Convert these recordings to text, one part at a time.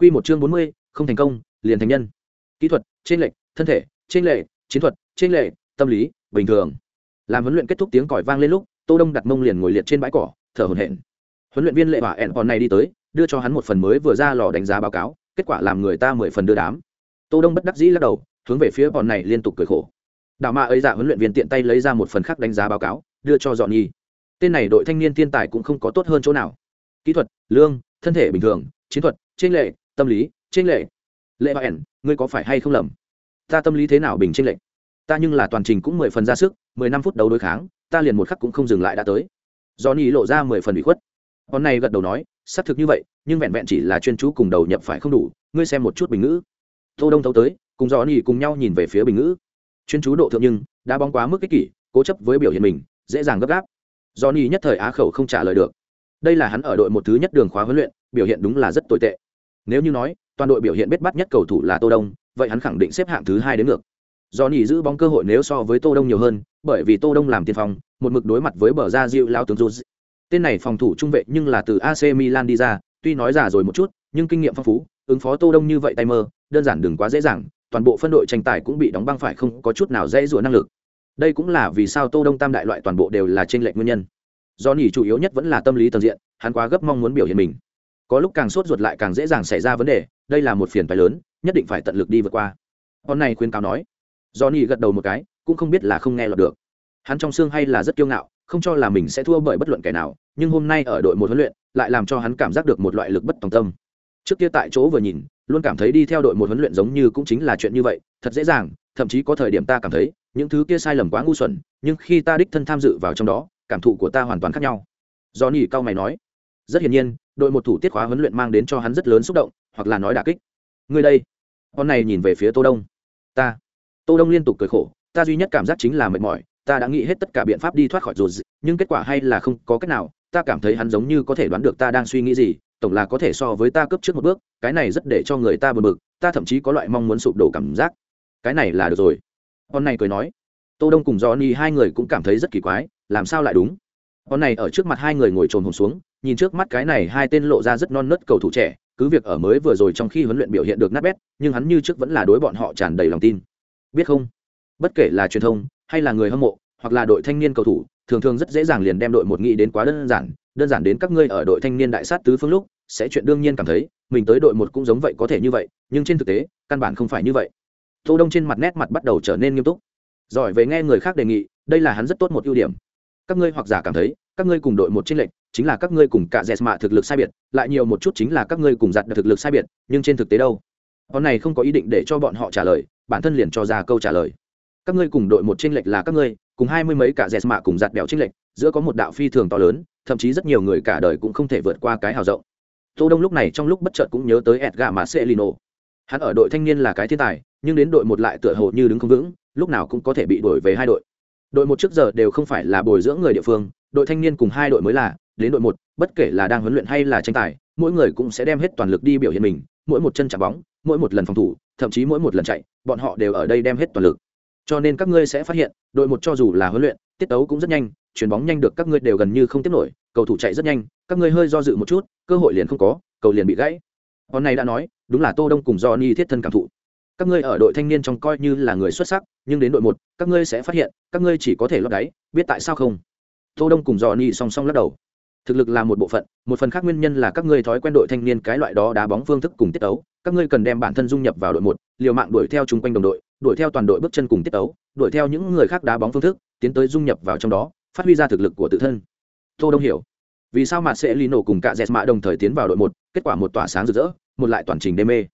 Quy một chương bốn mươi, không thành công, liền thành nhân. Kỹ thuật, trên lệnh, thân thể, trên lệ, chiến thuật, trên lệ, tâm lý, bình thường. Làm huấn luyện kết thúc tiếng còi vang lên lúc, Tô Đông đặt mông liền ngồi liệt trên bãi cỏ, thở hổn hển. Huấn luyện viên Lệ Bả ẻn này đi tới, đưa cho hắn một phần mới vừa ra lò đánh giá báo cáo, kết quả làm người ta mười phần đưa đám. Tô Đông bất đắc dĩ lắc đầu, hướng về phía bọn này liên tục cười khổ. Đạo Ma ấy dạ huấn luyện viên tiện tay lấy ra một phần khác đánh giá báo cáo, đưa cho Dọn Nhi. Tên này đội thanh niên thiên tài cũng không có tốt hơn chỗ nào. Kỹ thuật, lương, thân thể bình thường, chiến thuật, trên lệ, tâm lý, trên lệ. Lệ Hỏa ẻn, ngươi có phải hay không lầm? Ta tâm lý thế nào bình trên lệ? Ta nhưng là toàn trình cũng mười phần ra sức, mười năm phút đấu đối kháng, ta liền một khắc cũng không dừng lại đã tới. do ni lộ ra mười phần ủy khuất. Con này gật đầu nói, xác thực như vậy, nhưng vẹn vẹn chỉ là chuyên chú cùng đầu nhập phải không đủ, ngươi xem một chút bình ngữ. Tô Đông thấu tới, cùng do ni cùng nhau nhìn về phía bình ngữ. Chuyên chú độ thượng nhưng, đã bóng quá mức kích kỷ, cố chấp với biểu hiện mình, dễ dàng gấp gáp. do ni nhất thời á khẩu không trả lời được. Đây là hắn ở đội một thứ nhất đường khóa huấn luyện, biểu hiện đúng là rất tồi tệ. Nếu như nói, toàn đội biểu hiện bết bắt nhất cầu thủ là Tô Đông, vậy hắn khẳng định xếp hạng thứ hai đến ngược. Do nhỉ giữ bóng cơ hội nếu so với Tô Đông nhiều hơn, bởi vì Tô Đông làm tiền phòng, một mực đối mặt với bờ ra Diệu lao tướng Juz. Tên này phòng thủ trung vệ nhưng là từ AC Milan đi ra, tuy nói già rồi một chút, nhưng kinh nghiệm phong phú, ứng phó Tô Đông như vậy tay mơ, đơn giản đừng quá dễ dàng, toàn bộ phân đội tranh tài cũng bị đóng băng phải không có chút nào dễ dụa năng lực. Đây cũng là vì sao Tô Đông tam đại loại toàn bộ đều là trên lệch nguyên nhân. Do nhỉ chủ yếu nhất vẫn là tâm lý tầng diện, hắn quá gấp mong muốn biểu hiện mình. Có lúc càng sốt ruột lại càng dễ dàng xảy ra vấn đề, đây là một phiền toái lớn, nhất định phải tận lực đi vượt qua. hôm này khuyên cáo nói. Johnny gật đầu một cái, cũng không biết là không nghe lọt được. Hắn trong xương hay là rất kiêu ngạo, không cho là mình sẽ thua bởi bất luận kẻ nào, nhưng hôm nay ở đội một huấn luyện, lại làm cho hắn cảm giác được một loại lực bất tòng tâm. Trước kia tại chỗ vừa nhìn, luôn cảm thấy đi theo đội một huấn luyện giống như cũng chính là chuyện như vậy, thật dễ dàng, thậm chí có thời điểm ta cảm thấy, những thứ kia sai lầm quá ngu xuẩn, nhưng khi ta đích thân tham dự vào trong đó, cảm thụ của ta hoàn toàn khác nhau. do Johnny cao mày nói. Rất hiển nhiên, đội một thủ tiết khóa huấn luyện mang đến cho hắn rất lớn xúc động, hoặc là nói đả kích. Người đây, con này nhìn về phía Tô Đông. Ta, tô đông liên tục cười khổ ta duy nhất cảm giác chính là mệt mỏi ta đã nghĩ hết tất cả biện pháp đi thoát khỏi rồi nhưng kết quả hay là không có cách nào ta cảm thấy hắn giống như có thể đoán được ta đang suy nghĩ gì tổng là có thể so với ta cướp trước một bước cái này rất để cho người ta bực bực ta thậm chí có loại mong muốn sụp đổ cảm giác cái này là được rồi con này cười nói tô đông cùng johnny hai người cũng cảm thấy rất kỳ quái làm sao lại đúng con này ở trước mặt hai người ngồi trồn hồn xuống nhìn trước mắt cái này hai tên lộ ra rất non nớt cầu thủ trẻ, cứ việc ở mới vừa rồi trong khi huấn luyện biểu hiện được nát bét, nhưng hắn như trước vẫn là đối bọn họ tràn đầy lòng tin. Biết không? Bất kể là truyền thông, hay là người hâm mộ, hoặc là đội thanh niên cầu thủ, thường thường rất dễ dàng liền đem đội một nghĩ đến quá đơn giản đơn giản đến các ngươi ở đội thanh niên đại sát tứ phương lúc, sẽ chuyện đương nhiên cảm thấy, mình tới đội một cũng giống vậy có thể như vậy, nhưng trên thực tế, căn bản không phải như vậy. Tô đông trên mặt nét mặt bắt đầu trở nên nghiêm túc. Giỏi về nghe người khác đề nghị, đây là hắn rất tốt một ưu điểm. Các ngươi hoặc giả cảm thấy, các ngươi cùng đội một trên lệnh chính là các ngươi cùng cả dẹt mạ thực lực sai biệt, lại nhiều một chút chính là các ngươi cùng giặt thực lực sai biệt, nhưng trên thực tế đâu? Con này không có ý định để cho bọn họ trả lời, bản thân liền cho ra câu trả lời. Các ngươi cùng đội một tranh lệch là các ngươi, cùng hai mươi mấy cả dẹt mạ cùng giặt bèo tranh lệch, giữa có một đạo phi thường to lớn, thậm chí rất nhiều người cả đời cũng không thể vượt qua cái hào rộng. Tô đông lúc này trong lúc bất chợt cũng nhớ tới edgar mà Lino. hắn ở đội thanh niên là cái thiên tài, nhưng đến đội một lại tựa hồ như đứng không vững, lúc nào cũng có thể bị đổi về hai đội. Đội một trước giờ đều không phải là bồi dưỡng người địa phương, đội thanh niên cùng hai đội mới là đến đội một, bất kể là đang huấn luyện hay là tranh tài, mỗi người cũng sẽ đem hết toàn lực đi biểu hiện mình, mỗi một chân chạm bóng, mỗi một lần phòng thủ, thậm chí mỗi một lần chạy, bọn họ đều ở đây đem hết toàn lực. Cho nên các ngươi sẽ phát hiện, đội một cho dù là huấn luyện, tiết tấu cũng rất nhanh, chuyền bóng nhanh được các ngươi đều gần như không tiếp nổi, cầu thủ chạy rất nhanh, các ngươi hơi do dự một chút, cơ hội liền không có, cầu liền bị gãy. Con này đã nói, đúng là tô đông cùng johnny thiết thân cảm thụ. Các ngươi ở đội thanh niên trong coi như là người xuất sắc, nhưng đến đội một, các ngươi sẽ phát hiện, các ngươi chỉ có thể lót đáy, biết tại sao không? Tô đông cùng johnny song song lắc đầu thực lực là một bộ phận, một phần khác nguyên nhân là các ngươi thói quen đội thanh niên cái loại đó đá bóng phương thức cùng tiết tấu, các ngươi cần đem bản thân dung nhập vào đội một, liều mạng đuổi theo chung quanh đồng đội, đuổi theo toàn đội bước chân cùng tiết tấu, đuổi theo những người khác đá bóng phương thức, tiến tới dung nhập vào trong đó, phát huy ra thực lực của tự thân. Tô đông hiểu. Vì sao mà sẽ lino cùng cả dẹt mạ đồng thời tiến vào đội một, kết quả một tỏa sáng rực rỡ, một lại toàn trình đê mê.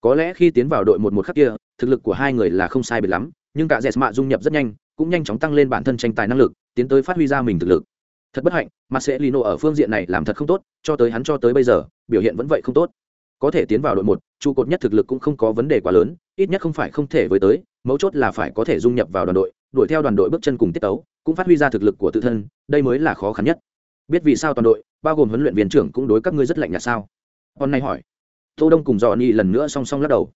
Có lẽ khi tiến vào đội một một khắc kia, thực lực của hai người là không sai biệt lắm, nhưng cả dẹt mạ dung nhập rất nhanh, cũng nhanh chóng tăng lên bản thân tranh tài năng lực, tiến tới phát huy ra mình thực lực thật bất hạnh, mà sẽ lino ở phương diện này làm thật không tốt, cho tới hắn cho tới bây giờ, biểu hiện vẫn vậy không tốt. Có thể tiến vào đội một, trụ cột nhất thực lực cũng không có vấn đề quá lớn, ít nhất không phải không thể với tới, mấu chốt là phải có thể dung nhập vào đoàn đội, đuổi theo đoàn đội bước chân cùng tiết tấu, cũng phát huy ra thực lực của tự thân, đây mới là khó khăn nhất. Biết vì sao toàn đội, bao gồm huấn luyện viên trưởng cũng đối các ngươi rất lạnh nhạt sao? Hôm nay hỏi. Tô đông cùng dò ni lần nữa song song lắc đầu.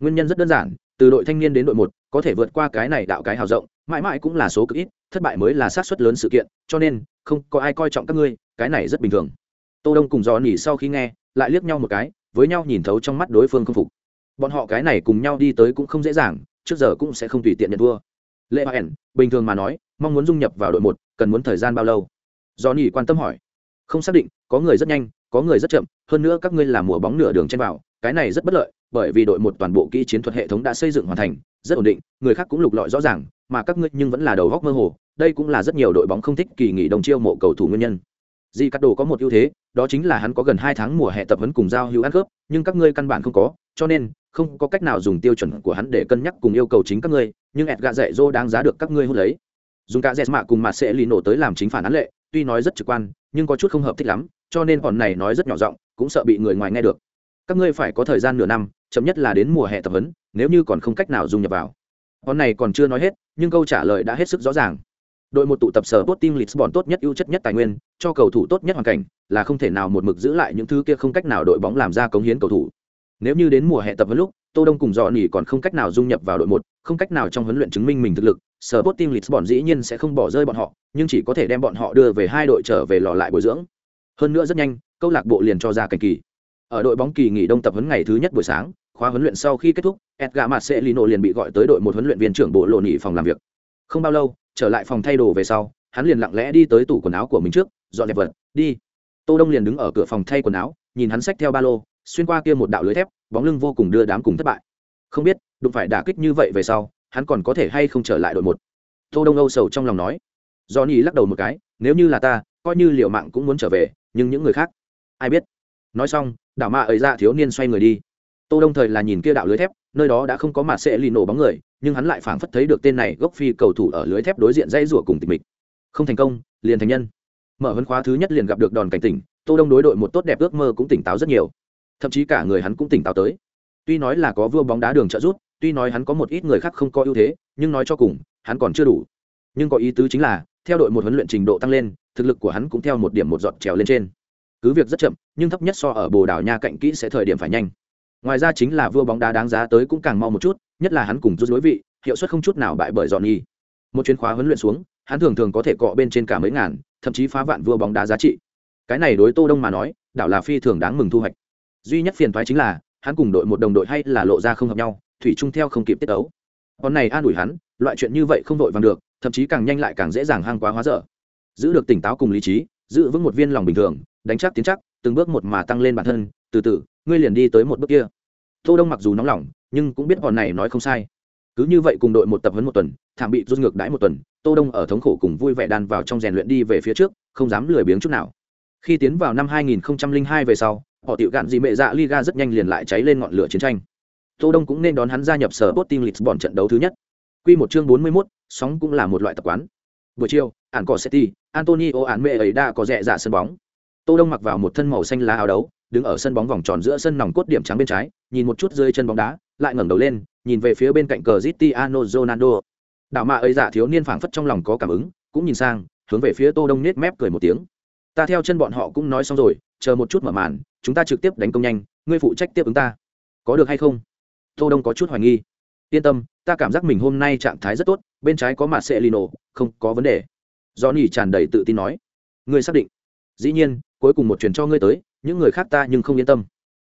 Nguyên nhân rất đơn giản, từ đội thanh niên đến đội một, có thể vượt qua cái này đạo cái hào rộng, mãi mãi cũng là số cực ít thất bại mới là sát suất lớn sự kiện, cho nên, không có ai coi trọng các ngươi, cái này rất bình thường. Tô đông cùng dò nỉ sau khi nghe, lại liếc nhau một cái, với nhau nhìn thấu trong mắt đối phương không phục. Bọn họ cái này cùng nhau đi tới cũng không dễ dàng, trước giờ cũng sẽ không tùy tiện nhận thua. Lệ hoa ẻn bình thường mà nói, mong muốn dung nhập vào đội một, cần muốn thời gian bao lâu? Do nỉ quan tâm hỏi. Không xác định, có người rất nhanh, có người rất chậm, hơn nữa các ngươi làm mùa bóng nửa đường trên vào, cái này rất bất lợi, bởi vì đội một toàn bộ kỹ chiến thuật hệ thống đã xây dựng hoàn thành, rất ổn định, người khác cũng lục lọi rõ ràng mà các ngươi nhưng vẫn là đầu góc mơ hồ, đây cũng là rất nhiều đội bóng không thích kỳ nghỉ đồng chiêu mộ cầu thủ nguyên nhân. Di cắt đồ có một ưu thế, đó chính là hắn có gần hai tháng mùa hè tập huấn cùng giao hữu ăn khớp nhưng các ngươi căn bản không có, cho nên, không có cách nào dùng tiêu chuẩn của hắn để cân nhắc cùng yêu cầu chính các ngươi, nhưng ẹt gạ dạy dô đáng giá được các ngươi hút lấy. Dùng cả dẹt mạ cùng mặt sẽ lì nổ tới làm chính phản án lệ, tuy nói rất trực quan, nhưng có chút không hợp thích lắm, cho nên bọn này nói rất nhỏ giọng, cũng sợ bị người ngoài nghe được. Các ngươi phải có thời gian nửa năm, chậm nhất là đến mùa hè tập huấn, nếu như còn không cách nào dung nhập vào bọn này còn chưa nói hết, nhưng câu trả lời đã hết sức rõ ràng. Đội một tụ tập sở tốt team lisbon tốt nhất ưu chất nhất tài nguyên, cho cầu thủ tốt nhất hoàn cảnh, là không thể nào một mực giữ lại những thứ kia không cách nào đội bóng làm ra cống hiến cầu thủ. Nếu như đến mùa hè tập huấn lúc, tô đông cùng dò nỉ còn không cách nào dung nhập vào đội một, không cách nào trong huấn luyện chứng minh mình thực lực, sở tốt team lisbon dĩ nhiên sẽ không bỏ rơi bọn họ, nhưng chỉ có thể đem bọn họ đưa về hai đội trở về lò lại bồi dưỡng. Hơn nữa rất nhanh, câu lạc bộ liền cho ra cảnh kỳ. Ở đội bóng kỳ nghỉ đông tập huấn ngày thứ nhất buổi sáng khóa huấn luyện sau khi kết thúc, edgar marcelino liền bị gọi tới đội một huấn luyện viên trưởng bộ lộ nỉ phòng làm việc. Không bao lâu, trở lại phòng thay đồ về sau, hắn liền lặng lẽ đi tới tủ quần áo của mình trước, dọn dẹp vật, đi. Tô đông liền đứng ở cửa phòng thay quần áo, nhìn hắn xách theo ba lô, xuyên qua kia một đạo lưới thép, bóng lưng vô cùng đưa đám cùng thất bại. Không biết, đụng phải đả kích như vậy về sau, hắn còn có thể hay không trở lại đội một? Tô đông âu sầu trong lòng nói. Do nhi lắc đầu một cái, nếu như là ta, coi như liệu mạng cũng muốn trở về, nhưng những người khác, ai biết? Nói xong, đảo mạ ấy ra thiếu niên xoay người đi tô đông thời là nhìn kia đạo lưới thép, nơi đó đã không có mặt sẽ lì nổ bóng người, nhưng hắn lại phảng phất thấy được tên này gốc phi cầu thủ ở lưới thép đối diện dây rủa cùng tịch mịch. Không thành công, liền thành nhân. Mở huấn khóa thứ nhất liền gặp được đòn cảnh tỉnh, tô đông đối đội một tốt đẹp ước mơ cũng tỉnh táo rất nhiều. Thậm chí cả người hắn cũng tỉnh táo tới. Tuy nói là có vua bóng đá đường trợ rút tuy nói hắn có một ít người khác không có ưu thế, nhưng nói cho cùng, hắn còn chưa đủ. Nhưng có ý tứ chính là, theo đội một huấn luyện trình độ tăng lên, thực lực của hắn cũng theo một điểm một giọt trèo lên trên. Cứ việc rất chậm, nhưng thấp nhất so ở bồ đào nha cạnh kỹ sẽ thời điểm phải nhanh ngoài ra chính là vua bóng đá đáng giá tới cũng càng mau một chút, nhất là hắn cùng rút đối vị, hiệu suất không chút nào bại bởi dọn nhi một chuyến khóa huấn luyện xuống, hắn thường thường có thể cọ bên trên cả mấy ngàn, thậm chí phá vạn vua bóng đá giá trị. Cái này đối tô đông mà nói, đảo là phi thường đáng mừng thu hoạch. Duy nhất phiền thoái chính là, hắn cùng đội một đồng đội hay là lộ ra không hợp nhau, thủy chung theo không kịp tiết ấu con này an ủi hắn, loại chuyện như vậy không đội vàng được, thậm chí càng nhanh lại càng dễ dàng hang quá hóa dở. Giữ được tỉnh táo cùng lý trí, giữ vững một viên lòng bình thường, đánh chắc tiến chắc từng bước một mà tăng lên bản thân từ từ ngươi liền đi tới một bước kia. Tô đông mặc dù nóng lòng nhưng cũng biết bọn này nói không sai. Cứ như vậy cùng đội một tập huấn một tuần thảm bị rút ngược đãi một tuần tô đông ở thống khổ cùng vui vẻ đan vào trong rèn luyện đi về phía trước không dám lười biếng chút nào. Khi tiến vào năm 2002 về sau họ tiểu gạn gì mẹ dạ liga rất nhanh liền lại cháy lên ngọn lửa chiến tranh. Tô đông cũng nên đón hắn gia nhập sở Sporting Lisbon trận đấu thứ nhất. Quy một chương 41, sóng cũng là một loại tập quán. Buổi chiều ản cỏ city antonio ản mẹ ấy đã có rẻ dạ sân bóng tô đông mặc vào một thân màu xanh lá áo đấu, đứng ở sân bóng vòng tròn giữa sân nòng cốt điểm trắng bên trái, nhìn một chút dưới chân bóng đá, lại ngẩng đầu lên, nhìn về phía bên cạnh cờ Cristiano Ronaldo. Đạo mạ ấy giả thiếu niên phảng phất trong lòng có cảm ứng, cũng nhìn sang, hướng về phía tô đông nết mép cười một tiếng. Ta theo chân bọn họ cũng nói xong rồi, chờ một chút mở màn, chúng ta trực tiếp đánh công nhanh, ngươi phụ trách tiếp ứng ta. Có được hay không? Tô đông có chút hoài nghi. Yên tâm, ta cảm giác mình hôm nay trạng thái rất tốt, bên trái có mặt sẽ lino không có vấn đề. Johnny tràn đầy tự tin nói. Ngươi xác định. Dĩ nhiên cuối cùng một truyền cho ngươi tới, những người khác ta nhưng không yên tâm.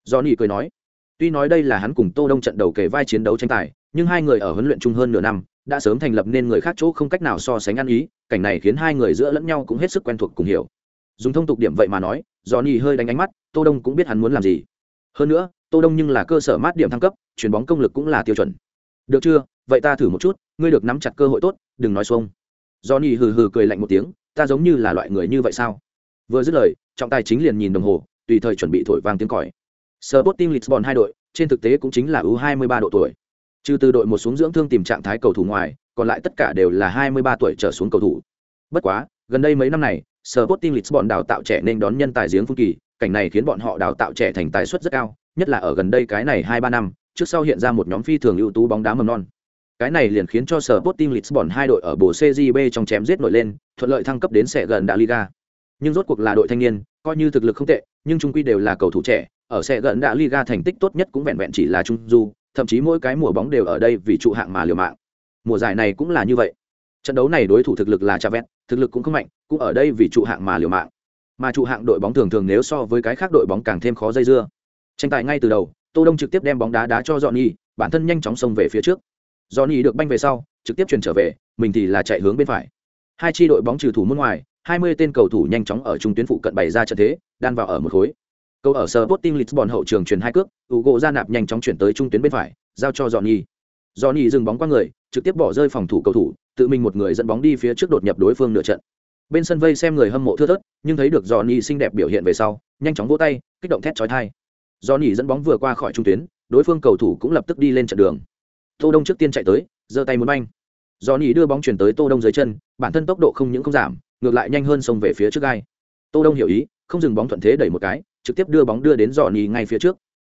Do nỉ cười nói. Tuy nói đây là hắn cùng tô đông trận đầu kể vai chiến đấu tranh tài, nhưng hai người ở huấn luyện chung hơn nửa năm, đã sớm thành lập nên người khác chỗ không cách nào so sánh ăn ý, cảnh này khiến hai người giữa lẫn nhau cũng hết sức quen thuộc cùng hiểu. Dùng thông tục điểm vậy mà nói do nỉ hơi đánh ánh mắt, tô đông cũng biết hắn muốn làm gì. Hơn nữa, tô đông nhưng là cơ sở mát điểm thăng cấp chuyền bóng công lực cũng là tiêu chuẩn. Được chưa? Vậy ta thử một chút, ngươi được nắm chặt cơ hội tốt, đừng nói xuông. Johnny hừ hừ cười lạnh một tiếng, ta giống như là loại người như vậy sao? Vừa dứt lời trọng tài chính liền nhìn đồng hồ, tùy thời chuẩn bị thổi vang tiếng còi. Sporting Lisbon hai đội, trên thực tế cũng chính là U23 độ tuổi. Trừ từ đội một xuống dưỡng thương tìm trạng thái cầu thủ ngoài, còn lại tất cả đều là 23 tuổi trở xuống cầu thủ. Bất quá, gần đây mấy năm này, Sporting Lisbon đào tạo trẻ nên đón nhân tài giếng phương kỳ, cảnh này khiến bọn họ đào tạo trẻ thành tài suất rất cao, nhất là ở gần đây cái này hai ba năm, trước sau hiện ra một nhóm phi thường ưu tú bóng đá mầm non. Cái này liền khiến cho Sporting Lisbon hai đội ở bồ CJB trong chém giết nổi lên, thuận lợi thăng cấp đến sẽ gần đà Liga. Nhưng rốt cuộc là đội thanh niên coi như thực lực không tệ, nhưng trung quy đều là cầu thủ trẻ, ở xe gần đã liga thành tích tốt nhất cũng vẹn vẹn chỉ là trung du, thậm chí mỗi cái mùa bóng đều ở đây vì trụ hạng mà liều mạng. Mùa giải này cũng là như vậy. Trận đấu này đối thủ thực lực là chavez, thực lực cũng không mạnh, cũng ở đây vì trụ hạng mà liều mạng. Mà trụ hạng đội bóng thường thường nếu so với cái khác đội bóng càng thêm khó dây dưa. Tranh tài ngay từ đầu, tô đông trực tiếp đem bóng đá đá cho johnny, bản thân nhanh chóng xông về phía trước. Johnny được banh về sau, trực tiếp truyền trở về, mình thì là chạy hướng bên phải. Hai chi đội bóng trừ thủ môn ngoài hai mươi tên cầu thủ nhanh chóng ở trung tuyến phụ cận bày ra trận thế, đan vào ở một khối. Cầu ở Sporting Lisbon hậu trường truyền hai cước, Hugo ra nạp nhanh chóng chuyển tới trung tuyến bên phải, giao cho Johnny. Johnny dừng bóng qua người, trực tiếp bỏ rơi phòng thủ cầu thủ, tự mình một người dẫn bóng đi phía trước đột nhập đối phương nửa trận. Bên sân vây xem người hâm mộ thưa thớt, nhưng thấy được Johnny xinh đẹp biểu hiện về sau, nhanh chóng vỗ tay, kích động thét chói tai. Johnny dẫn bóng vừa qua khỏi trung tuyến, đối phương cầu thủ cũng lập tức đi lên trận đường. Tô đông trước tiên chạy tới, giơ tay muốn banh. Johnny đưa bóng chuyển tới tô đông dưới chân, bản thân tốc độ không những không giảm ngược lại nhanh hơn xông về phía trước gai. Tô đông hiểu ý, không dừng bóng thuận thế đẩy một cái, trực tiếp đưa bóng đưa đến dò nhì ngay phía trước.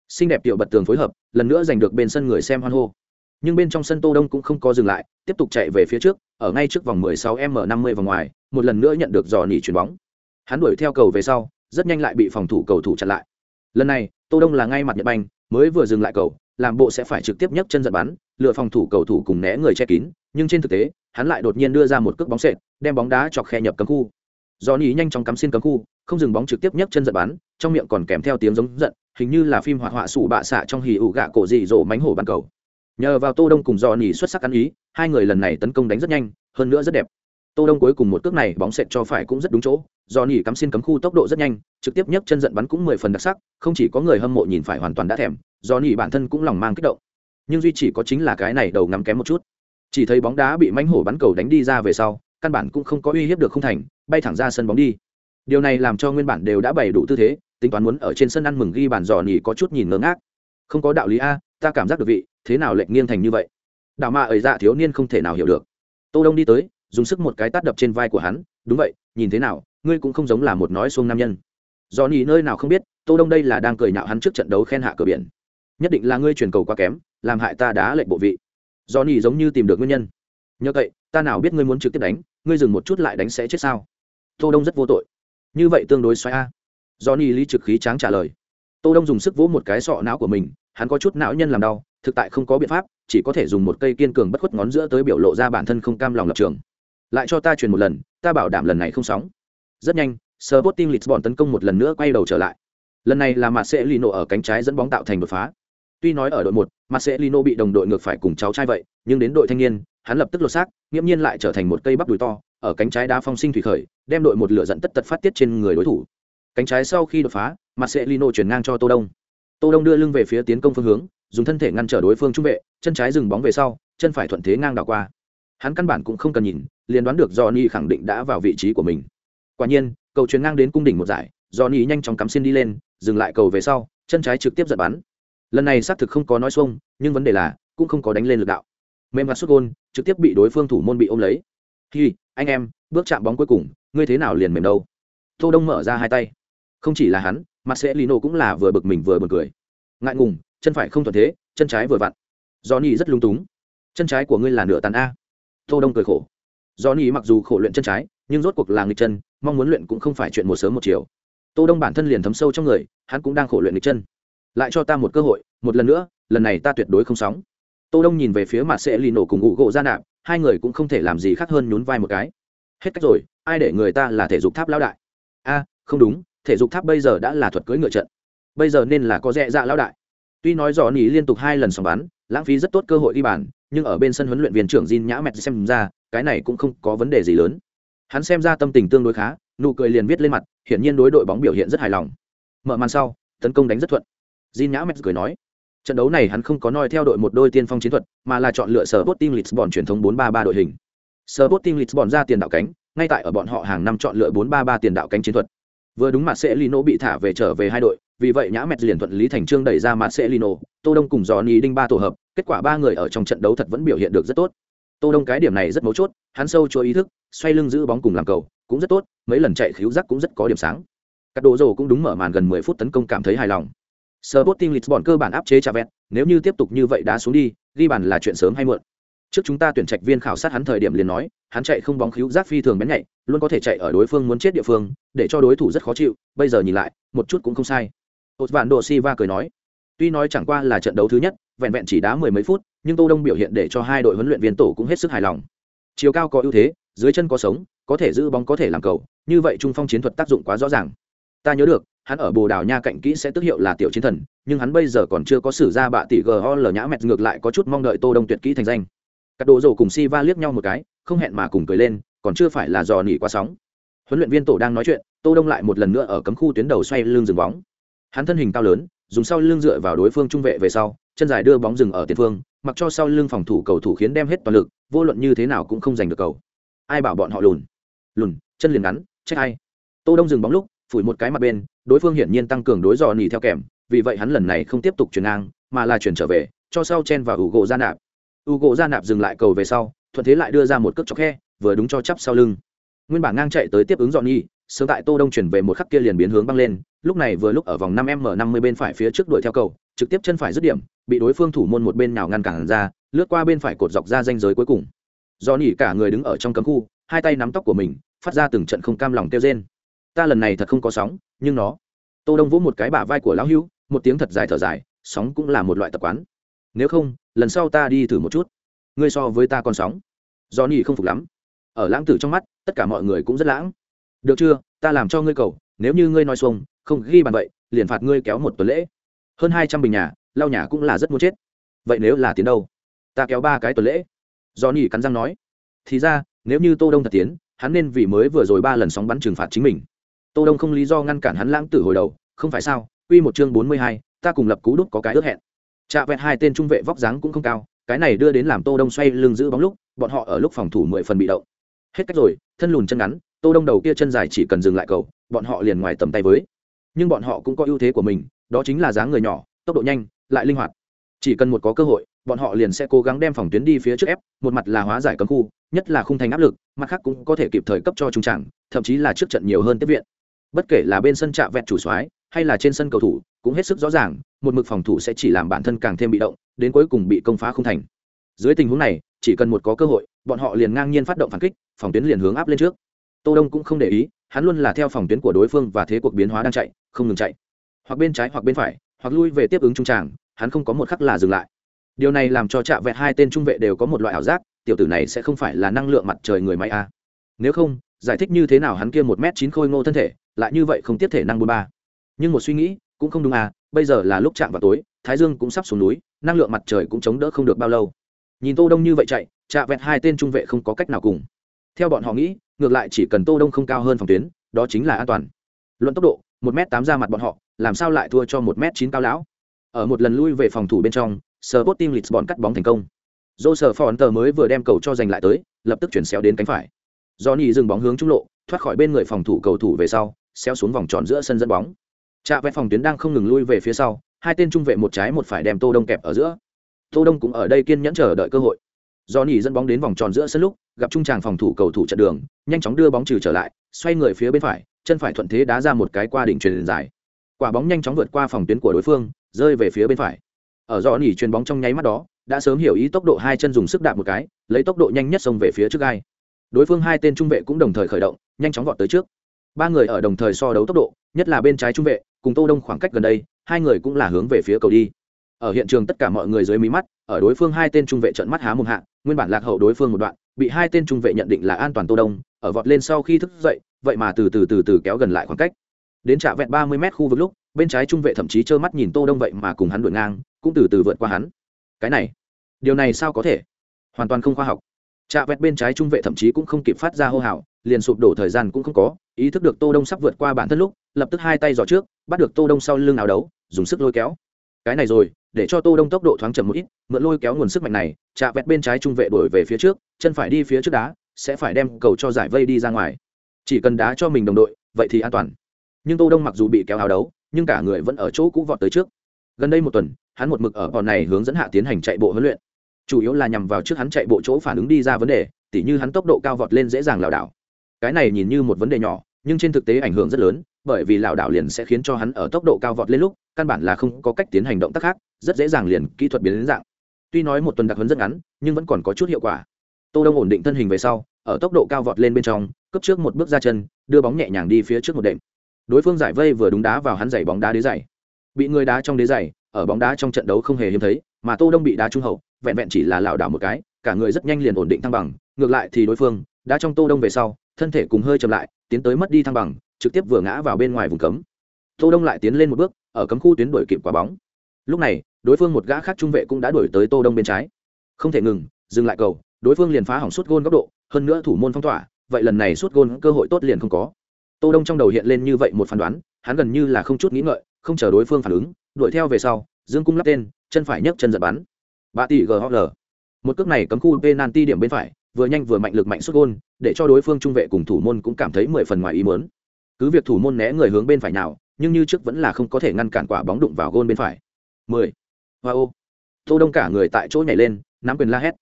Xinh đẹp tiểu bật tường phối hợp, lần nữa giành được bên sân người xem hoan hô. Nhưng bên trong sân tô đông cũng không có dừng lại, tiếp tục chạy về phía trước, ở ngay trước vòng 16 m 50 vòng ngoài, một lần nữa nhận được dò nhì chuyển bóng. Hắn đuổi theo cầu về sau, rất nhanh lại bị phòng thủ cầu thủ chặn lại. Lần này, tô đông là ngay mặt nhật banh, mới vừa dừng lại cầu làm bộ sẽ phải trực tiếp nhấc chân giật bắn, lựa phòng thủ cầu thủ cùng né người che kín, nhưng trên thực tế, hắn lại đột nhiên đưa ra một cước bóng sệt, đem bóng đá chọc khe nhập cấm khu. Do nhí nhanh chóng cắm xin cấm khu, không dừng bóng trực tiếp nhấc chân giật bắn, trong miệng còn kèm theo tiếng giống giận, hình như là phim hoạt họa sủ bạ xạ trong hì ủ gạ cổ dị dỗ mánh hổ bàn cầu. Nhờ vào tô đông cùng do nhỉ xuất sắc ăn ý, hai người lần này tấn công đánh rất nhanh, hơn nữa rất đẹp. Tô đông cuối cùng một cước này bóng sệt cho phải cũng rất đúng chỗ do nỉ cắm xin cấm khu tốc độ rất nhanh, trực tiếp nhấc chân giận bắn cũng mười phần đặc sắc, không chỉ có người hâm mộ nhìn phải hoàn toàn đã thèm, do nỉ bản thân cũng lòng mang kích động. Nhưng duy chỉ có chính là cái này đầu ngắm kém một chút. Chỉ thấy bóng đá bị mánh hổ bắn cầu đánh đi ra về sau, căn bản cũng không có uy hiếp được không thành, bay thẳng ra sân bóng đi. Điều này làm cho nguyên bản đều đã bày đủ tư thế, tính toán muốn ở trên sân ăn mừng ghi bàn dò nỉ có chút nhìn ngớ ngác. Không có đạo lý a, ta cảm giác được vị, thế nào lệnh nghiêng thành như vậy? Đạo mạ ấy dạ thiếu niên không thể nào hiểu được. Tô đông đi tới, dùng sức một cái tát đập trên vai của hắn, đúng vậy, nhìn thế nào ngươi cũng không giống là một nói xuông nam nhân. Do nhì nơi nào không biết, tô đông đây là đang cười nhạo hắn trước trận đấu khen hạ cửa biển. Nhất định là ngươi truyền cầu quá kém, làm hại ta đá lệnh bộ vị. Do nhì giống như tìm được nguyên nhân. Nhớ vậy ta nào biết ngươi muốn trực tiếp đánh, ngươi dừng một chút lại đánh sẽ chết sao? Tô đông rất vô tội. Như vậy tương đối xoay a. Do nhì lý trực khí tráng trả lời. Tô đông dùng sức vỗ một cái sọ não của mình, hắn có chút não nhân làm đau, thực tại không có biện pháp, chỉ có thể dùng một cây kiên cường bất khuất ngón giữa tới biểu lộ ra bản thân không cam lòng lập trường. Lại cho ta truyền một lần, ta bảo đảm lần này không sóng rất nhanh, Sporting Lisbon tấn công một lần nữa quay đầu trở lại. Lần này là Marcelino ở cánh trái dẫn bóng tạo thành đột phá. Tuy nói ở đội một, Marcelino bị đồng đội ngược phải cùng cháu trai vậy, nhưng đến đội thanh niên, hắn lập tức lột xác, nghiễm nhiên lại trở thành một cây bắp đùi to, ở cánh trái đá phong sinh thủy khởi, đem đội một lửa giận tất tật phát tiết trên người đối thủ. Cánh trái sau khi đột phá, Marcelino chuyển ngang cho Tô Đông. Tô Đông đưa lưng về phía tiến công phương hướng, dùng thân thể ngăn trở đối phương trung vệ, chân trái dừng bóng về sau, chân phải thuận thế ngang đảo qua. Hắn căn bản cũng không cần nhìn, liền đoán được johnny khẳng định đã vào vị trí của mình quả nhiên, cầu chuyền ngang đến cung đỉnh một giải johnny nhanh chóng cắm xin đi lên, dừng lại cầu về sau, chân trái trực tiếp giật bắn. Lần này xác thực không có nói xuông, nhưng vấn đề là, cũng không có đánh lên lực đạo. Mềm mặt xuất gôn, trực tiếp bị đối phương thủ môn bị ôm lấy. Khi anh em, bước chạm bóng cuối cùng, ngươi thế nào liền mềm đâu? Tô đông mở ra hai tay. Không chỉ là hắn mặt sẽ lino cũng là vừa bực mình vừa buồn cười. Ngại ngùng, chân phải không thuận thế, chân trái vừa vặn. Johnny rất lung túng. Chân trái của ngươi là nửa tàn a. Tô đông cười khổ. Do ni mặc dù khổ luyện chân trái nhưng rốt cuộc là nghịch chân mong muốn luyện cũng không phải chuyện một sớm một chiều. Tô đông bản thân liền thấm sâu trong người hắn cũng đang khổ luyện nghịch chân. Lại cho ta một cơ hội một lần nữa lần này ta tuyệt đối không sóng. Tô đông nhìn về phía mặt sẽ lì nổ cùng ngụ gỗ ra nạp hai người cũng không thể làm gì khác hơn nhún vai một cái. Hết cách rồi ai để người ta là thể dục tháp lão đại? A không đúng thể dục tháp bây giờ đã là thuật cưỡi ngựa trận. Bây giờ nên là có rẽ dạ lão đại. Tuy nói dò nỉ liên tục hai lần sòng bắn lãng phí rất tốt cơ hội đi bàn nhưng ở bên sân huấn luyện viên trưởng Jin Nhã Mẹt xem ra, cái này cũng không có vấn đề gì lớn. Hắn xem ra tâm tình tương đối khá, nụ cười liền viết lên mặt, hiển nhiên đối đội bóng biểu hiện rất hài lòng. Mở màn sau, tấn công đánh rất thuận. Jin Nhã Mẹt cười nói, trận đấu này hắn không có noi theo đội một đôi tiên phong chiến thuật, mà là chọn lựa sở bot team Lisbon truyền thống 4-3-3 đội hình. sở bot team Lisbon ra tiền đạo cánh, ngay tại ở bọn họ hàng năm chọn lựa 4-3-3 tiền đạo cánh chiến thuật. Vừa đúng mặt sẽ Lino bị thả về trở về hai đội, vì vậy nhã mẹt liền thuận lý thành trương đẩy ra mặt sẽ lino tô đông cùng johnny đinh ba tổ hợp kết quả ba người ở trong trận đấu thật vẫn biểu hiện được rất tốt tô đông cái điểm này rất mấu chốt hắn sâu cho ý thức xoay lưng giữ bóng cùng làm cầu cũng rất tốt mấy lần chạy khiếu giác cũng rất có điểm sáng các đồ rồ cũng đúng mở màn gần 10 phút tấn công cảm thấy hài lòng Sporting Lisbon cơ bản áp chế Chavet, nếu như tiếp tục như vậy đá xuống đi, ghi bàn là chuyện sớm hay muộn. Trước chúng ta tuyển trạch viên khảo sát hắn thời điểm liền nói, hắn chạy không bóng khiếu giác phi thường bén nhạy, luôn có thể chạy ở đối phương muốn chết địa phương, để cho đối thủ rất khó chịu, bây giờ nhìn lại, một chút cũng không sai. Osvaldo Silva cười nói, tuy nói chẳng qua là trận đấu thứ nhất, vẹn vẹn chỉ đá mười mấy phút, nhưng Tô Đông biểu hiện để cho hai đội huấn luyện viên tổ cũng hết sức hài lòng. Chiều cao có ưu thế, dưới chân có sống, có thể giữ bóng có thể làm cầu, như vậy trung phong chiến thuật tác dụng quá rõ ràng. Ta nhớ được, hắn ở bồ đào nha cạnh kỹ sẽ tức hiệu là tiểu chiến thần nhưng hắn bây giờ còn chưa có sử ra bạ tỷ gol nhã mẹt ngược lại có chút mong đợi tô đông tuyệt kỹ thành danh các đồ rổ cùng si va liếc nhau một cái không hẹn mà cùng cười lên còn chưa phải là dò nỉ qua sóng huấn luyện viên tổ đang nói chuyện tô đông lại một lần nữa ở cấm khu tuyến đầu xoay lưng dừng bóng hắn thân hình cao lớn dùng sau lưng dựa vào đối phương trung vệ về sau chân dài đưa bóng dừng ở tiền phương mặc cho sau lưng phòng thủ cầu thủ khiến đem hết toàn lực, vô luận như thế nào cũng không giành được cầu. Ai bảo bọn họ lùn? Lùn, chân liền ngắn, trách ai? Tô đông dừng bóng lúc, phủi một cái mặt bên, đối phương hiển nhiên tăng cường đối dò nỉ theo kèm, vì vậy hắn lần này không tiếp tục chuyển ngang, mà là chuyển trở về, cho sau chen và ủ gỗ ra nạp ủ gỗ ra nạp dừng lại cầu về sau, thuận thế lại đưa ra một cước chọc khe, vừa đúng cho chắp sau lưng. Nguyên bản ngang chạy tới tiếp ứng dọn nhi sớm tại tô đông chuyển về một khắc kia liền biến hướng băng lên, lúc này vừa lúc ở vòng năm m năm mươi bên phải phía trước đuổi theo cầu trực tiếp chân phải dứt điểm, bị đối phương thủ môn một bên nào ngăn cản ra, lướt qua bên phải cột dọc ra danh giới cuối cùng. Do nỉ cả người đứng ở trong cấm khu, hai tay nắm tóc của mình, phát ra từng trận không cam lòng kêu rên. Ta lần này thật không có sóng, nhưng nó. Tô đông vỗ một cái bả vai của lão hưu một tiếng thật dài thở dài, sóng cũng là một loại tập quán. Nếu không, lần sau ta đi thử một chút. Ngươi so với ta còn sóng. Do nỉ không phục lắm. Ở lãng tử trong mắt, tất cả mọi người cũng rất lãng. Được chưa? Ta làm cho ngươi cầu, nếu như ngươi nói xuông, không ghi bàn vậy, liền phạt ngươi kéo một tuần lễ hơn hai trăm bình nhà lau nhà cũng là rất muốn chết. Vậy nếu là tiến đâu? Ta kéo ba cái tuần lễ. Do nỉ cắn răng nói. Thì ra nếu như tô đông thật tiến hắn nên vì mới vừa rồi ba lần sóng bắn trừng phạt chính mình. Tô đông không lý do ngăn cản hắn lãng tử hồi đầu không phải sao? Quy một chương bốn mươi hai, ta cùng lập cú đúc có cái ước hẹn. Chạ vẹt hai tên trung vệ vóc dáng cũng không cao cái này đưa đến làm tô đông xoay lưng giữ bóng lúc bọn họ ở lúc phòng thủ mười phần bị động. Hết cách rồi thân lùn chân ngắn tô đông đầu kia chân dài chỉ cần dừng lại cầu bọn họ liền ngoài tầm tay với. Nhưng bọn họ cũng có ưu thế của mình đó chính là dáng người nhỏ, tốc độ nhanh, lại linh hoạt. Chỉ cần một có cơ hội, bọn họ liền sẽ cố gắng đem phòng tuyến đi phía trước ép, một mặt là hóa giải cấm khu, nhất là khung thành áp lực, mặt khác cũng có thể kịp thời cấp cho trung trảng, thậm chí là trước trận nhiều hơn tiếp viện. Bất kể là bên sân trạ vẹt chủ soái, hay là trên sân cầu thủ, cũng hết sức rõ ràng, một mực phòng thủ sẽ chỉ làm bản thân càng thêm bị động, đến cuối cùng bị công phá khung thành. Dưới tình huống này, chỉ cần một có cơ hội, bọn họ liền ngang nhiên phát động phản kích, phòng tuyến liền hướng áp lên trước. Tô đông cũng không để ý, hắn luôn là theo phòng tuyến của đối phương và thế cuộc biến hóa đang chạy, không ngừng chạy hoặc bên trái hoặc bên phải, hoặc lui về tiếp ứng trung tràng, hắn không có một khắc là dừng lại. Điều này làm cho trạ vẹt hai tên trung vệ đều có một loại ảo giác, tiểu tử này sẽ không phải là năng lượng mặt trời người máy a. Nếu không, giải thích như thế nào hắn kia một m chín khôi ngô thân thể, lại như vậy không tiếp thể năng bốn ba. Nhưng một suy nghĩ, cũng không đúng à bây giờ là lúc chạm vào tối, thái dương cũng sắp xuống núi, năng lượng mặt trời cũng chống đỡ không được bao lâu. Nhìn tô đông như vậy chạy, trạ vẹt hai tên trung vệ không có cách nào cùng. Theo bọn họ nghĩ, ngược lại chỉ cần tô đông không cao hơn phòng tuyến, đó chính là an toàn. Luận tốc độ, một m tám ra mặt bọn họ làm sao lại thua cho một m chín cao lão ở một lần lui về phòng thủ bên trong Sporting Lisbon cắt bóng thành công. Jose Fonter mới vừa đem cầu cho giành lại tới, lập tức chuyển xéo đến cánh phải. Johnny dừng bóng hướng trung lộ, thoát khỏi bên người phòng thủ cầu thủ về sau, xéo xuống vòng tròn giữa sân dẫn bóng. Trạ vẽ phòng tuyến đang không ngừng lui về phía sau, hai tên trung vệ một trái một phải đem Tô Đông kẹp ở giữa. Tô Đông cũng ở đây kiên nhẫn chờ đợi cơ hội. Johnny dẫn bóng đến vòng tròn giữa sân lúc, gặp trung tràng phòng thủ cầu thủ chặn đường, nhanh chóng đưa bóng trừ trở lại, xoay người phía bên phải, chân phải thuận thế đá ra một cái qua đỉnh truyền dài. Quả bóng nhanh chóng vượt qua phòng tuyến của đối phương, rơi về phía bên phải. Ở do nỉ chuyền bóng trong nháy mắt đó đã sớm hiểu ý tốc độ hai chân dùng sức đạp một cái lấy tốc độ nhanh nhất xông về phía trước gai. Đối phương hai tên trung vệ cũng đồng thời khởi động nhanh chóng vọt tới trước. Ba người ở đồng thời so đấu tốc độ nhất là bên trái trung vệ cùng tô đông khoảng cách gần đây hai người cũng là hướng về phía cầu đi. Ở hiện trường tất cả mọi người dưới mí mắt ở đối phương hai tên trung vệ trận mắt há mồm hạ nguyên bản lạc hậu đối phương một đoạn bị hai tên trung vệ nhận định là an toàn tô đông ở vọt lên sau khi thức dậy vậy mà từ từ từ từ kéo gần lại khoảng cách đến trạ vẹn ba mươi mét khu vực lúc, bên trái trung vệ thậm chí trơ mắt nhìn tô đông vậy mà cùng hắn đuổi ngang, cũng từ từ vượt qua hắn. Cái này, điều này sao có thể? Hoàn toàn không khoa học. Trạ vẹt bên trái trung vệ thậm chí cũng không kịp phát ra hô hào, liền sụp đổ thời gian cũng không có, ý thức được tô đông sắp vượt qua bản thân lúc, lập tức hai tay giỏ trước, bắt được tô đông sau lưng áo đấu, dùng sức lôi kéo. Cái này rồi, để cho tô đông tốc độ thoáng chậm một ít, mượn lôi kéo nguồn sức mạnh này, trạ vẹt bên trái trung vệ đuổi về phía trước, chân phải đi phía trước đá, sẽ phải đem cầu cho giải vây đi ra ngoài. Chỉ cần đá cho mình đồng đội, vậy thì an toàn nhưng tô đông mặc dù bị kéo áo đấu, nhưng cả người vẫn ở chỗ cũ vọt tới trước. Gần đây một tuần, hắn một mực ở bọn này hướng dẫn hạ tiến hành chạy bộ huấn luyện. Chủ yếu là nhằm vào trước hắn chạy bộ chỗ phản ứng đi ra vấn đề, tỉ như hắn tốc độ cao vọt lên dễ dàng lảo đảo. Cái này nhìn như một vấn đề nhỏ, nhưng trên thực tế ảnh hưởng rất lớn, bởi vì lảo đảo liền sẽ khiến cho hắn ở tốc độ cao vọt lên lúc, căn bản là không có cách tiến hành động tác khác, rất dễ dàng liền kỹ thuật biến đến dạng. Tuy nói một tuần đặc huấn rất ngắn, nhưng vẫn còn có chút hiệu quả. Tô đông ổn định thân hình về sau, ở tốc độ cao vọt lên bên trong cấp trước một bước ra chân, đưa bóng nhẹ nhàng đi phía trước một đệm đối phương giải vây vừa đúng đá vào hắn giày bóng đá đế giày. Bị người đá trong đế giày, ở bóng đá trong trận đấu không hề hiếm thấy, mà tô đông bị đá trung hậu, vẹn vẹn chỉ là lảo đảo một cái, cả người rất nhanh liền ổn định thăng bằng. Ngược lại thì đối phương, đá trong tô đông về sau, thân thể cùng hơi chậm lại, tiến tới mất đi thăng bằng, trực tiếp vừa ngã vào bên ngoài vùng cấm. Tô đông lại tiến lên một bước, ở cấm khu tuyến đuổi kịp quả bóng. Lúc này, đối phương một gã khác trung vệ cũng đã đuổi tới tô đông bên trái. Không thể ngừng, dừng lại cầu, đối phương liền phá hỏng suốt gôn góc độ, hơn nữa thủ môn phong tỏa, vậy lần này suốt gôn cơ hội tốt liền không có tô đông trong đầu hiện lên như vậy một phán đoán, hắn gần như là không chút nghĩ ngợi, không chờ đối phương phản ứng, đuổi theo về sau, dương cung lắp tên, chân phải nhấc chân giật bắn. Ba tỷ ghl một cước này cấm khu penalty điểm bên phải, vừa nhanh vừa mạnh lực mạnh xuất gôn, để cho đối phương trung vệ cùng thủ môn cũng cảm thấy mười phần ngoài ý muốn. Cứ việc thủ môn né người hướng bên phải nào, nhưng như trước vẫn là không có thể ngăn cản quả bóng đụng vào gôn bên phải. Mười. Wow tô đông cả người tại chỗ nhảy lên, nắm quyền la hét.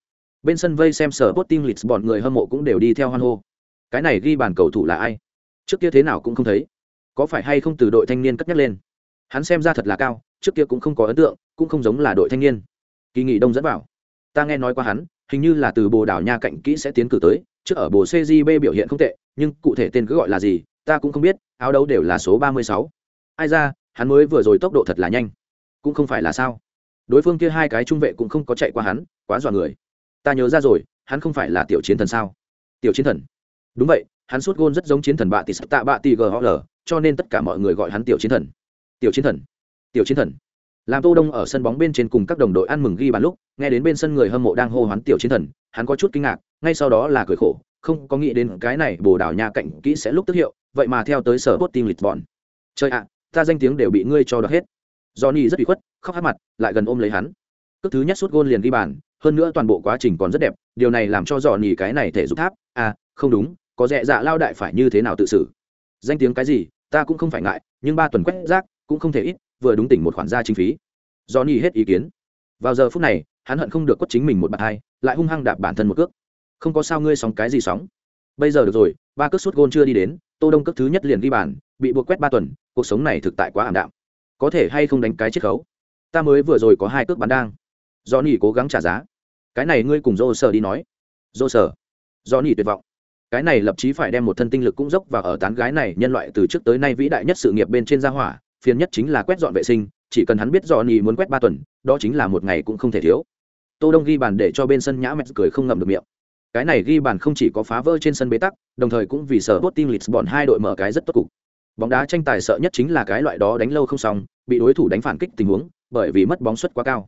Bên sân vây xem sở Sporting Lisbon, người hâm mộ cũng đều đi theo hoan hô. Cái này ghi bàn cầu thủ là ai? Trước kia thế nào cũng không thấy. Có phải hay không từ đội thanh niên cất nhắc lên? Hắn xem ra thật là cao, trước kia cũng không có ấn tượng, cũng không giống là đội thanh niên. Kỳ nghị đông dẫn vào ta nghe nói qua hắn, hình như là từ bồ đảo nha cạnh kỹ sẽ tiến cử tới, trước ở bồ cgb biểu hiện không tệ, nhưng cụ thể tên cứ gọi là gì, ta cũng không biết, áo đấu đều là số ba mươi sáu. Ai ra, hắn mới vừa rồi tốc độ thật là nhanh. Cũng không phải là sao. Đối phương kia hai cái trung vệ cũng không có chạy qua hắn, quá dọa người. Ta nhớ ra rồi, hắn không phải là tiểu chiến thần sao? Tiểu chiến thần. Đúng vậy hắn suốt gôn rất giống chiến thần bạ tỷ tạ bạ tỷ ghl cho nên tất cả mọi người gọi hắn tiểu chiến thần. Tiểu chiến thần. Tiểu chiến thần. Làm tô đông ở sân bóng bên trên cùng các đồng đội ăn mừng ghi bàn lúc, nghe đến bên sân người hâm mộ đang hô hoán tiểu chiến thần, hắn có chút kinh ngạc, ngay sau đó là cười khổ, không có nghĩ đến cái này bồ đảo nhà cạnh kỹ sẽ lúc tức hiệu, vậy mà theo tới sở bot team lịch bọn chơi ạ, ta danh tiếng đều bị ngươi cho đọc hết. Johnny rất bị khuất, khóc hát mặt, lại gần ôm lấy hắn. Cước thứ nhất suốt gôn liền ghi bàn, hơn nữa toàn bộ quá trình còn rất đẹp, điều này làm cho johnny cái này thể dục tháp à không đúng có dẹ dạ lao đại phải như thế nào tự xử? Danh tiếng cái gì, ta cũng không phải ngại, nhưng ba tuần quét rác cũng không thể ít, vừa đúng tỉnh một khoản gia chi phí. Do nhi hết ý kiến. Vào giờ phút này, hắn hận không được quất chính mình một bàn hai, lại hung hăng đạp bản thân một cước. Không có sao ngươi sóng cái gì sóng. Bây giờ được rồi, ba cước suốt gôn chưa đi đến, tô đông cước thứ nhất liền ghi bàn, bị buộc quét ba tuần, cuộc sống này thực tại quá ảm đạm. Có thể hay không đánh cái chiết khấu? Ta mới vừa rồi có hai cước bắn đang. Do nhi cố gắng trả giá. Cái này ngươi cùng dô sở đi nói. Dô sở do nhi tuyệt vọng cái này lập chí phải đem một thân tinh lực cũng dốc vào ở tán gái này nhân loại từ trước tới nay vĩ đại nhất sự nghiệp bên trên gia hỏa, phiền nhất chính là quét dọn vệ sinh, chỉ cần hắn biết dò nhì muốn quét ba tuần, đó chính là một ngày cũng không thể thiếu. Tô đông ghi bàn để cho bên sân nhã mẹt cười không ngậm được miệng. Cái này ghi bàn không chỉ có phá vỡ trên sân bế tắc, đồng thời cũng vì sở bot team lisbon hai đội mở cái rất tốt cục. Bóng đá tranh tài sợ nhất chính là cái loại đó đánh lâu không xong, bị đối thủ đánh phản kích tình huống, bởi vì mất bóng suất quá cao.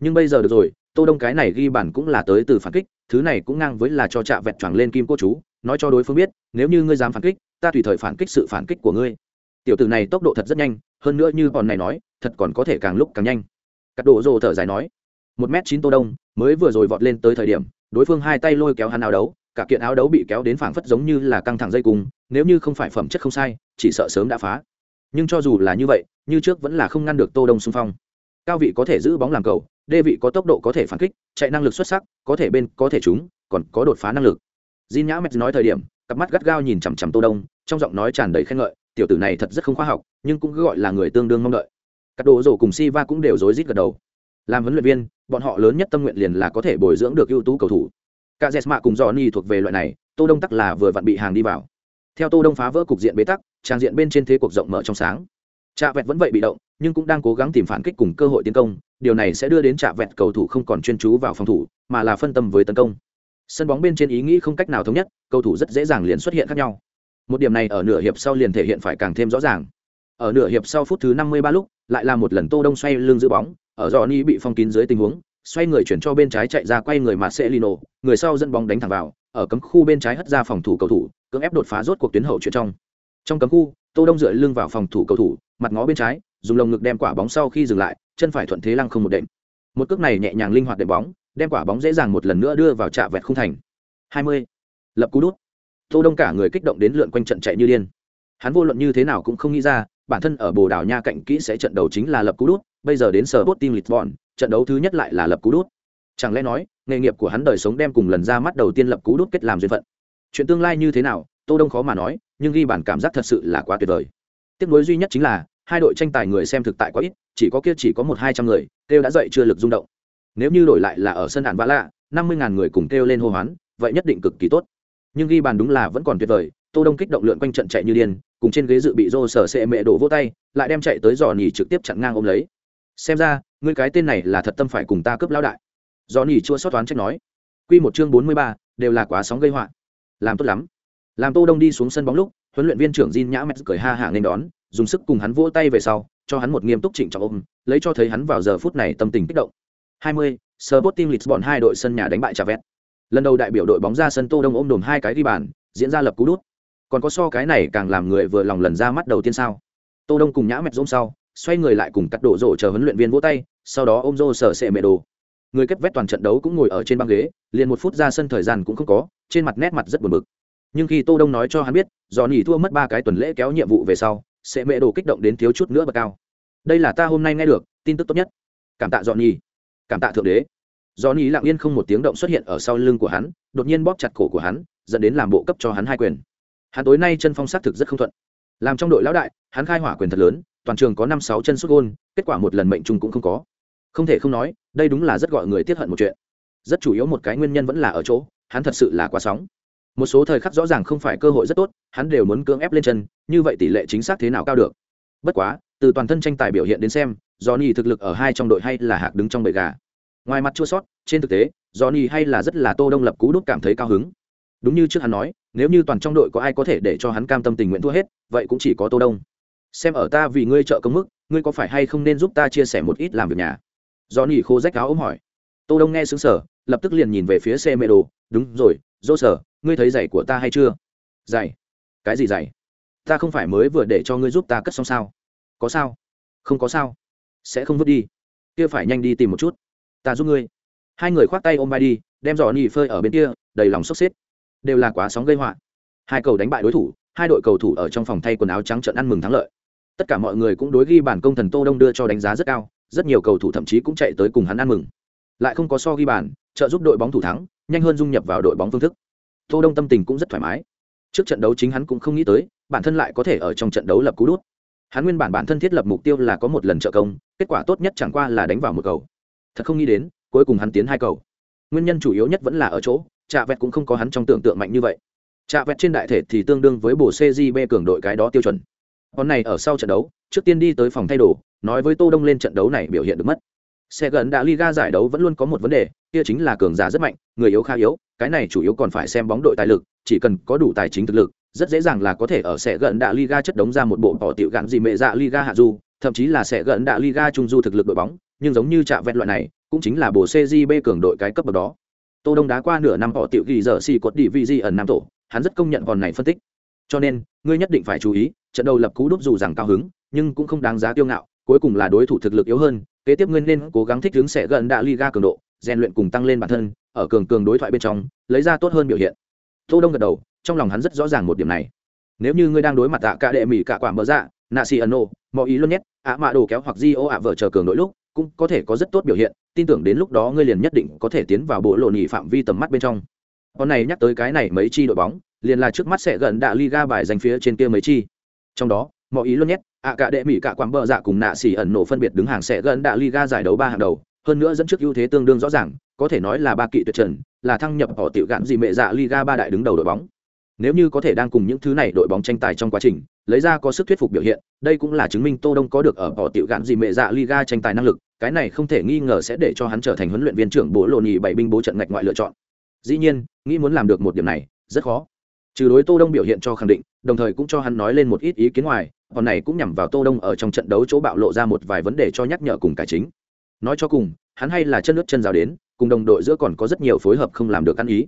Nhưng bây giờ được rồi, tô đông cái này ghi bàn cũng là tới từ phản kích, thứ này cũng ngang với là cho trạ vẹt choàng lên kim cô chú nói cho đối phương biết, nếu như ngươi dám phản kích, ta tùy thời phản kích sự phản kích của ngươi. Tiểu tử này tốc độ thật rất nhanh, hơn nữa như bọn này nói, thật còn có thể càng lúc càng nhanh. Cắt đổ rồ thở dài nói, một m chín tô đông, mới vừa rồi vọt lên tới thời điểm, đối phương hai tay lôi kéo hắn áo đấu, cả kiện áo đấu bị kéo đến phảng phất giống như là căng thẳng dây cung, nếu như không phải phẩm chất không sai, chỉ sợ sớm đã phá. Nhưng cho dù là như vậy, như trước vẫn là không ngăn được tô đông xung phong. Cao vị có thể giữ bóng làm cầu, đê vị có tốc độ có thể phản kích, chạy năng lực xuất sắc, có thể bên, có thể trúng, còn có đột phá năng lực. Jin Nhã Mets nói thời điểm, cặp mắt gắt gao nhìn chằm chằm Tô Đông, trong giọng nói tràn đầy khen ngợi, tiểu tử này thật rất không khoa học, nhưng cũng gọi là người tương đương mong đợi. Các đồ rổ cùng Siva cũng đều rối rít gật đầu. Làm huấn luyện viên, bọn họ lớn nhất tâm nguyện liền là có thể bồi dưỡng được ưu tú cầu thủ. Cả Jesma cùng Johnny thuộc về loại này, Tô Đông tắc là vừa vặn bị hàng đi vào. Theo Tô Đông phá vỡ cục diện bế tắc, trang diện bên trên thế cuộc rộng mở trong sáng. Trạ Vẹt vẫn vậy bị động, nhưng cũng đang cố gắng tìm phản kích cùng cơ hội tiến công, điều này sẽ đưa đến Trạ Vẹt cầu thủ không còn chuyên chú vào phòng thủ, mà là phân tâm với tấn công sân bóng bên trên ý nghĩ không cách nào thống nhất, cầu thủ rất dễ dàng liền xuất hiện khác nhau. Một điểm này ở nửa hiệp sau liền thể hiện phải càng thêm rõ ràng. Ở nửa hiệp sau phút thứ năm mươi ba lúc, lại là một lần tô đông xoay lưng giữ bóng, ở do ni bị phong kín dưới tình huống, xoay người chuyển cho bên trái chạy ra quay người mà sẽ lino người sau dẫn bóng đánh thẳng vào, ở cấm khu bên trái hất ra phòng thủ cầu thủ, cưỡng ép đột phá rốt cuộc tuyến hậu chuyển trong. Trong cấm khu, tô đông dựa lưng vào phòng thủ cầu thủ, mặt ngó bên trái, dùng lồng ngực đem quả bóng sau khi dừng lại, chân phải thuận thế lăng không một đệm một cước này nhẹ nhàng linh hoạt đệm bóng đem quả bóng dễ dàng một lần nữa đưa vào trạ vẹt khung thành. 20. lập cú đút. Tô đông cả người kích động đến lượn quanh trận chạy như điên. Hắn vô luận như thế nào cũng không nghĩ ra bản thân ở bồ đào nha cạnh kỹ sẽ trận đầu chính là lập cú đút bây giờ đến sở bot team vọn, trận đấu thứ nhất lại là lập cú đút. Chẳng lẽ nói nghề nghiệp của hắn đời sống đem cùng lần ra mắt đầu tiên lập cú đút kết làm duyên phận? Chuyện tương lai như thế nào tô đông khó mà nói nhưng ghi bản cảm giác thật sự là quá tuyệt vời. Tiếc nối duy nhất chính là hai đội tranh tài người xem thực tại quá ít chỉ có kia chỉ có một hai trăm người kêu đã dậy chưa lực rung động. Nếu như đổi lại là ở sân đạn vã lạ năm mươi ngàn người cùng kêu lên hô hoán vậy nhất định cực kỳ tốt. Nhưng ghi bàn đúng là vẫn còn tuyệt vời tô đông kích động lượn quanh trận chạy như điên cùng trên ghế dự bị rô sở sệ mẹ đổ vô tay lại đem chạy tới giò nỉ trực tiếp chặn ngang ôm lấy. Xem ra ngươi cái tên này là thật tâm phải cùng ta cướp lao đại. Giò nỉ chua xót toán trách nói. Quy một chương bốn mươi ba đều là quá sóng gây họa. Làm tốt lắm. Làm tô đông đi xuống sân bóng lúc huấn luyện viên trưởng Jin Nhã mẹ cười ha hả nên đón, dùng sức cùng hắn vỗ tay về sau cho hắn một nghiêm túc trịnh trọng ôm lấy cho thấy hắn vào giờ phút này tâm tình kích động 20. Sporting Lisbon hai đội sân nhà đánh bại Chavet. Lần đầu đại biểu đội bóng ra sân Tô Đông ôm đồm hai cái đi bàn, diễn ra lập cú đút. Còn có so cái này càng làm người vừa lòng lần ra mắt đầu tiên sao? Tô Đông cùng nhã mệt rôm sau, xoay người lại cùng cắt đổ rổ chờ huấn luyện viên vỗ tay, sau đó ôm rô sở sệ mẹ đồ. Người kết vét toàn trận đấu cũng ngồi ở trên băng ghế, liền một phút ra sân thời gian cũng không có, trên mặt nét mặt rất buồn bực. Nhưng khi Tô Đông nói cho hắn biết, do nhỉ thua mất ba cái tuần lễ kéo nhiệm vụ về sau, sẽ mẹ đồ kích động đến thiếu chút nữa bậc cao. Đây là ta hôm nay nghe được, tin tức tốt nhất. Cảm tạ dọn Nhi. cảm tạ thượng đế do Nhi lặng yên không một tiếng động xuất hiện ở sau lưng của hắn đột nhiên bóp chặt cổ của hắn dẫn đến làm bộ cấp cho hắn hai quyền hắn tối nay chân phong xác thực rất không thuận làm trong đội lão đại hắn khai hỏa quyền thật lớn toàn trường có năm sáu chân xuất gôn kết quả một lần mệnh chung cũng không có không thể không nói đây đúng là rất gọi người tiếp hận một chuyện rất chủ yếu một cái nguyên nhân vẫn là ở chỗ hắn thật sự là quá sóng một số thời khắc rõ ràng không phải cơ hội rất tốt hắn đều muốn cưỡng ép lên chân như vậy tỷ lệ chính xác thế nào cao được bất quá từ toàn thân tranh tài biểu hiện đến xem Johnny thực lực ở hai trong đội hay là hạc đứng trong bầy gà. Ngoài mặt chua sót, trên thực tế, Johnny hay là rất là Tô Đông lập cú đốt cảm thấy cao hứng. Đúng như trước hắn nói, nếu như toàn trong đội có ai có thể để cho hắn cam tâm tình nguyện thua hết, vậy cũng chỉ có Tô Đông. Xem ở ta vì ngươi trợ công mức, ngươi có phải hay không nên giúp ta chia sẻ một ít làm việc nhà? Johnny khô rách áo ôm hỏi. Tô Đông nghe sững sờ, lập tức liền nhìn về phía xe mê đồ, đúng rồi, Dô sở, ngươi thấy giày của ta hay chưa? Giày? Cái gì giày? Ta không phải mới vừa để cho ngươi giúp ta cất xong sao? Có sao? Không có sao sẽ không vứt đi kia phải nhanh đi tìm một chút ta giúp ngươi hai người khoác tay ôm vai đi, đem giỏ nỉ phơi ở bên kia, đầy lòng sốc xếp đều là quá sóng gây họa hai cầu đánh bại đối thủ, hai đội cầu thủ ở trong phòng thay quần áo trắng trận ăn mừng thắng lợi tất cả mọi người cũng đối ghi bản công thần tô đông đưa cho đánh giá rất cao, rất nhiều cầu thủ thậm chí cũng chạy tới cùng hắn ăn mừng lại không có so ghi bàn, trợ giúp đội bóng thủ thắng, nhanh hơn dung nhập vào đội bóng phương thức tô đông tâm tình cũng rất thoải mái. Trước trận đấu chính hắn cũng không nghĩ tới, bản thân lại có thể ở trong trận đấu lập cú đút. Hắn nguyên bản bản thân thiết lập mục tiêu là có một lần trợ công, kết quả tốt nhất chẳng qua là đánh vào một cầu. Thật không nghĩ đến, cuối cùng hắn tiến hai cầu. Nguyên nhân chủ yếu nhất vẫn là ở chỗ, trạ vẹt cũng không có hắn trong tưởng tượng mạnh như vậy. Trạ vẹt trên đại thể thì tương đương với bộ cgb cường đội cái đó tiêu chuẩn. Con này ở sau trận đấu, trước tiên đi tới phòng thay đồ, nói với tô đông lên trận đấu này biểu hiện được mất. Xe gần đã liga giải đấu vẫn luôn có một vấn đề, kia chính là cường giả rất mạnh, người yếu khá yếu cái này chủ yếu còn phải xem bóng đội tài lực, chỉ cần có đủ tài chính thực lực, rất dễ dàng là có thể ở sẽ gần đạ liga chất đống ra một bộ bỏ tiểu gạn gì mẹ dạ liga hạ du, thậm chí là sẽ gần đạ liga trung du thực lực đội bóng, nhưng giống như trạ vẹn loại này, cũng chính là bộ CJB cường đội cái cấp bậc đó. Tô đông đá qua nửa năm họ tiểu ghi giờ xì cột đi vi di ẩn nam tổ, hắn rất công nhận còn này phân tích. Cho nên, ngươi nhất định phải chú ý, trận đầu lập cú đúp dù rằng cao hứng, nhưng cũng không đáng giá tiêu ngạo, cuối cùng là đối thủ thực lực yếu hơn, kế tiếp ngươi nên cố gắng thích ứng sẽ gần đạ liga cường độ, rèn luyện cùng tăng lên bản thân ở cường cường đối thoại bên trong, lấy ra tốt hơn biểu hiện. Tô đông gật đầu, trong lòng hắn rất rõ ràng một điểm này. Nếu như ngươi đang đối mặt tạ cả đệ mỹ cả quả mở dạ nạ xì ẩn nô mọi ý luôn nhét, ạ mạ đồ kéo hoặc di ô ạ vợ chờ cường đội lúc, cũng có thể có rất tốt biểu hiện, tin tưởng đến lúc đó ngươi liền nhất định có thể tiến vào bộ lộ nhị phạm vi tầm mắt bên trong. Con này nhắc tới cái này mấy chi đội bóng, liền là trước mắt sẽ gần đạ liga bài danh phía trên kia mấy chi. Trong đó mọi ý luôn nhét, ạ cả đệ mỹ cả quảng bờ dạ cùng nạ xì ẩn nổ phân biệt đứng hàng sẽ gần đạ liga giải đấu ba hàng đầu, hơn nữa dẫn trước ưu thế tương đương rõ ràng có thể nói là ba kỵ tuyệt trần, là thăng nhập họ tiểu gạn gì mẹ dạ liga ba đại đứng đầu đội bóng. Nếu như có thể đang cùng những thứ này đội bóng tranh tài trong quá trình, lấy ra có sức thuyết phục biểu hiện, đây cũng là chứng minh tô đông có được ở họ tiểu gạn gì mẹ dạ liga tranh tài năng lực, cái này không thể nghi ngờ sẽ để cho hắn trở thành huấn luyện viên trưởng bố lộ nhị bảy binh bố trận ngạch ngoại lựa chọn. Dĩ nhiên, nghĩ muốn làm được một điểm này, rất khó. Trừ đối tô đông biểu hiện cho khẳng định, đồng thời cũng cho hắn nói lên một ít ý kiến ngoài, còn này cũng nhằm vào tô đông ở trong trận đấu chỗ bạo lộ ra một vài vấn đề cho nhắc nhở cùng cải chính. Nói cho cùng, hắn hay là chân nước chân giáo đến cùng đồng đội giữa còn có rất nhiều phối hợp không làm được ăn ý.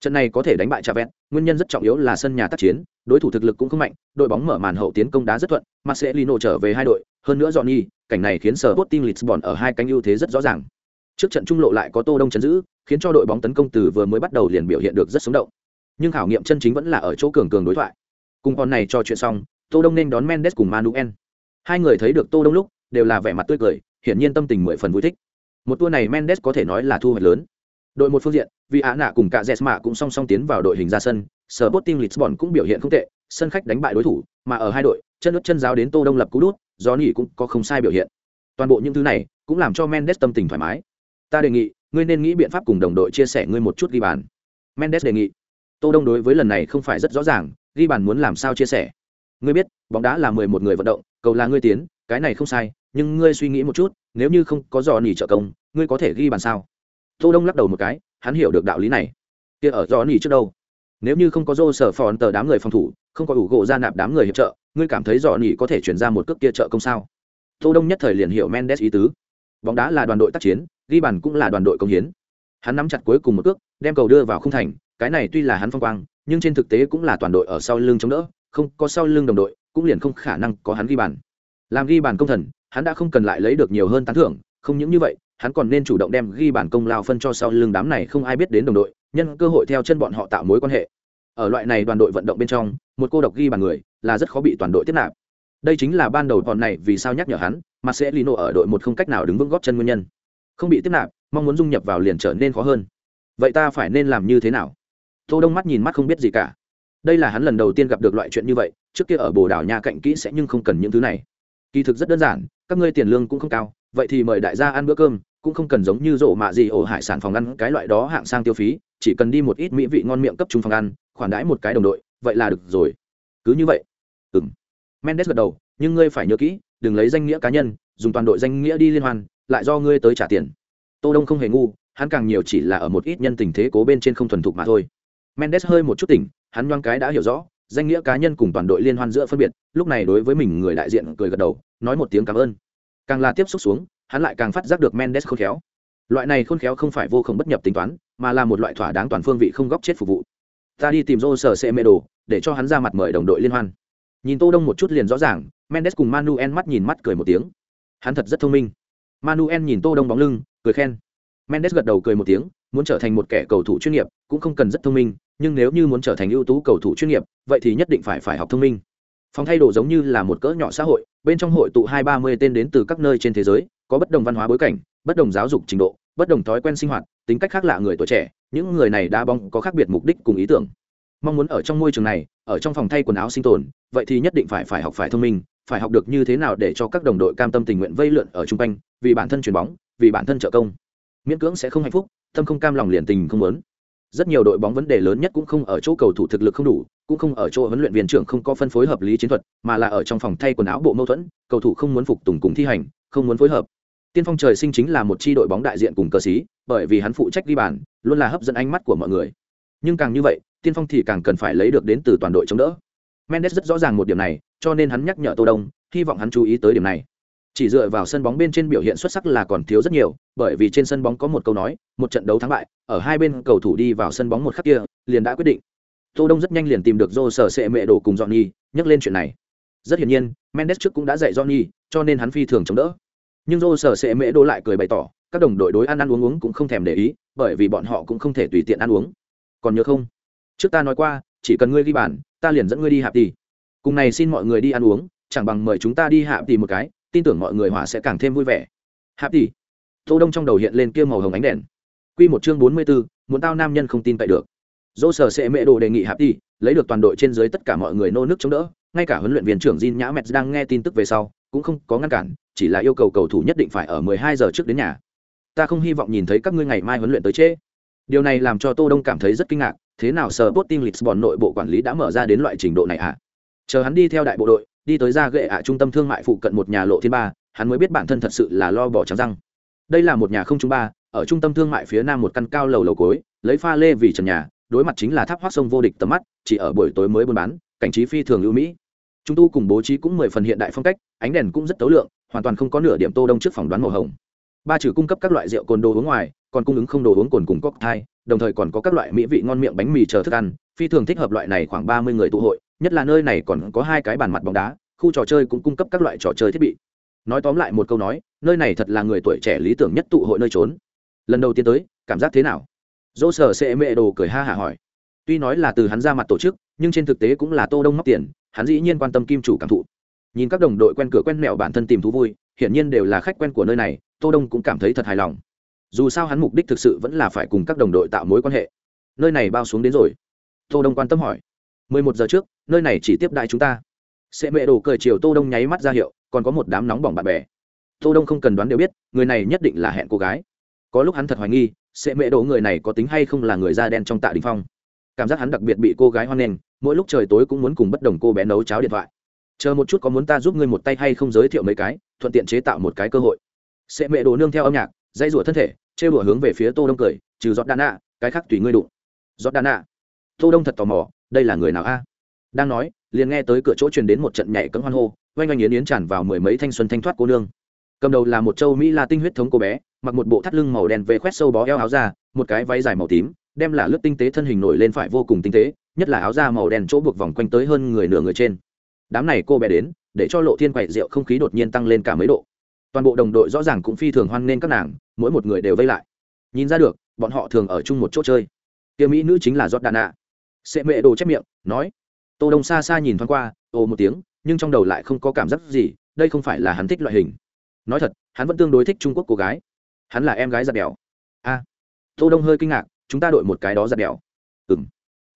Trận này có thể đánh bại trà vẹn nguyên nhân rất trọng yếu là sân nhà tác chiến, đối thủ thực lực cũng không mạnh, đội bóng mở màn hậu tiến công đá rất thuận, marcelino trở về hai đội, hơn nữa johnny, cảnh này khiến sở Tim Lisbon ở hai cánh ưu thế rất rõ ràng. Trước trận trung lộ lại có tô đông chấn giữ, khiến cho đội bóng tấn công từ vừa mới bắt đầu liền biểu hiện được rất sống động. Nhưng khảo nghiệm chân chính vẫn là ở chỗ cường cường đối thoại. Cùng con này cho chuyện xong, tô đông nên đón mendes cùng manuel. Hai người thấy được tô đông lúc, đều là vẻ mặt tươi cười, hiển nhiên tâm tình mười phần vui thích một tour này mendes có thể nói là thu hoạch lớn. Đội một phương diện, vì á nạ cùng cả jesma cũng song song tiến vào đội hình ra sân sở bot team lisbon cũng biểu hiện không tệ, sân khách đánh bại đối thủ, mà ở hai đội, chân nước chân giáo đến tô đông lập cú đút do nhỉ cũng có không sai biểu hiện. Toàn bộ những thứ này cũng làm cho mendes tâm tình thoải mái. Ta đề nghị, ngươi nên nghĩ biện pháp cùng đồng đội chia sẻ ngươi một chút ghi bàn. Mendes đề nghị. Tô đông đối với lần này không phải rất rõ ràng, ghi bàn muốn làm sao chia sẻ? Ngươi biết, bóng đá là mười một người vận động, cầu là ngươi tiến, cái này không sai, nhưng ngươi suy nghĩ một chút nếu như không có dò nỉ trợ công, ngươi có thể ghi bàn sao? Tô đông lắc đầu một cái, hắn hiểu được đạo lý này. Kia ở dò nỉ trước đâu? Nếu như không có dô sở phòn tờ đám người phòng thủ, không có ủ gỗ ra nạp đám người hiệp trợ, ngươi cảm thấy dò nỉ có thể chuyển ra một cước kia trợ công sao? Tô đông nhất thời liền hiểu mendes ý tứ. Bóng đá là đoàn đội tác chiến, ghi bàn cũng là đoàn đội công hiến. Hắn nắm chặt cuối cùng một cước, đem cầu đưa vào khung thành, cái này tuy là hắn phong quang, nhưng trên thực tế cũng là toàn đội ở sau lưng chống đỡ, không có sau lưng đồng đội, cũng liền không khả năng có hắn ghi bàn. Làm ghi bàn công thần hắn đã không cần lại lấy được nhiều hơn tán thưởng, không những như vậy, hắn còn nên chủ động đem ghi bản công lao phân cho sau lưng đám này không ai biết đến đồng đội, nhân cơ hội theo chân bọn họ tạo mối quan hệ. Ở loại này đoàn đội vận động bên trong, một cô độc ghi bàn người là rất khó bị toàn đội tiếp nạp. Đây chính là ban đầu bọn này vì sao nhắc nhở hắn, mà sẽ lino ở đội một không cách nào đứng vững góp chân nguyên nhân. Không bị tiếp nạp, mong muốn dung nhập vào liền trở nên khó hơn. Vậy ta phải nên làm như thế nào? Tô đông mắt nhìn mắt không biết gì cả. Đây là hắn lần đầu tiên gặp được loại chuyện như vậy, trước kia ở bồ đảo nha cạnh kỹ sẽ nhưng không cần những thứ này kỳ thực rất đơn giản, các ngươi tiền lương cũng không cao, vậy thì mời đại gia ăn bữa cơm, cũng không cần giống như rổ mạ gì ổ hải sản phòng ăn, cái loại đó hạng sang tiêu phí, chỉ cần đi một ít mỹ vị ngon miệng cấp trung phòng ăn, khoản đãi một cái đồng đội, vậy là được rồi. Cứ như vậy. Ừ m mendes gật đầu, nhưng ngươi phải nhớ kỹ, đừng lấy danh nghĩa cá nhân, dùng toàn đội danh nghĩa đi liên hoan, lại do ngươi tới trả tiền. Tô đông không hề ngu, hắn càng nhiều chỉ là ở một ít nhân tình thế cố bên trên không thuần thục mà thôi. Mendes hơi một chút tỉnh, hắn nhoang cái đã hiểu rõ danh nghĩa cá nhân cùng toàn đội liên hoan giữa phân biệt, lúc này đối với mình người đại diện cười gật đầu, nói một tiếng cảm ơn. Càng là tiếp xúc xuống, hắn lại càng phát giác được mendes khôn khéo. Loại này khôn khéo không phải vô không bất nhập tính toán, mà là một loại thỏa đáng toàn phương vị không góc chết phục vụ. Ta đi tìm rô sở xe mê đồ để cho hắn ra mặt mời đồng đội liên hoan. Nhìn tô đông một chút liền rõ ràng, mendes cùng manuel mắt nhìn mắt cười một tiếng. Hắn thật rất thông minh. Manuel nhìn tô đông bóng lưng, cười khen. Mendes gật đầu cười một tiếng, muốn trở thành một kẻ cầu thủ chuyên nghiệp, cũng không cần rất thông minh nhưng nếu như muốn trở thành ưu tú cầu thủ chuyên nghiệp, vậy thì nhất định phải phải học thông minh. Phòng thay đồ giống như là một cỡ nhỏ xã hội, bên trong hội tụ hai ba mươi tên đến từ các nơi trên thế giới, có bất đồng văn hóa bối cảnh, bất đồng giáo dục trình độ, bất đồng thói quen sinh hoạt, tính cách khác lạ người tuổi trẻ, những người này đa bóng có khác biệt mục đích cùng ý tưởng. Mong muốn ở trong môi trường này, ở trong phòng thay quần áo sinh tồn, vậy thì nhất định phải phải học phải thông minh, phải học được như thế nào để cho các đồng đội cam tâm tình nguyện vây lượn ở chung quanh, vì bản thân chuyền bóng, vì bản thân trợ công. Miễn cưỡng sẽ không hạnh phúc, tâm không cam lòng liền tình không muốn rất nhiều đội bóng vấn đề lớn nhất cũng không ở chỗ cầu thủ thực lực không đủ, cũng không ở chỗ huấn luyện viên trưởng không có phân phối hợp lý chiến thuật, mà là ở trong phòng thay quần áo bộ mâu thuẫn, cầu thủ không muốn phục tùng cùng thi hành, không muốn phối hợp. Tiên phong trời sinh chính là một chi đội bóng đại diện cùng cơ sĩ, bởi vì hắn phụ trách ghi bàn, luôn là hấp dẫn ánh mắt của mọi người. Nhưng càng như vậy, tiên phong thì càng cần phải lấy được đến từ toàn đội chống đỡ. Mendes rất rõ ràng một điểm này, cho nên hắn nhắc nhở tô đông, hy vọng hắn chú ý tới điểm này chỉ dựa vào sân bóng bên trên biểu hiện xuất sắc là còn thiếu rất nhiều, bởi vì trên sân bóng có một câu nói, một trận đấu thắng bại, ở hai bên cầu thủ đi vào sân bóng một khắc kia, liền đã quyết định. Tô đông rất nhanh liền tìm được dô sở sệ mẹ đồ cùng johnny, nhắc lên chuyện này. Rất hiển nhiên, mendes trước cũng đã dạy johnny, cho nên hắn phi thường chống đỡ. Nhưng dô sở sệ mẹ đồ lại cười bày tỏ, các đồng đội đối ăn ăn uống uống cũng không thèm để ý, bởi vì bọn họ cũng không thể tùy tiện ăn uống. Còn nhớ không? Trước ta nói qua, chỉ cần ngươi ghi bàn, ta liền dẫn ngươi đi hạp tỷ. Cùng này xin mọi người đi ăn uống, chẳng bằng mời chúng ta đi hạp tỷ một cái tin tưởng mọi người hỏa sẽ càng thêm vui vẻ hạp tỷ tô đông trong đầu hiện lên kia màu hồng ánh đèn quy một chương bốn mươi 44, muốn tao nam nhân không tin tại được dô sở sẽ mẹ đồ đề nghị hạp tỷ lấy được toàn đội trên dưới tất cả mọi người nô nước chống đỡ ngay cả huấn luyện viên trưởng Jin Nhã Mets đang nghe tin tức về sau, cũng không có ngăn cản, chỉ là yêu cầu cầu thủ nhất định phải ở 12 giờ trước đến nhà. Ta không hy vọng nhìn thấy các ngươi ngày mai huấn luyện tới trễ. Điều này làm cho Tô Đông cảm thấy rất kinh ngạc, thế nào Sporting Lisbon nội bộ quản lý đã mở ra đến loại trình độ này ạ? À? Chờ hắn đi theo đại bộ đội, đi tới ra gệ ạ trung tâm thương mại phụ cận một nhà lộ thiên ba, hắn mới biết bản thân thật sự là lo bỏ trắng răng. Đây là một nhà không trung ba, ở trung tâm thương mại phía nam một căn cao lầu lầu cối, lấy pha lê vì trần nhà, đối mặt chính là tháp hoác sông vô địch tầm mắt, chỉ ở buổi tối mới buôn bán, cảnh trí phi thường ưu mỹ. Trung tu cùng bố trí cũng mười phần hiện đại phong cách, ánh đèn cũng rất tấu lượng, hoàn toàn không có nửa điểm tô đông trước phòng đoán màu hồng. Ba trừ cung cấp các loại rượu cồn đồ uống ngoài, còn cung ứng không đồ uống cồn cùng cocktail, đồng thời còn có các loại mỹ vị ngon miệng bánh mì chờ thức ăn, phi thường thích hợp loại này khoảng ba mươi người tụ hội, nhất là nơi này còn có hai cái bàn mặt bóng đá, khu trò chơi cũng cung cấp các loại trò chơi thiết bị. Nói tóm lại một câu nói, nơi này thật là người tuổi trẻ lý tưởng nhất tụ hội nơi trốn. Lần đầu tiên tới, cảm giác thế nào? Dỗ sở sẽ mẹ đồ cười ha hả hỏi. Tuy nói là từ hắn ra mặt tổ chức, nhưng trên thực tế cũng là Tô Đông móc tiền, hắn dĩ nhiên quan tâm kim chủ cảm thụ. Nhìn các đồng đội quen cửa quen mẹo bản thân tìm thú vui, hiển nhiên đều là khách quen của nơi này, Tô Đông cũng cảm thấy thật hài lòng dù sao hắn mục đích thực sự vẫn là phải cùng các đồng đội tạo mối quan hệ nơi này bao xuống đến rồi tô đông quan tâm hỏi mười một giờ trước nơi này chỉ tiếp đại chúng ta. Sẽ mẹ đồ cười chiều tô đông nháy mắt ra hiệu còn có một đám nóng bỏng bạn bè. Tô đông không cần đoán đều biết người này nhất định là hẹn cô gái. Có lúc hắn thật hoài nghi sẽ mẹ đồ người này có tính hay không là người da đen trong tạ đình phong. Cảm giác hắn đặc biệt bị cô gái hoan nghênh mỗi lúc trời tối cũng muốn cùng bất đồng cô bé nấu cháo điện thoại. Chờ một chút có muốn ta giúp ngươi một tay hay không giới thiệu mấy cái thuận tiện chế tạo một cái cơ hội. Sẽ mẹ đồ nương theo âm nhạc dây rủa thân thể trêu đùa hướng về phía tô đông cười trừ giọt đàn ạ, cái khác tùy ngươi đụng. Giọt đàn ạ. tô đông thật tò mò đây là người nào a? Đang nói, liền nghe tới cửa chỗ truyền đến một trận nhảy cấm hoan hô, oanh oanh yến yến tràn vào mười mấy thanh xuân thanh thoát cô nương. Cầm đầu là một châu mỹ la tinh huyết thống cô bé, mặc một bộ thắt lưng màu đen về khoét sâu bó eo áo ra một cái váy dài màu tím, đem là lướt tinh tế thân hình nổi lên phải vô cùng tinh tế, nhất là áo da màu đen chỗ buộc vòng quanh tới hơn người nửa người trên. Đám này cô bé đến, để cho lộ thiên quậy rượu không khí đột nhiên tăng lên cả mấy độ. Toàn bộ đồng đội rõ ràng cũng phi thường hoan nên các nàng, mỗi một người đều vây lại. Nhìn ra được, bọn họ thường ở chung một chỗ chơi. Tiêu mỹ nữ chính là giọt Đà nạ sệ mệ đồ chép miệng, nói. Tô đông xa xa nhìn thoáng qua, ồ một tiếng, nhưng trong đầu lại không có cảm giác gì, đây không phải là hắn thích loại hình. Nói thật, hắn vẫn tương đối thích trung quốc cô gái. Hắn là em gái giặt đèo a. Tô đông hơi kinh ngạc, chúng ta đội một cái đó giặt đèo ừm.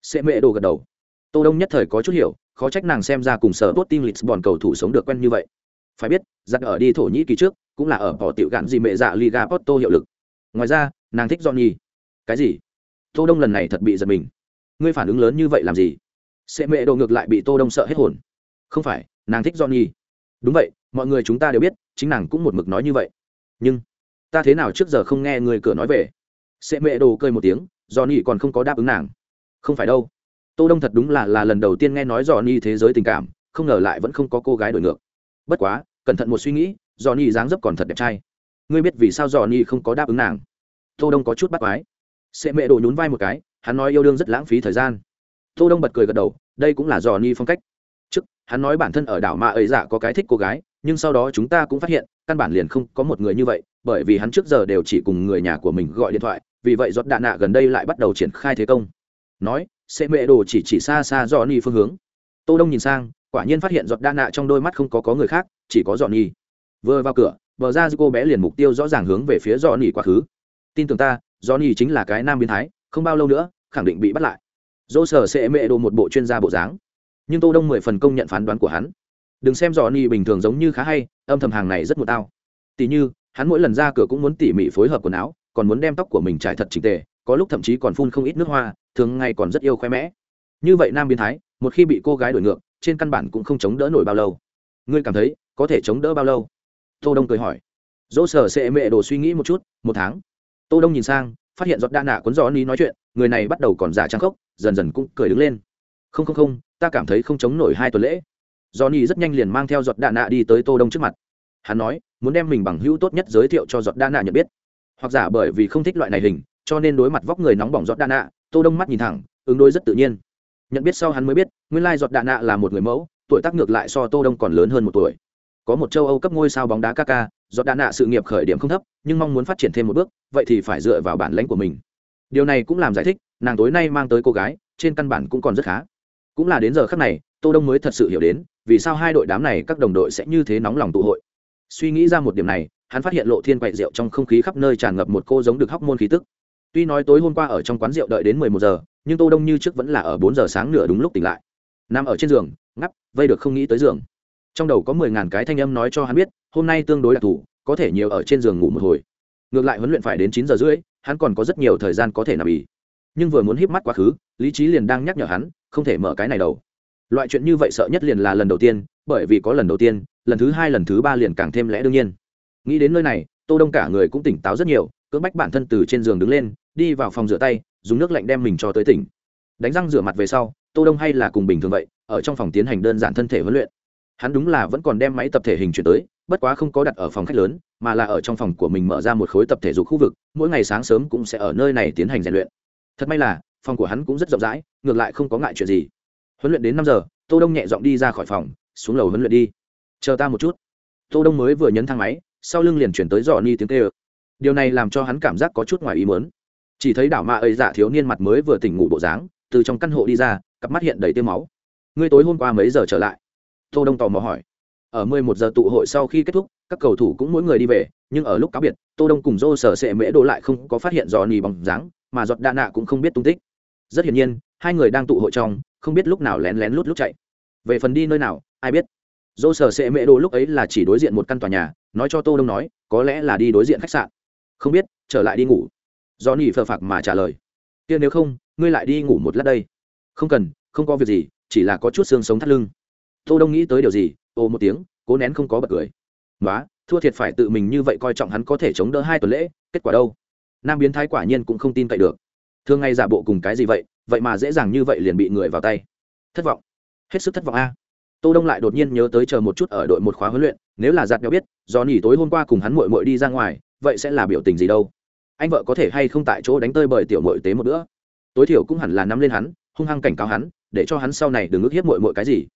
Sệ mẹ đồ gật đầu. Tô đông nhất thời có chút hiểu, khó trách nàng xem ra cùng sở tốt tim lịch bọn cầu thủ sống được quen như vậy. Phải biết, giặt ở đi thổ nhĩ kỳ trước, cũng là ở bỏ tiểu gạn gì mẹ dạ liga porto hiệu lực. Ngoài ra, nàng thích johnny. Cái gì? Tô đông lần này thật bị giật mình ngươi phản ứng lớn như vậy làm gì? Sệ mẹ đồ ngược lại bị tô đông sợ hết hồn. Không phải, nàng thích johnny. Đúng vậy, mọi người chúng ta đều biết, chính nàng cũng một mực nói như vậy. Nhưng, ta thế nào trước giờ không nghe người cửa nói về? Sệ mẹ đồ cười một tiếng, johnny còn không có đáp ứng nàng. Không phải đâu. Tô đông thật đúng là là lần đầu tiên nghe nói johnny thế giới tình cảm, không ngờ lại vẫn không có cô gái đổi ngược. Bất quá, cẩn thận một suy nghĩ, johnny dáng dấp còn thật đẹp trai. Ngươi biết vì sao johnny không có đáp ứng nàng? Tô đông có chút bắt quái. Sệ mẹ đồ nhún vai một cái hắn nói yêu đương rất lãng phí thời gian. Tô đông bật cười gật đầu, đây cũng là dò ni phong cách. Trước, hắn nói bản thân ở đảo ma ấy dạ có cái thích cô gái, nhưng sau đó chúng ta cũng phát hiện, căn bản liền không có một người như vậy, bởi vì hắn trước giờ đều chỉ cùng người nhà của mình gọi điện thoại, vì vậy giọt đạn nạ gần đây lại bắt đầu triển khai thế công. Nói, sẽ mệ đồ chỉ chỉ xa xa dò ni phương hướng. Tô đông nhìn sang, quả nhiên phát hiện giọt đạn nạ trong đôi mắt không có có người khác, chỉ có dò ni. Vừa vào cửa, bờ ra cô bé liền mục tiêu rõ ràng hướng về phía dò ni quá khứ. Tin tưởng ta, dò ni chính là cái nam biến thái không bao lâu nữa, khẳng định bị bắt lại. Dô sở sẽ mẹ đồ một bộ chuyên gia bộ dáng. Nhưng tô đông mười phần công nhận phán đoán của hắn. Đừng xem dò ni bình thường giống như khá hay, âm thầm hàng này rất một tao. Tỉ như, hắn mỗi lần ra cửa cũng muốn tỉ mỉ phối hợp quần áo, còn muốn đem tóc của mình trải thật chỉnh tề, có lúc thậm chí còn phun không ít nước hoa, thường ngày còn rất yêu khoe mẽ. Như vậy nam biến thái, một khi bị cô gái đổi ngược, trên căn bản cũng không chống đỡ nổi bao lâu. Ngươi cảm thấy, có thể chống đỡ bao lâu? Tô đông cười hỏi. Dỗ sở sẽ mẹ đồ suy nghĩ một chút, một tháng. Tô đông nhìn sang phát hiện giọt đa nạ cuốn gió ní nói chuyện người này bắt đầu còn giả trang khốc dần dần cũng cười đứng lên. Không không không ta cảm thấy không chống nổi hai tuần lễ. Johnny rất nhanh liền mang theo giọt đa nạ đi tới tô đông trước mặt. Hắn nói muốn đem mình bằng hữu tốt nhất giới thiệu cho giọt đa nạ nhận biết. Hoặc giả bởi vì không thích loại này hình cho nên đối mặt vóc người nóng bỏng giọt đa nạ tô đông mắt nhìn thẳng ứng đối rất tự nhiên. Nhận biết sau hắn mới biết nguyên lai giọt đa nạ là một người mẫu tuổi tác ngược lại so tô đông còn lớn hơn một tuổi. Có một châu âu cấp ngôi sao bóng đá Kaka, giọt đạn nạ sự nghiệp khởi điểm không thấp, nhưng mong muốn phát triển thêm một bước, vậy thì phải dựa vào bản lãnh của mình. Điều này cũng làm giải thích, nàng tối nay mang tới cô gái, trên căn bản cũng còn rất khá. Cũng là đến giờ khắc này, tô đông mới thật sự hiểu đến, vì sao hai đội đám này các đồng đội sẽ như thế nóng lòng tụ hội. Suy nghĩ ra một điểm này, hắn phát hiện lộ thiên quậy rượu trong không khí khắp nơi tràn ngập một cô giống được hóc môn khí tức. Tuy nói tối hôm qua ở trong quán rượu đợi đến mười một giờ, nhưng tô đông như trước vẫn là ở bốn giờ sáng nửa đúng lúc tỉnh lại. Nằm ở trên giường, ngắp, vây được không nghĩ tới giường. Trong đầu có mười ngàn cái thanh âm nói cho hắn biết hôm nay tương đối đặc thù, có thể nhiều ở trên giường ngủ một hồi. Ngược lại huấn luyện phải đến chín giờ rưỡi, hắn còn có rất nhiều thời gian có thể nằm ì. Nhưng vừa muốn híp mắt quá khứ, lý trí liền đang nhắc nhở hắn, không thể mở cái này đầu. Loại chuyện như vậy sợ nhất liền là lần đầu tiên, bởi vì có lần đầu tiên, lần thứ hai, lần thứ ba liền càng thêm lẽ đương nhiên. Nghĩ đến nơi này, tô đông cả người cũng tỉnh táo rất nhiều, cưỡng bách bản thân từ trên giường đứng lên, đi vào phòng rửa tay, dùng nước lạnh đem mình cho tới tỉnh. Đánh răng rửa mặt về sau, tô đông hay là cùng bình thường vậy, ở trong phòng tiến hành đơn giản thân thể huấn luyện. Hắn đúng là vẫn còn đem máy tập thể hình chuyển tới bất quá không có đặt ở phòng khách lớn, mà là ở trong phòng của mình mở ra một khối tập thể dục khu vực, mỗi ngày sáng sớm cũng sẽ ở nơi này tiến hành rèn luyện. Thật may là, phòng của hắn cũng rất rộng rãi, ngược lại không có ngại chuyện gì. Huấn luyện đến năm giờ, tô đông nhẹ giọng đi ra khỏi phòng, xuống lầu huấn luyện đi. Chờ ta một chút. Tô đông mới vừa nhấn thang máy, sau lưng liền chuyển tới dò ni tiếng kêu. Điều này làm cho hắn cảm giác có chút ngoài ý muốn. Chỉ thấy đảo ma ấy dạ thiếu niên mặt mới vừa tỉnh ngủ bộ dáng, từ trong căn hộ đi ra, cặp mắt hiện đầy tiêu máu. Ngươi tối hôm qua mấy giờ trở lại? Tô đông tò mò hỏi ở 11 giờ tụ hội sau khi kết thúc, các cầu thủ cũng mỗi người đi về, nhưng ở lúc cáo biệt, tô đông cùng dô sở sệ mễ đồ lại không có phát hiện dò ni bóng dáng, mà giọt đa nạ cũng không biết tung tích. Rất hiển nhiên, hai người đang tụ hội trong, không biết lúc nào lén lén lút lút chạy. Về phần đi nơi nào, ai biết? Dô sở sệ mễ đồ lúc ấy là chỉ đối diện một căn tòa nhà, nói cho tô đông nói, có lẽ là đi đối diện khách sạn. Không biết, trở lại đi ngủ. Johnny nỉ phờ phạc mà trả lời. Kia nếu không, ngươi lại đi ngủ một lát đây. Không cần, không có việc gì, chỉ là có chút xương sống thắt lưng. Tô đông nghĩ tới điều gì ồ một tiếng, cố nén không có bật cười. Nói thua thiệt phải tự mình như vậy coi trọng hắn có thể chống đỡ hai tuần lễ, kết quả đâu? Nam biến thái quả nhiên cũng không tin cậy được. Thường ngày giả bộ cùng cái gì vậy vậy mà dễ dàng như vậy liền bị người vào tay. Thất vọng. Hết sức thất vọng a. Tô đông lại đột nhiên nhớ tới chờ một chút ở đội một khóa huấn luyện, nếu là Giạt béo biết, do nỉ tối hôm qua cùng hắn muội muội đi ra ngoài, vậy sẽ là biểu tình gì đâu? Anh vợ có thể hay không tại chỗ đánh tơi bởi tiểu muội tế một bữa? Tối thiểu cũng hẳn là nắm lên hắn, hung hăng cảnh cáo hắn, để cho hắn sau này đừng ước hiếp muội muội cái gì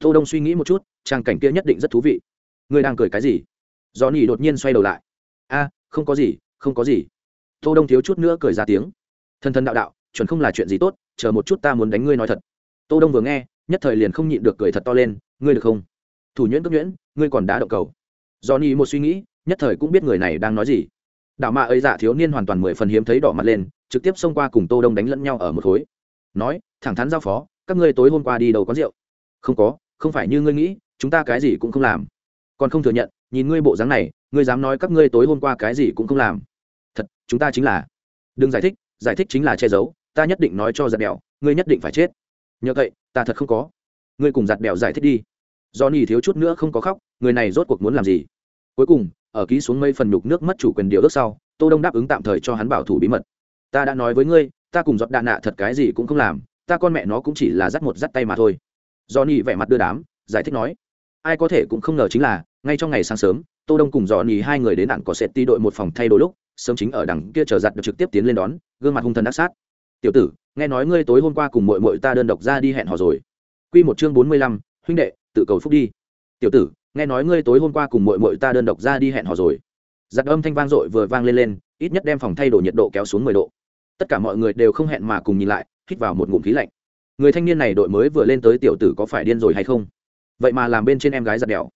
tô đông suy nghĩ một chút, trang cảnh kia nhất định rất thú vị. Ngươi đang cười cái gì? Do nỉ đột nhiên xoay đầu lại. A, không có gì, không có gì. Tô đông thiếu chút nữa cười ra tiếng. Thân thân đạo đạo, chuẩn không là chuyện gì tốt, chờ một chút ta muốn đánh ngươi nói thật. Tô đông vừa nghe, nhất thời liền không nhịn được cười thật to lên, ngươi được không? Thủ nhuyễn cấp nhuyễn, ngươi còn đá động cầu. Do nỉ một suy nghĩ, nhất thời cũng biết người này đang nói gì. Đạo mạ ấy dạ thiếu niên hoàn toàn mười phần hiếm thấy đỏ mặt lên, trực tiếp xông qua cùng tô đông đánh lẫn nhau ở một khối. Nói, thẳng thắn giao phó, các ngươi tối hôm qua đi đâu có rượu? Không có không phải như ngươi nghĩ, chúng ta cái gì cũng không làm. Còn không thừa nhận, nhìn ngươi bộ dáng này, ngươi dám nói các ngươi tối hôm qua cái gì cũng không làm. Thật, chúng ta chính là. Đừng giải thích giải thích chính là che giấu, ta nhất định nói cho giặt bèo, ngươi nhất định phải chết. Nhờ vậy, ta thật không có. Ngươi cùng giặt bèo giải thích đi. Do nỉ thiếu chút nữa không có khóc, người này rốt cuộc muốn làm gì? Cuối cùng, ở ký xuống mây phần nhục nước mất chủ quyền điều ước sau, tô đông đáp ứng tạm thời cho hắn bảo thủ bí mật. Ta đã nói với ngươi, ta cùng giọt đạn nạ thật cái gì cũng không làm, ta con mẹ nó cũng chỉ là dắt một dắt tay mà thôi do nỉ vẻ mặt đưa đám giải thích nói ai có thể cũng không ngờ chính là ngay trong ngày sáng sớm tô đông cùng dò nỉ hai người đến đạn có sệt ti đội một phòng thay đồ lúc sớm chính ở đằng kia chờ giặt được trực tiếp tiến lên đón gương mặt hung thần đắc sát. Tiểu tử nghe nói ngươi tối hôm qua cùng muội muội ta đơn độc ra đi hẹn hò rồi. Quy một chương bốn mươi lăm, huynh đệ tự cầu phúc đi. Tiểu tử nghe nói ngươi tối hôm qua cùng muội muội ta đơn độc ra đi hẹn hò rồi. Giặt âm thanh vang dội vừa vang lên lên ít nhất đem phòng thay đồ nhiệt độ kéo xuống mười độ. Tất cả mọi người đều không hẹn mà cùng nhìn lại hít vào một ngụm khí lạnh người thanh niên này đội mới vừa lên tới tiểu tử có phải điên rồi hay không? Vậy mà làm bên trên em gái giặt đèo.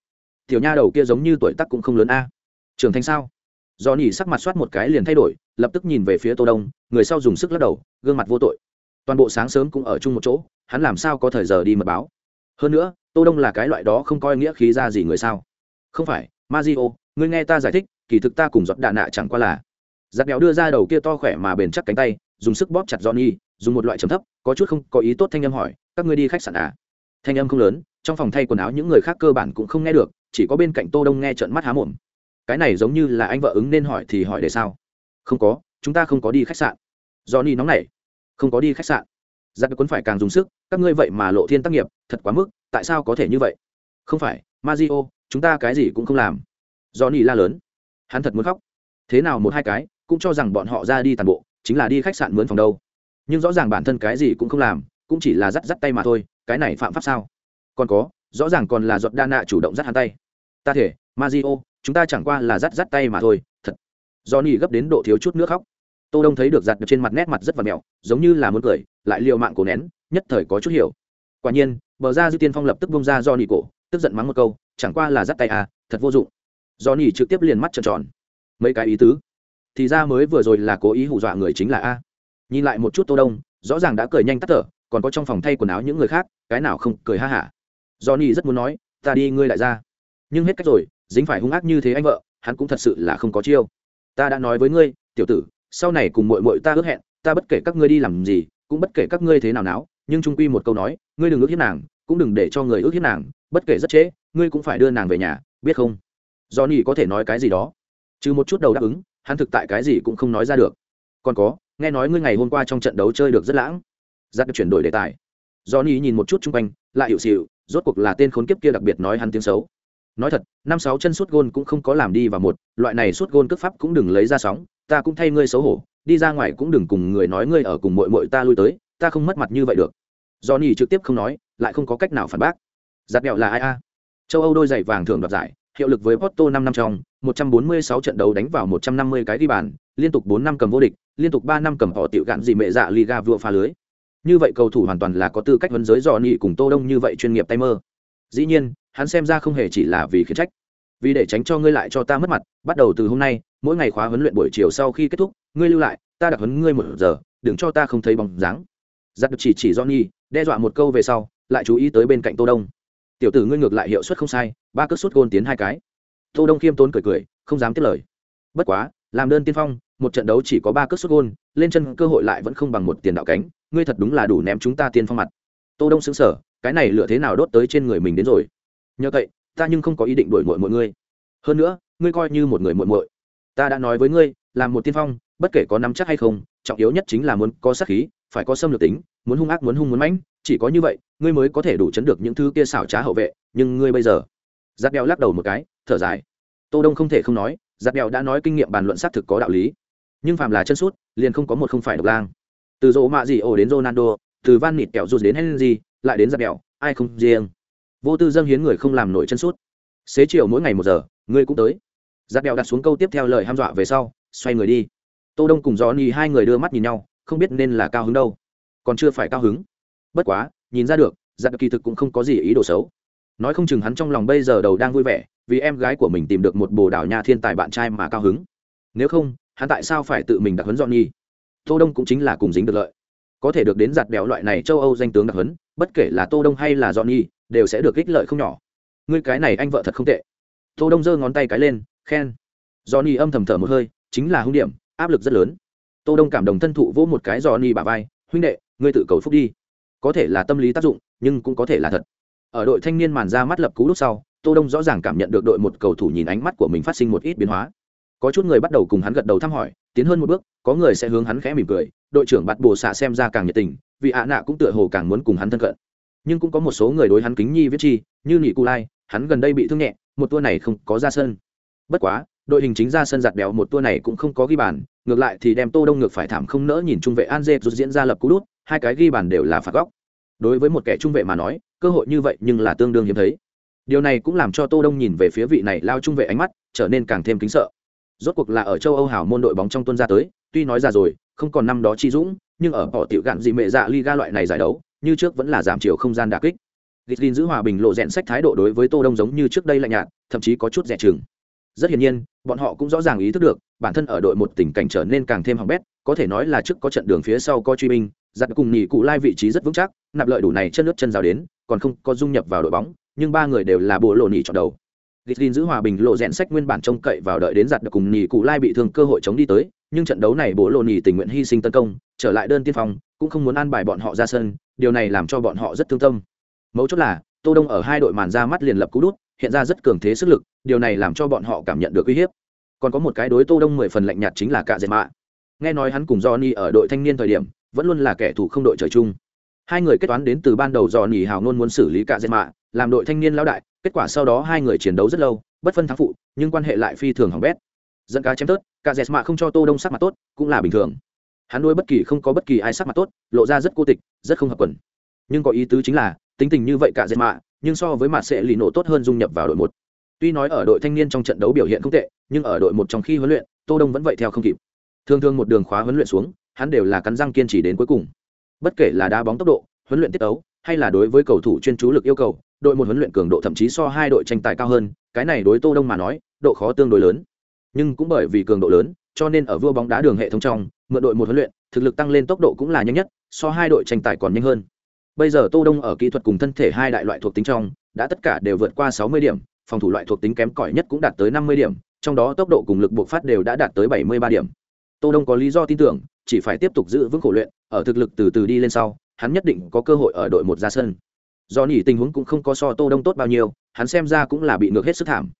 Tiểu nha đầu kia giống như tuổi tác cũng không lớn a. Trưởng thành sao? Do nỉ sắc mặt soát một cái liền thay đổi lập tức nhìn về phía tô đông người sau dùng sức lắc đầu gương mặt vô tội. Toàn bộ sáng sớm cũng ở chung một chỗ hắn làm sao có thời giờ đi mật báo? Hơn nữa tô đông là cái loại đó không coi nghĩa khí ra gì người sao? Không phải Mazio, ngươi nghe ta giải thích kỳ thực ta cùng giọt đạn nạ chẳng qua là. Giặt béo đưa ra đầu kia to khỏe mà bền chắc cánh tay dùng sức bóp chặt johnny dùng một loại trầm thấp có chút không có ý tốt thanh âm hỏi các ngươi đi khách sạn à? Thanh âm không lớn trong phòng thay quần áo những người khác cơ bản cũng không nghe được chỉ có bên cạnh tô đông nghe trợn mắt há mồm. Cái này giống như là anh vợ ứng nên hỏi thì hỏi để sao? Không có chúng ta không có đi khách sạn. Johnny nóng nảy. Không có đi khách sạn. Giặc quấn phải càng dùng sức các ngươi vậy mà lộ thiên tác nghiệp thật quá mức tại sao có thể như vậy? Không phải Mazio, chúng ta cái gì cũng không làm. Johnny la lớn. Hắn thật muốn khóc. Thế nào một hai cái cũng cho rằng bọn họ ra đi toàn bộ chính là đi khách sạn mướn phòng đâu nhưng rõ ràng bản thân cái gì cũng không làm, cũng chỉ là dắt dắt tay mà thôi, cái này phạm pháp sao? Còn có, rõ ràng còn là giọt đa nạ chủ động dắt hắn tay. Ta thể mazio chúng ta chẳng qua là dắt dắt tay mà thôi, thật. Do nỉ gấp đến độ thiếu chút nước khóc. Tô đông thấy được giặt được trên mặt nét mặt rất vật mẹo, giống như là muốn cười, lại liều mạng cổ nén, nhất thời có chút hiểu. Quả nhiên, bờ ra dư tiên phong lập tức bông ra do nỉ cổ, tức giận mắng một câu, chẳng qua là dắt tay à thật vô dụng. Do nỉ trực tiếp liền mắt tròn tròn. Mấy cái ý tứ. Thì ra mới vừa rồi là cố ý hù dọa người chính là a nhìn lại một chút tô đông, rõ ràng đã cười nhanh tắt thở, còn có trong phòng thay quần áo những người khác, cái nào không cười ha hả. Johnny rất muốn nói, ta đi, ngươi lại ra. Nhưng hết cách rồi, dính phải hung ác như thế anh vợ, hắn cũng thật sự là không có chiêu. Ta đã nói với ngươi, tiểu tử, sau này cùng muội muội ta ước hẹn, ta bất kể các ngươi đi làm gì, cũng bất kể các ngươi thế nào náo, nhưng trung quy một câu nói, ngươi đừng ước hiếp nàng, cũng đừng để cho người ước hiếp nàng, bất kể rất trễ, ngươi cũng phải đưa nàng về nhà, biết không? Johnny có thể nói cái gì đó. Trừ một chút đầu đáp ứng, hắn thực tại cái gì cũng không nói ra được. Còn có nghe nói ngươi ngày hôm qua trong trận đấu chơi được rất lãng. Giặc chuyển đổi đề tài. Do nhìn một chút chung quanh lại hiệu xịu rốt cuộc là tên khốn kiếp kia đặc biệt nói hắn tiếng xấu. Nói thật năm sáu chân suốt gôn cũng không có làm đi vào một loại này suốt gôn cướp pháp cũng đừng lấy ra sóng ta cũng thay ngươi xấu hổ đi ra ngoài cũng đừng cùng người nói ngươi ở cùng mội mội ta lui tới ta không mất mặt như vậy được. Do trực tiếp không nói lại không có cách nào phản bác. Giặc mẹo là ai a? Châu âu đôi giày vàng thường đoạt giải hiệu lực với porto năm năm trong 146 trận đấu đánh vào 150 cái ghi bàn, liên tục 4 năm cầm vô địch, liên tục 3 năm cầm họ tiểu gạn gì mẹ dạ Liga vừa pha lưới. Như vậy cầu thủ hoàn toàn là có tư cách vấn giới dò nhị cùng Tô Đông như vậy chuyên nghiệp tay mơ. Dĩ nhiên, hắn xem ra không hề chỉ là vì khiển trách. Vì để tránh cho ngươi lại cho ta mất mặt, bắt đầu từ hôm nay, mỗi ngày khóa huấn luyện buổi chiều sau khi kết thúc, ngươi lưu lại, ta đặc huấn ngươi một giờ, đừng cho ta không thấy bóng dáng. Giặt được chỉ chỉ Johnny, đe dọa một câu về sau, lại chú ý tới bên cạnh Tô Đông. Tiểu tử ngươi ngược lại hiệu suất không sai, ba cước sút gôn tiến hai cái tô đông khiêm tốn cười cười không dám tiếp lời bất quá làm đơn tiên phong một trận đấu chỉ có ba cước xuất gôn, lên chân cơ hội lại vẫn không bằng một tiền đạo cánh, ngươi thật đúng là đủ ném chúng ta tiên phong mặt. Tô đông sững sờ, cái này lựa thế nào đốt tới trên người mình đến rồi. Nhờ vậy, ta nhưng không có ý định đuổi muội mọi ngươi. Hơn nữa, ngươi coi như một người muội muội. Ta đã nói với ngươi, làm một tiên phong, bất kể có nắm chắc hay không, trọng yếu nhất chính là muốn có sát khí, phải có xâm lược tính, muốn hung ác muốn hung muốn mãnh, chỉ có như vậy, ngươi mới có thể đủ chấn được những thứ kia xảo trá hậu vệ, nhưng ngươi bây giờ, giáp đeo lắc đầu một cái, thở dài. Tô đông không thể không nói, giáp đeo đã nói kinh nghiệm bàn luận xác thực có đạo lý nhưng phạm là chân sút, liền không có một không phải độc lang. Từ dỗ mạ gì ổ đến ronaldo, từ van nịt kẹo rụt đến henry, lại đến giặt kẹo ai không riêng. Vô tư dâng hiến người không làm nổi chân sút. Xế chiều mỗi ngày một giờ, ngươi cũng tới. Giặt kẹo đặt xuống câu tiếp theo lời ham dọa về sau, xoay người đi. Tô đông cùng johnny hai người đưa mắt nhìn nhau, không biết nên là cao hứng đâu. Còn chưa phải cao hứng. Bất quá, nhìn ra được, giặt kỳ thực cũng không có gì ý đồ xấu. Nói không chừng hắn trong lòng bây giờ đầu đang vui vẻ, vì em gái của mình tìm được một bồ đảo nha thiên tài bạn trai mà cao hứng. Nếu không hắn tại sao phải tự mình đặc huấn johnny? Tô đông cũng chính là cùng dính được lợi. Có thể được đến giặt béo loại này châu âu danh tướng đặc huấn, bất kể là tô đông hay là johnny, đều sẽ được ích lợi không nhỏ. Ngươi cái này anh vợ thật không tệ. Tô đông giơ ngón tay cái lên, khen. Johnny âm thầm thở một hơi, chính là hung điểm, áp lực rất lớn. Tô đông cảm động thân thụ vỗ một cái johnny bả vai, huynh đệ, ngươi tự cầu phúc đi. Có thể là tâm lý tác dụng, nhưng cũng có thể là thật. Ở đội thanh niên màn ra mắt lập cú lúc sau, tô đông rõ ràng cảm nhận được đội một cầu thủ nhìn ánh mắt của mình phát sinh một ít biến hóa có chút người bắt đầu cùng hắn gật đầu thăm hỏi, tiến hơn một bước, có người sẽ hướng hắn khẽ mỉm cười, đội trưởng bắt bồ xạ xem ra càng nhiệt tình, vì ạ nạ cũng tựa hồ càng muốn cùng hắn thân cận. Nhưng cũng có một số người đối hắn kính nhi viết chi, như nị cu lai, hắn gần đây bị thương nhẹ, một tour này không có ra sân. Bất quá, đội hình chính ra sân giặt béo một tour này cũng không có ghi bàn, ngược lại thì đem tô đông ngược phải thảm không nỡ nhìn trung vệ an dê rút diễn ra lập cú đút, hai cái ghi bàn đều là phạt góc. Đối với một kẻ trung vệ mà nói, cơ hội như vậy nhưng là tương đương hiếm thấy. Điều này cũng làm cho tô đông nhìn về phía vị này lao trung vệ ánh mắt trở nên càng thêm kính sợ rốt cuộc là ở châu âu hảo môn đội bóng trong tuân ra tới tuy nói ra rồi không còn năm đó chi dũng nhưng ở họ tiểu gạn gì mẹ dạ liga loại này giải đấu như trước vẫn là giảm chiều không gian đả kích Gitlin giữ hòa bình lộ rèn sách thái độ đối với Tô Đông giống như trước đây lạnh nhạt, thậm chí có chút dè chừng. Rất hiển nhiên, bọn họ cũng rõ ràng ý thức được, bản thân ở đội một tình cảnh trở nên càng thêm hỏng bét, có thể nói là trước có trận đường phía sau có truy binh, giật cùng nhị cụ lai vị trí rất vững chắc, nạp lợi đủ này chân nước chân rào đến, còn không có dung nhập vào đội bóng, nhưng ba người đều là bộ lộ nhị chọn đầu. Gitlin giữ hòa bình lộ rèn sách nguyên bản trông cậy vào đợi đến giặt cùng nhì cụ lai bị thương cơ hội chống đi tới, nhưng trận đấu này bộ lộ nhì tình nguyện hy sinh tấn công, trở lại đơn tiên phong, cũng không muốn an bài bọn họ ra sân, điều này làm cho bọn họ rất thương tâm. Mấu chốt là, Tô Đông ở hai đội màn ra mắt liền lập cú đút, hiện ra rất cường thế sức lực, điều này làm cho bọn họ cảm nhận được uy hiếp. Còn có một cái đối Tô Đông mười phần lạnh nhạt chính là cả Dệt Mạ. Nghe nói hắn cùng Johnny ở đội thanh niên thời điểm, vẫn luôn là kẻ thù không đội trời chung. Hai người kết toán đến từ ban đầu Johnny hào luôn muốn xử lý cả Dệt Mạ, làm đội thanh niên lão đại, kết quả sau đó hai người chiến đấu rất lâu, bất phân thắng phụ, nhưng quan hệ lại phi thường hỏng bét. Dẫn cá chém tớt, cả dẹt Mạ không cho Tô Đông sắc mặt tốt, cũng là bình thường. Hắn nuôi bất kỳ không có bất kỳ ai sắc mặt tốt, lộ ra rất cô tịch, rất không hợp quần. Nhưng có ý tứ chính là, tính tình như vậy cả dẹt Mạ, nhưng so với mặt sẽ lì nổ tốt hơn dung nhập vào đội một tuy nói ở đội thanh niên trong trận đấu biểu hiện không tệ nhưng ở đội một trong khi huấn luyện tô đông vẫn vậy theo không kịp thường thường một đường khóa huấn luyện xuống hắn đều là cắn răng kiên trì đến cuối cùng bất kể là đá bóng tốc độ huấn luyện tiết tấu hay là đối với cầu thủ chuyên chú lực yêu cầu, đội một huấn luyện cường độ thậm chí so hai đội tranh tài cao hơn, cái này đối tô đông mà nói, độ khó tương đối lớn. Nhưng cũng bởi vì cường độ lớn, cho nên ở vua bóng đá đường hệ thống trong, mượn đội một huấn luyện, thực lực tăng lên tốc độ cũng là nhanh nhất, so hai đội tranh tài còn nhanh hơn. Bây giờ tô đông ở kỹ thuật cùng thân thể hai đại loại thuộc tính trong, đã tất cả đều vượt qua 60 điểm, phòng thủ loại thuộc tính kém cỏi nhất cũng đạt tới 50 điểm, trong đó tốc độ cùng lực buộc phát đều đã đạt tới 73 điểm. Tô đông có lý do tin tưởng, chỉ phải tiếp tục giữ vững khổ luyện, ở thực lực từ từ đi lên sau hắn nhất định có cơ hội ở đội một ra sân. Do nỉ tình huống cũng không có so tô đông tốt bao nhiêu, hắn xem ra cũng là bị ngược hết sức thảm.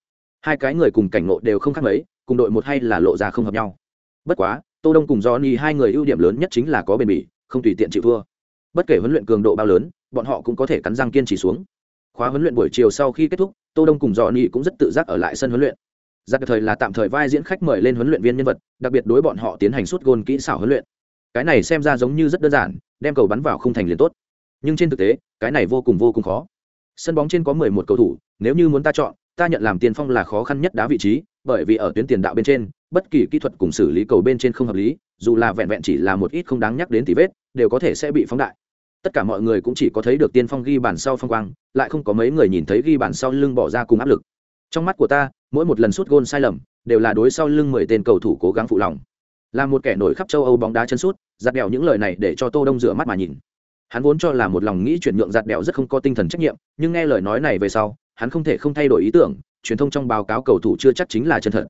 Hai cái người cùng cảnh ngộ đều không khác mấy, cùng đội một hay là lộ ra không hợp nhau. Bất quá, tô đông cùng do nỉ hai người ưu điểm lớn nhất chính là có bền bỉ, không tùy tiện chịu thua. Bất kể huấn luyện cường độ bao lớn, bọn họ cũng có thể cắn răng kiên trì xuống. Khóa huấn luyện buổi chiều sau khi kết thúc, tô đông cùng dò nỉ cũng rất tự giác ở lại sân huấn luyện. Giặc thời là tạm thời vai diễn khách mời lên huấn luyện viên nhân vật, đặc biệt đối bọn họ tiến hành suốt gôn kỹ xảo huấn luyện cái này xem ra giống như rất đơn giản, đem cầu bắn vào không thành liền tốt. Nhưng trên thực tế, cái này vô cùng vô cùng khó. Sân bóng trên có mười một cầu thủ, nếu như muốn ta chọn, ta nhận làm tiền phong là khó khăn nhất đá vị trí, bởi vì ở tuyến tiền đạo bên trên, bất kỳ kỹ thuật cùng xử lý cầu bên trên không hợp lý, dù là vẹn vẹn chỉ là một ít không đáng nhắc đến tỷ vết, đều có thể sẽ bị phóng đại. Tất cả mọi người cũng chỉ có thấy được tiên phong ghi bàn sau phong quang, lại không có mấy người nhìn thấy ghi bàn sau lưng bỏ ra cùng áp lực. Trong mắt của ta, mỗi một lần sút gôn sai lầm, đều là đối sau lưng mười tên cầu thủ cố gắng phụ lòng. Là một kẻ nổi khắp châu âu bóng đá chân sút giặt đèo những lời này để cho tô đông rửa mắt mà nhìn. Hắn vốn cho là một lòng nghĩ chuyển nhượng giặt đèo rất không có tinh thần trách nhiệm nhưng nghe lời nói này về sau hắn không thể không thay đổi ý tưởng truyền thông trong báo cáo cầu thủ chưa chắc chính là chân thật.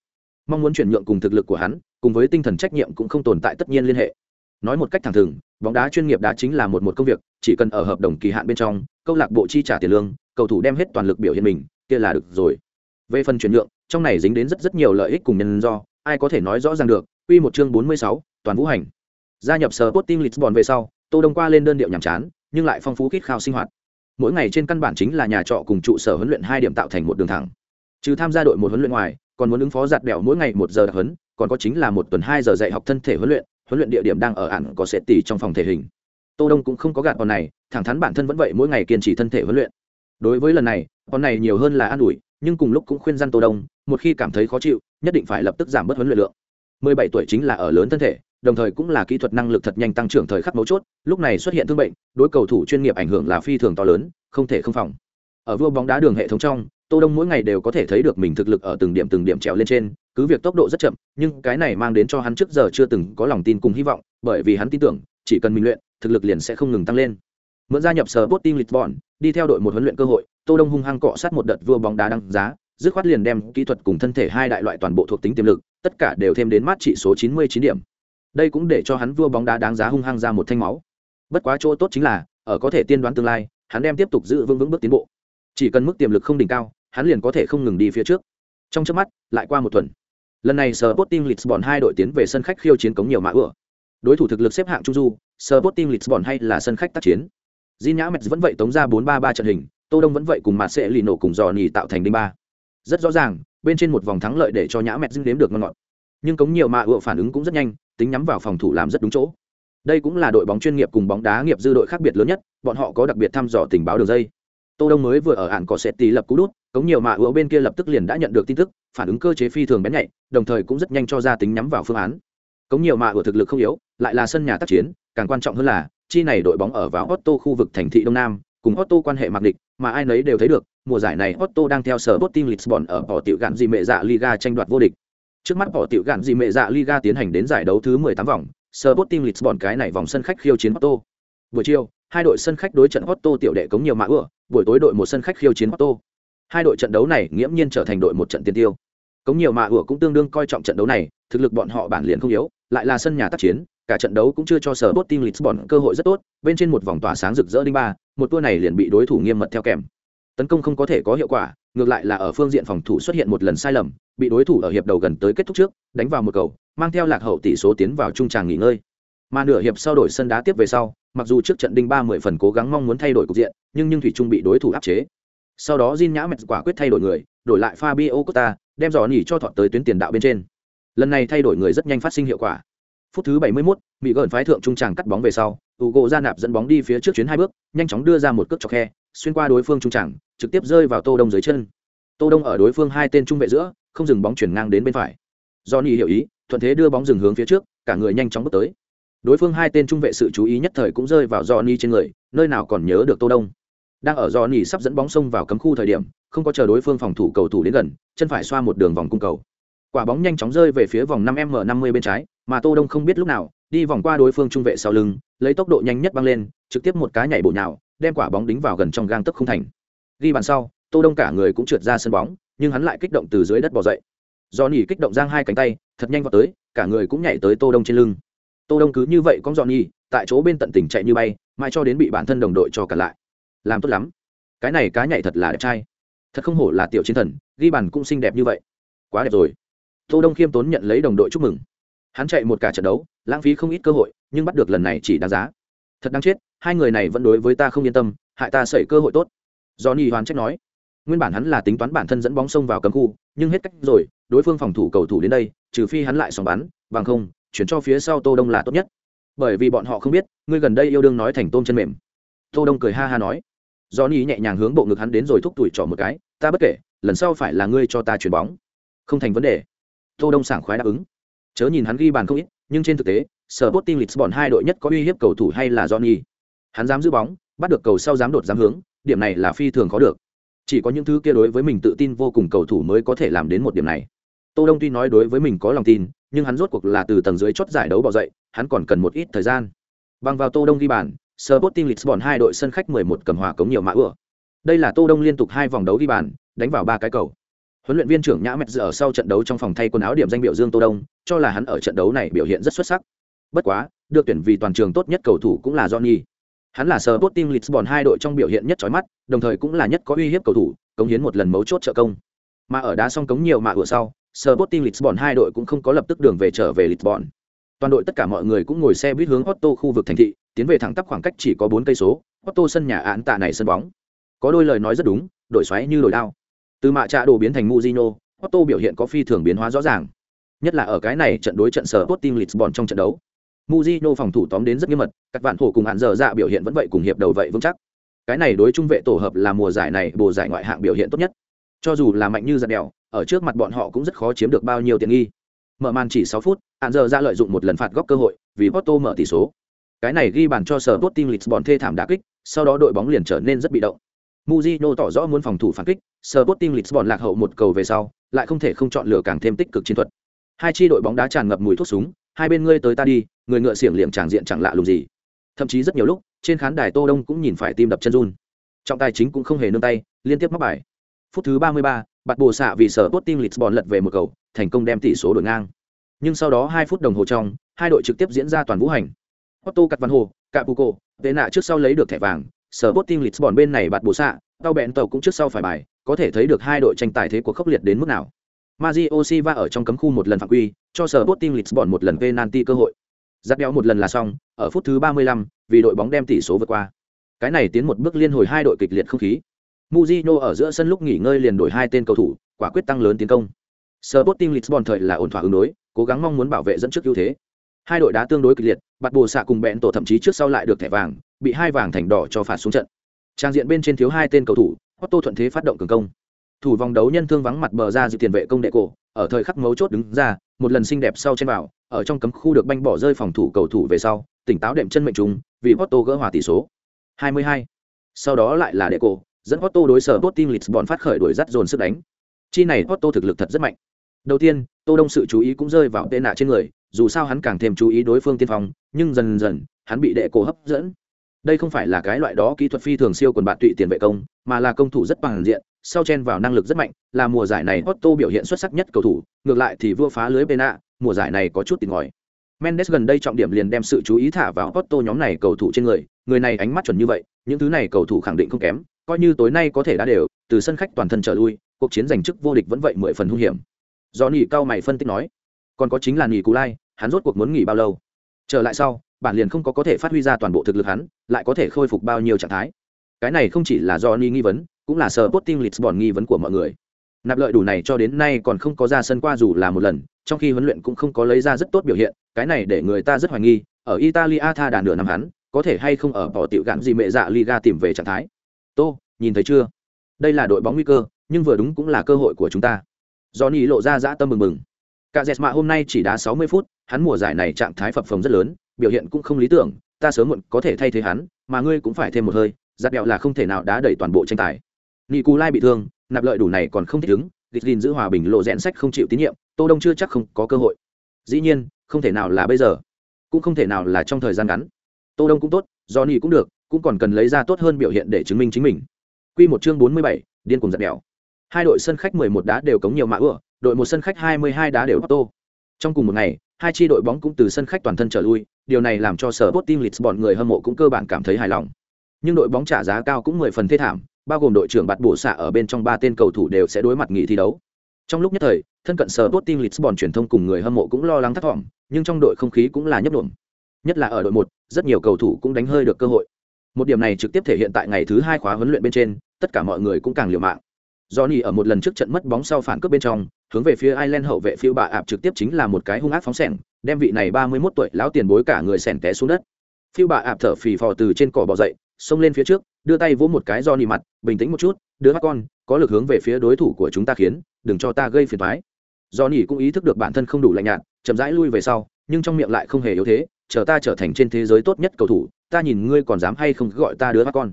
Mong muốn chuyển nhượng cùng thực lực của hắn cùng với tinh thần trách nhiệm cũng không tồn tại tất nhiên liên hệ. Nói một cách thẳng thừng bóng đá chuyên nghiệp đá chính là một một công việc chỉ cần ở hợp đồng kỳ hạn bên trong câu lạc bộ chi trả tiền lương cầu thủ đem hết toàn lực biểu hiện mình kia là được rồi. Về phần chuyển nhượng trong này dính đến rất rất nhiều lợi ích cùng nhân do ai có thể nói rõ ràng được quy một chương 46, toàn vũ hành gia nhập sở Sporting Lisbon về sau, tô đông qua lên đơn điệu nhàm chán, nhưng lại phong phú kít khao sinh hoạt. Mỗi ngày trên căn bản chính là nhà trọ cùng trụ sở huấn luyện hai điểm tạo thành một đường thẳng. Trừ tham gia đội một huấn luyện ngoài, còn muốn ứng phó giặt bẹo mỗi ngày một giờ đặc huấn, còn có chính là một tuần hai giờ dạy học thân thể huấn luyện huấn luyện địa điểm đang ở ẩn có sẽ tỷ trong phòng thể hình. Tô đông cũng không có gạt con này, thẳng thắn bản thân vẫn vậy mỗi ngày kiên trì thân thể huấn luyện. Đối với lần này, con này nhiều hơn là an ủi, nhưng cùng lúc cũng khuyên răn tô đông, một khi cảm thấy khó chịu, nhất định phải lập tức giảm bớt huấn luyện lượng. 17 tuổi chính là ở lớn thân thể đồng thời cũng là kỹ thuật năng lực thật nhanh tăng trưởng thời khắc mấu chốt, lúc này xuất hiện thương bệnh, đối cầu thủ chuyên nghiệp ảnh hưởng là phi thường to lớn, không thể không phòng. Ở vua bóng đá đường hệ thống trong, tô đông mỗi ngày đều có thể thấy được mình thực lực ở từng điểm từng điểm trèo lên trên, cứ việc tốc độ rất chậm, nhưng cái này mang đến cho hắn trước giờ chưa từng có lòng tin cùng hy vọng, bởi vì hắn tin tưởng, chỉ cần mình luyện, thực lực liền sẽ không ngừng tăng lên. Mượn gia nhập sở Sporting Lisbon, đi theo đội một huấn luyện cơ hội, tô đông hung hăng cọ sát một đợt vua bóng đá đăng giá, dứt khoát liền đem kỹ thuật cùng thân thể hai đại loại toàn bộ thuộc tính tiềm lực, tất cả đều thêm đến mát trị số 99 điểm đây cũng để cho hắn vua bóng đá đáng giá hung hăng ra một thanh máu. Bất quá chỗ tốt chính là ở có thể tiên đoán tương lai hắn đem tiếp tục giữ vững vững bước tiến bộ. Chỉ cần mức tiềm lực không đỉnh cao hắn liền có thể không ngừng đi phía trước. Trong trước mắt lại qua một tuần. Lần này Sporting Lisbon hai đội tiến về sân khách khiêu chiến cống nhiều mã ửa đối thủ thực lực xếp hạng trung du Sporting Lisbon hay là sân khách tác chiến? Di Nhã Mets vẫn vậy tống ra 4-3-3 trận hình, Tô Đông vẫn vậy cùng mặt sẽ lì nổ cùng dò nhì tạo thành đinh ba. Rất rõ ràng, bên trên một vòng thắng lợi để cho Nhã Mets đếm được ngon ngọt. Nhưng cống nhiều mạ ựa phản ứng cũng rất nhanh, tính nhắm vào phòng thủ làm rất đúng chỗ. Đây cũng là đội bóng chuyên nghiệp cùng bóng đá nghiệp dư đội khác biệt lớn nhất, bọn họ có đặc biệt thăm dò tình báo đường dây. Tô Đông mới vừa ở ản cỏ sệt tí lập cú đút, cống nhiều mạ ựa bên kia lập tức liền đã nhận được tin tức, phản ứng cơ chế phi thường bén nhạy, đồng thời cũng rất nhanh cho ra tính nhắm vào phương án. Cống nhiều mạ ựa thực lực không yếu, lại là sân nhà tác chiến, càng quan trọng hơn là chi này đội bóng ở vào Otto khu vực thành thị Đông Nam, cùng Otto quan hệ mặc địch, mà ai nấy đều thấy được, mùa giải này Otto đang theo sở Sporting Lisbon ở bỏ tiểu gạn gì mẹ dạ Liga tranh đoạt vô địch. Trước mắt bỏ tiểu gạn gì mẹ dạ Liga tiến hành đến giải đấu thứ 18 vòng, Sporting Lisbon cái này vòng sân khách khiêu chiến Otto. Buổi chiều, hai đội sân khách đối trận Otto tiểu đệ cống nhiều mã ưa, buổi tối đội một sân khách khiêu chiến Otto. Hai đội trận đấu này nghiễm nhiên trở thành đội một trận tiên tiêu. Cống nhiều mã ưa cũng tương đương coi trọng trận đấu này, thực lực bọn họ bản liền không yếu, lại là sân nhà tác chiến, cả trận đấu cũng chưa cho sở Sporting Lisbon cơ hội rất tốt, bên trên một vòng tỏa sáng rực rỡ đinh ba, một tour này liền bị đối thủ nghiêm mật theo kèm. Tấn công không có thể có hiệu quả, ngược lại là ở phương diện phòng thủ xuất hiện một lần sai lầm, bị đối thủ ở hiệp đầu gần tới kết thúc trước, đánh vào một cầu, mang theo lạc hậu tỷ số tiến vào trung tràng nghỉ ngơi. Mà nửa hiệp sau đổi sân đá tiếp về sau, mặc dù trước trận đinh ba mười phần cố gắng mong muốn thay đổi cục diện, nhưng nhưng thủy trung bị đối thủ áp chế. Sau đó Jin Nhã mệt quả quyết thay đổi người, đổi lại Fabio Costa, đem giò nhỉ cho thọt tới tuyến tiền đạo bên trên. Lần này thay đổi người rất nhanh phát sinh hiệu quả phút thứ 71, bị gợn phái thượng trung tràng cắt bóng về sau, Ugo ra nạp dẫn bóng đi phía trước chuyến hai bước, nhanh chóng đưa ra một cước chọc khe, xuyên qua đối phương trung tràng, trực tiếp rơi vào Tô Đông dưới chân. Tô Đông ở đối phương hai tên trung vệ giữa, không dừng bóng chuyển ngang đến bên phải. Johnny hiểu ý, thuận thế đưa bóng dừng hướng phía trước, cả người nhanh chóng bước tới. Đối phương hai tên trung vệ sự chú ý nhất thời cũng rơi vào Johnny trên người, nơi nào còn nhớ được Tô Đông. Đang ở Johnny sắp dẫn bóng xông vào cấm khu thời điểm, không có chờ đối phương phòng thủ cầu thủ đến gần, chân phải xoa một đường vòng cung cầu quả bóng nhanh chóng rơi về phía vòng năm m năm mươi bên trái mà tô đông không biết lúc nào đi vòng qua đối phương trung vệ sau lưng lấy tốc độ nhanh nhất băng lên trực tiếp một cái nhảy bổ nhào đem quả bóng đính vào gần trong gang tấc không thành ghi bàn sau tô đông cả người cũng trượt ra sân bóng, nhưng hắn lại kích động từ dưới đất bò dậy. Do nỉ kích động giang hai cánh tay, thật nhanh vào tới, cả người cũng nhảy tới tô đông trên lưng. Tô đông cứ như vậy con dọn nhi tại chỗ bên tận tỉnh chạy như bay, mãi cho đến bị bản thân đồng đội cho cả lại. Làm tốt lắm. Cái này cá nhảy thật là đẹp trai. Thật không hổ là tiểu chiến thần, ghi bàn cũng xinh đẹp như vậy. Quá đẹp rồi. Tô đông khiêm tốn nhận lấy đồng đội chúc mừng. Hắn chạy một cả trận đấu, lãng phí không ít cơ hội, nhưng bắt được lần này chỉ đáng giá. Thật đáng chết, hai người này vẫn đối với ta không yên tâm, hại ta xảy cơ hội tốt. Johnny hoàn trách nói nguyên bản hắn là tính toán bản thân dẫn bóng sông vào cấm khu, nhưng hết cách rồi, đối phương phòng thủ cầu thủ đến đây, trừ phi hắn lại sòng bắn, bằng không, chuyển cho phía sau tô đông là tốt nhất. Bởi vì bọn họ không biết, ngươi gần đây yêu đương nói thành tôm chân mềm. Tô đông cười ha ha nói. Johnny nhẹ nhàng hướng bộ ngực hắn đến rồi thúc tuổi trỏ một cái, ta bất kể, lần sau phải là ngươi cho ta chuyển bóng. Không thành vấn đề. Tô đông sảng khoái đáp ứng. Chớ nhìn hắn ghi bàn không ít, nhưng trên thực tế sở bot team lisbon hai đội nhất có uy hiếp cầu thủ hay là johnny? Hắn dám giữ bóng, bắt được cầu sau dám đột dám hướng, điểm này là phi thường khó được chỉ có những thứ kia đối với mình tự tin vô cùng cầu thủ mới có thể làm đến một điểm này. Tô đông tuy nói đối với mình có lòng tin nhưng hắn rốt cuộc là từ tầng dưới chót giải đấu bỏ dậy hắn còn cần một ít thời gian. Bằng vào tô đông ghi bàn Sporting Lisbon hai đội sân khách 11 cầm hòa cống nhiều mã ửa. Đây là Tô Đông liên tục hai vòng đấu ghi bàn, đánh vào ba cái cầu. Huấn luyện viên trưởng nhã mẹt ở sau trận đấu trong phòng thay quần áo điểm danh biểu dương tô đông cho là hắn ở trận đấu này biểu hiện rất xuất sắc. Bất quá được tuyển vì toàn trường tốt nhất cầu thủ cũng là johnny hắn là Sporting Lisbon hai đội trong biểu hiện nhất chói mắt, đồng thời cũng là nhất có uy hiếp cầu thủ, cống hiến một lần mấu chốt trợ công. Mà ở đá xong cống nhiều mạ vừa sau Sporting Lisbon hai đội cũng không có lập tức đường về trở về Lisbon. Toàn đội tất cả mọi người cũng ngồi xe buýt hướng Otto khu vực thành thị, tiến về thẳng tắp khoảng cách chỉ có bốn cây số Otto sân nhà án tạ này sân bóng. Có đôi lời nói rất đúng đổi xoáy như đổi đao. Từ mạ trạ đồ biến thành Mujino Otto biểu hiện có phi thường biến hóa rõ ràng. Nhất là ở cái này trận đối trận sở Sporting Lisbon trong trận đấu. Mujino phòng thủ tóm đến rất nghiêm mật, các vạn thủ cùng hạn giờ dạ biểu hiện vẫn vậy cùng hiệp đầu vậy vững chắc. Cái này đối trung vệ tổ hợp là mùa giải này bộ giải ngoại hạng biểu hiện tốt nhất. Cho dù là mạnh như giật đèo, ở trước mặt bọn họ cũng rất khó chiếm được bao nhiêu tiện nghi. Mở màn chỉ 6 phút, hạn giờ ra lợi dụng một lần phạt góc cơ hội, vì Porto mở tỷ số. Cái này ghi bàn cho sở Sporting Lisbon thê thảm đả kích, sau đó đội bóng liền trở nên rất bị động. Mujino tỏ rõ muốn phòng thủ phản kích sở Sporting Lisbon lạc hậu một cầu về sau, lại không thể không chọn lựa càng thêm tích cực chiến thuật. Hai chi đội bóng đá tràn ngập mùi thuốc súng, hai bên ngươi tới ta đi người ngựa xiển liệm tràng diện chẳng lạ lùng gì. Thậm chí rất nhiều lúc trên khán đài tô đông cũng nhìn phải tim đập chân run. Trọng tài chính cũng không hề nương tay liên tiếp mắc bài. Phút thứ 33, bạt bồ xạ vì sở tốt tim lisbon lật về một cầu thành công đem tỷ số đổi ngang. Nhưng sau đó hai phút đồng hồ trong hai đội trực tiếp diễn ra toàn vũ hành. Otto cắt văn hồ capuco tệ nạ trước sau lấy được thẻ vàng sở tốt tim lisbon bên này bạt bồ xạ tao bẹn tàu cũng trước sau phải bài có thể thấy được hai đội tranh tài thế cuộc khốc liệt đến mức nào. Mario Silva ở trong cấm khu một lần phạm quy, cho sở Sporting Lisbon một lần penalty cơ hội. Giáp béo một lần là xong, ở phút thứ 35, vì đội bóng đem tỷ số vượt qua. Cái này tiến một bước liên hồi hai đội kịch liệt không khí. Mujino ở giữa sân lúc nghỉ ngơi liền đổi hai tên cầu thủ, quả quyết tăng lớn tiến công. Sporting Lisbon thời là ổn thỏa ứng đối, cố gắng mong muốn bảo vệ dẫn trước ưu thế. Hai đội đá tương đối kịch liệt, bạt bồ xạ cùng bẹn tổ thậm chí trước sau lại được thẻ vàng, bị hai vàng thành đỏ cho phạt xuống trận. Trang diện bên trên thiếu hai tên cầu thủ, Otto thuận thế phát động cường công. Thủ vòng đấu nhân thương vắng mặt bờ ra dự tiền vệ công đệ cổ, ở thời khắc mấu chốt đứng ra, một lần xinh đẹp sau trên vào, ở trong cấm khu được banh bỏ rơi phòng thủ cầu thủ về sau, tỉnh táo đệm chân mệnh trùng, vì Porto gỡ hòa tỷ số. 22. Sau đó lại là Deco, dẫn Porto đối sở Sporting Lisbon phát khởi đuổi dắt dồn sức đánh. Chi này Porto thực lực thật rất mạnh. Đầu tiên, Tô Đông sự chú ý cũng rơi vào tên nạ trên người, dù sao hắn càng thêm chú ý đối phương tiên phong, nhưng dần dần, hắn bị đệ cổ hấp dẫn. Đây không phải là cái loại đó kỹ thuật phi thường siêu quần bạn tụy tiền vệ công, mà là công thủ rất bằng diện, sau chen vào năng lực rất mạnh, là mùa giải này Otto biểu hiện xuất sắc nhất cầu thủ, ngược lại thì vua phá lưới Pena, mùa giải này có chút tình ngòi. Mendes gần đây trọng điểm liền đem sự chú ý thả vào Otto nhóm này cầu thủ trên người, người này ánh mắt chuẩn như vậy, những thứ này cầu thủ khẳng định không kém, coi như tối nay có thể đã đều, từ sân khách toàn thân trở lui, cuộc chiến giành chức vô địch vẫn vậy mười phần hung hiểm. Do cao mày phân tích nói, còn có chính là nghỉ Cú Lai, hắn rốt cuộc muốn nghỉ bao lâu? Trở lại sau, bản liền không có có thể phát huy ra toàn bộ thực lực hắn, lại có thể khôi phục bao nhiêu trạng thái. Cái này không chỉ là do nghi vấn, cũng là sở Sporting Lisbon nghi vấn của mọi người. Nạp lợi đủ này cho đến nay còn không có ra sân qua dù là một lần, trong khi huấn luyện cũng không có lấy ra rất tốt biểu hiện, cái này để người ta rất hoài nghi, ở Italia tha đàn nửa năm hắn, có thể hay không ở bỏ tiểu gạn gì mẹ dạ Liga tìm về trạng thái. Tô, nhìn thấy chưa? Đây là đội bóng nguy cơ, nhưng vừa đúng cũng là cơ hội của chúng ta. Johnny lộ ra dã tâm mừng mừng. Cả Jesma hôm nay chỉ đá 60 phút, hắn mùa giải này trạng thái phập phồng rất lớn, biểu hiện cũng không lý tưởng, ta sớm muộn có thể thay thế hắn, mà ngươi cũng phải thêm một hơi, giặt bẹo là không thể nào đá đẩy toàn bộ tranh tài. Nikolai bị thương, nạp lợi đủ này còn không thích ứng, Gitlin giữ hòa bình lộ rẽn sách không chịu tín nhiệm, Tô Đông chưa chắc không có cơ hội. Dĩ nhiên, không thể nào là bây giờ, cũng không thể nào là trong thời gian ngắn. Tô Đông cũng tốt, Johnny cũng được, cũng còn cần lấy ra tốt hơn biểu hiện để chứng minh chính mình. Quy một chương 47, điên cuồng giật đèo. Hai đội sân khách 11 đá đều cống nhiều mã ựa, đội một sân khách 22 đá đều tô. Trong cùng một ngày, hai chi đội bóng cũng từ sân khách toàn thân trở lui, điều này làm cho sở bot team Lisbon người hâm mộ cũng cơ bản cảm thấy hài lòng. Nhưng đội bóng trả giá cao cũng 10 phần thê thảm, bao gồm đội trưởng bạt bổ xạ ở bên trong ba tên cầu thủ đều sẽ đối mặt nghỉ thi đấu. Trong lúc nhất thời, thân cận sở Sporting Lisbon truyền thông cùng người hâm mộ cũng lo lắng thất vọng, nhưng trong đội không khí cũng là nhấp nhổm. Nhất là ở đội một, rất nhiều cầu thủ cũng đánh hơi được cơ hội. Một điểm này trực tiếp thể hiện tại ngày thứ hai khóa huấn luyện bên trên, tất cả mọi người cũng càng liều mạng. Johnny ở một lần trước trận mất bóng sau phản cướp bên trong, hướng về phía Ireland hậu vệ phiêu bạ ạp trực tiếp chính là một cái hung ác phóng sẻng, đem vị này 31 tuổi lão tiền bối cả người sẻn té xuống đất. Phiêu bạ ạp thở phì phò từ trên cỏ bò dậy, xông lên phía trước, đưa tay vỗ một cái do nỉ mặt, bình tĩnh một chút, đứa mắt con, có lực hướng về phía đối thủ của chúng ta khiến, đừng cho ta gây phiền toái. nỉ cũng ý thức được bản thân không đủ lạnh nhạt, chậm rãi lui về sau, nhưng trong miệng lại không hề yếu thế, chờ ta trở thành trên thế giới tốt nhất cầu thủ, ta nhìn ngươi còn dám hay không gọi ta đứa mắt con.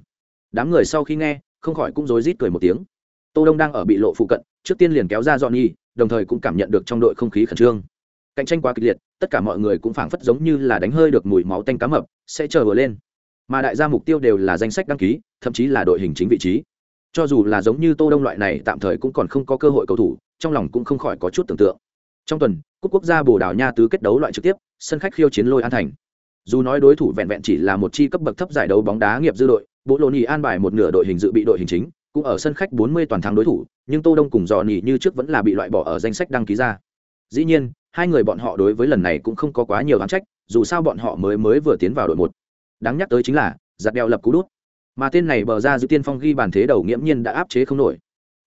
Đám người sau khi nghe, không khỏi cũng rối rít cười một tiếng tô đông đang ở bị lộ phụ cận trước tiên liền kéo ra dọn nhi đồng thời cũng cảm nhận được trong đội không khí khẩn trương cạnh tranh quá kịch liệt tất cả mọi người cũng phảng phất giống như là đánh hơi được mùi máu tanh cá mập sẽ chờ vừa lên mà đại gia mục tiêu đều là danh sách đăng ký thậm chí là đội hình chính vị trí cho dù là giống như tô đông loại này tạm thời cũng còn không có cơ hội cầu thủ trong lòng cũng không khỏi có chút tưởng tượng trong tuần cúp quốc gia bồ đào nha tứ kết đấu loại trực tiếp sân khách khiêu chiến lôi an thành dù nói đối thủ vẹn vẹn chỉ là một chi cấp bậc thấp giải đấu bóng đá nghiệp dư đội bộ lô nhì an bài một nửa đội hình dự bị đội hình chính cũng ở sân khách 40 toàn thắng đối thủ, nhưng Tô Đông cùng Dò nhì như trước vẫn là bị loại bỏ ở danh sách đăng ký ra. Dĩ nhiên, hai người bọn họ đối với lần này cũng không có quá nhiều oán trách, dù sao bọn họ mới mới vừa tiến vào đội một đáng nhắc tới chính là, giặt đèo lập cú đút. Mà tên này bờ ra giữ tiên phong ghi bàn thế đầu nghiễm nhiên đã áp chế không nổi.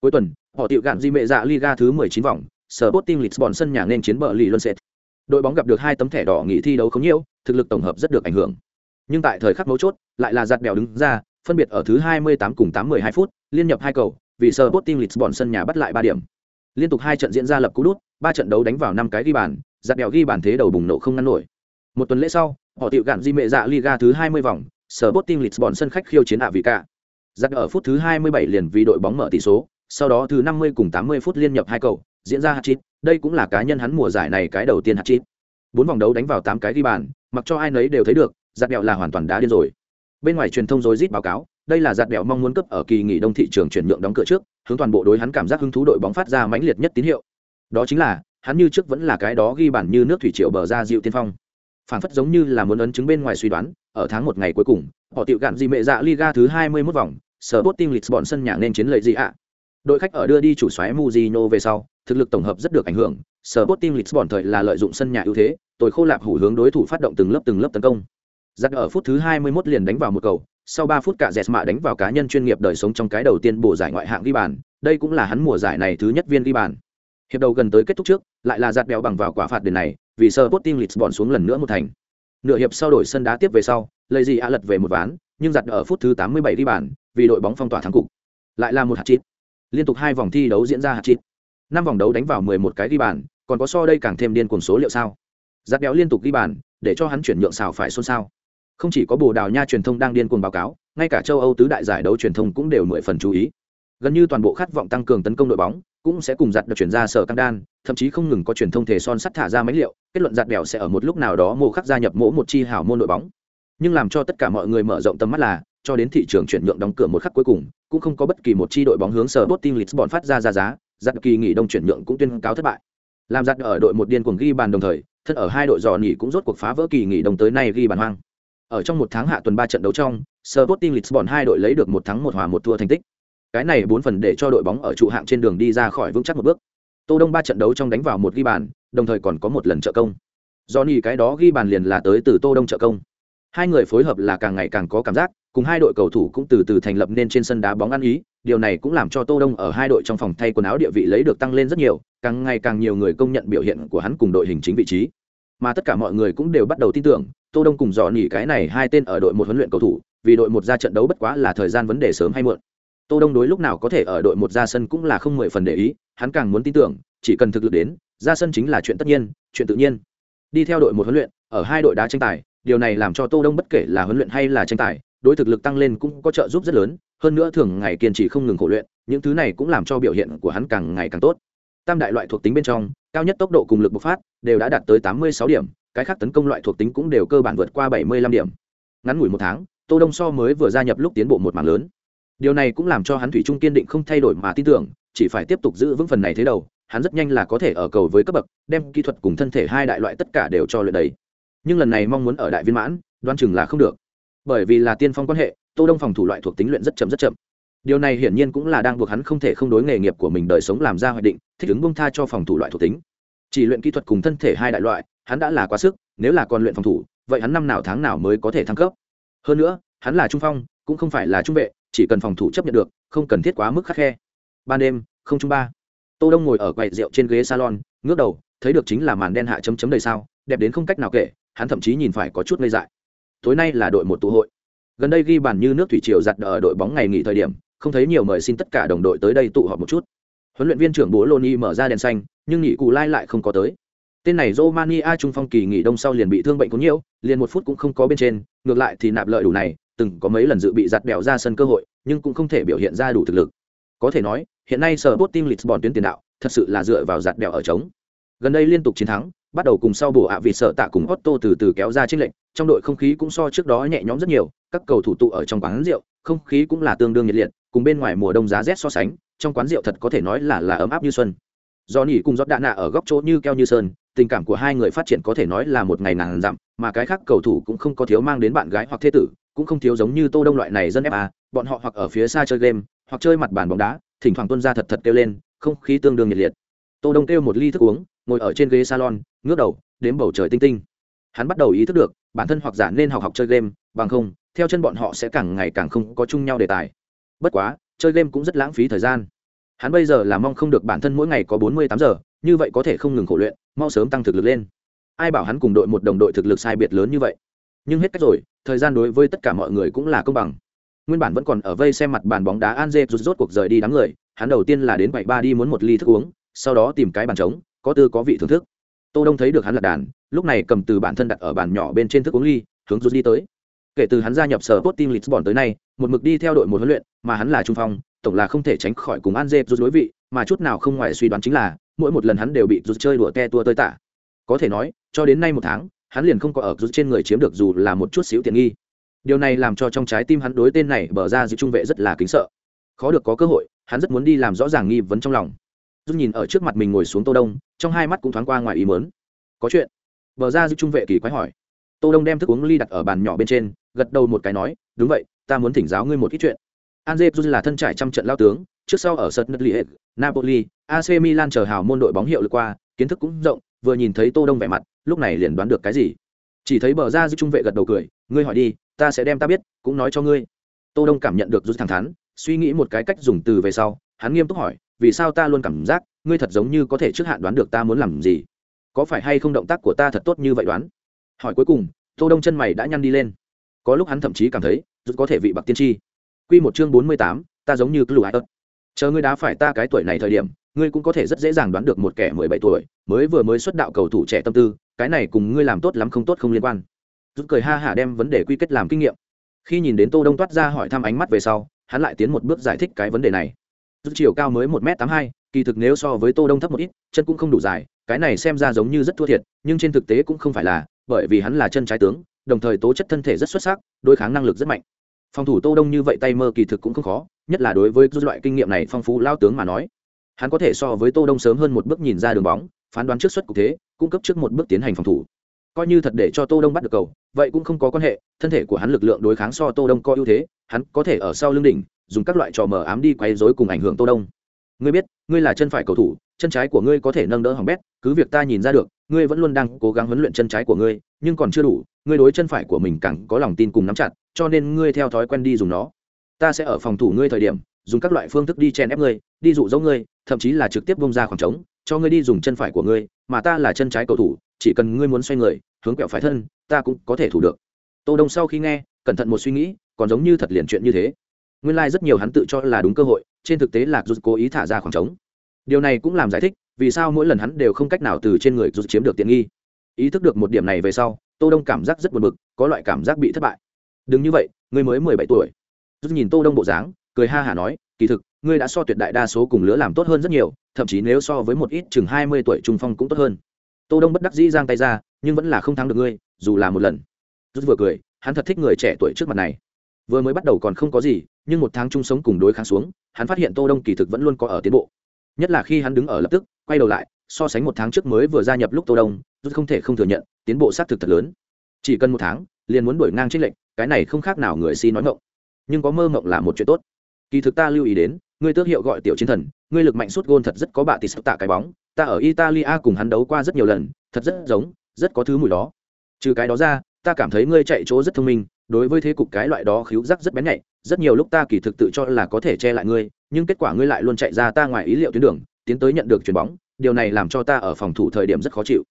Cuối tuần, họ tiệu gạn di mệ dạ liga thứ 19 vòng sở bot team lisbon sân nhà nên chiến bờ lì luân sệt. Đội bóng gặp được hai tấm thẻ đỏ nghỉ thi đấu không nhiều, thực lực tổng hợp rất được ảnh hưởng. Nhưng tại thời khắc mấu chốt, lại là giặt đèo đứng ra, phân biệt ở thứ 28 cùng 812 phút, liên nhập hai cầu, vì sở bot team lisbon sân nhà bắt lại ba điểm. Liên tục hai trận diễn ra lập cú đút, ba trận đấu đánh vào năm cái ghi bàn, giặt đèo ghi bàn thế đầu bùng nổ không ngăn nổi một tuần lễ sau, họ tiệu gạn di mệ dạ liga thứ 20 vòng sở bot team lisbon sân khách khiêu chiến ạ vị cả giặt ở phút thứ 27 liền vì đội bóng mở tỷ số, sau đó thứ 50 cùng 80 phút liên nhập hai cầu, diễn ra hạt chít đây cũng là cá nhân hắn mùa giải này cái đầu tiên hạt chít bốn vòng đấu đánh vào tám cái ghi bàn, mặc cho ai nấy đều thấy được giặt đẹo là hoàn toàn đá điên rồi. Bên ngoài truyền thông rối rít báo cáo, đây là giặt đẹo mong muốn cấp ở kỳ nghỉ đông thị trường chuyển nhượng đóng cửa trước, hướng toàn bộ đối hắn cảm giác hứng thú đội bóng phát ra mãnh liệt nhất tín hiệu. Đó chính là, hắn như trước vẫn là cái đó ghi bàn như nước thủy triều bờ ra dịu tiên phong phản phất giống như là muốn ấn chứng bên ngoài suy đoán, ở tháng một ngày cuối cùng, họ tiệu gạn gì mệ dạ liga thứ hai mươi 21 vòng sở bot team lisbon sân nhà nên chiến lợi gì ạ. Đội khách ở đưa đi chủ xoáy Mujino về sau, thực lực tổng hợp rất được ảnh hưởng sở bot team lisbon thời là lợi dụng sân nhà ưu thế tôi khô lạp hủ hướng đối thủ phát động từng lớp từng lớp tấn công. Giặc ở phút thứ hai mươi 21 liền đánh vào một cầu, sau ba phút cả dẹt mạ đánh vào cá nhân chuyên nghiệp đời sống trong cái đầu tiên bổ giải ngoại hạng ghi bàn, đây cũng là hắn mùa giải này thứ nhất viên ghi bàn. Hiệp đầu gần tới kết thúc trước, lại là giặt béo bằng vào quả phạt đền này vì sơ bot team lisbon xuống lần nữa một thành. Nửa hiệp sau đổi sân đá tiếp về sau lấy gì a lật về một ván, nhưng giặt ở phút thứ 87 ghi bàn, vì đội bóng phong tỏa thắng cục. Lại là một hạt chít liên tục hai vòng thi đấu diễn ra hạt chít năm vòng đấu đánh vào 11 cái ghi bàn, còn có so đây càng thêm điên cuồng số liệu sao? Giặt béo liên tục ghi bàn, để cho hắn chuyển nhượng xào phải xôn xao. Không chỉ có bồ đào nha truyền thông đang điên cuồng báo cáo, ngay cả châu âu tứ đại giải đấu truyền thông cũng đều mười phần chú ý gần như toàn bộ khát vọng tăng cường tấn công đội bóng cũng sẽ cùng giặt được chuyển ra sở căng đan, thậm chí không ngừng có truyền thông thể son sắt thả ra máy liệu, kết luận giặt đèo sẽ ở một lúc nào đó mô khắc gia nhập mỗ một chi hảo môn đội bóng. Nhưng làm cho tất cả mọi người mở rộng tầm mắt là, cho đến thị trường chuyển nhượng đóng cửa một khắc cuối cùng, cũng không có bất kỳ một chi đội bóng hướng sở Sporting Lisbon phát ra ra giá, giặt kỳ nghỉ đông chuyển nhượng cũng tuyên cáo thất bại. Làm giặt ở đội một điên cuồng ghi bàn đồng thời, thân ở hai đội dò nghỉ cũng rốt cuộc phá vỡ kỳ nghỉ đông tới nay ghi bàn hoang. Ở trong một tháng hạ tuần ba trận đấu trong sở botim Lisbon hai đội lấy được một thắng một hòa một thua thành tích cái này bốn phần để cho đội bóng ở trụ hạng trên đường đi ra khỏi vững chắc một bước. Tô đông ba trận đấu trong đánh vào một ghi bàn, đồng thời còn có một lần trợ công. Johnny cái đó ghi bàn liền là tới từ tô đông trợ công. Hai người phối hợp là càng ngày càng có cảm giác, cùng hai đội cầu thủ cũng từ từ thành lập nên trên sân đá bóng ăn ý, điều này cũng làm cho tô đông ở hai đội trong phòng thay quần áo địa vị lấy được tăng lên rất nhiều, càng ngày càng nhiều người công nhận biểu hiện của hắn cùng đội hình chính vị trí. Mà tất cả mọi người cũng đều bắt đầu tin tưởng, tô đông cùng Johnny cái này hai tên ở đội một huấn luyện cầu thủ, vì đội một ra trận đấu bất quá là thời gian vấn đề sớm hay muộn tô đông đối lúc nào có thể ở đội một ra sân cũng là không mười phần để ý, hắn càng muốn tin tưởng, chỉ cần thực lực đến, ra sân chính là chuyện tất nhiên, chuyện tự nhiên. Đi theo đội một huấn luyện, ở hai đội đá tranh tài, điều này làm cho tô đông bất kể là huấn luyện hay là tranh tài, đối thực lực tăng lên cũng có trợ giúp rất lớn, hơn nữa thường ngày kiên trì không ngừng khổ luyện, những thứ này cũng làm cho biểu hiện của hắn càng ngày càng tốt. Tam đại loại thuộc tính bên trong, cao nhất tốc độ cùng lực bộc phát đều đã đạt tới 86 điểm, cái khác tấn công loại thuộc tính cũng đều cơ bản vượt qua 75 điểm. Ngắn ngủi một tháng, tô đông so mới vừa gia nhập lúc tiến bộ một mảng lớn điều này cũng làm cho hắn thủy trung kiên định không thay đổi mà tin tưởng, chỉ phải tiếp tục giữ vững phần này thế đầu, hắn rất nhanh là có thể ở cầu với cấp bậc, đem kỹ thuật cùng thân thể hai đại loại tất cả đều cho luyện đấy nhưng lần này mong muốn ở đại viên mãn đoan chừng là không được. Bởi vì là tiên phong quan hệ, tô đông phòng thủ loại thuộc tính luyện rất chậm rất chậm. Điều này hiển nhiên cũng là đang buộc hắn không thể không đối nghề nghiệp của mình đời sống làm ra hoạch định, thích ứng bông tha cho phòng thủ loại thuộc tính. Chỉ luyện kỹ thuật cùng thân thể hai đại loại, hắn đã là quá sức, nếu là còn luyện phòng thủ, vậy hắn năm nào tháng nào mới có thể thăng cấp? Hơn nữa, hắn là trung phong, cũng không phải là trung vệ chỉ cần phòng thủ chấp nhận được, không cần thiết quá mức khắc khe. Ban đêm, không trung ba. Tô đông ngồi ở quầy rượu trên ghế salon, ngước đầu, thấy được chính là màn đen hạ chấm chấm đầy sao, đẹp đến không cách nào kể, hắn thậm chí nhìn phải có chút ngây dại. Tối nay là đội một tụ hội. Gần đây ghi bàn như nước thủy triều giặt ở đội bóng ngày nghỉ thời điểm, không thấy nhiều mời xin tất cả đồng đội tới đây tụ họp một chút. Huấn luyện viên trưởng bố loni mở ra đèn xanh, nhưng nghỉ cù lai lại không có tới. Tên này romania trung phong kỳ nghỉ đông sau liền bị thương bệnh có nhiều liền một phút cũng không có bên trên, ngược lại thì nạp lợi đủ này từng có mấy lần dự bị giặt bèo ra sân cơ hội, nhưng cũng không thể biểu hiện ra đủ thực lực. Có thể nói, hiện nay sở bot team lisbon tuyến tiền đạo, thật sự là dựa vào giặt bèo ở trống. Gần đây liên tục chiến thắng, bắt đầu cùng sau bổ ạ vì sợ tạ cùng Otto từ từ kéo ra chiến lệnh trong đội không khí cũng so trước đó nhẹ nhõm rất nhiều, các cầu thủ tụ ở trong quán rượu, không khí cũng là tương đương nhiệt liệt, cùng bên ngoài mùa đông giá rét so sánh, trong quán rượu thật có thể nói là là ấm áp như xuân. Do cùng giót đạn nạ ở góc chỗ như keo như sơn, tình cảm của hai người phát triển có thể nói là một ngày nàng dặm, mà cái khác cầu thủ cũng không có thiếu mang đến bạn gái hoặc thế tử cũng không thiếu giống như tô đông loại này dân fa bọn họ hoặc ở phía xa chơi game, hoặc chơi mặt bàn bóng đá, thỉnh thoảng tuân ra thật thật kêu lên, không khí tương đương nhiệt liệt. Tô đông kêu một ly thức uống, ngồi ở trên ghế salon, ngước đầu, đếm bầu trời tinh tinh. Hắn bắt đầu ý thức được, bản thân hoặc giả nên học học chơi game, bằng không, theo chân bọn họ sẽ càng ngày càng không có chung nhau đề tài. Bất quá, chơi game cũng rất lãng phí thời gian. Hắn bây giờ là mong không được bản thân mỗi ngày có bốn mươi tám giờ, như vậy có thể không ngừng khổ luyện, mau sớm tăng thực lực lên. Ai bảo hắn cùng đội một đồng đội thực lực sai biệt lớn như vậy? Nhưng hết cách rồi thời gian đối với tất cả mọi người cũng là công bằng. Nguyên bản vẫn còn ở vây xem mặt bàn bóng đá an dê rút rốt cuộc rời đi đám người hắn đầu tiên là đến bảy ba đi muốn một ly thức uống sau đó tìm cái bàn trống có tư có vị thưởng thức. Tô đông thấy được hắn lật đàn lúc này cầm từ bản thân đặt ở bàn nhỏ bên trên thức uống ly hướng rút đi tới. Kể từ hắn gia nhập sở Sporting Lisbon tới nay, một mực đi theo đội một huấn luyện, mà hắn là trung phong, tổng là không thể tránh khỏi cùng Anze rút đối vị, mà chút nào không ngoài suy đoán chính là, mỗi một lần hắn đều bị rút chơi đùa te tua tơi tả. Có thể nói, cho đến nay một tháng, hắn liền không có ở rút trên người chiếm được dù là một chút xíu tiện nghi. Điều này làm cho trong trái tim hắn đối tên này bờ ra giữ trung vệ rất là kính sợ. Khó được có cơ hội, hắn rất muốn đi làm rõ ràng nghi vấn trong lòng. Rút nhìn ở trước mặt mình ngồi xuống Tô Đông, trong hai mắt cũng thoáng qua ngoài ý muốn. Có chuyện? Bờ ra giữ trung vệ kỳ quái hỏi. Tô Đông đem thức uống ly đặt ở bàn nhỏ bên trên, gật đầu một cái nói đúng vậy ta muốn thỉnh giáo ngươi một ít chuyện Anze là thân trải trăm trận lao tướng, trước sau ở sân Liệt, Napoli, AC Milan chờ hào môn đội bóng hiệu lực qua, kiến thức cũng rộng, vừa nhìn thấy Tô Đông vẻ mặt, lúc này liền đoán được cái gì. Chỉ thấy bờ ra giữ trung vệ gật đầu cười, ngươi hỏi đi, ta sẽ đem ta biết, cũng nói cho ngươi. Tô Đông cảm nhận được rút thẳng thắn, suy nghĩ một cái cách dùng từ về sau, hắn nghiêm túc hỏi, vì sao ta luôn cảm giác, ngươi thật giống như có thể trước hạn đoán được ta muốn làm gì? Có phải hay không động tác của ta thật tốt như vậy đoán? Hỏi cuối cùng, Tô Đông chân mày đã nhăn đi lên có lúc hắn thậm chí cảm thấy rút có thể vị bậc tiên tri quy một chương bốn mươi tám ta giống như lùi ớt chờ ngươi đá phải ta cái tuổi này thời điểm ngươi cũng có thể rất dễ dàng đoán được một kẻ mười bảy tuổi, mới vừa mới xuất đạo cầu thủ trẻ tâm tư, cái này cùng ngươi làm tốt lắm không tốt không liên quan. Rút cười ha hả đem vấn đề quy kết làm kinh nghiệm. Khi nhìn đến tô đông toát ra hỏi thăm ánh mắt về sau, hắn lại tiến một bước giải thích cái vấn đề này. Rút chiều cao mới một m tám hai, kỳ thực nếu so với tô đông thấp một ít, chân cũng không đủ dài, cái này xem ra giống như rất thua thiệt, nhưng trên thực tế cũng không phải là, bởi vì hắn là chân trái tướng, đồng thời tố chất thân thể rất xuất sắc, đối kháng năng lực rất mạnh. Phòng thủ tô đông như vậy tay mơ kỳ thực cũng không khó, nhất là đối với loại kinh nghiệm này phong phú lao tướng mà nói hắn có thể so với tô đông sớm hơn một bước nhìn ra đường bóng, phán đoán trước suất cục thế, cung cấp trước một bước tiến hành phòng thủ. Coi như thật để cho tô đông bắt được cầu, vậy cũng không có quan hệ, thân thể của hắn lực lượng đối kháng so tô đông có ưu thế, hắn có thể ở sau lưng đỉnh, dùng các loại trò mờ ám đi quay rối cùng ảnh hưởng tô đông. Ngươi biết, ngươi là chân phải cầu thủ, chân trái của ngươi có thể nâng đỡ hỏng bét, cứ việc ta nhìn ra được, ngươi vẫn luôn đang cố gắng huấn luyện chân trái của ngươi, nhưng còn chưa đủ, ngươi đối chân phải của mình càng có lòng tin cùng nắm chặt, cho nên ngươi theo thói quen đi dùng nó. Ta sẽ ở phòng thủ ngươi thời điểm dùng các loại phương thức đi chen ép ngươi, đi dụ dỗ ngươi, thậm chí là trực tiếp bông ra khoảng trống, cho ngươi đi dùng chân phải của ngươi, mà ta là chân trái cầu thủ, chỉ cần ngươi muốn xoay người, hướng quẹo phải thân, ta cũng có thể thủ được. Tô đông sau khi nghe, cẩn thận một suy nghĩ, còn giống như thật liền chuyện như thế. Nguyên lai like rất nhiều hắn tự cho là đúng cơ hội, trên thực tế là rút cố ý thả ra khoảng trống. Điều này cũng làm giải thích, vì sao mỗi lần hắn đều không cách nào từ trên người rút chiếm được tiện nghi. Ý thức được một điểm này về sau, tô đông cảm giác rất buồn bực, có loại cảm giác bị thất bại. Đừng như vậy, ngươi mới mười bảy tuổi. Rút nhìn tô đông bộ dáng cười ha hả nói, kỳ thực, ngươi đã so tuyệt đại đa số cùng lứa làm tốt hơn rất nhiều, thậm chí nếu so với một ít chừng hai mươi tuổi trung phong cũng tốt hơn. Tô đông bất đắc dĩ giang tay ra, nhưng vẫn là không thắng được ngươi, dù là một lần. Rút vừa cười, hắn thật thích người trẻ tuổi trước mặt này. Vừa mới bắt đầu còn không có gì, nhưng một tháng chung sống cùng đối kháng xuống, hắn phát hiện tô đông kỳ thực vẫn luôn có ở tiến bộ. Nhất là khi hắn đứng ở lập tức, quay đầu lại, so sánh một tháng trước mới vừa gia nhập lúc tô đông, rút không thể không thừa nhận, tiến bộ xác thực thật lớn. Chỉ cần một tháng, liền muốn đuổi ngang trích lệnh, cái này không khác nào người si nói ngộng nhưng có mơ ngộng là một chuyện tốt kỳ thực ta lưu ý đến, ngươi tước hiệu gọi tiểu chiến thần, ngươi lực mạnh suốt gôn thật rất có bạ thì sắc tạ cái bóng. Ta ở italia cùng hắn đấu qua rất nhiều lần, thật rất giống, rất có thứ mùi đó. Trừ cái đó ra, ta cảm thấy ngươi chạy chỗ rất thông minh, đối với thế cục cái loại đó khiếu giác rất bén nhạy. Rất nhiều lúc ta kỳ thực tự cho là có thể che lại ngươi, nhưng kết quả ngươi lại luôn chạy ra ta ngoài ý liệu tuyến đường, tiến tới nhận được chuyền bóng. Điều này làm cho ta ở phòng thủ thời điểm rất khó chịu.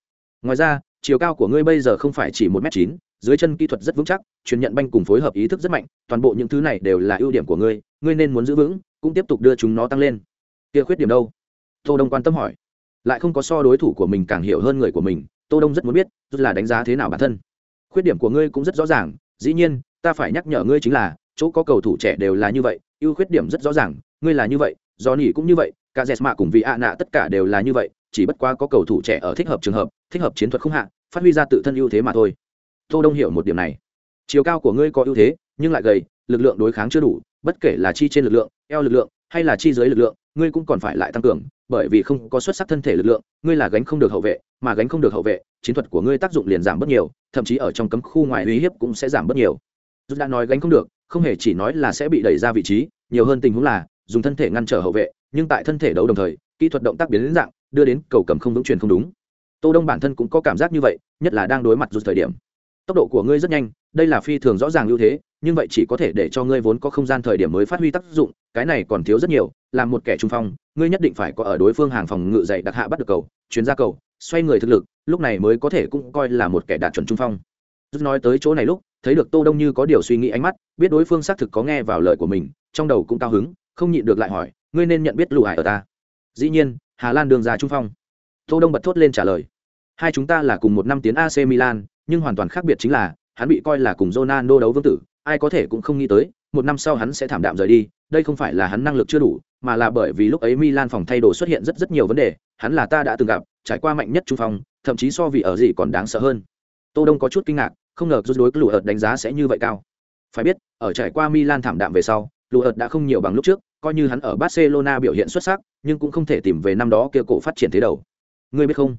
Ngoài ra, chiều cao của ngươi bây giờ không phải chỉ một m chín, dưới chân kỹ thuật rất vững chắc truyền nhận banh cùng phối hợp ý thức rất mạnh, toàn bộ những thứ này đều là ưu điểm của ngươi ngươi nên muốn giữ vững, cũng tiếp tục đưa chúng nó tăng lên. Kia khuyết điểm đâu? Tô đông quan tâm hỏi. Lại không có so đối thủ của mình càng hiểu hơn người của mình, tô đông rất muốn biết rất là đánh giá thế nào bản thân. Khuyết điểm của ngươi cũng rất rõ ràng, dĩ nhiên, ta phải nhắc nhở ngươi chính là, chỗ có cầu thủ trẻ đều là như vậy, ưu khuyết điểm rất rõ ràng, ngươi là như vậy do nỉ cũng như vậy, cả dẹt mạ cùng vị ạ nạ tất cả đều là như vậy, chỉ bất quá có cầu thủ trẻ ở thích hợp trường hợp, thích hợp chiến thuật không hạ, phát huy ra tự thân ưu thế mà thôi. Tô đông hiểu một điểm này. Chiều cao của ngươi có ưu thế, nhưng lại gầy, lực lượng đối kháng chưa đủ bất kể là chi trên lực lượng, eo lực lượng, hay là chi dưới lực lượng, ngươi cũng còn phải lại tăng cường, bởi vì không có xuất sắc thân thể lực lượng, ngươi là gánh không được hậu vệ, mà gánh không được hậu vệ, chiến thuật của ngươi tác dụng liền giảm bất nhiều, thậm chí ở trong cấm khu ngoài uy hiếp cũng sẽ giảm bất nhiều. Dù đã nói gánh không được, không hề chỉ nói là sẽ bị đẩy ra vị trí, nhiều hơn tình huống là, dùng thân thể ngăn trở hậu vệ, nhưng tại thân thể đấu đồng thời, kỹ thuật động tác biến đến dạng, đưa đến cầu cầm không vững truyền không đúng. Tô đông bản thân cũng có cảm giác như vậy, nhất là đang đối mặt dù thời điểm. Tốc độ của ngươi rất nhanh, đây là phi thường rõ ràng ưu thế nhưng vậy chỉ có thể để cho ngươi vốn có không gian thời điểm mới phát huy tác dụng, cái này còn thiếu rất nhiều, làm một kẻ trung phong, ngươi nhất định phải có ở đối phương hàng phòng ngự dậy đặc hạ bắt được cầu chuyến ra cầu, xoay người thực lực, lúc này mới có thể cũng coi là một kẻ đạt chuẩn trung phong. Rút nói tới chỗ này lúc, thấy được tô đông như có điều suy nghĩ ánh mắt, biết đối phương xác thực có nghe vào lời của mình, trong đầu cũng cao hứng, không nhịn được lại hỏi, ngươi nên nhận biết lụ hải ở ta? Dĩ nhiên, hà lan đường già trung phong. Tô đông bật thốt lên trả lời, hai chúng ta là cùng một năm tiến ac milan, nhưng hoàn toàn khác biệt chính là, hắn bị coi là cùng ronaldo đấu vương tử ai có thể cũng không nghĩ tới, một năm sau hắn sẽ thảm đạm rời đi, đây không phải là hắn năng lực chưa đủ, mà là bởi vì lúc ấy milan phòng thay đồ xuất hiện rất rất nhiều vấn đề, hắn là ta đã từng gặp, trải qua mạnh nhất trung phong, thậm chí so vì ở gì còn đáng sợ hơn. Tô đông có chút kinh ngạc, không ngờ rút đối lũ ợt đánh giá sẽ như vậy cao. Phải biết, ở trải qua milan thảm đạm về sau, lũ ợt đã không nhiều bằng lúc trước, coi như hắn ở barcelona biểu hiện xuất sắc, nhưng cũng không thể tìm về năm đó kia cổ phát triển thế đầu. Ngươi biết không?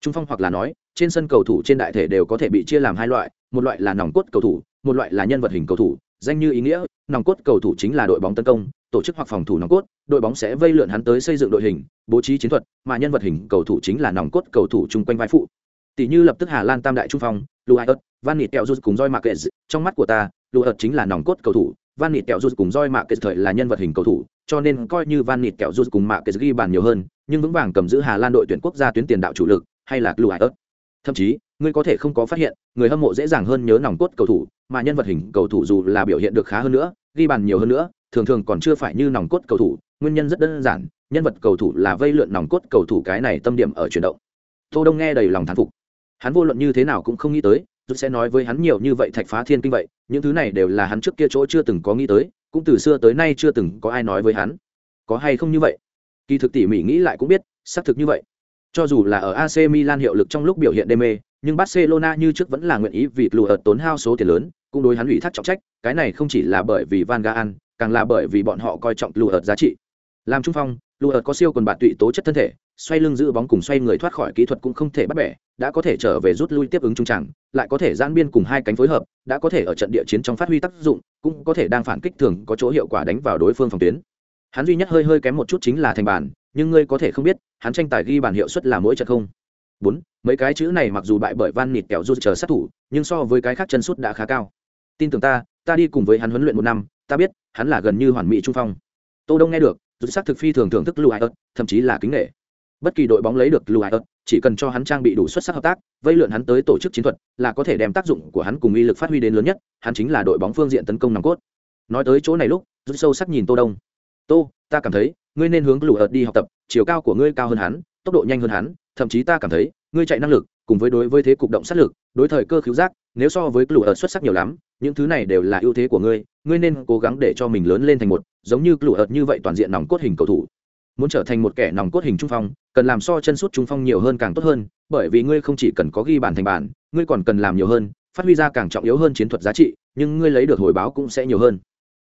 Trung phong hoặc là nói, trên sân cầu thủ trên đại thể đều có thể bị chia làm hai loại, một loại là nòng cốt cầu thủ một loại là nhân vật hình cầu thủ, danh như ý nghĩa, nòng cốt cầu thủ chính là đội bóng tấn công, tổ chức hoặc phòng thủ nòng cốt, đội bóng sẽ vây lượn hắn tới xây dựng đội hình, bố trí chiến thuật, mà nhân vật hình cầu thủ chính là nòng cốt cầu thủ chung quanh vai phụ. Tỷ như lập tức hà lan tam đại trung phong luiot van nịt kẹo rút cùng roi mạc kệ trong mắt của ta luiot chính là nòng cốt cầu thủ, van nịt kẹo rút cùng roi mạc kệ thời là nhân vật hình cầu thủ, cho nên coi như van nịt kẹo rút cùng mạc kệ ghi bàn nhiều hơn, nhưng vững vàng cầm giữ hà lan đội tuyển quốc gia tuyến tiền đạo chủ lực, hay là luiot thậm chí ngươi có thể không có phát hiện người hâm mộ dễ dàng hơn nhớ nòng cốt cầu thủ mà nhân vật hình cầu thủ dù là biểu hiện được khá hơn nữa ghi bàn nhiều hơn nữa thường thường còn chưa phải như nòng cốt cầu thủ nguyên nhân rất đơn giản nhân vật cầu thủ là vây lượn nòng cốt cầu thủ cái này tâm điểm ở chuyển động. Tô đông nghe đầy lòng thán phục. Hắn vô luận như thế nào cũng không nghĩ tới rút sẽ nói với hắn nhiều như vậy thạch phá thiên kinh vậy những thứ này đều là hắn trước kia chỗ chưa từng có nghĩ tới cũng từ xưa tới nay chưa từng có ai nói với hắn. Có hay không như vậy? Kỳ thực tỉ mỉ nghĩ lại cũng biết xác thực như vậy. Cho dù là ở AC Milan hiệu lực trong lúc biểu hiện đê mê, nhưng Barcelona như trước vẫn là nguyện ý vì lùa ợt tốn hao số tiền lớn, cũng đối hắn ủy thác trọng trách, cái này không chỉ là bởi vì Van Gaal, càng là bởi vì bọn họ coi trọng lùa ợt giá trị. Làm trung phong, lùa ợt có siêu quần bạn tụy tố chất thân thể, xoay lưng giữ bóng cùng xoay người thoát khỏi kỹ thuật cũng không thể bắt bẻ, đã có thể trở về rút lui tiếp ứng trung tràng, lại có thể giãn biên cùng hai cánh phối hợp, đã có thể ở trận địa chiến trong phát huy tác dụng, cũng có thể đang phản kích thường có chỗ hiệu quả đánh vào đối phương phòng tuyến. Hắn duy nhất hơi hơi kém một chút chính là thành bàn, nhưng ngươi có thể không biết, hắn tranh tài ghi bàn hiệu suất là mỗi trận không. Bốn, mấy cái chữ này mặc dù bại bởi Van Nịt kẹo rút chờ sát thủ, nhưng so với cái khác chân sút đã khá cao. Tin tưởng ta, ta đi cùng với hắn huấn luyện một năm, ta biết, hắn là gần như hoàn mỹ trung phong. Tô Đông nghe được, rút sắc thực phi thường thưởng thức Luai thậm chí là kính nể bất kỳ đội bóng lấy được Luai chỉ cần cho hắn trang bị đủ xuất sắc hợp tác vây lượn hắn tới tổ chức chiến thuật là có thể đem tác dụng của hắn cùng uy lực phát huy đến lớn nhất hắn chính là đội bóng phương diện tấn công nòng cốt nói tới chỗ này lúc rút sâu sắc nhìn tô đông tô ta cảm thấy ngươi nên hướng lù đi học tập chiều cao của ngươi cao hơn hắn tốc độ nhanh hơn hắn, thậm chí ta cảm thấy, ngươi chạy năng lực, cùng với đối với thế cục động sát lực, đối thời cơ cứu giác, nếu so với lù xuất sắc nhiều lắm, những thứ này đều là ưu thế của ngươi ngươi nên cố gắng để cho mình lớn lên thành một, giống như lù như vậy toàn diện nòng cốt hình cầu thủ. Muốn trở thành một kẻ nòng cốt hình trung phong, cần làm so chân sút trung phong nhiều hơn càng tốt hơn, bởi vì ngươi không chỉ cần có ghi bàn thành bàn, ngươi còn cần làm nhiều hơn, phát huy ra càng trọng yếu hơn chiến thuật giá trị, nhưng ngươi lấy được hồi báo cũng sẽ nhiều hơn.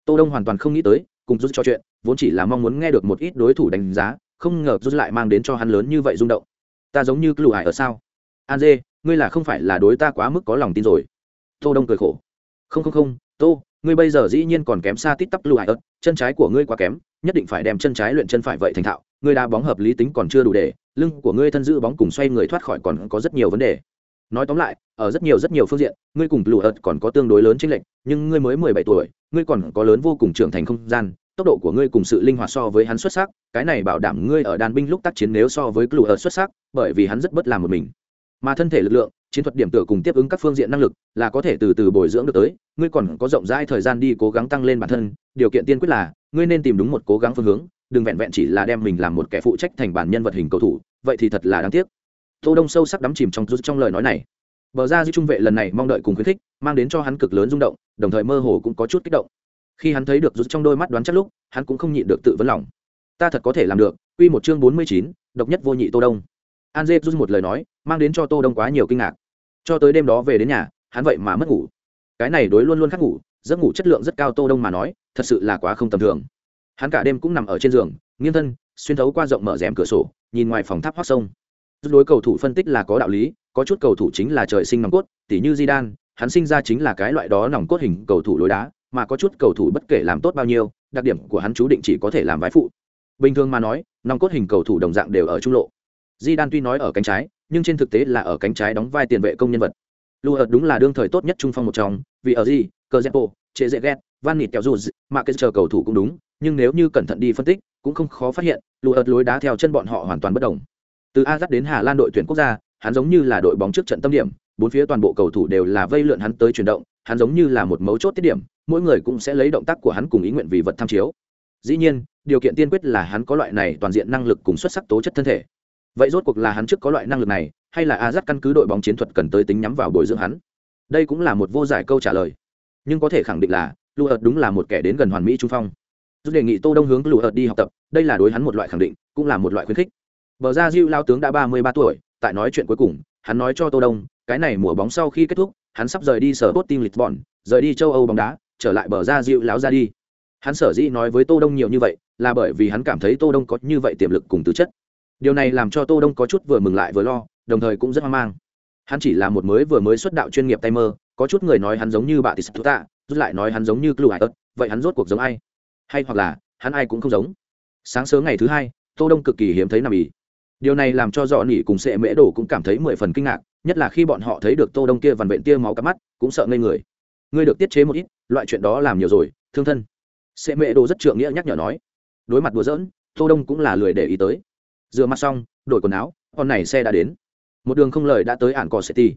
Tô đông hoàn toàn không nghĩ tới, cùng rút trò chuyện, vốn chỉ là mong muốn nghe được một ít đối thủ đánh giá không ngờ rút lại mang đến cho hắn lớn như vậy rung động. Ta giống như lù hải ở sao? An dê, ngươi là không phải là đối ta quá mức có lòng tin rồi. Tô đông cười khổ. Không không không, tô, ngươi bây giờ dĩ nhiên còn kém xa tít tắp lù hải ớt, chân trái của ngươi quá kém, nhất định phải đem chân trái luyện chân phải vậy thành thạo, ngươi đá bóng hợp lý tính còn chưa đủ để, lưng của ngươi thân giữ bóng cùng xoay người thoát khỏi còn có rất nhiều vấn đề. Nói tóm lại, ở rất nhiều rất nhiều phương diện, ngươi cùng lù ợt còn có tương đối lớn chênh lệch, nhưng ngươi mới mười bảy tuổi, ngươi còn có lớn vô cùng trưởng thành không gian tốc độ của ngươi cùng sự linh hoạt so với hắn xuất sắc, cái này bảo đảm ngươi ở đàn binh lúc tác chiến nếu so với lù ở xuất sắc, bởi vì hắn rất bất làm một mình. Mà thân thể lực lượng, chiến thuật điểm tựa cùng tiếp ứng các phương diện năng lực là có thể từ từ bồi dưỡng được tới, ngươi còn có rộng rãi thời gian đi cố gắng tăng lên bản thân, điều kiện tiên quyết là, ngươi nên tìm đúng một cố gắng phương hướng, đừng vẹn vẹn chỉ là đem mình làm một kẻ phụ trách thành bản nhân vật hình cầu thủ, vậy thì thật là đáng tiếc. Tô đông sâu sắc đắm chìm trong trong lời nói này. Bờ ra dư trung vệ lần này mong đợi cùng khuyến khích, mang đến cho hắn cực lớn rung động, đồng thời mơ hồ cũng có chút kích động khi hắn thấy được rút trong đôi mắt đoán chắc lúc hắn cũng không nhịn được tự vấn lòng. Ta thật có thể làm được quy một chương bốn mươi chín, độc nhất vô nhị tô đông. An dê rút một lời nói mang đến cho tô đông quá nhiều kinh ngạc. Cho tới đêm đó về đến nhà hắn vậy mà mất ngủ. Cái này đối luôn luôn khắc ngủ giấc ngủ chất lượng rất cao tô đông mà nói thật sự là quá không tầm thường. Hắn cả đêm cũng nằm ở trên giường nghiêng thân xuyên thấu qua rộng mở rèm cửa sổ nhìn ngoài phòng tháp hoác sông. Rút đối cầu thủ phân tích là có đạo lý có chút cầu thủ chính là trời sinh nòng cốt tỉ như Zidane, hắn sinh ra chính là cái loại đó nòng cốt hình cầu thủ lối đá mà có chút cầu thủ bất kể làm tốt bao nhiêu, đặc điểm của hắn chú định chỉ có thể làm vái phụ. Bình thường mà nói, nòng cốt hình cầu thủ đồng dạng đều ở trung lộ. Zidane tuy nói ở cánh trái, nhưng trên thực tế là ở cánh trái đóng vai tiền vệ công nhân vật. Lù đúng là đương thời tốt nhất trung phong một trong, vì ở gì, cờ zepo van nịt kéo dù mà cái chờ cầu thủ cũng đúng, nhưng nếu như cẩn thận đi phân tích, cũng không khó phát hiện lù lối đá theo chân bọn họ hoàn toàn bất đồng. Từ a dắt đến hà lan đội tuyển quốc gia, hắn giống như là đội bóng trước trận tâm điểm, bốn phía toàn bộ cầu thủ đều là vây lượn hắn tới chuyển động hắn giống như là một mấu chốt tiết điểm, mỗi người cũng sẽ lấy động tác của hắn cùng ý nguyện vì vật tham chiếu. Dĩ nhiên, điều kiện tiên quyết là hắn có loại này toàn diện năng lực cùng xuất sắc tố chất thân thể. Vậy rốt cuộc là hắn trước có loại năng lực này, hay là a dắt căn cứ đội bóng chiến thuật cần tới tính nhắm vào bồi dưỡng hắn? Đây cũng là một vô giải câu trả lời. Nhưng có thể khẳng định là Lưu ợt đúng là một kẻ đến gần hoàn mỹ trung phong. Giúp đề nghị tô đông hướng Lưu ợt đi học tập, đây là đối hắn một loại khẳng định, cũng là một loại khuyến khích. Bờ ra diêu lao tướng đã ba mươi ba tuổi, tại nói chuyện cuối cùng, hắn nói cho tô đông, cái này mùa bóng sau khi kết thúc hắn sắp rời đi sở tốt team lisbon, rời đi châu âu bóng đá, trở lại bờ ra dịu láo ra đi. Hắn sở dĩ nói với tô đông nhiều như vậy là bởi vì hắn cảm thấy tô đông có như vậy tiềm lực cùng tư chất. Điều này làm cho tô đông có chút vừa mừng lại vừa lo, đồng thời cũng rất hoang mang. Hắn chỉ là một mới vừa mới xuất đạo chuyên nghiệp tay mơ, có chút người nói hắn giống như bà tis tạ rút lại nói hắn giống như clue ớt vậy hắn rốt cuộc giống ai? Hay hoặc là, hắn ai cũng không giống. Sáng sớm ngày thứ hai, tô đông cực kỳ hiếm thấy nằm ý điều này làm cho dọ nỉ cùng sệ mễ đồ cũng cảm thấy mười phần kinh ngạc nhất là khi bọn họ thấy được tô đông kia vằn vện tia máu cắp mắt, cũng sợ ngây người. Ngươi được tiết chế một ít, loại chuyện đó làm nhiều rồi, thương thân. Sệ mệ đồ rất trượng nghĩa nhắc nhở nói. Đối mặt đùa giỡn, tô đông cũng là lười để ý tới. Rửa mặt xong, đổi quần áo, con này xe đã đến. Một đường không lời đã tới ản cò ti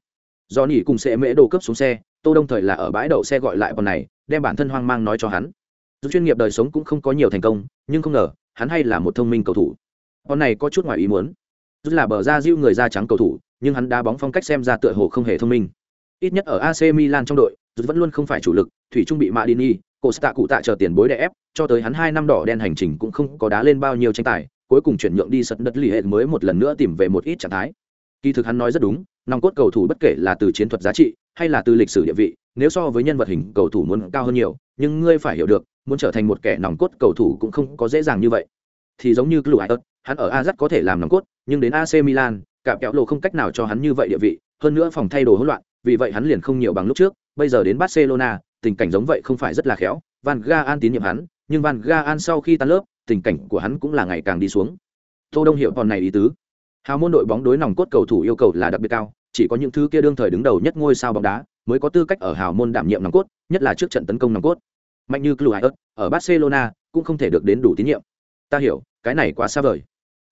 do nỉ cùng sệ mễ đồ cấp xuống xe, tô đông thời là ở bãi đậu xe gọi lại con này, đem bản thân hoang mang nói cho hắn. Dù chuyên nghiệp đời sống cũng không có nhiều thành công, nhưng không ngờ, hắn hay là một thông minh cầu thủ. Con này có chút ngoài ý muốn. Dù là bờ ra diêu người da trắng cầu thủ nhưng hắn đá bóng phong cách xem ra tựa hồ không hề thông minh. Ít nhất ở AC Milan trong đội dù vẫn luôn không phải chủ lực, thủy trung bị Madini Costa cụ tạ chờ tiền bối đè ép, cho tới hắn hai năm đỏ đen hành trình cũng không có đá lên bao nhiêu tranh tài, cuối cùng chuyển nhượng đi sật đất lì hệ mới một lần nữa tìm về một ít trạng thái. Kỳ thực hắn nói rất đúng, nòng cốt cầu thủ bất kể là từ chiến thuật giá trị hay là từ lịch sử địa vị, nếu so với nhân vật hình cầu thủ muốn cao hơn nhiều, nhưng ngươi phải hiểu được, muốn trở thành một kẻ nòng cốt cầu thủ cũng không có dễ dàng như vậy. Thì giống như Clui hắn ở Ajax có thể làm nòng cốt, nhưng đến AC Milan cả kẹo lộ không cách nào cho hắn như vậy địa vị, hơn nữa phòng thay đồ hỗn loạn, vì vậy hắn liền không nhiều bằng lúc trước, bây giờ đến Barcelona, tình cảnh giống vậy không phải rất là khéo, Van Gaal tín nhiệm hắn, nhưng Van Gaal sau khi tan lớp, tình cảnh của hắn cũng là ngày càng đi xuống. Tô đông hiểu còn này ý tứ. Hào môn đội bóng đối nòng cốt cầu thủ yêu cầu là đặc biệt cao, chỉ có những thứ kia đương thời đứng đầu nhất ngôi sao bóng đá mới có tư cách ở hào môn đảm nhiệm nòng cốt, nhất là trước trận tấn công nòng cốt. Mạnh như Clui ở Barcelona, cũng không thể được đến đủ tín nhiệm. Ta hiểu, cái này quá xa vời.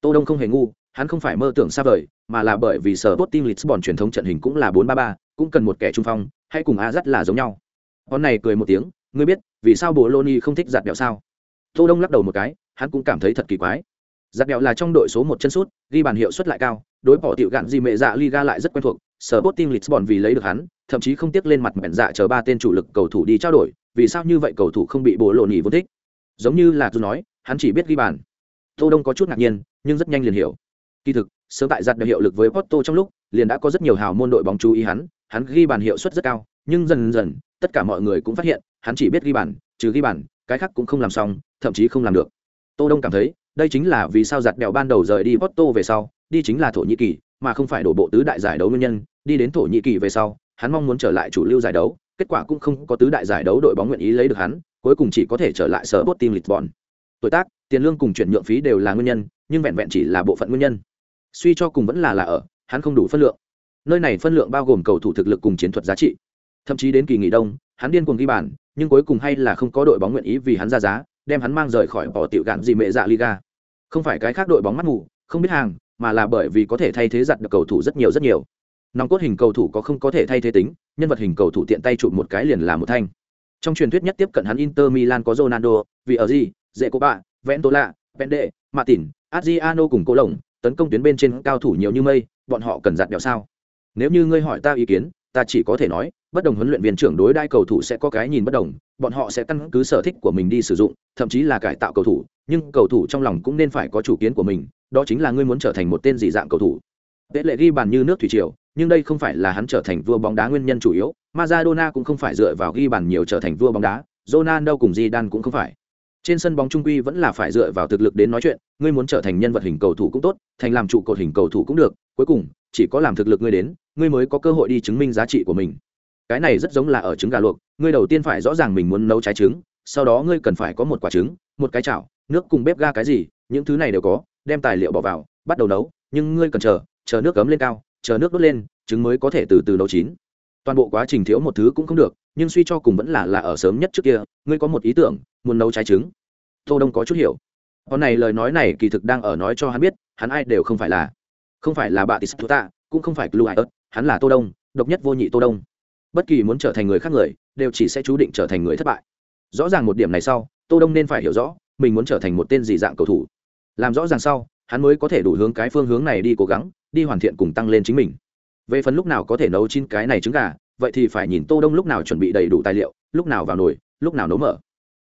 Tô đông không hề ngu hắn không phải mơ tưởng xa vời, mà là bởi vì sở tốt team lisbon truyền thống trận hình cũng là bốn ba ba, cũng cần một kẻ trung phong, hay cùng Azat là giống nhau. Con này cười một tiếng, ngươi biết, vì sao bồ không thích giặt đẹo sao? Tô đông lắc đầu một cái, hắn cũng cảm thấy thật kỳ quái. Giặt đẹo là trong đội số một chân sút, ghi bàn hiệu suất lại cao, đối bỏ tiểu gạn gì mẹ dạ liga lại rất quen thuộc, sở tốt team lisbon vì lấy được hắn, thậm chí không tiếc lên mặt mẹn dạ chờ ba tên chủ lực cầu thủ đi trao đổi, vì sao như vậy cầu thủ không bị bồ loni vô thích? Giống như là dù nói, hắn chỉ biết ghi bàn. Tô đông có chút ngạc nhiên, nhưng rất nhanh liền hiểu kỳ thực, sớm tại giặt được hiệu lực với porto trong lúc, liền đã có rất nhiều hào môn đội bóng chú ý hắn hắn ghi bàn hiệu suất rất cao, nhưng dần dần, tất cả mọi người cũng phát hiện, hắn chỉ biết ghi bàn, trừ ghi bàn, cái khác cũng không làm xong, thậm chí không làm được. Tô đông cảm thấy, đây chính là vì sao giặt đèo ban đầu rời đi porto về sau, đi chính là thổ nhĩ kỳ, mà không phải đổ bộ tứ đại giải đấu nguyên nhân, đi đến thổ nhĩ kỳ về sau, hắn mong muốn trở lại chủ lưu giải đấu, kết quả cũng không có tứ đại giải đấu đội bóng nguyện ý lấy được hắn, cuối cùng chỉ có thể trở lại sở bot lisbon. Tuổi tác, tiền lương cùng chuyển nhượng phí đều là nguyên nhân, nhưng vẹn vẹn chỉ là bộ phận nguyên nhân suy cho cùng vẫn là là ở hắn không đủ phân lượng. Nơi này phân lượng bao gồm cầu thủ thực lực cùng chiến thuật giá trị. Thậm chí đến kỳ nghỉ đông hắn điên cuồng ghi bàn nhưng cuối cùng hay là không có đội bóng nguyện ý vì hắn ra giá đem hắn mang rời khỏi bỏ tiểu gạn gì mẹ dạ liga. Không phải cái khác đội bóng mắt ngủ không biết hàng mà là bởi vì có thể thay thế giặt được cầu thủ rất nhiều rất nhiều. Nòng cốt hình cầu thủ có không có thể thay thế tính nhân vật hình cầu thủ tiện tay chụp một cái liền là một thanh. Trong truyền thuyết nhất tiếp cận hắn inter milan có ronaldo vì ở gì dễ cô bạ ventola Vende, martin adriano cùng cô lồng tấn công tuyến bên trên cao thủ nhiều như mây, bọn họ cần giặt đèo sao? Nếu như ngươi hỏi ta ý kiến, ta chỉ có thể nói, bất đồng huấn luyện viên trưởng đối đai cầu thủ sẽ có cái nhìn bất đồng, bọn họ sẽ căn cứ sở thích của mình đi sử dụng, thậm chí là cải tạo cầu thủ, nhưng cầu thủ trong lòng cũng nên phải có chủ kiến của mình, đó chính là ngươi muốn trở thành một tên dị dạng cầu thủ. Tệ lệ ghi bàn như nước thủy triều, nhưng đây không phải là hắn trở thành vua bóng đá nguyên nhân chủ yếu, Maradona cũng không phải dựa vào ghi bàn nhiều trở thành vua bóng đá, Ronaldo cùng Zidane cũng không phải trên sân bóng trung quy vẫn là phải dựa vào thực lực đến nói chuyện, ngươi muốn trở thành nhân vật hình cầu thủ cũng tốt, thành làm trụ cột hình cầu thủ cũng được, cuối cùng, chỉ có làm thực lực ngươi đến, ngươi mới có cơ hội đi chứng minh giá trị của mình. Cái này rất giống là ở trứng gà luộc, ngươi đầu tiên phải rõ ràng mình muốn nấu trái trứng, sau đó ngươi cần phải có một quả trứng, một cái chảo, nước cùng bếp ga cái gì, những thứ này đều có, đem tài liệu bỏ vào, bắt đầu nấu, nhưng ngươi cần chờ chờ nước cấm lên cao, chờ nước đốt lên, trứng mới có thể từ từ nấu chín toàn bộ quá trình thiếu một thứ cũng không được, nhưng suy cho cùng vẫn là là ở sớm nhất trước kia, ngươi có một ý tưởng, muốn nấu trái trứng. Tô đông có chút hiểu. Con này lời nói này kỳ thực đang ở nói cho hắn biết, hắn ai đều không phải là, không phải là bà tis ta cũng không phải blue ớt hắn là tô đông, độc nhất vô nhị tô đông. Bất kỳ muốn trở thành người khác người, đều chỉ sẽ chú định trở thành người thất bại. Rõ ràng một điểm này sau, tô đông nên phải hiểu rõ, mình muốn trở thành một tên gì dạng cầu thủ. Làm rõ ràng sau, hắn mới có thể đủ hướng cái phương hướng này đi cố gắng, đi hoàn thiện cùng tăng lên chính mình về phần lúc nào có thể nấu chín cái này trứng gà, vậy thì phải nhìn tô đông lúc nào chuẩn bị đầy đủ tài liệu, lúc nào vào nồi, lúc nào nấu mở.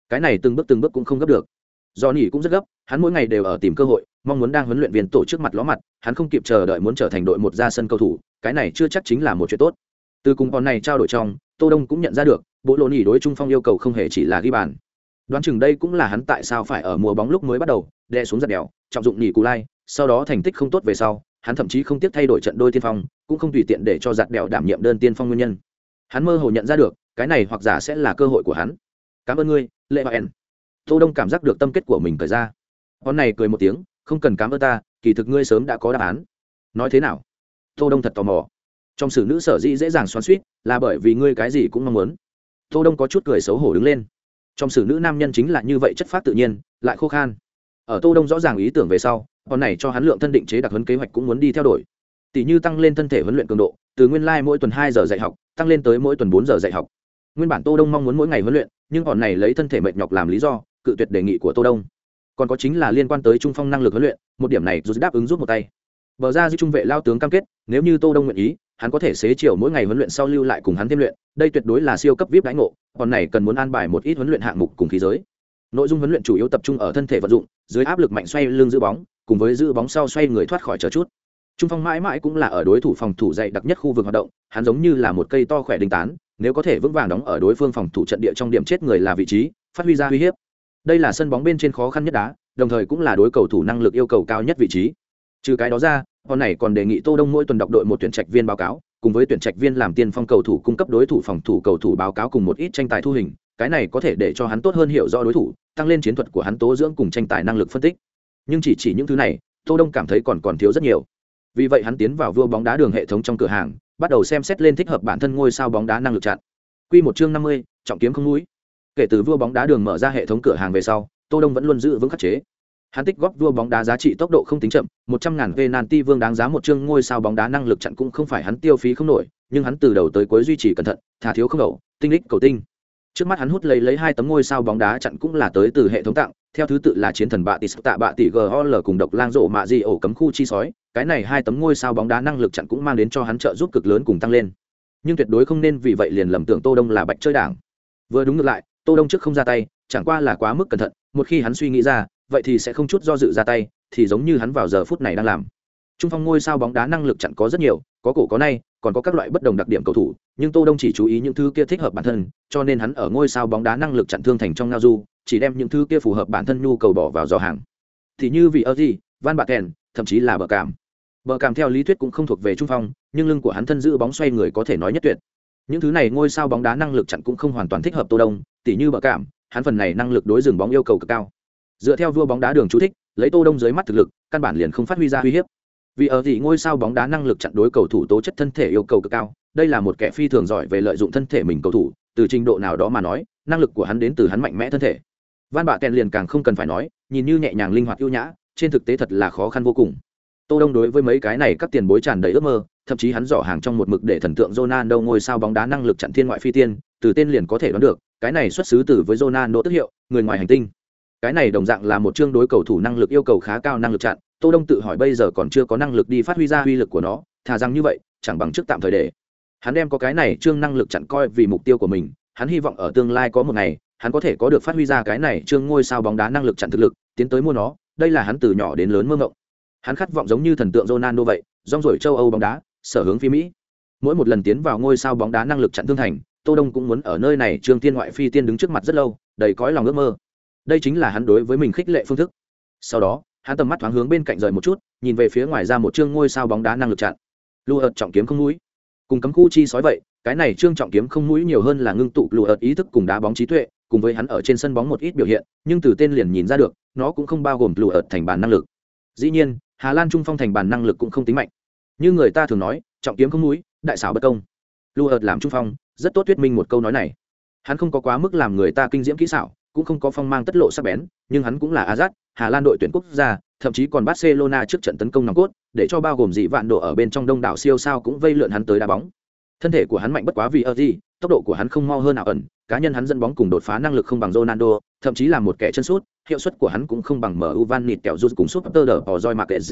Cái này từng bước từng bước cũng không gấp được. Do nỉ cũng rất gấp, hắn mỗi ngày đều ở tìm cơ hội, mong muốn đang huấn luyện viên tổ chức mặt ló mặt, hắn không kịp chờ đợi muốn trở thành đội một ra sân cầu thủ, cái này chưa chắc chính là một chuyện tốt. Từ cùng bọn này trao đổi trong, tô đông cũng nhận ra được, bộ lộ nỉ đối trung phong yêu cầu không hề chỉ là ghi bàn. Đoán chừng đây cũng là hắn tại sao phải ở mùa bóng lúc mới bắt đầu, đè xuống giật đèo, trọng dụng nỉ cù lai, sau đó thành tích không tốt về sau, hắn thậm chí không tiếc thay đổi trận đôi tiên phong cũng không tùy tiện để cho giặt đèo đảm nhiệm đơn tiên phong nguyên nhân. Hắn mơ hồ nhận ra được, cái này hoặc giả sẽ là cơ hội của hắn. Cảm ơn ngươi, lệ hoa tô đông cảm giác được tâm kết của mình thời ra. Con này cười một tiếng, không cần cảm ơn ta, kỳ thực ngươi sớm đã có đáp án. Nói thế nào? Tô đông thật tò mò. Trong sử nữ sở dĩ dễ dàng xoắn suýt là bởi vì ngươi cái gì cũng mong muốn. Tô đông có chút cười xấu hổ đứng lên. Trong sử nữ nam nhân chính là như vậy chất phát tự nhiên, lại khô khan. Ở tô đông rõ ràng ý tưởng về sau, con này cho hắn lượng thân định chế đặc huấn kế hoạch cũng muốn đi theo đuổi tỷ như tăng lên thân thể huấn luyện cường độ, từ nguyên lai like mỗi tuần hai giờ dạy học, tăng lên tới mỗi tuần bốn giờ dạy học. Nguyên bản tô đông mong muốn mỗi ngày huấn luyện, nhưng bọn này lấy thân thể mệt nhọc làm lý do, cự tuyệt đề nghị của tô đông. Còn có chính là liên quan tới trung phong năng lực huấn luyện, một điểm này dù đáp ứng giúp một tay. Bờ ra di trung vệ lao tướng cam kết, nếu như tô đông nguyện ý, hắn có thể xế chiều mỗi ngày huấn luyện sau lưu lại cùng hắn thêm luyện, đây tuyệt đối là siêu cấp vip đãi ngộ còn này cần muốn an bài một ít huấn luyện hạng mục cùng khí giới. Nội dung huấn luyện chủ yếu tập trung ở thân thể vận dụng, dưới áp lực mạnh xoay lưng giữ bóng, cùng với giữ bóng sau xoay người thoát khỏi chờ chút trung phong mãi mãi cũng là ở đối thủ phòng thủ dày đặc nhất khu vực hoạt động, hắn giống như là một cây to khỏe đình tán, nếu có thể vững vàng đóng ở đối phương phòng thủ trận địa trong điểm chết người là vị trí, phát huy ra uy hiếp. Đây là sân bóng bên trên khó khăn nhất đá, đồng thời cũng là đối cầu thủ năng lực yêu cầu cao nhất vị trí. Trừ cái đó ra hôm này còn đề nghị tô đông mỗi tuần đọc đội một tuyển trạch viên báo cáo, cùng với tuyển trạch viên làm tiên phong cầu thủ cung cấp đối thủ phòng thủ cầu thủ báo cáo cùng một ít tranh tài thu hình, cái này có thể để cho hắn tốt hơn hiểu rõ đối thủ, tăng lên chiến thuật của hắn tố dưỡng cùng tranh tài năng lực phân tích. Nhưng chỉ chỉ những thứ này, tô đông cảm thấy còn còn thiếu rất nhiều vì vậy hắn tiến vào vua bóng đá đường hệ thống trong cửa hàng bắt đầu xem xét lên thích hợp bản thân ngôi sao bóng đá năng lực chặn. Quy một chương năm mươi, trọng kiếm không mũi kể từ vua bóng đá đường mở ra hệ thống cửa hàng về sau tô đông vẫn luôn giữ vững khắc chế. Hắn tích góp vua bóng đá giá trị tốc độ không tính chậm một trăm ngàn penalty vương đáng giá một chương ngôi sao bóng đá năng lực chặn cũng không phải hắn tiêu phí không nổi nhưng hắn từ đầu tới cuối duy trì cẩn thận thà thiếu không đầu tinh lích cầu tinh. Trước mắt hắn hút lấy lấy hai tấm ngôi sao bóng đá chặn cũng là tới từ hệ thống tặng theo thứ tự là chiến thần bạ tỷ tạ bạ tỷ gol cùng độc lang rộ mạ di ổ cấm khu chi sói, cái này hai tấm ngôi sao bóng đá năng lực chặn cũng mang đến cho hắn trợ giúp cực lớn cùng tăng lên. Nhưng tuyệt đối không nên vì vậy liền lầm tưởng tô đông là bạch chơi đảng. Vừa đúng ngược lại, tô đông trước không ra tay, chẳng qua là quá mức cẩn thận, một khi hắn suy nghĩ ra, vậy thì sẽ không chút do dự ra tay, thì giống như hắn vào giờ phút này đang làm. Trung phong ngôi sao bóng đá năng lực chặn có rất nhiều có cổ có nay, còn có các loại bất đồng đặc điểm cầu thủ, nhưng tô đông chỉ chú ý những thứ kia thích hợp bản thân, cho nên hắn ở ngôi sao bóng đá năng lực chặn thương thành trong ngao du, chỉ đem những thứ kia phù hợp bản thân nhu cầu bỏ vào giò hàng. Thì như vị ơ gì van bạc kèn thậm chí là bờ cảm bờ cảm theo lý thuyết cũng không thuộc về trung phong, nhưng lưng của hắn thân giữ bóng xoay người có thể nói nhất tuyệt. Những thứ này ngôi sao bóng đá năng lực chặn cũng không hoàn toàn thích hợp tô đông, tỉ như bờ cảm hắn phần này năng lực đối dừng bóng yêu cầu cực cao. Dựa theo vua bóng đá đường chú thích, lấy tô đông dưới mắt thực lực, căn bản liền không phát huy ra uy hiếp vì ở thì ngôi sao bóng đá năng lực chặn đối cầu thủ tố chất thân thể yêu cầu cực cao, đây là một kẻ phi thường giỏi về lợi dụng thân thể mình cầu thủ, từ trình độ nào đó mà nói, năng lực của hắn đến từ hắn mạnh mẽ thân thể. Van bạ tèn liền càng không cần phải nói, nhìn như nhẹ nhàng linh hoạt ưu nhã, trên thực tế thật là khó khăn vô cùng. Tô đông đối với mấy cái này các tiền bối tràn đầy ước mơ, thậm chí hắn dò hàng trong một mực để thần tượng Ronaldo ngôi sao bóng đá năng lực chặn thiên ngoại phi tiên, từ tên liền có thể đoán được, cái này xuất xứ từ với Ronaldo tức hiệu, người ngoài hành tinh. Cái này đồng dạng là một chương đối cầu thủ năng lực yêu cầu khá cao năng lực chặn tô đông tự hỏi bây giờ còn chưa có năng lực đi phát huy ra uy lực của nó, thà rằng như vậy, chẳng bằng trước tạm thời để. Hắn đem có cái này trương năng lực chặn coi vì mục tiêu của mình, hắn hy vọng ở tương lai có một ngày, hắn có thể có được phát huy ra cái này trương ngôi sao bóng đá năng lực chặn thực lực, tiến tới mua nó, đây là hắn từ nhỏ đến lớn mơ ngộng hắn khát vọng giống như thần tượng Ronaldo vậy, rong rổi châu Âu bóng đá, sở hướng phi Mỹ. Mỗi một lần tiến vào ngôi sao bóng đá năng lực chặn thương thành, tô đông cũng muốn ở nơi này trương tiên ngoại phi tiên đứng trước mặt rất lâu, đầy cõi lòng ước mơ. Đây chính là hắn đối với mình khích lệ phương thức. Sau đó hắn tầm mắt thoáng hướng bên cạnh rời một chút, nhìn về phía ngoài ra một chương ngôi sao bóng đá năng lực chặn. Lù ợt trọng kiếm không mũi. Cùng cấm khu chi sói vậy, cái này trương trọng kiếm không mũi nhiều hơn là ngưng tụ lù ợt ý thức cùng đá bóng trí tuệ, cùng với hắn ở trên sân bóng một ít biểu hiện, nhưng từ tên liền nhìn ra được, nó cũng không bao gồm lù ợt thành bàn năng lực. Dĩ nhiên, hà lan trung phong thành bàn năng lực cũng không tính mạnh. Như người ta thường nói, trọng kiếm không mũi, đại xảo bất công. Lù ợt làm trung phong, rất tốt thuyết minh một câu nói này. Hắn không có quá mức làm người ta kinh diễm kỹ xảo cũng không có phong mang tất lộ sắc bén nhưng hắn cũng là Azat, hà lan đội tuyển quốc gia thậm chí còn barcelona trước trận tấn công nòng cốt để cho bao gồm dị vạn độ ở bên trong đông đảo siêu sao cũng vây lượn hắn tới đá bóng thân thể của hắn mạnh bất quá vì ở gì tốc độ của hắn không mau hơn nào ẩn cá nhân hắn dẫn bóng cùng đột phá năng lực không bằng Ronaldo, thậm chí là một kẻ chân sút, hiệu suất của hắn cũng không bằng MU Van Nịt kẹo rút cùng sút Peter đỡ bỏ roi Marquez.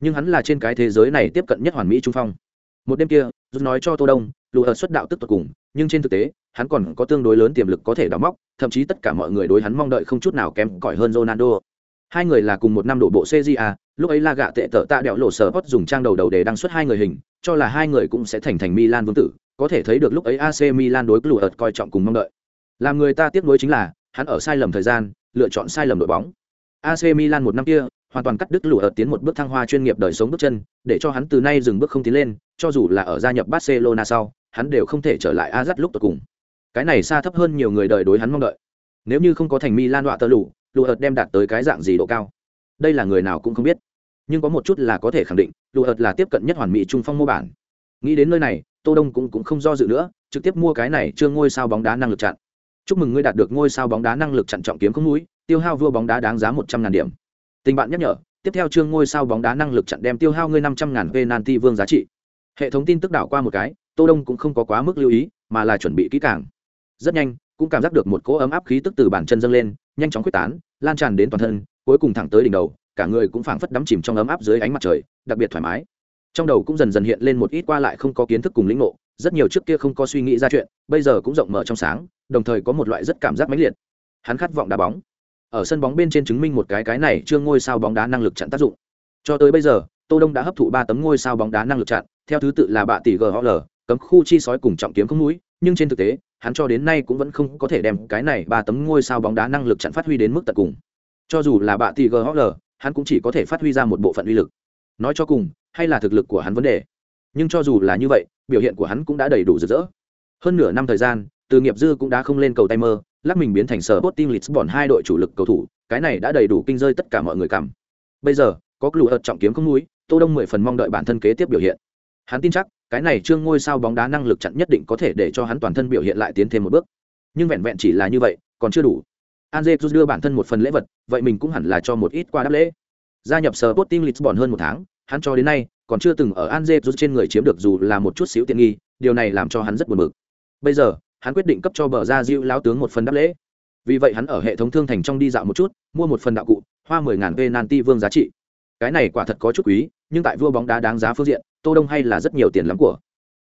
Nhưng hắn là trên cái thế giới này tiếp cận nhất hoàn mỹ trung phong. Một đêm kia, rút nói cho Tô Đông, lùi ở xuất đạo tức tuyệt cùng, nhưng trên thực tế, hắn còn có tương đối lớn tiềm lực có thể đào móc, thậm chí tất cả mọi người đối hắn mong đợi không chút nào kém cỏi hơn Ronaldo. Hai người là cùng một năm đổ bộ CJA, lúc ấy là gạ tệ tợ tạ đẹo lộ sở post dùng trang đầu đầu để đăng xuất hai người hình, cho là hai người cũng sẽ thành thành Milan vương tử, có thể thấy được lúc ấy AC Milan đối lùi ợt coi trọng cùng mong đợi. Làm người ta tiếc nuối chính là, hắn ở sai lầm thời gian, lựa chọn sai lầm đội bóng. AC Milan một năm kia, hoàn toàn cắt đứt lùi ợt tiến một bước thăng hoa chuyên nghiệp đời sống bước chân, để cho hắn từ nay dừng bước không tiến lên, cho dù là ở gia nhập Barcelona sau, hắn đều không thể trở lại Ajax lúc tụ cùng. Cái này xa thấp hơn nhiều người đời đối hắn mong đợi. Nếu như không có thành mi lan đọa tơ lụ lụ ợt đem đạt tới cái dạng gì độ cao. Đây là người nào cũng không biết. Nhưng có một chút là có thể khẳng định, lụ ợt là tiếp cận nhất hoàn mỹ trung phong mô bản. Nghĩ đến nơi này, Tô Đông cũng cũng không do dự nữa, trực tiếp mua cái này chưa ngôi sao bóng đá năng lực chặn chúc mừng ngươi đạt được ngôi sao bóng đá năng lực chặn trọng kiếm không mũi tiêu hao vua bóng đá đáng giá một trăm ngàn điểm tình bạn nhắc nhở tiếp theo chương ngôi sao bóng đá năng lực chặn đem tiêu hao ngươi năm trăm ngàn penalty vương giá trị hệ thống tin tức đảo qua một cái tô đông cũng không có quá mức lưu ý mà là chuẩn bị kỹ càng rất nhanh, cũng cảm giác được một cỗ ấm áp khí tức từ bàn chân dâng lên, nhanh chóng quyết tán, lan tràn đến toàn thân, cuối cùng thẳng tới đỉnh đầu, cả người cũng phảng phất đắm chìm trong ấm áp dưới ánh mặt trời, đặc biệt thoải mái. Trong đầu cũng dần dần hiện lên một ít qua lại không có kiến thức cùng lĩnh ngộ, rất nhiều trước kia không có suy nghĩ ra chuyện, bây giờ cũng rộng mở trong sáng, đồng thời có một loại rất cảm giác mãnh liệt. Hắn khát vọng đá bóng. Ở sân bóng bên trên chứng minh một cái cái này chưa ngôi sao bóng đá năng lực chặn tác dụng. Cho tới bây giờ, tô đông đã hấp thụ ba tấm ngôi sao bóng đá năng lực chặn, theo thứ tự là bạ tỷ ghl cấm khu chi sói cùng trọng kiếm không mũi, nhưng trên thực tế hắn cho đến nay cũng vẫn không có thể đem cái này ba tấm ngôi sao bóng đá năng lực chặn phát huy đến mức tận cùng. Cho dù là bạ tỷ ghl hắn cũng chỉ có thể phát huy ra một bộ phận uy lực. Nói cho cùng, hay là thực lực của hắn vấn đề. Nhưng cho dù là như vậy, biểu hiện của hắn cũng đã đầy đủ rực rỡ. Hơn nửa năm thời gian, từ nghiệp dư cũng đã không lên cầu tay mơ lắc mình biến thành sở bot team lisbon hai đội chủ lực cầu thủ, cái này đã đầy đủ kinh rơi tất cả mọi người cảm. Bây giờ, có lù ợt trọng kiếm không núi, tô đông mười phần mong đợi bản thân kế tiếp biểu hiện. Hắn tin chắc cái này trương ngôi sao bóng đá năng lực chặn nhất định có thể để cho hắn toàn thân biểu hiện lại tiến thêm một bước nhưng vẹn vẹn chỉ là như vậy còn chưa đủ Anze đưa bản thân một phần lễ vật, vậy mình cũng hẳn là cho một ít qua đáp lễ. Gia nhập Sporting Lisbon hơn một tháng, hắn cho đến nay còn chưa từng ở Anze trên người chiếm được dù là một chút xíu tiện nghi, điều này làm cho hắn rất buồn bực. Bây giờ, hắn quyết định cấp cho bờ ra diệu lão tướng một phần đáp lễ vì vậy hắn ở hệ thống thương thành trong đi dạo một chút mua một phần đạo cụ hoa mười ngàn penalty vương giá trị cái này quả thật có chút quý nhưng tại vua bóng đá đáng giá phương diện tô đông hay là rất nhiều tiền lắm của.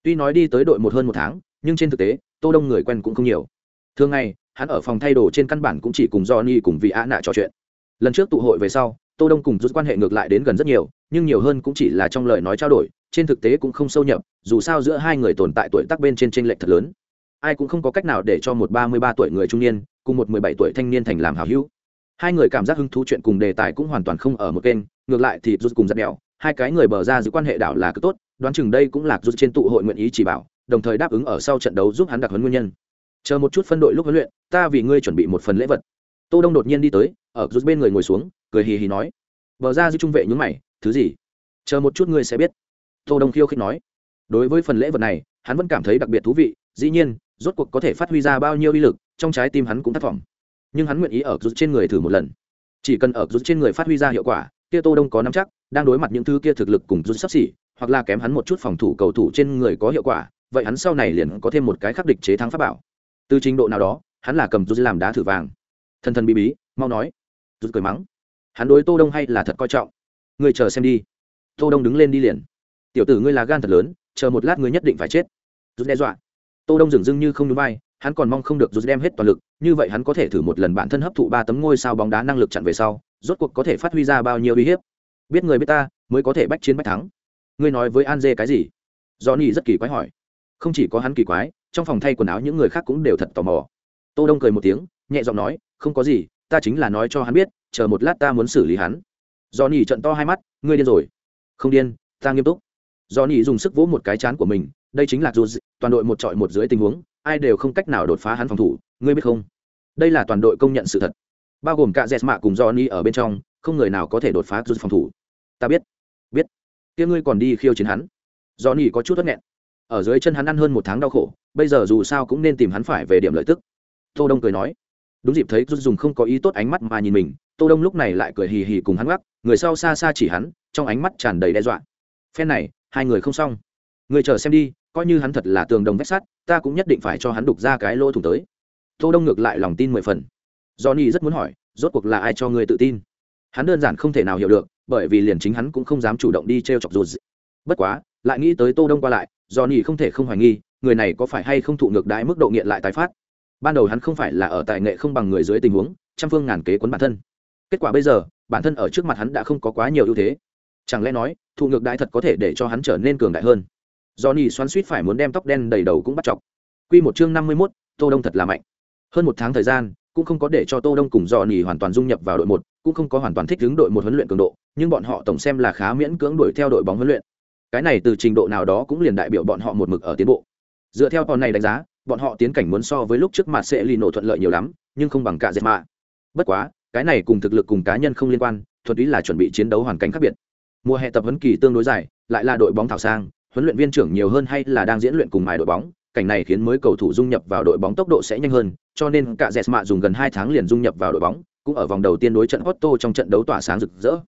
Tuy nói đi tới đội một hơn một tháng, nhưng trên thực tế, tô đông người quen cũng không nhiều. Thường ngày, hắn ở phòng thay đồ trên căn bản cũng chỉ cùng johnny cùng vị á nạ trò chuyện. Lần trước tụ hội về sau, tô đông cùng rút quan hệ ngược lại đến gần rất nhiều, nhưng nhiều hơn cũng chỉ là trong lời nói trao đổi, trên thực tế cũng không sâu nhập, dù sao giữa hai người tồn tại tuổi tác bên trên tranh lệch thật lớn. Ai cũng không có cách nào để cho một ba mươi ba tuổi người trung niên, cùng một mười bảy tuổi thanh niên thành làm hảo hữu. Hai người cảm giác hứng thú chuyện cùng đề tài cũng hoàn toàn không ở một kênh, ngược lại thì rút cùng rất đèo hai cái người bờ ra giữ quan hệ đảo là cứ tốt, đoán chừng đây cũng là rút trên tụ hội nguyện ý chỉ bảo, đồng thời đáp ứng ở sau trận đấu giúp hắn đặc huấn nguyên nhân. Chờ một chút phân đội lúc huấn luyện, ta vì ngươi chuẩn bị một phần lễ vật. Tô đông đột nhiên đi tới, ở rút bên người ngồi xuống, cười hì hì nói. Bờ ra giữ trung vệ nhúng mày, thứ gì? Chờ một chút ngươi sẽ biết. Tô đông khiêu khích nói. Đối với phần lễ vật này, hắn vẫn cảm thấy đặc biệt thú vị, dĩ nhiên, rốt cuộc có thể phát huy ra bao nhiêu uy lực, trong trái tim hắn cũng thất vọng. Nhưng hắn nguyện ý ở rút trên người thử một lần. Chỉ cần ở rút trên người phát huy ra hiệu quả, kia tô đông có nắm chắc đang đối mặt những thứ kia thực lực cùng rút sắp xỉ, hoặc là kém hắn một chút phòng thủ cầu thủ trên người có hiệu quả, vậy hắn sau này liền có thêm một cái khắc địch chế thắng pháp bảo. Từ trình độ nào đó, hắn là cầm rút làm đá thử vàng. Thân thân bí bí, mau nói. Rút cười mắng. Hắn đối tô đông hay là thật coi trọng? Người chờ xem đi. Tô đông đứng lên đi liền. Tiểu tử ngươi là gan thật lớn, chờ một lát ngươi nhất định phải chết. Rút đe dọa. Tô đông dừng dưng như không đúng vai, hắn còn mong không được rút đem hết toàn lực, như vậy hắn có thể thử một lần bản thân hấp thụ ba tấm ngôi sao bóng đá năng lực chặn về sau, rốt cuộc có thể phát huy ra bao nhiêu uy hiếp biết người biết ta, mới có thể bách chiến bách thắng. Ngươi nói với an dê cái gì? Johnny rất kỳ quái hỏi. Không chỉ có hắn kỳ quái, trong phòng thay quần áo những người khác cũng đều thật tò mò. Tô đông cười một tiếng, nhẹ giọng nói, không có gì, ta chính là nói cho hắn biết, chờ một lát ta muốn xử lý hắn. Johnny trận to hai mắt, ngươi điên rồi. Không điên, ta nghiêm túc. Johnny dùng sức vỗ một cái chán của mình, đây chính là dù toàn đội một trọi một dưới tình huống, ai đều không cách nào đột phá hắn phòng thủ, ngươi biết không? Đây là toàn đội công nhận sự thật. Bao gồm cả jesma cùng johnny ở bên trong không người nào có thể đột phá rút phòng thủ. Ta biết biết. Kia ngươi còn đi khiêu chiến hắn. Johnny có chút thất nghẹn. Ở dưới chân hắn ăn hơn một tháng đau khổ, bây giờ dù sao cũng nên tìm hắn phải về điểm lợi tức. Tô đông cười nói. Đúng dịp thấy rút dùng không có ý tốt ánh mắt mà nhìn mình, tô đông lúc này lại cười hì hì cùng hắn gác người sau xa xa chỉ hắn, trong ánh mắt tràn đầy đe dọa. Phen này, hai người không xong. Người chờ xem đi, coi như hắn thật là tường đồng vách sắt, ta cũng nhất định phải cho hắn đục ra cái lỗ thủng tới. Tô đông ngược lại lòng tin mười phần. Johnny rất muốn hỏi, rốt cuộc là ai cho ngươi tự tin? Hắn đơn giản không thể nào hiểu được, bởi vì liền chính hắn cũng không dám chủ động đi t r e o chọc dù bất quá, lại nghĩ tới tô đông qua lại do johnny không thể không hoài nghi, người này có phải hay không thụ ngược đãi mức độ nghiện lại tái phát? Ban đầu hắn không phải là ở tài nghệ không bằng người dưới tình huống, trăm phương ngàn kế quấn bản thân. Kết quả bây giờ, bản thân ở trước mặt hắn đã không có quá nhiều ưu thế. Chẳng lẽ nói, thụ ngược đãi thật có thể để cho hắn trở nên cường đại hơn? Do johnny xoắn suýt phải muốn đem tóc đen đầy đầu cũng bắt chọc. Quy một chương năm mươi mốt, tô đông thật là mạnh. Hơn một tháng thời gian, cũng không có để cho tô đông cùng dò nỉ hoàn toàn dung nhập vào đội một cũng không có hoàn toàn thích ứng đội một huấn luyện cường độ nhưng bọn họ tổng xem là khá miễn cưỡng đuổi theo đội bóng huấn luyện. Cái này từ trình độ nào đó cũng liền đại biểu bọn họ một mực ở tiến bộ. Dựa theo con này đánh giá bọn họ tiến cảnh muốn so với lúc trước mà sẽ lì nổ thuận lợi nhiều lắm nhưng không bằng cả dệt mạ. Bất quá cái này cùng thực lực cùng cá nhân không liên quan thuần túy là chuẩn bị chiến đấu hoàn cảnh khác biệt. Mùa hè tập huấn kỳ tương đối dài lại là đội bóng thảo sang huấn luyện viên trưởng nhiều hơn hay là đang diễn luyện cùng mài đội bóng cảnh này khiến mới cầu thủ dung nhập vào đội bóng tốc độ sẽ nhanh hơn, cho nên cả Jesma dùng gần hai tháng liền dung nhập vào đội bóng, cũng ở vòng đầu tiên đối trận Otto trong trận đấu tỏa sáng rực rỡ.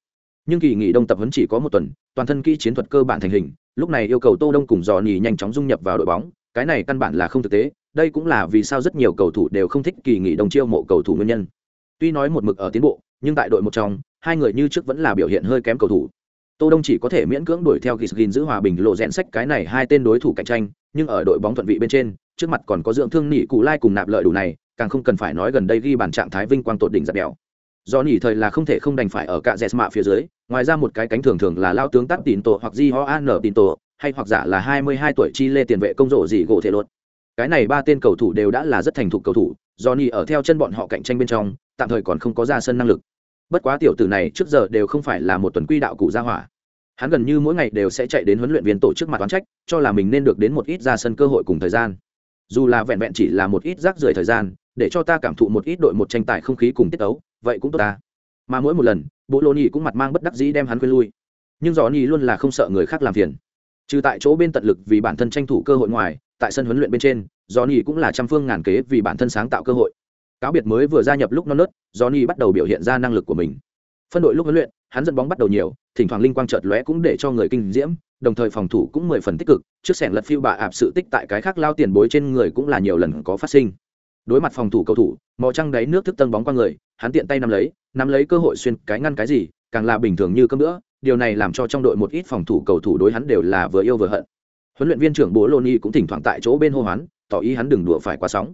Nhưng kỳ nghỉ đông tập huấn chỉ có một tuần, toàn thân kỹ chiến thuật cơ bản thành hình, lúc này yêu cầu Tô Đông cùng Johnny nhanh chóng dung nhập vào đội bóng, cái này căn bản là không thực tế, đây cũng là vì sao rất nhiều cầu thủ đều không thích kỳ nghỉ đông chiêu mộ cầu thủ nguyên nhân. Tuy nói một mực ở tiến bộ, nhưng tại đội một trong, hai người như trước vẫn là biểu hiện hơi kém cầu thủ. Tô Đông chỉ có thể miễn cưỡng đuổi theo Gisgin giữ hòa bình lộ rèn sách cái này hai tên đối thủ cạnh tranh, nhưng ở đội bóng thuận vị bên trên, trước mặt còn có dưỡng thương nỉ cụ lai cùng nạp lợi đủ này, càng không cần phải nói gần đây ghi bàn trạng thái vinh quang tột đỉnh giật đèo. Do nỉ thời là không thể không đành phải ở cả Jesma phía dưới, ngoài ra một cái cánh thường thường là lao tướng tắt tín tổ hoặc Di Ho An tín tổ, hay hoặc giả là 22 tuổi chi lê tiền vệ công rổ gì gỗ thể luật. Cái này ba tên cầu thủ đều đã là rất thành thục cầu thủ, Johnny ở theo chân bọn họ cạnh tranh bên trong, tạm thời còn không có ra sân năng lực. Bất quá tiểu tử này trước giờ đều không phải là một tuần quy đạo cụ gia hỏa hắn gần như mỗi ngày đều sẽ chạy đến huấn luyện viên tổ chức mặt đoán trách cho là mình nên được đến một ít ra sân cơ hội cùng thời gian dù là vẹn vẹn chỉ là một ít rác rưởi thời gian để cho ta cảm thụ một ít đội một tranh tài không khí cùng tiết tấu, vậy cũng tốt ta. Mà mỗi một lần, bộ lô nhi cũng mặt mang bất đắc dĩ đem hắn quên lui. Nhưng gió nhi luôn là không sợ người khác làm phiền. Trừ tại chỗ bên tận lực vì bản thân tranh thủ cơ hội ngoài, tại sân huấn luyện bên trên gió nhi cũng là trăm phương ngàn kế vì bản thân sáng tạo cơ hội. Cáo biệt mới vừa gia nhập lúc non nớt gió nhi bắt đầu biểu hiện ra năng lực của mình. Phân đội lúc huấn luyện, hắn dẫn bóng bắt đầu nhiều, thỉnh thoảng linh quang chợt lóe cũng để cho người kinh diễm, đồng thời phòng thủ cũng mười phần tích cực, trước sẻng lật phiêu bà ạp sự tích tại cái khác lao tiền bối trên người cũng là nhiều lần có phát sinh đối mặt phòng thủ cầu thủ mò trăng đáy nước thức tân bóng qua người, hắn tiện tay nắm lấy nắm lấy cơ hội xuyên cái ngăn cái gì, càng là bình thường như cơm nữa, điều này làm cho trong đội một ít phòng thủ cầu thủ đối hắn đều là vừa yêu vừa hận. Huấn luyện viên trưởng bố lô ni cũng thỉnh thoảng tại chỗ bên hô hoán, tỏ ý hắn đừng đùa phải quá sóng.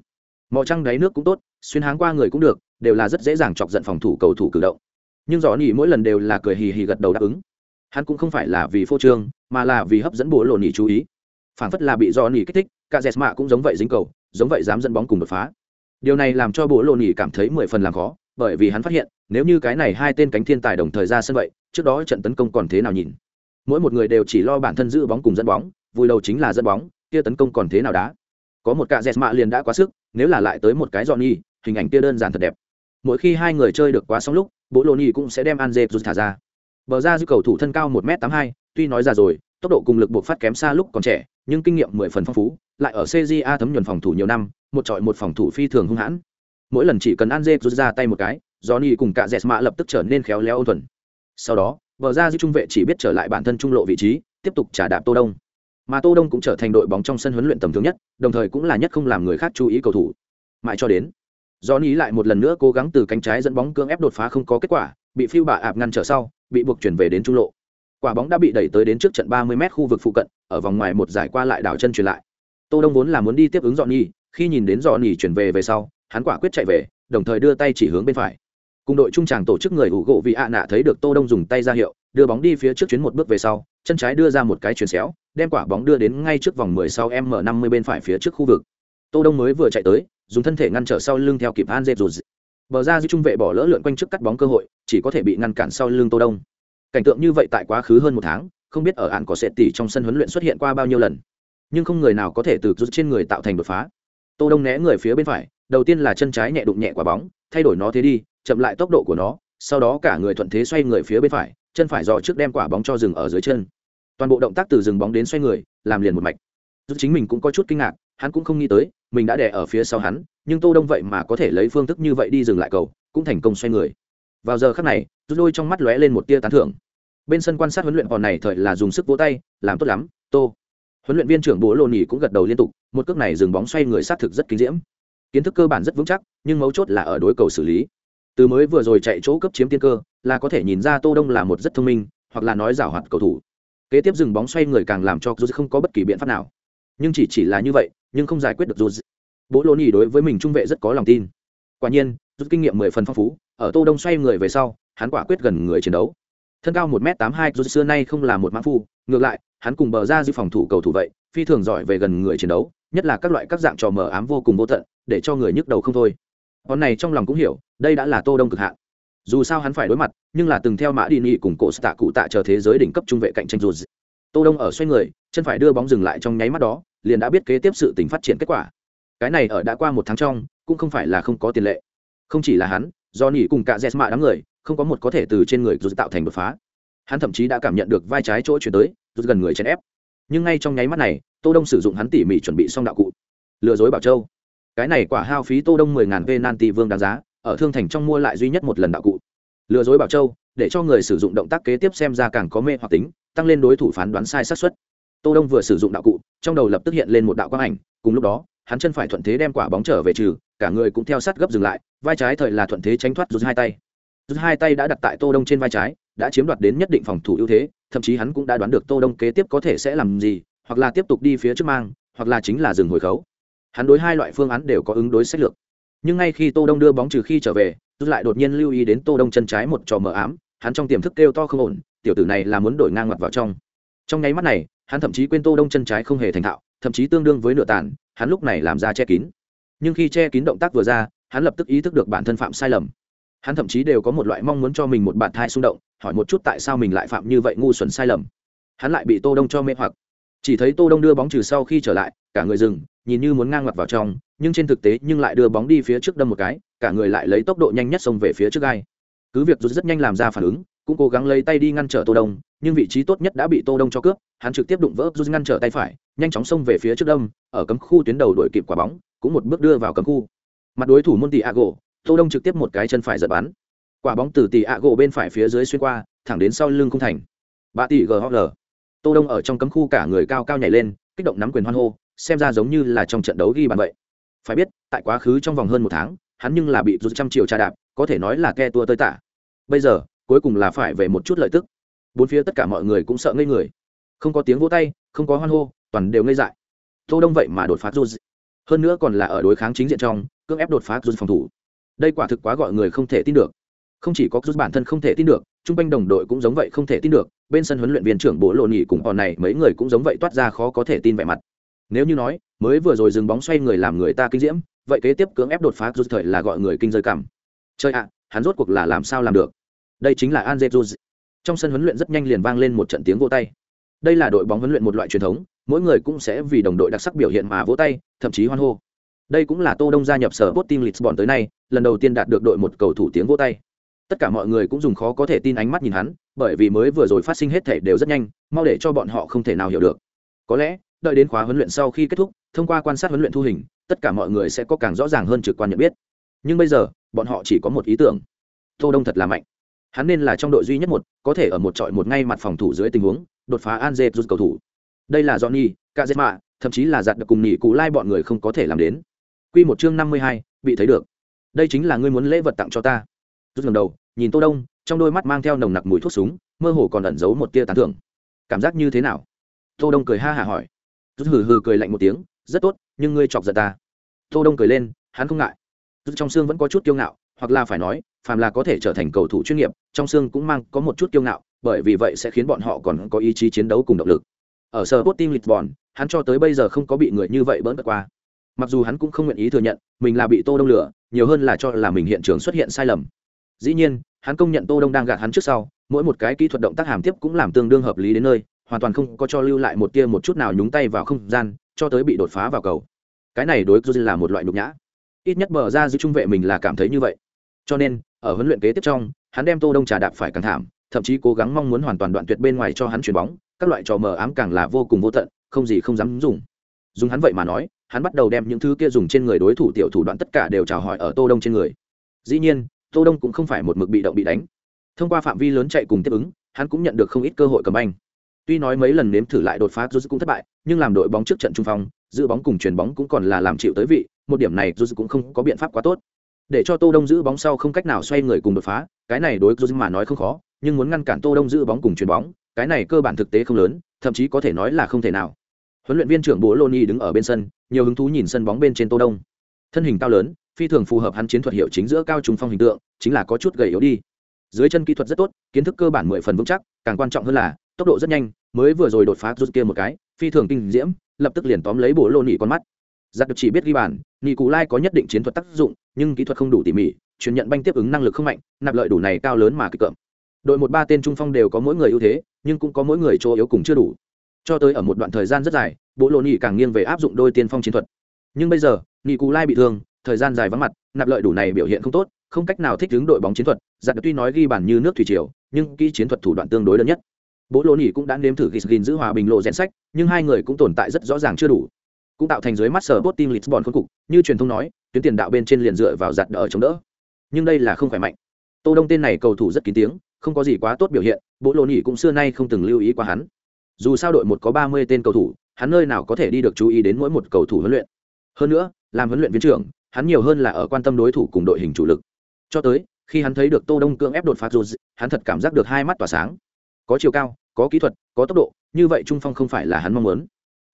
Mò trăng đáy nước cũng tốt, xuyên háng qua người cũng được, đều là rất dễ dàng chọc giận phòng thủ cầu thủ cử động. Nhưng dò nỉ mỗi lần đều là cười hì hì gật đầu đáp ứng. Hắn cũng không phải là vì phô trương, mà là vì hấp dẫn bố lô ni chú ý. Phản phất là bị dò nỉ kích thích cả dẹt mạ cũng giống vậy dính cầu, giống vậy dám dẫn bóng cùng đột phá điều này làm cho bộ lộ nỉ cảm thấy mười phần làm khó, bởi vì hắn phát hiện, nếu như cái này hai tên cánh thiên tài đồng thời ra sân vậy, trước đó trận tấn công còn thế nào nhìn? Mỗi một người đều chỉ lo bản thân giữ bóng cùng dẫn bóng vui đầu chính là dẫn bóng, kia tấn công còn thế nào đá? Có một cạ dẹt mạ liền đã quá sức, nếu là lại tới một cái dọn nhi hình ảnh kia đơn giản thật đẹp. Mỗi khi hai người chơi được quá xong lúc bố lô ni cũng sẽ đem an dê rút thả ra. Bờ ra giữ cầu thủ thân cao một m tám hai, tuy nói ra rồi, tốc độ cùng lực buộc phát kém xa lúc còn trẻ, nhưng kinh nghiệm mười phần phong phú, lại ở cja thấm nhuần phòng thủ nhiều năm một trọi một phòng thủ phi thường hung hãn mỗi lần chỉ cần an dê rút ra tay một cái johnny cùng cả dẹt mạ lập tức trở nên khéo léo ôn thuần sau đó vợ ra giữ trung vệ chỉ biết trở lại bản thân trung lộ vị trí tiếp tục trả đạp tô đông mà tô đông cũng trở thành đội bóng trong sân huấn luyện tầm thường nhất đồng thời cũng là nhất không làm người khác chú ý cầu thủ mãi cho đến Johnny lại một lần nữa cố gắng từ cánh trái dẫn bóng cưỡng ép đột phá không có kết quả, bị phiêu bạ ạp ngăn trở sau, bị buộc chuyển về đến trung lộ. Quả bóng đã bị đẩy tới đến trước trận 30m khu vực phụ cận, ở vòng ngoài một giải qua lại đảo chân chuyển lại. Tô Đông vốn là muốn đi tiếp ứng Johnny, khi nhìn đến Johnny chuyển về về sau, hắn quả quyết chạy về, đồng thời đưa tay chỉ hướng bên phải. Cùng đội trung tràng tổ chức người ủ gỗ vì ạ nạ thấy được Tô Đông dùng tay ra hiệu, đưa bóng đi phía trước chuyến một bước về sau, chân trái đưa ra một cái chuyển xéo, đem quả bóng đưa đến ngay trước vòng 10 sau M50 bên phải phía trước khu vực. Tô Đông mới vừa chạy tới, dùng thân thể ngăn trở sau lưng theo kịp an dệt rụt bờ ra dư trung vệ bỏ lỡ lượn quanh trước cắt bóng cơ hội chỉ có thể bị ngăn cản sau lưng tô đông cảnh tượng như vậy tại quá khứ hơn một tháng không biết ở ạn có sẽ tỉ trong sân huấn luyện xuất hiện qua bao nhiêu lần nhưng không người nào có thể từ rút trên người tạo thành đột phá tô đông né người phía bên phải, đầu tiên là chân trái nhẹ đụng nhẹ quả bóng, thay đổi nó thế đi, chậm lại tốc độ của nó, sau đó cả người thuận thế xoay người phía bên phải, chân phải dò trước đem quả bóng cho dừng ở dưới chân. Toàn bộ động tác từ dừng bóng đến xoay người, làm liền một mạch. Dù chính mình cũng có chút kinh ngạc, hắn cũng không nghĩ tới, mình đã đè ở phía sau hắn, nhưng tô đông vậy mà có thể lấy phương thức như vậy đi dừng lại cầu, cũng thành công xoay người. Vào giờ khắc này, rút đôi trong mắt lóe lên một tia tán thưởng. Bên sân quan sát huấn luyện còn này thời là dùng sức vỗ tay, làm tốt lắm, tô huấn luyện viên trưởng bố lô nỉ cũng gật đầu liên tục, một cước này dừng bóng xoay người sát thực rất kinh diễm. Kiến thức cơ bản rất vững chắc, nhưng mấu chốt là ở đối cầu xử lý. Từ mới vừa rồi chạy chỗ cấp chiếm tiên cơ, là có thể nhìn ra tô đông là một rất thông minh, hoặc là nói giảo hoạt cầu thủ. Kế tiếp dừng bóng xoay người càng làm cho dù không có bất kỳ biện pháp nào. Nhưng chỉ chỉ là như vậy, nhưng không giải quyết được dù bố lô nỉ đối với mình trung vệ rất có lòng tin. Quả nhiên rút kinh nghiệm mười phần phong phú, ở tô đông xoay người về sau, hắn quả quyết gần người chiến đấu thân cao một m tám hai, dù xưa nay không là một mã phu, ngược lại, hắn cùng bờ ra giữ phòng thủ cầu thủ vậy, phi thường giỏi về gần người chiến đấu, nhất là các loại các dạng trò mờ ám vô cùng vô tận, để cho người nhức đầu không thôi. Con này trong lòng cũng hiểu, đây đã là tô đông cực hạn. Dù sao hắn phải đối mặt, nhưng là từng theo mã đi nghị cùng cổ tạ cụ tạ chờ thế giới đỉnh cấp trung vệ cạnh tranh dù tô đông ở xoay người, chân phải đưa bóng dừng lại trong nháy mắt đó, liền đã biết kế tiếp sự tình phát triển kết quả. Cái này ở đã qua một tháng trong, cũng không phải là không có tiền lệ. Không chỉ là hắn do nghỉ cùng cả jesma đám người không có một có thể từ trên người rút tạo thành đột phá. Hắn thậm chí đã cảm nhận được vai trái chỗ chuyển tới rút gần người chèn ép. Nhưng ngay trong nháy mắt này, tô đông sử dụng hắn tỉ mỉ chuẩn bị xong đạo cụ. Lừa dối bảo châu. Cái này quả hao phí tô đông mười ngàn penalty vương đáng giá, ở thương thành trong mua lại duy nhất một lần đạo cụ. Lừa dối bảo châu, để cho người sử dụng động tác kế tiếp xem ra càng có mê hoặc tính, tăng lên đối thủ phán đoán sai xác suất. Tô đông vừa sử dụng đạo cụ, trong đầu lập tức hiện lên một đạo quang ảnh, cùng lúc đó, hắn chân phải thuận thế đem quả bóng trở về trừ, cả người cũng theo sát gấp dừng lại, vai trái thời là thuận thế tránh thoát rút hai tay rút hai tay đã đặt tại tô đông trên vai trái, đã chiếm đoạt đến nhất định phòng thủ ưu thế, thậm chí hắn cũng đã đoán được tô đông kế tiếp có thể sẽ làm gì, hoặc là tiếp tục đi phía trước mang, hoặc là chính là dừng hồi khấu. Hắn đối hai loại phương án đều có ứng đối sách lược. Nhưng ngay khi tô đông đưa bóng trừ khi trở về, rút lại đột nhiên lưu ý đến tô đông chân trái một trò mờ ám, hắn trong tiềm thức kêu to không ổn, tiểu tử này là muốn đổi ngang mặt vào trong. Trong nháy mắt này, hắn thậm chí quên tô đông chân trái không hề thành thạo, thậm chí tương đương với nửa tàn, hắn lúc này làm ra che kín. Nhưng khi che kín động tác vừa ra, hắn lập tức ý thức được bản thân phạm sai lầm hắn thậm chí đều có một loại mong muốn cho mình một bạn thai xung động, hỏi một chút tại sao mình lại phạm như vậy ngu xuẩn sai lầm. Hắn lại bị tô đông cho mê hoặc. Chỉ thấy tô đông đưa bóng trừ sau khi trở lại, cả người dừng, nhìn như muốn ngang mặt vào trong, nhưng trên thực tế nhưng lại đưa bóng đi phía trước đâm một cái, cả người lại lấy tốc độ nhanh nhất xông về phía trước gai cứ việc rút rất nhanh làm ra phản ứng, cũng cố gắng lấy tay đi ngăn trở tô đông, nhưng vị trí tốt nhất đã bị tô đông cho cướp, hắn trực tiếp đụng vỡ rút ngăn trở tay phải, nhanh chóng xông về phía trước đông ở cấm khu tuyến đầu đuổi kịp quả bóng, cũng một bước đưa vào cấm khu. Mặt đối thủ môn tỷ tô đông trực tiếp một cái chân phải giật bắn. Quả bóng từ tỷ ạ gỗ bên phải phía dưới xuyên qua, thẳng đến sau lưng không thành. Ba tỷ ghl tô đông ở trong cấm khu cả người cao cao nhảy lên, kích động nắm quyền hoan hô, xem ra giống như là trong trận đấu ghi bàn vậy. Phải biết, tại quá khứ trong vòng hơn một tháng, hắn nhưng là bị rút trăm triệu trà đạp, có thể nói là ke tua tơi tả. Bây giờ, cuối cùng là phải về một chút lợi tức. Bốn phía tất cả mọi người cũng sợ ngây người. Không có tiếng vỗ tay, không có hoan hô, toàn đều ngây dại. Tô đông vậy mà đột phá rút hơn nữa còn là ở đối kháng chính diện trong, cưỡng ép đột phá rút phòng thủ đây quả thực quá gọi người không thể tin được. Không chỉ có rút bản thân không thể tin được chung quanh đồng đội cũng giống vậy không thể tin được, bên sân huấn luyện viên trưởng bố lộ nhị cùng bọn này mấy người cũng giống vậy toát ra khó có thể tin vẻ mặt. Nếu như nói, mới vừa rồi dừng bóng xoay người làm người ta kinh diễm, vậy kế tiếp cưỡng ép đột phá rút thời là gọi người kinh rơi cảm. Chơi ạ, hắn rốt cuộc là làm sao làm được? Đây chính là an trong sân huấn luyện rất nhanh liền vang lên một trận tiếng vô tay. Đây là đội bóng huấn luyện một loại truyền thống, mỗi người cũng sẽ vì đồng đội đặc sắc biểu hiện mà vỗ tay, thậm chí hoan hô đây cũng là tô đông gia nhập sở bot team lisbon tới nay, lần đầu tiên đạt được đội một cầu thủ tiếng vỗ tay. Tất cả mọi người cũng dùng khó có thể tin ánh mắt nhìn hắn, bởi vì mới vừa rồi phát sinh hết thể đều rất nhanh, mau để cho bọn họ không thể nào hiểu được. Có lẽ, đợi đến khóa huấn luyện sau khi kết thúc, thông qua quan sát huấn luyện thu hình, tất cả mọi người sẽ có càng rõ ràng hơn trực quan nhận biết. Nhưng bây giờ, bọn họ chỉ có một ý tưởng. Tô đông thật là mạnh. Hắn nên là trong đội duy nhất một, có thể ở một trọi một ngay mặt phòng thủ dưới tình huống, đột phá an dẹp rút cầu thủ. Đây là johnny kazema, thậm chí là giặt được cùng nghỉ cụ lai bọn người không có thể làm đến quy một chương năm mươi hai, bị thấy được. Đây chính là ngươi muốn lễ vật tặng cho ta. Rút ngầm đầu nhìn tô đông trong đôi mắt mang theo nồng nặc mùi thuốc súng mơ hồ còn ẩn giấu một tia tán thưởng. Cảm giác như thế nào? Tô đông cười ha hả hỏi. Rút hừ hừ cười lạnh một tiếng rất tốt nhưng ngươi chọc giận ta. Tô đông cười lên hắn không ngại. Rút trong xương vẫn có chút kiêu ngạo hoặc là phải nói phàm là có thể trở thành cầu thủ chuyên nghiệp trong xương cũng mang có một chút kiêu ngạo bởi vì vậy sẽ khiến bọn họ còn có ý chí chiến đấu cùng động lực. Ở sở Sporting Lisbon hắn cho tới bây giờ không có bị người như vậy bỡn bật qua mặc dù hắn cũng không nguyện ý thừa nhận mình là bị tô đông lừa, nhiều hơn là cho là mình hiện trường xuất hiện sai lầm. Dĩ nhiên hắn công nhận tô đông đang gạt hắn trước sau mỗi một cái kỹ thuật động tác hàm tiếp cũng làm tương đương hợp lý đến nơi hoàn toàn không có cho lưu lại một tia một chút nào nhúng tay vào không gian cho tới bị đột phá vào cầu. Cái này đối với là một loại nhục nhã. Ít nhất bờ ra giữ trung vệ mình là cảm thấy như vậy. Cho nên ở huấn luyện kế tiếp trong hắn đem tô đông trà đạp phải càng thảm thậm chí cố gắng mong muốn hoàn toàn đoạn tuyệt bên ngoài cho hắn chuyền bóng các loại trò mờ ám càng là vô cùng vô tận không gì không dám dùng. Dùng hắn vậy mà nói hắn bắt đầu đem những thứ kia dùng trên người đối thủ tiểu thủ đoạn tất cả đều chào hỏi ở tô đông trên người. Dĩ nhiên, tô đông cũng không phải một mực bị động bị đánh. Thông qua phạm vi lớn chạy cùng tiếp ứng, hắn cũng nhận được không ít cơ hội cầm anh tuy nói mấy lần nếm thử lại đột phá Juz cũng thất bại, nhưng làm đội bóng trước trận trung phong, giữ bóng cùng chuyền bóng cũng còn là làm chịu tới vị, một điểm này Juz cũng không có biện pháp quá tốt. Để cho tô đông giữ bóng sau không cách nào xoay người cùng đột phá, cái này đối Juz mà nói không khó, nhưng muốn ngăn cản tô đông giữ bóng cùng chuyền bóng, cái này cơ bản thực tế không lớn, thậm chí có thể nói là không thể nào huấn luyện viên trưởng bố loni đứng ở bên sân, nhiều hứng thú nhìn sân bóng bên trên tô đông. Thân hình cao lớn, phi thường phù hợp hắn chiến thuật hiệu chính giữa cao trung phong hình tượng, chính là có chút gầy yếu đi. Dưới chân kỹ thuật rất tốt, kiến thức cơ bản mười phần vững chắc, càng quan trọng hơn là, tốc độ rất nhanh, mới vừa rồi đột phá rút kia một cái, phi thường kinh diễm, lập tức liền tóm lấy bố lô nỉ con mắt. Giặc được chỉ biết ghi bàn nị cụ lai có nhất định chiến thuật tác dụng, nhưng kỹ thuật không đủ tỉ mỉ chuyển nhận banh tiếp ứng năng lực không mạnh, nạp lợi đủ này cao lớn mà kịch cợm đội một ba tên trung phong đều có mỗi người ưu thế, nhưng cũng có mỗi người chỗ yếu cùng chưa đủ cho tới ở một đoạn thời gian rất dài, bộ lô nhị càng nghiêng về áp dụng đôi tiên phong chiến thuật. Nhưng bây giờ nhị cù lai bị thương, thời gian dài vắng mặt, nạp lợi đủ này biểu hiện không tốt, không cách nào thích ứng đội bóng chiến thuật. Giặc tuy nói ghi bàn như nước thủy triều, nhưng kỹ chiến thuật thủ đoạn tương đối đơn nhất. Bố lô nỉ cũng đã nếm thử ghi giữ hòa bình lộ rèn sách, nhưng hai người cũng tồn tại rất rõ ràng chưa đủ. Cũng tạo thành dưới mắt sở bot team lisbon khốn cục, như truyền thông nói, tuyến tiền đạo bên trên liền dựa vào giặt đỡ chống đỡ. Nhưng đây là không khỏe mạnh. Tô đông tên này cầu thủ rất kín tiếng, không có gì quá tốt biểu hiện bố lô nỉ cũng xưa nay không từng lưu ý qua hắn dù sao đội một có ba mươi tên cầu thủ, hắn nơi nào có thể đi được chú ý đến mỗi một cầu thủ huấn luyện. Hơn nữa, làm huấn luyện viên trưởng, hắn nhiều hơn là ở quan tâm đối thủ cùng đội hình chủ lực. Cho tới, khi hắn thấy được tô đông cưỡng ép đột phá rồi hắn thật cảm giác được hai mắt tỏa sáng. Có chiều cao, có kỹ thuật, có tốc độ, như vậy trung phong không phải là hắn mong muốn.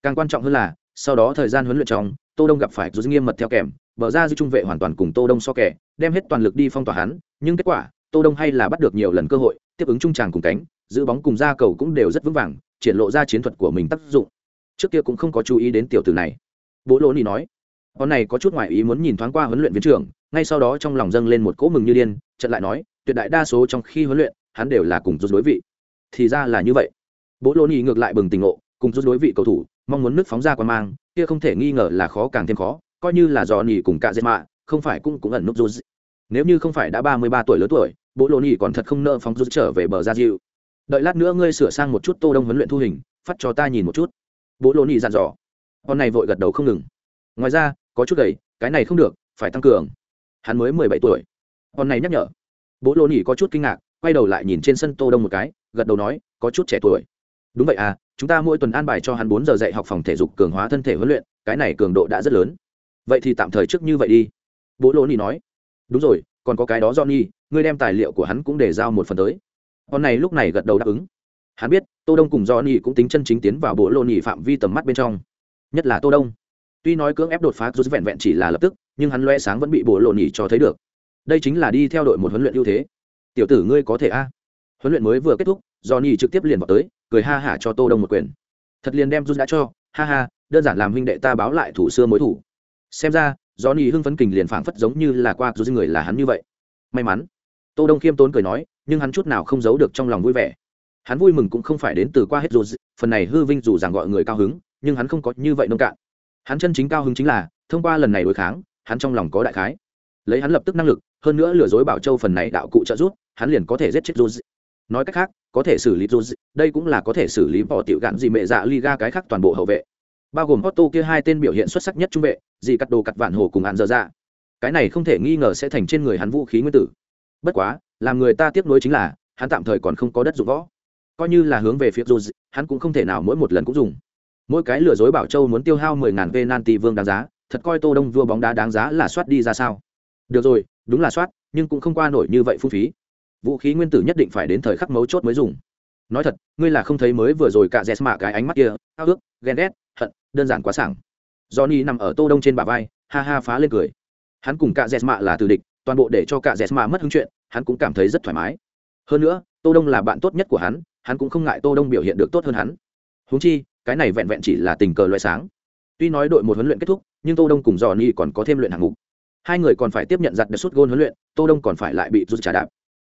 Càng quan trọng hơn là, sau đó thời gian huấn luyện trong, tô đông gặp phải rút nghiêm mật theo kèm bờ ra dư trung vệ hoàn toàn cùng tô đông so kẻ đem hết toàn lực đi phong tỏa hắn, nhưng kết quả, tô đông hay là bắt được nhiều lần cơ hội, tiếp ứng trung tràng cùng cánh, giữ bóng cùng ra cầu cũng đều rất vững vàng triển lộ ra chiến thuật của mình tác dụng. Trước kia cũng không có chú ý đến tiểu tử này. Bố lô ni nói, con này có chút ngoại ý muốn nhìn thoáng qua huấn luyện viên trưởng, ngay sau đó trong lòng dâng lên một cỗ mừng như điên trận lại nói, tuyệt đại đa số trong khi huấn luyện, hắn đều là cùng rút đối vị. Thì ra là như vậy. Bố lô nhì ngược lại bừng tỉnh ngộ, cùng rút đối vị cầu thủ, mong muốn nước phóng ra qua mang, kia không thể nghi ngờ là khó càng thêm khó, coi như là do nhì cùng cả dệt mạ, không phải cũng cũng ẩn núp rút. Nếu như không phải đã ba mươi ba tuổi lớn tuổi, bố lô nhì còn thật không nợ phóng rút trở về bờ ra dịu đợi lát nữa ngươi sửa sang một chút tô đông huấn luyện thu hình, phát cho ta nhìn một chút. Bố lô nhị dặn dò. Con này vội gật đầu không ngừng. Ngoài ra, có chút gầy, cái này không được, phải tăng cường. Hắn mới mười bảy tuổi. Con này nhắc nhở. Bố lô nhị có chút kinh ngạc, quay đầu lại nhìn trên sân tô đông một cái, gật đầu nói, có chút trẻ tuổi. Đúng vậy à chúng ta mỗi tuần an bài cho hắn bốn giờ dạy học phòng thể dục cường hóa thân thể huấn luyện, cái này cường độ đã rất lớn. Vậy thì tạm thời trước như vậy đi. Bố lô nhị nói. Đúng rồi, còn có cái đó johnny, ngươi đem tài liệu của hắn cũng để giao một phần tới con này lúc này gật đầu đáp ứng. Hắn biết, tô đông cùng do johnny cũng tính chân chính tiến vào bộ lô nhì phạm vi tầm mắt bên trong. Nhất là tô đông. Tuy nói cưỡng ép đột phá rút vẹn vẹn chỉ là lập tức, nhưng hắn loe sáng vẫn bị bộ lộ nhỉ cho thấy được. Đây chính là đi theo đội một huấn luyện ưu thế. Tiểu tử ngươi có thể a. Huấn luyện mới vừa kết thúc do nhỉ trực tiếp liền vào tới, cười ha hả cho tô đông một quyền. Thật liền đem rút đã cho, ha ha, đơn giản làm huynh đệ ta báo lại thủ xưa mối thủ. Xem ra do nhỉ hưng phấn kình liền phảng phất giống như là qua rút người là hắn như vậy. May mắn tô đông khiêm tốn cười nói, nhưng hắn chút nào không giấu được trong lòng vui vẻ. Hắn vui mừng cũng không phải đến từ qua hết rồi phần này hư vinh dù rằng gọi người cao hứng, nhưng hắn không có như vậy nông cạn. Hắn chân chính cao hứng chính là, thông qua lần này đối kháng, hắn trong lòng có đại khái. Lấy hắn lập tức năng lực, hơn nữa lừa dối bảo châu phần này đạo cụ trợ giúp, hắn liền có thể giết chết rồi. nói cách khác, có thể xử lý rồi. đây cũng là có thể xử lý bỏ tiểu gạn gì mẹ dạ liga cái khác toàn bộ hậu vệ. Bao gồm Otto kia hai tên biểu hiện xuất sắc nhất trung vệ gì cắt đồ cắt vạn hồ cùng án dở ra cái này không thể nghi ngờ sẽ thành trên người hắn vũ khí nguyên tử bất quá, làm người ta tiếc nuối chính là, hắn tạm thời còn không có đất dụng võ. Coi như là hướng về phía dù hắn cũng không thể nào mỗi một lần cũng dùng. Mỗi cái lừa dối bảo châu muốn tiêu hao mười ngàn penalty vương đáng giá, thật coi tô đông vua bóng đá đáng giá là soát đi ra sao. Được rồi, đúng là soát, nhưng cũng không qua nổi như vậy phung phí. Vũ khí nguyên tử nhất định phải đến thời khắc mấu chốt mới dùng. Nói thật, ngươi là không thấy mới vừa rồi cả dẹt mạ cái ánh mắt kia, ao ước, ghen ghét, hận, đơn giản quá sảng. Johnny nằm ở tô đông trên bả vai, ha ha phá lên cười. Hắn cùng cả dẹt mạ là từ địch toàn bộ để cho cả dẹt mà mất hứng chuyện, hắn cũng cảm thấy rất thoải mái. Hơn nữa, tô đông là bạn tốt nhất của hắn hắn cũng không ngại tô đông biểu hiện được tốt hơn hắn. Huống chi, cái này vẹn vẹn chỉ là tình cờ loại sáng. Tuy nói đội một huấn luyện kết thúc, nhưng tô đông cùng dò ni còn có thêm luyện hạng mục. Hai người còn phải tiếp nhận giặt đợt suất gôn huấn luyện, tô đông còn phải lại bị rút trả đạp.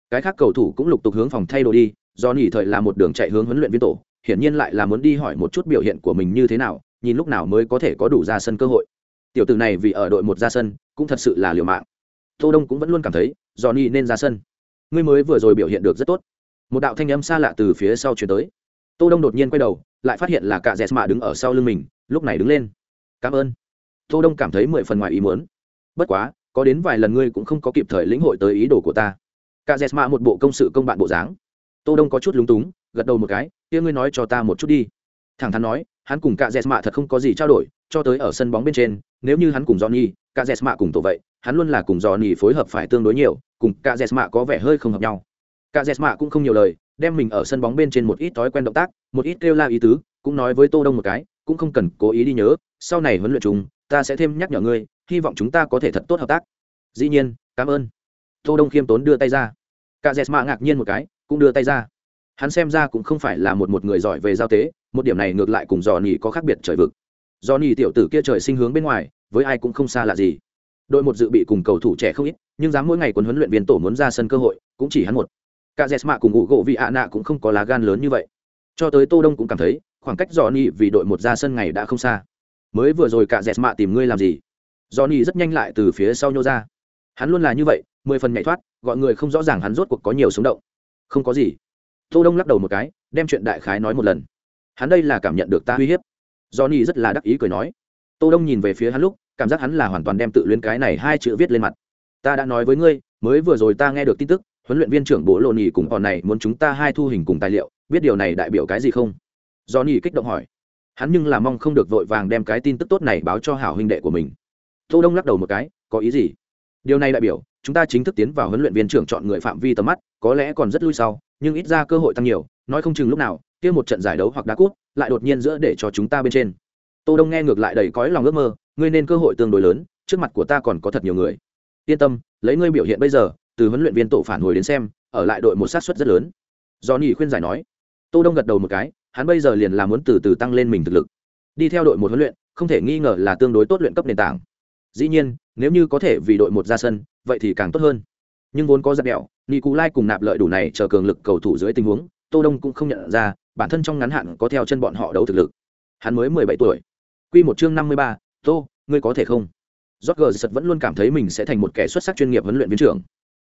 Cái khác cầu thủ cũng lục tục hướng phòng thay đồ đi do nỉ thời là một đường chạy hướng huấn luyện viên tổ, hiển nhiên lại là muốn đi hỏi một chút biểu hiện của mình như thế nào, nhìn lúc nào mới có thể có đủ ra sân cơ hội. Tiểu tử này vì ở đội một ra sân, cũng thật sự là liều mạng tô đông cũng vẫn luôn cảm thấy, johnny nên ra sân. Ngươi mới vừa rồi biểu hiện được rất tốt. Một đạo thanh âm xa lạ từ phía sau chuyển tới. Tô đông đột nhiên quay đầu, lại phát hiện là cả dẹt mạ đứng ở sau lưng mình, lúc này đứng lên. Cảm ơn. Tô đông cảm thấy mười phần ngoài ý muốn. Bất quá, có đến vài lần ngươi cũng không có kịp thời lĩnh hội tới ý đồ của ta. Cả dẹt mạ một bộ công sự công bạn bộ dáng. Tô đông có chút lúng túng, gật đầu một cái, kia ngươi nói cho ta một chút đi. Thẳng thắn nói, hắn cùng cả dẹt mạ thật không có gì trao đổi, cho tới ở sân bóng bên trên, nếu như hắn cùng johnny, cả dẹt mạ cùng tổ vậy hắn luôn là cùng dò nỉ phối hợp phải tương đối nhiều, cùng cả dẹt mạ có vẻ hơi không hợp nhau. Cả dẹt mạ cũng không nhiều lời, đem mình ở sân bóng bên trên một ít thói quen động tác, một ít kêu la ý tứ, cũng nói với tô đông một cái, cũng không cần cố ý đi nhớ, sau này huấn luyện chúng ta sẽ thêm nhắc nhở ngươi, hy vọng chúng ta có thể thật tốt hợp tác. Dĩ nhiên, cảm ơn. Tô đông khiêm tốn đưa tay ra. Cả dẹt mạ ngạc nhiên một cái, cũng đưa tay ra. Hắn xem ra cũng không phải là một một người giỏi về giao tế, một điểm này ngược lại cùng dò nỉ có khác biệt trời vực. Dò nỉ tiểu tử kia trời sinh hướng bên ngoài, với ai cũng không xa lạ gì đội một dự bị cùng cầu thủ trẻ không ít, nhưng dám mỗi ngày quân huấn luyện viên tổ muốn ra sân cơ hội, cũng chỉ hắn một. Cả dẹt mạ cùng ngụ gỗ vị ạ nạ cũng không có lá gan lớn như vậy. Cho tới tô đông cũng cảm thấy, khoảng cách dò ni vì đội một ra sân ngày đã không xa. Mới vừa rồi cả dẹt mạ tìm ngươi làm gì? Dò ni rất nhanh lại từ phía sau nhô ra. Hắn luôn là như vậy, mười phần nhảy thoát, gọi người không rõ ràng hắn rốt cuộc có nhiều sống động. Không có gì. Tô đông lắc đầu một cái, đem chuyện đại khái nói một lần. Hắn đây là cảm nhận được ta uy hiếp. Johnny rất là đắc ý cười nói. Tô đông nhìn về phía hắn lúc cảm giác hắn là hoàn toàn đem tự luyến cái này hai chữ viết lên mặt. Ta đã nói với ngươi, mới vừa rồi ta nghe được tin tức, huấn luyện viên trưởng bố lộ nhì cùng bọn này muốn chúng ta hai thu hình cùng tài liệu, biết điều này đại biểu cái gì không? Johnny kích động hỏi. Hắn nhưng là mong không được vội vàng đem cái tin tức tốt này báo cho hảo huynh đệ của mình. Tô đông lắc đầu một cái, có ý gì? Điều này đại biểu, chúng ta chính thức tiến vào huấn luyện viên trưởng chọn người phạm vi tầm mắt, có lẽ còn rất lui sau, nhưng ít ra cơ hội tăng nhiều, nói không chừng lúc nào, kia một trận giải đấu hoặc đá cút lại đột nhiên giữa để cho chúng ta bên trên. Tô đông nghe ngược lại đầy cõi lòng ước mơ ngươi nên cơ hội tương đối lớn trước mặt của ta còn có thật nhiều người. Yên tâm lấy ngươi biểu hiện bây giờ từ huấn luyện viên tổ phản hồi đến xem ở lại đội một sát suất rất lớn. Do nhị khuyên giải nói. Tô đông gật đầu một cái hắn bây giờ liền là muốn từ từ tăng lên mình thực lực. Đi theo đội một huấn luyện không thể nghi ngờ là tương đối tốt luyện cấp nền tảng. Dĩ nhiên nếu như có thể vì đội một ra sân vậy thì càng tốt hơn. Nhưng vốn có giặt đẹo Lai cùng nạp lợi đủ này chờ cường lực cầu thủ dưới tình huống, Tô Đông cũng không nhận ra, bản thân trong ngắn hạn có theo chân bọn họ đấu thực lực. Hắn mới 17 tuổi. Quy một chương 53, "Tô, ngươi có thể không?" Rodgers vẫn luôn cảm thấy mình sẽ thành một kẻ xuất sắc chuyên nghiệp huấn luyện viên trưởng.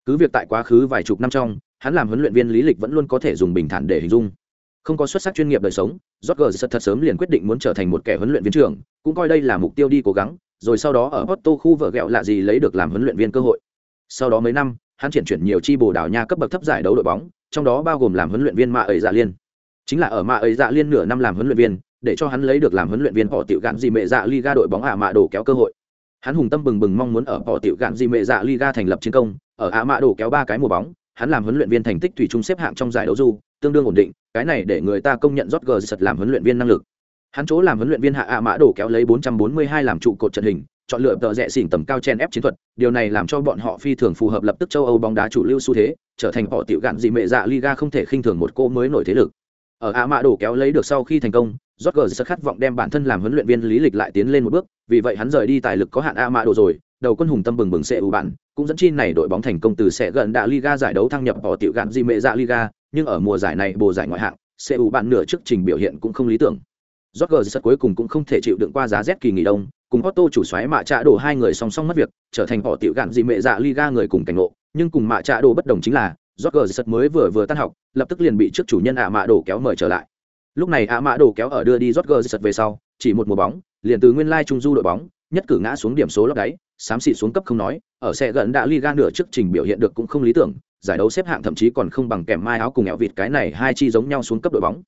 Cứ việc tại quá khứ vài chục năm trong, hắn làm huấn luyện viên lý lịch vẫn luôn có thể dùng bình thản để hình dung. Không có xuất sắc chuyên nghiệp đời sống, Rodgers thật sớm liền quyết định muốn trở thành một kẻ huấn luyện viên trưởng, cũng coi đây là mục tiêu đi cố gắng, rồi sau đó ở Porto khu vợ gẹo lạ gì lấy được làm huấn luyện viên cơ hội. Sau đó mấy năm, hắn chuyển chuyển nhiều chi bồ đào nha cấp bậc thấp giải đấu đội bóng trong đó bao gồm làm huấn luyện viên mạ ấy dạ liên chính là ở mạ ấy dạ liên nửa năm làm huấn luyện viên để cho hắn lấy được làm huấn luyện viên họ tiểu gạn gì mẹ dạ liga đội bóng ả mạ đổ kéo cơ hội. Hắn hùng tâm bừng bừng mong muốn ở họ tiểu gạn gì mẹ dạ liga thành lập chiến công, ở ả mạ đổ kéo ba cái mùa bóng, hắn làm huấn luyện viên thành tích thủy chung xếp hạng trong giải đấu du, tương đương ổn định, cái này để người ta công nhận rót gờ sật làm huấn luyện viên năng lực. Hắn chỗ làm huấn luyện viên hạ ả mã đổ kéo lấy 442 làm trụ cột trận hình, chọn lựa tờ rẽ xỉn tầm cao chen ép chiến thuật, điều này làm cho bọn họ phi thường phù hợp lập tức châu âu bóng đá chủ lưu xu thế, trở thành họ tiểu gạn dị mệ dạ liga không thể khinh thường một cô mới nổi thế lực. Ở ạ mã đổ kéo lấy được sau khi thành công Jorge rất khát vọng đem bản thân làm huấn luyện viên lý lịch lại tiến lên một bước vì vậy hắn rời đi tài lực có hạn a mã đổ rồi đầu quân hùng tâm bừng bừng sẽ ưu bạn cũng dẫn chi này đội bóng thành công từ sẽ gần đạ liga giải đấu thăng nhập vào tiểu gạn di mệ dạ liga nhưng ở mùa giải này bồ giải ngoại hạng sẽ ưu bạn nửa trước trình biểu hiện cũng không lý tưởng Jorge rất cuối cùng cũng không thể chịu đựng qua giá rét kỳ nghỉ đông cùng Otto chủ xoáy mạ trạ đổ hai người song song mất việc, trở thành họ tiểu gạn di mẹ dạ Liga người cùng cảnh ngộ, nhưng cùng mạ trạ đổ bất đồng chính là, Rodgers mới vừa vừa tan học, lập tức liền bị trước chủ nhân ạ mạ đổ kéo mời trở lại. Lúc này ạ mã đổ kéo ở đưa đi Rodgers về sau, chỉ một mùa bóng, liền từ nguyên lai trung du đội bóng, nhất cử ngã xuống điểm số lấp đáy, xám xịt xuống cấp không nói, ở xe gần đã Liga nửa trước trình biểu hiện được cũng không lý tưởng, giải đấu xếp hạng thậm chí còn không bằng kèm mai áo cùng nghẹo vịt cái này hai chi giống nhau xuống cấp đội bóng.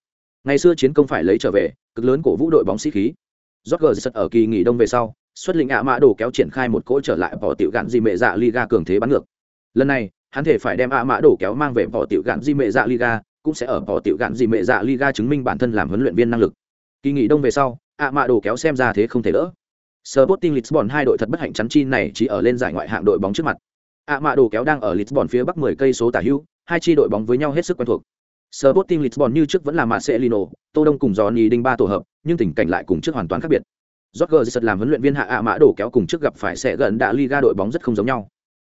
Ngày xưa chiến công phải lấy trở về, cực lớn cổ vũ đội bóng sĩ khí. Rodgers ở kỳ nghỉ đông về sau, xuất lĩnh ạ mã đồ kéo triển khai một cỗ trở lại bỏ tiểu gạn di mệ dạ liga cường thế bắn ngược. Lần này, hắn thể phải đem ạ mã đồ kéo mang về bỏ tiểu gạn di mệ dạ liga, cũng sẽ ở bỏ tiểu gạn gì mẹ dạ liga chứng minh bản thân làm huấn luyện viên năng lực. Kỳ nghỉ đông về sau, ạ mạ đồ kéo xem ra thế không thể đỡ. Sporting Lisbon hai đội thật bất hạnh chắn chi này chỉ ở lên giải ngoại hạng đội bóng trước mặt. ạ mạ đồ kéo đang ở Lisbon phía bắc 10 cây số tả hữu, hai chi đội bóng với nhau hết sức quen thuộc. Sporting Lisbon như trước vẫn là Marcelino, Tô Đông cùng Johnny Đinh ba tổ hợp, nhưng tình cảnh lại cùng trước hoàn toàn khác biệt. Rodgers làm huấn luyện viên hạ ạ mã đổ kéo cùng trước gặp phải sẽ gần đã Liga đội bóng rất không giống nhau.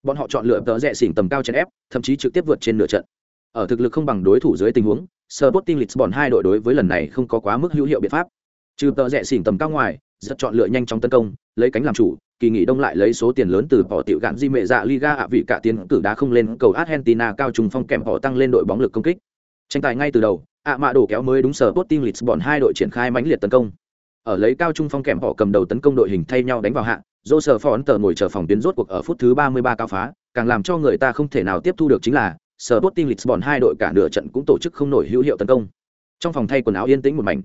Bọn họ chọn lựa tớ rẻ xỉn tầm cao trên ép, thậm chí trực tiếp vượt trên nửa trận. Ở thực lực không bằng đối thủ dưới tình huống, Sporting Lisbon hai đội đối với lần này không có quá mức hữu hiệu biện pháp. Trừ tờ rẻ xỉn tầm cao ngoài, rất chọn lựa nhanh trong tấn công, lấy cánh làm chủ, kỳ nghỉ đông lại lấy số tiền lớn từ bỏ tiểu gạn di mệ dạ Liga ạ vị cả tiến cử đá không lên cầu Argentina cao trùng phong kèm họ tăng lên đội bóng lực công kích. Tranh tài ngay từ đầu, ạ mạ đổ kéo mới đúng sở Sporting Lisbon hai đội triển khai mãnh liệt tấn công ở lấy cao trung phong kèm họ cầm đầu tấn công đội hình thay nhau đánh vào hạ dô sở phó ấn tờ ngồi chờ phòng tuyến rốt cuộc ở phút thứ 33 cao phá càng làm cho người ta không thể nào tiếp thu được chính là Sporting lisbon hai đội cả nửa trận cũng tổ chức không nổi hữu hiệu tấn công trong phòng thay quần áo yên tĩnh một mảnh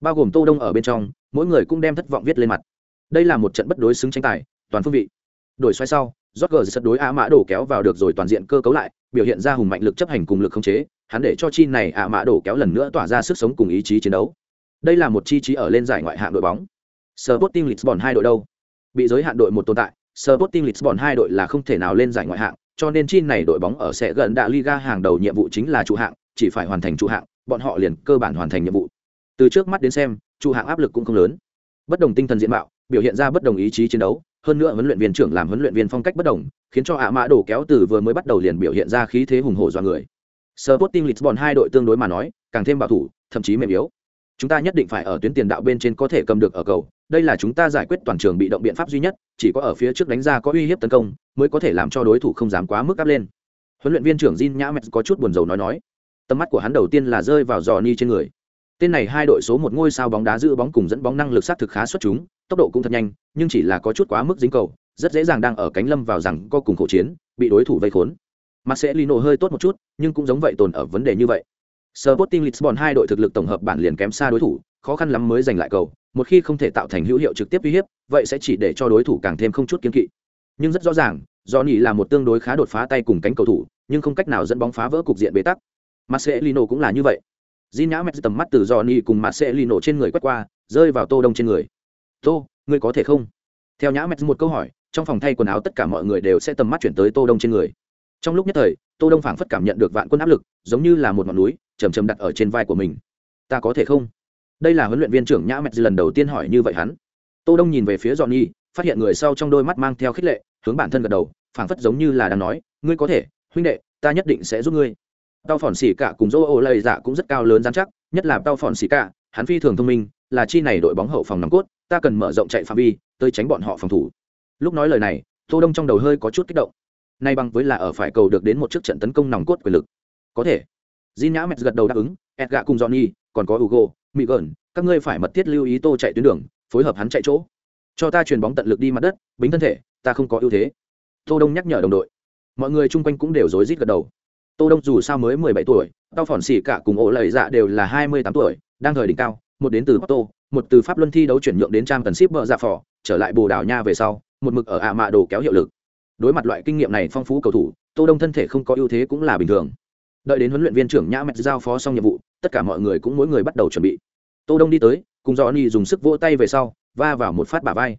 bao gồm tô đông ở bên trong mỗi người cũng đem thất vọng viết lên mặt đây là một trận bất đối xứng tranh tài toàn phương vị đổi xoay sau Roger sật đối Á Mã Đổ kéo vào được rồi toàn diện cơ cấu lại, biểu hiện ra hùng mạnh lực chấp hành cùng lực khống chế, hắn để cho chi này Á Mã Đổ kéo lần nữa tỏa ra sức sống cùng ý chí chiến đấu. Đây là một chi trí ở lên giải ngoại hạng đội bóng. Sporting Lisbon hai đội đâu? Bị giới hạn đội một tồn tại, Sporting Lisbon hai đội là không thể nào lên giải ngoại hạng, cho nên chi này đội bóng ở sẽ gần đạ Liga hàng đầu nhiệm vụ chính là trụ hạng, chỉ phải hoàn thành trụ hạng, bọn họ liền cơ bản hoàn thành nhiệm vụ. Từ trước mắt đến xem, trụ hạng áp lực cũng không lớn. Bất đồng tinh thần diện mạo, biểu hiện ra bất đồng ý chí chiến đấu, hơn nữa huấn luyện viên trưởng làm huấn luyện viên phong cách bất đồng, khiến cho ạ mã đổ kéo từ vừa mới bắt đầu liền biểu hiện ra khí thế hùng hổ do người. Sporting Lisbon hai đội tương đối mà nói, càng thêm bảo thủ, thậm chí mềm yếu. Chúng ta nhất định phải ở tuyến tiền đạo bên trên có thể cầm được ở cầu, đây là chúng ta giải quyết toàn trường bị động biện pháp duy nhất, chỉ có ở phía trước đánh ra có uy hiếp tấn công, mới có thể làm cho đối thủ không dám quá mức áp lên. Huấn luyện viên trưởng Jin Nhã Mets có chút buồn rầu nói nói. Tầm mắt của hắn đầu tiên là rơi vào Johnny trên người. Tên này hai đội số một ngôi sao bóng đá giữ bóng cùng dẫn bóng năng lực sát thực khá xuất chúng, tốc độ cũng thật nhanh, nhưng chỉ là có chút quá mức dính cầu, rất dễ dàng đang ở cánh lâm vào rằng co cùng khổ chiến, bị đối thủ vây khốn. Lino hơi tốt một chút, nhưng cũng giống vậy tồn ở vấn đề như vậy. Sporting Lisbon hai đội thực lực tổng hợp bản liền kém xa đối thủ, khó khăn lắm mới giành lại cầu, một khi không thể tạo thành hữu hiệu trực tiếp uy hiếp, vậy sẽ chỉ để cho đối thủ càng thêm không chút kiên kỵ. Nhưng rất rõ ràng, Johnny là một tương đối khá đột phá tay cùng cánh cầu thủ, nhưng không cách nào dẫn bóng phá vỡ cục diện bế tắc. Marcelino cũng là như vậy. di nhã mẹt tầm mắt từ Johnny cùng Marcelino trên người quét qua, rơi vào Tô Đông trên người. "Tô, ngươi có thể không?" Theo nhã mẹt một câu hỏi, trong phòng thay quần áo tất cả mọi người đều sẽ tầm mắt chuyển tới Tô Đông trên người. Trong lúc nhất thời, Tô Đông phảng phất cảm nhận được vạn quân áp lực, giống như là một ngọn núi, chầm chầm đặt ở trên vai của mình. "Ta có thể không?" Đây là huấn luyện viên trưởng Nhã Mẹ lần đầu tiên hỏi như vậy hắn. Tô Đông nhìn về phía Johnny, phát hiện người sau trong đôi mắt mang theo khích lệ, hướng bản thân gật đầu, phảng phất giống như là đang nói, "Ngươi có thể, huynh đệ, ta nhất định sẽ giúp ngươi." tao phòn xỉ cả cùng dỗ ô lầy dạ cũng rất cao lớn dán chắc nhất là tao phòn xỉ cả hắn phi thường thông minh là chi này đội bóng hậu phòng nòng cốt ta cần mở rộng chạy phạm vi tới tránh bọn họ phòng thủ lúc nói lời này tô đông trong đầu hơi có chút kích động nay bằng với là ở phải cầu được đến một chiếc trận tấn công nòng cốt quyền lực có thể Jin nhã mẹ gật đầu đáp ứng edga cùng johnny còn có hugo miguel các ngươi phải mật thiết lưu ý tô chạy tuyến đường, phối hợp hắn chạy chỗ. Cho ta truyền bóng tận lực đi mặt đất, bính thân thể, ta không có ưu thế. Tô đông nhắc nhở đồng đội. Mọi người chung quanh cũng đều rối rít gật đầu. Tô đông dù sao mới mười bảy tuổi, tao phỏn xỉ cả cùng ổ lầy dạ đều là hai mươi tám tuổi, đang thời đỉnh cao, một đến từ porto, một từ pháp luân thi đấu chuyển nhượng đến trang tần ship bờ dạ phỏ trở lại bồ đào nha về sau, một mực ở ạ mạ đồ kéo hiệu lực. Đối mặt loại kinh nghiệm này phong phú cầu thủ, tô đông thân thể không có ưu thế cũng là bình thường. Đợi đến huấn luyện viên trưởng nhã mẹt giao phó xong nhiệm vụ tất cả mọi người cũng mỗi người bắt đầu chuẩn bị. Tô đông đi tới, cùng do ni dùng sức vỗ tay về sau, va vào một phát bả vai.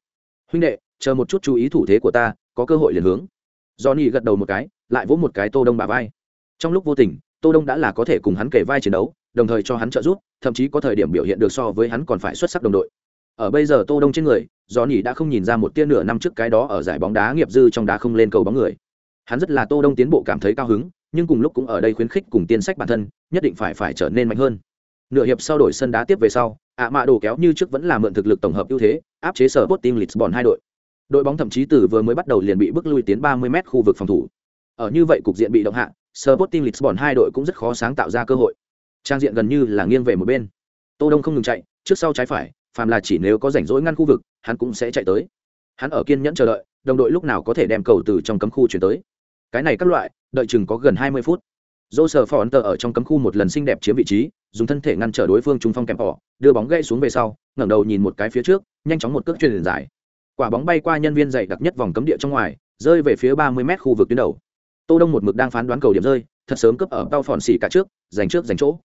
Huynh đệ, chờ một chút chú ý thủ thế của ta, có cơ hội liền hướng. Johnny gật đầu một cái, lại vỗ một cái tô đông bả vai. Trong lúc vô tình, tô đông đã là có thể cùng hắn kể vai chiến đấu, đồng thời cho hắn trợ giúp, thậm chí có thời điểm biểu hiện được so với hắn còn phải xuất sắc đồng đội. Ở bây giờ tô đông trên người do nỉ đã không nhìn ra một tia nửa năm trước cái đó ở giải bóng đá nghiệp dư trong đá không lên cầu bóng người. Hắn rất là tô đông tiến bộ cảm thấy cao hứng nhưng cùng lúc cũng ở đây khuyến khích cùng tiên sách bản thân nhất định phải phải trở nên mạnh hơn nửa hiệp sau đổi sân đá tiếp về sau ạ mạ đồ kéo như trước vẫn là mượn thực lực tổng hợp ưu thế áp chế sở bot team lisbon hai đội đội bóng thậm chí từ vừa mới bắt đầu liền bị bước lui tiến 30 m khu vực phòng thủ ở như vậy cục diện bị động hạ Sporting Lisbon hai đội cũng rất khó sáng tạo ra cơ hội. Trang diện gần như là nghiêng về một bên. Tô Đông không ngừng chạy, trước sau trái phải, phàm là chỉ nếu có rảnh rỗi ngăn khu vực, hắn cũng sẽ chạy tới. Hắn ở kiên nhẫn chờ đợi, đồng đội lúc nào có thể đem cầu từ trong cấm khu chuyển tới. Cái này các loại, đợi chừng có gần 20 phút. Joseph tờ ở trong cấm khu một lần xinh đẹp chiếm vị trí, dùng thân thể ngăn trở đối phương trung phong kèm cỏ, đưa bóng gậy xuống về sau, ngẩng đầu nhìn một cái phía trước, nhanh chóng một cước truyền dài. Quả bóng bay qua nhân viên dày đặc nhất vòng cấm địa trong ngoài, rơi về phía 30m khu vực tuyến đầu tô đông một mực đang phán đoán cầu điểm rơi thật sớm cấp ở tao phòn xỉ cả trước giành trước giành chỗ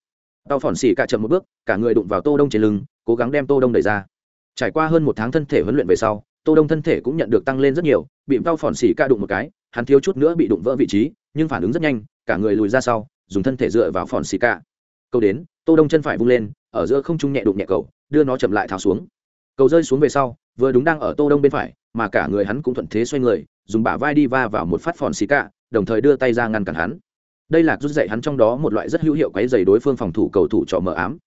tao phòn xỉ cả chậm một bước cả người đụng vào tô đông trên lưng cố gắng đem tô đông đẩy ra trải qua hơn một tháng thân thể huấn luyện về sau tô đông thân thể cũng nhận được tăng lên rất nhiều bị tao phòn xỉ cả đụng một cái hắn thiếu chút nữa bị đụng vỡ vị trí, nhưng phản ứng rất nhanh, cả người lùi ra sau, dùng thân thể dựa vào phòn xì cả. Câu đến, tô đông chân phải vung lên, ở giữa không trung nhẹ đụng nhẹ cầu đưa nó chậm lại tháo xuống. Cầu rơi xuống về sau, vừa đúng đang ở tô đông bên phải, mà cả người hắn cũng thuận thế xoay người, dùng bả vai đi va vào một phát phòn xì cả, đồng thời đưa tay ra ngăn cản hắn. Đây là rút dậy hắn trong đó một loại rất hữu hiệu quấy dày đối phương phòng thủ cầu thủ trò mờ ám.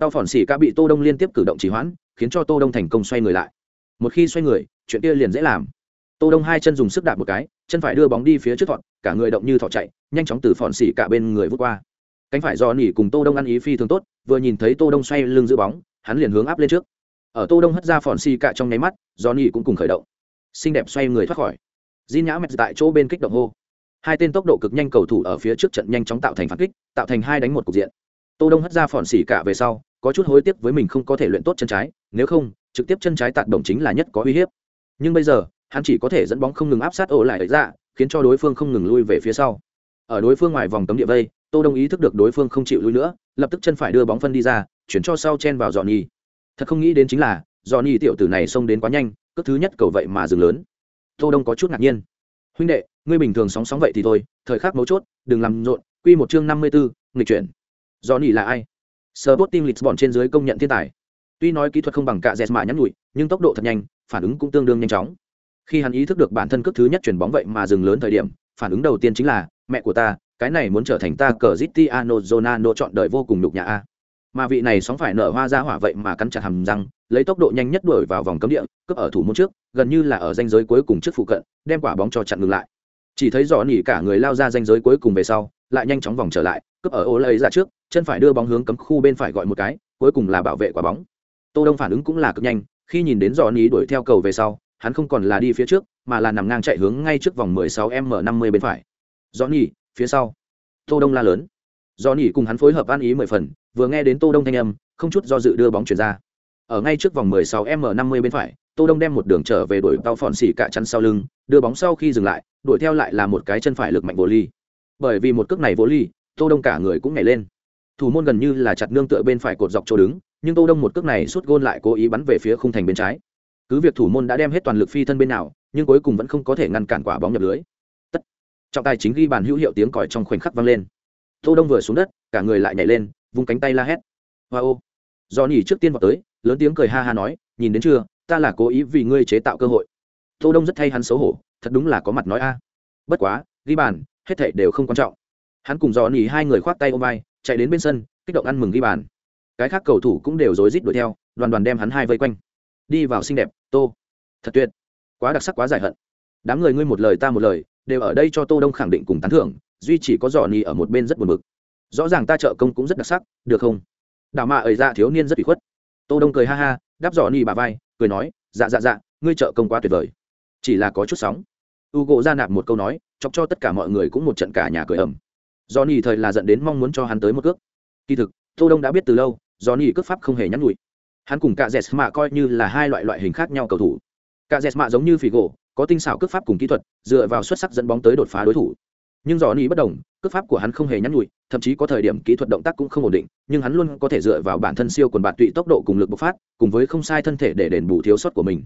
Tao phòn xì cả bị tô đông liên tiếp cử động trì hoãn, khiến cho tô đông thành công xoay người lại. Một khi xoay người, chuyện kia liền dễ làm tô đông hai chân dùng sức đạp một cái, chân phải đưa bóng đi phía trước thọn, cả người động như thọ chạy, nhanh chóng từ phòn xỉ cả bên người vút qua. Cánh phải do nỉ cùng tô đông ăn ý phi thường tốt, vừa nhìn thấy tô đông xoay lưng giữ bóng, hắn liền hướng áp lên trước. Ở tô đông hất ra phòn xì cả trong nháy mắt, johnny cũng cùng khởi động. Xinh đẹp xoay người thoát khỏi. Jin nhã mệt tại chỗ bên kích động hô. Hai tên tốc độ cực nhanh cầu thủ ở phía trước trận nhanh chóng tạo thành phản kích, tạo thành hai đánh một cục diện. Tô đông hất ra phòn xì cả về sau, có chút hối tiếc với mình không có thể luyện tốt chân trái, nếu không, trực tiếp chân trái tạt động chính là nhất có uy hiếp. Nhưng bây giờ hắn chỉ có thể dẫn bóng không ngừng áp sát ổ lại ấy ra khiến cho đối phương không ngừng lui về phía sau. Ở đối phương ngoài vòng cấm địa vây tô đông ý thức được đối phương không chịu lui nữa lập tức chân phải đưa bóng phân đi ra chuyển cho sau chen vào dọn nhi thật không nghĩ đến chính là dọn nhi tiểu tử này xông đến quá nhanh cước thứ nhất cầu vậy mà dừng lớn. Tô đông có chút ngạc nhiên. Huynh đệ ngươi bình thường sóng sóng vậy thì thôi thời khắc mấu chốt đừng làm rộn quy một chương năm mươi 54, nghịch chuyển. Dọn nhi là ai? Sporting Lisbon trên dưới công nhận thiên tài. Tuy nói kỹ thuật không bằng cả Jesma nhắn nhủi nhưng tốc độ thật nhanh phản ứng cũng tương đương nhanh chóng khi hắn ý thức được bản thân cước thứ nhất chuyển bóng vậy mà dừng lớn thời điểm, phản ứng đầu tiên chính là, mẹ của ta, cái này muốn trở thành ta cờ Zitiano Zonano chọn đời vô cùng nhục nhà a. Mà vị này sóng phải nở hoa ra hỏa vậy mà cắn chặt hàm răng, lấy tốc độ nhanh nhất đuổi vào vòng cấm địa, cướp ở thủ môn trước, gần như là ở danh giới cuối cùng trước phụ cận, đem quả bóng cho chặn ngừng lại. Chỉ thấy rõ nỉ cả người lao ra danh giới cuối cùng về sau, lại nhanh chóng vòng trở lại, cướp ở ô lấy ra trước, chân phải đưa bóng hướng cấm khu bên phải gọi một cái, cuối cùng là bảo vệ quả bóng. Tô đông phản ứng cũng là cực nhanh, khi nhìn đến rõ nỉ đuổi theo cầu về sau hắn không còn là đi phía trước, mà là nằm ngang chạy hướng ngay trước vòng 16 m 50 bên phải. Johnny nỉ phía sau. Tô đông la lớn. Do nỉ cùng hắn phối hợp ăn ý mười phần, vừa nghe đến tô đông thanh âm, không chút do dự đưa bóng chuyển ra. Ở ngay trước vòng 16 m 50 bên phải, tô đông đem một đường trở về đuổi tao phòn xỉ cả chắn sau lưng, đưa bóng sau khi dừng lại, đuổi theo lại là một cái chân phải lực mạnh vô ly. Bởi vì một cước này vô ly, tô đông cả người cũng nhảy lên. Thủ môn gần như là chặt nương tựa bên phải cột dọc chỗ đứng, nhưng tô đông một cước này suốt gôn lại cố ý bắn về phía khung thành bên trái cứ việc thủ môn đã đem hết toàn lực phi thân bên nào, nhưng cuối cùng vẫn không có thể ngăn cản quả bóng nhập lưới. Tất, trọng tài chính ghi bàn hữu hiệu tiếng còi trong khoảnh khắc vang lên. Tô đông vừa xuống đất, cả người lại nhảy lên, vung cánh tay la hét. Hoa ô. Do nhỉ trước tiên vào tới, lớn tiếng cười ha ha nói, nhìn đến chưa, ta là cố ý vì ngươi chế tạo cơ hội. Tô đông rất thay hắn xấu hổ, thật đúng là có mặt nói a. Bất quá, ghi bàn, hết thảy đều không quan trọng. Hắn cùng Do nhỉ hai người khoác tay ôm vai, chạy đến bên sân, kích động ăn mừng ghi bàn. Cái khác cầu thủ cũng đều rối rít đuổi theo, đoàn đoàn đem hắn hai vây quanh đi vào xinh đẹp, tô. Thật tuyệt. Quá đặc sắc, quá giải hận. Đám người ngươi một lời ta một lời, đều ở đây cho tô đông khẳng định cùng tán thưởng, duy chỉ có giỏ nì ở một bên rất buồn bực. Rõ ràng ta trợ công cũng rất đặc sắc, được không? Đảo mạ ấy ra thiếu niên rất bị khuất. Tô đông cười ha ha, đáp giỏ nì bà vai, cười nói dạ dạ dạ ngươi trợ công quá tuyệt vời. Chỉ là có chút sóng. U gộ ra nạp một câu nói, chọc cho tất cả mọi người cũng một trận cả nhà cười ẩm do nì thời là dẫn đến mong muốn cho hắn tới một cước. Kỳ thực, tô đông đã biết từ lâu do nì cước pháp không hề nhắn nhủi hắn cùng cả dẹt mạ coi như là hai loại loại hình khác nhau cầu thủ. Cả dẹt mạ giống như phỉ gỗ có tinh xảo cước pháp cùng kỹ thuật dựa vào xuất sắc dẫn bóng tới đột phá đối thủ. Nhưng dò ni bất đồng cước pháp của hắn không hề nhắn nhụi, thậm chí có thời điểm kỹ thuật động tác cũng không ổn định nhưng hắn luôn có thể dựa vào bản thân siêu quần bạt tụy tốc độ cùng lực bộc phát cùng với không sai thân thể để đền bù thiếu sót của mình.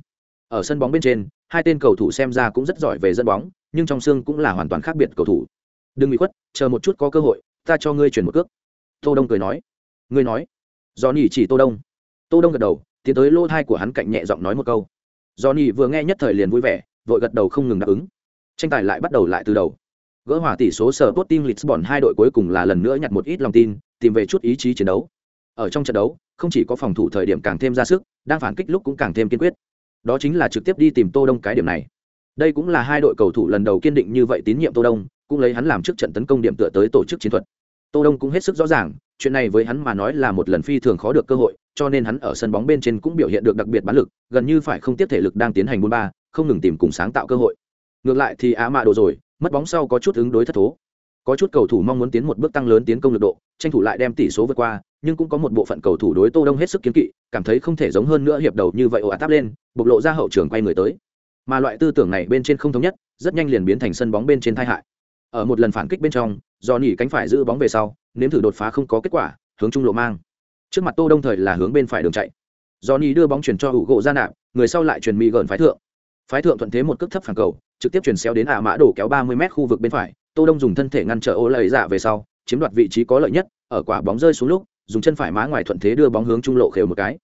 Ở sân bóng bên trên hai tên cầu thủ xem ra cũng rất giỏi về dẫn bóng nhưng trong xương cũng là hoàn toàn khác biệt cầu thủ. Đừng bị khuất chờ một chút có cơ hội ta cho ngươi chuyển một cước. Tô đông cười nói. Ngươi nói. Do nỉ chỉ tô đông tô đông gật đầu, tiến tới lô thai của hắn cạnh nhẹ giọng nói một câu. Johnny vừa nghe nhất thời liền vui vẻ, vội gật đầu không ngừng đáp ứng. Tranh tài lại bắt đầu lại từ đầu. Gỡ hòa tỷ số sở tốt team lisbon hai đội cuối cùng là lần nữa nhặt một ít lòng tin, tìm về chút ý chí chiến đấu. Ở trong trận đấu, không chỉ có phòng thủ thời điểm càng thêm ra sức, đang phản kích lúc cũng càng thêm kiên quyết. Đó chính là trực tiếp đi tìm tô đông cái điểm này. Đây cũng là hai đội cầu thủ lần đầu kiên định như vậy tín nhiệm tô đông, cũng lấy hắn làm trước trận tấn công điểm tựa tới tổ chức chiến thuật. Tô đông cũng hết sức rõ ràng chuyện này với hắn mà nói là một lần phi thường khó được cơ hội, cho nên hắn ở sân bóng bên trên cũng biểu hiện được đặc biệt bán lực, gần như phải không tiếp thể lực đang tiến hành bốn ba, không ngừng tìm cùng sáng tạo cơ hội. Ngược lại thì á mạ đồ rồi, mất bóng sau có chút ứng đối thất thố. Có chút cầu thủ mong muốn tiến một bước tăng lớn tiến công lực độ, tranh thủ lại đem tỷ số vượt qua, nhưng cũng có một bộ phận cầu thủ đối tô đông hết sức kiêng kỵ, cảm thấy không thể giống hơn nữa hiệp đầu như vậy ồ ạt táp lên, bộc lộ ra hậu trường quay người tới. Mà loại tư tưởng này bên trên không thống nhất, rất nhanh liền biến thành sân bóng bên trên tai hại ở một lần phản kích bên trong, do nỉ cánh phải giữ bóng về sau, nếm thử đột phá không có kết quả, hướng trung lộ mang. Trước mặt tô đông thời là hướng bên phải đường chạy. Do nỉ đưa bóng chuyển cho hữu gỗ ra nạp người sau lại chuyển mỹ gần phái thượng. Phái thượng thuận thế một cước thấp phản cầu, trực tiếp chuyển xéo đến ả mã đổ kéo ba mươi m khu vực bên phải. Tô đông dùng thân thể ngăn trở ô lầy dạ về sau, chiếm đoạt vị trí có lợi nhất, ở quả bóng rơi xuống lúc, dùng chân phải má ngoài thuận thế đưa bóng hướng trung lộ khều một cái.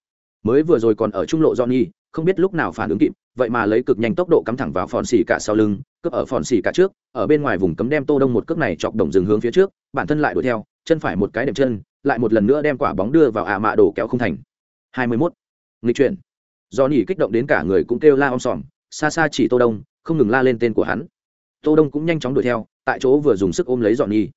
Mới vừa rồi còn ở trung lộ johnny không biết lúc nào phản ứng kịp vậy mà lấy cực nhanh tốc độ cắm thẳng vào phòn xỉ cả sau lưng cướp ở phòn xỉ cả trước ở bên ngoài vùng cấm đem tô đông một cước này chọc đồng dừng hướng phía trước bản thân lại đuổi theo chân phải một cái đệm chân lại một lần nữa đem quả bóng đưa vào ả mạ đổ kéo không thành. 21. nghịch chuyển. Do nhỉ kích động đến cả người cũng kêu la om sòm xa xa chỉ tô đông không ngừng la lên tên của hắn. Tô đông cũng nhanh chóng đuổi theo tại chỗ vừa dùng sức ôm lấy dọn nhỉ,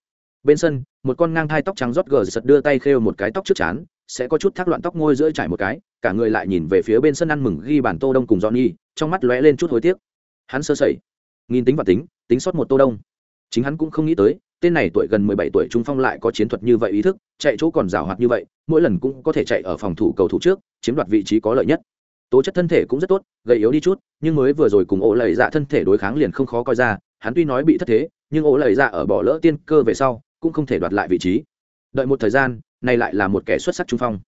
bên sân một con ngang thai tóc trắng rót gờ giật đưa tay khêu một cái tóc trước chán sẽ có chút thác loạn tóc ngôi giữa trải một cái, cả người lại nhìn về phía bên sân ăn mừng ghi bàn tô đông cùng johnny, trong mắt lóe lên chút hối tiếc. Hắn sơ sẩy. Nghìn tính và tính tính sót một tô đông. Chính hắn cũng không nghĩ tới, tên này tuổi gần 17 tuổi trung phong lại có chiến thuật như vậy ý thức, chạy chỗ còn rào hoạt như vậy, mỗi lần cũng có thể chạy ở phòng thủ cầu thủ trước, chiếm đoạt vị trí có lợi nhất. Tố chất thân thể cũng rất tốt, gầy yếu đi chút, nhưng mới vừa rồi cùng ổ lầy dạ thân thể đối kháng liền không khó coi ra, hắn tuy nói bị thất thế, nhưng ổ lầy dạ ở bỏ lỡ tiên cơ về sau, cũng không thể đoạt lại vị trí. Đợi một thời gian này lại là một kẻ xuất sắc trung phong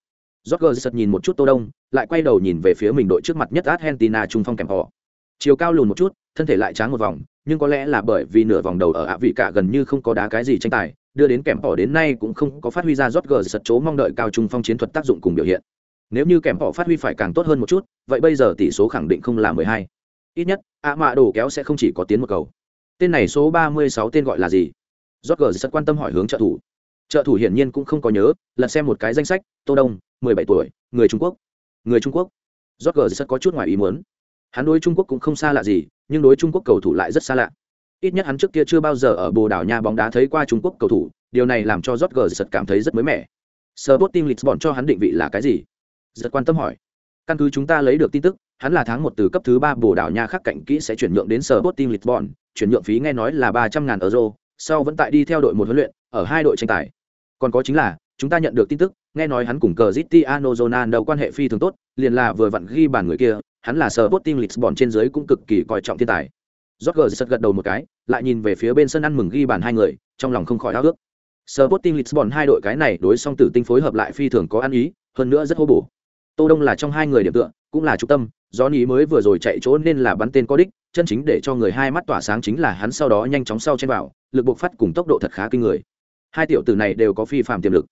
Jorge sật nhìn một chút Tô Đông, lại quay đầu nhìn về phía mình đội trước mặt nhất Argentina trung phong kèm họ. Chiều cao lùn một chút, thân thể lại tráng một vòng, nhưng có lẽ là bởi vì nửa vòng đầu ở ạ vị cả gần như không có đá cái gì tranh tài, đưa đến kèm họ đến nay cũng không có phát huy ra Jorge sật chỗ mong đợi cao trung phong chiến thuật tác dụng cùng biểu hiện. Nếu như kèm họ phát huy phải càng tốt hơn một chút, vậy bây giờ tỷ số khẳng định không là 12. Ít nhất, ạ mạ đổ kéo sẽ không chỉ có tiến một cầu. Tên này số 36 tên gọi là gì? Jorge sật quan tâm hỏi hướng trợ thủ trợ thủ hiển nhiên cũng không có nhớ, lật xem một cái danh sách, tô đông, mười bảy tuổi, người trung quốc. Người trung quốc? Jorge rất có chút ngoài ý muốn. Hắn đối trung quốc cũng không xa lạ gì, nhưng đối trung quốc cầu thủ lại rất xa lạ. Ít nhất hắn trước kia chưa bao giờ ở bồ đảo nha bóng đá thấy qua trung quốc cầu thủ, điều này làm cho Jorge rất cảm thấy rất mới mẻ. Sporting Lisbon cho hắn định vị là cái gì? Rất quan tâm hỏi. Căn cứ chúng ta lấy được tin tức, hắn là tháng một từ cấp thứ ba bồ đảo nha khác cạnh kỹ sẽ chuyển nhượng đến Sporting Lisbon, chuyển nhượng phí nghe nói là ba trăm ngàn euro, sau vẫn tại đi theo đội một huấn luyện, ở hai đội tranh tài còn có chính là, chúng ta nhận được tin tức, nghe nói hắn cùng cờ Cristiano Ronaldo quan hệ phi thường tốt, liền là vừa vặn ghi bàn người kia, hắn là Sporting Lisbon trên dưới cũng cực kỳ coi trọng thiên tài. Jorge giật gật đầu một cái, lại nhìn về phía bên sân ăn mừng ghi bàn hai người, trong lòng không khỏi háo ước. Sporting Lisbon hai đội cái này đối song tử tinh phối hợp lại phi thường có ăn ý, hơn nữa rất hô bổ. Tô đông là trong hai người điểm tựa, cũng là trung tâm do ý mới vừa rồi chạy chỗ nên là bắn tên có đích, chân chính để cho người hai mắt tỏa sáng chính là hắn sau đó nhanh chóng sau trên vào, lực buộc phát cùng tốc độ thật khá kinh người hai tiểu tử này đều có phi phạm tiềm lực,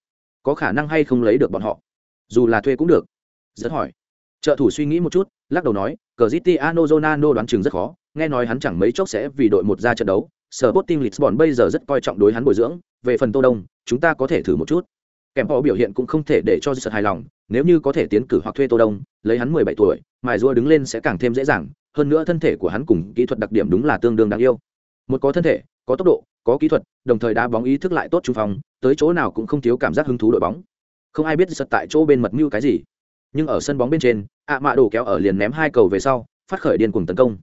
có khả năng hay không lấy được bọn họ? Dù là thuê cũng được. Rất hỏi. Trợ thủ suy nghĩ một chút, lắc đầu nói cờ ziti zonano đoán chừng rất khó, nghe nói hắn chẳng mấy chốc sẽ vì đội một ra trận đấu. Sở bot team lisbon bây giờ rất coi trọng đối hắn bồi dưỡng, về phần tô đông, chúng ta có thể thử một chút. Kèm họ biểu hiện cũng không thể để cho sự hài lòng, nếu như có thể tiến cử hoặc thuê tô đông, lấy hắn mười bảy tuổi, mài rua đứng lên sẽ càng thêm dễ dàng, hơn nữa thân thể của hắn cùng kỹ thuật đặc điểm đúng là tương đương đáng yêu. Một có thân thể, có tốc độ có kỹ thuật, đồng thời đá bóng ý thức lại tốt trung phong tới chỗ nào cũng không thiếu cảm giác hứng thú đội bóng. Không ai biết giật tại chỗ bên mật mưu cái gì. Nhưng ở sân bóng bên trên, ạ mạ đổ kéo ở liền ném hai cầu về sau, phát khởi điên cuồng tấn công.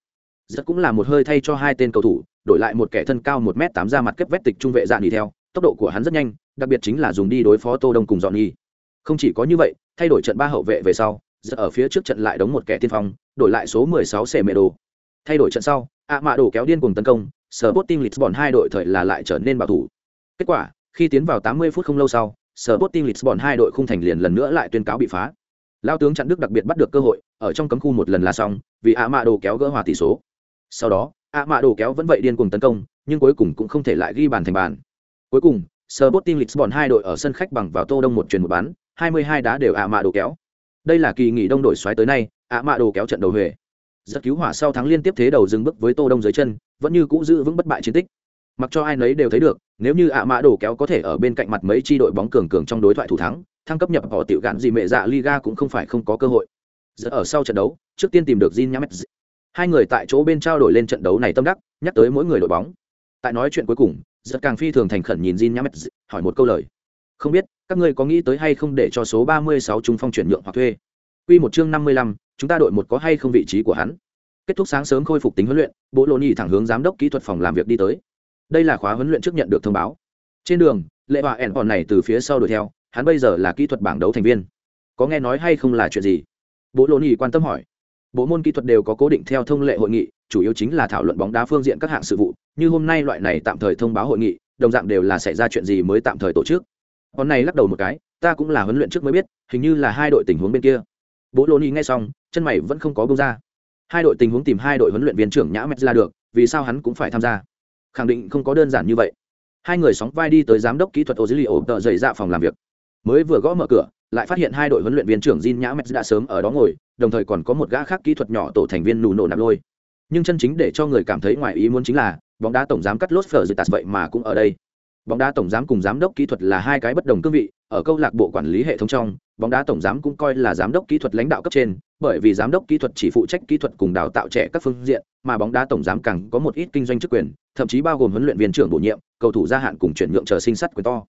Giật cũng là một hơi thay cho hai tên cầu thủ, đổi lại một kẻ thân cao một m tám ra mặt kép vét tịch trung vệ dạn đi theo, tốc độ của hắn rất nhanh, đặc biệt chính là dùng đi đối phó tô đông cùng dọn không chỉ có như vậy, thay đổi trận ba hậu vệ về sau, giật ở phía trước trận lại đóng một kẻ tiên phong, đổi lại số 16 xẻ đồ thay đổi trận sau, ạ mạ đổ kéo điên cuồng tấn công Sporting Lisbon hai đội thời là lại trở nên bảo thủ. Kết quả, khi tiến vào 80 phút không lâu sau, Sporting Lisbon hai đội khung thành liền lần nữa lại tuyên cáo bị phá. Lao tướng chặn Đức đặc biệt bắt được cơ hội, ở trong cấm khu một lần là xong, vì Amado mạ đồ kéo gỡ hòa tỷ số. Sau đó, Amado mạ đồ kéo vẫn vậy điên cuồng tấn công, nhưng cuối cùng cũng không thể lại ghi bàn thành bàn. Cuối cùng, Sporting Lisbon hai đội ở sân khách bằng vào Tô Đông một chuyền một bán, 22 đá đều Amado mạ đồ kéo. Đây là kỳ nghỉ đông đội xoáy tới nay, Amado mạ đồ kéo trận đầu huề. Giật cứu hỏa sau thắng liên tiếp thế đầu dừng bước với Tô Đông dưới chân, vẫn như cũ giữ vững bất bại chiến tích. Mặc cho ai nấy đều thấy được nếu như ạ mã đồ kéo có thể ở bên cạnh mặt mấy chi đội bóng cường cường trong đối thoại thủ thắng thăng cấp nhập họ tiểu gạn gì mẹ dạ liga cũng không phải không có cơ hội. Giờ ở sau trận đấu trước tiên tìm được Jin Nhamet hai người tại chỗ bên trao đổi lên trận đấu này tâm đắc nhắc tới mỗi người đội bóng. Tại nói chuyện cuối cùng giật càng phi thường thành khẩn nhìn Jin Nhamet hỏi một câu lời. Không biết các ngươi có nghĩ tới hay không để cho số 36 trung phong chuyển nhượng hoặc thuê? Quy một chương 55, chúng ta đội một có hay không vị trí của hắn? Kết thúc sáng sớm khôi phục tính huấn luyện bộ lô nhì thẳng hướng giám đốc kỹ thuật phòng làm việc đi tới. Đây là khóa huấn luyện trước nhận được thông báo. Trên đường, lệ hòa ẻn còn này từ phía sau đuổi theo, hắn bây giờ là kỹ thuật bảng đấu thành viên. Có nghe nói hay không là chuyện gì? Bộ lô nhì quan tâm hỏi. Bộ môn kỹ thuật đều có cố định theo thông lệ hội nghị, chủ yếu chính là thảo luận bóng đá phương diện các hạng sự vụ, như hôm nay loại này tạm thời thông báo hội nghị, đồng dạng đều là xảy ra chuyện gì mới tạm thời tổ chức. Hôm này lắc đầu một cái, ta cũng là huấn luyện trước mới biết, hình như là hai đội tình huống bên kia. Bố lô ni nghe xong, chân mày vẫn không có bông ra hai đội tình huống tìm hai đội huấn luyện viên trưởng nhã mét ra được vì sao hắn cũng phải tham gia khẳng định không có đơn giản như vậy hai người sóng vai đi tới giám đốc kỹ thuật ô dữ liệu tợ dày dạ phòng làm việc mới vừa gõ mở cửa lại phát hiện hai đội huấn luyện viên trưởng Jin Nhã Metz đã sớm ở đó ngồi, đồng thời còn có một gã khác kỹ thuật nhỏ tổ thành viên nụ nổ nạp lôi. Nhưng chân chính để cho người cảm thấy ngoài ý muốn chính là, bóng đá tổng giám cắt lốt phở dự tạt vậy mà cũng ở đây. Bóng đá tổng giám cùng giám đốc kỹ thuật là hai cái bất đồng cương vị, ở câu lạc bộ quản lý hệ thống trong, bóng đá tổng giám cũng coi là giám đốc kỹ thuật lãnh đạo cấp trên, bởi vì giám đốc kỹ thuật chỉ phụ trách kỹ thuật cùng đào tạo trẻ các phương diện, mà bóng đá tổng giám càng có một ít kinh doanh chức quyền, thậm chí bao gồm huấn luyện viên trưởng bổ nhiệm, cầu thủ gia hạn cùng chuyển nhượng chờ sinh sắt quyền to.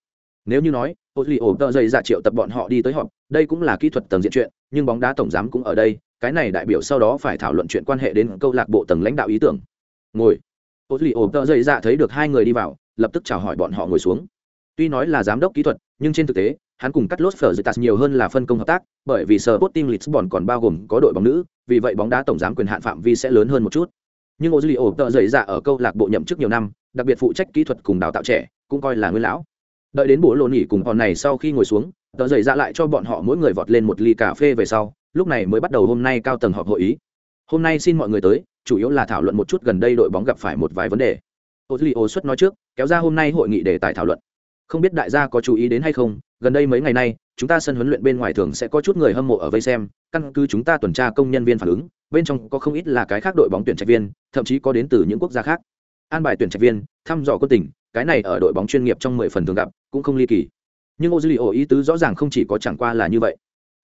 nếu như nói ô lì ổ tờ dày dạ triệu tập bọn họ đi tới họp đây cũng là kỹ thuật tầng diện chuyện nhưng bóng đá tổng giám cũng ở đây cái này đại biểu sau đó phải thảo luận chuyện quan hệ đến câu lạc bộ tầng lãnh đạo ý tưởng ngồi ô lì ổ tờ dày dạ thấy được hai người đi vào lập tức chào hỏi bọn họ ngồi xuống. Tuy nói là giám đốc kỹ thuật, nhưng trên thực tế, hắn cùng cắt lốt phở dịch nhiều hơn là phân công hợp tác, bởi vì sở team Lisbon còn bao gồm có đội bóng nữ, vì vậy bóng đá tổng giám quyền hạn phạm vi sẽ lớn hơn một chút. Nhưng Ozilio tợ dậy dạ ở câu lạc bộ nhậm chức nhiều năm, đặc biệt phụ trách kỹ thuật cùng đào tạo trẻ, cũng coi là nguyên lão. Đợi đến bữa lộn nghỉ cùng bọn này sau khi ngồi xuống, tợ dậy dạ lại cho bọn họ mỗi người vọt lên một ly cà phê về sau, lúc này mới bắt đầu hôm nay cao tầng họp hội ý. Hôm nay xin mọi người tới, chủ yếu là thảo luận một chút gần đây đội bóng gặp phải một vài vấn đề. Ozilio xuất nói trước kéo ra hôm nay hội nghị để tài thảo luận. Không biết đại gia có chú ý đến hay không gần đây mấy ngày nay chúng ta sân huấn luyện bên ngoài thường sẽ có chút người hâm mộ ở vây xem căn cứ chúng ta tuần tra công nhân viên phản ứng bên trong có không ít là cái khác đội bóng tuyển trạch viên thậm chí có đến từ những quốc gia khác. An bài tuyển trạch viên thăm dò quân tình cái này ở đội bóng chuyên nghiệp trong mười phần thường gặp cũng không ly kỳ. Nhưng ozilio ý tứ rõ ràng không chỉ có chẳng qua là như vậy.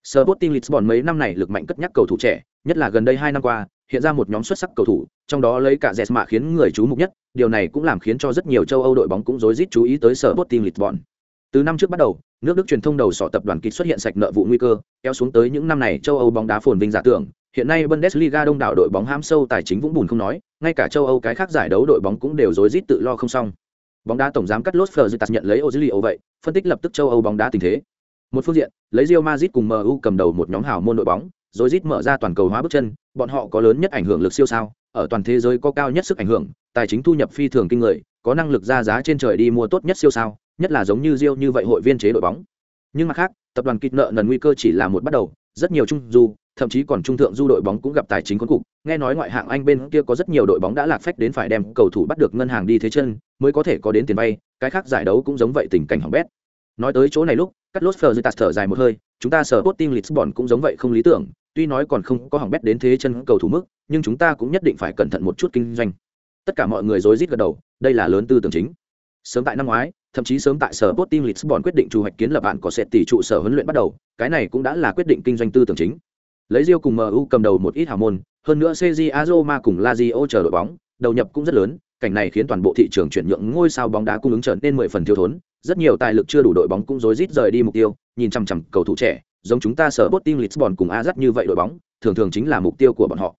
Sporting Lisbon mấy năm này lực mạnh cất nhắc cầu thủ trẻ, nhất là gần đây hai năm qua, hiện ra một nhóm xuất sắc cầu thủ, trong đó lấy cả Jesma khiến người chú mục nhất, điều này cũng làm khiến cho rất nhiều châu Âu đội bóng cũng rối rít chú ý tới sở Sporting Lisbon. Từ năm trước bắt đầu, nước Đức truyền thông đầu sọ tập đoàn kịch xuất hiện sạch nợ vụ nguy cơ, kéo xuống tới những năm này châu Âu bóng đá phồn vinh giả tưởng, hiện nay Bundesliga đông đảo đội bóng ham sâu tài chính vũng bùn không nói, ngay cả châu Âu cái khác giải đấu đội bóng cũng đều rối rít tự lo không xong. Bóng đá tổng giám cắt Los Fleurs nhận lấy Ozilio vậy, phân tích lập tức châu Âu bóng đá tình thế. Một phương diện, lấy Real Madrid cùng MU cầm đầu một nhóm hào môn đội bóng, rối rít mở ra toàn cầu hóa bước chân, bọn họ có lớn nhất ảnh hưởng lực siêu sao, ở toàn thế giới có cao nhất sức ảnh hưởng, tài chính thu nhập phi thường kinh người, có năng lực ra giá trên trời đi mua tốt nhất siêu sao, nhất là giống như Rio như vậy hội viên chế đội bóng. Nhưng mặt khác, tập đoàn kịch nợ nần nguy cơ chỉ là một bắt đầu, rất nhiều trung du, thậm chí còn trung thượng du đội bóng cũng gặp tài chính cuốn cục, nghe nói ngoại hạng Anh bên kia có rất nhiều đội bóng đã lạc phách đến phải đem cầu thủ bắt được ngân hàng đi thế chân, mới có thể có đến tiền vay, cái khác giải đấu cũng giống vậy tình cảnh hỏng bét. Nói tới chỗ này lúc, Cắt Lốt Fleur thở dài một hơi, chúng ta sở Sporting Lisbon cũng giống vậy không lý tưởng, tuy nói còn không có hỏng bét đến thế chân cầu thủ mức, nhưng chúng ta cũng nhất định phải cẩn thận một chút kinh doanh. Tất cả mọi người rối rít gật đầu, đây là lớn tư tưởng chính. Sớm tại năm ngoái, thậm chí sớm tại sở Sporting Lisbon quyết định chủ hoạch kiến lập bạn có sẽ tỷ trụ sở huấn luyện bắt đầu, cái này cũng đã là quyết định kinh doanh tư tưởng chính. Lấy Rio cùng MU cầm đầu một ít hào môn, hơn nữa cg Azoma cùng Lazio chờ đội bóng, đầu nhập cũng rất lớn, cảnh này khiến toàn bộ thị trường chuyển nhượng ngôi sao bóng đá cung ứng trở nên mười phần thiếu thốn, rất nhiều tài lực chưa đủ đội bóng cũng rối rít rời đi mục tiêu, nhìn chằm chằm cầu thủ trẻ, giống chúng ta sở Sporting Lisbon cùng Ajax như vậy đội bóng, thường thường chính là mục tiêu của bọn họ.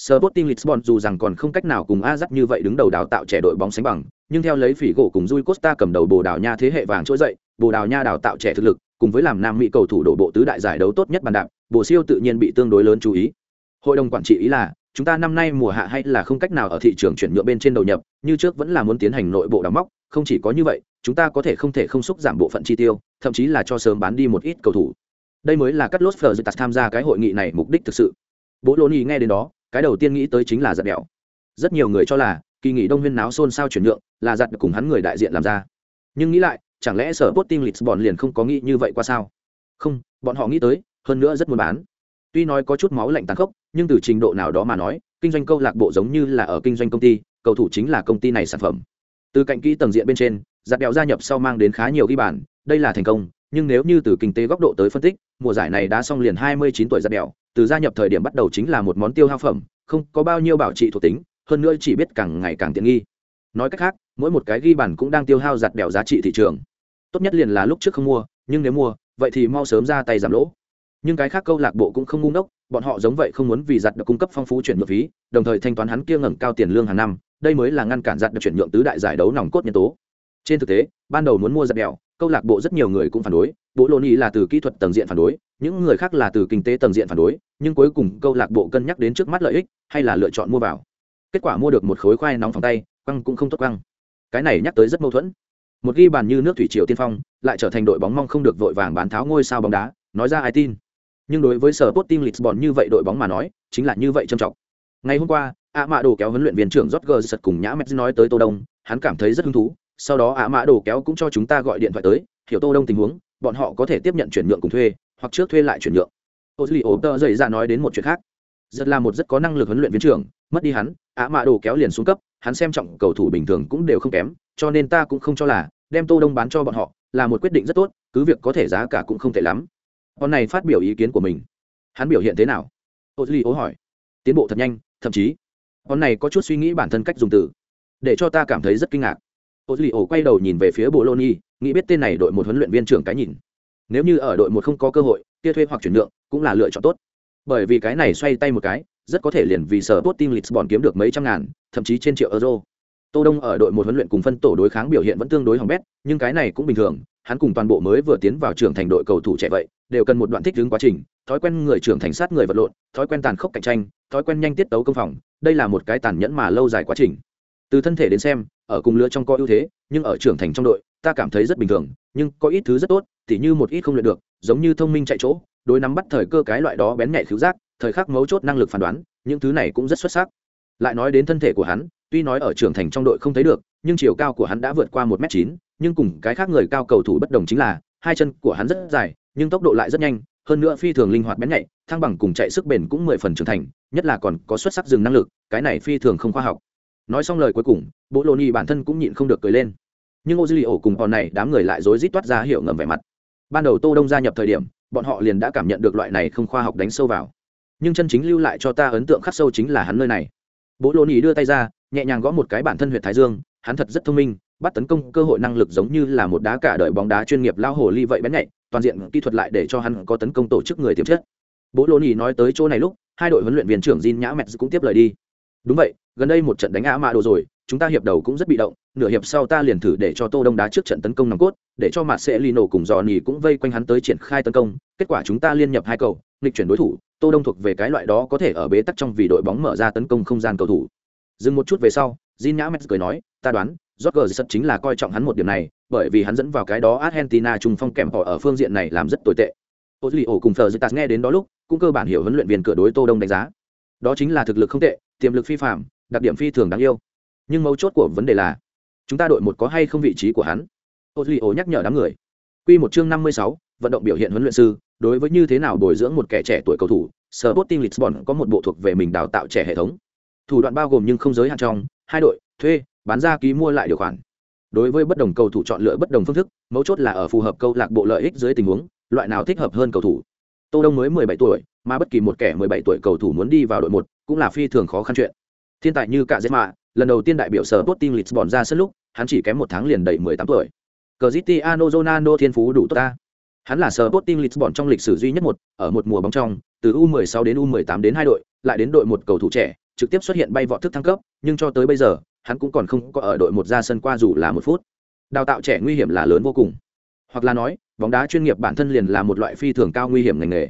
Sporting Lisbon dù rằng còn không cách nào cùng Ajax như vậy đứng đầu đào tạo trẻ đội bóng sánh bằng, nhưng theo lấy phỉ gỗ cùng Rui Costa cầm đầu Bồ Đào Nha thế hệ vàng trỗi dậy, Bồ Đào Nha đào tạo trẻ thực lực, cùng với làm Nam Mỹ cầu thủ đổ bộ tứ đại giải đấu tốt nhất bàn đạp, Bồ Siêu tự nhiên bị tương đối lớn chú ý. Hội đồng quản trị ý là, chúng ta năm nay mùa hạ hay là không cách nào ở thị trường chuyển nhượng bên trên đầu nhập, như trước vẫn là muốn tiến hành nội bộ đào móc, không chỉ có như vậy, chúng ta có thể không thể không xúc giảm bộ phận chi tiêu, thậm chí là cho sớm bán đi một ít cầu thủ. Đây mới là cắt lốt Fleur tham gia cái hội nghị này mục đích thực sự. Bố Lô nghe đến đó, cái đầu tiên nghĩ tới chính là giật đẹo. Rất nhiều người cho là, kỳ nghỉ đông huyên náo xôn xao chuyển nhượng, là giật cùng hắn người đại diện làm ra. Nhưng nghĩ lại, chẳng lẽ sở Sporting Lisbon liền không có nghĩ như vậy qua sao? Không, bọn họ nghĩ tới, hơn nữa rất muốn bán. Tuy nói có chút máu lạnh tàn khốc, nhưng từ trình độ nào đó mà nói, kinh doanh câu lạc bộ giống như là ở kinh doanh công ty, cầu thủ chính là công ty này sản phẩm. Từ cạnh kỹ tầng diện bên trên giặt đèo gia nhập sau mang đến khá nhiều ghi bàn, đây là thành công, nhưng nếu như từ kinh tế góc độ tới phân tích, mùa giải này đã xong liền 29 tuổi giặt đèo từ gia nhập thời điểm bắt đầu chính là một món tiêu hao phẩm, không có bao nhiêu bảo trị thuộc tính, hơn nữa chỉ biết càng ngày càng tiện nghi. Nói cách khác, mỗi một cái ghi bàn cũng đang tiêu hao giặt đèo giá trị thị trường. Tốt nhất liền là lúc trước không mua, nhưng nếu mua, vậy thì mau sớm ra tay giảm lỗ. Nhưng cái khác câu lạc bộ cũng không ngu ngốc, bọn họ giống vậy không muốn vì giặt được cung cấp phong phú chuyển nhượng phí, đồng thời thanh toán hắn kia ngẩng cao tiền lương hàng năm, đây mới là ngăn cản giặt được chuyển nhượng tứ đại giải đấu nòng cốt nhân tố. Trên thực tế, ban đầu muốn mua giặt đèo câu lạc bộ rất nhiều người cũng phản đối bộ lô ni là từ kỹ thuật tầng diện phản đối những người khác là từ kinh tế tầng diện phản đối, nhưng cuối cùng câu lạc bộ cân nhắc đến trước mắt lợi ích, hay là lựa chọn mua vào. Kết quả mua được một khối khoai nóng phòng tay, quăng cũng không tốt quăng. Cái này nhắc tới rất mâu thuẫn. Một ghi bàn như nước thủy triều tiên phong, lại trở thành đội bóng mong không được vội vàng bán tháo ngôi sao bóng đá, nói ra ai tin. Nhưng đối với sở Sporting Lisbon như vậy đội bóng mà nói, chính là như vậy trầm trọng. Ngày hôm qua ạ mạ đồ kéo huấn luyện viên trưởng Jorge sật cùng nhã Messi nói tới tô đông, hắn cảm thấy rất hứng thú, sau đó ạ mạ đồ kéo cũng cho chúng ta gọi điện thoại tới, hiểu tô đông tình huống, bọn họ có thể tiếp nhận chuyển nhượng cùng thuê hoặc trước thuê lại chuyển nhượng. Ô duy ổ tơ dậy ra nói đến một chuyện khác. Rất là một rất có năng lực huấn luyện viên trưởng, mất đi hắn ạ mạ đồ kéo liền xuống cấp, hắn xem trọng cầu thủ bình thường cũng đều không kém, cho nên ta cũng không cho là, đem tô đông bán cho bọn họ là một quyết định rất tốt, cứ việc có thể giá cả cũng không tệ lắm. Con này phát biểu ý kiến của mình. Hắn biểu hiện thế nào? Ô duy ố hỏi. Tiến bộ thật nhanh, thậm chí, con này có chút suy nghĩ bản thân cách dùng từ, để cho ta cảm thấy rất kinh ngạc. Ô duy ố quay đầu nhìn về phía bộ nghĩ biết tên này đội một huấn luyện viên trưởng cái nhìn nếu như ở đội một không có cơ hội, kia thuê hoặc chuyển nhượng cũng là lựa chọn tốt. Bởi vì cái này xoay tay một cái, rất có thể liền vì sở tốt team lisbon kiếm được mấy trăm ngàn, thậm chí trên triệu euro. Tô đông ở đội một huấn luyện cùng phân tổ đối kháng biểu hiện vẫn tương đối hỏng bét, nhưng cái này cũng bình thường, hắn cùng toàn bộ mới vừa tiến vào trưởng thành đội cầu thủ trẻ vậy, đều cần một đoạn thích ứng quá trình, thói quen người trưởng thành sát người vật lộn, thói quen tàn khốc cạnh tranh, thói quen nhanh tiết tấu công phòng, đây là một cái tàn nhẫn mà lâu dài quá trình. Từ thân thể đến xem, ở cùng lứa trong có ưu thế, nhưng ở trưởng thành trong đội ta cảm thấy rất bình thường, nhưng có ít thứ rất tốt, tỉ như một ít không luyện được, giống như thông minh chạy chỗ, đối nắm bắt thời cơ cái loại đó bén nhạy khiếu giác, thời khắc mấu chốt năng lực phán đoán, những thứ này cũng rất xuất sắc. Lại nói đến thân thể của hắn, tuy nói ở trưởng thành trong đội không thấy được, nhưng chiều cao của hắn đã vượt qua một m chín, nhưng cùng cái khác người cao cầu thủ bất đồng chính là, hai chân của hắn rất dài, nhưng tốc độ lại rất nhanh, hơn nữa phi thường linh hoạt bén nhạy, thăng bằng cùng chạy sức bền cũng mười phần trưởng thành, nhất là còn có xuất sắc dừng năng lực, cái này phi thường không khoa học. Nói xong lời cuối cùng bộ lô ni bản thân cũng nhịn không được cười lên nhưng ô dư li ổ cùng bọn này đám người lại rối rít toát ra hiệu ngầm vẻ mặt. Ban đầu tô đông gia nhập thời điểm bọn họ liền đã cảm nhận được loại này không khoa học đánh sâu vào. Nhưng chân chính lưu lại cho ta ấn tượng khắc sâu chính là hắn nơi này. Bố lô nỉ đưa tay ra nhẹ nhàng gõ một cái bản thân huyện thái dương hắn thật rất thông minh bắt tấn công cơ hội năng lực giống như là một đá cả đời bóng đá chuyên nghiệp lao hồ ly vậy bén nhạy toàn diện kỹ thuật lại để cho hắn có tấn công tổ chức người tiềm chất. Bố lô nỉ nói tới chỗ này lúc hai đội huấn luyện viên trưởng Jin Nhã mẹt cũng tiếp lời đi. Đúng vậy, gần đây một trận đánh Á Mã Đồ rồi, chúng ta hiệp đầu cũng rất bị động, nửa hiệp sau ta liền thử để cho Tô Đông đá trước trận tấn công nòng cốt, để cho mặt sẽ Lino cùng Johnny cũng vây quanh hắn tới triển khai tấn công, kết quả chúng ta liên nhập hai cầu, nghịch chuyển đối thủ, Tô Đông thuộc về cái loại đó có thể ở bế tắc trong vì đội bóng mở ra tấn công không gian cầu thủ. Dừng một chút về sau, Jin Nhã Mets cười nói, ta đoán, Rodgers chính là coi trọng hắn một điểm này, bởi vì hắn dẫn vào cái đó Argentina trung phong kèm họ ở phương diện này làm rất tồi tệ. Ozilio cùng Fleur nghe đến đó lúc, cũng cơ bản hiểu huấn luyện viên cửa đối Tô Đông đánh giá. Đó chính là thực lực không tệ, tiềm lực phi phạm, đặc điểm phi thường đáng yêu. Nhưng mấu chốt của vấn đề là, chúng ta đội một có hay không vị trí của hắn? Ozilio nhắc nhở đám người. Quy một chương 56, vận động biểu hiện huấn luyện sư, đối với như thế nào bồi dưỡng một kẻ trẻ tuổi cầu thủ, Sở Botting Lisbon có một bộ thuộc về mình đào tạo trẻ hệ thống. Thủ đoạn bao gồm nhưng không giới hạn trong, hai đội, thuê, bán ra ký mua lại điều khoản. Đối với bất đồng cầu thủ chọn lựa bất đồng phương thức, mấu chốt là ở phù hợp câu lạc bộ lợi ích dưới tình huống, loại nào thích hợp hơn cầu thủ. Tô Đông mới 17 tuổi, mà bất kỳ một kẻ 17 tuổi cầu thủ muốn đi vào đội một cũng là phi thường khó khăn chuyện. Thiên tài như cả Zema, lần đầu tiên đại biểu sở Sporting Lisbon ra sân lúc, hắn chỉ kém một tháng liền đầy 18 tuổi. Cristiano Ronaldo thiên phú đủ tốt ta. Hắn là sở Sporting Lisbon trong lịch sử duy nhất một, ở một mùa bóng trong, từ U16 đến U18 đến hai đội, lại đến đội một cầu thủ trẻ, trực tiếp xuất hiện bay vọt thức thăng cấp, nhưng cho tới bây giờ, hắn cũng còn không có ở đội một ra sân qua dù là một phút. Đào tạo trẻ nguy hiểm là lớn vô cùng. Hoặc là nói, bóng đá chuyên nghiệp bản thân liền là một loại phi thường cao nguy hiểm ngành nghề.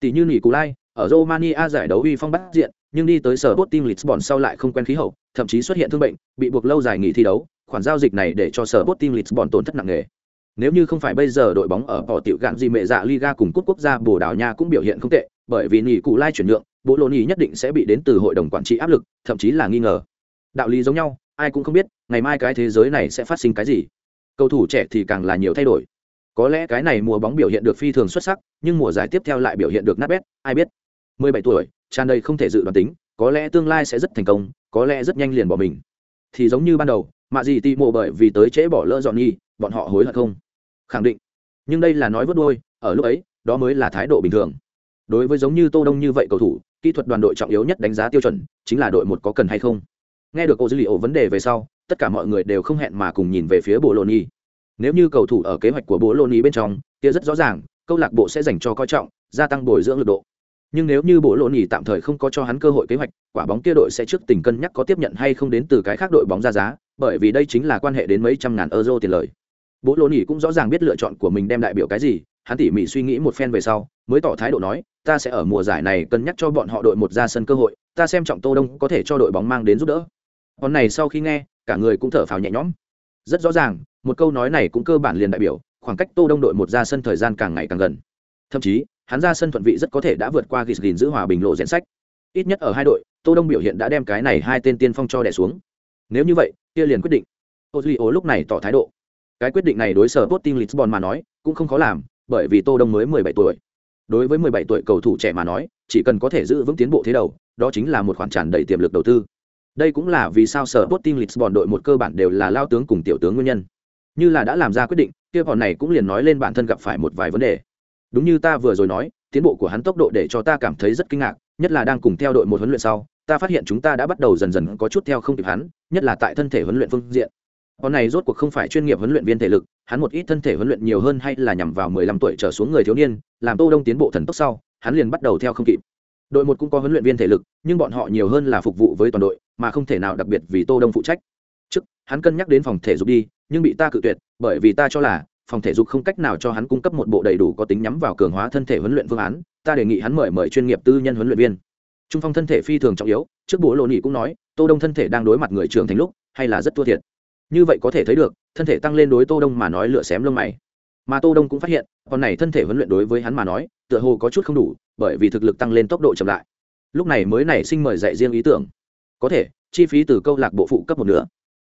Tỷ như Nỉ Cú Lai, ở Romania giải đấu uy phong bắt diện, nhưng đi tới sở Sporting Lisbon sau lại không quen khí hậu, thậm chí xuất hiện thương bệnh, bị buộc lâu dài nghỉ thi đấu, khoản giao dịch này để cho sở Sporting Lisbon tổn thất nặng nề. Nếu như không phải bây giờ đội bóng ở bỏ tiểu gạn gì mẹ dạ Liga cùng cúp quốc gia Bồ Đào Nha cũng biểu hiện không tệ, bởi vì nghỉ cụ Lai chuyển nhượng, Bộ Lô nhì nhất định sẽ bị đến từ hội đồng quản trị áp lực, thậm chí là nghi ngờ. Đạo lý giống nhau, ai cũng không biết, ngày mai cái thế giới này sẽ phát sinh cái gì. Cầu thủ trẻ thì càng là nhiều thay đổi. Có lẽ cái này mùa bóng biểu hiện được phi thường xuất sắc, nhưng mùa giải tiếp theo lại biểu hiện được nát bét, ai biết. 17 tuổi, tràn đầy không thể dự đoán tính, có lẽ tương lai sẽ rất thành công, có lẽ rất nhanh liền bỏ mình. Thì giống như ban đầu, mà gì ti mộ bởi vì tới trễ bỏ lỡ dọn nhi, bọn họ hối hận không? Khẳng định. Nhưng đây là nói vớt đuôi, ở lúc ấy, đó mới là thái độ bình thường. Đối với giống như Tô Đông như vậy cầu thủ, kỹ thuật đoàn đội trọng yếu nhất đánh giá tiêu chuẩn, chính là đội một có cần hay không. Nghe được ô dữ liệu vấn đề về sau, tất cả mọi người đều không hẹn mà cùng nhìn về phía Bộ nhi Nếu như cầu thủ ở kế hoạch của Bộ nhi bên trong, kia rất rõ ràng, câu lạc bộ sẽ dành cho coi trọng, gia tăng bồi dưỡng lực độ. Nhưng nếu như Bộ Loni tạm thời không có cho hắn cơ hội kế hoạch, quả bóng kia đội sẽ trước tình cân nhắc có tiếp nhận hay không đến từ cái khác đội bóng ra giá, bởi vì đây chính là quan hệ đến mấy trăm ngàn euro tiền lời. Bộ Loni cũng rõ ràng biết lựa chọn của mình đem đại biểu cái gì, hắn tỉ mỉ suy nghĩ một phen về sau, mới tỏ thái độ nói, ta sẽ ở mùa giải này cân nhắc cho bọn họ đội một ra sân cơ hội, ta xem trọng Tô Đông có thể cho đội bóng mang đến giúp đỡ. Con này sau khi nghe, cả người cũng thở phào nhẹ nhõm. Rất rõ ràng, một câu nói này cũng cơ bản liền đại biểu, khoảng cách Tô Đông đội một ra sân thời gian càng ngày càng gần. Thậm chí, hắn ra sân thuận vị rất có thể đã vượt qua Gisgin giữ hòa bình lộ diện sách. Ít nhất ở hai đội, Tô Đông biểu hiện đã đem cái này hai tên tiên phong cho đè xuống. Nếu như vậy, kia liền quyết định. Ozilio lúc này tỏ thái độ. Cái quyết định này đối sở Sporting Lisbon mà nói, cũng không khó làm, bởi vì Tô Đông mới 17 tuổi. Đối với 17 tuổi cầu thủ trẻ mà nói, chỉ cần có thể giữ vững tiến bộ thế đầu, đó chính là một khoản tràn đầy tiềm lực đầu tư. Đây cũng là vì sao sở Sporting Lisbon đội một cơ bản đều là lao tướng cùng tiểu tướng nguyên nhân. Như là đã làm ra quyết định, kia bọn này cũng liền nói lên bản thân gặp phải một vài vấn đề. Đúng như ta vừa rồi nói, tiến bộ của hắn tốc độ để cho ta cảm thấy rất kinh ngạc, nhất là đang cùng theo đội một huấn luyện sau, ta phát hiện chúng ta đã bắt đầu dần dần có chút theo không kịp hắn, nhất là tại thân thể huấn luyện phương diện. con này rốt cuộc không phải chuyên nghiệp huấn luyện viên thể lực hắn một ít thân thể huấn luyện nhiều hơn hay là nhằm vào mười lăm tuổi trở xuống người thiếu niên làm tô đông tiến bộ thần tốc sau hắn liền bắt đầu theo không kịp đội một cũng có huấn luyện viên thể lực nhưng bọn họ nhiều hơn là phục vụ với toàn đội mà không thể nào đặc biệt vì tô đông phụ trách trước hắn cân nhắc đến phòng thể dục đi nhưng bị ta cự tuyệt bởi vì ta cho là phòng thể dục không cách nào cho hắn cung cấp một bộ đầy đủ có tính nhắm vào cường hóa thân thể huấn luyện phương án, ta đề nghị hắn mời mời chuyên nghiệp tư nhân huấn luyện viên. Trung phong thân thể phi thường trọng yếu, trước bố lộ nhị cũng nói, tô đông thân thể đang đối mặt người trưởng thành lúc, hay là rất thua thiệt. Như vậy có thể thấy được, thân thể tăng lên đối tô đông mà nói lựa xém lông mày. Mà tô đông cũng phát hiện, con này thân thể huấn luyện đối với hắn mà nói, tựa hồ có chút không đủ, bởi vì thực lực tăng lên tốc độ chậm lại. Lúc này mới nảy sinh mời dạy riêng ý tưởng. Có thể, chi phí từ câu lạc bộ phụ cấp một nửa.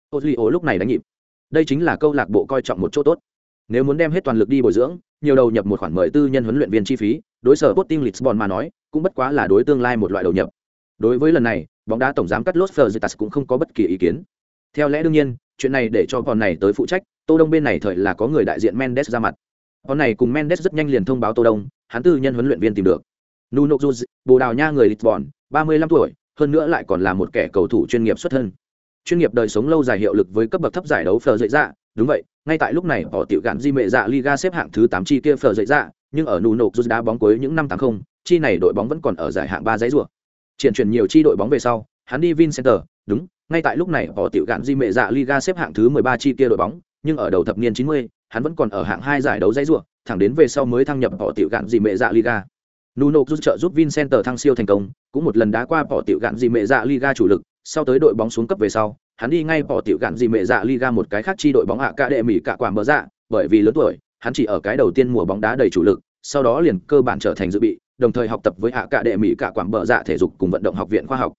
Ô duy ô lúc này đánh nhịp. Đây chính là câu lạc bộ coi trọng một chỗ tốt nếu muốn đem hết toàn lực đi bồi dưỡng, nhiều đầu nhập một khoản mời tư nhân huấn luyện viên chi phí, đối sở Sporting Lisbon mà nói, cũng bất quá là đối tương lai một loại đầu nhập. Đối với lần này, bóng đá tổng giám cắt Los Ferretas cũng không có bất kỳ ý kiến. Theo lẽ đương nhiên, chuyện này để cho bọn này tới phụ trách, tô đông bên này thời là có người đại diện mendes ra mặt. Bọn này cùng mendes rất nhanh liền thông báo tô đông, hắn tư nhân huấn luyện viên tìm được. Nuno juz bồ đào nha người lisbon 35 tuổi, hơn nữa lại còn là một kẻ cầu thủ chuyên nghiệp xuất thân. Chuyên nghiệp đời sống lâu dài hiệu lực với cấp bậc thấp giải đấu phờ dậy dạ đúng vậy ngay tại lúc này họ tiểu gạn di mệ dạ liga xếp hạng thứ 8 chi kia phờ dậy dạ nhưng ở nuno rút đá bóng cuối những năm 80, chi này đội bóng vẫn còn ở giải hạng ba giấy rùa triển chuyển nhiều chi đội bóng về sau hắn đi Vincenter, đúng, ngay tại lúc này họ tiểu gạn di mệ dạ Liga xếp hạng thứ 13 chi kia đội bóng, nhưng ở đầu thập niên 90, hắn vẫn còn ở hạng hai giải đấu giấy rùa, thẳng đến về sau mới thăng nhập họ tiểu gạn di mệ dạ Liga. Nuno giúp trợ giúp Vincenter thăng siêu thành công, cũng một lần đá qua bỏ tiểu gạn gì mẹ dạ Liga chủ lực, sau tới đội bóng xuống cấp về sau, hắn đi ngay bỏ tiểu gạn gì mẹ dạ Liga một cái khác chi đội bóng hạ cả đệ mỹ cả quả mở dạ, bởi vì lớn tuổi, hắn chỉ ở cái đầu tiên mùa bóng đá đầy chủ lực, sau đó liền cơ bản trở thành dự bị, đồng thời học tập với hạ cả đệ mỹ cả quả mở dạ thể dục cùng vận động học viện khoa học.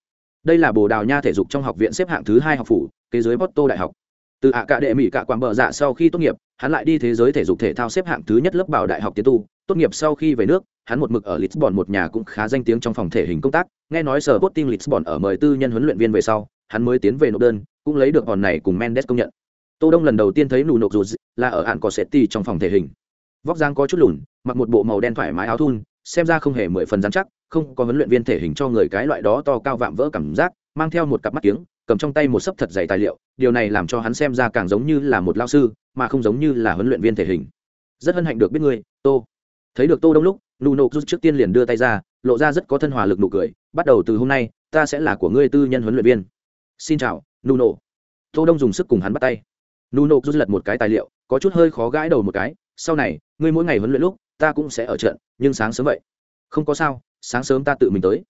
Đây là bồ đào nha thể dục trong học viện xếp hạng thứ hai học phủ kế dưới porto đại học. Từ hạ cả đệ mỹ cả quả mở dạ sau khi tốt nghiệp hắn lại đi thế giới thể dục thể thao xếp hạng thứ nhất lớp bảo đại học tiến tu tốt nghiệp sau khi về nước hắn một mực ở lisbon một nhà cũng khá danh tiếng trong phòng thể hình công tác nghe nói sở Sporting lisbon ở mời tư nhân huấn luyện viên về sau hắn mới tiến về nộp đơn, cũng lấy được hòn này cùng mendes công nhận. Tô đông lần đầu tiên thấy nụ nộp dù là ở ạn có seti trong phòng thể hình. Vóc dáng có chút lùn, mặc một bộ màu đen thoải mái áo thun, xem ra không hề mười phần dán chắc, không có huấn luyện viên thể hình cho người cái loại đó to cao vạm vỡ cảm giác, mang theo một cặp mắt kiếng, cầm trong tay một sấp thật dày tài liệu, điều này làm cho hắn xem ra càng giống như là một lao sư, mà không giống như là huấn luyện viên thể hình. Rất hân hạnh được biết ngươi, tô. Thấy được tô đông lúc nuno rút trước tiên liền đưa tay ra, lộ ra rất có thân hòa lực nụ cười, bắt đầu từ hôm nay, ta sẽ là của ngươi tư nhân huấn luyện viên xin chào, nuno. Tô đông dùng sức cùng hắn bắt tay. Nuno rút lật một cái tài liệu, có chút hơi khó gãi đầu một cái, sau này, ngươi mỗi ngày huấn luyện lúc, ta cũng sẽ ở trận, nhưng sáng sớm vậy. Không có sao, sáng sớm ta tự mình tới.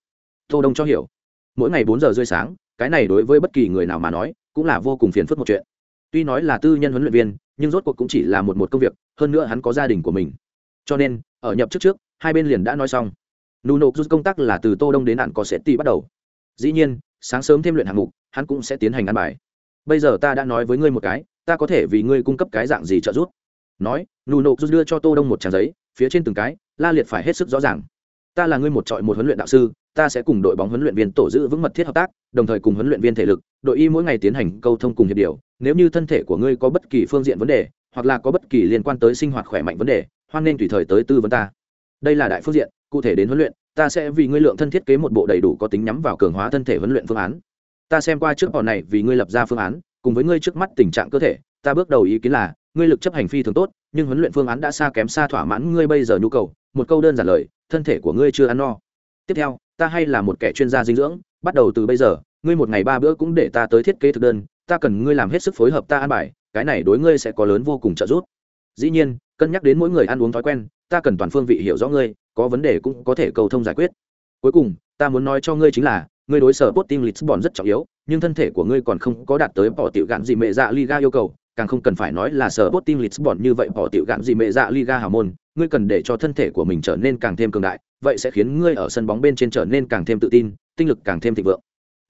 Tô đông cho hiểu. Mỗi ngày bốn giờ rưỡi sáng, cái này đối với bất kỳ người nào mà nói, cũng là vô cùng phiền phức một chuyện. Tuy nói là tư nhân huấn luyện viên, nhưng rốt cuộc cũng chỉ là một một công việc, hơn nữa hắn có gia đình của mình. Cho nên, ở nhập trước trước, hai bên liền đã nói xong. Nuno rút công tác là từ tô đông đến nạn có sẽ ti bắt đầu. Dĩ nhiên, sáng sớm thêm luyện hạng mục hắn cũng sẽ tiến hành ăn bài. Bây giờ ta đã nói với ngươi một cái, ta có thể vì ngươi cung cấp cái dạng gì trợ giúp? Nói nuno nộp đưa cho tô đông một trang giấy, phía trên từng cái, la liệt phải hết sức rõ ràng. Ta là ngươi một trọi một huấn luyện đạo sư, ta sẽ cùng đội bóng huấn luyện viên tổ giữ vững mật thiết hợp tác, đồng thời cùng huấn luyện viên thể lực, đội y mỗi ngày tiến hành câu thông cùng hiệp điều. Nếu như thân thể của ngươi có bất kỳ phương diện vấn đề, hoặc là có bất kỳ liên quan tới sinh hoạt khỏe mạnh vấn đề, hoan nên tùy thời tới tư vấn ta. Đây là đại phương diện, cụ thể đến huấn luyện, ta sẽ vì ngươi lượng thân thiết kế một bộ đầy đủ có tính nhắm vào cường hóa thân thể huấn luyện phương án ta xem qua trước bọn này vì ngươi lập ra phương án, cùng với ngươi trước mắt tình trạng cơ thể, ta bước đầu ý kiến là, ngươi lực chấp hành phi thường tốt, nhưng huấn luyện phương án đã xa kém xa thỏa mãn ngươi bây giờ nhu cầu. Một câu đơn giản lời, thân thể của ngươi chưa ăn no. Tiếp theo, ta hay là một kẻ chuyên gia dinh dưỡng, bắt đầu từ bây giờ, ngươi một ngày ba bữa cũng để ta tới thiết kế thực đơn, ta cần ngươi làm hết sức phối hợp ta ăn bài, cái này đối ngươi sẽ có lớn vô cùng trợ giúp. Dĩ nhiên, cân nhắc đến mỗi người ăn uống thói quen, ta cần toàn phương vị hiểu rõ ngươi, có vấn đề cũng có thể cầu thông giải quyết. Cuối cùng, ta muốn nói cho ngươi chính là ngươi đối sở Sporting Lisbon rất trọng yếu, nhưng thân thể của ngươi còn không có đạt tới bỏ tiểu gạn gì mẹ dạ Liga yêu cầu, càng không cần phải nói là sở Sporting Lisbon như vậy bỏ tiểu gạn gì mẹ dạ Liga hào môn, ngươi cần để cho thân thể của mình trở nên càng thêm cường đại, vậy sẽ khiến ngươi ở sân bóng bên trên trở nên càng thêm tự tin, tinh lực càng thêm thịnh vượng.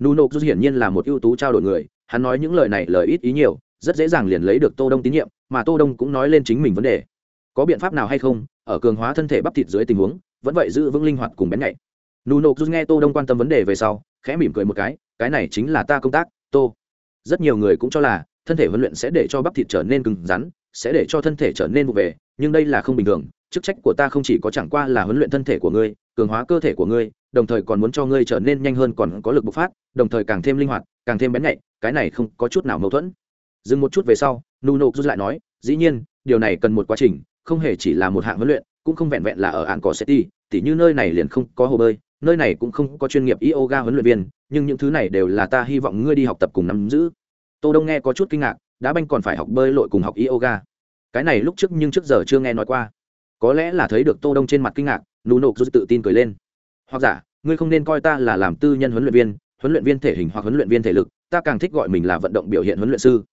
Nuno Cruz hiển nhiên là một ưu tú trao đổi người, hắn nói những lời này lời ít ý nhiều, rất dễ dàng liền lấy được Tô Đông tín nhiệm, mà Tô Đông cũng nói lên chính mình vấn đề. Có biện pháp nào hay không, ở cường hóa thân thể bắp thịt dưới tình huống, vẫn vậy giữ vững linh hoạt cùng bén nhạy nụ nộp rút nghe Tô Đông quan tâm vấn đề về sau, khẽ mỉm cười một cái, cái này chính là ta công tác, Tô. Rất nhiều người cũng cho là thân thể huấn luyện sẽ để cho bắp thịt trở nên cứng rắn, sẽ để cho thân thể trở nên vụ về, nhưng đây là không bình thường, chức trách của ta không chỉ có chẳng qua là huấn luyện thân thể của ngươi cường hóa cơ thể của ngươi đồng thời còn muốn cho ngươi trở nên nhanh hơn còn có lực bộc phát đồng thời càng thêm linh hoạt càng thêm bén nhạy cái này không có chút nào mâu thuẫn dừng một chút về sau nuno rút lại nói dĩ nhiên điều này cần một quá trình không hề chỉ là một hạng huấn luyện cũng không vẹn vẹn là ở ạn cỏ city tỉ như nơi này liền không có hồ bơi nơi này cũng không có chuyên nghiệp yoga huấn luyện viên nhưng những thứ này đều là ta hy vọng ngươi đi học tập cùng nắm giữ. Tô đông nghe có chút kinh ngạc đá banh còn phải học bơi lội cùng học yoga. Cái này lúc trước nhưng trước giờ chưa nghe nói qua. Có lẽ là thấy được tô đông trên mặt kinh ngạc nụ nộp rút tự tin cười lên. Hoặc giả ngươi không nên coi ta là làm tư nhân huấn luyện viên huấn luyện viên thể hình hoặc huấn luyện viên thể lực ta càng thích gọi mình là vận động biểu hiện huấn luyện sư.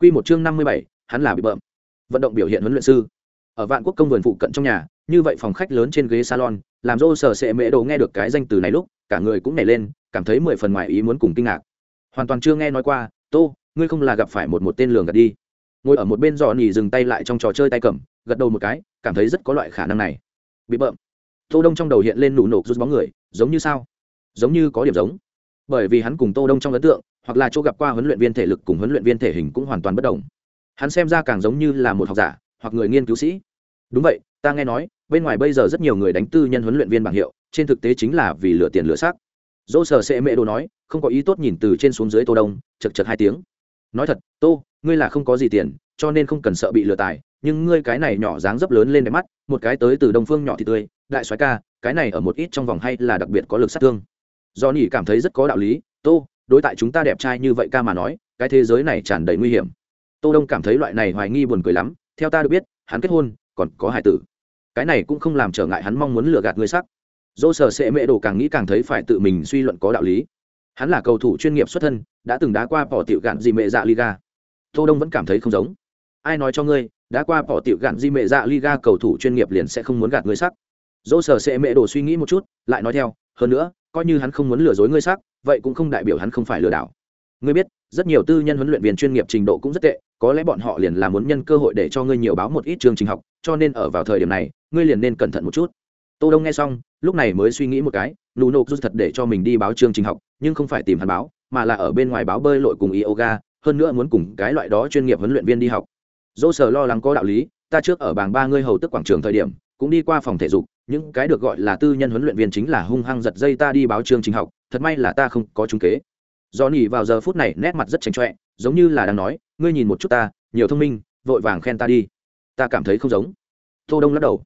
Quy một chương năm mươi bảy, hắn là bị bợm. Vận động biểu hiện huấn luyện sư. Ở vạn quốc công vườn phụ cận trong nhà như vậy phòng khách lớn trên ghế salon làm rô sở sệ mễ đồ nghe được cái danh từ này lúc, cả người cũng nảy lên, cảm thấy mười phần ngoài ý muốn cùng kinh ngạc. Hoàn toàn chưa nghe nói qua, tô, ngươi không là gặp phải một một tên lường gạt đi. Ngồi ở một bên dò nỉ dừng tay lại trong trò chơi tay cầm, gật đầu một cái, cảm thấy rất có loại khả năng này. Bị bợm. Tô đông trong đầu hiện lên nụ nộp rút bóng người, giống như sao? Giống như có điểm giống. Bởi vì hắn cùng tô đông trong ấn tượng, hoặc là chỗ gặp qua huấn luyện viên thể lực cùng huấn luyện viên thể hình cũng hoàn toàn bất đồng. Hắn xem ra càng giống như là một học giả, hoặc người nghiên cứu sĩ. Đúng vậy, ta nghe nói bên ngoài bây giờ rất nhiều người đánh tư nhân huấn luyện viên bảng hiệu, trên thực tế chính là vì lựa tiền lựa xác. Dỗ sở sẽ mẹ đồ nói, không có ý tốt nhìn từ trên xuống dưới tô đông, chật chật hai tiếng. Nói thật, tô, ngươi là không có gì tiền, cho nên không cần sợ bị lừa tài, nhưng ngươi cái này nhỏ dáng dấp lớn lên đẹp mắt, một cái tới từ đông phương nhỏ thì tươi, đại soái ca, cái này ở một ít trong vòng hay là đặc biệt có lực sát thương. Do nhỉ cảm thấy rất có đạo lý, tô, đối tại chúng ta đẹp trai như vậy ca mà nói, cái thế giới này tràn đầy nguy hiểm. Tô đông cảm thấy loại này hoài nghi buồn cười lắm, theo ta được biết, hắn kết hôn, còn có hải tử cái này cũng không làm trở ngại hắn mong muốn lừa gạt người sắc. Dô sở sẽ mệ đồ càng nghĩ càng thấy phải tự mình suy luận có đạo lý. Hắn là cầu thủ chuyên nghiệp xuất thân, đã từng đá qua bỏ tiểu gạn gì mẹ dạ liga. Tô đông vẫn cảm thấy không giống. Ai nói cho ngươi đã qua bỏ tiểu gạn di mẹ dạ liga cầu thủ chuyên nghiệp liền sẽ không muốn gạt ngươi sắc. Dỗ sở sẽ mẹ đồ suy nghĩ một chút, lại nói theo, hơn nữa, coi như hắn không muốn lừa dối ngươi sắc, vậy cũng không đại biểu hắn không phải lừa đảo. Ngươi biết rất nhiều tư nhân huấn luyện viên chuyên nghiệp trình độ cũng rất tệ, có lẽ bọn họ liền là muốn nhân cơ hội để cho ngươi nhiều báo một ít chương trình học, cho nên ở vào thời điểm này, ngươi liền nên cẩn thận một chút. Tô đông nghe xong, lúc này mới suy nghĩ một cái, nụ nộp rút thật để cho mình đi báo chương trình học, nhưng không phải tìm hắn báo, mà là ở bên ngoài báo bơi lội cùng yoga, hơn nữa muốn cùng cái loại đó chuyên nghiệp huấn luyện viên đi học. Dỗ sờ lo lắng có đạo lý, ta trước ở bảng ba ngươi hầu tức quảng trường thời điểm, cũng đi qua phòng thể dục, những cái được gọi là tư nhân huấn luyện viên chính là hung hăng giật dây ta đi báo chương trình học, thật may là ta không có trúng kế do nỉ vào giờ phút này nét mặt rất tránh chọe, giống như là đang nói, ngươi nhìn một chút ta, nhiều thông minh, vội vàng khen ta đi. Ta cảm thấy không giống. Tô đông lắc đầu.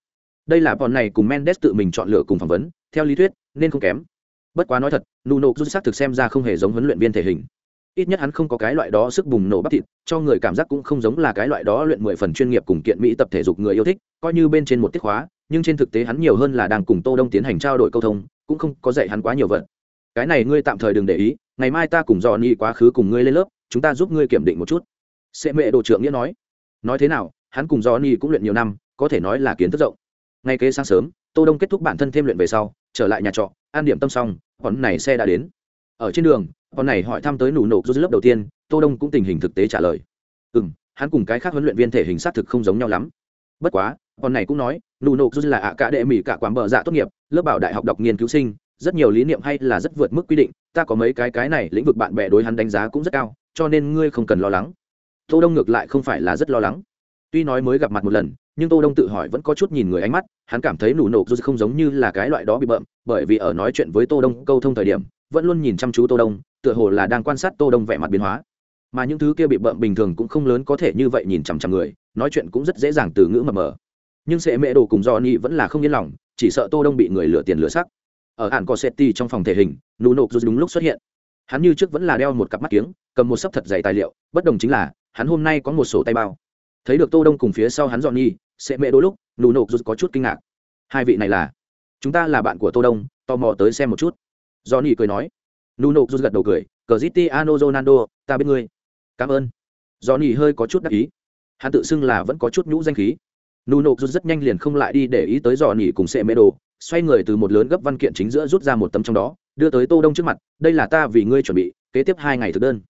Đây là bọn này cùng mendes tự mình chọn lựa cùng phỏng vấn, theo lý thuyết, nên không kém. Bất quá nói thật, nuno rút xác thực xem ra không hề giống huấn luyện viên thể hình. Ít nhất hắn không có cái loại đó sức bùng nổ bắp thịt, cho người cảm giác cũng không giống là cái loại đó luyện mười phần chuyên nghiệp cùng kiện mỹ tập thể dục người yêu thích, coi như bên trên một tiết khóa nhưng trên thực tế hắn nhiều hơn là đang cùng tô đông tiến hành trao đổi câu thông, cũng không có dạy hắn quá nhiều vật. Cái này ngươi tạm thời đừng để ý ngày mai ta cùng dò ni quá khứ cùng ngươi lên lớp, chúng ta giúp ngươi kiểm định một chút. Sẽ mẹ đồ trưởng nghĩa nói. Nói thế nào, hắn cùng dò ni cũng luyện nhiều năm, có thể nói là kiến thức rộng. Ngay kế sáng sớm, tô đông kết thúc bản thân thêm luyện về sau, trở lại nhà trọ an điểm tâm xong bọn này xe đã đến. Ở trên đường bọn này hỏi thăm tới nụ nổ rút lớp đầu tiên, tô đông cũng tình hình thực tế trả lời. Ừ m hắn cùng cái khác huấn luyện viên thể hình sát thực không giống nhau lắm. Bất quá bọn này cũng nói, nụ nổ rút là ạ cả đệ mỹ cả quán bờ dạ tốt nghiệp, lớp bảo đại học đọc nghiên cứu sinh rất nhiều lý niệm hay là rất vượt mức quy định, ta có mấy cái cái này lĩnh vực bạn bè đối hắn đánh giá cũng rất cao, cho nên ngươi không cần lo lắng. Tô đông ngược lại không phải là rất lo lắng. Tuy nói mới gặp mặt một lần, nhưng tô đông tự hỏi vẫn có chút nhìn người ánh mắt, hắn cảm thấy nụ nổ dù không giống như là cái loại đó bị bợm, bởi vì ở nói chuyện với tô đông câu thông thời điểm, vẫn luôn nhìn chăm chú tô đông, tựa hồ là đang quan sát tô đông vẻ mặt biến hóa. Mà những thứ kia bị bợm bình thường cũng không lớn có thể như vậy nhìn chằm chằm người, nói chuyện cũng rất dễ dàng từ ngữ mờ mờ. Nhưng sẽ mẹ đồ cùng do ni vẫn là không yên lòng, chỉ sợ tô đông bị người lừa tiền lừa sắc ở hạn có setti trong phòng thể hình, nụ nộp đúng lúc xuất hiện. Hắn như trước vẫn là đeo một cặp mắt kiếng, cầm một sấp thật dày tài liệu, bất đồng chính là, hắn hôm nay có một sổ tay bao. Thấy được tô đông cùng phía sau hắn dọn nhi sẽ mẹ đôi lúc, nụ nộp có chút kinh ngạc. Hai vị này là? Chúng ta là bạn của tô đông, tò mò tới xem một chút. Johnny cười nói. Nuno rút gật đầu cười, cristiano ronaldo, ta biết ngươi. Cảm ơn. Johnny hơi có chút đắc ý. Hắn tự xưng là vẫn có chút nhũ danh khí nuno rút rất nhanh liền không lại đi để ý tới dò nỉ cùng sệ mê đồ, xoay người từ một lớn gấp văn kiện chính giữa rút ra một tấm trong đó, đưa tới tô đông trước mặt, đây là ta vì ngươi chuẩn bị, kế tiếp hai ngày thực đơn.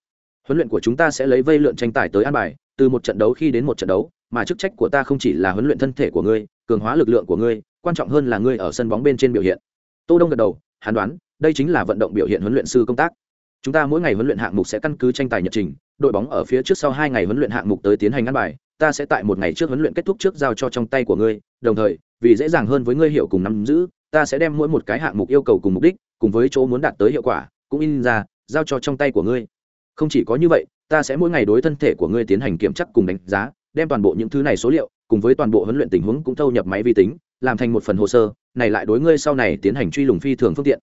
Huấn luyện của chúng ta sẽ lấy vây lượn tranh tài tới an bài, từ một trận đấu khi đến một trận đấu, mà chức trách của ta không chỉ là huấn luyện thân thể của ngươi, cường hóa lực lượng của ngươi, quan trọng hơn là ngươi ở sân bóng bên trên biểu hiện. Tô đông gật đầu, hắn đoán, đây chính là vận động biểu hiện huấn luyện sư công tác. Chúng ta mỗi ngày huấn luyện hạng mục sẽ căn cứ tranh tài nhật trình, đội bóng ở phía trước sau hai ngày huấn luyện hạng mục tới tiến hành ăn bài ta sẽ tại một ngày trước huấn luyện kết thúc trước giao cho trong tay của ngươi, đồng thời, vì dễ dàng hơn với ngươi hiểu cùng nắm giữ, ta sẽ đem mỗi một cái hạng mục yêu cầu cùng mục đích, cùng với chỗ muốn đạt tới hiệu quả, cũng in ra, giao cho trong tay của ngươi. Không chỉ có như vậy, ta sẽ mỗi ngày đối thân thể của ngươi tiến hành kiểm tra cùng đánh giá, đem toàn bộ những thứ này số liệu, cùng với toàn bộ huấn luyện tình huống cũng thâu nhập máy vi tính, làm thành một phần hồ sơ, này lại đối ngươi sau này tiến hành truy lùng phi thường phương tiện.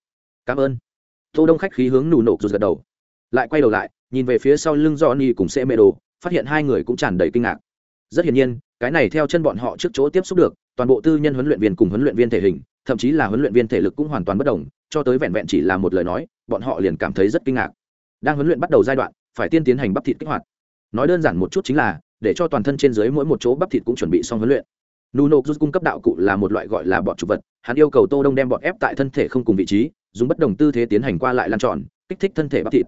Cảm ơn. Tô đông khách khí hướng nụ nộp rụt gật đầu. Lại quay đầu lại, nhìn về phía sau lưng johnny cùng xe mê đồ phát hiện hai người cũng tràn đầy kinh ngạc rất hiển nhiên, cái này theo chân bọn họ trước chỗ tiếp xúc được, toàn bộ tư nhân huấn luyện viên cùng huấn luyện viên thể hình, thậm chí là huấn luyện viên thể lực cũng hoàn toàn bất đồng, cho tới vẹn vẹn chỉ là một lời nói, bọn họ liền cảm thấy rất kinh ngạc. Đang huấn luyện bắt đầu giai đoạn, phải tiên tiến hành bắp thịt kích hoạt. Nói đơn giản một chút chính là, để cho toàn thân trên dưới mỗi một chỗ bắp thịt cũng chuẩn bị xong huấn luyện. Nuno rút cung cấp đạo cụ là một loại gọi là bọt trục vật, hắn yêu cầu tô đông đem bọt ép tại thân thể không cùng vị trí, dùng bất đồng tư thế tiến hành qua lại lan tròn, kích thích thân thể bắp thịt.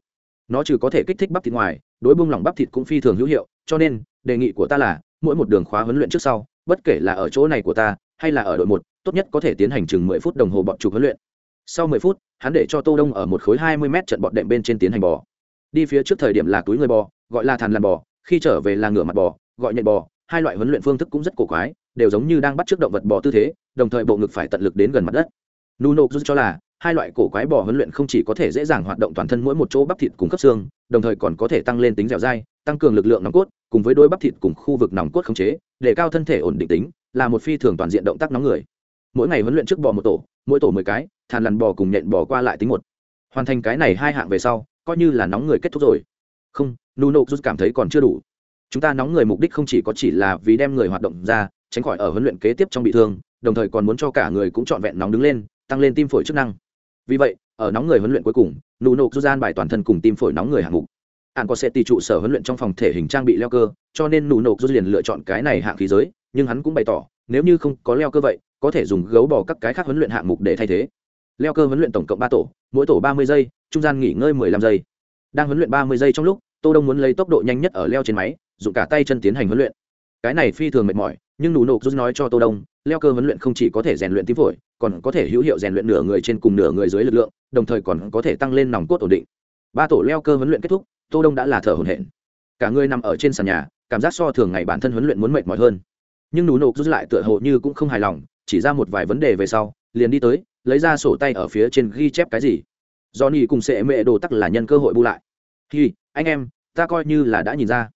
Nó trừ có thể kích thích bắp thịt ngoài, đối bung lỏng bắp thịt cũng phi thường hữu hiệu, cho nên, đề nghị của ta là mỗi một đường khóa huấn luyện trước sau, bất kể là ở chỗ này của ta, hay là ở đội một, tốt nhất có thể tiến hành chừng mười phút đồng hồ bọt chụp huấn luyện. Sau mười phút, hắn để cho tô đông ở một khối hai mươi m trận bọt đệm bên trên tiến hành bò. Đi phía trước thời điểm là túi người bò, gọi là thàn lằn bò, khi trở về là ngửa mặt bò, gọi nhện bò, hai loại huấn luyện phương thức cũng rất cổ quái, đều giống như đang bắt trước động vật bò tư thế, đồng thời bộ ngực phải tận lực đến gần mặt đất. Nuno giúp cho là, hai loại cổ quái bò huấn luyện không chỉ có thể dễ dàng hoạt động toàn thân mỗi một chỗ bắp thịt cùng cấp xương, đồng thời còn có thể tăng lên tính dẻo dai tăng cường lực lượng nòng cốt, cùng với đôi bắp thịt cùng khu vực nòng cốt khống chế, để cao thân thể ổn định tính, là một phi thường toàn diện động tác nóng người. Mỗi ngày huấn luyện trước bò một tổ, mỗi tổ mười cái, thàn lằn bò cùng nhện bò qua lại tính một. Hoàn thành cái này hai hạng về sau, coi như là nóng người kết thúc rồi. Không nuno rút cảm thấy còn chưa đủ. Chúng ta nóng người mục đích không chỉ có chỉ là vì đem người hoạt động ra, tránh khỏi ở huấn luyện kế tiếp trong bị thương, đồng thời còn muốn cho cả người cũng trọn vẹn nóng đứng lên, tăng lên tim phổi chức năng. Vì vậy, ở nóng người huấn luyện cuối cùng nuno rút gian bài toàn thân cùng tim phổi nóng người hạng mục ạn có sẽ tỷ trụ sở huấn luyện trong phòng thể hình trang bị leo cơ, cho nên nuno rút liền lựa chọn cái này hạng khí giới, nhưng hắn cũng bày tỏ, nếu như không có leo cơ vậy, có thể dùng gấu bò các cái khác huấn luyện hạng mục để thay thế. Leo cơ huấn luyện tổng cộng ba tổ, mỗi tổ ba mươi giây, trung gian nghỉ ngơi mười lăm giây. Đang huấn luyện ba mươi giây trong lúc, tô đông muốn lấy tốc độ nhanh nhất ở leo trên máy, dùng cả tay chân tiến hành huấn luyện. Cái này phi thường mệt mỏi, nhưng nụ nộp rút nói cho tô đông, leo cơ huấn luyện không chỉ có thể rèn luyện tim phổi, còn có thể hữu hiệu rèn luyện nửa người trên cùng nửa người dưới lực lượng, đồng thời còn có thể tăng lên nòng cốt ổn định ba tổ leo cơ huấn luyện kết thúc, tô đông đã là thở hổn hển. Cả người nằm ở trên sàn nhà, cảm giác so thường ngày bản thân huấn luyện muốn mệt mỏi hơn. Nhưng nụ nộp rút lại tựa hồ như cũng không hài lòng, chỉ ra một vài vấn đề về sau, liền đi tới, lấy ra sổ tay ở phía trên ghi chép cái gì. Johnny cùng sẽ mẹ đồ tắc là nhân cơ hội bu lại. Hi, anh em, ta coi như là đã nhìn ra.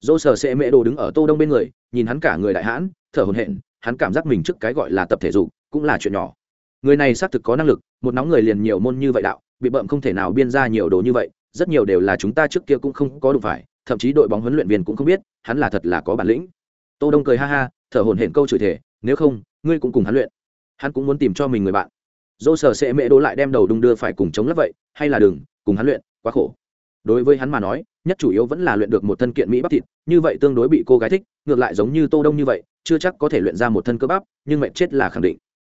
Dô sở sẽ mẹ đồ đứng ở tô đông bên người, nhìn hắn cả người đại hãn, thở hổn hển, hắn cảm giác mình trước cái gọi là tập thể dục cũng là chuyện nhỏ. Người này xác thực có năng lực, một nóng người liền nhiều môn như vậy đạo bị bậm không thể nào biên ra nhiều đồ như vậy, rất nhiều đều là chúng ta trước kia cũng không có đủ phải, thậm chí đội bóng huấn luyện viên cũng không biết, hắn là thật là có bản lĩnh. Tô đông cười ha ha, thở hổn hển câu chửi thể nếu không, ngươi cũng cùng hắn luyện. Hắn cũng muốn tìm cho mình người bạn. Dô sở sẽ mẹ đỗ lại đem đầu đung đưa phải cùng chống lấp vậy, hay là đừng, cùng hắn luyện, quá khổ. Đối với hắn mà nói, nhất chủ yếu vẫn là luyện được một thân kiện mỹ bắp thịt, như vậy tương đối bị cô gái thích, ngược lại giống như tô đông như vậy, chưa chắc có thể luyện ra một thân cơ bắp, nhưng mẹ chết là khẳng định.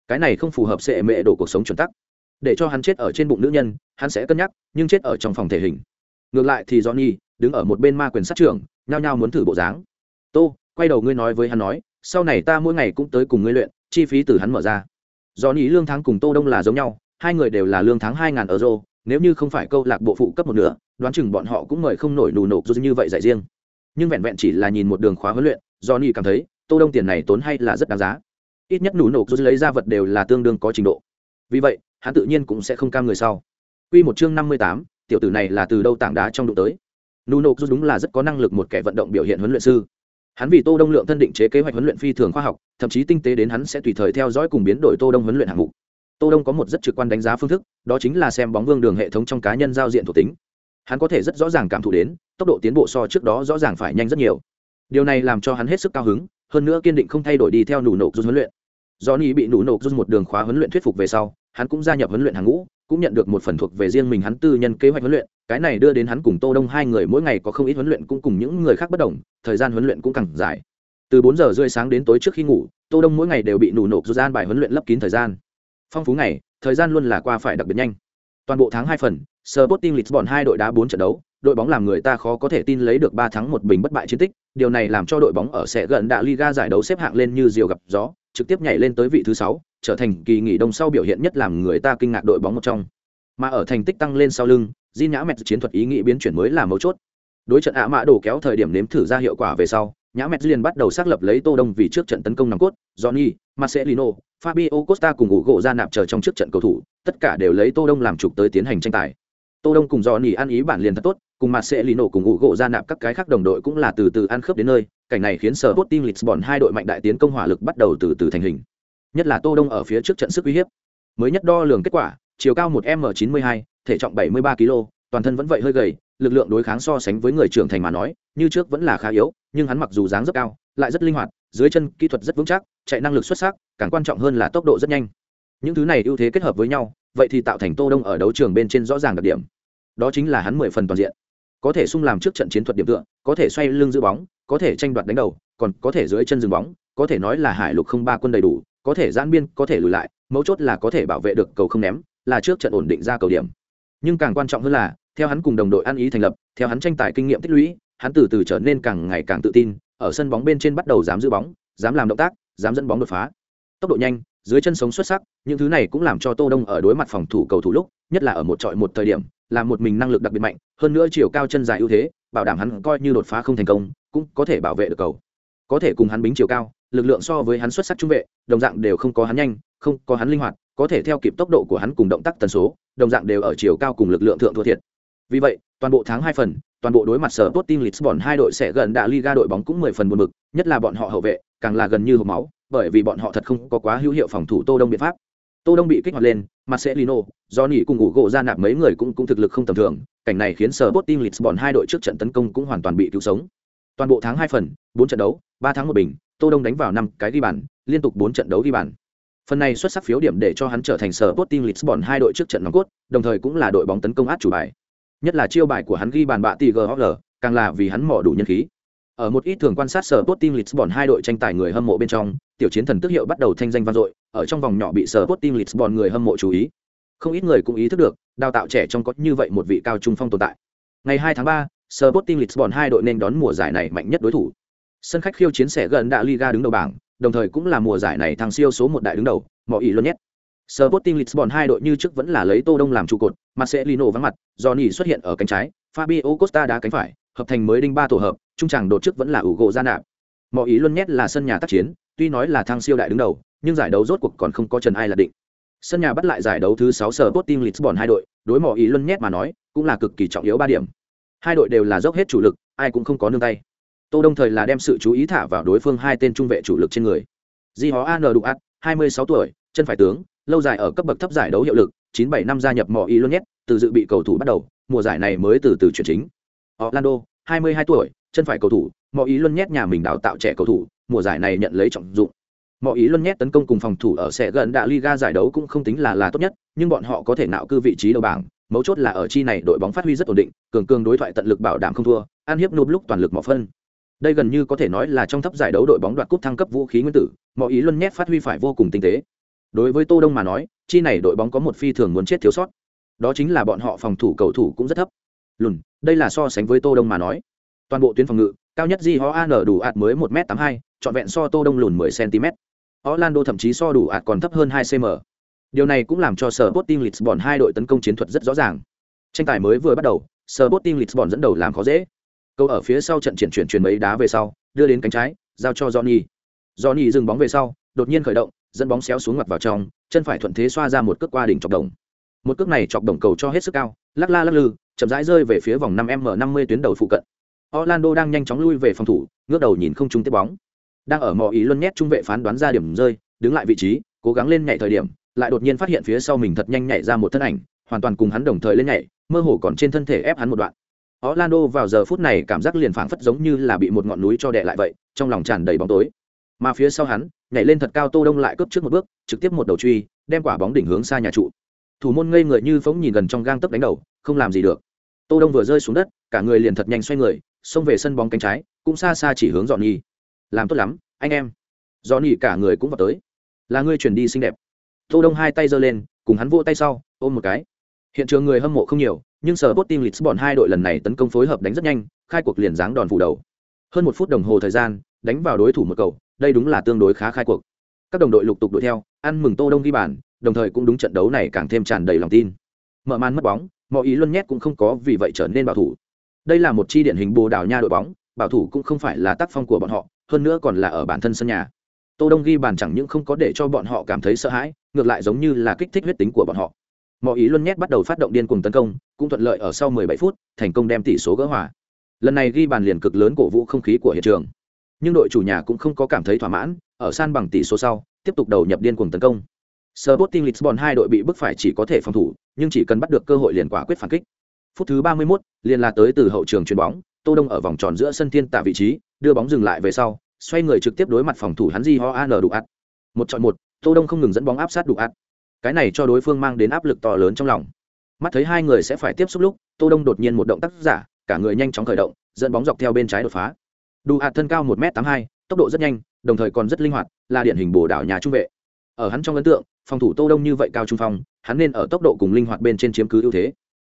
Cái này không phù hợp sẽ mẹ đổ cuộc sống chuẩn tắc để cho hắn chết ở trên bụng nữ nhân, hắn sẽ cân nhắc, nhưng chết ở trong phòng thể hình. Ngược lại thì johnny đứng ở một bên ma quyền sát trưởng, nhao nhao muốn thử bộ dáng. Tô, quay đầu ngươi nói với hắn nói, sau này ta mỗi ngày cũng tới cùng ngươi luyện, chi phí từ hắn mở ra. Johnny lương tháng cùng tô đông là giống nhau, hai người đều là lương tháng hai ngàn euro, nếu như không phải câu lạc bộ phụ cấp một nửa đoán chừng bọn họ cũng mời không nổi nù nộp như vậy dạy riêng. Nhưng vẹn vẹn chỉ là nhìn một đường khóa huấn luyện, johnny cảm thấy, tô đông tiền này tốn hay là rất đáng giá. Ít nhất nù nộp lấy ra vật đều là tương đương có trình độ. Vì vậy hắn tự nhiên cũng sẽ không cam người sau. Quy một chương năm mươi tám, tiểu tử này là từ đâu tảng đá trong đụng tới? Nuno nộp đúng là rất có năng lực một kẻ vận động biểu hiện huấn luyện sư. Hắn vì tô đông lượng thân định chế kế hoạch huấn luyện phi thường khoa học thậm chí tinh tế đến hắn sẽ tùy thời theo dõi cùng biến đổi tô đông huấn luyện hạng mục. Tô đông có một rất trực quan đánh giá phương thức đó chính là xem bóng vương đường hệ thống trong cá nhân giao diện thuộc tính. Hắn có thể rất rõ ràng cảm thụ đến tốc độ tiến bộ so trước đó rõ ràng phải nhanh rất nhiều. Điều này làm cho hắn hết sức cao hứng hơn nữa kiên định không thay đổi đi theo nụ nổ huấn luyện do ni bị nụ nộp rút một đường khóa huấn luyện thuyết phục về sau, hắn cũng gia nhập huấn luyện hàng ngũ, cũng nhận được một phần thuộc về riêng mình hắn tư nhân kế hoạch huấn luyện. Cái này đưa đến hắn cùng tô đông hai người mỗi ngày có không ít huấn luyện cũng cùng những người khác bất đồng, thời gian huấn luyện cũng càng dài. Từ bốn giờ rưỡi sáng đến tối trước khi ngủ, tô đông mỗi ngày đều bị nụ nộp rút gian bài huấn luyện lấp kín thời gian. Phong phú ngày, thời gian luôn là qua phải đặc biệt nhanh. Toàn bộ tháng hai phần, Sporting Lisbon hai đội đá bốn trận đấu, đội bóng làm người ta khó có thể tin lấy được ba thắng một bình bất bại chiến tích, điều này làm cho đội bóng ở sẽ gần đạ Liga giải đấu xếp hạng lên như diều gặp gió trực tiếp nhảy lên tới vị thứ sáu, trở thành kỳ nghỉ đông sau biểu hiện nhất làm người ta kinh ngạc đội bóng một trong. Mà ở thành tích tăng lên sau lưng di nhã mẹt chiến thuật ý nghĩ biến chuyển mới là mấu chốt. Đối trận ạ mã đổ kéo thời điểm nếm thử ra hiệu quả về sau, nhã mẹt liền bắt đầu xác lập lấy tô đông vì trước trận tấn công nòng cốt, johnny, marcelino, fabio costa cùng ngủ gỗ ra nạp chờ trong trước trận cầu thủ, tất cả đều lấy tô đông làm trục tới tiến hành tranh tài. Tô đông cùng johnny ăn ý bản liền thật tốt cùng mặt sẽ lì nổ cùng ủ gỗ ra nạp các cái khác đồng đội cũng là từ từ ăn khớp đến nơi, cảnh này khiến sở bot team lisbon hai đội mạnh đại tiến công hỏa lực bắt đầu từ từ thành hình. Nhất là tô đông ở phía trước trận sức uy hiếp. Mới nhất đo lường kết quả, chiều cao một m chín mươi hai, thể trọng bảy mươi ba kg toàn thân vẫn vậy hơi gầy, lực lượng đối kháng so sánh với người trưởng thành mà nói, như trước vẫn là khá yếu, nhưng hắn mặc dù dáng rất cao, lại rất linh hoạt, dưới chân kỹ thuật rất vững chắc, chạy năng lực xuất sắc, càng quan trọng hơn là tốc độ rất nhanh. Những thứ này ưu thế kết hợp với nhau, vậy thì tạo thành tô đông ở đấu trường bên trên rõ ràng đặc điểm. Đó chính là hắn mười phần toàn diện có thể sung làm trước trận chiến thuật điểm tựa, có thể xoay lưng giữ bóng, có thể tranh đoạt đánh đầu, còn có thể dưới chân dừng bóng, có thể nói là hải lục không ba quân đầy đủ, có thể giãn biên, có thể lùi lại, mấu chốt là có thể bảo vệ được cầu không ném, là trước trận ổn định ra cầu điểm. Nhưng càng quan trọng hơn là, theo hắn cùng đồng đội ăn ý thành lập, theo hắn tranh tài kinh nghiệm tích lũy, hắn từ từ trở nên càng ngày càng tự tin, ở sân bóng bên trên bắt đầu dám giữ bóng, dám làm động tác, dám dẫn bóng đột phá. Tốc độ nhanh, dưới chân sống xuất sắc, những thứ này cũng làm cho tô đông ở đối mặt phòng thủ cầu thủ lúc, nhất là ở một trọi một thời điểm là một mình năng lực đặc biệt mạnh, hơn nữa chiều cao chân dài ưu thế, bảo đảm hắn coi như đột phá không thành công, cũng có thể bảo vệ được cầu. Có thể cùng hắn bính chiều cao, lực lượng so với hắn xuất sắc trung vệ, đồng dạng đều không có hắn nhanh, không có hắn linh hoạt, có thể theo kịp tốc độ của hắn cùng động tác tần số, đồng dạng đều ở chiều cao cùng lực lượng thượng thua thiệt. Vì vậy, toàn bộ tháng hai phần, toàn bộ đối mặt sở tốt team lisbon hai đội sẽ gần đạ liga đội bóng cũng mười phần buồn bực, nhất là bọn họ hậu vệ, càng là gần như hộp máu, bởi vì bọn họ thật không có quá hữu hiệu phòng thủ tô đông biện pháp tô đông bị kích hoạt lên marcelino do nỉ cùng ủ gỗ ra nạp mấy người cũng cũng thực lực không tầm thường, cảnh này khiến sở tốt team lisbon hai đội trước trận tấn công cũng hoàn toàn bị cứu sống. Toàn bộ tháng hai phần, bốn trận đấu, ba tháng một bình, tô đông đánh vào năm cái ghi bàn, liên tục bốn trận đấu ghi bàn. Phần này xuất sắc phiếu điểm để cho hắn trở thành sở tốt team lisbon hai đội trước trận nòng cốt, đồng thời cũng là đội bóng tấn công át chủ bài. Nhất là chiêu bài của hắn ghi bàn bạ tỷ ghl càng là vì hắn mỏ đủ nhân khí ở một ít thường quan sát sở tốt team lisbon hai đội tranh tài người hâm mộ bên trong tiểu chiến thần tức hiệu bắt đầu thanh danh vang dội ở trong vòng nhỏ bị sở tốt team lisbon người hâm mộ chú ý không ít người cũng ý thức được đào tạo trẻ trong có như vậy một vị cao trung phong tồn tại ngày 2 tháng 3, Sporting Lisbon hai đội nên đón mùa giải này mạnh nhất đối thủ. Sân khách khiêu chiến sẽ gần đã Liga đứng đầu bảng, đồng thời cũng là mùa giải này thằng siêu số một đại đứng đầu, mọi ý luôn nhét. Sporting Lisbon hai đội như trước vẫn là lấy Tô Đông làm trụ cột, Marcelino vắng mặt, Johnny xuất hiện ở cánh trái, Fabio Costa đá cánh phải, hợp thành mới đinh ba tổ hợp, trung tràng đột trước vẫn là ủ gỗ gia nạp. Mọi ý luôn nhét là sân nhà tác chiến, tuy nói là thang siêu đại đứng đầu, nhưng giải đấu rốt cuộc còn không có trần ai là định. Sân nhà bắt lại giải đấu thứ sáu sở Sporting Lisbon hai đội, đối mọi ý luân nhét mà nói, cũng là cực kỳ trọng yếu ba điểm. Hai đội đều là dốc hết chủ lực, ai cũng không có nương tay. Tô Đông thời là đem sự chú ý thả vào đối phương hai tên trung vệ chủ lực trên người. Di Hó An Duat, 26 tuổi, chân phải tướng, lâu dài ở cấp bậc thấp giải đấu hiệu lực, 97 năm gia nhập mỏ ý luân nhét, từ dự bị cầu thủ bắt đầu, mùa giải này mới từ từ chuyển chính. Orlando, 22 tuổi, chân phải cầu thủ, mọi ý luân nhét nhà mình đào tạo trẻ cầu thủ, mùa giải này nhận lấy trọng dụng. Mọi ý luân nhét tấn công cùng phòng thủ ở sẽ gần đạ Liga giải đấu cũng không tính là là tốt nhất, nhưng bọn họ có thể nạo cư vị trí đầu bảng, mấu chốt là ở chi này đội bóng phát huy rất ổn định, cường cường đối thoại tận lực bảo đảm không thua, An hiếp nộp lúc toàn lực mỏ phân. Đây gần như có thể nói là trong thấp giải đấu đội bóng đoạt cúp thăng cấp vũ khí nguyên tử, mọi ý luân nhét phát huy phải vô cùng tinh tế. Đối với Tô Đông mà nói, chi này đội bóng có một phi thường muốn chết thiếu sót. Đó chính là bọn họ phòng thủ cầu thủ cũng rất thấp. Lùn, đây là so sánh với Tô Đông mà nói. Toàn bộ tuyến phòng ngự, cao nhất Di Ho An đủ ạt mới 1m82, trọn vẹn so Tô Đông lùn 10 cm. Orlando thậm chí so đủ ạt còn thấp hơn 2 cm. Điều này cũng làm cho sở Sporting Lisbon hai đội tấn công chiến thuật rất rõ ràng. Tranh tài mới vừa bắt đầu, sở Sporting Lisbon dẫn đầu làm khó dễ. Câu ở phía sau trận chuyển chuyển chuyển mấy đá về sau, đưa đến cánh trái, giao cho Johnny. Johnny dừng bóng về sau, đột nhiên khởi động, dẫn bóng xéo xuống mặt vào trong, chân phải thuận thế xoa ra một cước qua đỉnh chọc đồng. Một cước này chọc đồng cầu cho hết sức cao, lắc la lắc lư, chậm rãi rơi về phía vòng 5m50 tuyến đầu phụ cận. Orlando đang nhanh chóng lui về phòng thủ, ngước đầu nhìn không trúng tiếp bóng. Đang ở mò ý luân nhét trung vệ phán đoán ra điểm rơi, đứng lại vị trí, cố gắng lên nhảy thời điểm, lại đột nhiên phát hiện phía sau mình thật nhanh nhảy ra một thân ảnh, hoàn toàn cùng hắn đồng thời lên nhảy, mơ hồ còn trên thân thể ép hắn một đoạn. Orlando vào giờ phút này cảm giác liền phảng phất giống như là bị một ngọn núi cho đè lại vậy, trong lòng tràn đầy bóng tối. Mà phía sau hắn, nhảy lên thật cao Tô Đông lại cướp trước một bước, trực tiếp một đầu truy, đem quả bóng đỉnh hướng xa nhà trụ. Thủ môn ngây người như phóng nhìn gần trong gang tấc đánh đầu, không làm gì được. Tô Đông vừa rơi xuống đất, cả người liền thật nhanh xoay người, xông về sân bóng cánh trái, cũng xa xa chỉ hướng Johnny. Làm tốt lắm, anh em. Johnny cả người cũng vào tới. Là ngươi chuyển đi xinh đẹp. Tô Đông hai tay giơ lên, cùng hắn vỗ tay sau, ôm một cái. Hiện trường người hâm mộ không nhiều, nhưng sở Sporting Lisbon hai đội lần này tấn công phối hợp đánh rất nhanh, khai cuộc liền dáng đòn phủ đầu. Hơn một phút đồng hồ thời gian, đánh vào đối thủ một cầu, đây đúng là tương đối khá khai cuộc. Các đồng đội lục tục đuổi theo, ăn mừng Tô Đông ghi bàn, đồng thời cũng đúng trận đấu này càng thêm tràn đầy lòng tin. Mở màn mất bóng, mọi ý luân nhét cũng không có vì vậy trở nên bảo thủ. Đây là một chi điển hình Bồ Đào Nha đội bóng, bảo thủ cũng không phải là tác phong của bọn họ, hơn nữa còn là ở bản thân sân nhà. Tô Đông ghi bàn chẳng những không có để cho bọn họ cảm thấy sợ hãi, ngược lại giống như là kích thích huyết tính của bọn họ. Mọi ý luân nhét bắt đầu phát động điên cuồng tấn công cũng thuận lợi ở sau 17 phút thành công đem tỷ số gỡ hòa. Lần này ghi bàn liền cực lớn cổ vũ không khí của hiện trường. Nhưng đội chủ nhà cũng không có cảm thấy thỏa mãn ở san bằng tỷ số sau tiếp tục đầu nhập điên cuồng tấn công. Sporting Lisbon hai đội bị bức phải chỉ có thể phòng thủ nhưng chỉ cần bắt được cơ hội liền quả quyết phản kích phút thứ 31, liền là tới từ hậu trường chuyền bóng tô đông ở vòng tròn giữa sân thiên tạ vị trí đưa bóng dừng lại về sau xoay người trực tiếp đối mặt phòng thủ hắn di ho an đủ ạt một chọn một tô đông không ngừng dẫn bóng áp sát đủ ạt cái này cho đối phương mang đến áp lực to lớn trong lòng. Mắt thấy hai người sẽ phải tiếp xúc lúc tô đông đột nhiên một động tác giả cả người nhanh chóng khởi động dẫn bóng dọc theo bên trái đột phá. Đủ ạt thân cao một m tám hai tốc độ rất nhanh đồng thời còn rất linh hoạt là điển hình bổ đảo nhà trung vệ. Ở hắn trong ấn tượng phòng thủ tô đông như vậy cao trung phong hắn nên ở tốc độ cùng linh hoạt bên trên chiếm cứ ưu thế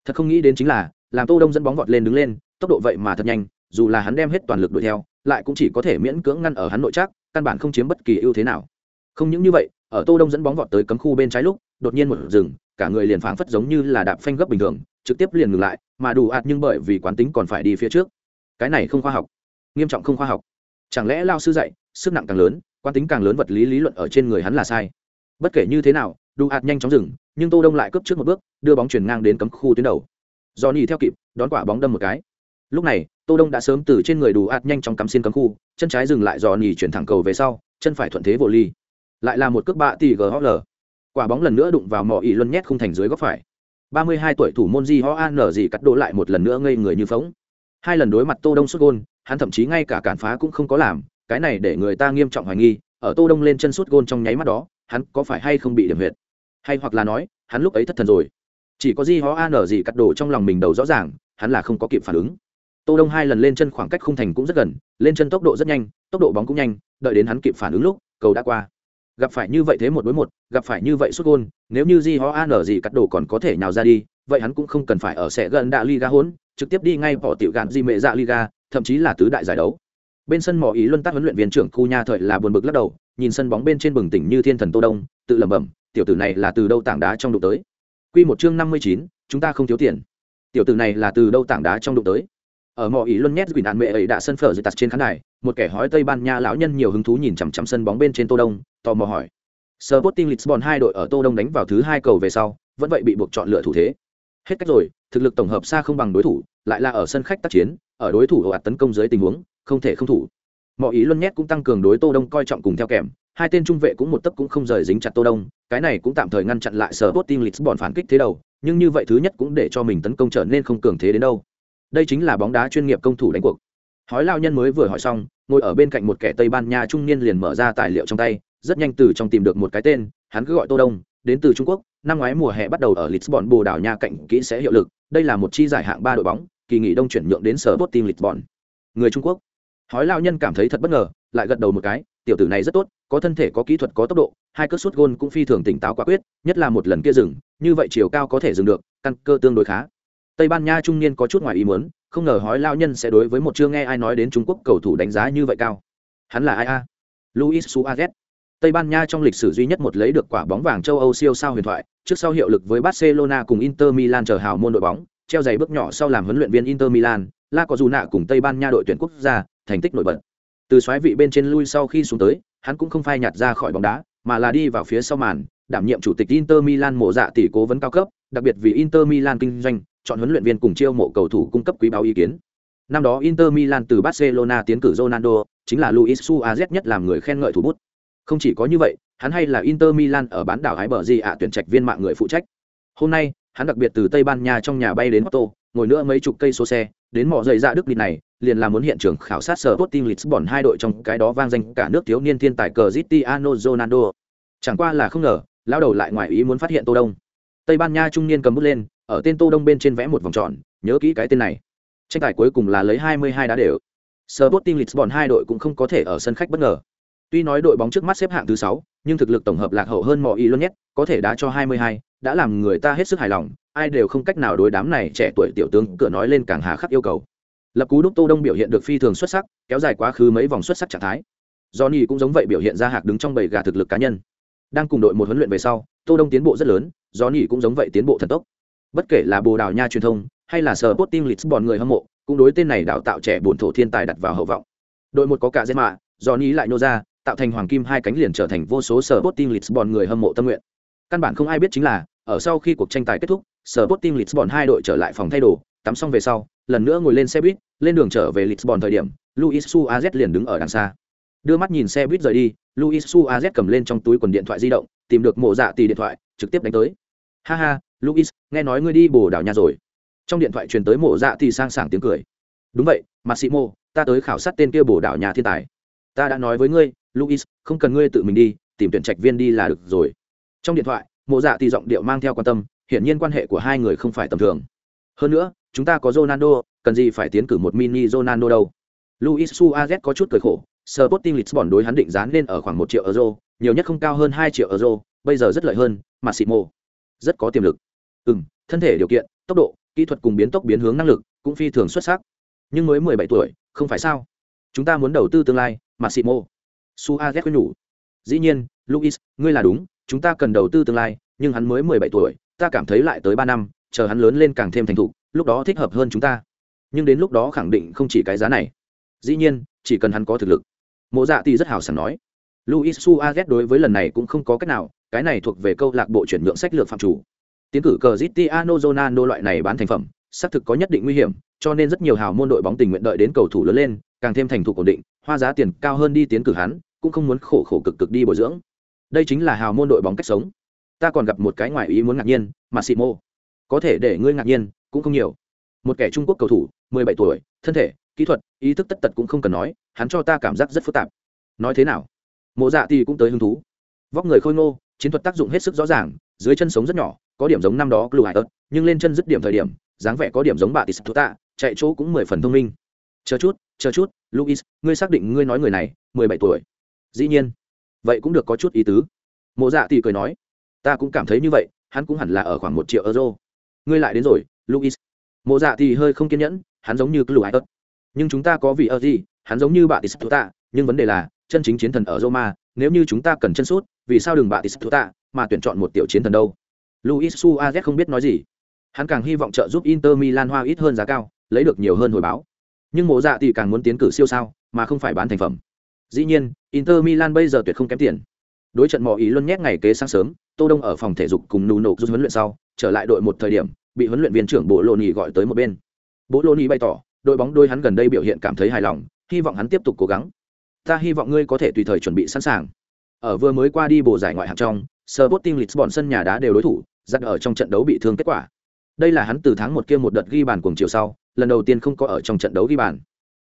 thật không nghĩ đến chính là, làm tô đông dẫn bóng vọt lên đứng lên, tốc độ vậy mà thật nhanh, dù là hắn đem hết toàn lực đuổi theo, lại cũng chỉ có thể miễn cưỡng ngăn ở hắn nội trác, căn bản không chiếm bất kỳ ưu thế nào. Không những như vậy, ở tô đông dẫn bóng vọt tới cấm khu bên trái lúc, đột nhiên một dừng, cả người liền phảng phất giống như là đạp phanh gấp bình thường, trực tiếp liền ngừng lại, mà đủ ạt nhưng bởi vì quán tính còn phải đi phía trước. Cái này không khoa học. Nghiêm trọng không khoa học. Chẳng lẽ lao sư dạy, sức nặng càng lớn, quán tính càng lớn vật lý lý luận ở trên người hắn là sai? Bất kể như thế nào đủ hạt nhanh chóng dừng, nhưng tô đông lại cướp trước một bước, đưa bóng chuyển ngang đến cấm khu tuyến đầu. Do nhì theo kịp, đón quả bóng đâm một cái. Lúc này, tô đông đã sớm từ trên người đủ hạt nhanh chóng cắm xin cấm khu, chân trái dừng lại do nhì chuyển thẳng cầu về sau, chân phải thuận thế vô ly. Lại là một cước bạ tỷ ghl quả bóng lần nữa đụng vào mỏ ỉ luân nhét không thành dưới góc phải. 32 tuổi thủ môn di ho an gì cắt đổ lại một lần nữa ngây người như phóng hai lần đối mặt tô đông xuất gôn, hắn thậm chí ngay cả cản phá cũng không có làm, cái này để người ta nghiêm trọng hoài nghi, ở tô đông lên chân suốt gôn trong nháy mắt đó, hắn có phải hay không bị điểm huyệt? Hay hoặc là nói, hắn lúc ấy thất thần rồi. Chỉ có di ho nở gì cắt đổ trong lòng mình đầu rõ ràng, hắn là không có kịp phản ứng. Tô đông hai lần lên chân khoảng cách khung thành cũng rất gần, lên chân tốc độ rất nhanh, tốc độ bóng cũng nhanh, đợi đến hắn kịp phản ứng lúc, cầu đã qua. Gặp phải như vậy thế một đối một, gặp phải như vậy xuất gôn, nếu như di ho nở gì cắt đổ còn có thể nào ra đi, vậy hắn cũng không cần phải ở sẽ gần đạ liga hỗn trực tiếp đi ngay bỏ tiểu gạn di mệ dạ liga, thậm chí là tứ đại giải đấu. Bên sân mỏ ý luân tác huấn luyện viên trưởng khu nha thời là buồn bực lắc đầu, nhìn sân bóng bên trên bừng tỉnh như thiên thần tô đông, tự lẩm bẩm tiểu tử này là từ đâu tảng đá trong đụng tới? Quy một chương năm mươi chín, chúng ta không thiếu tiền. Tiểu tử này là từ đâu tảng đá trong đụng tới? Ở mỏ ý luân nhét quỷ nạn mẹ ấy đã sân phở dưới tạt trên khán đài một kẻ hói tây ban nha lão nhân nhiều hứng thú nhìn chằm chằm sân bóng bên trên tô đông tò mò hỏi. Sporting Lisbon hai đội ở tô đông đánh vào thứ hai cầu về sau vẫn vậy bị buộc chọn lựa thủ thế. Hết cách rồi thực lực tổng hợp xa không bằng đối thủ lại là ở sân khách tác chiến ở đối thủ ồ ạt tấn công dưới tình huống không thể không thủ mọi ý luân nhét cũng tăng cường đối tô đông coi trọng cùng theo kèm. Hai tên trung vệ cũng một tấc cũng không rời dính chặt tô đông, cái này cũng tạm thời ngăn chặn lại sở Sporting Lisbon phản kích thế đầu, nhưng như vậy thứ nhất cũng để cho mình tấn công trở nên không cường thế đến đâu. Đây chính là bóng đá chuyên nghiệp công thủ đánh cuộc. Hói lao nhân mới vừa hỏi xong, ngồi ở bên cạnh một kẻ tây ban nha trung niên liền mở ra tài liệu trong tay, rất nhanh từ trong tìm được một cái tên, hắn cứ gọi tô đông, đến từ trung quốc, năm ngoái mùa hè bắt đầu ở lisbon bồ đào nha cạnh kỹ sẽ hiệu lực, đây là một chi giải hạng ba đội bóng, kỳ nghỉ đông chuyển nhượng đến sở bot team lisbon. Người trung quốc hói lao nhân cảm thấy thật bất ngờ, lại gật đầu một cái, tiểu tử này rất tốt, có thân thể, có kỹ thuật, có tốc độ, hai cước sút gôn cũng phi thường tỉnh táo quả quyết, nhất là một lần kia dừng, như vậy chiều cao có thể dừng được, căn cơ tương đối khá. Tây ban nha trung niên có chút ngoài ý muốn, không ngờ hói lao nhân sẽ đối với một chưa nghe ai nói đến trung quốc cầu thủ đánh giá như vậy cao. Hắn là ai a? Luis suarez. Tây ban nha trong lịch sử duy nhất một lấy được quả bóng vàng châu âu siêu sao huyền thoại, trước sau hiệu lực với barcelona cùng inter milan chờ hào môn đội bóng, treo giày bước nhỏ sau làm huấn luyện viên inter milan, la có dù nạ cùng tây ban nha đội tuyển quốc gia thành tích nổi bật từ xoáy vị bên trên lui sau khi xuống tới hắn cũng không phai nhạt ra khỏi bóng đá mà là đi vào phía sau màn đảm nhiệm chủ tịch inter milan mộ dạ tỷ cố vấn cao cấp đặc biệt vì inter milan kinh doanh chọn huấn luyện viên cùng chiêu mộ cầu thủ cung cấp quý báo ý kiến. Năm đó Inter Milan từ Barcelona tiến cử Ronaldo, chính là Luis Suarez nhất làm người khen ngợi thủ bút. Không chỉ có như vậy, hắn hay là Inter Milan ở bán đảo Ái Bờ Gì ạ tuyển trạch viên mạng người phụ trách. Hôm nay, hắn đặc biệt từ Tây Ban Nha trong nhà bay đến Porto, ngồi nữa mấy chục cây số xe, đến mỏ dậy ra dạ Đức lịch này, liền là muốn hiện trường khảo sát sở Sporting Lisbon hai đội trong cái đó vang danh cả nước thiếu niên thiên tài Cristiano Ronaldo. Chẳng qua là không ngờ, lão đầu lại ngoài ý muốn phát hiện Tô Đông. Tây Ban Nha trung niên cầm bút lên, ở tên tô đông bên trên vẽ một vòng tròn nhớ kỹ cái tên này tranh tài cuối cùng là lấy 22 đá đều Sở Sporting Lisbon hai đội cũng không có thể ở sân khách bất ngờ tuy nói đội bóng trước mắt xếp hạng thứ 6, nhưng thực lực tổng hợp lạc hậu hơn mọi ý luôn nhất có thể đá cho 22, đã làm người ta hết sức hài lòng, ai đều không cách nào đối đám này trẻ tuổi tiểu tướng cửa nói lên càng hà khắc yêu cầu. Lập cú đúc tô đông biểu hiện được phi thường xuất sắc, kéo dài quá khứ mấy vòng xuất sắc trạng thái. Johnny cũng giống vậy biểu hiện ra hạc đứng trong bầy gà thực lực cá nhân. Đang cùng đội một huấn luyện về sau, tô đông tiến bộ rất lớn, johnny cũng giống vậy tiến bộ thần tốc. Bất kể là bồ đào nha truyền thông, hay là sở bot team lisbon người hâm mộ, cũng đối tên này đào tạo trẻ bổn thổ thiên tài đặt vào hậu vọng. Đội một có cả dễ mạ do lại nô ra, tạo thành hoàng kim hai cánh liền trở thành vô số sở bot team lisbon người hâm mộ tâm nguyện căn bản không ai biết chính là, ở sau khi cuộc tranh tài kết thúc, Sporting Lisbon hai đội trở lại phòng thay đồ, tắm xong về sau, lần nữa ngồi lên xe buýt, lên đường trở về Lisbon thời điểm, Luis Suarez liền đứng ở đằng xa. Đưa mắt nhìn xe buýt rời đi, Luis Suarez cầm lên trong túi quần điện thoại di động, tìm được mộ dạ tỷ điện thoại, trực tiếp đánh tới. Ha ha, Luis, nghe nói ngươi đi bồ đảo nhà rồi. Trong điện thoại truyền tới mộ dạ thì sang sảng tiếng cười. Đúng vậy, Massimo, ta tới khảo sát tên kia bồ đảo nhà thiên tài. Ta đã nói với ngươi, Luis, không cần ngươi tự mình đi, tìm tuyển trạch viên đi là được rồi trong điện thoại mộ dạ thì giọng điệu mang theo quan tâm hiển nhiên quan hệ của hai người không phải tầm thường hơn nữa chúng ta có Ronaldo cần gì phải tiến cử một mini Ronaldo đâu Luis Suarez có chút cười khổ Sporting Lisbon đối hắn định giá lên ở khoảng một triệu euro, nhiều nhất không cao hơn hai triệu euro, bây giờ rất lợi hơn, Massimo. Rất có tiềm lực. Ừm, thân thể điều kiện, tốc độ, kỹ thuật cùng biến tốc biến hướng năng lực, cũng phi thường xuất sắc. Nhưng mới mười bảy tuổi, không phải sao? Chúng ta muốn đầu tư tương lai, Massimo. Suarez khuyên nhủ. Dĩ nhiên, Luis, ngươi là đúng, chúng ta cần đầu tư tương lai, nhưng hắn mới mười bảy tuổi, ta cảm thấy lại tới ba năm, chờ hắn lớn lên càng thêm thành thục, lúc đó thích hợp hơn chúng ta. Nhưng đến lúc đó khẳng định không chỉ cái giá này. Dĩ nhiên, chỉ cần hắn có thực lực mộ dạ thì rất hào sảng nói luis suarez đối với lần này cũng không có cách nào cái này thuộc về câu lạc bộ chuyển nhượng sách lược phạm chủ tiến cử cờ zitiano ronaldo loại này bán thành phẩm xác thực có nhất định nguy hiểm cho nên rất nhiều hào môn đội bóng tình nguyện đợi đến cầu thủ lớn lên càng thêm thành thục ổn định hoa giá tiền cao hơn đi tiến cử hắn cũng không muốn khổ khổ cực cực đi bồi dưỡng đây chính là hào môn đội bóng cách sống. Ta còn gặp một cái ngoại ý muốn ngạc nhiên mà xị mô có thể để ngươi ngạc nhiên, cũng không nhiều. Một kẻ trung quốc cầu thủ 17 tuổi, thân thể, kỹ thuật, ý thức tất tật cũng không cần nói, hắn cho ta cảm giác rất phức tạp. Nói thế nào? Mộ dạ thì cũng tới hứng thú. Vóc người khôi ngô, chiến thuật tác dụng hết sức rõ ràng, dưới chân sống rất nhỏ, có điểm giống năm đó lù hải ớt, nhưng lên chân dứt điểm thời điểm, dáng vẻ có điểm giống bà tis tạ, chạy chỗ cũng mười phần thông minh. Chờ chút chờ chút, luis, ngươi xác định ngươi nói người này, mười bảy tuổi. Dĩ nhiên vậy cũng được có chút ý tứ. Mộ dạ thì cười nói, ta cũng cảm thấy như vậy, hắn cũng hẳn là ở khoảng một triệu euro. Ngươi lại đến rồi, luis. Mộ dạ thì hơi không kiên nhẫn, hắn giống như lù hải nhưng chúng ta có vị ở gì? Hắn giống như bà tis tạ, nhưng vấn đề là, chân chính chiến thần ở roma, nếu như chúng ta cần chân sút, vì sao đừng bà tis tạ mà tuyển chọn một tiểu chiến thần đâu? Luis suarez không biết nói gì. Hắn càng hy vọng trợ giúp inter milan hoa ít hơn giá cao, lấy được nhiều hơn hồi báo. Nhưng mộ dạ thì càng muốn tiến cử siêu sao, mà không phải bán thành phẩm dĩ nhiên, inter milan bây giờ tuyệt không kém tiền. Đối trận mò ý luôn nhét ngày kế sáng sớm, tô đông ở phòng thể dục cùng Nuno nổ rút huấn luyện sau, trở lại đội một thời điểm, bị huấn luyện viên trưởng bộ lô gọi tới một bên. Bộ lô bày tỏ, đội bóng đôi hắn gần đây biểu hiện cảm thấy hài lòng, hy vọng hắn tiếp tục cố gắng. Ta hy vọng ngươi có thể tùy thời chuẩn bị sẵn sàng. Ở vừa mới qua đi bộ giải ngoại hạng trong, Sporting Lisbon sân nhà đá đều đối thủ, dắt ở trong trận đấu bị thương kết quả. Đây là hắn từ tháng một kia một đợt ghi bàn cuồng chiều sau, lần đầu tiên không có ở trong trận đấu ghi bàn.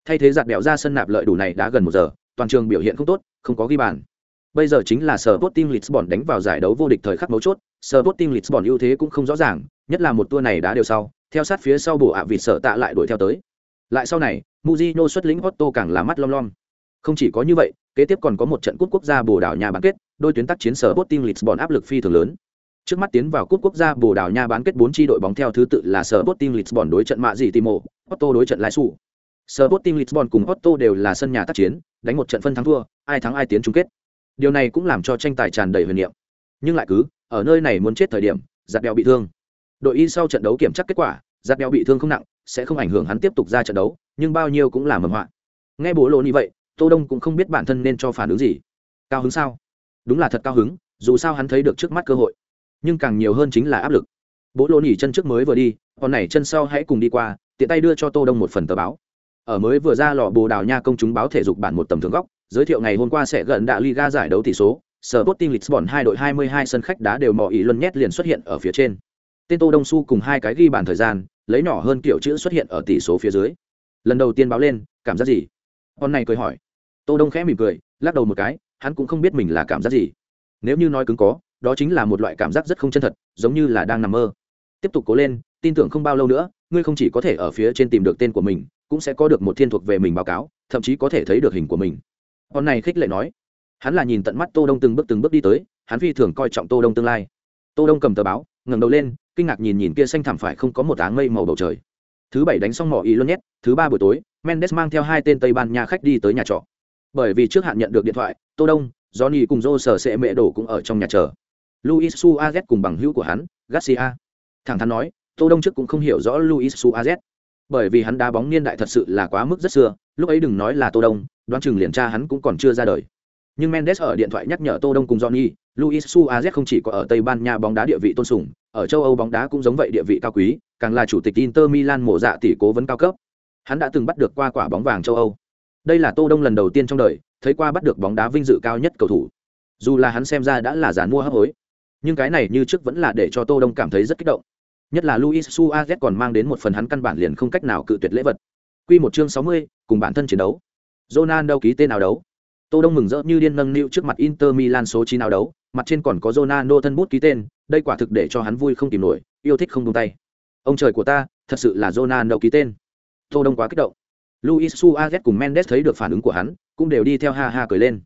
Thay thế giặc bẹo ra sân nạp lợi đủ này đã gần một giờ toàn trường biểu hiện không tốt không có ghi bàn bây giờ chính là Sporting Lisbon đánh vào giải đấu vô địch thời khắc mấu chốt Sporting Lisbon ưu thế cũng không rõ ràng nhất là một tour này đã đều sau theo sát phía sau bổ ạ vịt sở tạ lại đuổi theo tới lại sau này, Mujino xuất lĩnh Otto càng là mắt long long. Không chỉ có như vậy, kế tiếp còn có một trận cúp quốc gia Bồ Đào Nha bán kết, đôi tuyến tác chiến sở Sporting Lisbon áp lực phi thường lớn. Trước mắt tiến vào cúp quốc gia Bồ Đào Nha bán kết 4 chi đội bóng theo thứ tự là sở Sporting Lisbon đối trận mạ gì Timo, Otto đối trận Lai Su. Sporting Lisbon cùng Otto đều là sân nhà tác chiến, đánh một trận phân thắng thua, ai thắng ai tiến chung kết. Điều này cũng làm cho tranh tài tràn đầy huyền niệm. Nhưng lại cứ, ở nơi này muốn chết thời điểm, giặt đeo bị thương. Đội y sau trận đấu kiểm tra kết quả, giặt đeo bị thương không nặng, sẽ không ảnh hưởng hắn tiếp tục ra trận đấu nhưng bao nhiêu cũng là mầm họa nghe bố lộ như vậy tô đông cũng không biết bản thân nên cho phản ứng gì cao hứng sao đúng là thật cao hứng dù sao hắn thấy được trước mắt cơ hội nhưng càng nhiều hơn chính là áp lực bố lộ nhỉ chân trước mới vừa đi còn này chân sau hãy cùng đi qua tiện tay đưa cho tô đông một phần tờ báo ở mới vừa ra lò bồ đào nha công chúng báo thể dục bản một tầm thường góc, giới thiệu ngày hôm qua sẽ gần đạ liga giải đấu tỷ số sở Sporting Lisbon hai đội 22 sân khách đá đều mò ý luân nhét liền xuất hiện ở phía trên. Tên tô đông su cùng hai cái ghi bàn thời gian, lấy nhỏ hơn kiểu chữ xuất hiện ở tỷ số phía dưới. Lần đầu tiên báo lên, cảm giác gì? Con này cười hỏi. Tô đông khẽ mỉm cười, lắc đầu một cái, hắn cũng không biết mình là cảm giác gì. Nếu như nói cứng có, đó chính là một loại cảm giác rất không chân thật, giống như là đang nằm mơ. Tiếp tục cố lên, tin tưởng không bao lâu nữa, ngươi không chỉ có thể ở phía trên tìm được tên của mình cũng sẽ có được một thiên thuộc về mình báo cáo, thậm chí có thể thấy được hình của mình. Con này khích lệ nói. Hắn là nhìn tận mắt tô đông từng bước từng bước đi tới, hắn phi thường coi trọng tô đông tương lai. Tô đông cầm tờ báo, ngẩng đầu lên, kinh ngạc nhìn nhìn kia xanh thẳm phải không có một áng mây màu bầu trời. Thứ bảy đánh xong mỏ ý luôn nhét, thứ ba buổi tối, mendes mang theo hai tên tây ban nha khách đi tới nhà trọ. Bởi vì trước hạn nhận được điện thoại, tô đông, johnny cùng joe sở sệ mẹ đổ cũng ở trong nhà chờ. Luis suarez cùng bằng hữu của hắn, garcia. Thẳng thắn nói, tô đông trước cũng không hiểu rõ luis suarez bởi vì hắn đá bóng niên đại thật sự là quá mức rất xưa, lúc ấy đừng nói là tô đông, đoán chừng liền cha hắn cũng còn chưa ra đời. Nhưng mendes ở điện thoại nhắc nhở tô đông cùng johnny, luis suarez không chỉ có ở tây ban nha bóng đá địa vị tôn sùng, ở châu âu bóng đá cũng giống vậy địa vị cao quý, càng là chủ tịch inter milan mộ dạ tỷ cố vấn cao cấp. Hắn đã từng bắt được qua quả bóng vàng châu âu. Đây là tô đông lần đầu tiên trong đời, thấy qua bắt được bóng đá vinh dự cao nhất cầu thủ. Dù là hắn xem ra đã là giàn mua hấp hối, nhưng cái này như trước vẫn là để cho tô đông cảm thấy rất kích động nhất là luis suarez còn mang đến một phần hắn căn bản liền không cách nào cự tuyệt lễ vật. Quy một chương 60, cùng bản thân chiến đấu. Ronaldo ký tên nào đấu. Tô đông mừng rỡ như điên nâng niu trước mặt inter milan số 9 nào đấu mặt trên còn có Ronaldo thân bút ký tên đây quả thực để cho hắn vui không tìm nổi yêu thích không buông tay. Ông trời của ta thật sự là Ronaldo ký tên. Tô đông quá kích động. Luis suarez cùng mendes thấy được phản ứng của hắn cũng đều đi theo ha ha cười lên.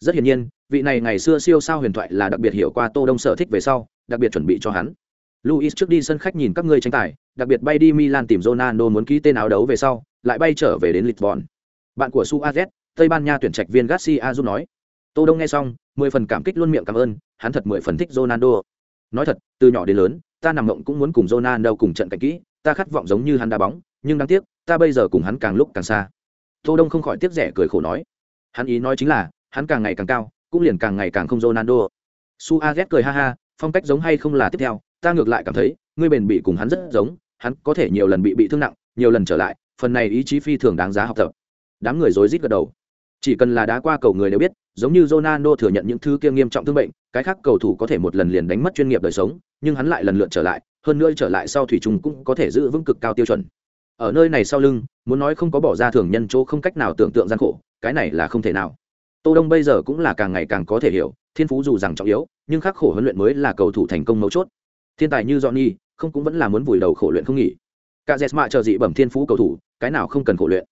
Rất hiển nhiên vị này ngày xưa siêu sao huyền thoại là đặc biệt hiểu qua tô đông sở thích về sau đặc biệt chuẩn bị cho hắn luis trước đi sân khách nhìn các ngươi tranh tài, đặc biệt bay đi milan tìm ronaldo muốn ký tên áo đấu về sau, lại bay trở về đến lisbon. Bạn của suarez, tây ban nha tuyển trạch viên garcia giúp nói. Tô đông nghe xong, mười phần cảm kích luôn miệng cảm ơn, hắn thật mười phần thích ronaldo. Nói thật, từ nhỏ đến lớn, ta nằm mộng cũng muốn cùng ronaldo cùng trận cạnh kỹ, ta khát vọng giống như hắn đá bóng, nhưng đáng tiếc, ta bây giờ cùng hắn càng lúc càng xa. Tô đông không khỏi tiếc rẻ cười khổ nói. Hắn ý nói chính là, hắn càng ngày càng cao, cũng liền càng ngày càng không ronaldo. Suarez cười ha ha, phong cách giống hay không là tiếp theo ta ngược lại cảm thấy, ngươi bền bị cùng hắn rất giống, hắn có thể nhiều lần bị bị thương nặng, nhiều lần trở lại, phần này ý chí phi thường đáng giá học tập. Đám người rối rít gật đầu. Chỉ cần là đá qua cầu người đều biết, giống như Ronaldo thừa nhận những thứ kia nghiêm trọng thương bệnh, cái khác cầu thủ có thể một lần liền đánh mất chuyên nghiệp đời sống, nhưng hắn lại lần lượt trở lại, hơn nữa trở lại sau thủy trùng cũng có thể giữ vững cực cao tiêu chuẩn. Ở nơi này sau lưng, muốn nói không có bỏ ra thường nhân chỗ không cách nào tưởng tượng gian khổ, cái này là không thể nào. Tô đông bây giờ cũng là càng ngày càng có thể hiểu, thiên phú dù rằng trọng yếu, nhưng khắc khổ huấn luyện mới là cầu thủ thành công mấu chốt thiên tài như johnny, không cũng vẫn là muốn vùi đầu khổ luyện không nghỉ. Cả jesma chờ dị bẩm thiên phú cầu thủ, cái nào không cần khổ luyện.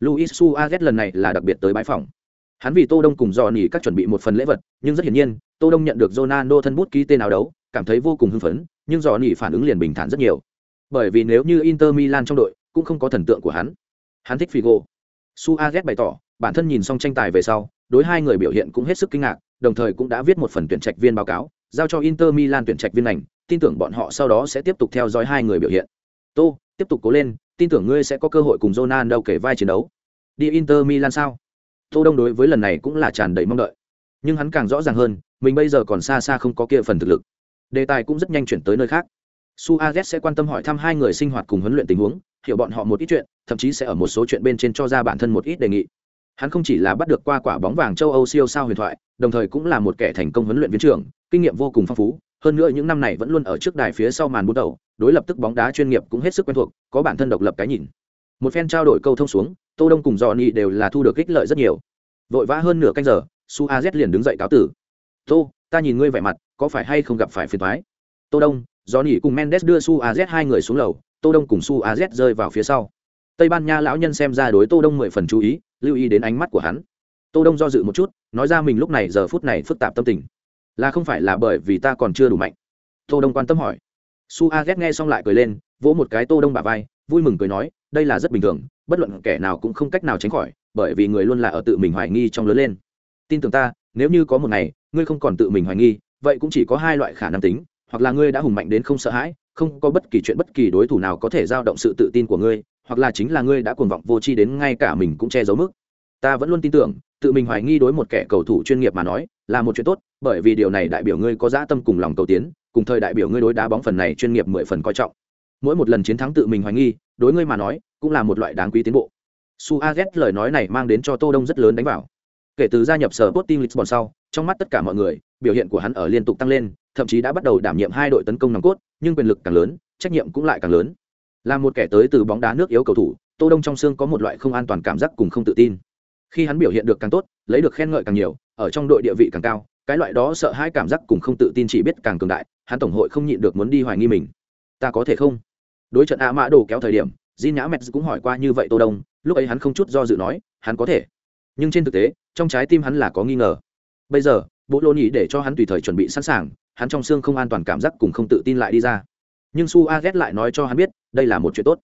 Luis suarez lần này là đặc biệt tới bãi phòng. Hắn vì tô đông cùng johnny các chuẩn bị một phần lễ vật, nhưng rất hiển nhiên, tô đông nhận được ronaldo thân bút ký tên nào đấu, cảm thấy vô cùng hưng phấn, nhưng johnny phản ứng liền bình thản rất nhiều. Bởi vì nếu như inter milan trong đội, cũng không có thần tượng của hắn. Hắn thích figo. Suarez bày tỏ, bản thân nhìn xong tranh tài về sau, đối hai người biểu hiện cũng hết sức kinh ngạc, đồng thời cũng đã viết một phần tuyển trạch viên báo cáo giao cho inter milan tuyển trạch viên ảnh, tin tưởng bọn họ sau đó sẽ tiếp tục theo dõi hai người biểu hiện. Tô tiếp tục cố lên tin tưởng ngươi sẽ có cơ hội cùng Ronaldo kể vai chiến đấu. Đi inter milan sao? Tô đông đối với lần này cũng là tràn đầy mong đợi. Nhưng hắn càng rõ ràng hơn mình bây giờ còn xa xa không có kia phần thực lực. Đề tài cũng rất nhanh chuyển tới nơi khác. Suarez sẽ quan tâm hỏi thăm hai người sinh hoạt cùng huấn luyện tình huống hiểu bọn họ một ít chuyện thậm chí sẽ ở một số chuyện bên trên cho ra bản thân một ít đề nghị. Hắn không chỉ là bắt được qua quả bóng vàng châu âu siêu sao huyền thoại đồng thời cũng là một kẻ thành công huấn luyện viên trưởng kinh nghiệm vô cùng phong phú, hơn nữa những năm này vẫn luôn ở trước đài phía sau màn bút đầu, đối lập tức bóng đá chuyên nghiệp cũng hết sức quen thuộc, có bản thân độc lập cái nhìn. Một phen trao đổi câu thông xuống, tô đông cùng dò nhị đều là thu được ích lợi rất nhiều. Vội vã hơn nửa canh giờ su a z liền đứng dậy cáo tử. Tô, ta nhìn ngươi vẻ mặt, có phải hay không gặp phải phiền toái? Tô đông dò nhị cùng mendes đưa su a z hai người xuống lầu, tô đông cùng su a z rơi vào phía sau. Tây ban nha lão nhân xem ra đối tô đông mười phần chú ý, lưu ý đến ánh mắt của hắn. Tô đông do dự một chút, nói ra mình lúc này giờ phút này phức tạp tâm tình là không phải là bởi vì ta còn chưa đủ mạnh? Tô đông quan tâm hỏi. Su a ghét nghe xong lại cười lên, vỗ một cái tô đông bả vai, vui mừng cười nói, đây là rất bình thường, bất luận kẻ nào cũng không cách nào tránh khỏi, bởi vì người luôn là ở tự mình hoài nghi trong lớn lên. Tin tưởng ta, nếu như có một ngày, ngươi không còn tự mình hoài nghi, vậy cũng chỉ có hai loại khả năng tính, hoặc là ngươi đã hùng mạnh đến không sợ hãi, không có bất kỳ chuyện bất kỳ đối thủ nào có thể giao động sự tự tin của ngươi, hoặc là chính là ngươi đã cuồng vọng vô tri đến ngay cả mình cũng che giấu mức. Ta vẫn luôn tin tưởng tự mình hoài nghi đối một kẻ cầu thủ chuyên nghiệp mà nói là một chuyện tốt, bởi vì điều này đại biểu ngươi có dã tâm cùng lòng cầu tiến, cùng thời đại biểu ngươi đối đá bóng phần này chuyên nghiệp mười phần coi trọng. Mỗi một lần chiến thắng tự mình hoài nghi, đối ngươi mà nói, cũng là một loại đáng quý tiến bộ. Su a lời nói này mang đến cho tô đông rất lớn đánh vào. Kể từ gia nhập sở bot team lisbon sau, trong mắt tất cả mọi người, biểu hiện của hắn ở liên tục tăng lên, thậm chí đã bắt đầu đảm nhiệm hai đội tấn công nòng cốt, nhưng quyền lực càng lớn, trách nhiệm cũng lại càng lớn. Là một kẻ tới từ bóng đá nước yếu cầu thủ, tô đông trong xương có một loại không an toàn cảm giác cùng không tự tin khi hắn biểu hiện được càng tốt lấy được khen ngợi càng nhiều ở trong đội địa vị càng cao cái loại đó sợ hãi cảm giác cùng không tự tin chỉ biết càng cường đại hắn tổng hội không nhịn được muốn đi hoài nghi mình ta có thể không đối trận a mã đồ kéo thời điểm Jin Nhã Mets cũng hỏi qua như vậy Tô Đông, lúc ấy hắn không chút do dự nói, hắn có thể. Nhưng trên thực tế, trong trái tim hắn là có nghi ngờ. Bây giờ, Bộ Lô Nhĩ để cho hắn tùy thời chuẩn bị sẵn sàng, hắn trong xương không an toàn cảm giác cùng không tự tin lại đi ra. Nhưng Su a ghét lại nói cho hắn biết, đây là một chuyện tốt.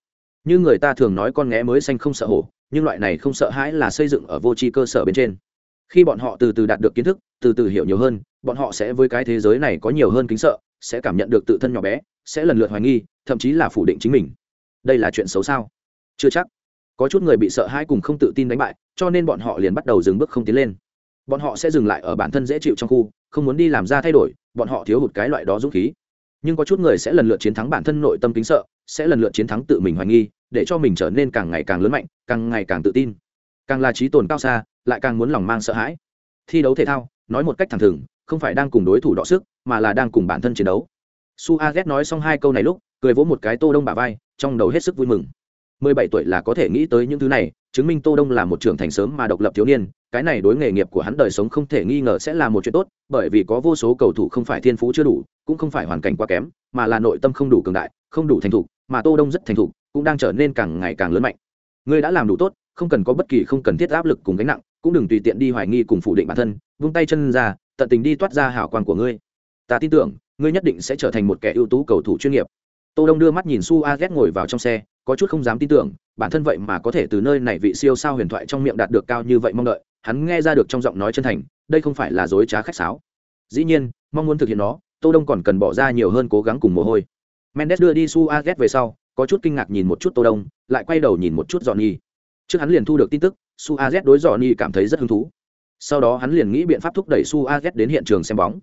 Như người ta thường nói con nghé mới xanh không sợ hổ, nhưng loại này không sợ hãi là xây dựng ở vô tri cơ sở bên trên. Khi bọn họ từ từ đạt được kiến thức, từ từ hiểu nhiều hơn, bọn họ sẽ với cái thế giới này có nhiều hơn kính sợ, sẽ cảm nhận được tự thân nhỏ bé, sẽ lần lượt hoài nghi, thậm chí là phủ định chính mình. Đây là chuyện xấu sao? Chưa chắc. Có chút người bị sợ hãi cùng không tự tin đánh bại, cho nên bọn họ liền bắt đầu dừng bước không tiến lên. Bọn họ sẽ dừng lại ở bản thân dễ chịu trong khu, không muốn đi làm ra thay đổi, bọn họ thiếu hụt cái loại đó dũng khí nhưng có chút người sẽ lần lượt chiến thắng bản thân nội tâm kính sợ, sẽ lần lượt chiến thắng tự mình hoài nghi, để cho mình trở nên càng ngày càng lớn mạnh, càng ngày càng tự tin. Càng là trí tồn cao xa, lại càng muốn lòng mang sợ hãi. Thi đấu thể thao, nói một cách thẳng thừng, không phải đang cùng đối thủ đọ sức, mà là đang cùng bản thân chiến đấu. Su a z nói xong hai câu này lúc, cười vỗ một cái tô đông bả vai, trong đầu hết sức vui mừng mười bảy tuổi là có thể nghĩ tới những thứ này, chứng minh tô đông là một trưởng thành sớm mà độc lập thiếu niên, cái này đối nghề nghiệp của hắn đời sống không thể nghi ngờ sẽ là một chuyện tốt, bởi vì có vô số cầu thủ không phải thiên phú chưa đủ, cũng không phải hoàn cảnh quá kém, mà là nội tâm không đủ cường đại, không đủ thành thục, mà tô đông rất thành thục, cũng đang trở nên càng ngày càng lớn mạnh. Ngươi đã làm đủ tốt, không cần có bất kỳ không cần thiết áp lực cùng gánh nặng, cũng đừng tùy tiện đi hoài nghi cùng phủ định bản thân, vung tay chân ra, tận tình đi toát ra hảo quan của ngươi. Ta tin tưởng, ngươi nhất định sẽ trở thành một kẻ ưu tú cầu thủ chuyên nghiệp. Tô đông đưa mắt nhìn su a z ngồi vào trong xe có chút không dám tin tưởng, bản thân vậy mà có thể từ nơi này vị siêu sao huyền thoại trong miệng đạt được cao như vậy mong đợi, hắn nghe ra được trong giọng nói chân thành, đây không phải là dối trá khách sáo. Dĩ nhiên, mong muốn thực hiện nó, tô đông còn cần bỏ ra nhiều hơn cố gắng cùng mồ hôi. Mendes đưa đi su a về sau, có chút kinh ngạc nhìn một chút tô đông, lại quay đầu nhìn một chút dọn nhi trước hắn liền thu được tin tức su a đối dọn nhi cảm thấy rất hứng thú. Sau đó hắn liền nghĩ biện pháp thúc đẩy su a đến hiện trường xem bóng.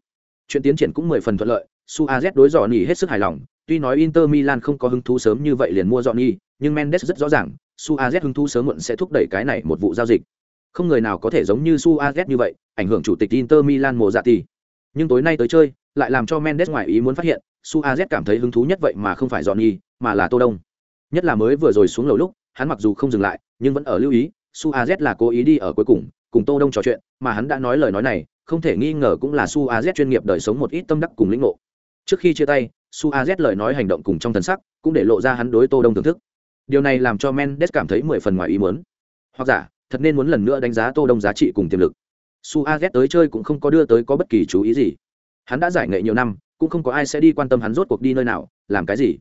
Chuyện tiến triển cũng mười phần thuận lợi su a đối dọn nhi hết sức hài lòng tuy nói inter milan không có hứng thú sớm như vậy liền mua Johnny, nhưng mendes rất rõ ràng Suarez hứng thú sớm muộn sẽ thúc đẩy cái này một vụ giao dịch. Không người nào có thể giống như Suarez như vậy ảnh hưởng chủ tịch inter milan mùa dạ tỷ nhưng tối nay tới chơi lại làm cho mendes ngoài ý muốn phát hiện Suarez cảm thấy hứng thú nhất vậy mà không phải Johnny, mà là tô đông. Nhất là mới vừa rồi xuống lầu lúc hắn mặc dù không dừng lại nhưng vẫn ở lưu ý Suarez là cố ý đi ở cuối cùng cùng tô đông trò chuyện mà hắn đã nói lời nói này không thể nghi ngờ cũng là Suarez chuyên nghiệp đời sống một ít tâm đắc cùng lĩnh ngộ. Trước khi chia tay su a z lời nói hành động cùng trong thần sắc cũng để lộ ra hắn đối tô đông thưởng thức. Điều này làm cho mendes cảm thấy mười phần ngoài ý muốn. Hoặc giả, thật nên muốn lần nữa đánh giá tô đông giá trị cùng tiềm lực. Su a z tới chơi cũng không có đưa tới có bất kỳ chú ý gì. Hắn đã giải nghệ nhiều năm, cũng không có ai sẽ đi quan tâm hắn rốt cuộc đi nơi nào, làm cái gì.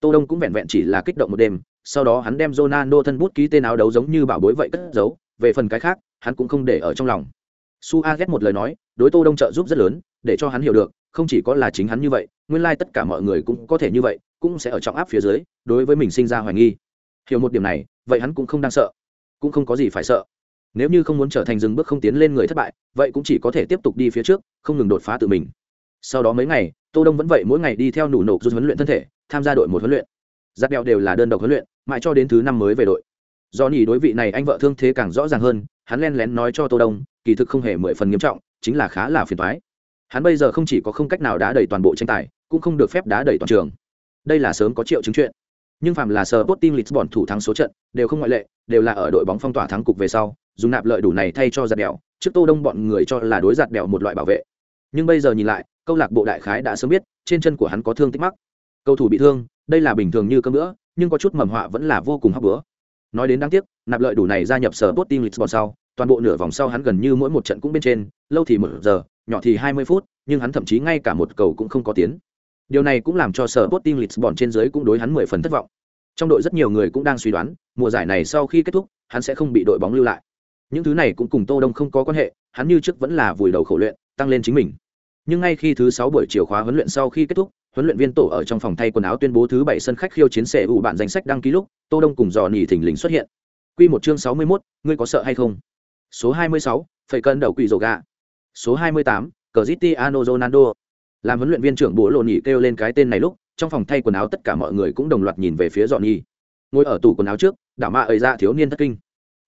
Tô đông cũng vẹn vẹn chỉ là kích động một đêm, sau đó hắn đem Ronaldo thân bút ký tên áo đấu giống như bảo bối vậy cất giấu, về phần cái khác, hắn cũng không để ở trong lòng. Su a một lời nói, đối tô đông trợ giúp rất lớn, để cho hắn hiểu được không chỉ có là chính hắn như vậy, nguyên lai tất cả mọi người cũng có thể như vậy, cũng sẽ ở trọng áp phía dưới, đối với mình sinh ra hoài nghi. Hiểu một điểm này, vậy hắn cũng không đang sợ, cũng không có gì phải sợ. Nếu như không muốn trở thành dừng bước không tiến lên người thất bại, vậy cũng chỉ có thể tiếp tục đi phía trước, không ngừng đột phá tự mình. Sau đó mấy ngày, tô đông vẫn vậy mỗi ngày đi theo nụ nộp rút huấn luyện thân thể, tham gia đội một huấn luyện. Giáp đeo đều là đơn độc huấn luyện, mãi cho đến thứ năm mới về đội. Do nhỉ đối vị này anh vợ thương thế càng rõ ràng hơn, hắn len lén nói cho tô đông, kỳ thực không hề mười phần nghiêm trọng, chính là khá là phiền toái hắn bây giờ không chỉ có không cách nào đá đầy toàn bộ tranh tài, cũng không được phép đá đầy toàn trường. Đây là sớm có triệu chứng chuyện. Nhưng phạm là sờ Sporting Lisbon thủ thắng số trận, đều không ngoại lệ, đều là ở đội bóng phong tỏa thắng cục về sau, dùng nạp lợi đủ này thay cho giặt đèo trước tô đông bọn người cho là đối giặt đèo một loại bảo vệ. Nhưng bây giờ nhìn lại, câu lạc bộ đại khái đã sớm biết, trên chân của hắn có thương tích mắc. Cầu thủ bị thương, đây là bình thường như cơm nữa nhưng có chút mầm họa vẫn là vô cùng hấp bữa nói đến đáng tiếc, nạp lợi đủ này gia nhập sở tốt team lisbon sau, toàn bộ nửa vòng sau hắn gần như mỗi một trận cũng bên trên, lâu thì một giờ nhỏ thì hai mươi phút nhưng hắn thậm chí ngay cả một cầu cũng không có tiến. Điều này cũng làm cho sở Sporting lisbon trên dưới cũng đối hắn mười phần thất vọng. Trong đội rất nhiều người cũng đang suy đoán mùa giải này sau khi kết thúc hắn sẽ không bị đội bóng lưu lại. Những thứ này cũng cùng tô đông không có quan hệ hắn như trước vẫn là vùi đầu khổ luyện tăng lên chính mình. Nhưng ngay khi thứ sáu buổi chiều khóa huấn luyện sau khi kết thúc huấn luyện viên tổ ở trong phòng thay quần áo tuyên bố thứ bảy sân khách khiêu chiến sẽ ủ bạn danh sách đăng ký lúc tô đông cùng dò nỉ thỉnh lình xuất hiện. Quy một chương sáu mươi 61, ngươi có sợ hay không? Số hai mươi sáu, phải cân đầu quỷ rổ gà số hai mươi tám, Cristiano Ronaldo. Làm huấn luyện viên trưởng bố lô nhị kêu lên cái tên này lúc trong phòng thay quần áo tất cả mọi người cũng đồng loạt nhìn về phía dọn nhi. Ngồi ở tủ quần áo trước đảo ma ấy ra thiếu niên thất kinh.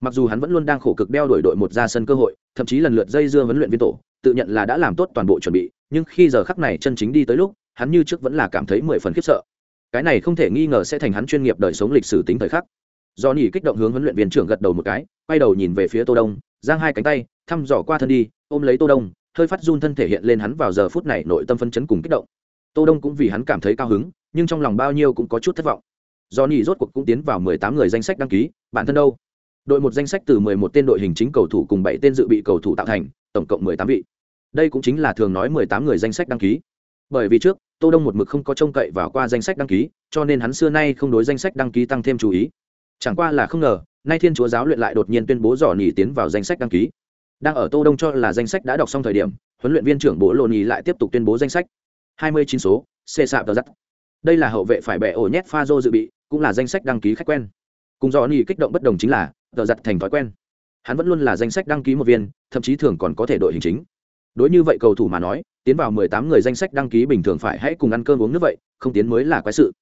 Mặc dù hắn vẫn luôn đang khổ cực đeo đuổi đội một ra sân cơ hội thậm chí lần lượt dây dưa huấn luyện viên tổ tự nhận là đã làm tốt toàn bộ chuẩn bị nhưng khi giờ khắc này chân chính đi tới lúc hắn như trước vẫn là cảm thấy mười phần khiếp sợ. Cái này không thể nghi ngờ sẽ thành hắn chuyên nghiệp đời sống lịch sử tính thời khắc. Johnny kích động hướng huấn luyện viên trưởng gật đầu một cái quay đầu nhìn về phía tô đông giang hai cánh tay thăm dò qua thân đi ôm lấy tô đông, hơi phát run thân thể hiện lên hắn vào giờ phút này nội tâm phân chấn cùng kích động. Tô đông cũng vì hắn cảm thấy cao hứng, nhưng trong lòng bao nhiêu cũng có chút thất vọng. Do nhị rốt cuộc cũng tiến vào mười tám người danh sách đăng ký, bản thân đâu? Đội một danh sách từ mười một tên đội hình chính cầu thủ cùng bảy tên dự bị cầu thủ tạo thành, tổng cộng mười tám vị. Đây cũng chính là thường nói mười tám người danh sách đăng ký. Bởi vì trước, tô đông một mực không có trông cậy vào qua danh sách đăng ký, cho nên hắn xưa nay không đối danh sách đăng ký tăng thêm chú ý. Chẳng qua là không ngờ, nay thiên chúa giáo luyện lại đột nhiên tuyên bố dò nhị tiến vào danh sách đăng ký đang ở tô đông cho là danh sách đã đọc xong thời điểm, huấn luyện viên trưởng bố lộ nhì lại tiếp tục tuyên bố danh sách. 29 số xê sạp tờ giắt đây là hậu vệ phải bẻ ổ nhét pha dự bị, cũng là danh sách đăng ký khách quen. Cùng do nhì kích động bất đồng chính là, tờ giặt thành thói quen. Hắn vẫn luôn là danh sách đăng ký một viên, thậm chí thường còn có thể đội hình chính. Đối như vậy cầu thủ mà nói, tiến vào 18 người danh sách đăng ký bình thường phải hãy cùng ăn cơm uống nước vậy, không tiến mới là quái sự.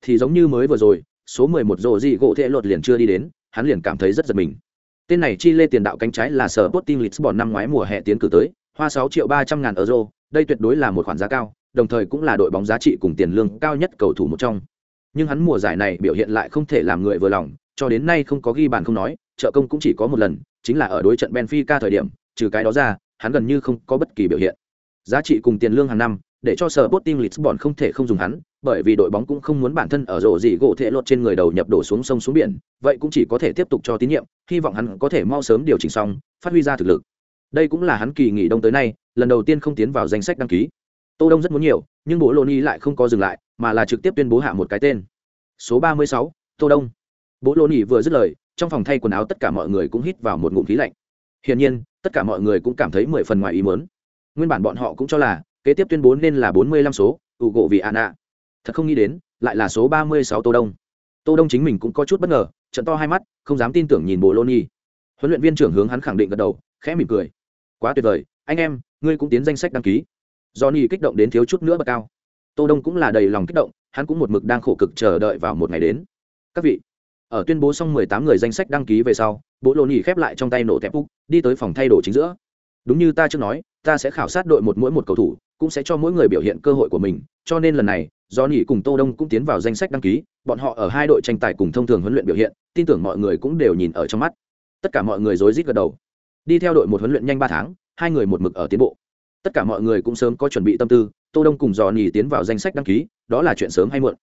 Thì giống như mới vừa rồi, số 11 rồ gì gỗ thệ lột liền chưa đi đến, hắn liền cảm thấy rất giật mình tên này chi lê tiền đạo cánh trái là sở Sporting Lisbon năm ngoái mùa hè tiến cử tới hoa 6 triệu 300 ngàn euro đây tuyệt đối là một khoản giá cao đồng thời cũng là đội bóng giá trị cùng tiền lương cao nhất cầu thủ một trong. Nhưng hắn mùa giải này biểu hiện lại không thể làm người vừa lòng cho đến nay không có ghi bàn không nói trợ công cũng chỉ có một lần chính là ở đối trận benfica thời điểm trừ cái đó ra hắn gần như không có bất kỳ biểu hiện. Giá trị cùng tiền lương hàng năm để cho sở Sporting Lisbon không thể không dùng hắn, bởi vì đội bóng cũng không muốn bản thân ở rổ gì gỗ thể lột trên người đầu nhập đổ xuống sông xuống biển, vậy cũng chỉ có thể tiếp tục cho tín nhiệm, hy vọng hắn có thể mau sớm điều chỉnh xong, phát huy ra thực lực. Đây cũng là hắn kỳ nghỉ đông tới nay, lần đầu tiên không tiến vào danh sách đăng ký. Tô Đông rất muốn nhiều, nhưng bố Loni lại không có dừng lại, mà là trực tiếp tuyên bố hạ một cái tên. Số 36, Tô Đông. Bố Loni vừa dứt lời, trong phòng thay quần áo tất cả mọi người cũng hít vào một ngụm khí lạnh. Hiển nhiên, tất cả mọi người cũng cảm thấy mười phần ngoài ý muốn. Nguyên bản bọn họ cũng cho là kế tiếp tuyên bố nên là 45 số, ủ gỗ vì Anna. Thật không nghĩ đến, lại là số 36 Tô Đông. Tô Đông chính mình cũng có chút bất ngờ, trận to hai mắt, không dám tin tưởng nhìn bộ lô nhi Huấn luyện viên trưởng hướng hắn khẳng định gật đầu, khẽ mỉm cười. Quá tuyệt vời, anh em, ngươi cũng tiến danh sách đăng ký. Johnny kích động đến thiếu chút nữa bậc cao. Tô đông cũng là đầy lòng kích động hắn cũng một mực đang khổ cực chờ đợi vào một ngày đến. Các vị ở tuyên bố xong 18 người danh sách đăng ký về sau bộ lô nhì khép lại trong tay nổ tẹp úc đi tới phòng thay đồ chính giữa. Đúng như ta trước nói ta sẽ khảo sát đội một mỗi một cầu thủ cũng sẽ cho mỗi người biểu hiện cơ hội của mình cho nên lần này Johnny cùng Tô Đông cũng tiến vào danh sách đăng ký, bọn họ ở hai đội tranh tài cùng thông thường huấn luyện biểu hiện, tin tưởng mọi người cũng đều nhìn ở trong mắt. Tất cả mọi người rối rít gật đầu. Đi theo đội một huấn luyện nhanh ba tháng, hai người một mực ở tiến bộ tất cả mọi người cũng sớm có chuẩn bị tâm tư tô đông cùng dò nỉ tiến vào danh sách đăng ký đó là chuyện sớm hay muộn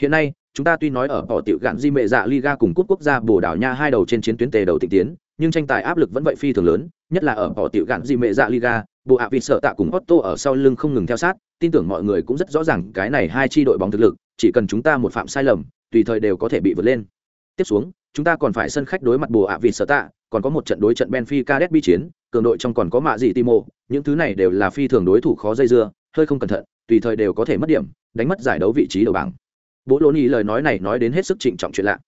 hiện nay chúng ta tuy nói ở bỏ tiểu gạn di mệ dạ liga cùng cúp quốc gia bồ đảo nha hai đầu trên chiến tuyến tề đầu tịnh tiến nhưng tranh tài áp lực vẫn vậy phi thường lớn nhất là ở bỏ tiểu gạn di mệ dạ liga bộ hạ vịt sợ tạ cùng otto ở sau lưng không ngừng theo sát, tin tưởng mọi người cũng rất rõ ràng cái này hai chi đội bóng thực lực, chỉ cần chúng ta một phạm sai lầm, tùy thời đều có thể bị vượt lên. Tiếp xuống, chúng ta còn phải sân khách đối mặt bộ hạ vịt sợ tạ, còn có một trận đối trận benfica derby chiến, cường đội trong còn có mạ gì timo những thứ này đều là phi thường đối thủ khó dây dưa, hơi không cẩn thận, tùy thời đều có thể mất điểm, đánh mất giải đấu vị trí đầu bảng. Bố lô ni lời nói này nói đến hết sức trịnh trọng chuyện lạ.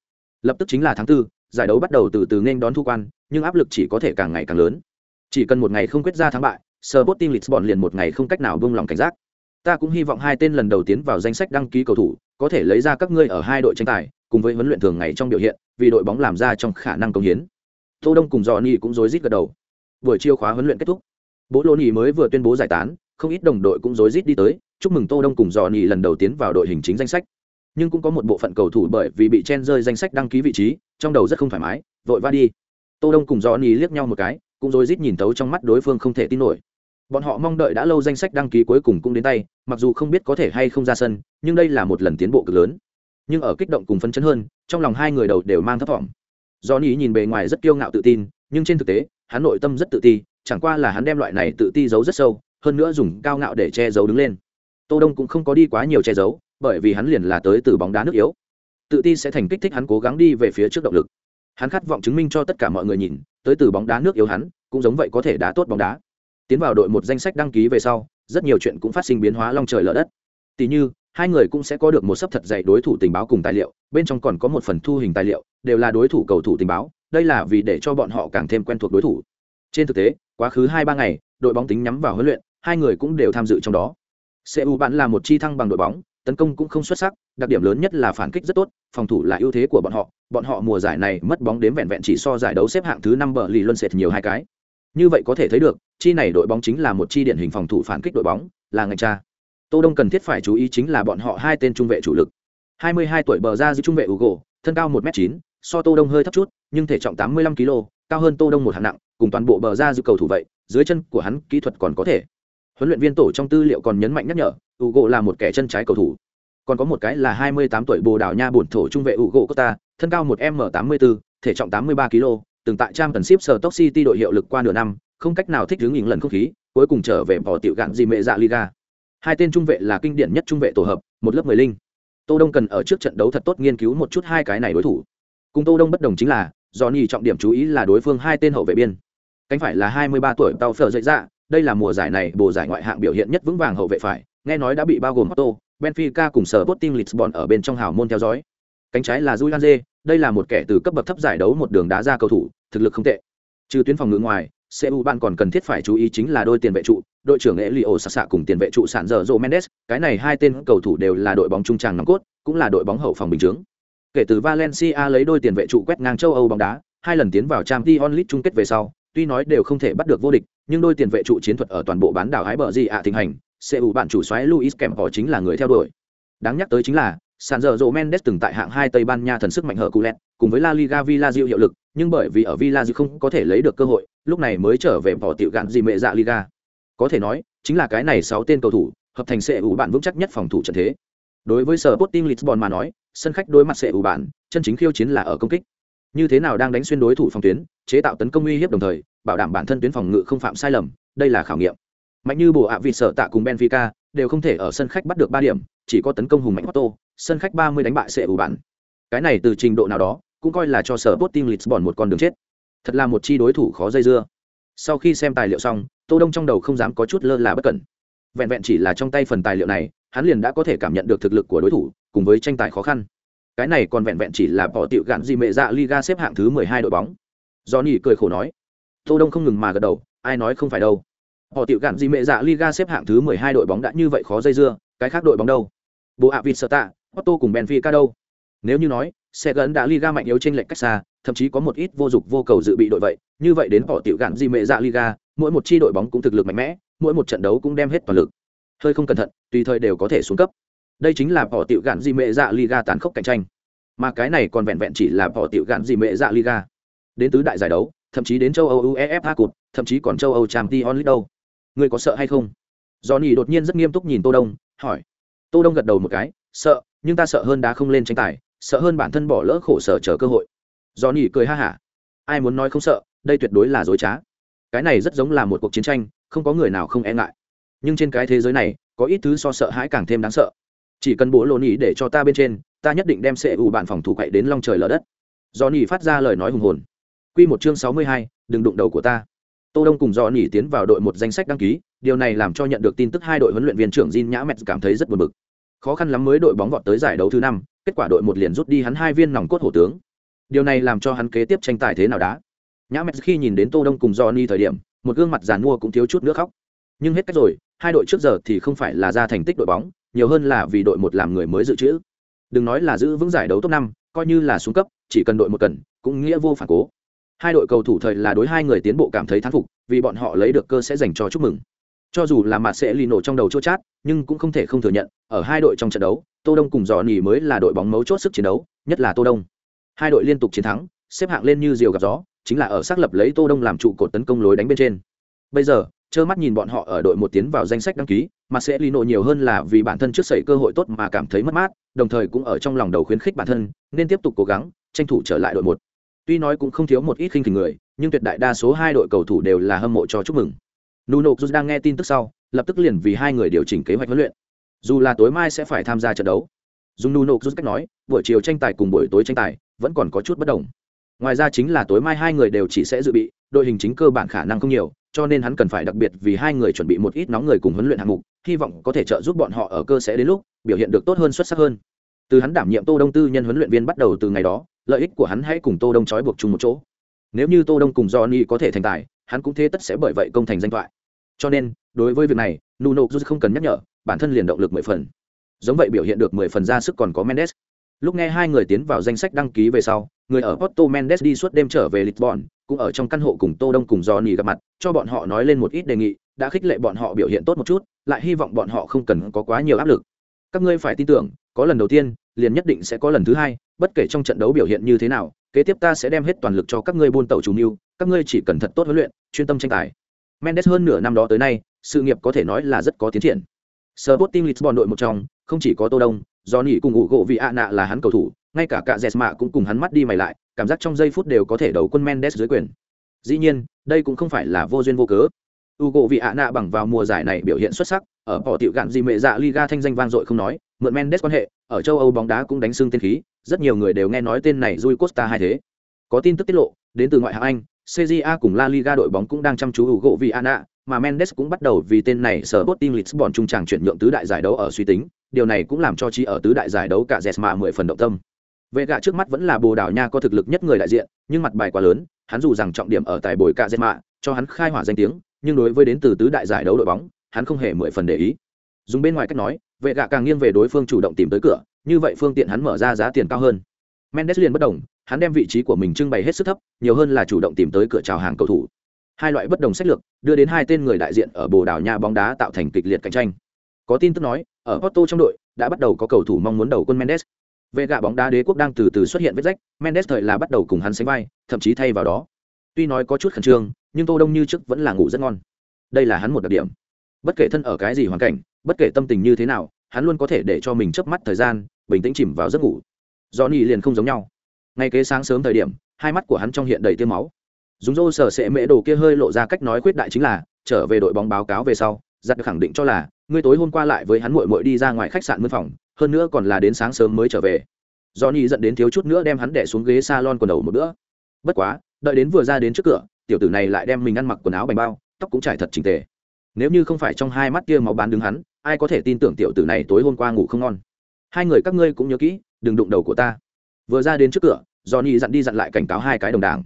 Lập tức chính là tháng tư, giải đấu bắt đầu từ từ nên đón thu quan, nhưng áp lực chỉ có thể càng ngày càng lớn. Chỉ cần một ngày không quyết ra thắng bại Sporting Lisbon liền một ngày không cách nào buông lòng cảnh giác. Ta cũng hy vọng hai tên lần đầu tiến vào danh sách đăng ký cầu thủ, có thể lấy ra các ngươi ở hai đội tranh tài, cùng với huấn luyện thường ngày trong biểu hiện, vì đội bóng làm ra trong khả năng công hiến. Tô đông cùng dò cũng rối rít gật đầu. Buổi chiều khóa huấn luyện kết thúc. Bố lô nhì mới vừa tuyên bố giải tán, không ít đồng đội cũng rối rít đi tới, chúc mừng tô đông cùng dò lần đầu tiến vào đội hình chính danh sách. Nhưng cũng có một bộ phận cầu thủ bởi vì bị chen rơi danh sách đăng ký vị trí, trong đầu rất không thoải mái, vội va đi. Tô đông cùng dò liếc nhau một cái, cũng rối rít nhìn tấu trong mắt đối phương không thể tin nổi bọn họ mong đợi đã lâu danh sách đăng ký cuối cùng cũng đến tay, mặc dù không biết có thể hay không ra sân, nhưng đây là một lần tiến bộ cực lớn. Nhưng ở kích động cùng phấn chấn hơn, trong lòng hai người đầu đều mang thấp thỏm. Do nhì nhìn bề ngoài rất kiêu ngạo tự tin, nhưng trên thực tế, hắn nội tâm rất tự ti, chẳng qua là hắn đem loại này tự ti giấu rất sâu, hơn nữa dùng cao ngạo để che giấu đứng lên. Tô đông cũng không có đi quá nhiều che giấu, bởi vì hắn liền là tới từ bóng đá nước yếu. Tự ti sẽ thành kích thích hắn cố gắng đi về phía trước động lực. Hắn khát vọng chứng minh cho tất cả mọi người nhìn, tới từ bóng đá nước yếu hắn, cũng giống vậy có thể đá tốt bóng đá tiến vào đội một danh sách đăng ký về sau, rất nhiều chuyện cũng phát sinh biến hóa long trời lở đất. Tỉ như, hai người cũng sẽ có được một sấp thật dạy đối thủ tình báo cùng tài liệu, bên trong còn có một phần thu hình tài liệu, đều là đối thủ cầu thủ tình báo, đây là vì để cho bọn họ càng thêm quen thuộc đối thủ. Trên thực tế, quá khứ hai ba ngày, đội bóng tính nhắm vào huấn luyện, hai người cũng đều tham dự trong đó. Cu bạn là một chi thăng bằng đội bóng, tấn công cũng không xuất sắc, đặc điểm lớn nhất là phản kích rất tốt, phòng thủ là ưu thế của bọn họ bọn họ mùa giải này mất bóng đến vẹn vẹn chỉ so giải đấu xếp hạng thứ năm bờ lì luân sệt nhiều hai cái như vậy có thể thấy được chi này đội bóng chính là một chi điển hình phòng thủ phản kích đội bóng là ngành cha. Tô đông cần thiết phải chú ý chính là bọn họ hai tên trung vệ chủ lực. 22 tuổi bờ ra giữ trung vệ Ugo, thân cao 1 m 9 so tô đông hơi thấp chút nhưng thể trọng 85 kg cao hơn tô đông một hạng nặng cùng toàn bộ bờ ra giữ cầu thủ vậy dưới chân của hắn kỹ thuật còn có thể. Huấn luyện viên tổ trong tư liệu còn nhấn mạnh nhắc nhở Ugo là một kẻ chân trái cầu thủ. Còn có một cái là 28 tuổi bồ đào nha bổn thổ trung vệ Ugo Costa thân cao 1 m 84 thể trọng 83 kg từng tại trang cần ship sở top City đội hiệu lực qua nửa năm không cách nào thích ứng những lần không khí cuối cùng trở về bỏ tiểu gạn gì mẹ dạ Liga. Hai tên trung vệ là kinh điển nhất trung vệ tổ hợp một lớp mười linh. Tô đông cần ở trước trận đấu thật tốt nghiên cứu một chút hai cái này đối thủ. Cùng tô đông bất đồng chính là do nhì trọng điểm chú ý là đối phương hai tên hậu vệ biên. Cánh phải là hai mươi ba tuổi tàu phở dậy ra đây là mùa giải này bồ giải ngoại hạng biểu hiện nhất vững vàng hậu vệ phải nghe nói đã bị bao gồm Otto, Benfica cùng sở Sporting Lisbon ở bên trong hào môn theo dõi. Cánh trái là Julian đây là một kẻ từ cấp bậc thấp giải đấu một đường đá ra cầu thủ, thực lực không tệ. Trừ tuyến phòng ngự ngoài cu bạn còn cần thiết phải chú ý chính là đôi tiền vệ trụ, đội trưởng nghệ li ổ sạc xạ cùng tiền vệ trụ sản dở rộ mendes, cái này hai tên cầu thủ đều là đội bóng trung tràng nòng cốt, cũng là đội bóng hậu phòng bình chướng. Kể từ valencia lấy đôi tiền vệ trụ quét ngang châu âu bóng đá, hai lần tiến vào trang t onlit chung kết về sau, tuy nói đều không thể bắt được vô địch, nhưng đôi tiền vệ trụ chiến thuật ở toàn bộ bán đảo hái bờ gì ạ thịnh hành cu bạn chủ xoáy luis kèm họ chính là người theo đuổi. Đáng nhắc tới chính là sàn dở dỗ mendes từng tại hạng hai tây ban nha thần sức mạnh hở culet cùng với la liga villa hiệu lực, nhưng bởi vì ở villa không có thể lấy được cơ hội, lúc này mới trở về bỏ tiểu gạn gì mẹ dạ liga. Có thể nói, chính là cái này sáu tên cầu thủ, hợp thành sẽ ủ bạn vững chắc nhất phòng thủ trận thế. Đối với sở Sporting Lisbon mà nói, sân khách đối mặt sẽ ủ bạn, chân chính khiêu chiến là ở công kích. Như thế nào đang đánh xuyên đối thủ phòng tuyến, chế tạo tấn công uy hiếp đồng thời, bảo đảm bản thân tuyến phòng ngự không phạm sai lầm, đây là khảo nghiệm. Mạnh như bộ ạ vị sở tạ cùng benfica đều không thể ở sân khách bắt được ba điểm chỉ có tấn công hùng mạnh Otto, sân khách ba mươi đánh bại sẽ ủ bạn cái này từ trình độ nào đó cũng coi là cho sở Sporting Lisbon một con đường chết. Thật là một chi đối thủ khó dây dưa. Sau khi xem tài liệu xong tô đông trong đầu không dám có chút lơ là bất cẩn. Vẹn vẹn chỉ là trong tay phần tài liệu này hắn liền đã có thể cảm nhận được thực lực của đối thủ cùng với tranh tài khó khăn. Cái này còn vẹn vẹn chỉ là bỏ tiểu gạn gì mẹ dạ liga xếp hạng thứ mười hai đội bóng. Johnny cười khổ nói. Tô đông không ngừng mà gật đầu ai nói không phải đâu. Họ tiểu gạn gì mẹ dạ liga xếp hạng thứ mười hai đội bóng đã như vậy khó dây dưa cái khác đội bóng đâu? Bộ ạ vịt sợ tạ, otto cùng benfica đâu nếu như nói, xe gần đã liga mạnh yếu trên lệch cách xa, thậm chí có một ít vô dụng vô cầu dự bị đội vậy, như vậy đến họ tiểu gạn gì mẹ dạ liga, mỗi một chi đội bóng cũng thực lực mạnh mẽ, mỗi một trận đấu cũng đem hết toàn lực. Hơi không cẩn thận, tùy thời đều có thể xuống cấp. Đây chính là họ tiểu gạn gì mẹ dạ liga tàn khốc cạnh tranh. Mà cái này còn vẹn vẹn chỉ là họ tiểu gạn gì mẹ dạ liga. Đến tứ đại giải đấu, thậm chí đến châu âu uefa cụt thậm chí còn châu âu champions league đâu. Ngươi có sợ hay không? Johnny đột nhiên rất nghiêm túc nhìn tô đông, hỏi tô đông gật đầu một cái, sợ, nhưng ta sợ hơn đá không lên tranh tài, sợ hơn bản thân bỏ lỡ khổ sở chờ cơ hội. Do nỉ cười ha hả, ai muốn nói không sợ, đây tuyệt đối là dối trá. Cái này rất giống là một cuộc chiến tranh, không có người nào không e ngại. Nhưng trên cái thế giới này, có ít thứ so sợ hãi càng thêm đáng sợ. Chỉ cần bố lộ nỉ để cho ta bên trên, ta nhất định đem sệ ủ bạn phòng thủ cậy đến long trời lở đất. Do nỉ phát ra lời nói hùng hồn. Q một chương sáu mươi hai, đừng đụng đầu của ta. Tô đông cùng do nỉ tiến vào đội một danh sách đăng ký điều này làm cho nhận được tin tức hai đội huấn luyện viên trưởng Jin Nhã Mets cảm thấy rất buồn bực. Khó khăn lắm mới đội bóng vọt tới giải đấu thứ năm, kết quả đội một liền rút đi hắn hai viên nòng cốt hổ tướng. Điều này làm cho hắn kế tiếp tranh tài thế nào đã? Nhã mẹ khi nhìn đến tô đông cùng johnny thời điểm một gương mặt giàn mua cũng thiếu chút nước khóc. Nhưng hết cách rồi hai đội trước giờ thì không phải là ra thành tích đội bóng nhiều hơn là vì đội một làm người mới dự trữ. Đừng nói là giữ vững giải đấu top năm coi như là xuống cấp chỉ cần đội một cần cũng nghĩa vô phản cố. Hai đội cầu thủ thời là đối hai người tiến bộ cảm thấy thán phục vì bọn họ lấy được cơ sẽ dành cho chúc mừng cho dù là mặt sẽ lì nổ trong đầu chốt chát, nhưng cũng không thể không thừa nhận, ở hai đội trong trận đấu, tô đông cùng dò nỉ mới là đội bóng mấu chốt sức chiến đấu, nhất là tô đông. Hai đội liên tục chiến thắng, xếp hạng lên như diều gặp gió, chính là ở xác lập lấy tô đông làm trụ cột tấn công lối đánh bên trên. Bây giờ, trơ mắt nhìn bọn họ ở đội một tiến vào danh sách đăng ký mà sẽ lì nổ nhiều hơn là vì bản thân trước sẩy cơ hội tốt mà cảm thấy mất mát, đồng thời cũng ở trong lòng đầu khuyến khích bản thân, nên tiếp tục cố gắng, tranh thủ trở lại đội một. Tuy nói cũng không thiếu một ít khinh khỉnh người, nhưng tuyệt đại đa số hai đội cầu thủ đều là hâm mộ cho chúc mừng nuno cruz đang nghe tin tức sau, lập tức liền vì hai người điều chỉnh kế hoạch huấn luyện. Dù là tối mai sẽ phải tham gia trận đấu, dùng nuno rút cách nói, buổi chiều tranh tài cùng buổi tối tranh tài vẫn còn có chút bất đồng. Ngoài ra chính là tối mai hai người đều chỉ sẽ dự bị, đội hình chính cơ bản khả năng không nhiều, cho nên hắn cần phải đặc biệt vì hai người chuẩn bị một ít nóng người cùng huấn luyện hạng mục, hy vọng có thể trợ giúp bọn họ ở cơ sẽ đến lúc, biểu hiện được tốt hơn xuất sắc hơn. Từ hắn đảm nhiệm tô đông tư nhân huấn luyện viên bắt đầu từ ngày đó, lợi ích của hắn hãy cùng tô đông trói buộc chung một chỗ. Nếu như tô đông cùng johnny có thể thành tài hắn cũng thế tất sẽ bởi vậy công thành danh thoại. Cho nên, đối với việc này, nuno không cần nhắc nhở, bản thân liền động lực mười phần. Giống vậy biểu hiện được mười phần ra sức còn có mendes. Lúc nghe hai người tiến vào danh sách đăng ký về sau, người ở porto mendes đi suốt đêm trở về lisbon, cũng ở trong căn hộ cùng tô đông cùng johnny gặp mặt, cho bọn họ nói lên một ít đề nghị, đã khích lệ bọn họ biểu hiện tốt một chút, lại hy vọng bọn họ không cần có quá nhiều áp lực. Các ngươi phải tin tưởng, có lần đầu tiên, liền nhất định sẽ có lần thứ hai, bất kể trong trận đấu biểu hiện như thế nào kế tiếp ta sẽ đem hết toàn lực cho các ngươi buôn tàu chủ mưu các ngươi chỉ cần thật tốt huấn luyện chuyên tâm tranh tài mendes hơn nửa năm đó tới nay sự nghiệp có thể nói là rất có tiến triển Sporting Lisbon đội một trong, không chỉ có Tô Đông, Johnny cùng ngụ gỗ vì ạ nạ là hắn cầu thủ, ngay cả cả Jesma cũng cùng hắn mắt đi mày lại, cảm giác trong giây phút đều có thể đầu quân Mendes dưới quyền. Dĩ nhiên, đây cũng không phải là vô duyên vô cớ. Ugo vì ạ nạ bằng vào mùa giải này biểu hiện xuất sắc, ở bỏ tiểu gạn gì mẹ dạ Liga thanh danh vang dội không nói, mượn Mendes quan hệ, ở châu Âu bóng đá cũng đánh xương tên khí, rất nhiều người đều nghe nói tên này Rui Costa hai thế. Có tin tức tiết lộ, đến từ ngoại hạng Anh, CJA cùng La Liga đội bóng cũng đang chăm chú Hugo Viana, mà Mendes cũng bắt đầu vì tên này sở Sporting Lisbon trung tràng chuyển nhượng tứ đại giải đấu ở suy tính, điều này cũng làm cho chi ở tứ đại giải đấu cả Jesma 10 phần động tâm. Vệ gạ trước mắt vẫn là Bồ Đào Nha có thực lực nhất người đại diện, nhưng mặt bài quá lớn, hắn dù rằng trọng điểm ở tại bồi cả Jesma, cho hắn khai hỏa danh tiếng nhưng đối với đến từ tứ đại giải đấu đội bóng hắn không hề mười phần để ý dùng bên ngoài cách nói, vệ gạ càng nghiêng về đối phương chủ động tìm tới cửa, như vậy phương tiện hắn mở ra giá tiền cao hơn. Mendes liền bất đồng, hắn đem vị trí của mình trưng bày hết sức thấp, nhiều hơn là chủ động tìm tới cửa chào hàng cầu thủ. Hai loại bất đồng sách lược, đưa đến hai tên người đại diện ở bồ đào nha bóng đá tạo thành kịch liệt cạnh tranh. Có tin tức nói, ở porto trong đội, đã bắt đầu có cầu thủ mong muốn đầu quân mendes. Vệ gạ bóng đá đế quốc đang từ từ xuất hiện vết rách, mendes thời là bắt đầu cùng hắn sánh vai, thậm chí thay vào đó. Tuy nói có chút khẩn trương, nhưng tô đông như trước vẫn là ngủ rất ngon. Đây là hắn một đặc điểm. Bất kể thân ở cái gì hoàn cảnh bất kể tâm tình như thế nào, hắn luôn có thể để cho mình chớp mắt thời gian, bình tĩnh chìm vào giấc ngủ. Do liền không giống nhau. Ngay kế sáng sớm thời điểm, hai mắt của hắn trong hiện đầy tiêu máu. Dùng rô sở sẽ mễ đồ kia hơi lộ ra cách nói khuyết đại chính là, trở về đội bóng báo cáo về sau giặt được khẳng định cho là, ngươi tối hôm qua lại với hắn muội muội đi ra ngoài khách sạn mân phòng, hơn nữa còn là đến sáng sớm mới trở về. Do nhị dẫn đến thiếu chút nữa đem hắn đẻ xuống ghế salon quần đầu một bữa. Bất quá, đợi đến vừa ra đến trước cửa, tiểu tử này lại đem mình ăn mặc quần áo bành bao, tóc cũng trải thật chỉnh tề. Nếu như không phải trong hai mắt kia máu bán đứng hắn ai có thể tin tưởng tiểu tử này tối hôm qua ngủ không ngon? Hai người các ngươi cũng nhớ kỹ, đừng đụng đầu của ta. Vừa ra đến trước cửa, johnny dặn đi dặn lại cảnh cáo hai cái đồng đảng.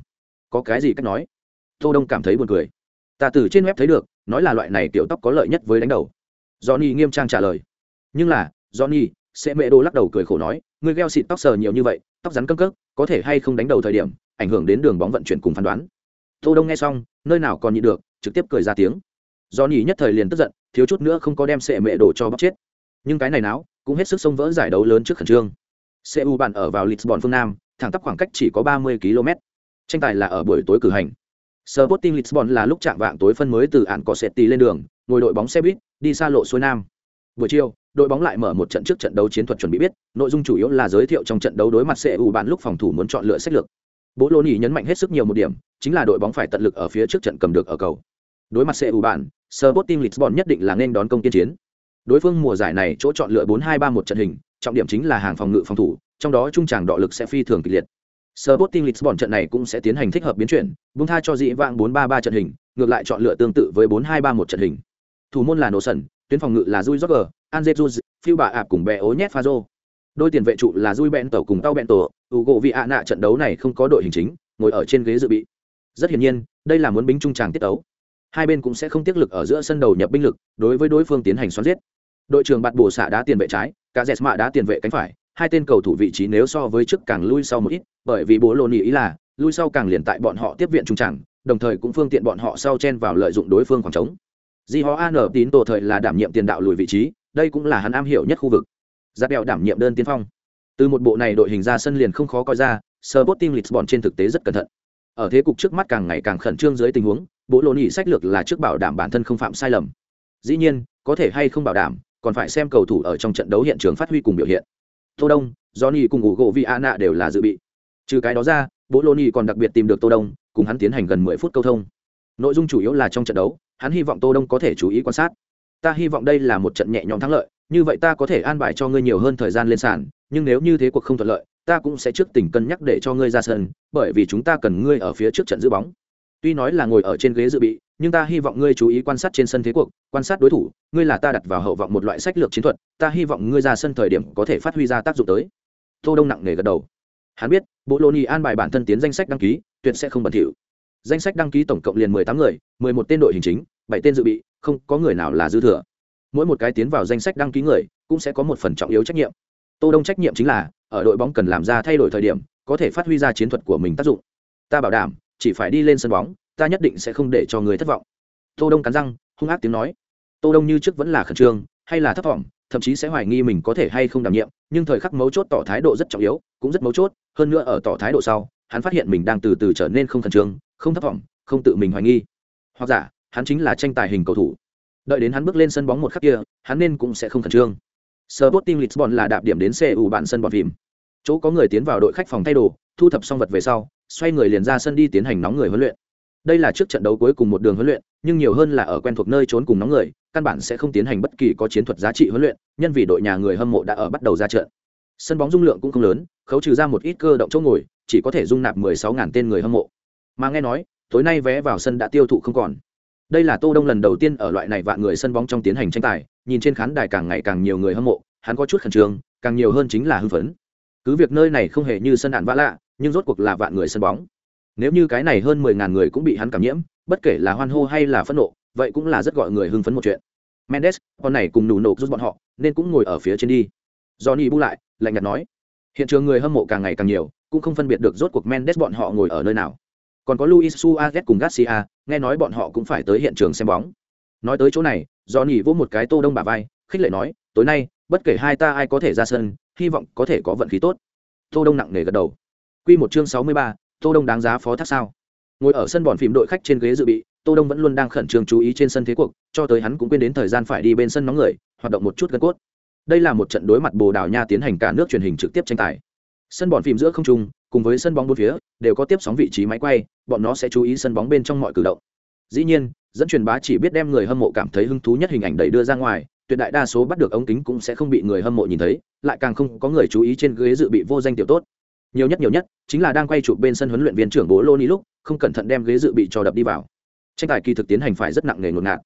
Có cái gì cách nói? Tô đông cảm thấy buồn cười. Ta từ trên web thấy được, nói là loại này tiểu tóc có lợi nhất với đánh đầu. Johnny nghiêm trang trả lời. Nhưng là, johnny, sẽ mẹ đồ lắc đầu cười khổ nói, ngươi gheo xịt tóc sờ nhiều như vậy, tóc rắn cơm cớp có thể hay không đánh đầu thời điểm, ảnh hưởng đến đường bóng vận chuyển cùng phán đoán. Tô đông nghe xong, nơi nào còn nhịn được, trực tiếp cười ra tiếng do nhỉ nhất thời liền tức giận thiếu chút nữa không có đem sệ mẹ đổ cho bóc chết nhưng cái này náo cũng hết sức xông vỡ giải đấu lớn trước khẩn trương cu bạn ở vào lisbon phương nam thẳng tắp khoảng cách chỉ có 30 km tranh tài là ở buổi tối cử hành Sporting Lisbon là lúc chạm vạng tối phân mới từ ản có tì lên đường, ngồi đội bóng xe buýt, đi xa lộ xuôi nam. Buổi chiều, đội bóng lại mở một trận trước trận đấu chiến thuật chuẩn bị biết, nội dung chủ yếu là giới thiệu trong trận đấu đối mặt CU bạn lúc phòng thủ muốn chọn lựa sách lược. Bố Lô nhấn mạnh hết sức nhiều một điểm, chính là đội bóng phải tận lực ở phía trước trận cầm được ở cầu. Đối mặt CU bạn, Sporting Lisbon nhất định là nên đón công tiên chiến. Đối phương mùa giải này chỗ chọn lựa 4-2-3-1 trận hình, trọng điểm chính là hàng phòng ngự phòng thủ, trong đó trung tràng đọ lực sẽ phi thường kịch liệt. Sporting Lisbon trận này cũng sẽ tiến hành thích hợp biến chuyển, buông tha cho dị vãng 4-3-3 trận hình, ngược lại chọn lựa tương tự với 4-2-3-1 trận hình. Thủ môn là Nổ tuyến phòng ngự là Rui Roger, Anzejuz, Phiu Bà Ảp cùng bè ố nhét Fazo. Đôi tiền vệ trụ là Rui Bento cùng Tao Bento, Ugo Viana trận đấu này không có đội hình chính, ngồi ở trên ghế dự bị. Rất hiển nhiên, đây là muốn bính trung tràng tiết đấu. Hai bên cũng sẽ không tiếc lực ở giữa sân đầu nhập binh lực, đối với đối phương tiến hành xoắn giết. Đội trưởng bạt bổ xạ đá tiền vệ trái, cả Jesma đá tiền vệ cánh phải, hai tên cầu thủ vị trí nếu so với trước càng lui sau một ít, bởi vì bố lô ý là lui sau càng liền tại bọn họ tiếp viện trung tràng, đồng thời cũng phương tiện bọn họ sau chen vào lợi dụng đối phương khoảng trống. Di họ An tín tổ thời là đảm nhiệm tiền đạo lùi vị trí, đây cũng là hắn am hiểu nhất khu vực. Giáp đèo đảm nhiệm đơn tiên phong. Từ một bộ này đội hình ra sân liền không khó coi ra, Sporting Lisbon trên thực tế rất cẩn thận. Ở thế cục trước mắt càng ngày càng khẩn trương dưới tình huống, bộ lô nhị sách lược là trước bảo đảm bản thân không phạm sai lầm. Dĩ nhiên, có thể hay không bảo đảm, còn phải xem cầu thủ ở trong trận đấu hiện trường phát huy cùng biểu hiện. Tô Đông, Johnny cùng Ugo nạ đều là dự bị. Trừ cái đó ra, bộ lô nhị còn đặc biệt tìm được Tô Đông, cùng hắn tiến hành gần 10 phút câu thông. Nội dung chủ yếu là trong trận đấu, hắn hy vọng Tô Đông có thể chú ý quan sát. Ta hy vọng đây là một trận nhẹ nhõm thắng lợi, như vậy ta có thể an bài cho ngươi nhiều hơn thời gian lên sàn, nhưng nếu như thế cuộc không thuận lợi, ta cũng sẽ trước tình cân nhắc để cho ngươi ra sân, bởi vì chúng ta cần ngươi ở phía trước trận giữ bóng. Tuy nói là ngồi ở trên ghế dự bị, nhưng ta hy vọng ngươi chú ý quan sát trên sân thế cuộc, quan sát đối thủ, ngươi là ta đặt vào hậu vọng một loại sách lược chiến thuật, ta hy vọng ngươi ra sân thời điểm có thể phát huy ra tác dụng tới. Tô Đông nặng nề gật đầu. Hắn biết, bộ Loni an bài bản thân tiến danh sách đăng ký, tuyệt sẽ không bẩn thỉu. Danh sách đăng ký tổng cộng liền 18 người, 11 tên đội hình chính, bảy tên dự bị, không có người nào là dư thừa. Mỗi một cái tiến vào danh sách đăng ký người, cũng sẽ có một phần trọng yếu trách nhiệm. Tô Đông trách nhiệm chính là, ở đội bóng cần làm ra thay đổi thời điểm, có thể phát huy ra chiến thuật của mình tác dụng. Ta bảo đảm, chỉ phải đi lên sân bóng, ta nhất định sẽ không để cho người thất vọng. Tô Đông cắn răng, hung ác tiếng nói. Tô Đông như trước vẫn là khẩn trương, hay là thất vọng, thậm chí sẽ hoài nghi mình có thể hay không đảm nhiệm, nhưng thời khắc mấu chốt tỏ thái độ rất trọng yếu, cũng rất mấu chốt, hơn nữa ở tỏ thái độ sau, hắn phát hiện mình đang từ từ trở nên không khẩn trương, không thất vọng, không tự mình hoài nghi. Hoặc giả, hắn chính là tranh tài hình cầu thủ. Đợi đến hắn bước lên sân bóng một khắc kia, hắn nên cũng sẽ không khẩn trương. Sporting Lisbon là đạp điểm đến CU bạn sân bọt phim. Chỗ có người tiến vào đội khách phòng thay đồ, thu thập xong vật về sau, xoay người liền ra sân đi tiến hành nóng người huấn luyện. Đây là trước trận đấu cuối cùng một đường huấn luyện, nhưng nhiều hơn là ở quen thuộc nơi trốn cùng nóng người, căn bản sẽ không tiến hành bất kỳ có chiến thuật giá trị huấn luyện, nhân vì đội nhà người hâm mộ đã ở bắt đầu ra trận. Sân bóng dung lượng cũng không lớn, khấu trừ ra một ít cơ động chỗ ngồi, chỉ có thể dung nạp 16.000 tên người hâm mộ. Mà nghe nói, tối nay vé vào sân đã tiêu thụ không còn. Đây là Tô Đông lần đầu tiên ở loại này vạn người sân bóng trong tiến hành tranh tài, nhìn trên khán đài càng ngày càng nhiều người hâm mộ, hắn có chút khẩn trương, càng nhiều hơn chính là hưng phấn. Cứ việc nơi này không hề như sân đạn vã lạ, nhưng rốt cuộc là vạn người sân bóng. nếu như cái này hơn mười ngàn người cũng bị hắn cảm nhiễm, bất kể là hoan hô hay là phẫn nộ, vậy cũng là rất gọi người hưng phấn một chuyện. Mendes, con này cùng nụ nộp rút bọn họ, nên cũng ngồi ở phía trên đi. Johnny bu lại, lạnh nhạt nói. Hiện trường người hâm mộ càng ngày càng nhiều, cũng không phân biệt được rốt cuộc mendes bọn họ ngồi ở nơi nào. Còn có luis suarez cùng garcia, nghe nói bọn họ cũng phải tới hiện trường xem bóng. Nói tới chỗ này, johnny vỗ một cái tô đông bả vai, khích lệ nói, tối nay, bất kể hai ta ai có thể ra sân, hy vọng có thể có vận khí tốt. Tô đông nặng nề gật đầu quy một chương sáu mươi ba, tô đông đáng giá phó thác sao? Ngồi ở sân bòn phim đội khách trên ghế dự bị tô đông vẫn luôn đang khẩn trương chú ý trên sân thế cuộc cho tới hắn cũng quên đến thời gian phải đi bên sân nóng người hoạt động một chút gân cốt. Đây là một trận đối mặt bồ đào nha tiến hành cả nước truyền hình trực tiếp tranh tài. Sân bòn phim giữa không trung cùng với sân bóng bốn phía đều có tiếp sóng vị trí máy quay bọn nó sẽ chú ý sân bóng bên trong mọi cử động. Dĩ nhiên dẫn truyền bá chỉ biết đem người hâm mộ cảm thấy hứng thú nhất hình ảnh đẩy đưa ra ngoài tuyệt đại đa số bắt được ống kính cũng sẽ không bị người hâm mộ nhìn thấy lại càng không có người chú ý trên ghế dự bị vô danh tiểu tốt nhiều nhất nhiều nhất chính là đang quay chụp bên sân huấn luyện viên trưởng bố lô ni lúc, không cẩn thận đem ghế dự bị cho đập đi vào. Tranh tài kỳ thực tiến hành phải rất nặng nề ngột ngạt.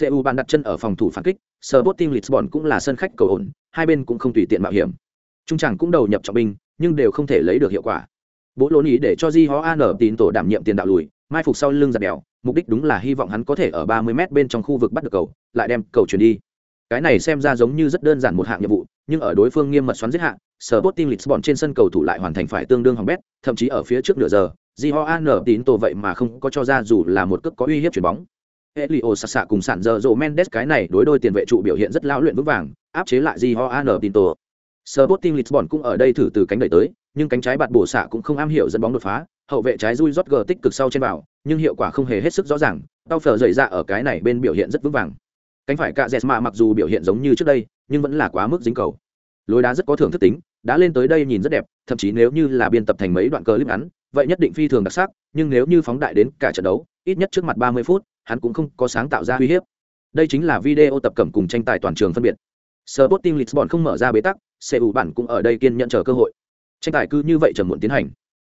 Cu ban đặt chân ở phòng thủ phản kích, Sporting Lisbon cũng là sân khách cầu ổn, hai bên cũng không tùy tiện mạo hiểm. Trung chẳng cũng đầu nhập trọng binh, nhưng đều không thể lấy được hiệu quả. Bố lô ni để cho di ho an tín tổ đảm nhiệm tiền đạo lùi, mai phục sau lưng giặt đèo mục đích đúng là hy vọng hắn có thể ở 30 m bên trong khu vực bắt được cầu, lại đem cầu chuyển đi. Cái này xem ra giống như rất đơn giản một hạng nhiệm vụ nhưng ở đối phương nghiêm mật xoắn giết hạ, Sporting lisbon trên sân cầu thủ lại hoàn thành phải tương đương hỏng bét thậm chí ở phía trước nửa giờ Gioan tín tổ vậy mà không có cho ra dù là một cước có uy hiếp chuyển bóng Elio Sasa cùng sản giờ rộ Mendes cái này đối đôi tiền vệ trụ biểu hiện rất lao luyện vững vàng, áp chế lại Gioan An tín tổ. Sporting Lisbon cũng ở đây thử từ cánh đẩy tới, nhưng cánh trái bạt bổ xạ cũng không am hiểu dẫn bóng đột phá, hậu vệ trái Rui Rodger tích cực sau trên vào, nhưng hiệu quả không hề hết sức rõ ràng, tao phở dậy ra ở cái này bên biểu hiện rất vững vàng cánh phải cạ dẹt mạ mặc dù biểu hiện giống như trước đây nhưng vẫn là quá mức dính cầu lối đá rất có thưởng thức tính đã lên tới đây nhìn rất đẹp thậm chí nếu như là biên tập thành mấy đoạn clip ngắn vậy nhất định phi thường đặc sắc nhưng nếu như phóng đại đến cả trận đấu ít nhất trước mặt 30 phút hắn cũng không có sáng tạo ra uy hiếp đây chính là video tập cẩm cùng tranh tài toàn trường phân biệt Sporting Lisbon không mở ra bế tắc, CU bản cũng ở đây kiên nhận chờ cơ hội. Tranh tài cứ như vậy chờ muộn tiến hành.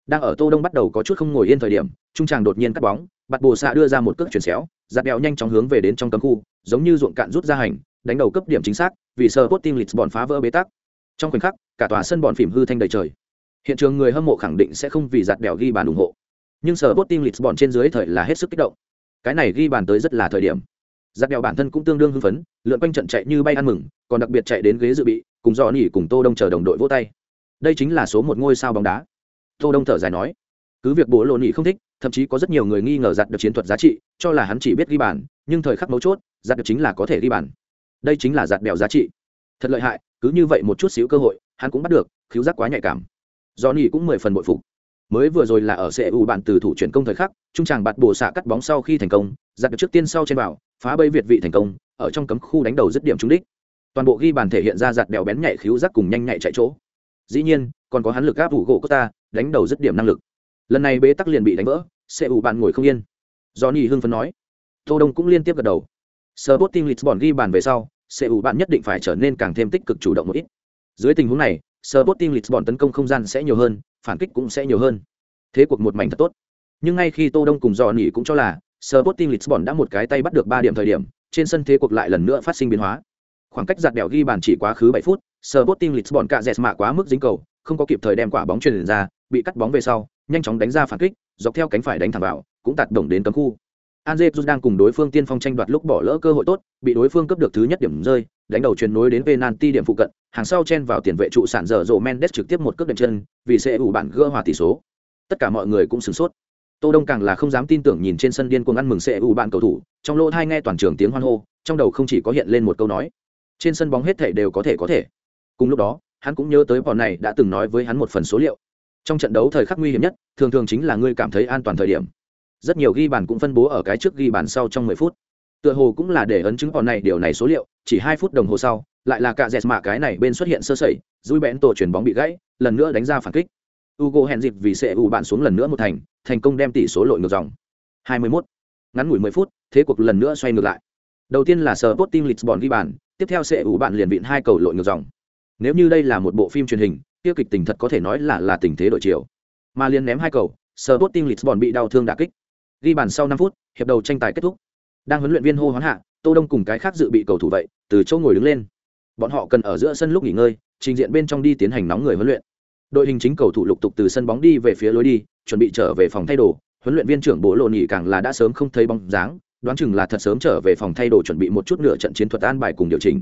Đang ở Tô Đông bắt đầu có chút không ngồi yên thời điểm, trung tràng đột nhiên cắt bóng, bạt bồ xạ đưa ra một cước chuyển xéo, giạt bèo nhanh chóng hướng về đến trong cấm khu, giống như ruộng cạn rút ra hành, đánh đầu cấp điểm chính xác, vì sờ lịch bọn phá vỡ bế tắc. Trong khoảnh khắc, cả tòa sân bòn phỉm hư thanh đầy trời. Hiện trường người hâm mộ khẳng định sẽ không vì giạt bèo ghi bàn ủng hộ, nhưng sờ lịch bọn trên dưới thời là hết sức kích động. Cái này ghi bàn tới rất là thời điểm. Giạt bèo bản thân cũng tương đương hưng phấn, lượn quanh trận chạy như bay ăn mừng, còn đặc biệt chạy đến ghế dự bị, cùng dò nỉ cùng Tô Đông chờ đồng đội vỗ tay. Đây chính là số một ngôi sao bóng đá. Tô Đông thở dài nói, cứ việc bố lộ nhị không thích, thậm chí có rất nhiều người nghi ngờ giặt được chiến thuật giá trị, cho là hắn chỉ biết ghi bàn, nhưng thời khắc mấu chốt, giặt được chính là có thể ghi bàn. Đây chính là giặt bèo giá trị. Thật lợi hại cứ như vậy một chút xíu cơ hội hắn cũng bắt được khiếu giác quá nhạy cảm. Do nhị cũng mười phần bội phục. Mới vừa rồi là ở cu bạn từ thủ chuyển công thời khắc trung tràng bạt bổ xạ cắt bóng sau khi thành công giặt được trước tiên sau trên bảo, phá bẫy việt vị thành công ở trong cấm khu đánh đầu dứt điểm trúng đích. Toàn bộ ghi bàn thể hiện ra giặt bèo bén nhạy khiếu giác cùng nhanh nhạy chạy chỗ. Dĩ nhiên còn có hắn lực áp vụ gỗ costa đánh đầu dứt điểm năng lực lần này bế tắc liền bị đánh vỡ cu bạn ngồi không yên do hưng phấn nói tô đông cũng liên tiếp gật đầu Sporting Lisbon ghi bàn về sau, CU bạn nhất định phải trở nên càng thêm tích cực chủ động một ít. Dưới tình huống này, Sporting Lisbon tấn công không gian sẽ nhiều hơn, phản kích cũng sẽ nhiều hơn. Thế cuộc một mảnh thật tốt. Nhưng ngay khi Tô Đông cùng johnny cũng cho là Sporting Lisbon đã một cái tay bắt được 3 điểm thời điểm, trên sân thế cuộc lại lần nữa phát sinh biến hóa. Khoảng cách giật đèo ghi bàn chỉ quá khứ 7 phút, Sporting Lisbon cạ dẹt mạ quá mức dính cầu, không có kịp thời đem quả bóng truyền ra, bị cắt bóng về sau, nhanh chóng đánh ra phản kích, dọc theo cánh phải đánh thẳng vào, cũng tạt đồng đến cấm khu. Anzet đang cùng đối phương tiên phong tranh đoạt lúc bỏ lỡ cơ hội tốt, bị đối phương cướp được thứ nhất điểm rơi, đánh đầu truyền nối đến penalty điểm phụ cận, hàng sau chen vào tiền vệ trụ sản dở rộ Mendes trực tiếp một cước đệm chân, vì sẽ ủ bản gỡ hòa tỷ số. Tất cả mọi người cũng sửng sốt. Tô Đông càng là không dám tin tưởng nhìn trên sân điên cuồng ăn mừng sẽ ủ bạn cầu thủ, trong lỗ tai nghe toàn trường tiếng hoan hô, trong đầu không chỉ có hiện lên một câu nói. Trên sân bóng hết thảy đều có thể có thể. Cùng lúc đó, hắn cũng nhớ tới bọn này đã từng nói với hắn một phần số liệu. Trong trận đấu thời khắc nguy hiểm nhất, thường thường chính là ngươi cảm thấy an toàn thời điểm. Rất nhiều ghi bàn cũng phân bố ở cái trước ghi bàn sau trong mười phút. Tựa hồ cũng là để ấn chứng bọn này điều này số liệu chỉ hai phút đồng hồ sau lại là cả dẹt mạ cái này bên xuất hiện sơ sẩy dùi bẽn tổ chuyển bóng bị gãy lần nữa đánh ra phản kích. Ugo hẹn dịp vì sẽ ủ bạn xuống lần nữa một thành thành công đem tỷ số lội ngược dòng. 21. ngắn ngủi 10 phút thế cuộc lần nữa xoay ngược lại. Đầu tiên là sờ Sporting Lisbon ghi bàn tiếp theo sẽ ủ bạn liền vịn hai cầu lội ngược dòng nếu như đây là một bộ phim truyền hình, tiêu kịch tình thật có thể nói là là tình thế đổi chiều. Mà liền ném hai cầu sờ Sporting Lisbon bị đau thương đả kích. Ghi bàn sau năm phút, hiệp đầu tranh tài kết thúc. Đang huấn luyện viên hô hoán hạ, tô đông cùng cái khác dự bị cầu thủ vậy, từ chỗ ngồi đứng lên. Bọn họ cần ở giữa sân lúc nghỉ ngơi, trình diện bên trong đi tiến hành nóng người huấn luyện. Đội hình chính cầu thủ lục tục từ sân bóng đi về phía lối đi, chuẩn bị trở về phòng thay đồ. Huấn luyện viên trưởng bố lộ nhị càng là đã sớm không thấy bóng dáng, đoán chừng là thật sớm trở về phòng thay đồ chuẩn bị một chút nửa trận chiến thuật an bài cùng điều chỉnh.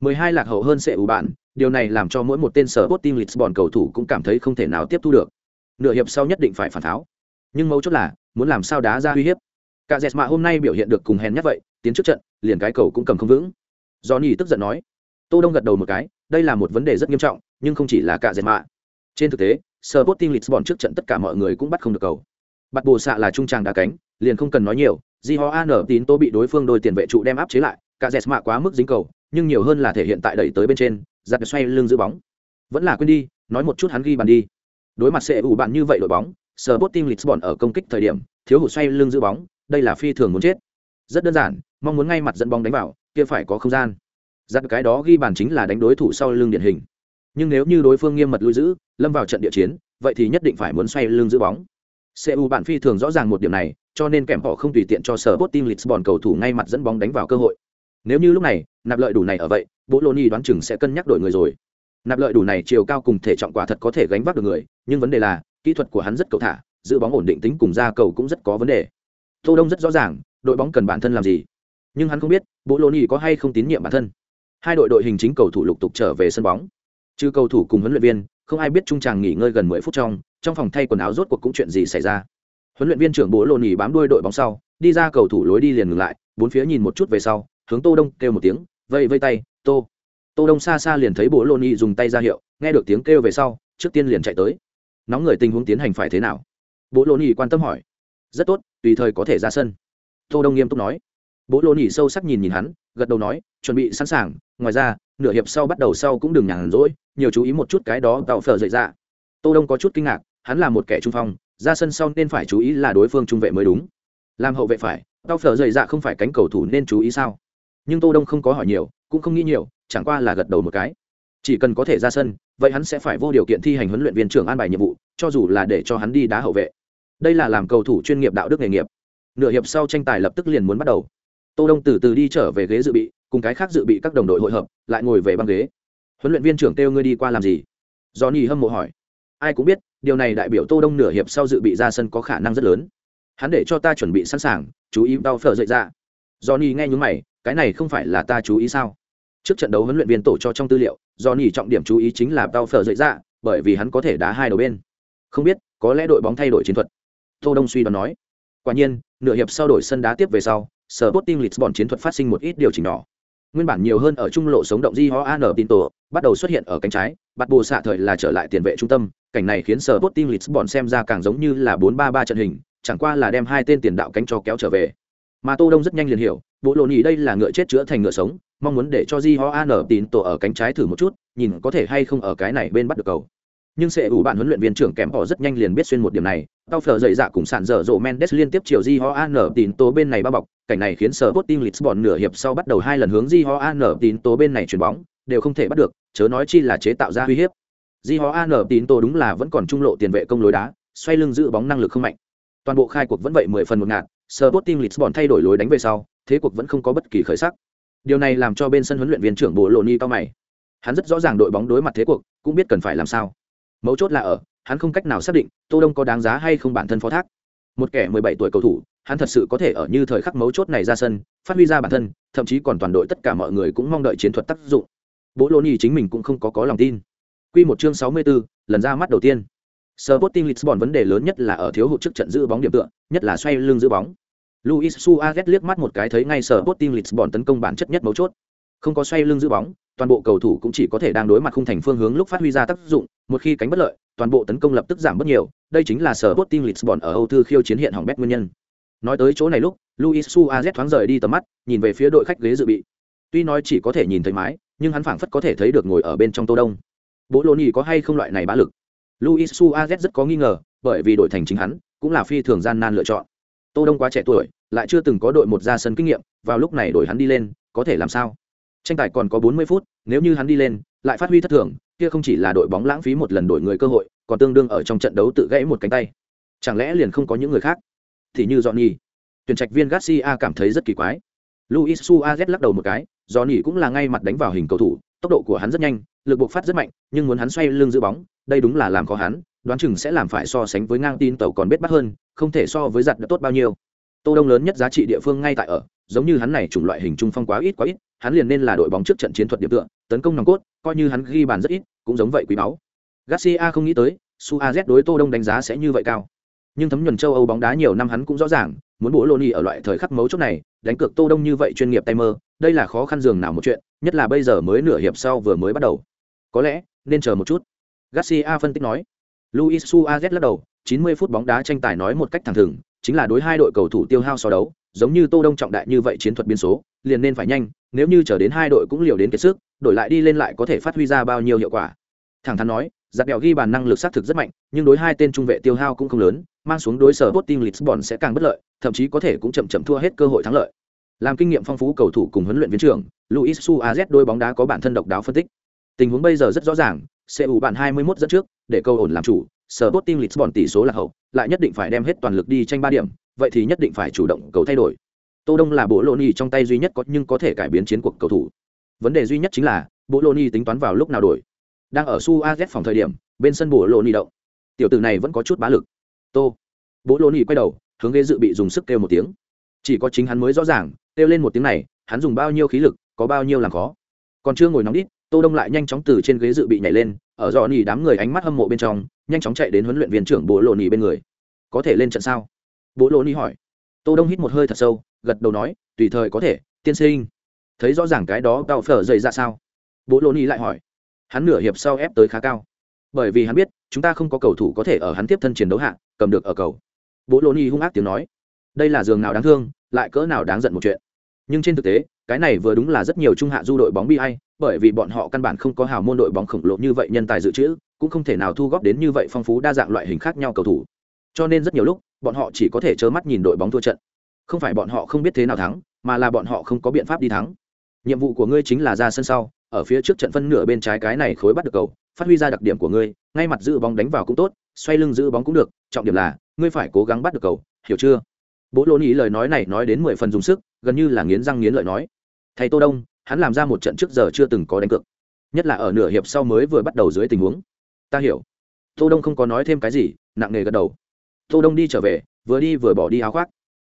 12 lạc hậu hơn sẽ ủ bạn, điều này làm cho mỗi một tên sở Sporting Lisbon cầu thủ cũng cảm thấy không thể nào tiếp thu được. Nửa hiệp sau nhất định phải phản tháo nhưng mấu chốt là, muốn làm sao đá ra uy hiếp. Cả Jesma hôm nay biểu hiện được cùng hèn nhất vậy, tiến trước trận, liền cái cầu cũng cầm không vững. Johnny tức giận nói. Tô đông gật đầu một cái, đây là một vấn đề rất nghiêm trọng, nhưng không chỉ là cả Jesma. trên thực tế Sporting Lisbon trước trận tất cả mọi người cũng bắt không được cầu. Bắt bồ xạ là trung tràng đá cánh, liền không cần nói nhiều Jihoan ho tín tô bị đối phương đôi tiền vệ trụ đem áp chế lại, cả Jesma quá mức dính cầu nhưng nhiều hơn là thể hiện tại đẩy tới bên trên, giặt xoay lưng giữ bóng. Vẫn là quên đi, nói một chút hắn ghi bàn đi. Đối mặt sẽ ủ bạn như vậy đội bóng sờ bot team lisbon ở công kích thời điểm, thiếu hụt xoay lưng giữ bóng, đây là phi thường muốn chết. Rất đơn giản, mong muốn ngay mặt dẫn bóng đánh vào, kia phải có không gian. Giặt cái đó ghi bàn chính là đánh đối thủ sau lưng điển hình. Nhưng nếu như đối phương nghiêm mật lưu giữ, lâm vào trận địa chiến, vậy thì nhất định phải muốn xoay lưng giữ bóng. Cu bạn phi thường rõ ràng một điểm này, cho nên kèm họ không tùy tiện cho sở bot team lisbon cầu thủ ngay mặt dẫn bóng đánh vào cơ hội nếu như lúc này, nạp lợi đủ này ở vậy, bố lô ni đoán chừng sẽ cân nhắc đổi người rồi. Nạp lợi đủ này chiều cao cùng thể trọng quả thật có thể gánh vác được người, nhưng vấn đề là, kỹ thuật của hắn rất cầu thả, giữ bóng ổn định tính cùng ra cầu cũng rất có vấn đề. Tô đông rất rõ ràng, đội bóng cần bản thân làm gì. Nhưng hắn không biết, bố lô ni có hay không tín nhiệm bản thân. Hai đội đội hình chính cầu thủ lục tục trở về sân bóng. Trừ cầu thủ cùng huấn luyện viên, không ai biết trung tràng nghỉ ngơi gần mười phút trong trong phòng thay quần áo rốt cuộc cũng chuyện gì xảy ra. Huấn luyện viên trưởng bố lô nỉ bám đuôi đội bóng sau, đi ra cầu thủ lối đi liền ngừng lại, bốn phía nhìn một chút về sau hướng tô đông kêu một tiếng vây vây tay, tô tô đông xa xa liền thấy bố lô ni dùng tay ra hiệu, nghe được tiếng kêu về sau, trước tiên liền chạy tới. Nóng người tình huống tiến hành phải thế nào? Bố lô ni quan tâm hỏi. Rất tốt, tùy thời có thể ra sân. Tô đông nghiêm túc nói. Bố lô ni sâu sắc nhìn nhìn hắn, gật đầu nói, chuẩn bị sẵn sàng, ngoài ra, nửa hiệp sau bắt đầu sau cũng đừng nhàn rỗi, nhiều chú ý một chút cái đó tạo phở dậy ra tô đông có chút kinh ngạc, hắn là một kẻ trung phong, ra sân sau nên phải chú ý là đối phương trung vệ mới đúng. Làm hậu vệ phải tao phở dày dạ không phải cánh cầu thủ nên chú ý sao? Nhưng tô đông không có hỏi nhiều, cũng không nghĩ nhiều, chẳng qua là gật đầu một cái. Chỉ cần có thể ra sân, vậy hắn sẽ phải vô điều kiện thi hành huấn luyện viên trưởng an bài nhiệm vụ, cho dù là để cho hắn đi đá hậu vệ. Đây là làm cầu thủ chuyên nghiệp đạo đức nghề nghiệp. Nửa hiệp sau tranh tài lập tức liền muốn bắt đầu. Tô đông từ từ đi trở về ghế dự bị, cùng cái khác dự bị các đồng đội hội hợp, lại ngồi về băng ghế. Huấn luyện viên trưởng kêu ngươi đi qua làm gì? Johnny hâm mộ hỏi. Ai cũng biết, điều này đại biểu tô đông nửa hiệp sau dự bị ra sân có khả năng rất lớn. Hắn để cho ta chuẩn bị sẵn sàng, chú ý đau phở dậy ra johnny nghe nhúng mày cái này không phải là ta chú ý sao? Trước trận đấu huấn luyện viên tổ cho trong tư liệu, johnny trọng điểm chú ý chính là đau phở dậy ra bởi vì hắn có thể đá hai đầu bên. Không biết, có lẽ đội bóng thay đổi chiến thuật. Tô đông suy đoán nói. Quả nhiên, nửa hiệp sau đổi sân đá tiếp về sau sở bot team lisbon chiến thuật phát sinh một ít điều chỉnh nhỏ. Nguyên bản nhiều hơn ở trung lộ sống động di ho an tinto bắt đầu xuất hiện ở cánh trái, bắt bù xạ thời là trở lại tiền vệ trung tâm. Cảnh này khiến sở bot team lisbon xem ra càng giống như là bốn ba ba trận hình, chẳng qua là đem hai tên tiền đạo cánh cho kéo trở về. Mà tô đông rất nhanh liền hiểu bộ lộ nhì đây là ngựa chết chữa thành ngựa sống, mong muốn để cho di ho an tín tổ ở cánh trái thử một chút, nhìn có thể hay không ở cái này bên bắt được cầu. Nhưng sẽ ủ bạn huấn luyện viên trưởng kém họ rất nhanh liền biết xuyên một điểm này, tao phở dậy dạ cùng sàn dở dỗ mendes liên tiếp chiều di ho an tín tố bên này bao bọc, cảnh này khiến sở bot team lisbon nửa hiệp sau bắt đầu hai lần hướng di ho an tín tố bên này chuyển bóng, đều không thể bắt được, chớ nói chi là chế tạo ra uy hiếp. Di ho an tín tố đúng là vẫn còn trung lộ tiền vệ công lối đá, xoay lưng giữ bóng năng lực không mạnh. Toàn bộ khai cuộc vẫn vậy mười phần một ngạt sở bot team lisbon thay đổi lối đánh về sau thế cuộc vẫn không có bất kỳ khởi sắc. Điều này làm cho bên sân huấn luyện viên trưởng bộ lộ ni cao mày. Hắn rất rõ ràng đội bóng đối mặt thế cuộc cũng biết cần phải làm sao. Mấu chốt là ở hắn không cách nào xác định tô đông có đáng giá hay không bản thân phó thác. Một kẻ mười bảy tuổi cầu thủ hắn thật sự có thể ở như thời khắc mấu chốt này ra sân phát huy ra bản thân thậm chí còn toàn đội tất cả mọi người cũng mong đợi chiến thuật tác dụng. Bố lô ni chính mình cũng không có có lòng tin. Quy một chương sáu mươi 64, lần ra mắt đầu tiên. Sporting Lisbon vấn đề lớn nhất là ở thiếu hụt trước trận giữ bóng điểm tựa, nhất là xoay lưng giữ bóng. Luis Suarez liếc mắt một cái thấy ngay sở Sporting Lisbon tấn công bản chất nhất mấu chốt. Không có xoay lưng giữ bóng, toàn bộ cầu thủ cũng chỉ có thể đang đối mặt khung thành phương hướng lúc phát huy ra tác dụng, một khi cánh bất lợi, toàn bộ tấn công lập tức giảm bất nhiều, đây chính là sở Sporting Lisbon ở Âu Thư khiêu chiến hiện hỏng bét nguyên nhân. Nói tới chỗ này lúc, Luis Suarez thoáng rời đi tầm mắt, nhìn về phía đội khách ghế dự bị. Tuy nói chỉ có thể nhìn thấy mái, nhưng hắn phảng phất có thể thấy được ngồi ở bên trong Tô Đông. Bố Lô Nhì có hay không loại này bá lực? Luis Suarez rất có nghi ngờ, bởi vì đội thành chính hắn, cũng là phi thường gian nan lựa chọn. Tô Đông quá trẻ tuổi, lại chưa từng có đội một ra sân kinh nghiệm, vào lúc này đổi hắn đi lên, có thể làm sao? Tranh tài còn có 40 phút, nếu như hắn đi lên, lại phát huy thất thường, kia không chỉ là đội bóng lãng phí một lần đổi người cơ hội, còn tương đương ở trong trận đấu tự gãy một cánh tay. Chẳng lẽ liền không có những người khác? Thì như Johnny. Tuyển trạch viên Garcia cảm thấy rất kỳ quái. Luis Suarez lắc đầu một cái, Johnny cũng là ngay mặt đánh vào hình cầu thủ, tốc độ của hắn rất nhanh, lực buộc phát rất mạnh, nhưng muốn hắn xoay lưng giữ bóng, đây đúng là làm khó hắn đoán chừng sẽ làm phải so sánh với ngang tin tàu còn biết bắt hơn, không thể so với giặt đã tốt bao nhiêu. Tô đông lớn nhất giá trị địa phương ngay tại ở, giống như hắn này chủng loại hình trung phong quá ít quá ít, hắn liền nên là đội bóng trước trận chiến thuật điểm tựa, tấn công nòng cốt, coi như hắn ghi bàn rất ít, cũng giống vậy quý báu. Garcia không nghĩ tới suaz đối tô đông đánh giá sẽ như vậy cao. Nhưng thấm nhuần châu âu bóng đá nhiều năm hắn cũng rõ ràng, muốn bố lô ở loại thời khắc mấu chốt này, đánh cược tô đông như vậy chuyên nghiệp tay mơ, đây là khó khăn dường nào một chuyện, nhất là bây giờ mới nửa hiệp sau vừa mới bắt đầu. Có lẽ, nên chờ một chút. Garcia phân tích nói luis suarez lắc đầu 90 phút bóng đá tranh tài nói một cách thẳng thừng, chính là đối hai đội cầu thủ tiêu hao so đấu, giống như tô đông trọng đại như vậy chiến thuật biên số, liền nên phải nhanh, nếu như chờ đến hai đội cũng liều đến kiệt sức, đổi lại đi lên lại có thể phát huy ra bao nhiêu hiệu quả. Thẳng thắn nói giặc bèo ghi bàn năng lực sát thực rất mạnh, nhưng đối hai tên trung vệ tiêu hao cũng không lớn, mang xuống đối sở Sporting team lisbon sẽ càng bất lợi, thậm chí có thể cũng chậm chậm thua hết cơ hội thắng lợi. Làm kinh nghiệm phong phú cầu thủ cùng huấn luyện viên trưởng, luis suarez đôi bóng đá có bản thân độc đáo phân tích. Tình huống bây giờ rất rõ ràng cu bạn 21 dẫn trước để câu ổn làm chủ, sở bot team lisbon tỷ số là hậu, lại nhất định phải đem hết toàn lực đi tranh ba điểm, vậy thì nhất định phải chủ động cầu thay đổi. Tô đông là bộ lô ni trong tay duy nhất có, nhưng có thể cải biến chiến cuộc cầu thủ. Vấn đề duy nhất chính là bộ lô ni tính toán vào lúc nào đổi. Đang ở su az phòng thời điểm, bên sân bộ lô ni động. Tiểu tử này vẫn có chút bá lực. Tô. Bộ lô ni quay đầu, hướng ghế dự bị dùng sức kêu một tiếng. Chỉ có chính hắn mới rõ ràng, kêu lên một tiếng này, hắn dùng bao nhiêu khí lực, có bao nhiêu làm khó. Còn chưa ngồi nóng đít, tô đông lại nhanh chóng từ trên ghế dự bị nhảy lên ở dò nỉ đám người ánh mắt hâm mộ bên trong, nhanh chóng chạy đến huấn luyện viên trưởng bộ lộ nỉ bên người. Có thể lên trận sao? Bộ lộ nỉ hỏi. Tô đông hít một hơi thật sâu, gật đầu nói, tùy thời có thể, tiên sinh. Thấy rõ ràng cái đó cao phở dậy ra dạ sao? Bộ lộ nỉ lại hỏi. Hắn nửa hiệp sau ép tới khá cao. Bởi vì hắn biết, chúng ta không có cầu thủ có thể ở hắn tiếp thân chiến đấu hạ, cầm được ở cầu. Bộ lộ nỉ hung ác tiếng nói. Đây là giường nào đáng thương, lại cỡ nào đáng giận một chuyện. Nhưng trên thực tế, cái này vừa đúng là rất nhiều trung hạ du đội bóng bi hay bởi vì bọn họ căn bản không có hào môn đội bóng khổng lồ như vậy nhân tài dự trữ, cũng không thể nào thu góp đến như vậy phong phú đa dạng loại hình khác nhau cầu thủ. Cho nên rất nhiều lúc, bọn họ chỉ có thể trơ mắt nhìn đội bóng thua trận. Không phải bọn họ không biết thế nào thắng, mà là bọn họ không có biện pháp đi thắng. Nhiệm vụ của ngươi chính là ra sân sau, ở phía trước trận phân nửa bên trái cái này khối bắt được cầu, phát huy ra đặc điểm của ngươi, ngay mặt giữ bóng đánh vào cũng tốt, xoay lưng giữ bóng cũng được, trọng điểm là, ngươi phải cố gắng bắt được cầu, hiểu chưa? Bố lô ý lời nói này nói đến mười phần dùng sức, gần như là nghiến răng nghiến lợi nói. Thầy tô đông hắn làm ra một trận trước giờ chưa từng có đánh cược, nhất là ở nửa hiệp sau mới vừa bắt đầu dưới tình huống. Ta hiểu. Tô đông không có nói thêm cái gì, nặng nề gật đầu. Tô đông đi trở về, vừa đi vừa bỏ đi áo khoác.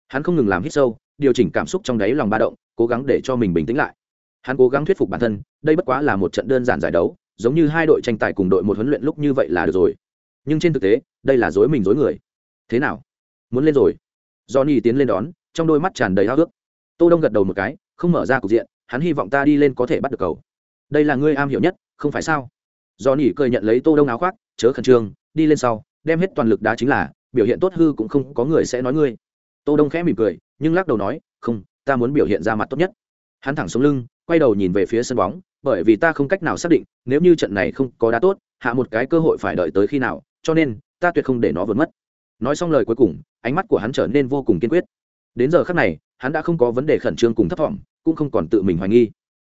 Hắn không ngừng làm hít sâu, điều chỉnh cảm xúc trong đáy lòng ba động, cố gắng để cho mình bình tĩnh lại. Hắn cố gắng thuyết phục bản thân, đây bất quá là một trận đơn giản giải đấu, giống như hai đội tranh tài cùng đội một huấn luyện lúc như vậy là được rồi. Nhưng trên thực tế, đây là dối mình dối người. Thế nào? Muốn lên rồi. Johnny tiến lên đón, trong đôi mắt tràn đầy háo ước tô đông gật đầu một cái, không mở ra cục diện hắn hy vọng ta đi lên có thể bắt được cầu đây là ngươi am hiểu nhất, không phải sao? Do nỉ cười nhận lấy tô đông áo khoác, chớ khẩn trương, đi lên sau, đem hết toàn lực đá chính là, biểu hiện tốt hư cũng không có người sẽ nói ngươi. Tô đông khẽ mỉm cười, nhưng lắc đầu nói, không, ta muốn biểu hiện ra mặt tốt nhất. Hắn thẳng xuống lưng, quay đầu nhìn về phía sân bóng, bởi vì ta không cách nào xác định, nếu như trận này không có đá tốt, hạ một cái cơ hội phải đợi tới khi nào, cho nên, ta tuyệt không để nó vượt mất. Nói xong lời cuối cùng, ánh mắt của hắn trở nên vô cùng kiên quyết. Đến giờ khắc này, hắn đã không có vấn đề khẩn trương cùng thấp thỏm cũng không còn tự mình hoài nghi.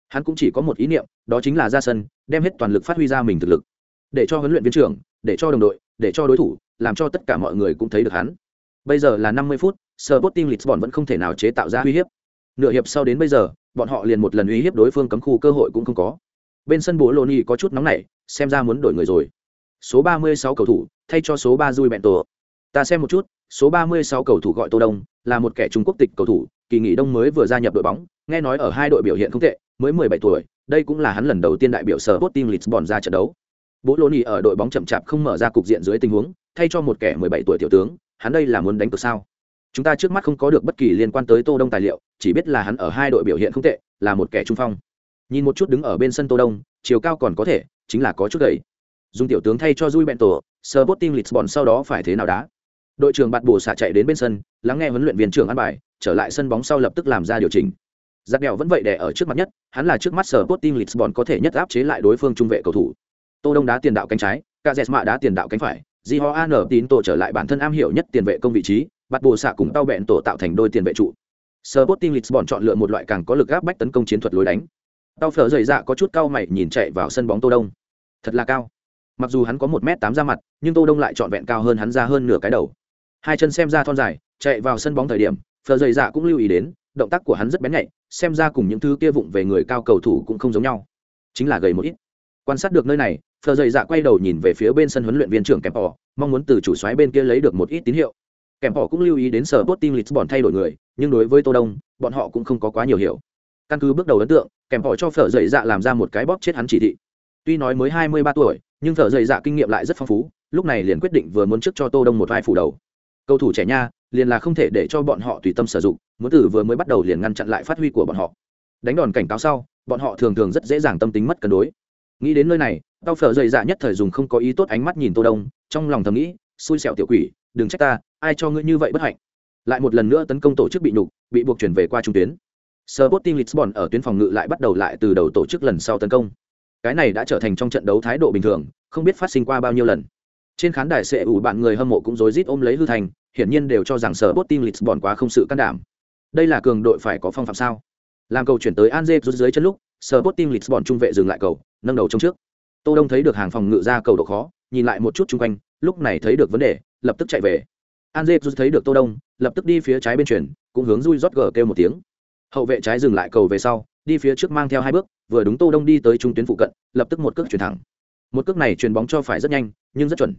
Hắn cũng chỉ có một ý niệm, đó chính là ra sân, đem hết toàn lực phát huy ra mình thực lực. Để cho huấn luyện viên trưởng, để cho đồng đội, để cho đối thủ, làm cho tất cả mọi người cũng thấy được hắn. Bây giờ là năm mươi phút, Sporting Lisbon vẫn không thể nào chế tạo ra uy hiếp. Nửa hiệp sau đến bây giờ, bọn họ liền một lần uy hiếp đối phương cấm khu cơ hội cũng không có. Bên sân bố loni có chút nóng nảy, xem ra muốn đổi người rồi. Số 36 cầu thủ, thay cho số 3 Rui Bento. Ta xem một chút, số 36 cầu thủ gọi tô đông, là một kẻ trung quốc tịch cầu thủ kỳ nghỉ đông mới vừa gia nhập đội bóng nghe nói ở hai đội biểu hiện không tệ mới 17 tuổi đây cũng là hắn lần đầu tiên đại biểu Sporting Lisbon ra trận đấu. Bố ở đội bóng chậm chạp không mở ra cục diện dưới tình huống thay cho một kẻ 17 tuổi tiểu tướng hắn đây là muốn đánh cược sao? Chúng ta trước mắt không có được bất kỳ liên quan tới tô đông tài liệu chỉ biết là hắn ở hai đội biểu hiện không tệ là một kẻ trung phong. Nhìn một chút đứng ở bên sân tô đông chiều cao còn có thể chính là có chút gầy. Dùng tiểu tướng thay cho Rui Bento, Sporting Lisbon sau đó phải thế nào đá. Đội trưởng bạt bổ xả chạy đến bên sân, lắng nghe huấn luyện viên trưởng ăn bài, trở lại sân bóng sau lập tức làm ra điều chỉnh. Giặc đèo vẫn vậy đè ở trước mặt nhất, hắn là trước mắt Sporting Lisbon có thể nhất áp chế lại đối phương trung vệ cầu thủ. Tô Đông đá tiền đạo cánh trái, Cazeema đá tiền đạo cánh phải, Jihoan tín tổ trở lại bản thân am hiểu nhất tiền vệ công vị trí, bắt bồ xạ cùng tao bẹn tổ tạo thành đôi tiền vệ trụ. Sporting Lisbon chọn lựa một loại càng có lực áp bách tấn công chiến thuật lối đánh. Tao phở rời dạ có chút cao mày nhìn chạy vào sân bóng tô đông. Thật là cao. Mặc dù hắn có một m tám ra mặt nhưng tô đông lại chọn vẹn cao hơn hắn ra hơn nửa cái đầu. Hai chân xem ra thon dài chạy vào sân bóng thời điểm Phờ dày dạ cũng lưu ý đến, động tác của hắn rất bén nhạy, xem ra cùng những thứ kia vụng về người cao cầu thủ cũng không giống nhau. Chính là gầy một ít. Quan sát được nơi này phờ dày dạ quay đầu nhìn về phía bên sân huấn luyện viên trưởng kèm họ mong muốn từ chủ xoáy bên kia lấy được một ít tín hiệu. Kèm họ cũng lưu ý đến sở bot team lisbon thay đổi người, nhưng đối với tô đông, bọn họ cũng không có quá nhiều hiểu. Căn cứ bước đầu ấn tượng kèm họ cho phở dày dạ làm ra một cái bóp chết hắn chỉ thị. Tuy nói mới hai mươi ba tuổi, nhưng phở dày dạ kinh nghiệm lại rất phong phú, lúc này liền quyết định vừa muốn trước cho tô đông một vai phủ đầu. Cầu thủ trẻ nha liền là không thể để cho bọn họ tùy tâm sử dụng, muốn từ vừa mới bắt đầu liền ngăn chặn lại phát huy của bọn họ. Đánh đòn cảnh cáo sau, bọn họ thường thường rất dễ dàng tâm tính mất cân đối. Nghĩ đến nơi này, tao phở dày dạ nhất thời dùng không có ý tốt ánh mắt nhìn tô đông, trong lòng thầm nghĩ, xui xẻo tiểu quỷ, đừng trách ta, ai cho ngươi như vậy bất hạnh. Lại một lần nữa tấn công tổ chức bị nhục, bị buộc chuyển về qua trung tuyến. Sporting Lisbon ở tuyến phòng ngự lại bắt đầu lại từ đầu tổ chức lần sau tấn công. Cái này đã trở thành trong trận đấu thái độ bình thường, không biết phát sinh qua bao nhiêu lần. Trên khán đài sẽ ủ bạn người hâm mộ cũng rối rít ôm lấy hư thành hiển nhiên đều cho rằng Sporting Lisbon quá không sự can đảm. Đây là cường đội phải có phong phạm sao? Làm cầu chuyển tới Anze rút dưới chân lúc Sporting Lisbon trung vệ dừng lại cầu, nâng đầu trong trước. Tô đông thấy được hàng phòng ngự ra cầu độ khó, nhìn lại một chút chung quanh, lúc này thấy được vấn đề, lập tức chạy về. Anze rút thấy được tô đông, lập tức đi phía trái bên chuyển, cũng hướng rui rót gờ kêu một tiếng. Hậu vệ trái dừng lại cầu về sau, đi phía trước mang theo hai bước, vừa đúng tô đông đi tới trung tuyến phụ cận, lập tức một cước chuyển thẳng. Một cước này chuyền bóng cho phải rất nhanh, nhưng rất chuẩn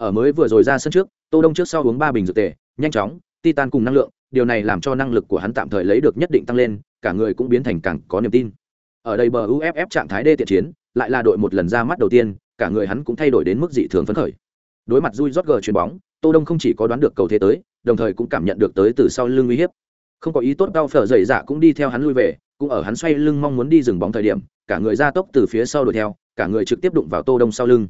ở mới vừa rồi ra sân trước tô đông trước sau uống ba bình dược tề nhanh chóng titan cùng năng lượng điều này làm cho năng lực của hắn tạm thời lấy được nhất định tăng lên cả người cũng biến thành càng có niềm tin ở đây bờ uff trạng thái đê tiện chiến lại là đội một lần ra mắt đầu tiên cả người hắn cũng thay đổi đến mức dị thường phấn khởi đối mặt Rui gờ chuyền bóng, Tô Đông không chỉ có đoán được cầu thế tới, đồng thời cũng cảm nhận được tới từ sau lưng uy hiếp. Không có ý tốt đau phở dậy dạ cũng đi theo hắn lui về, cũng ở hắn xoay lưng mong muốn đi dừng bóng thời điểm, cả người ra tốc từ phía sau đuổi theo, cả người trực tiếp đụng vào Tô Đông sau lưng.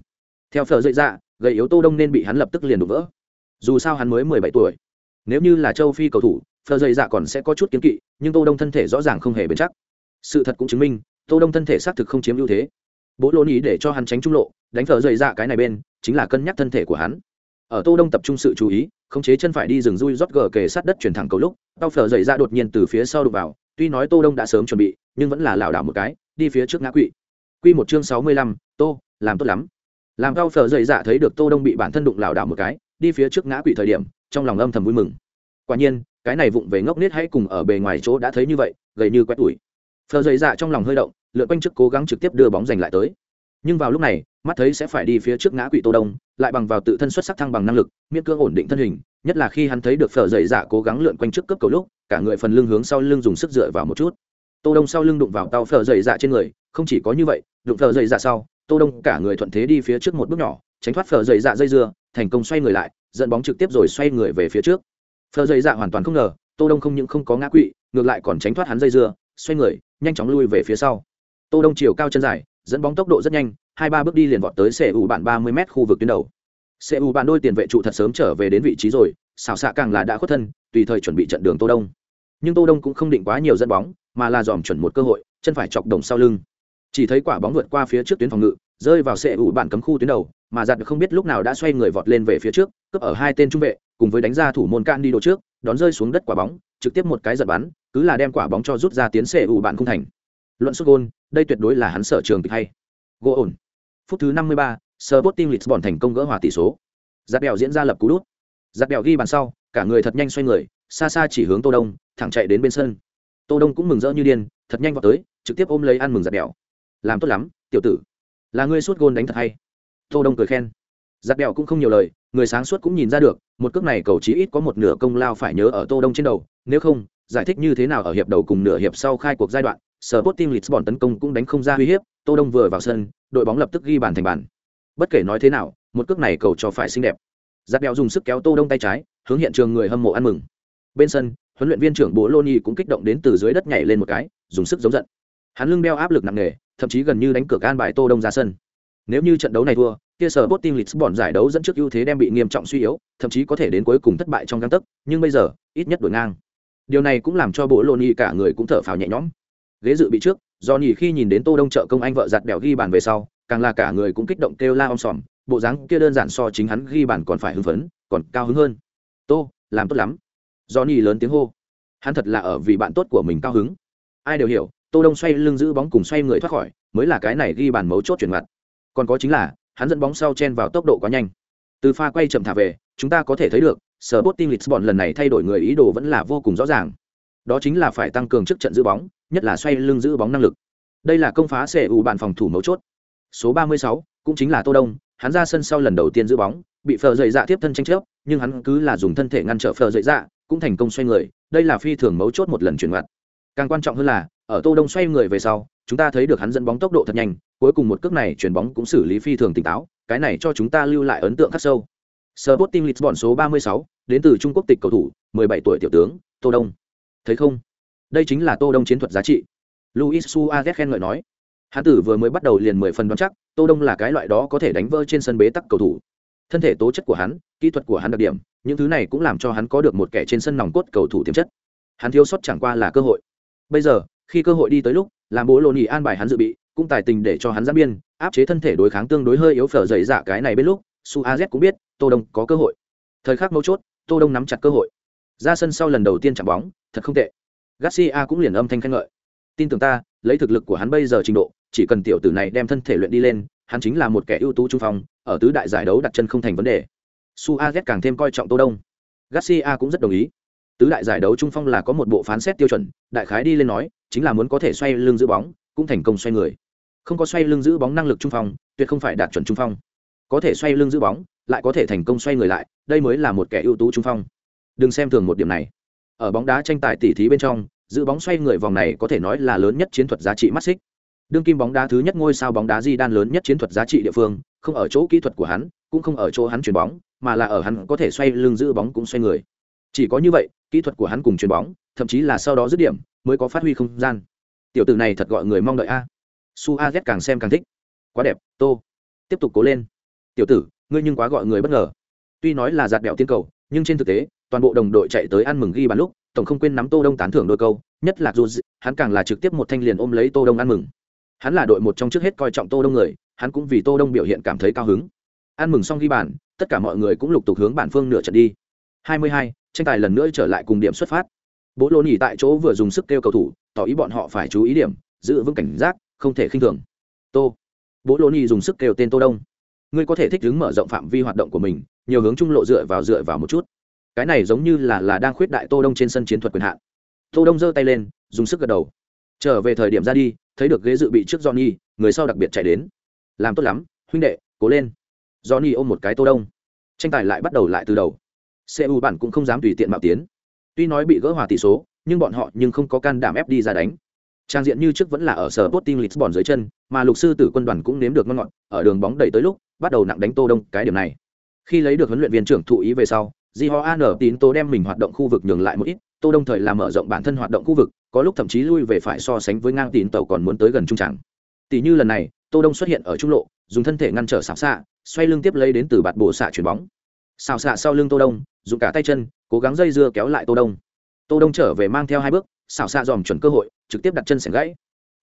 Theo phở dậy dạ, gầy yếu Tô Đông nên bị hắn lập tức liền đổ vỡ. Dù sao hắn mới 17 tuổi. Nếu như là châu Phi cầu thủ, phở dậy dạ còn sẽ có chút kiến kỵ, nhưng Tô Đông thân thể rõ ràng không hề bền chắc. Sự thật cũng chứng minh, Tô Đông thân thể xác thực không chiếm ưu thế. Bố lô ý để cho hắn tránh trung lộ, đánh phở dậy dạ cái này bên, chính là cân nhắc thân thể của hắn ở tô đông tập trung sự chú ý khống chế chân phải đi rừng rui rót gờ kề sát đất chuyển thẳng cầu lúc tao phở dậy dạ đột nhiên từ phía sau đụng vào tuy nói tô đông đã sớm chuẩn bị nhưng vẫn là lảo đảo một cái đi phía trước ngã quỵ quy một chương sáu mươi lăm, tô làm tốt lắm làm cao phở dậy dạ thấy được tô đông bị bản thân đụng lảo đảo một cái, đi phía trước ngã quỵ thời điểm, trong lòng âm thầm vui mừng. Quả nhiên, cái này vụng về ngốc nết hãy cùng ở bề ngoài chỗ đã thấy như vậy, gầy như quét tuổi phở dậy dạ trong lòng hơi động, lượn quanh trước cố gắng trực tiếp đưa bóng giành lại tới. Nhưng vào lúc này, mắt thấy sẽ phải đi phía trước ngã quỵ tô đông, lại bằng vào tự thân xuất sắc thăng bằng năng lực, miễn cưỡng ổn định thân hình, nhất là khi hắn thấy được phở dậy dạ cố gắng lượn quanh trước cướp cầu lúc, cả người phần lưng hướng sau lưng dùng sức dựa vào một chút. Tô đông sau lưng đụng vào tàu phở dậy dạ trên người, không chỉ có như vậy, đụng phở dậy dạ sau tô đông cả người thuận thế đi phía trước một bước nhỏ, tránh thoát phở dày dạ dây dưa, thành công xoay người lại dẫn bóng trực tiếp rồi xoay người về phía trước. Phở dày dạ hoàn toàn không ngờ, tô đông không những không có ngã quỵ, ngược lại còn tránh thoát hắn dây dưa, xoay người, nhanh chóng lui về phía sau. Tô đông chiều cao chân dài, dẫn bóng tốc độ rất nhanh, hai ba bước đi liền vọt tới xe ủ bạn ba mươi m khu vực tuyến đầu. Xe ủ bạn đôi tiền vệ trụ thật sớm trở về đến vị trí rồi, xào xạ càng là đã khuất thân, tùy thời chuẩn bị trận đường tô đông. Nhưng tô đông cũng không định quá nhiều dẫn bóng, mà là dòm chuẩn một cơ hội, chân phải chọc đồng sau lưng chỉ thấy quả bóng vượt qua phía trước tuyến phòng ngự, rơi vào sệ ủ bạn cấm khu tuyến đầu, mà giặt không biết lúc nào đã xoay người vọt lên về phía trước, cướp ở hai tên trung vệ, cùng với đánh ra thủ môn can đi đổ trước, đón rơi xuống đất quả bóng, trực tiếp một cái giật bắn, cứ là đem quả bóng cho rút ra tiến sệ ủ bạn không thành. Luận xuất gôn, đây tuyệt đối là hắn sở trường kịch hay. Gỗ ổn. Phút thứ năm mươi ba, Sporting Lisbon thành công gỡ hòa tỷ số. Giặt bèo diễn ra lập cú đút. Giặt bèo ghi bàn sau, cả người thật nhanh xoay người, xa xa chỉ hướng tô đông, thẳng chạy đến bên sân. Tô đông cũng mừng rỡ như điên, thật nhanh vào tới, trực tiếp ôm lấy ăn mừng giặt bèo làm tốt lắm tiểu tử là ngươi suốt gôn đánh thật hay tô đông cười khen giặc Đèo cũng không nhiều lời người sáng suốt cũng nhìn ra được một cước này cầu chí ít có một nửa công lao phải nhớ ở tô đông trên đầu nếu không giải thích như thế nào ở hiệp đầu cùng nửa hiệp sau khai cuộc giai đoạn Sở Bút Team Lisbon tấn công cũng đánh không ra uy hiếp, Tô Đông vừa vào sân, đội bóng lập tức ghi bàn thành bàn. Bất kể nói thế nào, một cước này cầu cho phải xinh đẹp. Giáp Đèo dùng sức kéo Tô Đông tay trái, hướng hiện trường người hâm mộ ăn mừng. Bên sân, huấn luyện viên trưởng Bố Loni cũng kích động đến từ dưới đất nhảy lên một cái, dùng sức giống giận. Hắn lưng đeo áp lực nặng nề, thậm chí gần như đánh cửa can bài Tô Đông ra sân. Nếu như trận đấu này thua, kia sở Sporting Lisbon giải đấu dẫn trước ưu thế đem bị nghiêm trọng suy yếu, thậm chí có thể đến cuối cùng thất bại trong gang tấc, nhưng bây giờ, ít nhất đổi ngang. Điều này cũng làm cho bộ Loni cả người cũng thở phào nhẹ nhõm. Ghế dự bị trước do nhỉ khi nhìn đến tô đông trợ công anh vợ giặt đèo ghi bàn về sau càng là cả người cũng kích động kêu la om sòm bộ dáng kia đơn giản so chính hắn ghi bàn còn phải hưng phấn còn cao hứng hơn. Tô làm tốt lắm. Do lớn tiếng hô. Hắn thật là ở vì bạn tốt của mình cao hứng. Ai đều hiểu tô đông xoay lưng giữ bóng cùng xoay người thoát khỏi mới là cái này ghi bàn mấu chốt chuyển ngặt. còn có chính là hắn dẫn bóng sau chen vào tốc độ quá nhanh. Từ pha quay chậm thả về chúng ta có thể thấy được sở bot team lisbon lần này thay đổi người ý đồ vẫn là vô cùng rõ ràng. Đó chính là phải tăng cường trước trận giữ bóng nhất là xoay lưng giữ bóng năng lực. Đây là công phá xẻ ủ bàn phòng thủ mấu chốt. Số 36, cũng chính là tô đông hắn ra sân sau lần đầu tiên giữ bóng bị phờ dậy dạ tiếp thân tranh chấp nhưng hắn cứ là dùng thân thể ngăn trở phờ dậy dạ cũng thành công xoay người đây là phi thường mấu chốt một lần chuyển ngoặt càng quan trọng hơn là ở tô đông xoay người về sau chúng ta thấy được hắn dẫn bóng tốc độ thật nhanh cuối cùng một cước này chuyển bóng cũng xử lý phi thường tỉnh táo cái này cho chúng ta lưu lại ấn tượng khắc sâu Sporting Lisbon số 36, đến từ Trung Quốc tịch cầu thủ, 17 tuổi tiểu tướng, Tô Đông. Thấy không? Đây chính là Tô Đông chiến thuật giá trị. Luis Suarez khen ngợi nói. Hắn tử vừa mới bắt đầu liền 10 phần đoán chắc, Tô Đông là cái loại đó có thể đánh vỡ trên sân bế tắc cầu thủ. Thân thể tố chất của hắn, kỹ thuật của hắn đặc điểm, những thứ này cũng làm cho hắn có được một kẻ trên sân nòng cốt cầu thủ tiềm chất. Hắn thiếu sót chẳng qua là cơ hội. Bây giờ, khi cơ hội đi tới lúc, làm bố lô nhì an bài hắn dự bị, cũng tài tình để cho hắn giáp biên, áp chế thân thể đối kháng tương đối hơi yếu phở dậy dạ cái này bên lúc, Suarez cũng biết, Tô Đông có cơ hội. Thời khắc mấu chốt, Tô Đông nắm chặt cơ hội. Ra sân sau lần đầu tiên chạm bóng, thật không tệ. Garcia cũng liền âm thanh khen ngợi. Tin tưởng ta, lấy thực lực của hắn bây giờ trình độ, chỉ cần tiểu tử này đem thân thể luyện đi lên, hắn chính là một kẻ ưu tú trung phong, ở tứ đại giải đấu đặt chân không thành vấn đề. Suarez càng thêm coi trọng Tô Đông. Garcia cũng rất đồng ý. Tứ đại giải đấu trung phong là có một bộ phán xét tiêu chuẩn, đại khái đi lên nói, chính là muốn có thể xoay lưng giữ bóng, cũng thành công xoay người. Không có xoay lưng giữ bóng năng lực trung phong, tuyệt không phải đạt chuẩn trung phong. Có thể xoay lưng giữ bóng, lại có thể thành công xoay người lại, đây mới là một kẻ ưu tú trung phong. Đừng xem thường một điểm này. Ở bóng đá tranh tài tỉ thí bên trong, giữ bóng xoay người vòng này có thể nói là lớn nhất chiến thuật giá trị mắt xích. Đương kim bóng đá thứ nhất ngôi sao bóng đá di đan lớn nhất chiến thuật giá trị địa phương, không ở chỗ kỹ thuật của hắn, cũng không ở chỗ hắn chuyền bóng, mà là ở hắn có thể xoay lưng giữ bóng cũng xoay người. Chỉ có như vậy, kỹ thuật của hắn cùng chuyền bóng, thậm chí là sau đó dứt điểm, mới có phát huy không gian. Tiểu tử này thật gọi người mong đợi a. Su A Z càng xem càng thích. Quá đẹp, Tô. Tiếp tục cố lên. Tiểu tử, ngươi nhưng quá gọi người bất ngờ. Tuy nói là giạt bẹo tiên cầu, nhưng trên thực tế, toàn bộ đồng đội chạy tới ăn mừng ghi bàn lúc, tổng không quên nắm Tô Đông tán thưởng đôi câu, nhất là dù hắn càng là trực tiếp một thanh liền ôm lấy Tô Đông ăn mừng. Hắn là đội một trong trước hết coi trọng Tô Đông người, hắn cũng vì Tô Đông biểu hiện cảm thấy cao hứng. Ăn mừng xong ghi bàn, tất cả mọi người cũng lục tục hướng bản phương nửa trận đi. 22, tranh tài lần nữa trở lại cùng điểm xuất phát. Bố Lô nhỉ tại chỗ vừa dùng sức kêu cầu thủ, tỏ ý bọn họ phải chú ý điểm, giữ vững cảnh giác, không thể khinh thường. Tô. Bố Lô nhỉ dùng sức kêu tên Tô Đông. Ngươi có thể thích ứng mở rộng phạm vi hoạt động của mình, nhiều hướng trung lộ dựa vào dựa vào một chút. Cái này giống như là là đang khuyết đại Tô Đông trên sân chiến thuật quyền hạn. Tô Đông giơ tay lên, dùng sức gật đầu. Trở về thời điểm ra đi, thấy được ghế dự bị trước Johnny, người sau đặc biệt chạy đến. Làm tốt lắm, huynh đệ, cố lên. Johnny ôm một cái Tô Đông. Tranh tài lại bắt đầu lại từ đầu. CU bản cũng không dám tùy tiện mạo tiến. Tuy nói bị gỡ hòa tỷ số, nhưng bọn họ nhưng không có can đảm ép đi ra đánh. Trang diện như trước vẫn là ở sở Sporting Lisbon dưới chân, mà lục sư tử quân đoàn cũng nếm được ngon ngọt, ở đường bóng đẩy tới lúc, bắt đầu nặng đánh Tô Đông cái điểm này. Khi lấy được huấn luyện viên trưởng thụ ý về sau, Jihoan tín Tô đem mình hoạt động khu vực nhường lại một ít, Tô Đông thời làm mở rộng bản thân hoạt động khu vực, có lúc thậm chí lui về phải so sánh với ngang tín tàu còn muốn tới gần trung tràng. Tỷ như lần này, Tô Đông xuất hiện ở trung lộ, dùng thân thể ngăn trở xảo xạ, xoay lưng tiếp lấy đến từ bạt bộ xạ chuyển bóng. Xảo xạ sau lưng Tô Đông, dùng cả tay chân, cố gắng dây dưa kéo lại Tô Đông. Tô Đông trở về mang theo hai bước, xảo xạ dòm chuẩn cơ hội, trực tiếp đặt chân sẻng gãy.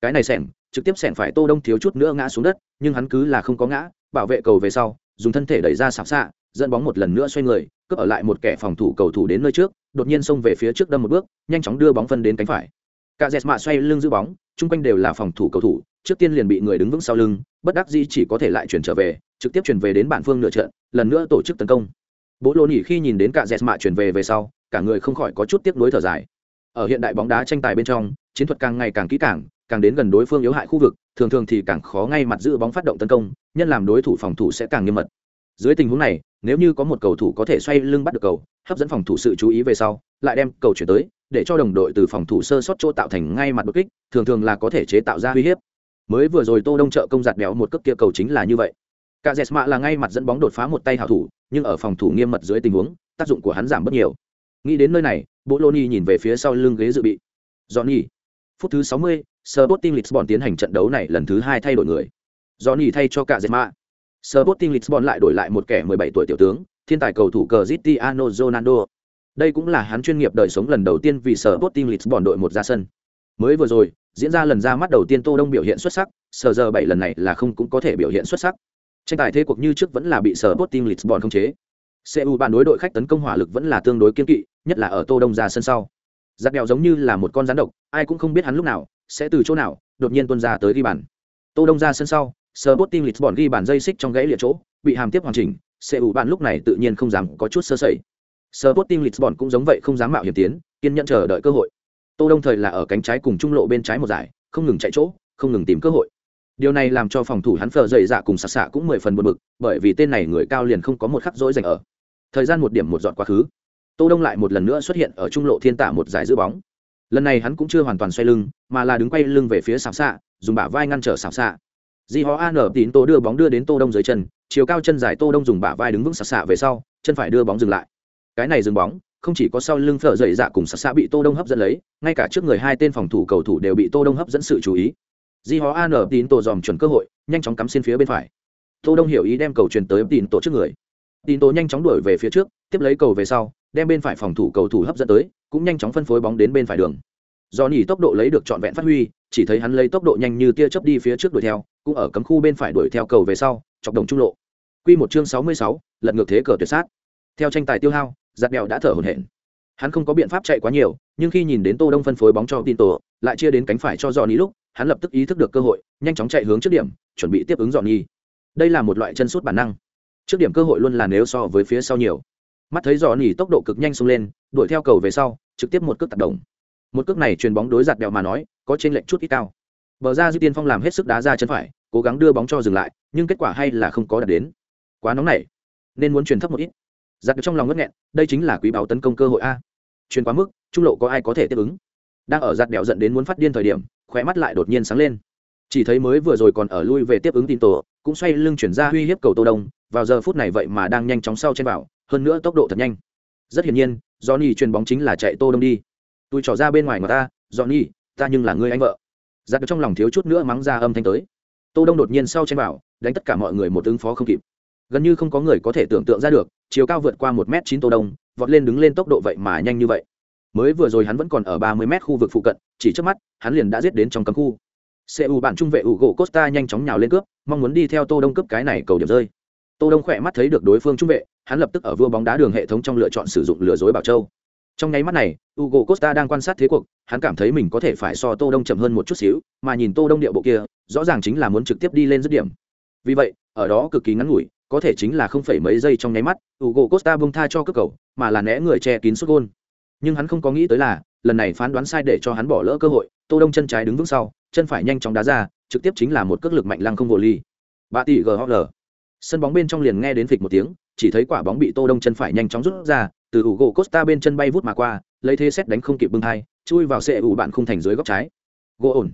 Cái này sẻng trực tiếp sẻng phải Tô Đông thiếu chút nữa ngã xuống đất, nhưng hắn cứ là không có ngã, bảo vệ cầu về sau, dùng thân thể đẩy ra xảo xạ, dẫn bóng một lần nữa xoay người, cướp ở lại một kẻ phòng thủ cầu thủ đến nơi trước, đột nhiên xông về phía trước đâm một bước, nhanh chóng đưa bóng phân đến cánh phải. Cả dẹt mạ xoay lưng giữ bóng, chung quanh đều là phòng thủ cầu thủ, trước tiên liền bị người đứng vững sau lưng, bất đắc dĩ chỉ có thể lại chuyển trở về, trực tiếp chuyển về đến bản phương nửa trận, lần nữa tổ chức tấn công. Bố Lô nỉ khi nhìn đến cả Jesma chuyển về về sau, cả người không khỏi có chút tiếc nuối thở dài. Ở hiện đại bóng đá tranh tài bên trong, chiến thuật càng ngày càng kỹ càng, càng đến gần đối phương yếu hại khu vực, thường thường thì càng khó ngay mặt giữ bóng phát động tấn công, nhân làm đối thủ phòng thủ sẽ càng nghiêm mật. Dưới tình huống này, nếu như có một cầu thủ có thể xoay lưng bắt được cầu, hấp dẫn phòng thủ sự chú ý về sau, lại đem cầu chuyển tới, để cho đồng đội từ phòng thủ sơ sót chỗ tạo thành ngay mặt đột kích, thường thường là có thể chế tạo ra uy hiếp. Mới vừa rồi Tô Đông trợ công giạt béo một cước kia cầu chính là như vậy. Cả Jesma là ngay mặt dẫn bóng đột phá một tay hảo thủ, nhưng ở phòng thủ nghiêm mật dưới tình huống, tác dụng của hắn giảm bất nhiều. Nghĩ đến nơi này, bộ Loni nhìn về phía sau lưng ghế dự bị. Johnny. Phút thứ 60, Sporting Lisbon tiến hành trận đấu này lần thứ hai thay đổi người. Johnny thay cho cả Jesma. Sporting Lisbon lại đổi lại một kẻ 17 tuổi tiểu tướng, thiên tài cầu thủ Cristiano Ronaldo. Đây cũng là hắn chuyên nghiệp đời sống lần đầu tiên vì Sporting Lisbon đội một ra sân. Mới vừa rồi, diễn ra lần ra mắt đầu tiên Tô Đông biểu hiện xuất sắc, sờ giờ bảy lần này là không cũng có thể biểu hiện xuất sắc. Tranh tài thế cuộc như trước vẫn là bị Sporting Lisbon khống chế. CU bàn đối đội khách tấn công hỏa lực vẫn là tương đối kiên kỵ, nhất là ở Tô Đông ra sân sau. Giặc đèo giống như là một con rắn độc, ai cũng không biết hắn lúc nào sẽ từ chỗ nào đột nhiên tuôn ra tới ghi bàn. Tô Đông ra sân sau, Sporting Lisbon ghi bàn dây xích trong gãy liệt chỗ, bị hàm tiếp hoàn chỉnh, CU bàn lúc này tự nhiên không dám có chút sơ sẩy. Sporting Lisbon cũng giống vậy không dám mạo hiểm tiến, kiên nhẫn chờ đợi cơ hội. Tô Đông thời là ở cánh trái cùng trung lộ bên trái một giải, không ngừng chạy chỗ, không ngừng tìm cơ hội điều này làm cho phòng thủ hắn phờ dậy dạ cùng sặc sạ cũng mười phần buồn bực, bởi vì tên này người cao liền không có một khắc rỗi dành ở. Thời gian một điểm một dọn quá khứ. Tô đông lại một lần nữa xuất hiện ở trung lộ thiên tả một giải giữ bóng. Lần này hắn cũng chưa hoàn toàn xoay lưng, mà là đứng quay lưng về phía xào xạ dùng bả vai ngăn trở xào xạ di họ an tín tô đưa bóng đưa đến tô đông dưới chân, chiều cao chân dài tô đông dùng bả vai đứng vững sạc xạ về sau, chân phải đưa bóng dừng lại. Cái này dừng bóng, không chỉ có sau lưng phở dậy dạ cùng sạc xạ bị tô đông hấp dẫn lấy, ngay cả trước người hai tên phòng thủ cầu thủ đều bị tô đông hấp dẫn sự chú ý di hó an tín tổ dòm chuẩn cơ hội nhanh chóng cắm xin phía bên phải. Tô đông hiểu ý đem cầu truyền tới tín tổ trước người. Tín tổ nhanh chóng đuổi về phía trước tiếp lấy cầu về sau đem bên phải phòng thủ cầu thủ hấp dẫn tới cũng nhanh chóng phân phối bóng đến bên phải đường. Do nỉ tốc độ lấy được trọn vẹn phát huy chỉ thấy hắn lấy tốc độ nhanh như tia chớp đi phía trước đuổi theo cũng ở cấm khu bên phải đuổi theo cầu về sau chọc đồng trung lộ. Quy một chương sáu mươi sáu, lật ngược thế cờ tuyệt sát. Theo tranh tài tiêu hao giặt Bèo đã thở hổn hển. Hắn không có biện pháp chạy quá nhiều nhưng khi nhìn đến tô đông phân phối bóng cho tin tổ lại chia đến cánh phải cho do nỉ lúc hắn lập tức ý thức được cơ hội, nhanh chóng chạy hướng trước điểm, chuẩn bị tiếp ứng dọn nhi đây là một loại chân sút bản năng. Trước điểm cơ hội luôn là nếu so với phía sau nhiều. Mắt thấy dọn nhi tốc độ cực nhanh xông lên, đuổi theo cầu về sau, trực tiếp một cước tạt đồng một cước này truyền bóng đối giặt đèo mà nói, có trên lệnh chút ít cao. Bờ ra dư tiên phong làm hết sức đá ra chân phải, cố gắng đưa bóng cho dừng lại, nhưng kết quả hay là không có đạt đến. Quá nóng nảy, nên muốn truyền thấp một ít. Giặt trong lòng ngất nghẹn, đây chính là quý báo tấn công cơ hội a. Truyền quá mức, trung lộ có ai có thể tiếp ứng? Đang ở giặt đèo giận đến muốn phát điên thời điểm khóe mắt lại đột nhiên sáng lên. Chỉ thấy mới vừa rồi còn ở lui về tiếp ứng tin tổ, cũng xoay lưng chuyển ra uy hiếp cầu tô đông, vào giờ phút này vậy mà đang nhanh chóng sau trên vào, hơn nữa tốc độ thật nhanh. Rất hiển nhiên, johnny truyền bóng chính là chạy tô đông đi. Tôi trỏ ra bên ngoài mà ta, johnny, ta nhưng là người anh vợ. Giặt trong lòng thiếu chút nữa mắng ra âm thanh tới. Tô đông đột nhiên sau trên vào, đánh tất cả mọi người một ứng phó không kịp. Gần như không có người có thể tưởng tượng ra được, chiều cao vượt qua một m chín tô đông, vọt lên đứng lên tốc độ vậy mà nhanh như vậy mới vừa rồi hắn vẫn còn ở ba mươi mét khu vực phụ cận chỉ trước mắt hắn liền đã giết đến trong cấm khu cu bạn trung vệ ủ gỗ costa nhanh chóng nhào lên cướp mong muốn đi theo tô đông cướp cái này cầu điểm rơi tô đông khỏe mắt thấy được đối phương trung vệ hắn lập tức ở vua bóng đá đường hệ thống trong lựa chọn sử dụng lừa dối bảo châu trong nháy mắt này Ugo Costa đang quan sát thế cuộc, hắn cảm thấy mình có thể phải so Tô Đông chậm hơn một chút xíu, mà nhìn Tô Đông điệu bộ kia, rõ ràng chính là muốn trực tiếp đi lên dứt điểm. Vì vậy, ở đó cực kỳ ngắn ngủi, có thể chính là không phải mấy giây trong nháy mắt, Ugo Costa bung tha cho cướp cầu, mà là né người che kín sút gôn. Nhưng hắn không có nghĩ tới là, lần này phán đoán sai để cho hắn bỏ lỡ cơ hội, Tô Đông chân trái đứng vững sau, chân phải nhanh chóng đá ra, trực tiếp chính là một cước lực mạnh lăng không vô ly. Ba tỷ GHL. Sân bóng bên trong liền nghe đến phịch một tiếng, chỉ thấy quả bóng bị Tô Đông chân phải nhanh chóng rút ra, từ ủ gỗ costa bên chân bay vút mà qua lấy thế xét đánh không kịp bưng hai chui vào xe ủ bạn khung thành dưới góc trái gỗ ổn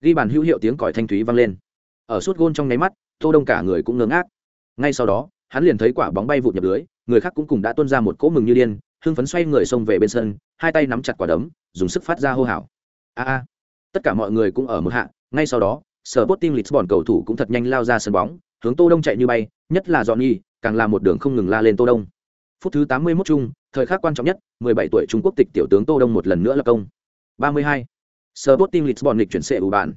ghi bàn hữu hiệu tiếng còi thanh thúy vang lên ở suốt gôn trong nháy mắt tô đông cả người cũng ngớ ngác ngay sau đó hắn liền thấy quả bóng bay vụt nhập lưới người khác cũng cùng đã tuôn ra một cỗ mừng như điên hưng phấn xoay người xông về bên sân, hai tay nắm chặt quả đấm, dùng sức phát ra hô hào. A a. Tất cả mọi người cũng ở một hạ, ngay sau đó sở bot team lisbon cầu thủ cũng thật nhanh lao ra sân bóng, hướng tô đông chạy như bay, nhất là Johnny, càng làm một đường không ngừng la lên tô đông. Phút thứ tám mươi 81 chung, thời khắc quan trọng nhất 17 tuổi trung quốc tịch tiểu tướng tô đông một lần nữa lập công. 32. Sporting Lisbon lịch chuyển xe ủ bạn.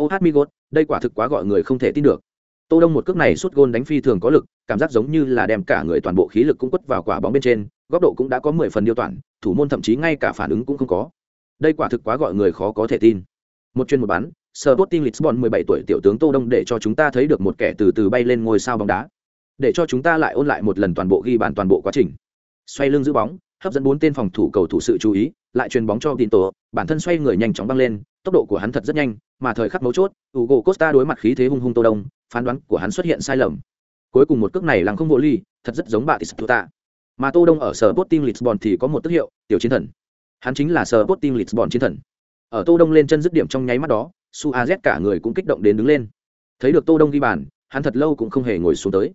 Oh migot đây quả thực quá gọi người không thể tin được. Tô đông một cước này sút gôn đánh phi thường có lực, cảm giác giống như là đem cả người toàn bộ khí lực cũng quất vào quả bóng bên trên góc độ cũng đã có 10 phần điêu toàn thủ môn thậm chí ngay cả phản ứng cũng không có. Đây quả thực quá gọi người khó có thể tin. Một chuyên một bán Sporting Lisbon 17 tuổi tiểu tướng Tô Đông để cho chúng ta thấy được một kẻ từ từ bay lên ngôi sao bóng đá. Để cho chúng ta lại ôn lại một lần toàn bộ ghi bàn toàn bộ quá trình. Xoay lưng giữ bóng hấp dẫn bốn tên phòng thủ cầu thủ sự chú ý lại truyền bóng cho tin tổ bản thân xoay người nhanh chóng băng lên tốc độ của hắn thật rất nhanh mà thời khắc mấu chốt Hugo Costa đối mặt khí thế hung hung Tô Đông, phán đoán của hắn xuất hiện sai lầm. Cuối cùng một cước này lăng không vô ly, thật rất giống Batistuta. Mà Tô Đông ở Sporting Lisbon thì có một tước hiệu, tiểu chiến thần. Hắn chính là Sporting Lisbon chiến thần. Ở Tô Đông lên chân dứt điểm trong nháy mắt đó, Suarez cả người cũng kích động đến đứng lên. Thấy được Tô Đông ghi bàn, hắn thật lâu cũng không hề ngồi xuống tới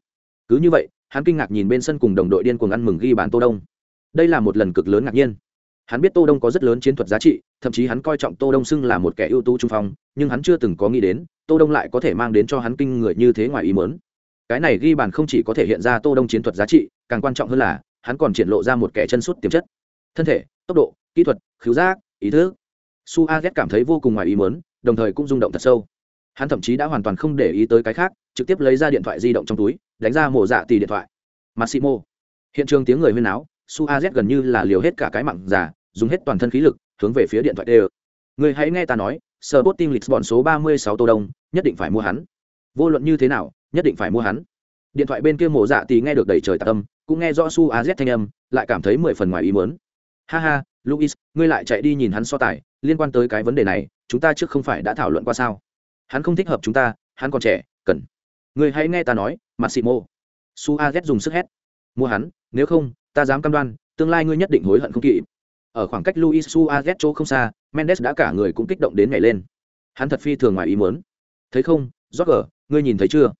cứ như vậy hắn kinh ngạc nhìn bên sân cùng đồng đội điên cuồng ăn mừng ghi bàn tô đông đây là một lần cực lớn ngạc nhiên hắn biết tô đông có rất lớn chiến thuật giá trị thậm chí hắn coi trọng tô đông xưng là một kẻ ưu tú trung phong nhưng hắn chưa từng có nghĩ đến tô đông lại có thể mang đến cho hắn kinh người như thế ngoài ý muốn cái này ghi bàn không chỉ có thể hiện ra tô đông chiến thuật giá trị càng quan trọng hơn là hắn còn triển lộ ra một kẻ chân suốt tiềm chất. Thân thể, tốc độ, kỹ thuật khiếu giác, ý thức. Su a cảm thấy vô cùng ngoài ý muốn, đồng thời cũng rung động thật sâu. Hắn thậm chí đã hoàn toàn không để ý tới cái khác, trực tiếp lấy ra điện thoại di động trong túi, đánh ra mổ dạ tỷ điện thoại. Massimo. Hiện trường tiếng người huyên áo su a z gần như là liều hết cả cái mặn già, dùng hết toàn thân khí lực, hướng về phía điện thoại đê người hãy nghe ta nói sờ bốt tim lịch bọn số ba mươi sáu tô đông, nhất định phải mua hắn. Vô luận như thế nào, nhất định phải mua hắn điện thoại bên kia mộ dạ tì nghe được đầy trời tạ tâm cũng nghe rõ su a z thanh âm, lại cảm thấy mười phần ngoài ý muốn. Ha ha, luis, ngươi lại chạy đi nhìn hắn so tài, liên quan tới cái vấn đề này, chúng ta trước không phải đã thảo luận qua sao? Hắn không thích hợp chúng ta, hắn còn trẻ, cần. Người hãy nghe ta nói mặt xị mô su a z dùng sức hét. Mua hắn, nếu không, ta dám cam đoan, tương lai ngươi nhất định hối hận không kỵ ở khoảng cách luis, su a z chỗ không xa, mendes đã cả người cũng kích động đến nhảy lên. Hắn thật phi thường ngoài ý muốn. Thấy không jorge ngươi nhìn thấy chưa?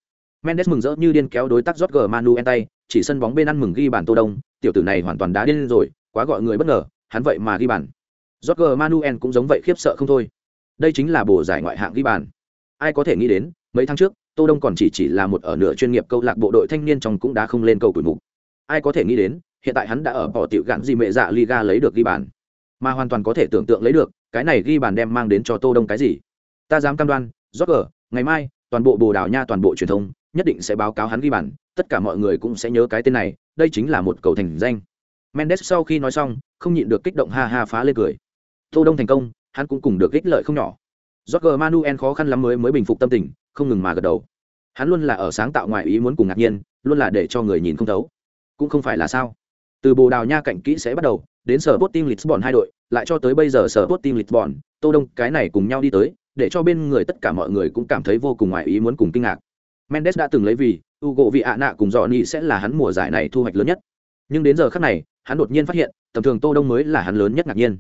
Mendes mừng rỡ như điên kéo đối tác jorge manuel tay chỉ sân bóng bên ăn mừng ghi bàn tô đông tiểu tử này hoàn toàn đá điên rồi quá gọi người bất ngờ hắn vậy mà ghi bàn. Jorge manuel cũng giống vậy khiếp sợ không thôi. Đây chính là bổ giải ngoại hạng ghi bàn. Ai có thể nghĩ đến mấy tháng trước tô đông còn chỉ chỉ là một ở nửa chuyên nghiệp câu lạc bộ đội thanh niên trong cũng đã không lên cầu tuổi mục. Ai có thể nghĩ đến hiện tại hắn đã ở bỏ tiểu gạn gì mẹ dạ liga lấy được ghi bàn. Mà hoàn toàn có thể tưởng tượng lấy được cái này ghi bàn đem mang đến cho tô đông cái gì. Ta dám cam đoan Roger, ngày mai toàn bộ bồ đào nha toàn bộ truyền thông nhất định sẽ báo cáo hắn ghi bàn, tất cả mọi người cũng sẽ nhớ cái tên này, đây chính là một cầu thành danh. Mendes sau khi nói xong, không nhịn được kích động ha ha phá lên cười. Tô đông thành công, hắn cũng cùng được ích lợi không nhỏ. Roger Manuel khó khăn lắm mới mới bình phục tâm tình, không ngừng mà gật đầu. Hắn luôn là ở sáng tạo ngoài ý muốn cùng ngạc nhiên, luôn là để cho người nhìn không thấu. Cũng không phải là sao. Từ bồ đào nha cạnh kỹ sẽ bắt đầu, đến sở bot team lisbon hai đội, lại cho tới bây giờ sở bot team lisbon, tô đông, cái này cùng nhau đi tới, để cho bên người tất cả mọi người cũng cảm thấy vô cùng ngoài ý muốn cùng kinh ngạc mendes đã từng lấy vì Ugo vị ạ nạ cùng Johnny sẽ là hắn mùa giải này thu hoạch lớn nhất. Nhưng đến giờ khắc này, hắn đột nhiên phát hiện, tầm thường tô đông mới là hắn lớn nhất ngạc nhiên.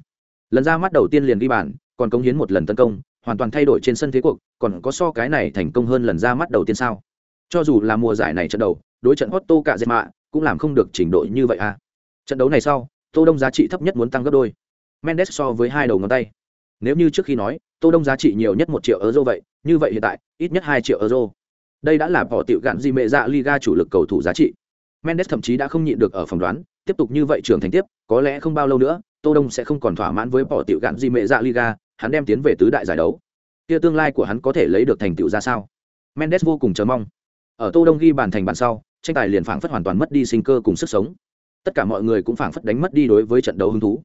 Lần ra mắt đầu tiên liền ghi bàn, còn công hiến một lần tấn công, hoàn toàn thay đổi trên sân thế cuộc, còn có so cái này thành công hơn lần ra mắt đầu tiên sao? Cho dù là mùa giải này trận đầu, đối trận Otto cả dệt mạ cũng làm không được trình độ như vậy à? Trận đấu này sau, tô đông giá trị thấp nhất muốn tăng gấp đôi. Mendes so với hai đầu ngón tay. Nếu như trước khi nói, tô đông giá trị nhiều nhất một triệu euro vậy, như vậy hiện tại, ít nhất hai triệu euro đây đã là bỏ tiểu gạn gì mẹ dạ liga chủ lực cầu thủ giá trị. Mendes thậm chí đã không nhịn được ở phòng đoán, tiếp tục như vậy trưởng thành tiếp, có lẽ không bao lâu nữa, tô đông sẽ không còn thỏa mãn với bỏ tiểu gạn gì mẹ dạ liga, hắn đem tiến về tứ đại giải đấu. Kia tương lai của hắn có thể lấy được thành tựu ra sao? Mendes vô cùng chờ mong. Ở tô đông ghi bàn thành bàn sau, tranh tài liền phảng phất hoàn toàn mất đi sinh cơ cùng sức sống. Tất cả mọi người cũng phảng phất đánh mất đi đối với trận đấu hứng thú.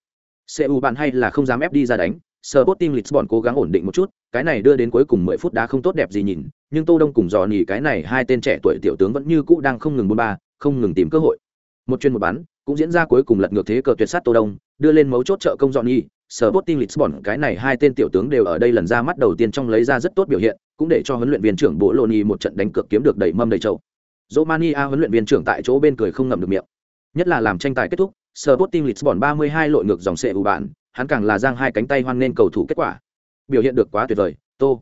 Cu bạn hay là không dám ép đi ra đánh. Sporting Lisbon cố gắng ổn định một chút, cái này đưa đến cuối cùng 10 phút đá không tốt đẹp gì nhìn, nhưng Tô Đông cùng dò nhỉ cái này hai tên trẻ tuổi tiểu tướng vẫn như cũ đang không ngừng buôn ba, không ngừng tìm cơ hội. Một chuyên một bán, cũng diễn ra cuối cùng lật ngược thế cờ tuyệt sát Tô Đông, đưa lên mấu chốt trợ công dọn nhỉ, Sporting Lisbon cái này hai tên tiểu tướng đều ở đây lần ra mắt đầu tiên trong lấy ra rất tốt biểu hiện, cũng để cho huấn luyện viên trưởng Bologna một trận đánh cược kiếm được đầy mâm đầy chậu. Romania huấn luyện viên trưởng tại chỗ bên cười không ngậm được miệng. Nhất là làm tranh tài kết thúc, Sporting Lisbon 32 lội ngược dòng xe u bạn, hắn càng là giang hai cánh tay hoan nên cầu thủ kết quả. Biểu hiện được quá tuyệt vời, Tô.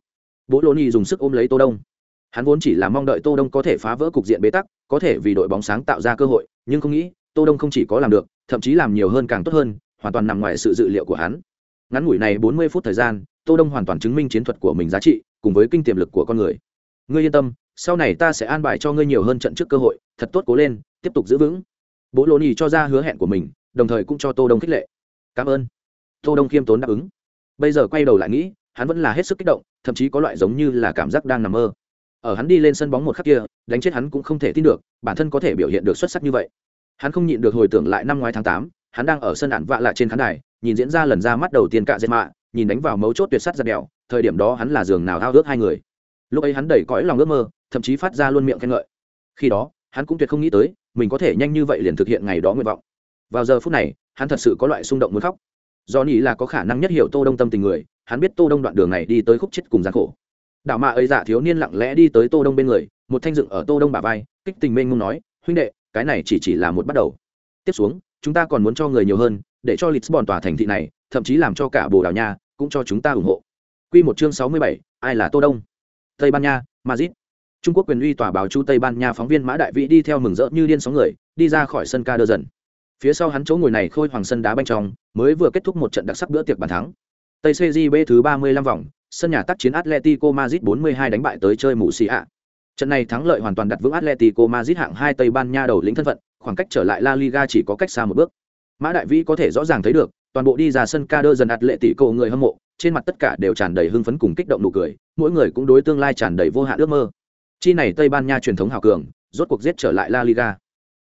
Bố lô ni dùng sức ôm lấy Tô Đông. Hắn vốn chỉ là mong đợi Tô Đông có thể phá vỡ cục diện bế tắc, có thể vì đội bóng sáng tạo ra cơ hội, nhưng không nghĩ, Tô Đông không chỉ có làm được, thậm chí làm nhiều hơn càng tốt hơn, hoàn toàn nằm ngoài sự dự liệu của hắn. Ngắn ngủi này 40 phút thời gian, Tô Đông hoàn toàn chứng minh chiến thuật của mình giá trị, cùng với kinh tiềm lực của con người. Ngươi yên tâm, sau này ta sẽ an bài cho ngươi nhiều hơn trận trước cơ hội, thật tốt cố lên, tiếp tục giữ vững bố lô ni cho ra hứa hẹn của mình đồng thời cũng cho tô đông khích lệ cảm ơn tô đông khiêm tốn đáp ứng. Bây giờ quay đầu lại nghĩ, hắn vẫn là hết sức kích động, thậm chí có loại giống như là cảm giác đang nằm mơ. Ở hắn đi lên sân bóng một khắc kia, đánh chết hắn cũng không thể tin được, bản thân có thể biểu hiện được xuất sắc như vậy. Hắn không nhịn được hồi tưởng lại năm ngoái tháng tám, hắn đang ở sân ản vạ lại trên khán đài, nhìn diễn ra lần ra mắt đầu tiên cạ dệt mạ, nhìn đánh vào mấu chốt tuyệt sắt giật đèo, thời điểm đó hắn là giường nào thao ước hai người. Lúc ấy hắn đầy cõi lòng ước mơ, thậm chí phát ra luôn miệng khen ngợi. Khi đó, hắn cũng tuyệt không nghĩ tới, mình có thể nhanh như vậy liền thực hiện ngày đó nguyện vọng. Vào giờ phút này, hắn thật sự có loại xung động muốn khóc do nghĩ là có khả năng nhất hiểu tô đông tâm tình người hắn biết tô đông đoạn đường này đi tới khúc chết cùng gian khổ. Đạo mạ ấy dạ thiếu niên lặng lẽ đi tới tô đông bên người một thanh dựng ở tô đông bả vai kích tình mênh mông nói huynh đệ cái này chỉ chỉ là một bắt đầu. Tiếp xuống chúng ta còn muốn cho người nhiều hơn để cho lisbon tòa thành thị này thậm chí làm cho cả bồ đào nha cũng cho chúng ta ủng hộ. Quy một chương sáu mươi bảy, ai là tô đông? Tây ban nha madrid. Trung quốc quyền uy tòa báo chu tây ban nha phóng viên mã đại vĩ đi theo mừng rỡ như điên sóng người đi ra khỏi sân ca đơ dần phía sau hắn chỗ ngồi này khôi hoàng sân đá banh trong mới vừa kết thúc một trận đặc sắc bữa tiệc bàn thắng. Tây cgb thứ ba mươi lăm vòng sân nhà tác chiến atletico madrid bốn mươi hai đánh bại tới chơi mù xì ạ. Trận này thắng lợi hoàn toàn đặt vững atletico madrid hạng hai tây ban nha đầu lĩnh thân phận khoảng cách trở lại la liga chỉ có cách xa một bước. Mã đại vĩ có thể rõ ràng thấy được toàn bộ đi ra sân ca đơ dần ạt lệ tỷ atletico người hâm mộ trên mặt tất cả đều tràn đầy hưng phấn cùng kích động nụ cười mỗi người cũng đối tương lai tràn đầy vô hạn ước mơ. Chi này Tây Ban Nha truyền thống hào cường, rốt cuộc giết trở lại La Liga.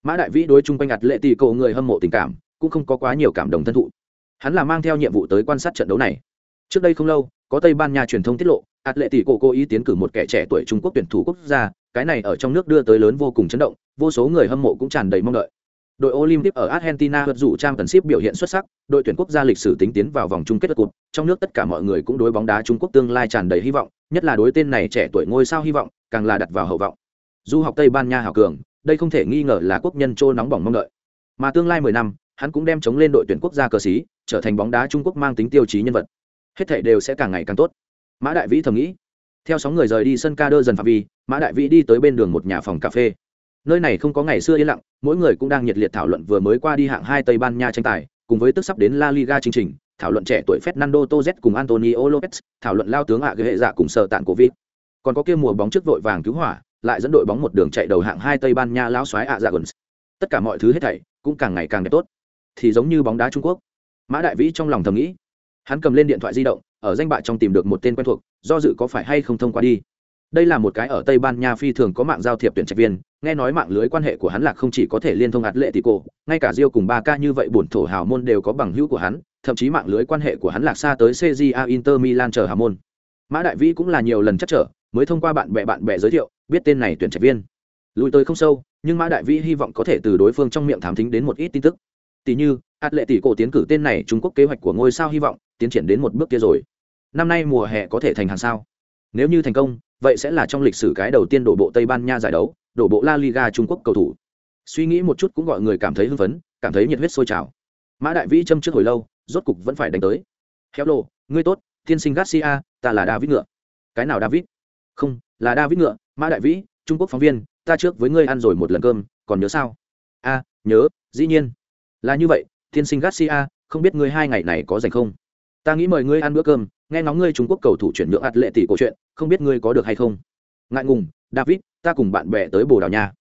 Mã Đại Vĩ đối chung quanh ạt lệ tỷ cổ người hâm mộ tình cảm, cũng không có quá nhiều cảm động thân thụ. Hắn là mang theo nhiệm vụ tới quan sát trận đấu này. Trước đây không lâu, có Tây Ban Nha truyền thông tiết lộ, ạt lệ tỷ cổ cố ý tiến cử một kẻ trẻ tuổi Trung Quốc tuyển thủ quốc gia, cái này ở trong nước đưa tới lớn vô cùng chấn động, vô số người hâm mộ cũng tràn đầy mong đợi. đội olympic ở argentina vượt dụ trang tần ship biểu hiện xuất sắc đội tuyển quốc gia lịch sử tính tiến vào vòng chung kết cuộc trong nước tất cả mọi người cũng đối bóng đá trung quốc tương lai tràn đầy hy vọng nhất là đối tên này trẻ tuổi ngôi sao hy vọng càng là đặt vào hậu vọng du học tây ban nha hảo cường đây không thể nghi ngờ là quốc nhân trô nóng bỏng mong đợi. Mà tương lai mười năm, hắn cũng đem chống lên đội tuyển quốc gia cờ xí, trở thành bóng đá trung quốc mang tính tiêu chí nhân vật. Hết thể đều sẽ càng ngày càng tốt. Mã đại vĩ thầm nghĩ. Theo sóng người rời đi sân ca đơ dần phạm vi, mã đại vĩ đi tới bên đường một nhà phòng cà phê. Nơi này không có ngày xưa yên lặng, mỗi người cũng đang nhiệt liệt thảo luận vừa mới qua đi hạng hai tây ban nha tranh tài, cùng với tức sắp đến la liga chương trình, thảo luận trẻ tuổi fernando toz cùng antonio lopez, thảo luận lao tướng ạ à hệ dạ cùng sợ tạng covid còn có kia mùa bóng trước vội vàng cứu hỏa lại dẫn đội bóng một đường chạy đầu hạng hai tây ban nha lão xoái ạ dạ gần tất cả mọi thứ hết thảy cũng càng ngày càng đẹp tốt. Thì giống như bóng đá trung quốc. Mã đại vĩ trong lòng thầm nghĩ. Hắn cầm lên điện thoại di động, ở danh bạ trong tìm được một tên quen thuộc, do dự có phải hay không thông qua đi. Đây là một cái ở tây ban nha phi thường có mạng giao thiệp tuyển trạch viên, nghe nói mạng lưới quan hệ của hắn lạc không chỉ có thể liên thông Atletico lệ cổ ngay cả rio cùng ba ca như vậy bổn thổ hào môn đều có bằng hữu của hắn, thậm chí mạng lưới quan hệ của hắn lạc xa tới cja inter milan chờ hào môn. Mã đại vĩ cũng là nhiều lần chắc trở mới thông qua bạn bè bạn bè giới thiệu, biết tên này tuyển trạch viên. Lùi tới không sâu, nhưng mã đại vĩ hy vọng có thể từ đối phương trong miệng thám thính đến một ít tin tức. Tỷ như ạt lệ tỷ cổ tiến cử tên này trung quốc kế hoạch của ngôi sao hy vọng, tiến triển đến một bước kia rồi. Năm nay mùa hè có thể thành hàng sao? Nếu như thành công, vậy sẽ là trong lịch sử cái đầu tiên đổ bộ tây ban nha giải đấu, đổ bộ la liga trung quốc cầu thủ. Suy nghĩ một chút cũng gọi người cảm thấy hưng phấn, cảm thấy nhiệt huyết sôi trào. Mã đại vĩ châm trước hồi lâu, rốt cục vẫn phải đánh tới. Hello, ngươi tốt, tiên sinh garcia, ta là david ngựa. Cái nào david? Không, là david ngựa, mã đại vĩ, trung quốc phóng viên, ta trước với ngươi ăn rồi một lần cơm, còn nhớ sao? A, nhớ, dĩ nhiên. Là như vậy, tiên sinh garcia, không biết ngươi hai ngày này có dành không? Ta nghĩ mời ngươi ăn bữa cơm, nghe ngóng ngươi trung quốc cầu thủ chuyển nhượng ạt lệ tỷ cổ chuyện, không biết ngươi có được hay không? Ngại ngùng, david, ta cùng bạn bè tới bồ đào nha.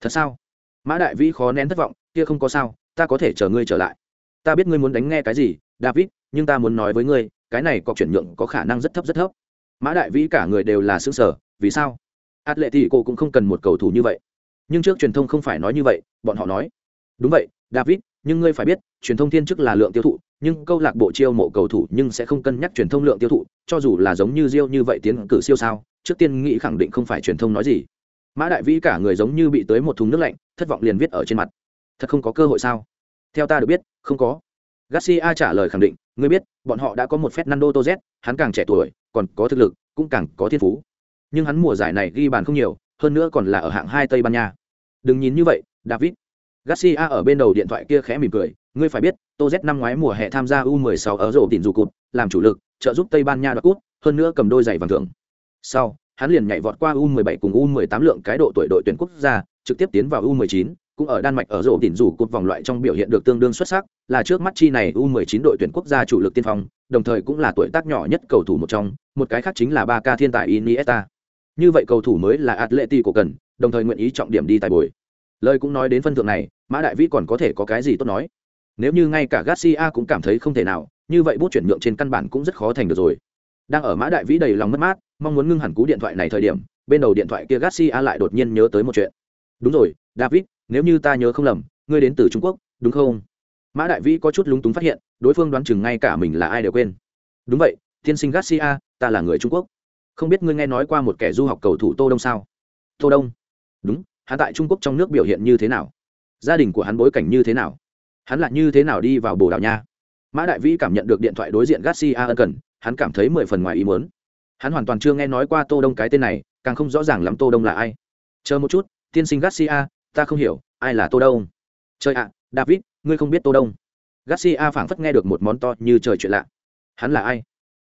Thật sao? Mã đại vĩ khó nén thất vọng, kia không có sao, ta có thể chờ ngươi trở lại. Ta biết ngươi muốn đánh nghe cái gì, david, nhưng ta muốn nói với ngươi, cái này có chuyển nhượng có khả năng rất thấp rất thấp mã đại vĩ cả người đều là xứ sở, vì sao? Ạt lệ thì cô cũng không cần một cầu thủ như vậy. Nhưng trước truyền thông không phải nói như vậy, bọn họ nói. Đúng vậy, david, nhưng ngươi phải biết, truyền thông thiên chức là lượng tiêu thụ, nhưng câu lạc bộ chiêu mộ cầu thủ nhưng sẽ không cân nhắc truyền thông lượng tiêu thụ, cho dù là giống như riêu như vậy tiến cử siêu sao, trước tiên nghĩ khẳng định không phải truyền thông nói gì. Mã đại vĩ cả người giống như bị tới một thùng nước lạnh, thất vọng liền viết ở trên mặt. Thật không có cơ hội sao? Theo ta được biết, không có garcia trả lời khẳng định, ngươi biết, bọn họ đã có một fernando toz hắn càng trẻ tuổi, còn có thực lực, cũng càng có thiên phú. Nhưng hắn mùa giải này ghi bàn không nhiều, hơn nữa còn là ở hạng hai tây ban nha. Đừng nhìn như vậy, david. Garcia ở bên đầu điện thoại kia khẽ mỉm cười, ngươi phải biết tô năm ngoái mùa hè tham gia u 16 ở rổ tìm dù cụt, làm chủ lực, trợ giúp tây ban nha đoạt cút hơn nữa cầm đôi giày vàng thưởng. Sau, hắn liền nhảy vọt qua u 17 cùng u 18 lượng cái độ tuổi đội tuyển quốc gia, trực tiếp tiến vào u 19 cũng ở đan mạch ở rổ tìm rủ cột vòng loại trong biểu hiện được tương đương xuất sắc, là trước mắt chi này u 19 đội tuyển quốc gia chủ lực tiên phong, đồng thời cũng là tuổi tác nhỏ nhất cầu thủ một trong, một cái khác chính là ba ca thiên tài iniesta. Như vậy cầu thủ mới là atleti của cần, đồng thời nguyện ý trọng điểm đi tài bồi. Lời cũng nói đến phân thượng này, mã đại vĩ còn có thể có cái gì tốt nói? Nếu như ngay cả garcia cũng cảm thấy không thể nào, như vậy bút chuyển nhượng trên căn bản cũng rất khó thành được rồi. Đang ở mã đại vĩ đầy lòng mất mát, mong muốn ngưng hẳn cú điện thoại này thời điểm, bên đầu điện thoại kia garcia lại đột nhiên nhớ tới một chuyện. Đúng rồi, david nếu như ta nhớ không lầm, ngươi đến từ trung quốc, đúng không? Mã đại vĩ có chút lúng túng phát hiện, đối phương đoán chừng ngay cả mình là ai đều quên. Đúng vậy tiên sinh garcia, ta là người trung quốc. Không biết ngươi nghe nói qua một kẻ du học cầu thủ tô đông sao? Tô đông? Đúng, hắn tại trung quốc trong nước biểu hiện như thế nào? Gia đình của hắn bối cảnh như thế nào? Hắn lại như thế nào đi vào bồ đào nha? Mã đại vĩ cảm nhận được điện thoại đối diện garcia ân cần, hắn cảm thấy mười phần ngoài ý muốn. Hắn hoàn toàn chưa nghe nói qua tô đông cái tên này, càng không rõ ràng lắm tô đông là ai. Chờ một chút tiên sinh garcia ta không hiểu, ai là tô đông? Trời ạ, david, ngươi không biết tô đông. Garcia phảng phất nghe được một món to như trời chuyện lạ. Hắn là ai?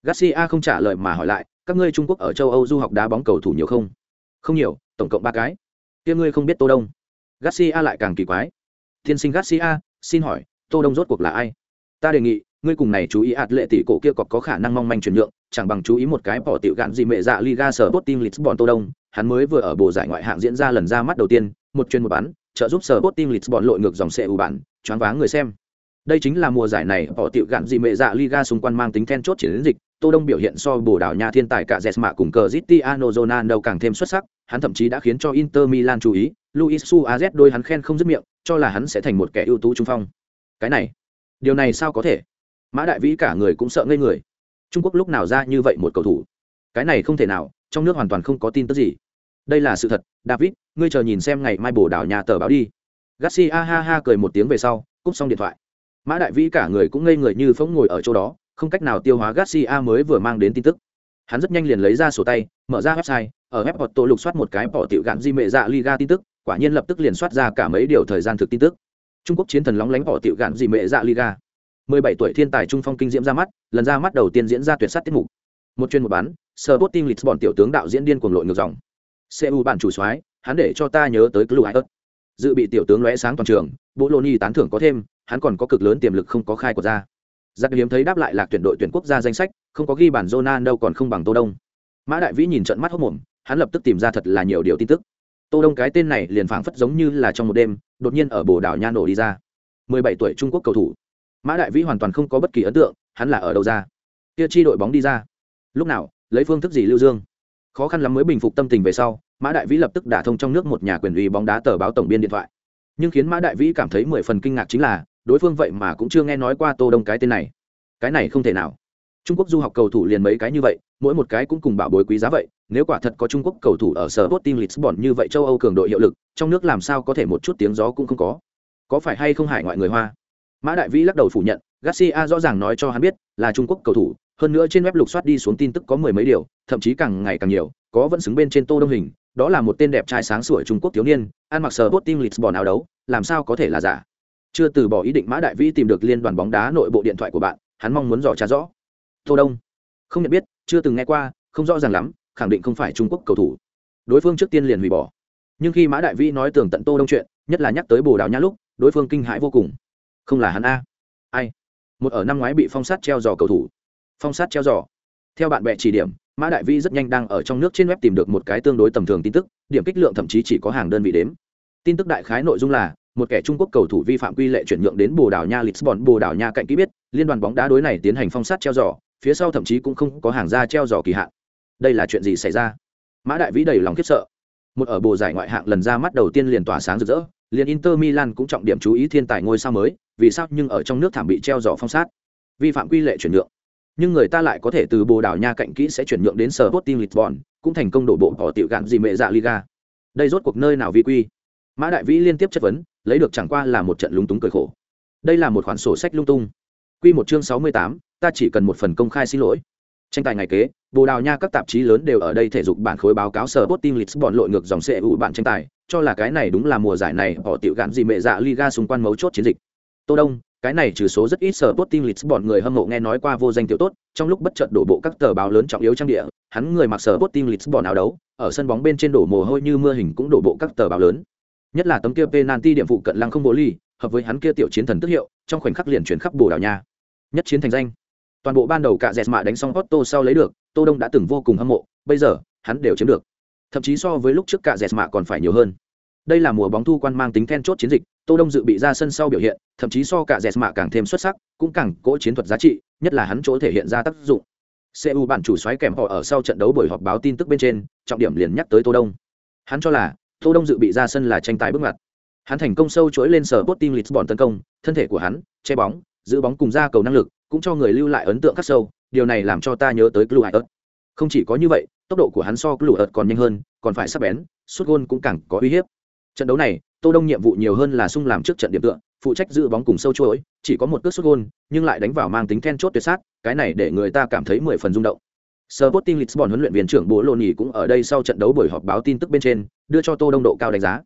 Garcia không trả lời mà hỏi lại, các ngươi trung quốc ở châu âu du học đá bóng cầu thủ nhiều không? Không nhiều, tổng cộng ba cái. Kia ngươi không biết tô đông. Garcia lại càng kỳ quái. Tiên sinh garcia, xin hỏi, tô đông rốt cuộc là ai? Ta đề nghị, ngươi cùng này chú ý ạt lệ tỷ cổ kia cọc có khả năng mong manh chuyển nhượng, chẳng bằng chú ý một cái bỏ tiểu gạn gì mẹ dạ liga sở bot team lisbon tô đông. Hắn mới vừa ở bộ giải ngoại hạng diễn ra lần ra mắt đầu tiên một chuyên một bán, trợ giúp sở bot team bọn lội ngược dòng xe ưu bản choáng váng người xem. Đây chính là mùa giải này bỏ tiểu gạn gì mẹ dạ liga xung quanh mang tính then chốt chiến dịch tô đông biểu hiện so bồ đảo nhà thiên tài cả jesma cùng cờ zitiano ronaldo càng thêm xuất sắc hắn thậm chí đã khiến cho inter milan chú ý luis suarez đôi hắn khen không dứt miệng cho là hắn sẽ thành một kẻ ưu tú trung phong. Cái này điều này sao có thể? Mã đại vĩ cả người cũng sợ ngây người. Trung quốc lúc nào ra như vậy một cầu thủ? Cái này không thể nào trong nước hoàn toàn không có tin tức gì đây là sự thật, david, ngươi chờ nhìn xem ngày mai bồ đảo nhà tờ báo đi. Garcia ha ha cười một tiếng về sau, cúp xong điện thoại. Mã đại vĩ cả người cũng ngây người như phóng ngồi ở chỗ đó, không cách nào tiêu hóa garcia mới vừa mang đến tin tức. Hắn rất nhanh liền lấy ra sổ tay, mở ra website, ở web hoặc tổ lục soát một cái bỏ tiểu gạn di mệ dạ liga tin tức, quả nhiên lập tức liền soát ra cả mấy điều thời gian thực tin tức. Trung quốc chiến thần lóng lánh bỏ tiểu gạn di mệ dạ liga 17 tuổi thiên tài trung phong kinh diễm ra mắt, lần ra mắt đầu tiên diễn ra tuyệt sát tiết mục. Một chuyên một bán, Sporting Lisbon tiểu tướng đạo diễn điên cuồng lội ngược dòng cu bản chủ soái, hắn để cho ta nhớ tới club Ajax dự bị tiểu tướng lóe sáng toàn trường bộ lô tán thưởng có thêm, hắn còn có cực lớn tiềm lực không có khai của ra. Giặc hiếm thấy đáp lại lạc tuyển đội tuyển quốc gia danh sách, không có ghi bản Zona đâu còn không bằng tô đông. Mã đại vĩ nhìn trận mắt hốc mồm, hắn lập tức tìm ra thật là nhiều điều tin tức. Tô đông cái tên này liền phảng phất giống như là trong một đêm, đột nhiên ở bồ đảo nha nổ đi ra. 17 tuổi trung quốc cầu thủ. Mã đại vĩ hoàn toàn không có bất kỳ ấn tượng, hắn là ở đâu ra? Kia chi đội bóng đi ra. Lúc nào, lấy phương thức gì lưu dương? Khó khăn lắm mới bình phục tâm tình về sau, mã đại vĩ lập tức đả thông trong nước một nhà quyền uy bóng đá tờ báo tổng biên điện thoại. Nhưng khiến mã đại vĩ cảm thấy mười phần kinh ngạc chính là, đối phương vậy mà cũng chưa nghe nói qua tô đông cái tên này. Cái này không thể nào. Trung quốc du học cầu thủ liền mấy cái như vậy, mỗi một cái cũng cùng bảo bối quý giá vậy, nếu quả thật có trung quốc cầu thủ ở sở bot team lisbon như vậy châu âu cường đội hiệu lực, trong nước làm sao có thể một chút tiếng gió cũng không có? Có phải hay không hại ngoại người hoa? Mã đại vĩ lắc đầu phủ nhận, garcia rõ ràng nói cho hắn biết là trung quốc cầu thủ hơn nữa trên web lục soát đi xuống tin tức có mười mấy điều, thậm chí càng ngày càng nhiều, có vẫn xứng bên trên tô đông hình, đó là một tên đẹp trai sáng sủa trung quốc thiếu niên, ăn mặc sờ tim lịch lisbon áo đấu, làm sao có thể là giả? Chưa từ bỏ ý định mã đại vĩ tìm được liên đoàn bóng đá nội bộ điện thoại của bạn, hắn mong muốn dò tra rõ. Tô đông, không nhận biết, chưa từng nghe qua, không rõ ràng lắm, khẳng định không phải trung quốc cầu thủ. Đối phương trước tiên liền hủy bỏ. Nhưng khi mã đại vĩ nói tường tận tô đông chuyện, nhất là nhắc tới bồ đào nhã lúc, đối phương kinh hãi vô cùng. Không là hắn a. Ai? Một ở năm ngoái bị phong sát treo giò cầu thủ phong sát treo giỏ theo bạn bè chỉ điểm, mã đại vi rất nhanh đang ở trong nước trên web tìm được một cái tương đối tầm thường tin tức, điểm kích lượng thậm chí chỉ có hàng đơn vị đếm. Tin tức đại khái nội dung là, một kẻ trung quốc cầu thủ vi phạm quy lệ chuyển nhượng đến bồ đào nha lisbon, bồ đào nha cạnh kỹ biết, liên đoàn bóng đá đối này tiến hành phong sát treo giỏ phía sau thậm chí cũng không có hàng ra treo giỏ kỳ hạn. Đây là chuyện gì xảy ra? Mã đại vĩ đầy lòng khiếp sợ. Một ở bồ giải ngoại hạng lần ra mắt đầu tiên liền tỏa sáng rực rỡ, liền inter milan cũng trọng điểm chú ý thiên tài ngôi sao mới, vì sao nhưng ở trong nước thảm bị treo giỏ phong sát? Vi phạm quy lệ chuyển nhượng nhưng người ta lại có thể từ bồ đào nha cạnh kỹ sẽ chuyển nhượng đến sở Sporting Lisbon, cũng thành công đổ bộ bỏ tiểu gạn gì mẹ dạ Liga. Đây rốt cuộc nơi nào vi quy? Mã Đại Vĩ liên tiếp chất vấn, lấy được chẳng qua là một trận lúng túng cười khổ. Đây là một khoản sổ sách lung tung. Quy một chương sáu mươi tám, ta chỉ cần một phần công khai xin lỗi. Tranh tài ngày kế, Bồ Đào Nha các tạp chí lớn đều ở đây thể dục bản khối báo cáo sở Sporting Lisbon lội ngược dòng xe ủ bản tranh tài, cho là cái này đúng là mùa giải này bỏ tiểu gạn gì mẹ dạ Liga xung quanh mấu chốt chiến dịch. Tô Đông, cái này trừ số rất ít sở tốt tim lịch bọn người hâm mộ nghe nói qua vô danh tiểu tốt, trong lúc bất chợt đổ bộ các tờ báo lớn trọng yếu trang địa, hắn người mặc sở tốt tim lịch bọn áo đấu, ở sân bóng bên trên đổ mồ hôi như mưa hình cũng đổ bộ các tờ báo lớn. Nhất là tấm kia penalty điểm vụ cận lăng không bố ly, hợp với hắn kia tiểu chiến thần tức hiệu, trong khoảnh khắc liền chuyển khắp Bồ Đào Nha. Nhất chiến thành danh. Toàn bộ ban đầu cả dẹt mạ đánh xong Otto sau lấy được, Tô Đông đã từng vô cùng hâm mộ, bây giờ, hắn đều chiếm được. Thậm chí so với lúc trước cả dẹt mạ còn phải nhiều hơn. Đây là mùa bóng thu quan mang tính then chốt chiến dịch, tô đông dự bị ra sân sau biểu hiện thậm chí so cả dẹt mạ càng thêm xuất sắc cũng càng cỗ chiến thuật giá trị nhất là hắn chỗ thể hiện ra tác dụng. Cu bản chủ xoáy kèm họ ở sau trận đấu buổi họp báo tin tức bên trên trọng điểm liền nhắc tới tô đông. Hắn cho là tô đông dự bị ra sân là tranh tài bước ngoặt. Hắn thành công sâu chuỗi lên sở bot team lisbon tấn công thân thể của hắn che bóng giữ bóng cùng ra cầu năng lực cũng cho người lưu lại ấn tượng khắc sâu điều này làm cho ta nhớ tới blue ớt không chỉ có như vậy tốc độ của hắn so blue ớt còn nhanh hơn còn phải sắc bén suốt gôn cũng càng có uy hiếp trận đấu này tô đông nhiệm vụ nhiều hơn là sung làm trước trận điểm tựa phụ trách giữ bóng cùng sâu chuỗi chỉ có một cước sút gôn nhưng lại đánh vào mang tính then chốt tuyệt sát cái này để người ta cảm thấy mười phần rung động Sporting Lisbon huấn luyện viên trưởng Bố Lôn cũng ở đây sau trận đấu buổi họp báo tin tức bên trên, đưa cho Tô Đông độ cao đánh giá.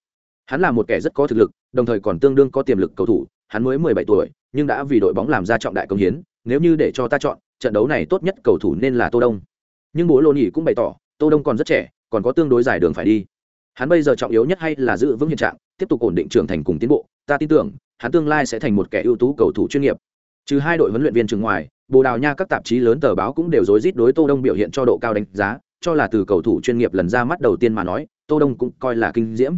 Hắn là một kẻ rất có thực lực, đồng thời còn tương đương có tiềm lực cầu thủ, hắn mới 17 tuổi, nhưng đã vì đội bóng làm ra trọng đại công hiến, nếu như để cho ta chọn, trận đấu này tốt nhất cầu thủ nên là Tô Đông. Nhưng Bố Lôn cũng bày tỏ, Tô Đông còn rất trẻ, còn có tương đối dài đường phải đi. Hắn bây giờ trọng yếu nhất hay là giữ vững hiện trạng, tiếp tục ổn định trưởng thành cùng tiến bộ ta tin tưởng hắn tương lai sẽ thành một kẻ ưu tú cầu thủ chuyên nghiệp. Trừ hai đội huấn luyện viên trường ngoài bồ đào nha các tạp chí lớn tờ báo cũng đều rối rít đối tô đông biểu hiện cho độ cao đánh giá cho là từ cầu thủ chuyên nghiệp lần ra mắt đầu tiên mà nói tô đông cũng coi là kinh diễm.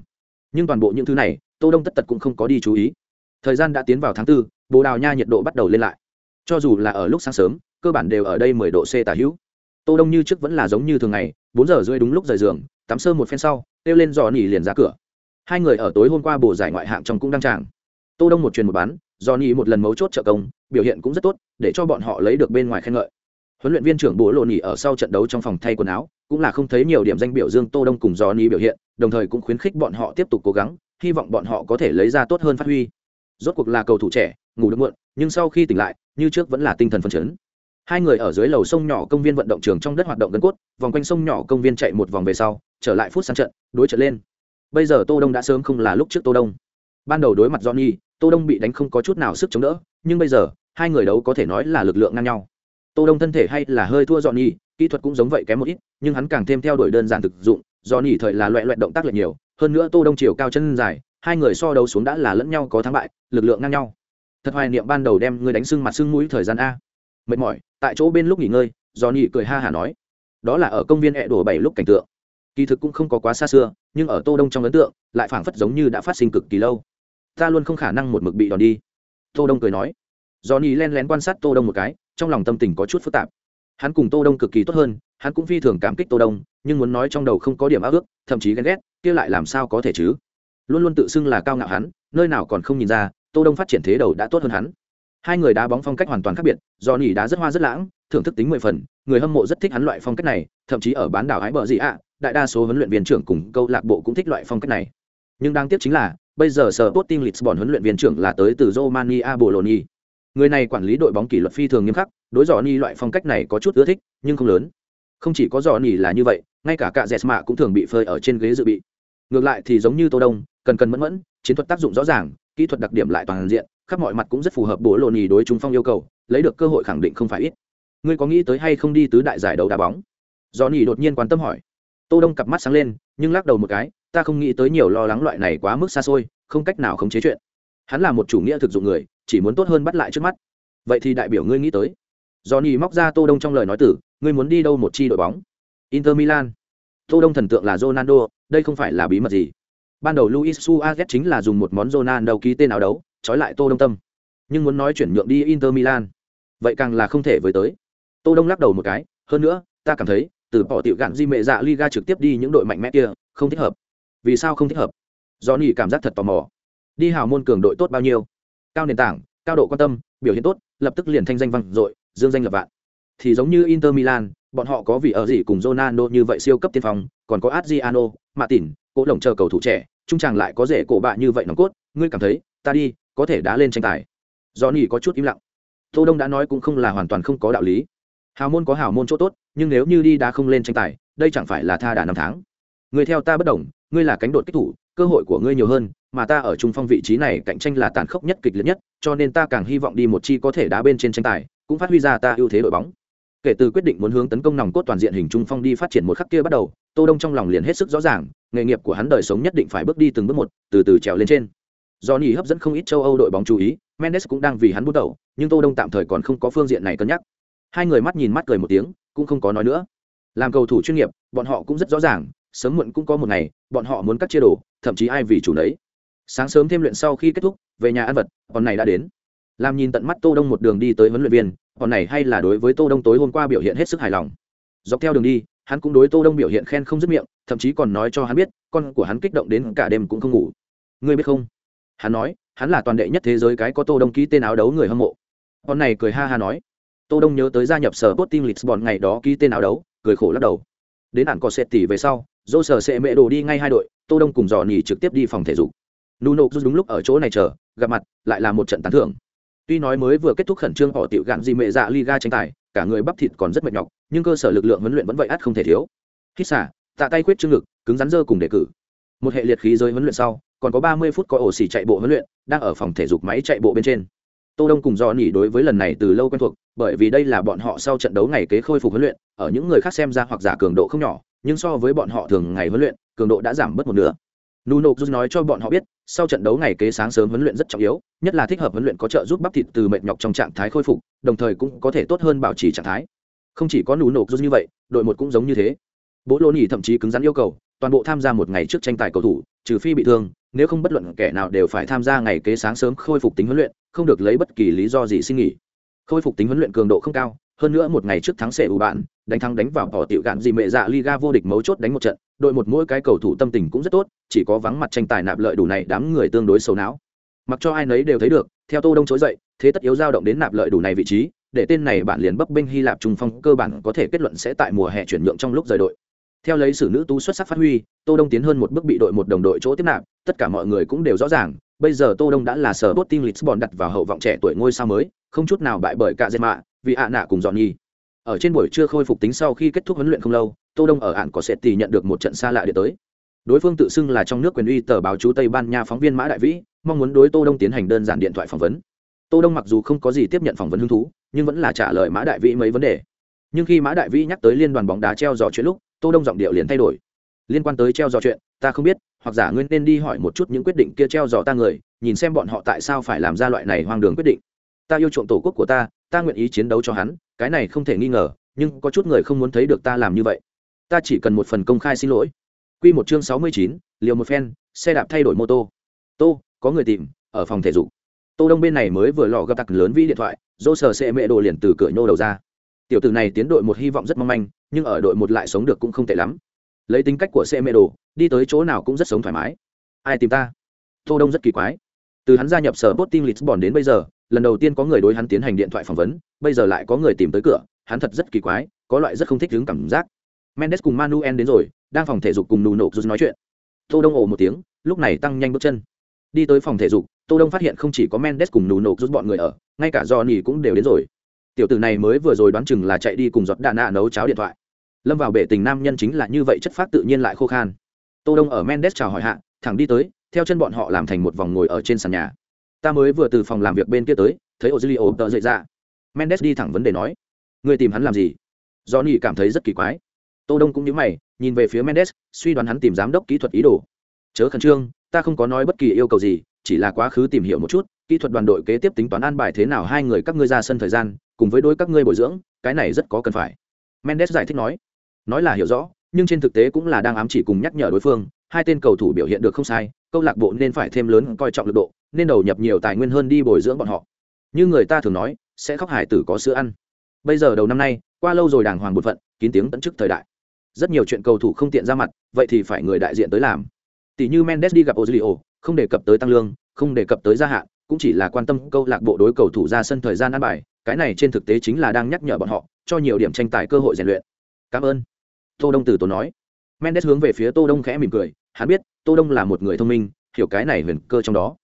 Nhưng toàn bộ những thứ này tô đông tất tật cũng không có đi chú ý. Thời gian đã tiến vào tháng 4, bồ đào nha nhiệt độ bắt đầu lên lại. Cho dù là ở lúc sáng sớm cơ bản đều ở đây 10 độ c tả hữu. Tô đông như trước vẫn là giống như thường ngày 4 giờ rưỡi đúng lúc rời giường tắm sơ một phen sau kêu lên dò nỉ liền ra cửa. Hai người ở tối hôm qua bổ giải ngoại hạng trong cũng đăng tràng. Tô đông một truyền một bán dò nỉ một lần mấu chốt trợ công, biểu hiện cũng rất tốt, để cho bọn họ lấy được bên ngoài khen ngợi. Huấn luyện viên trưởng bố lộ nỉ ở sau trận đấu trong phòng thay quần áo, cũng là không thấy nhiều điểm danh biểu dương tô đông cùng dò nỉ biểu hiện, đồng thời cũng khuyến khích bọn họ tiếp tục cố gắng, hy vọng bọn họ có thể lấy ra tốt hơn phát huy. Rốt cuộc là cầu thủ trẻ, ngủ được muộn, nhưng sau khi tỉnh lại, như trước vẫn là tinh thần phấn chấn hai người ở dưới lầu sông nhỏ công viên vận động trường trong đất hoạt động gần cốt, vòng quanh sông nhỏ công viên chạy một vòng về sau, trở lại phút sang trận, đối trận lên. Bây giờ tô đông đã sớm không là lúc trước tô đông. Ban đầu đối mặt johnny, tô đông bị đánh không có chút nào sức chống đỡ, nhưng bây giờ, hai người đấu có thể nói là lực lượng ngang nhau. Tô đông thân thể hay là hơi thua johnny, kỹ thuật cũng giống vậy kém một ít, nhưng hắn càng thêm theo đuổi đơn giản thực dụng, johnny thời là loẹ loẹt động tác lại nhiều, hơn nữa tô đông chiều cao chân dài, hai người so đấu xuống đã là lẫn nhau có thắng bại, lực lượng ngang nhau. Thật hoài niệm ban đầu đem người đánh sưng mặt sưng mũi thời gian a. Mệt mỏi tại chỗ bên lúc nghỉ ngơi do nhị cười ha hả nói, đó là ở công viên hẹ đổ bảy lúc cảnh tượng. Kỳ thực cũng không có quá xa xưa, nhưng ở tô đông trong ấn tượng, lại phảng phất giống như đã phát sinh cực kỳ lâu. Ta luôn không khả năng một mực bị đòn đi. Tô đông cười nói. Johnny len lén quan sát tô đông một cái, trong lòng tâm tình có chút phức tạp. Hắn cùng tô đông cực kỳ tốt hơn, hắn cũng phi thường cảm kích tô đông, nhưng muốn nói trong đầu không có điểm áo ước thậm chí ghen ghét, kia lại làm sao có thể chứ? Luôn luôn tự xưng là cao ngạo hắn, nơi nào còn không nhìn ra, tô đông phát triển thế đầu đã tốt hơn hắn hai người đá bóng phong cách hoàn toàn khác biệt do nỉ đá rất hoa rất lãng thưởng thức tính mười phần người hâm mộ rất thích hắn loại phong cách này thậm chí ở bán đảo ái bờ gì ạ đại đa số huấn luyện viên trưởng cùng câu lạc bộ cũng thích loại phong cách này nhưng đáng tiếc chính là bây giờ sở Sporting Lisbon huấn luyện viên trưởng là tới từ Romania Bologna. Người này quản lý đội bóng kỷ luật phi thường nghiêm khắc, đối Johnny loại phong cách này có chút ưa thích, nhưng không lớn. Không chỉ có Johnny là như vậy, ngay cả cả Jesma cũng thường bị phơi ở trên ghế dự bị. Ngược lại thì giống như Tô Đông, cần cần mẫn mẫn, chiến thuật tác dụng rõ ràng, kỹ thuật đặc điểm lại toàn diện, khắp mọi mặt cũng rất phù hợp bố lộn nhì đối trung phong yêu cầu, lấy được cơ hội khẳng định không phải ít. Ngươi có nghĩ tới hay không đi tứ đại giải đấu đá bóng? Johnny đột nhiên quan tâm hỏi. Tô Đông cặp mắt sáng lên, nhưng lắc đầu một cái, ta không nghĩ tới nhiều lo lắng loại này quá mức xa xôi, không cách nào khống chế chuyện. Hắn là một chủ nghĩa thực dụng người, chỉ muốn tốt hơn bắt lại trước mắt. Vậy thì đại biểu ngươi nghĩ tới. Johnny móc ra Tô Đông trong lời nói tử, ngươi muốn đi đâu một chi đội bóng? Inter Milan. Tô Đông thần tượng là Ronaldo, đây không phải là bí mật gì. Ban đầu Luis Suarez chính là dùng một món Ronaldo ký tên áo đấu, trói lại Tô Đông tâm. Nhưng muốn nói chuyển nhượng đi Inter Milan, vậy càng là không thể với tới. Tô Đông lắc đầu một cái, hơn nữa, ta cảm thấy, từ bỏ tiểu gạn di mệ dạ Liga trực tiếp đi những đội mạnh mẽ kia, không thích hợp. Vì sao không thích hợp? Johnny cảm giác thật tò mò. Đi hào môn cường đội tốt bao nhiêu? Cao nền tảng, cao độ quan tâm, biểu hiện tốt, lập tức liền thanh danh vang dội, dương danh lập vạn. Thì giống như Inter Milan, bọn họ có vị ở gì cùng Ronaldo như vậy siêu cấp tiên phong, còn có Adriano, Mạ Tỉn, cố lồng chờ cầu thủ trẻ, trung tràng lại có rể cổ bạ như vậy nòng cốt, ngươi cảm thấy, ta đi, có thể đá lên tranh tài. Johnny có chút im lặng. Tô Đông đã nói cũng không là hoàn toàn không có đạo lý. Hào môn có hào môn chỗ tốt, nhưng nếu như đi đá không lên tranh tài, đây chẳng phải là tha đà năm tháng. người theo ta bất đồng, ngươi là cánh đột kích thủ, cơ hội của ngươi nhiều hơn, mà ta ở trung phong vị trí này cạnh tranh là tàn khốc nhất kịch liệt nhất, cho nên ta càng hy vọng đi một chi có thể đá bên trên tranh tài, cũng phát huy ra ta ưu thế đội bóng kể từ quyết định muốn hướng tấn công nòng cốt toàn diện hình trung phong đi phát triển một khắc kia bắt đầu tô đông trong lòng liền hết sức rõ ràng nghề nghiệp của hắn đời sống nhất định phải bước đi từng bước một từ từ trèo lên trên do nhỉ hấp dẫn không ít châu âu đội bóng chú ý, mendes cũng đang vì hắn bút đầu, nhưng tô đông tạm thời còn không có phương diện này cân nhắc. Hai người mắt nhìn mắt cười một tiếng, cũng không có nói nữa. Làm cầu thủ chuyên nghiệp, bọn họ cũng rất rõ ràng, sớm muộn cũng có một ngày, bọn họ muốn cắt chia đồ, thậm chí ai vì chủ nấy. Sáng sớm thêm luyện sau khi kết thúc, về nhà ăn vật, bọn này đã đến. Làm nhìn tận mắt tô đông một đường đi tới huấn luyện viên, bọn này hay là đối với tô đông tối hôm qua biểu hiện hết sức hài lòng. Dọc theo đường đi, hắn cũng đối tô đông biểu hiện khen không dứt miệng, thậm chí còn nói cho hắn biết, con của hắn kích động đến cả đêm cũng không ngủ. Ngươi biết không? Hắn nói hắn là toàn đệ nhất thế giới cái có tô đông ký tên áo đấu người hâm mộ. Con này cười ha ha nói. Tô đông nhớ tới gia nhập sở bot team lisbon ngày đó ký tên áo đấu cười khổ lắc đầu. Đến ản có sệt tỷ về sau dô sở sẽ mẹ đồ đi ngay hai đội tô đông cùng dò nhỉ trực tiếp đi phòng thể dục. Nuno đúng lúc ở chỗ này chờ gặp mặt lại là một trận tán thưởng. Tuy nói mới vừa kết thúc khẩn trương họ tiểu gạn gì mẹ dạ Liga tranh tài, cả người bắp thịt còn rất mệt nhọc, nhưng cơ sở lực lượng huấn luyện vẫn vậy ắt không thể thiếu. Hít xả, tạ tay quyết trương ngực, cứng rắn dơ cùng đề cử. Một hệ liệt khí giới huấn luyện sau, còn có 30 phút có ổ xỉ chạy bộ huấn luyện, đang ở phòng thể dục máy chạy bộ bên trên. Tô Đông cùng Do Nỉ đối với lần này từ lâu quen thuộc, bởi vì đây là bọn họ sau trận đấu ngày kế khôi phục huấn luyện, ở những người khác xem ra hoặc giả cường độ không nhỏ, nhưng so với bọn họ thường ngày huấn luyện, cường độ đã giảm bớt một nửa. Nuno Cruz nói cho bọn họ biết, sau trận đấu ngày kế sáng sớm huấn luyện rất trọng yếu, nhất là thích hợp huấn luyện có trợ giúp bắp thịt từ mệt nhọc trong trạng thái khôi phục, đồng thời cũng có thể tốt hơn bảo trì trạng thái. Không chỉ có Nuno Cruz như vậy, đội một cũng giống như thế. Bố Lô Nhĩ thậm chí cứng rắn yêu cầu, toàn bộ tham gia một ngày trước tranh tài cầu thủ, trừ phi bị thương, nếu không bất luận kẻ nào đều phải tham gia ngày kế sáng sớm khôi phục tính huấn luyện, không được lấy bất kỳ lý do gì xin nghỉ. Khôi phục tính huấn luyện cường độ không cao, hơn nữa một ngày trước thắng sẽ ủ bạn đánh thắng đánh vào bỏ tiểu gạn gì mẹ dạ liga vô địch mấu chốt đánh một trận đội một mỗi cái cầu thủ tâm tình cũng rất tốt chỉ có vắng mặt tranh tài nạp lợi đủ này đám người tương đối xấu não mặc cho ai nấy đều thấy được theo tô đông chối dậy thế tất yếu dao động đến nạp lợi đủ này vị trí để tên này bạn liền bấp bênh hy lạp trung phong cơ bản có thể kết luận sẽ tại mùa hè chuyển nhượng trong lúc rời đội theo lấy sử nữ tú xuất sắc phát huy, tô đông tiến hơn một bước bị đội một đồng đội chỗ tiếp nạp, tất cả mọi người cũng đều rõ ràng, bây giờ tô đông đã là sở bot team lisbon đặt vào hậu vọng trẻ tuổi ngôi sao mới, không chút nào bại bởi cả dệt mạ vì ạ nạ cùng dọn nhi ở trên buổi trưa khôi phục tính sau khi kết thúc huấn luyện không lâu, tô đông ở ạn có sẽ tỷ nhận được một trận xa lạ điện tới. Đối phương tự xưng là trong nước quyền uy tờ báo chú tây ban nha phóng viên mã đại vĩ, mong muốn đối tô đông tiến hành đơn giản điện thoại phỏng vấn. Tô đông mặc dù không có gì tiếp nhận phỏng vấn hứng thú, nhưng vẫn là trả lời mã đại vĩ mấy vấn đề. Nhưng khi mã đại vĩ nhắc tới liên đoàn bóng đá treo dò chuyện lúc tô đông giọng điệu liền thay đổi liên quan tới treo dò chuyện ta không biết hoặc giả ngươi nên đi hỏi một chút những quyết định kia treo dò ta người nhìn xem bọn họ tại sao phải làm ra loại này hoang đường quyết định ta yêu chuộng tổ quốc của ta ta nguyện ý chiến đấu cho hắn cái này không thể nghi ngờ nhưng có chút người không muốn thấy được ta làm như vậy ta chỉ cần một phần công khai xin lỗi Quy một chương sáu mươi chín, liều một phen, xe đạp thay đổi mô tô. Tô, có người tìm, ở phòng thể dục. Tô Đông bên này mới vừa lọ gặp tặc lớn vi điện thoại, dô sờ xe mẹ đồ liền từ cửa nhô đầu ra. Tiểu tử này tiến đội một hy vọng rất mong manh, nhưng ở đội một lại sống được cũng không tệ lắm. Lấy tính cách của xe mê đồ, đi tới chỗ nào cũng rất sống thoải mái. Ai tìm ta? Tô Đông rất kỳ quái. Từ hắn gia nhập sở Sporting Lisbon đến bây giờ, lần đầu tiên có người đối hắn tiến hành điện thoại phỏng vấn, bây giờ lại có người tìm tới cửa, hắn thật rất kỳ quái, có loại rất không thích hứng cảm giác. Mendes cùng Manuel đến rồi, đang phòng thể dục cùng nù nổ rút nói chuyện tô đông ồ một tiếng lúc này tăng nhanh bước chân đi tới phòng thể dục tô đông phát hiện không chỉ có mendes cùng nù nổ rút bọn người ở ngay cả johnny cũng đều đến rồi tiểu tử này mới vừa rồi đoán chừng là chạy đi cùng giọt đạn nạ nấu cháo điện thoại. Lâm vào bể tình nam nhân chính là như vậy chất phát tự nhiên lại khô khan. Tô đông ở mendes chào hỏi hạ, thẳng đi tới, theo chân bọn họ làm thành một vòng ngồi ở trên sàn nhà. Ta mới vừa từ phòng làm việc bên kia tới, thấy ozilio tợ dậy ra mendes đi thẳng vấn đề nói người tìm hắn làm gì? Johnny cảm thấy rất kỳ quái. Tô đông cũng nhíu mày, nhìn về phía mendes, suy đoán hắn tìm giám đốc kỹ thuật ý đồ. Chớ khẩn trương, ta không có nói bất kỳ yêu cầu gì, chỉ là quá khứ tìm hiểu một chút, kỹ thuật đoàn đội kế tiếp tính toán an bài thế nào hai người các ngươi ra sân thời gian cùng với đối các ngươi bồi dưỡng, cái này rất có cần phải. Mendes giải thích nói nói là hiểu rõ, nhưng trên thực tế cũng là đang ám chỉ cùng nhắc nhở đối phương, hai tên cầu thủ biểu hiện được không sai, câu lạc bộ nên phải thêm lớn coi trọng lực độ, nên đầu nhập nhiều tài nguyên hơn đi bồi dưỡng bọn họ. Như người ta thường nói, sẽ khóc hải tử có sữa ăn. Bây giờ đầu năm nay, qua lâu rồi đàng hoàng bột phận, kín tiếng tận chức thời đại. Rất nhiều chuyện cầu thủ không tiện ra mặt, vậy thì phải người đại diện tới làm. Tỷ như mendes đi gặp ozilio, không đề cập tới tăng lương, không đề cập tới gia hạn, cũng chỉ là quan tâm câu lạc bộ đối cầu thủ ra sân thời gian ăn bài cái này trên thực tế chính là đang nhắc nhở bọn họ, cho nhiều điểm tranh tài cơ hội rèn luyện. Cảm ơn. Tô đông từ tốn nói. Mendes hướng về phía tô đông khẽ mỉm cười, hắn biết, tô đông là một người thông minh, hiểu cái này huyền cơ trong đó.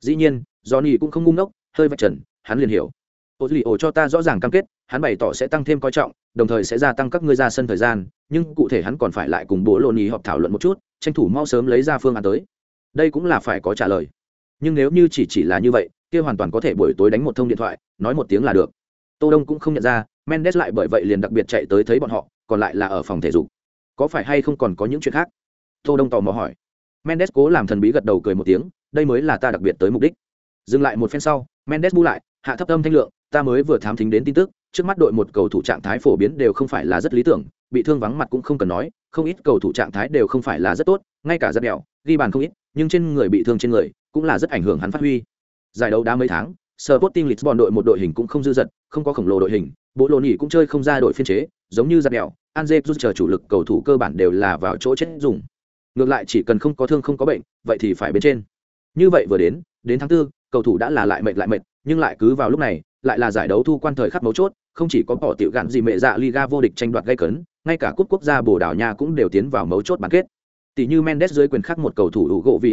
Dĩ nhiên, johnny cũng không ngu ngốc, hơi vạch trần, hắn liền hiểu. Ô duy ổ cho ta rõ ràng cam kết, hắn bày tỏ sẽ tăng thêm coi trọng, đồng thời sẽ gia tăng các ngươi ra sân thời gian, nhưng cụ thể hắn còn phải lại cùng bố lô nhì họp thảo luận một chút, tranh thủ mau sớm lấy ra phương án tới. Đây cũng là phải có trả lời nhưng nếu như chỉ chỉ là như vậy, kia hoàn toàn có thể buổi tối đánh một thông điện thoại, nói một tiếng là được. Tô đông cũng không nhận ra, mendes lại bởi vậy liền đặc biệt chạy tới thấy bọn họ, còn lại là ở phòng thể dục. Có phải hay không còn có những chuyện khác? Tô đông tò mò hỏi. Mendes cố làm thần bí gật đầu cười một tiếng, đây mới là ta đặc biệt tới mục đích. Dừng lại một phen sau, mendes bu lại, hạ thấp âm thanh lượng, ta mới vừa thám thính đến tin tức, trước mắt đội một cầu thủ trạng thái phổ biến đều không phải là rất lý tưởng, bị thương vắng mặt cũng không cần nói, không ít cầu thủ trạng thái đều không phải là rất tốt, ngay cả rất đèo ghi bàn không ít, nhưng trên người bị thương trên người cũng là rất ảnh hưởng hắn phát huy giải đấu đá mấy tháng Sporting Lisbon đội một đội hình cũng không dư dật, không có khổng lồ đội hình, bộ lô nhỉ cũng chơi không ra đội phiên chế, giống như giật đèo, Anze rút chờ chủ lực cầu thủ cơ bản đều là vào chỗ chết dùng. Ngược lại chỉ cần không có thương không có bệnh, vậy thì phải bên trên. Như vậy vừa đến, đến tháng 4, cầu thủ đã là lại mệt lại mệt, nhưng lại cứ vào lúc này, lại là giải đấu thu quan thời khắc mấu chốt, không chỉ có bỏ tiểu gạn gì mẹ dạ Liga vô địch tranh đoạt gây cấn, ngay cả cúp quốc gia Bồ Đào Nha cũng đều tiến vào mấu chốt bán kết. Tỷ như Mendes dưới quyền khắc một cầu thủ đủ gỗ vì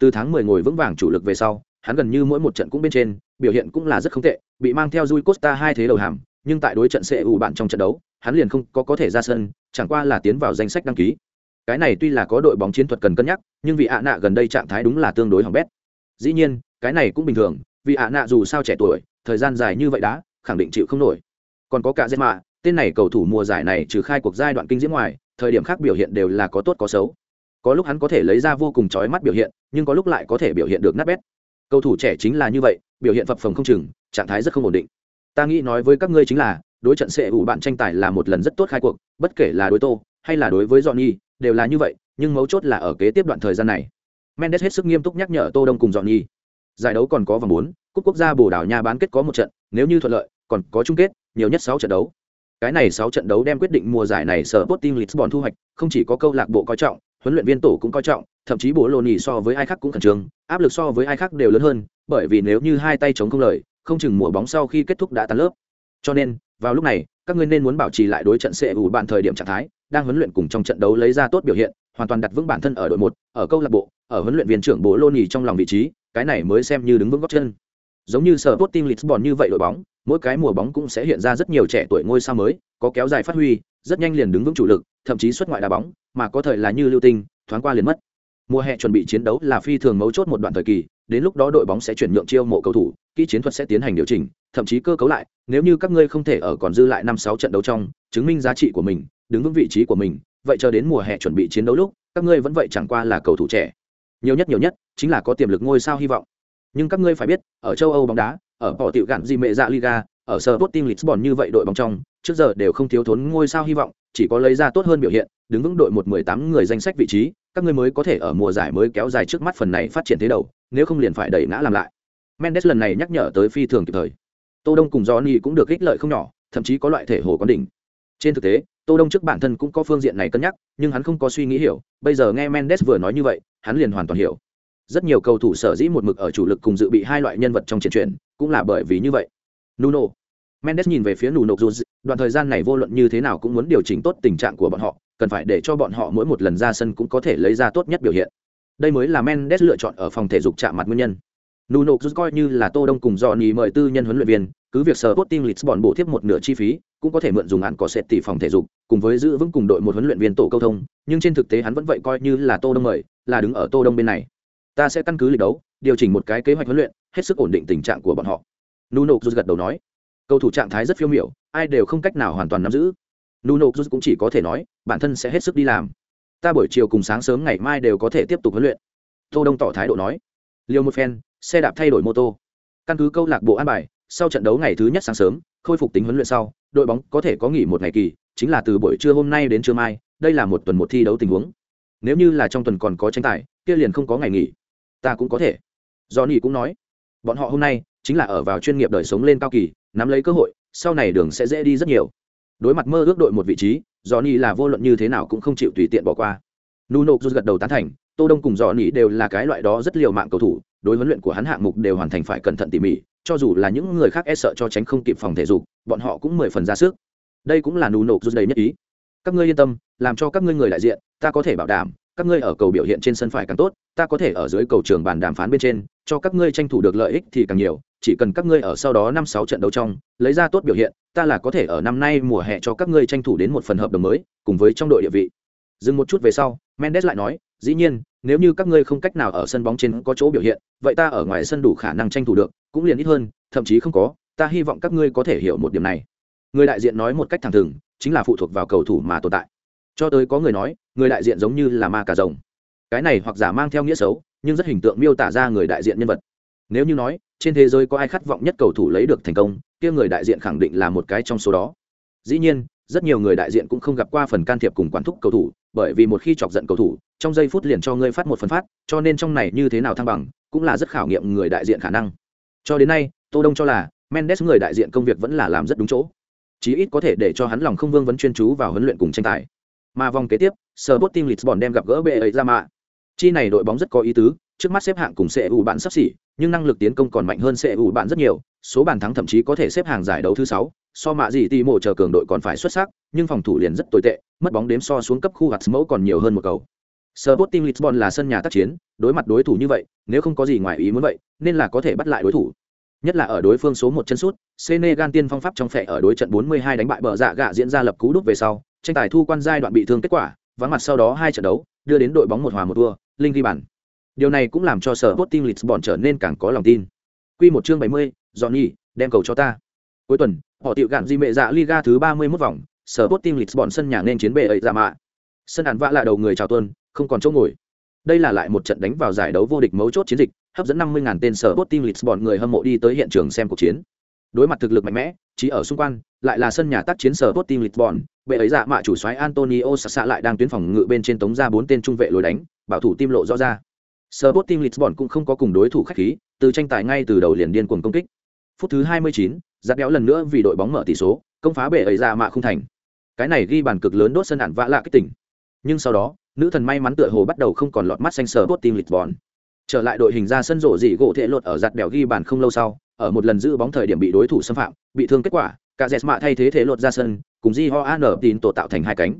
từ tháng 10 ngồi vững vàng chủ lực về sau, hắn gần như mỗi một trận cũng bên trên, biểu hiện cũng là rất không tệ, bị mang theo Rui Costa hai thế đầu hàm, nhưng tại đối trận CU bạn trong trận đấu, hắn liền không có có thể ra sân, chẳng qua là tiến vào danh sách đăng ký. Cái này tuy là có đội bóng chiến thuật cần cân nhắc, nhưng vì Ana gần đây trạng thái đúng là tương đối hỏng bét. Dĩ nhiên, cái này cũng bình thường, vì Ana dù sao trẻ tuổi, thời gian dài như vậy đã, khẳng định chịu không nổi còn có cả Zema, tên này cầu thủ mùa giải này trừ khai cuộc giai đoạn kinh diễm ngoài thời điểm khác biểu hiện đều là có tốt có xấu có lúc hắn có thể lấy ra vô cùng chói mắt biểu hiện nhưng có lúc lại có thể biểu hiện được nát bét. Cầu thủ trẻ chính là như vậy biểu hiện phập phồng không chừng trạng thái rất không ổn định. Ta nghĩ nói với các ngươi chính là đối trận sẽ ủ bạn tranh tài là một lần rất tốt khai cuộc bất kể là đối tô hay là đối với johnny đều là như vậy nhưng mấu chốt là ở kế tiếp đoạn thời gian này. Mendes hết sức nghiêm túc nhắc nhở tô đông cùng johnny. Giải đấu còn có vòng bốn cúp quốc gia bồ đào nha bán kết có một trận nếu như thuận lợi còn có chung kết nhiều nhất sáu trận đấu. Cái này sáu trận đấu đem quyết định mùa giải này sở Sporting Lisbon thu hoạch, không chỉ có câu lạc bộ coi trọng, huấn luyện viên tổ cũng coi trọng, thậm chí bố lô nhì so với ai khác cũng khẩn trương, áp lực so với ai khác đều lớn hơn, bởi vì nếu như hai tay chống không lời, không chừng mùa bóng sau khi kết thúc đã tan lớp. Cho nên, vào lúc này, các ngươi nên muốn bảo trì lại đối trận sẽ ủ bạn thời điểm trạng thái, đang huấn luyện cùng trong trận đấu lấy ra tốt biểu hiện hoàn toàn đặt vững bản thân ở đội một ở câu lạc bộ ở huấn luyện viên trưởng bố lô nhì trong lòng vị trí cái này mới xem như đứng vững góc chân giống như sở Sporting Lisbon như vậy đội bóng mỗi cái mùa bóng cũng sẽ hiện ra rất nhiều trẻ tuổi ngôi sao mới có kéo dài phát huy rất nhanh liền đứng vững chủ lực thậm chí xuất ngoại đá bóng, mà có thời là như lưu tinh, thoáng qua liền mất. Mùa hè chuẩn bị chiến đấu là phi thường mấu chốt một đoạn thời kỳ, đến lúc đó đội bóng sẽ chuyển nhượng chiêu mộ cầu thủ, kỹ chiến thuật sẽ tiến hành điều chỉnh, thậm chí cơ cấu lại, nếu như các ngươi không thể ở còn dư lại năm sáu trận đấu trong, chứng minh giá trị của mình, đứng vững vị trí của mình, vậy chờ đến mùa hè chuẩn bị chiến đấu lúc, các ngươi vẫn vậy chẳng qua là cầu thủ trẻ. Nhiều nhất nhiều nhất chính là có tiềm lực ngôi sao hy vọng. Nhưng các ngươi phải biết, ở châu âu bóng đá, ở bỏ tiểu gạn gì mẹ dạ liga, ở sở Sporting Lisbon như vậy đội bóng trong, trước giờ đều không thiếu thốn ngôi sao hy vọng chỉ có lấy ra tốt hơn biểu hiện, đứng vững đội một mười tám người danh sách vị trí, các ngươi mới có thể ở mùa giải mới kéo dài trước mắt phần này phát triển thế đầu, nếu không liền phải đẩy ngã làm lại. Mendes lần này nhắc nhở tới phi thường kịp thời. Tô đông cùng johnny cũng được ích lợi không nhỏ, thậm chí có loại thể hồ con đỉnh. Trên thực tế, tô đông trước bản thân cũng có phương diện này cân nhắc, nhưng hắn không có suy nghĩ hiểu, bây giờ nghe mendes vừa nói như vậy, hắn liền hoàn toàn hiểu. Rất nhiều cầu thủ sở dĩ một mực ở chủ lực cùng dự bị hai loại nhân vật trong triển chuyển, cũng là bởi vì như vậy. Nuno mendes nhìn về phía nuno Juz, đoạn thời gian này vô luận như thế nào cũng muốn điều chỉnh tốt tình trạng của bọn họ cần phải để cho bọn họ mỗi một lần ra sân cũng có thể lấy ra tốt nhất biểu hiện đây mới là mendes lựa chọn ở phòng thể dục chạm mặt nguyên nhân nuno Juz coi như là tô đông cùng johnny mời tư nhân huấn luyện viên cứ việc sở Sporting Lisbon bổ tiếp một nửa chi phí, cũng có thể mượn dùng hạn có sệt tỷ phòng thể dục, cùng với giữ vững cùng đội một huấn luyện viên tổ câu thông, nhưng trên thực tế hắn vẫn vậy coi như là Tô Đông mời, là đứng ở Tô Đông bên này. Ta sẽ căn cứ lịch đấu, điều chỉnh một cái kế hoạch huấn luyện, hết sức ổn định tình trạng của bọn họ. Nuno Cruz gật đầu nói, cầu thủ trạng thái rất phiêu miểu, ai đều không cách nào hoàn toàn nắm giữ. Nuno Cruz cũng chỉ có thể nói, bản thân sẽ hết sức đi làm. Ta buổi chiều cùng sáng sớm ngày mai đều có thể tiếp tục huấn luyện. Tô Đông tỏ thái độ nói, liều một phen, xe đạp thay đổi mô tô. Căn cứ câu lạc bộ an bài, sau trận đấu ngày thứ nhất sáng sớm khôi phục tính huấn luyện sau đội bóng có thể có nghỉ một ngày kỳ chính là từ buổi trưa hôm nay đến trưa mai đây là một tuần một thi đấu tình huống nếu như là trong tuần còn có tranh tài kia liền không có ngày nghỉ ta cũng có thể do nghỉ cũng nói bọn họ hôm nay chính là ở vào chuyên nghiệp đời sống lên cao kỳ, nắm lấy cơ hội, sau này đường sẽ dễ đi rất nhiều. Đối mặt mơ ước đội một vị trí, johnny là vô luận như thế nào cũng không chịu tùy tiện bỏ qua. Nuno rút gật đầu tán thành, tô đông cùng johnny đều là cái loại đó rất liều mạng cầu thủ, đối huấn luyện của hắn hạng mục đều hoàn thành phải cẩn thận tỉ mỉ, cho dù là những người khác e sợ cho tránh không kịp phòng thể dục, bọn họ cũng mười phần ra sức. Đây cũng là nụ nộp rút đầy nhất ý. Các ngươi yên tâm, làm cho các ngươi người đại diện, ta có thể bảo đảm, các ngươi ở cầu biểu hiện trên sân phải càng tốt, ta có thể ở dưới cầu trường bàn đàm phán bên trên, cho các ngươi tranh thủ được lợi ích thì càng nhiều chỉ cần các ngươi ở sau đó năm sáu trận đấu trong, lấy ra tốt biểu hiện, ta là có thể ở năm nay mùa hè cho các ngươi tranh thủ đến một phần hợp đồng mới, cùng với trong đội địa vị. Dừng một chút về sau, mendes lại nói, dĩ nhiên, nếu như các ngươi không cách nào ở sân bóng trên có chỗ biểu hiện, vậy ta ở ngoài sân đủ khả năng tranh thủ được, cũng liền ít hơn, thậm chí không có, ta hy vọng các ngươi có thể hiểu một điểm này. Người đại diện nói một cách thẳng thừng, chính là phụ thuộc vào cầu thủ mà tồn tại. Cho tới có người nói, người đại diện giống như là ma cà rồng. Cái này hoặc giả mang theo nghĩa xấu, nhưng rất hình tượng miêu tả ra người đại diện nhân vật. Nếu như nói trên thế giới có ai khát vọng nhất cầu thủ lấy được thành công, kia người đại diện khẳng định là một cái trong số đó. Dĩ nhiên, rất nhiều người đại diện cũng không gặp qua phần can thiệp cùng quản thúc cầu thủ, bởi vì một khi chọc giận cầu thủ, trong giây phút liền cho ngươi phát một phần phát, cho nên trong này như thế nào thăng bằng, cũng là rất khảo nghiệm người đại diện khả năng. Cho đến nay, tô đông cho là, mendes người đại diện công việc vẫn là làm rất đúng chỗ. Chí ít có thể để cho hắn lòng không vương vấn chuyên chú vào huấn luyện cùng tranh tài. Mà vòng kế tiếp, Sporting Lisbon đem gặp gỡ BA ấy chi này đội bóng rất có ý tứ trước mắt xếp hạng cùng sẽ ủ bạn sắp xỉ, nhưng năng lực tiến công còn mạnh hơn sẽ ủ bạn rất nhiều, số bàn thắng thậm chí có thể xếp hàng giải đấu thứ sáu. So mạ gì tì mộ chờ cường đội còn phải xuất sắc, nhưng phòng thủ liền rất tồi tệ, mất bóng đếm so xuống cấp khu hạt mẫu còn nhiều hơn một cầu. Sporting Lisbon là sân nhà tác chiến, đối mặt đối thủ như vậy, nếu không có gì ngoài ý muốn vậy, nên là có thể bắt lại đối thủ. Nhất là ở đối phương số một chân sút, senegal tiên phong pháp trong phệ ở đối trận 42 đánh bại bờ dạ gạ diễn ra lập cú đúc về sau, tranh tài thu quan giai đoạn bị thương kết quả, vắng mặt sau đó hai trận đấu, đưa đến đội bóng một hòa một thua, linh ghi bàn điều này cũng làm cho sở Sporting Lisbon trở nên càng có lòng tin quy một chương 70, Johnny đem cầu cho ta cuối tuần họ tiểu gạn di mẹ dạ liga thứ 31 vòng sở Sporting Lisbon sân nhà nên chiến bệ ấy dạ mạ sân đàn vạ là đầu người chào tuân không còn chỗ ngồi đây là lại một trận đánh vào giải đấu vô địch mấu chốt chiến dịch hấp dẫn 50.000 tên sở Sporting Lisbon người hâm mộ đi tới hiện trường xem cuộc chiến. Đối mặt thực lực mạnh mẽ, chỉ ở xung quanh, lại là sân nhà tác chiến sở Sporting Lisbon, bệ ấy dạ mạ chủ soái Antonio Sasa lại đang tuyến phòng ngự bên trên tống ra bốn tên trung vệ lối đánh, bảo thủ tim lộ rõ ra. Sporting Lisbon cũng không có cùng đối thủ khách khí, từ tranh tài ngay từ đầu liền điên cuồng công kích. Phút thứ 29, giật béo lần nữa vì đội bóng mở tỷ số, công phá bể ấy ra mạ không thành. Cái này ghi bàn cực lớn đốt sân ản vã lạ cái tỉnh. Nhưng sau đó, nữ thần may mắn tựa hồ bắt đầu không còn lọt mắt xanh Sporting Lisbon trở lại đội hình ra sân rổ dị gỗ thể lột ở giật béo ghi bàn không lâu sau ở một lần giữ bóng thời điểm bị đối thủ xâm phạm bị thương kết quả cả dẹt mạ thay thế thế lột ra sân cùng Jihoan ho tín tổ tạo thành hai cánh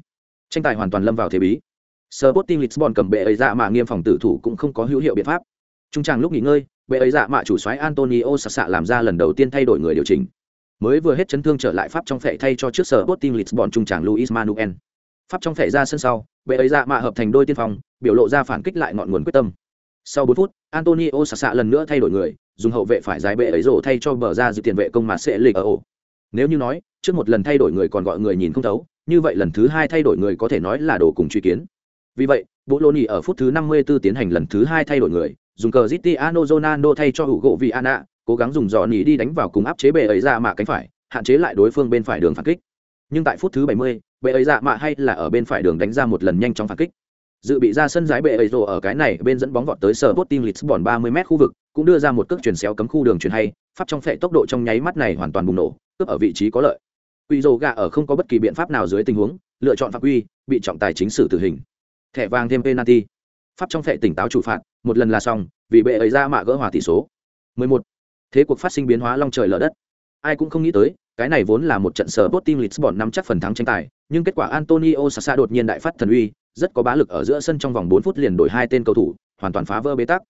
tranh tài hoàn toàn lâm vào thế bí Sporting Lisbon cầm bệ ấy dạ mà nghiêm phòng tử thủ cũng không có hữu hiệu biện pháp. Trung tràng lúc nghỉ ngơi, bệ ấy dạ mạ chủ soái Antonio Sasa làm ra lần đầu tiên thay đổi người điều chỉnh. Mới vừa hết chấn thương trở lại pháp trong phệ thay cho trước Sporting Lisbon trung tràng Luis Manuel. Pháp trong phệ ra sân sau, bệ ấy dạ mạ hợp thành đôi tiên phong, biểu lộ ra phản kích lại ngọn nguồn quyết tâm. Sau 4 phút, Antonio Sasa lần nữa thay đổi người, dùng hậu vệ phải giải bệ ấy rổ thay cho bờ ra dự tiền vệ công mà sẽ lịch ở ổ. Nếu như nói, trước một lần thay đổi người còn gọi người nhìn không thấu, như vậy lần thứ hai thay đổi người có thể nói là đồ cùng truy kiến vì vậy bộ lô ở phút thứ 54 tiến hành lần thứ hai thay đổi người dùng cờ Cristiano Ronaldo thay cho Hugo gỗ cố gắng dùng giò nỉ đi đánh vào cùng áp chế bệ ấy ra mạ cánh phải hạn chế lại đối phương bên phải đường phản kích. Nhưng tại phút thứ 70, bệ ấy dạ mạ hay là ở bên phải đường đánh ra một lần nhanh chóng phản kích. Dự bị ra sân giái bệ ấy rồ ở cái này bên dẫn bóng vọt tới sở Sporting Lisbon 30 m khu vực cũng đưa ra một cước chuyển xéo cấm khu đường chuyển hay pháp trong phệ tốc độ trong nháy mắt này hoàn toàn bùng nổ cướp ở vị trí có lợi. Quy rồ gạ ở không có bất kỳ biện pháp nào dưới tình huống lựa chọn phạm quy bị trọng tài chính xử tử hình thẻ vàng thêm penalty. Pháp trong phệ tỉnh táo chủ phạt, một lần là xong, vì bệ ấy ra mạ gỡ hòa tỷ số. 11. thế cuộc phát sinh biến hóa long trời lở đất. Ai cũng không nghĩ tới, cái này vốn là một trận sở bot team Lisbon nắm chắc phần thắng tranh tài, nhưng kết quả Antonio Sasa đột nhiên đại phát thần uy, rất có bá lực ở giữa sân trong vòng 4 phút liền đổi hai tên cầu thủ, hoàn toàn phá vỡ bế tắc.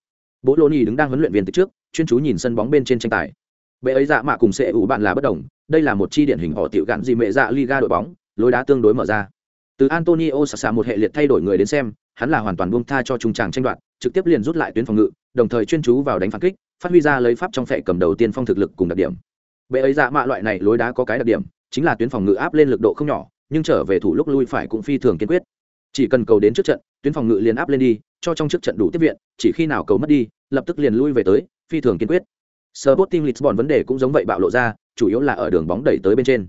Bố lô đứng đang huấn luyện viên từ trước, chuyên chú nhìn sân bóng bên trên tranh tài. Bệ ấy dạ mạ cùng sẽ ủ bạn là bất đồng, đây là một chi điển hình họ tiểu gạn gì mẹ dạ liga đội bóng, lối đá tương đối mở ra từ antonio sasa một hệ liệt thay đổi người đến xem hắn là hoàn toàn buông tha cho trung tràng tranh đoạt trực tiếp liền rút lại tuyến phòng ngự đồng thời chuyên chú vào đánh phản kích phát huy ra lấy pháp trong phệ cầm đầu tiên phong thực lực cùng đặc điểm. Bệ ấy dạ mạ loại này lối đá có cái đặc điểm chính là tuyến phòng ngự áp lên lực độ không nhỏ nhưng trở về thủ lúc lui phải cũng phi thường kiên quyết. Chỉ cần cầu đến trước trận tuyến phòng ngự liền áp lên đi cho trong trước trận đủ tiếp viện chỉ khi nào cầu mất đi lập tức liền lui về tới phi thường kiên quyết. Sporting Lisbon vấn đề cũng giống vậy bạo lộ ra, chủ yếu là ở đường bóng đẩy tới bên trên.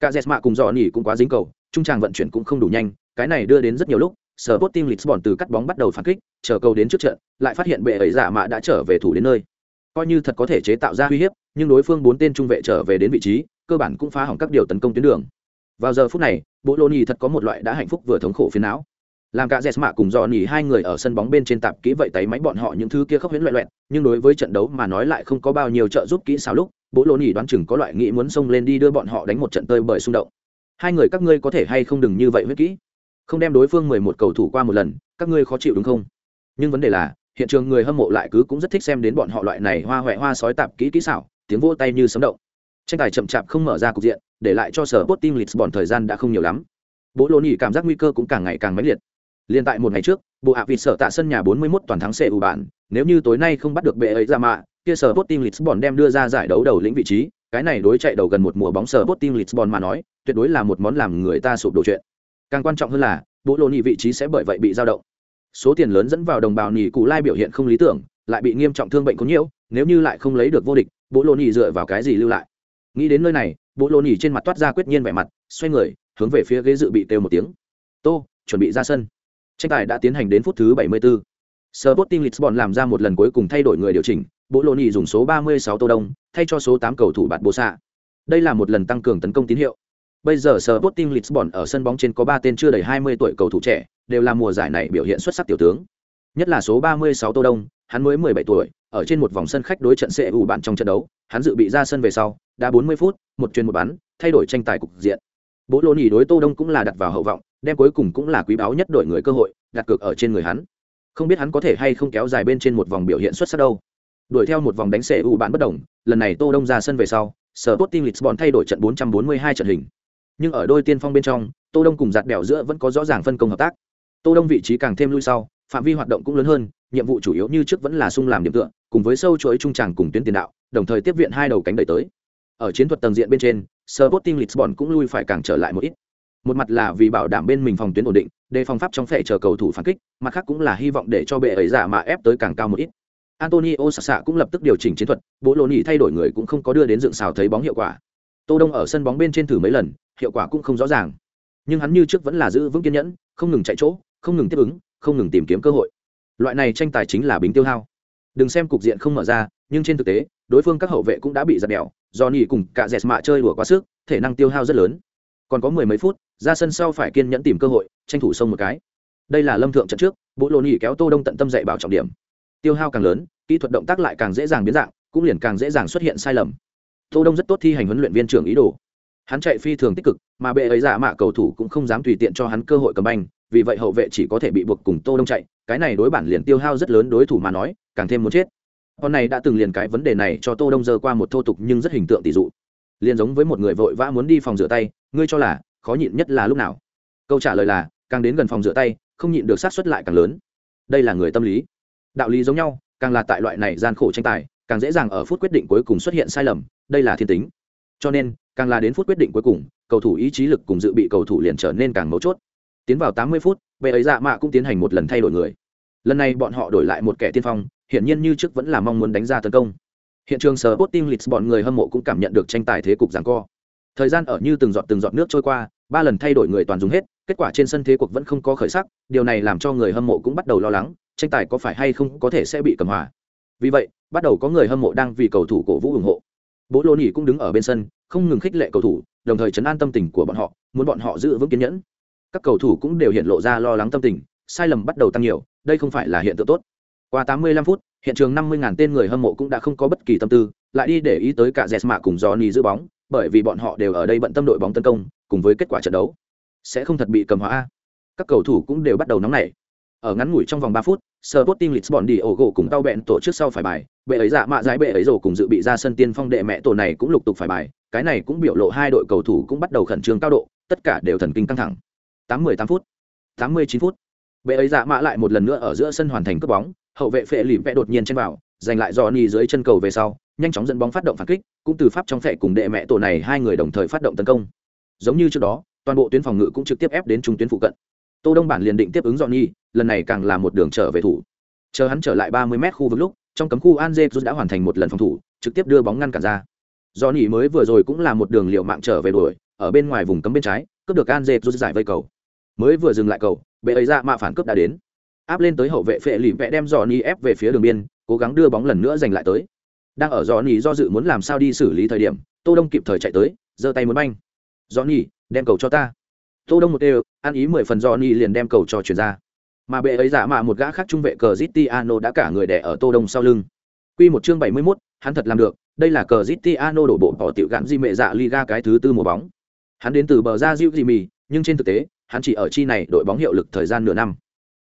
Cả Jesma cùng dò nỉ cũng quá dính cầu, trung tràng vận chuyển cũng không đủ nhanh, cái này đưa đến rất nhiều lúc, Sporting Lisbon từ cắt bóng bắt đầu phản kích, chờ cầu đến trước trận, lại phát hiện bệ ấy giả mạ đã trở về thủ đến nơi. Coi như thật có thể chế tạo ra uy hiếp, nhưng đối phương bốn tên trung vệ trở về đến vị trí, cơ bản cũng phá hỏng các điều tấn công tuyến đường. Vào giờ phút này, Bologna thật có một loại đã hạnh phúc vừa thống khổ phiền não làm cả Jesma cùng Johnny hai người ở sân bóng bên trên tạp kỹ vậy tay máy bọn họ những thứ kia khốc huyễn loẹ loẹt, nhưng đối với trận đấu mà nói lại không có bao nhiêu trợ giúp kỹ xảo lúc bố lô đoán chừng có loại nghĩ muốn xông lên đi đưa bọn họ đánh một trận tơi bởi xung động hai người các ngươi có thể hay không đừng như vậy huyết kỹ? Không đem đối phương mười một cầu thủ qua một lần các ngươi khó chịu đúng không? Nhưng vấn đề là hiện trường người hâm mộ lại cứ cũng rất thích xem đến bọn họ loại này hoa huệ hoa sói tạp kỹ kỹ xảo tiếng vô tay như sấm động. Tranh tài chậm chạp không mở ra cục diện để lại cho sở bot team lisbon thời gian đã không nhiều lắm. Bố lô nỉ cảm giác nguy cơ cũng càng ngày càng mãnh liệt. Liên tại một ngày trước, bộ hạ vịt sở tạ sân nhà 41 toàn thắng CU bản, nếu như tối nay không bắt được bệ ấy ra mạ, kia sở Sporting Lisbon đem đưa ra giải đấu đầu lĩnh vị trí, cái này đối chạy đầu gần một mùa bóng sở Sporting Lisbon mà nói, tuyệt đối là một món làm người ta sụp đổ chuyện. Càng quan trọng hơn là, bộ lô nhị vị trí sẽ bởi vậy bị dao động. Số tiền lớn dẫn vào đồng bào nhị cụ lai biểu hiện không lý tưởng, lại bị nghiêm trọng thương bệnh có nhiều, nếu như lại không lấy được vô địch, bộ lô nhị dựa vào cái gì lưu lại? Nghĩ đến nơi này, bộ lô nhị trên mặt toát ra quyết nhiên vẻ mặt, xoay người, hướng về phía ghế dự bị kêu một tiếng. "Tô, chuẩn bị ra sân." Tranh tài đã tiến hành đến phút thứ 74. Sporting Lisbon làm ra một lần cuối cùng thay đổi người điều chỉnh, bộ lộ nhì dùng số 36 Tô Đông, thay cho số 8 cầu thủ Bạt Bồ Xạ. Đây là một lần tăng cường tấn công tín hiệu. Bây giờ Sporting Lisbon ở sân bóng trên có 3 tên chưa đầy 20 tuổi cầu thủ trẻ, đều là mùa giải này biểu hiện xuất sắc tiểu tướng. Nhất là số 36 Tô Đông, hắn mới 17 tuổi, ở trên một vòng sân khách đối trận CU bạn trong trận đấu, hắn dự bị ra sân về sau, đã 40 phút, một chuyền một bắn, thay đổi tranh tài cục diện. Bộ lô nhì đối Tô Đông cũng là đặt vào hậu vọng, đem cuối cùng cũng là quý báu nhất đội người cơ hội đặt cược ở trên người hắn không biết hắn có thể hay không kéo dài bên trên một vòng biểu hiện xuất sắc đâu đuổi theo một vòng đánh xệ u bạn bất đồng, lần này tô đông ra sân về sau sở tốt lisbon thay đổi trận 442 trận hình. Nhưng ở đôi tiên phong bên trong, tô đông cùng giặt đèo giữa vẫn có rõ ràng phân công hợp tác. Tô đông vị trí càng thêm lui sau, phạm vi hoạt động cũng lớn hơn, nhiệm vụ chủ yếu như trước vẫn là sung làm điểm tựa, cùng với sâu chuỗi trung tràng cùng tuyến tiền đạo, đồng thời tiếp viện hai đầu cánh đẩy tới. Ở chiến thuật tầng diện bên trên, Sporting Lisbon cũng lui phải càng trở lại một ít. Một mặt là vì bảo đảm bên mình phòng tuyến ổn định, đề phòng pháp trong phệ chờ cầu thủ phản kích, mặt khác cũng là hy vọng để cho bệ ấy giả mà ép tới càng cao một ít antonio sạ sạ cũng lập tức điều chỉnh chiến thuật, bố lô nhị thay đổi người cũng không có đưa đến dựng xào thấy bóng hiệu quả. Tô đông ở sân bóng bên trên thử mấy lần, hiệu quả cũng không rõ ràng. Nhưng hắn như trước vẫn là giữ vững kiên nhẫn, không ngừng chạy chỗ, không ngừng tiếp ứng, không ngừng tìm kiếm cơ hội. Loại này tranh tài chính là bính tiêu hao. Đừng xem cục diện không mở ra, nhưng trên thực tế, đối phương các hậu vệ cũng đã bị giật đèo do cùng cả Jesma chơi đùa quá sức, thể năng tiêu hao rất lớn. Còn có mười mấy phút, ra sân sau phải kiên nhẫn tìm cơ hội, tranh thủ xông một cái. Đây là lâm thượng trận trước bộ lộ nhị kéo tô đông tận tâm dạy bảo trọng điểm tiêu hao càng lớn, kỹ thuật động tác lại càng dễ dàng biến dạng, cũng liền càng dễ dàng xuất hiện sai lầm. Tô đông rất tốt thi hành huấn luyện viên trưởng ý đồ. Hắn chạy phi thường tích cực, mà bệ ấy giả mạ cầu thủ cũng không dám tùy tiện cho hắn cơ hội cầm banh, vì vậy hậu vệ chỉ có thể bị buộc cùng tô đông chạy, cái này đối bản liền tiêu hao rất lớn đối thủ mà nói, càng thêm muốn chết. Con này đã từng liền cái vấn đề này cho tô đông dơ qua một thô tục nhưng rất hình tượng tỷ dụ. Liền giống với một người vội vã muốn đi phòng rửa tay, ngươi cho là, khó nhịn nhất là lúc nào? Câu trả lời là, càng đến gần phòng rửa tay, không nhịn được sát xuất lại càng lớn. Đây là người tâm lý đạo lý giống nhau, càng là tại loại này gian khổ tranh tài, càng dễ dàng ở phút quyết định cuối cùng xuất hiện sai lầm, đây là thiên tính. Cho nên, càng là đến phút quyết định cuối cùng, cầu thủ ý chí lực cùng dự bị cầu thủ liền trở nên càng mấu chốt. Tiến vào 80 phút, bệ ấy dạ mạ cũng tiến hành một lần thay đổi người. Lần này bọn họ đổi lại một kẻ tiên phong, hiển nhiên như trước vẫn là mong muốn đánh ra tấn công. Hiện trường sở lịch bọn người hâm mộ cũng cảm nhận được tranh tài thế cục giằng co. Thời gian ở như từng giọt từng giọt nước trôi qua, ba lần thay đổi người toàn dùng hết, kết quả trên sân thế cuộc vẫn không có khởi sắc, điều này làm cho người hâm mộ cũng bắt đầu lo lắng tranh tài có phải hay không có thể sẽ bị cầm hòa. Vì vậy, bắt đầu có người hâm mộ đang vì cầu thủ cổ vũ ủng hộ. Bố lô nỉ cũng đứng ở bên sân, không ngừng khích lệ cầu thủ, đồng thời chấn an tâm tình của bọn họ, muốn bọn họ giữ vững kiên nhẫn. Các cầu thủ cũng đều hiện lộ ra lo lắng tâm tình, sai lầm bắt đầu tăng nhiều, đây không phải là hiện tượng tốt. Qua 85 phút, hiện trường 50.000 tên người hâm mộ cũng đã không có bất kỳ tâm tư, lại đi để ý tới cả Jesma cùng Johnny giữ bóng, bởi vì bọn họ đều ở đây bận tâm đội bóng tấn công, cùng với kết quả trận đấu. Sẽ không thật bị cầm hóa các cầu thủ cũng đều bắt đầu nóng nảy. Ở ngắn ngủi trong vòng 3 phút Sporting Lisbon đi ổ gỗ cùng tao bẹn tổ trước sau phải bài. Bệ ấy dạ mạ giải bệ ấy rồi cùng dự bị ra sân tiên phong đệ mẹ tổ này cũng lục tục phải bài. Cái này cũng biểu lộ hai đội cầu thủ cũng bắt đầu khẩn trương cao độ tất cả đều thần kinh căng thẳng. 8-18 phút 89 phút. Bệ ấy dạ mạ lại một lần nữa ở giữa sân hoàn thành cướp bóng. Hậu vệ phệ lìm vẽ đột nhiên trên vào giành lại Johnny dưới chân cầu về sau nhanh chóng dẫn bóng phát động phản kích cũng từ pháp trong phệ cùng đệ mẹ tổ này hai người đồng thời phát động tấn công. Giống như trước đó toàn bộ tuyến phòng ngự cũng trực tiếp ép đến trung tuyến phụ cận. Tô đông bản liền định tiếp ứng Johnny, nhi lần này càng là một đường trở về thủ. Chờ hắn trở lại 30 mét khu vực lúc, trong cấm khu Anze đã hoàn thành một lần phòng thủ, trực tiếp đưa bóng ngăn cản ra. Do nỉ mới vừa rồi cũng là một đường liệu mạng trở về đuổi, ở bên ngoài vùng cấm bên trái, cướp được Anze giải vây cầu. Mới vừa dừng lại cầu, bệ ấy ra mạ phản cướp đã đến. Áp lên tới hậu vệ phệ lì vẽ đem dò ni ép về phía đường biên, cố gắng đưa bóng lần nữa giành lại tới. Đang ở dò ni do dự muốn làm sao đi xử lý thời điểm, tô đông kịp thời chạy tới, giơ tay muốn banh. Dò ni đem cầu cho ta. Tô đông một đều, ăn ý mười phần dò ni liền đem cầu cho chuyển ra mà bệ ấy giả mạ một gã khác trung vệ cờ zitiano đã cả người đẻ ở tô đông sau lưng. Quy một chương bảy mươi 71, hắn thật làm được đây là cờ zitiano đổ bộ bỏ tiểu gạn di mệ dạ liga cái thứ tư mùa bóng. Hắn đến từ bờ ra diệu gì mì nhưng trên thực tế hắn chỉ ở chi này đội bóng hiệu lực thời gian nửa năm.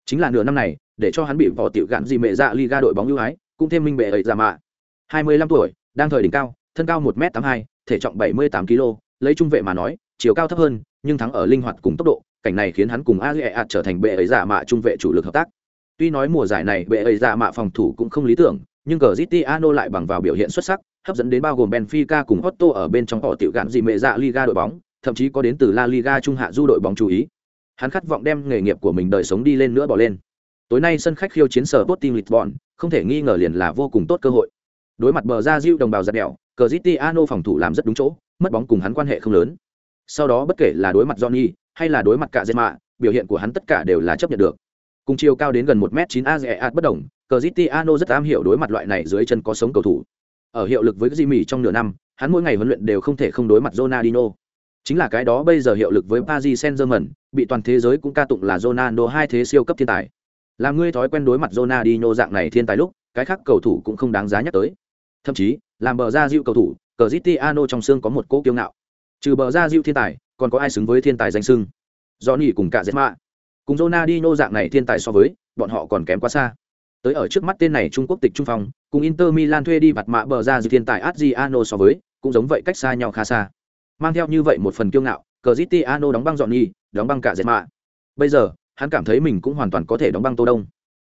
Chính là nửa năm này để cho hắn bị bỏ tiểu gạn gì mẹ dạ liga đội bóng ưu ái cũng thêm minh bệ ấy giả mạ. Hai mươi lăm tuổi đang thời đỉnh cao thân cao một m tám hai thể trọng bảy mươi tám kg lấy trung vệ mà nói chiều cao thấp hơn nhưng thắng ở linh hoạt cùng tốc độ cảnh này khiến hắn cùng a trở thành bệ ấy giả mạ trung vệ chủ lực hợp tác. Tuy nói mùa giải này bệ ấy giả mạ phòng thủ cũng không lý tưởng, nhưng cờ Zitiano lại bằng vào biểu hiện xuất sắc, hấp dẫn đến bao gồm Benfica cùng Otto ở bên trong họ tiểu gạn gì mẹ dạ Liga đội bóng, thậm chí có đến từ La Liga trung hạ du đội bóng chú ý. Hắn khát vọng đem nghề nghiệp của mình đời sống đi lên nữa bỏ lên. Tối nay sân khách khiêu chiến sở tốt team lisbon, không thể nghi ngờ liền là vô cùng tốt cơ hội. Đối mặt bờ ra diêu đồng bào giặt đèo cờ phòng thủ làm rất đúng chỗ, mất bóng cùng hắn quan hệ không lớn. Sau đó bất kể là đối mặt johnny hay là đối mặt cả dệt mạ biểu hiện của hắn tất cả đều là chấp nhận được cùng chiều cao đến gần một m chín a dễ ạt bất đồng cờ zitiano rất am hiểu đối mặt loại này dưới chân có sống cầu thủ ở hiệu lực với Jimmy trong nửa năm hắn mỗi ngày huấn luyện đều không thể không đối mặt Ronaldinho Chính là cái đó bây giờ hiệu lực với Paris Saint-Germain, bị toàn thế giới cũng ca tụng là Ronaldo hai thế siêu cấp thiên tài. Làm ngươi thói quen đối mặt Ronaldinho dạng này thiên tài lúc, cái khác cầu thủ cũng không đáng giá nhắc tới. Thậm chí, làm bờ ra dịu cầu thủ, Cristiano trong xương có một cố kiêu ngạo. Trừ bờ ra dịu thiên tài, còn có ai xứng với thiên tài danh sưng, Johnny cùng cả Zema. Cùng Ronaldinho dạng này thiên tài so với, bọn họ còn kém quá xa. Tới ở trước mắt tên này Trung Quốc tịch trung phong, cùng Inter Milan thuê đi vặt mạ bờ ra dự thiên tài Adriano so với, cũng giống vậy cách xa nhau khá xa. Mang theo như vậy một phần kiêu ngạo cờ zitiano đóng băng dọn nhi đóng băng cả dệt mạ bây giờ hắn cảm thấy mình cũng hoàn toàn có thể đóng băng tô đông.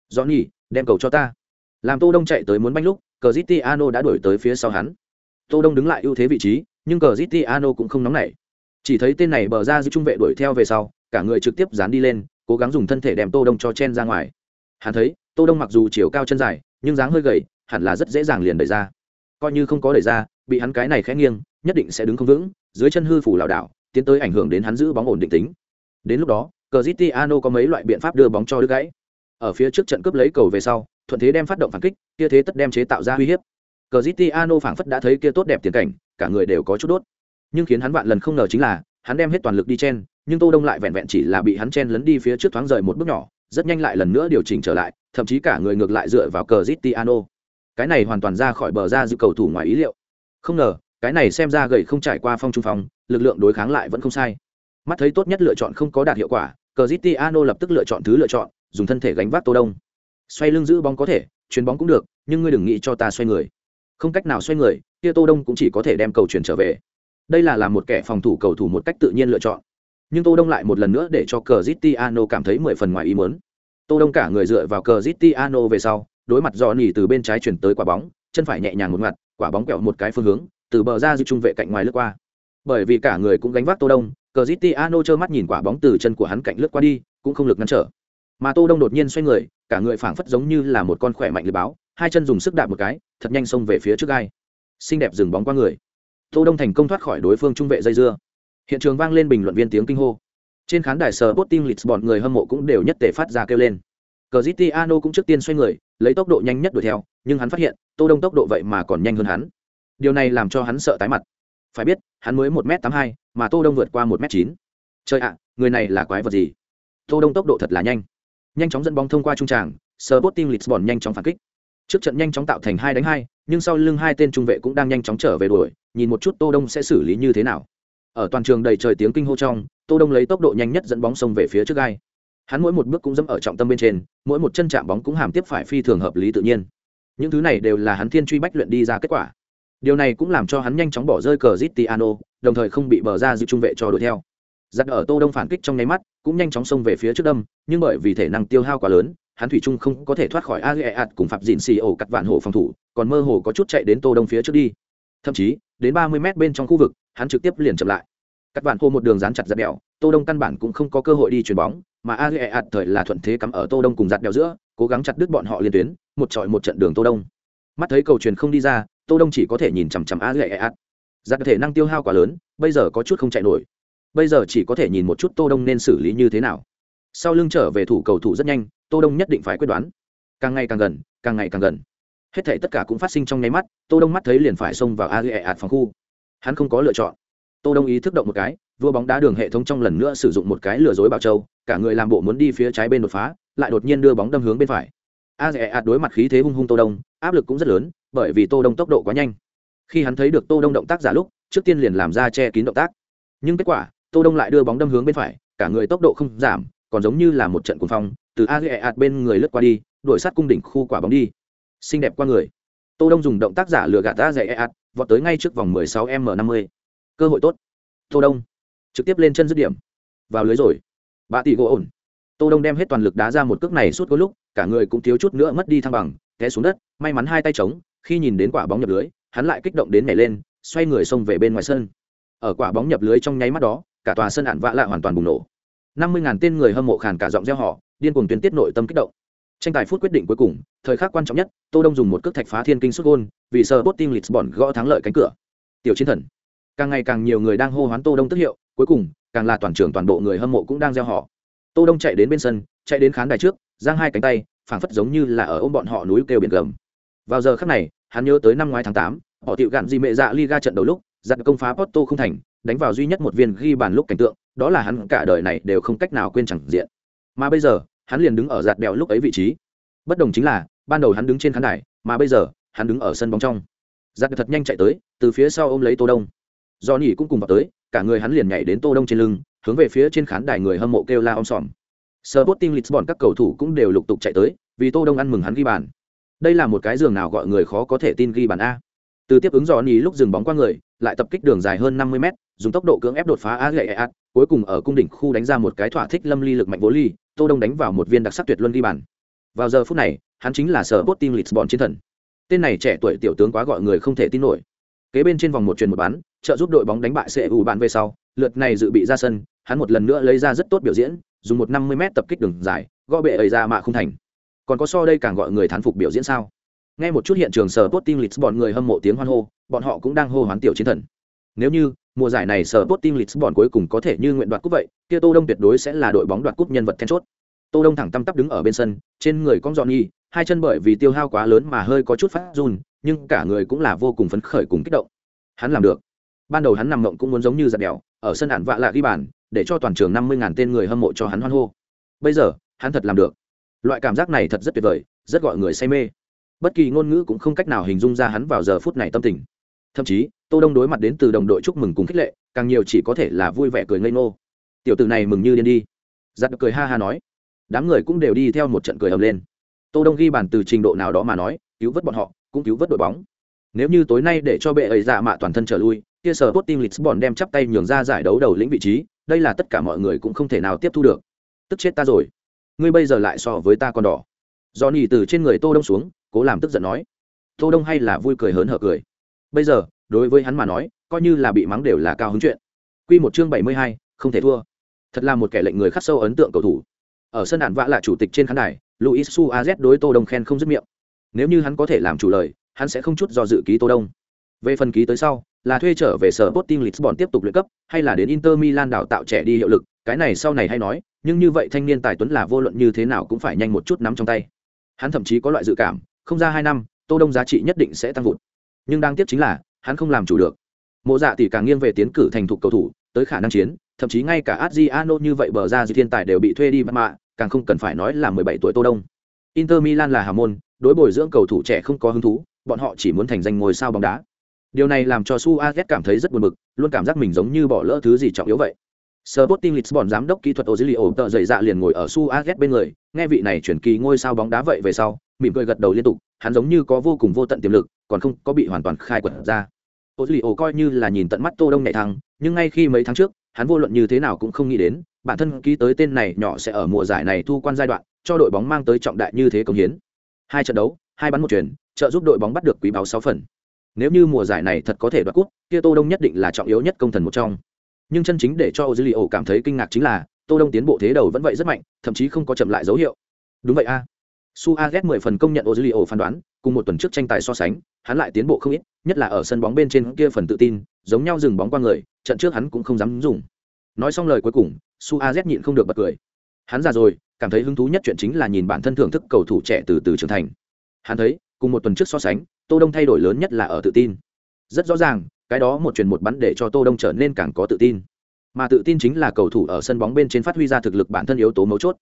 Dọn nhi đem cầu cho ta. Làm tô đông chạy tới muốn banh lúc cờ zitiano đã đuổi tới phía sau hắn. Tô đông đứng lại ưu thế vị trí nhưng cờ zitiano cũng không nóng nảy chỉ thấy tên này bờ ra giữ trung vệ đuổi theo về sau, cả người trực tiếp dán đi lên, cố gắng dùng thân thể đem tô đông cho chen ra ngoài. Hắn thấy, tô đông mặc dù chiều cao chân dài, nhưng dáng hơi gầy, hẳn là rất dễ dàng liền đẩy ra. Coi như không có đẩy ra, bị hắn cái này khẽ nghiêng, nhất định sẽ đứng không vững, dưới chân hư phủ lảo đảo, tiến tới ảnh hưởng đến hắn giữ bóng ổn định tính. Đến lúc đó cờ có mấy loại biện pháp đưa bóng cho đứt gãy. Ở phía trước trận cướp lấy cầu về sau, thuận thế đem phát động phản kích, kia thế tất đem chế tạo ra uy hiếp. Cờ phảng phất đã thấy kia tốt đẹp tiền cảnh, cả người đều có chút đốt nhưng khiến hắn vạn lần không ngờ chính là, hắn đem hết toàn lực đi chen, nhưng tô đông lại vẹn vẹn chỉ là bị hắn chen lấn đi phía trước thoáng rời một bước nhỏ, rất nhanh lại lần nữa điều chỉnh trở lại, thậm chí cả người ngược lại dựa vào cờ zitiano cái này hoàn toàn ra khỏi bờ ra dự cầu thủ ngoài ý liệu. Không ngờ, cái này xem ra gậy không trải qua phong trung phong, lực lượng đối kháng lại vẫn không sai. Mắt thấy tốt nhất lựa chọn không có đạt hiệu quả, cờ Cristiano lập tức lựa chọn thứ lựa chọn, dùng thân thể gánh vác tô đông. Xoay lưng giữ bóng có thể, chuyền bóng cũng được, nhưng ngươi đừng nghĩ cho ta xoay người. Không cách nào xoay người, kia tô đông cũng chỉ có thể đem cầu chuyển trở về đây là làm một kẻ phòng thủ cầu thủ một cách tự nhiên lựa chọn. Nhưng tô đông lại một lần nữa để cho Cristiano cảm thấy mười phần ngoài ý muốn. Tô đông cả người dựa vào Cristiano về sau đối mặt Johnny từ bên trái chuyển tới quả bóng chân phải nhẹ nhàng một ngoặt, quả bóng quẹo một cái phương hướng từ bờ ra giữ trung vệ cạnh ngoài lướt qua. Bởi vì cả người cũng gánh vác tô đông Cristiano trơ mắt nhìn quả bóng từ chân của hắn cạnh lướt qua đi cũng không lực ngăn trở. Mà tô đông đột nhiên xoay người cả người phảng phất giống như là một con khỏe mạnh lưới báo hai chân dùng sức đạp một cái thật nhanh xông về phía trước gai. Xinh đẹp dừng bóng qua người tô đông thành công thoát khỏi đối phương trung vệ dây dưa. Hiện trường vang lên bình luận viên tiếng kinh hô. Trên khán đài sờ Sporting Lisbon người hâm mộ cũng đều nhất tề phát ra kêu lên. Cristiano cũng trước tiên xoay người, lấy tốc độ nhanh nhất đuổi theo, nhưng hắn phát hiện, tô đông tốc độ vậy mà còn nhanh hơn hắn. Điều này làm cho hắn sợ tái mặt. Phải biết, hắn mới một m tám hai, mà tô đông vượt qua một m chín. Trời ạ, người này là quái vật gì? Tô đông tốc độ thật là nhanh. Nhanh chóng dẫn bóng thông qua trung tràng Sporting Lisbon nhanh chóng phản kích trước trận nhanh chóng tạo thành hai đánh hai, nhưng sau lưng hai tên trung vệ cũng đang nhanh chóng trở về đuổi, nhìn một chút tô đông sẽ xử lý như thế nào. Ở toàn trường đầy trời tiếng kinh hô trong, tô đông lấy tốc độ nhanh nhất dẫn bóng xông về phía trước gai. Hắn mỗi một bước cũng dẫm ở trọng tâm bên trên, mỗi một chân chạm bóng cũng hàm tiếp phải phi thường hợp lý tự nhiên. Những thứ này đều là hắn thiên truy bách luyện đi ra kết quả. Điều này cũng làm cho hắn nhanh chóng bỏ rơi cờ zitiano đồng thời không bị bờ ra giữ trung vệ cho đuổi theo. Giặc ở tô đông phản kích trong nháy mắt, cũng nhanh chóng xông về phía trước đâm, nhưng bởi vì thể năng tiêu hao quá lớn hắn thủy trung không có thể thoát khỏi ageat cùng phạm dịn xì ổ cắt vạn hổ phòng thủ, còn mơ hồ có chút chạy đến tô đông phía trước đi. Thậm chí, đến ba mươi mét bên trong khu vực, hắn trực tiếp liền chậm lại. Cắt vạn hổ một đường dán chặt giặt đèo, tô đông căn bản cũng không có cơ hội đi chuyền bóng, mà ageat thời là thuận thế cắm ở tô đông cùng giặt đèo giữa, cố gắng chặt đứt bọn họ liên tuyến, một trọi một trận đường tô đông. Mắt thấy cầu truyền không đi ra, tô đông chỉ có thể nhìn chằm chằm ageat giặt thể năng tiêu hao quá lớn, bây giờ có chút không chạy nổi. Bây giờ chỉ có thể nhìn một chút tô đông nên xử lý như thế nào. Sau lưng trở về thủ cầu thủ rất nhanh tô đông nhất định phải quyết đoán. Càng ngày càng gần, càng ngày càng gần. Hết thảy tất cả cũng phát sinh trong nháy mắt, tô đông mắt thấy liền phải xông vào ageat phòng khu. Hắn không có lựa chọn. Tô đông ý thức động một cái, vua bóng đá đường hệ thống trong lần nữa sử dụng một cái lừa dối bảo châu, cả người làm bộ muốn đi phía trái bên đột phá, lại đột nhiên đưa bóng đâm hướng bên phải. Ageat đối mặt khí thế hung hung tô đông, áp lực cũng rất lớn, bởi vì tô đông tốc độ quá nhanh. Khi hắn thấy được tô đông động tác giả lúc, trước tiên liền làm ra che kín động tác. Nhưng kết quả, tô đông lại đưa bóng đâm hướng bên phải, cả người tốc độ không giảm, còn giống như là một trận cuồng phong từ ageat bên người lướt qua đi, đuổi sát cung đỉnh khu quả bóng đi. Xinh đẹp qua người. Tô đông dùng động tác giả lừa gạt ageat vọt tới ngay trước vòng 16 m 50 cơ hội tốt. Tô đông. Trực tiếp lên chân dứt điểm. Vào lưới rồi. Bà tỷ gỗ ổn. Tô đông đem hết toàn lực đá ra một cước này suốt có lúc, cả người cũng thiếu chút nữa mất đi thăng bằng, té xuống đất, may mắn hai tay trống khi nhìn đến quả bóng nhập lưới, hắn lại kích động đến nhảy lên, xoay người xông về bên ngoài sân. Ở quả bóng nhập lưới trong nháy mắt đó, cả tòa sân ạn vạ lạ hoàn toàn bùng nổ năm mươi ngàn tên người hâm mộ khàn cả giọng reo họ điên cuồng tuyến tiết nội tâm kích động. Tranh tài phút quyết định cuối cùng, thời khắc quan trọng nhất, tô đông dùng một cước thạch phá thiên kinh xuất gôn, vì sờ bot team lisbon gõ thắng lợi cánh cửa. Tiểu chiến thần. Càng ngày càng nhiều người đang hô hoán tô đông tức hiệu, cuối cùng, càng là toàn trường toàn bộ người hâm mộ cũng đang reo họ tô đông chạy đến bên sân, chạy đến khán đài trước, giang hai cánh tay, phảng phất giống như là ở ôm bọn họ núi kêu biển gầm. Vào giờ khắc này, hắn nhớ tới năm ngoái tháng tám, họ tiệu gạn di mẹ dạ liga trận đầu lúc giặt công phá Porto không thành, đánh vào duy nhất một viên ghi bàn lúc cảnh tượng đó là hắn cả đời này đều không cách nào quên chẳng diện. Mà bây giờ hắn liền đứng ở giạt bèo lúc ấy vị trí. Bất đồng chính là ban đầu hắn đứng trên khán đài mà bây giờ hắn đứng ở sân bóng trong. Giạt thật nhanh chạy tới từ phía sau ôm lấy tô đông. Do nỉ cũng cùng vào tới cả người hắn liền nhảy đến tô đông trên lưng hướng về phía trên khán đài người hâm mộ kêu la om sòm. Sporting Lisbon các cầu thủ cũng đều lục tục chạy tới, vì Tô Đông ăn mừng hắn ghi bàn. Đây là một cái giường nào gọi người khó có thể tin ghi bàn a. Từ tiếp ứng do nhỉ lúc dừng bóng qua người, lại tập kích đường dài hơn 50 mét, dùng tốc độ cưỡng ép đột phá Ageat, cuối cùng ở cung đỉnh khu đánh ra một cái thỏa thích lâm ly lực mạnh vô ly, Tô Đông đánh vào một viên đặc sắc tuyệt luân ghi bàn. Vào giờ phút này, hắn chính là sở Sporting Lisbon chiến thần. Tên này trẻ tuổi tiểu tướng quá gọi người không thể tin nổi. Kế bên trên vòng một truyền một bán, trợ giúp đội bóng đánh bại CU bạn về sau, lượt này dự bị ra sân, hắn một lần nữa lấy ra rất tốt biểu diễn, dùng một năm mươi m tập kích đường dài, gõ bệ ấy ra mạ không thành. Còn có so đây càng gọi người thán phục biểu diễn sao? Nghe một chút hiện trường sở Sporting Lisbon người hâm mộ tiếng hoan hô, bọn họ cũng đang hô hoán tiểu chiến thần. Nếu như mùa giải này sở Sporting Lisbon cuối cùng có thể như nguyện đoạt cúp vậy, kia Tô Đông tuyệt đối sẽ là đội bóng đoạt cúp nhân vật then chốt. Tô Đông thẳng tăm tắp đứng ở bên sân, trên người cong Johnny, hai chân bởi vì tiêu hao quá lớn mà hơi có chút phát run, nhưng cả người cũng là vô cùng phấn khởi cùng kích động. Hắn làm được. Ban đầu hắn nằm mộng cũng muốn giống như giật đèo, ở sân ản vạ lạ ghi bàn, để cho toàn trường năm mươi ngàn tên người hâm mộ cho hắn hoan hô. Bây giờ, hắn thật làm được. Loại cảm giác này thật rất tuyệt vời, rất gọi người say mê. Bất kỳ ngôn ngữ cũng không cách nào hình dung ra hắn vào giờ phút này tâm tình. Thậm chí, Tô Đông đối mặt đến từ đồng đội chúc mừng cùng khích lệ, càng nhiều chỉ có thể là vui vẻ cười ngây ngô. Tiểu tử này mừng như điên đi. Giặt cười ha ha nói. Đám người cũng đều đi theo một trận cười ầm lên. Tô đông ghi bàn từ trình độ nào đó mà nói cứu vớt bọn họ cũng cứu vớt đội bóng. Nếu như tối nay để cho bệ ấy dạ mạ toàn thân trở lui kia sở tốt team lisbon đem chắp tay nhường ra giải đấu đầu lĩnh vị trí đây là tất cả mọi người cũng không thể nào tiếp thu được. Tức chết ta rồi. Ngươi bây giờ lại so với ta còn đỏ. Do nỉ từ trên người tô đông xuống cố làm tức giận nói tô đông hay là vui cười hớn hở cười. Bây giờ đối với hắn mà nói coi như là bị mắng đều là cao hứng chuyện. Quy một chương bảy mươi hai, không thể thua. Thật là một kẻ lệnh người khắc sâu ấn tượng cầu thủ. Ở sân đạn vạ là chủ tịch trên khán đài luis suarez đối tô đông khen không dứt miệng. Nếu như hắn có thể làm chủ lời hắn sẽ không chút do dự ký tô đông. Về phần ký tới sau là thuê trở về sở Sporting Lisbon tiếp tục luyện cấp, hay là đến Inter Milan đào tạo trẻ đi hiệu lực, cái này sau này hay nói, nhưng như vậy thanh niên tài tuấn là vô luận như thế nào cũng phải nhanh một chút nắm trong tay. Hắn thậm chí có loại dự cảm, không ra hai năm, Tô Đông giá trị nhất định sẽ tăng vụt. Nhưng đang tiếp chính là, hắn không làm chủ được. Mộ Dạ tỷ càng nghiêng về tiến cử thành thục cầu thủ, tới khả năng chiến, thậm chí ngay cả Adriano như vậy bờ ra di thiên tài đều bị thuê đi bắt mạ, càng không cần phải nói là 17 tuổi Tô Đông. Inter Milan là hà môn, đối bồi dưỡng cầu thủ trẻ không có hứng thú, bọn họ chỉ muốn thành danh ngôi sao bóng đá điều này làm cho su a cảm thấy rất buồn bực luôn cảm giác mình giống như bỏ lỡ thứ gì trọng yếu vậy Sporting Lisbon giám đốc kỹ thuật Ozilio tợ dậy dạ liền ngồi ở Su bên người, nghe vị này chuyển kỳ ngôi sao bóng đá vậy về sau, mỉm cười gật đầu liên tục, hắn giống như có vô cùng vô tận tiềm lực, còn không có bị hoàn toàn khai quật ra. Ozilio coi như là nhìn tận mắt Tô Đông nhảy thăng, nhưng ngay khi mấy tháng trước, hắn vô luận như thế nào cũng không nghĩ đến, bản thân ký tới tên này nhỏ sẽ ở mùa giải này thu quan giai đoạn, cho đội bóng mang tới trọng đại như thế công hiến. Hai trận đấu, hai bắn một chuyển, trợ giúp đội bóng bắt được quý báo sáu phần nếu như mùa giải này thật có thể đoạt cúp kia tô đông nhất định là trọng yếu nhất công thần một trong nhưng chân chính để cho ozilio cảm thấy kinh ngạc chính là tô đông tiến bộ thế đầu vẫn vậy rất mạnh thậm chí không có chậm lại dấu hiệu đúng vậy a Suarez ghét mười phần công nhận ozilio phán đoán, cùng một tuần trước tranh tài so sánh, hắn lại tiến bộ không ít, nhất là ở sân bóng bên trên kia phần tự tin, giống nhau dừng bóng qua người, trận trước hắn cũng không dám dùng. Nói xong lời cuối cùng su nhịn không được bật cười. Hắn già rồi, cảm thấy hứng thú nhất chuyện chính là nhìn bản thân thưởng thức cầu thủ trẻ từ từ trưởng thành. Hắn thấy, cùng một tuần trước so sánh, tô đông thay đổi lớn nhất là ở tự tin. Rất rõ ràng, cái đó một truyền một bắn để cho tô đông trở nên càng có tự tin. Mà tự tin chính là cầu thủ ở sân bóng bên trên phát huy ra thực lực bản thân yếu tố mấu chốt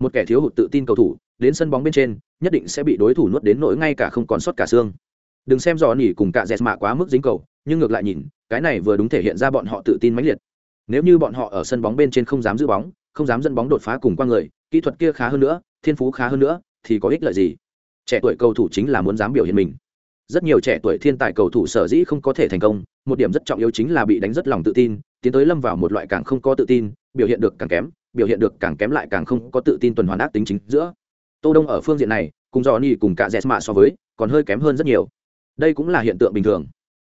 một kẻ thiếu hụt tự tin cầu thủ, đến sân bóng bên trên, nhất định sẽ bị đối thủ nuốt đến nỗi ngay cả không còn sót cả xương. Đừng xem dò nỉ cùng cả dẹt mạ quá mức dính cầu, nhưng ngược lại nhìn, cái này vừa đúng thể hiện ra bọn họ tự tin mãnh liệt. Nếu như bọn họ ở sân bóng bên trên không dám giữ bóng, không dám dẫn bóng đột phá cùng qua người, kỹ thuật kia khá hơn nữa, thiên phú khá hơn nữa, thì có ích lợi gì? Trẻ tuổi cầu thủ chính là muốn dám biểu hiện mình. Rất nhiều trẻ tuổi thiên tài cầu thủ sở dĩ không có thể thành công, một điểm rất trọng yếu chính là bị đánh rất lòng tự tin, tiến tới lâm vào một loại càng không có tự tin, biểu hiện được càng kém biểu hiện được càng kém lại càng không có tự tin tuần hoàn ác tính chính giữa. Tô đông ở phương diện này, cùng dò ni cùng cả jesma so với, còn hơi kém hơn rất nhiều. Đây cũng là hiện tượng bình thường.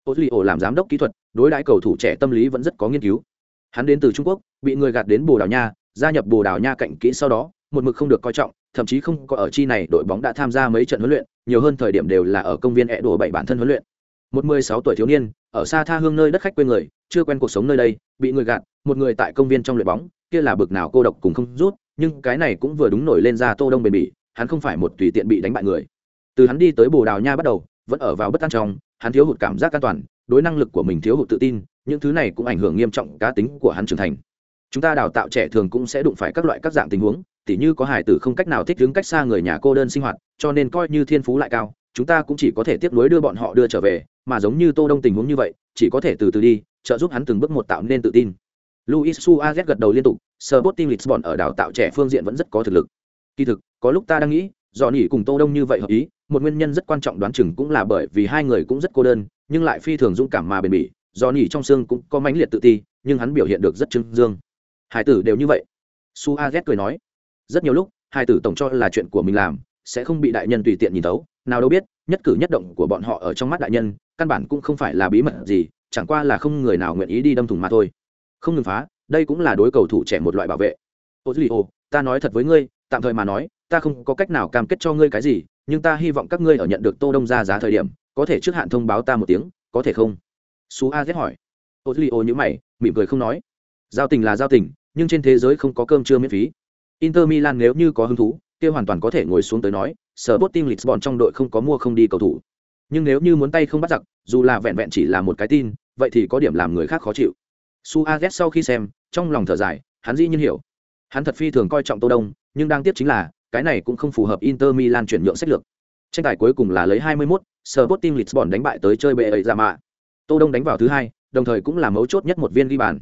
Ozilio làm giám đốc kỹ thuật, đối đãi cầu thủ trẻ tâm lý vẫn rất có nghiên cứu. Hắn đến từ trung quốc, bị người gạt đến bồ đào nha, gia nhập bồ đào nha cạnh kỹ sau đó, một mực không được coi trọng, thậm chí không có ở chi này, đội bóng đã tham gia mấy trận huấn luyện, nhiều hơn thời điểm đều là ở công viên ẹ đổ bảy bản thân huấn luyện một mười sáu tuổi thiếu niên, ở xa tha hương nơi đất khách quê người, chưa quen cuộc sống nơi đây, bị người gạt, một người tại công viên trong luyện bóng, kia là bực nào cô độc cùng không rút, nhưng cái này cũng vừa đúng nổi lên ra tô đông bền bỉ, hắn không phải một tùy tiện bị đánh bại người. Từ hắn đi tới bồ đào nha bắt đầu, vẫn ở vào bất an trong, hắn thiếu hụt cảm giác an toàn, đối năng lực của mình thiếu hụt tự tin, những thứ này cũng ảnh hưởng nghiêm trọng cá tính của hắn trưởng thành. Chúng ta đào tạo trẻ thường cũng sẽ đụng phải các loại các dạng tình huống, tỉ như có hải tử không cách nào thích đứng cách xa người nhà cô đơn sinh hoạt, cho nên coi như thiên phú lại cao chúng ta cũng chỉ có thể tiếp nối đưa bọn họ đưa trở về, mà giống như tô đông tình huống như vậy, chỉ có thể từ từ đi, trợ giúp hắn từng bước một tạo nên tự tin. Luis suarez gật đầu liên tục sporting lisbon ở đào tạo trẻ phương diện vẫn rất có thực lực. Kỳ thực, có lúc ta đang nghĩ dọn nỉ cùng tô đông như vậy hợp ý, một nguyên nhân rất quan trọng đoán chừng cũng là bởi vì hai người cũng rất cô đơn, nhưng lại phi thường dũng cảm mà bền bỉ. Do nỉ trong xương cũng có mãnh liệt tự ti, nhưng hắn biểu hiện được rất trưng dương. Hải tử đều như vậy. Su a z cười nói, rất nhiều lúc hải tử tổng cho là chuyện của mình làm, sẽ không bị đại nhân tùy tiện nhìn tấu nào đâu biết, nhất cử nhất động của bọn họ ở trong mắt đại nhân, căn bản cũng không phải là bí mật gì, chẳng qua là không người nào nguyện ý đi đâm thủng mà thôi. Không ngừng phá, đây cũng là đối cầu thủ trẻ một loại bảo vệ. Ô duy ô ta nói thật với ngươi, tạm thời mà nói, ta không có cách nào cam kết cho ngươi cái gì, nhưng ta hy vọng các ngươi ở nhận được tô đông ra giá thời điểm, có thể trước hạn thông báo ta một tiếng, có thể không? Su a ghét hỏi. Ô duy ô nhữ mày, mỉm cười không nói. Giao tình là giao tình, nhưng trên thế giới không có cơm trưa miễn phí. Inter milan nếu như có hứng thú kia hoàn toàn có thể ngồi xuống tới nói sở bot team lisbon trong đội không có mua không đi cầu thủ. Nhưng nếu như muốn tay không bắt giặc dù là vẹn vẹn chỉ là một cái tin vậy thì có điểm làm người khác khó chịu. Suarez sau khi xem trong lòng thở dài hắn dĩ nhiên hiểu. Hắn thật phi thường coi trọng tô đông nhưng đang tiếp chính là cái này cũng không phù hợp inter milan chuyển nhượng sách lược. Tranh tài cuối cùng là lấy 21, Sporting lisbon đánh bại tới chơi bệ ấy ra mạ tô đông đánh vào thứ hai đồng thời cũng là mấu chốt nhất một viên ghi bàn.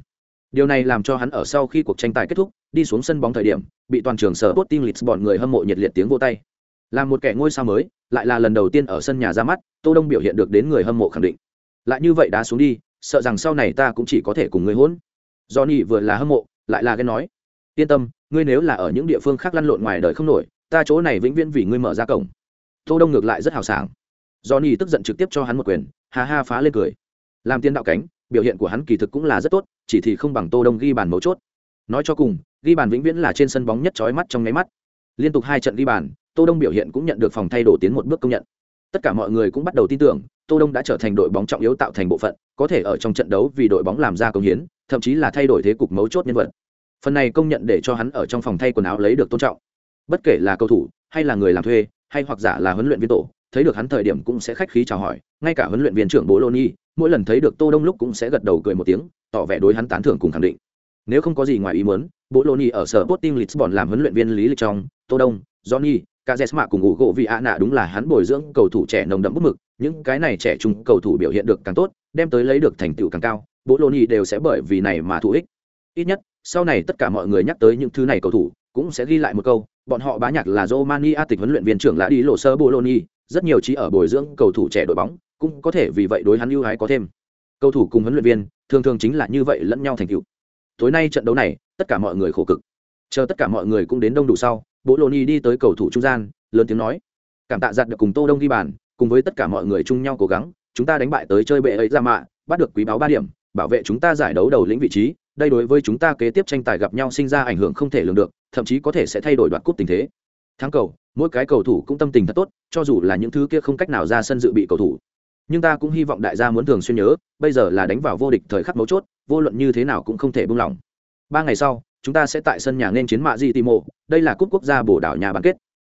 Điều này làm cho hắn ở sau khi cuộc tranh tài kết thúc đi xuống sân bóng thời điểm, bị toàn trường sở tốt team lisbon người hâm mộ nhiệt liệt tiếng vô tay. Là một kẻ ngôi sao mới, lại là lần đầu tiên ở sân nhà ra mắt, tô đông biểu hiện được đến người hâm mộ khẳng định. Lại như vậy đá xuống đi, sợ rằng sau này ta cũng chỉ có thể cùng người hỗn johnny vừa là hâm mộ, lại là cái nói, yên tâm, ngươi nếu là ở những địa phương khác lăn lộn ngoài đời không nổi, ta chỗ này vĩnh viễn vì ngươi mở ra cổng. Tô đông ngược lại rất hào sảng. Johnny tức giận trực tiếp cho hắn một quyền, ha ha phá lên cười. Làm tiên đạo cánh, biểu hiện của hắn kỳ thực cũng là rất tốt, chỉ thì không bằng tô đông ghi bàn mấu chốt nói cho cùng, ghi bàn vĩnh viễn là trên sân bóng nhất chói mắt trong nháy mắt. Liên tục hai trận ghi bàn, tô đông biểu hiện cũng nhận được phòng thay đổi tiến một bước công nhận. Tất cả mọi người cũng bắt đầu tin tưởng, tô đông đã trở thành đội bóng trọng yếu tạo thành bộ phận, có thể ở trong trận đấu vì đội bóng làm ra công hiến, thậm chí là thay đổi thế cục mấu chốt nhân vật. Phần này công nhận để cho hắn ở trong phòng thay quần áo lấy được tôn trọng. Bất kể là cầu thủ, hay là người làm thuê, hay hoặc giả là huấn luyện viên tổ, thấy được hắn thời điểm cũng sẽ khách khí chào hỏi, ngay cả huấn luyện viên trưởng bố lô mỗi lần thấy được tô đông lúc cũng sẽ gật đầu cười một tiếng, tỏ vẻ đối hắn tán thưởng cùng khẳng định nếu không có gì ngoài ý muốn bộ lô ở sở Sporting Lisbon làm huấn luyện viên lý lịch trong tô đông johnny Cazeema cùng ngủ gỗ vì ạ nạ đúng là hắn bồi dưỡng cầu thủ trẻ nồng đậm bút mực, những cái này trẻ trung cầu thủ biểu hiện được càng tốt, đem tới lấy được thành tựu càng cao, bộ lô đều sẽ bởi vì này mà thụ ích. Ít nhất, sau này tất cả mọi người nhắc tới những thứ này cầu thủ, cũng sẽ ghi lại một câu, bọn họ bá nhạc là Romania tịch huấn luyện viên trưởng là đi lộ sơ Bologna, rất nhiều trí ở bồi dưỡng cầu thủ trẻ đội bóng, cũng có thể vì vậy đối hắn ưu ái có thêm. Cầu thủ cùng huấn luyện viên, thường thường chính là như vậy lẫn nhau thành tựu. Tối nay trận đấu này, tất cả mọi người khổ cực. Chờ tất cả mọi người cũng đến đông đủ sau, Bologna đi tới cầu thủ trung gian, lớn tiếng nói: "Cảm tạ giặt được cùng Tô Đông ghi bàn, cùng với tất cả mọi người chung nhau cố gắng, chúng ta đánh bại tới chơi bệ ấy ra mạ, bắt được quý báo ba điểm, bảo vệ chúng ta giải đấu đầu lĩnh vị trí, đây đối với chúng ta kế tiếp tranh tài gặp nhau sinh ra ảnh hưởng không thể lường được thậm chí có thể sẽ thay đổi đoạt cúp tình thế thắng cầu mỗi cái cầu thủ cũng tâm tình thật tốt cho dù là những thứ kia không cách nào ra sân dự bị cầu thủ nhưng ta cũng hy vọng đại gia muốn thường xuyên nhớ bây giờ là đánh vào vô địch thời khắc mấu chốt vô luận như thế nào cũng không thể buông lỏng ba ngày sau chúng ta sẽ tại sân nhà nên chiến mạ di timo đây là cúp quốc gia bồ đảo nhà bán kết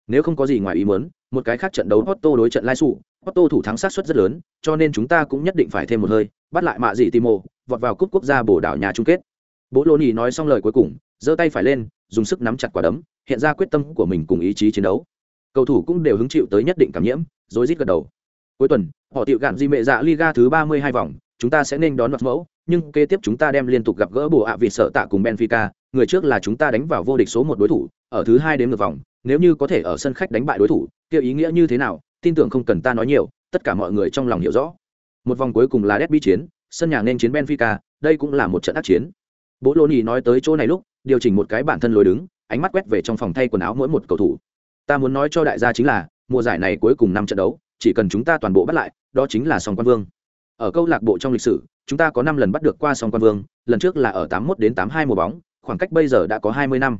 nếu không có gì ngoài ý muốn một cái khác trận đấu Otto đối trận Lai Sụ, Otto thủ thắng sát suất rất lớn, cho nên chúng ta cũng nhất định phải thêm một hơi, bắt lại mạ dị Timo, vọt vào cúp quốc gia bổ đảo nhà chung kết. Bố Lô Nhĩ nói xong lời cuối cùng, giơ tay phải lên, dùng sức nắm chặt quả đấm, hiện ra quyết tâm của mình cùng ý chí chiến đấu. Cầu thủ cũng đều hứng chịu tới nhất định cảm nhiễm, rối rít gật đầu. Cuối tuần, họ tiểu gạn di mẹ dạ Liga thứ 32 vòng, chúng ta sẽ nên đón đoạt mẫu, nhưng kế tiếp chúng ta đem liên tục gặp gỡ bồ ạ vì sợ tạ cùng Benfica, người trước là chúng ta đánh vào vô địch số một đối thủ, ở thứ hai đến ngược vòng, nếu như có thể ở sân khách đánh bại đối thủ, kia ý nghĩa như thế nào, tin tưởng không cần ta nói nhiều, tất cả mọi người trong lòng hiểu rõ. Một vòng cuối cùng là derby chiến, sân nhà nên chiến Benfica, đây cũng là một trận ác chiến. Bố Lô Nhĩ nói tới chỗ này lúc, điều chỉnh một cái bản thân lối đứng, ánh mắt quét về trong phòng thay quần áo mỗi một cầu thủ. Ta muốn nói cho đại gia chính là, mùa giải này cuối cùng năm trận đấu, chỉ cần chúng ta toàn bộ bắt lại, đó chính là song quan vương. Ở câu lạc bộ trong lịch sử, chúng ta có năm lần bắt được qua song quan vương, lần trước là ở 81 đến 82 mùa bóng, khoảng cách bây giờ đã có 20 năm.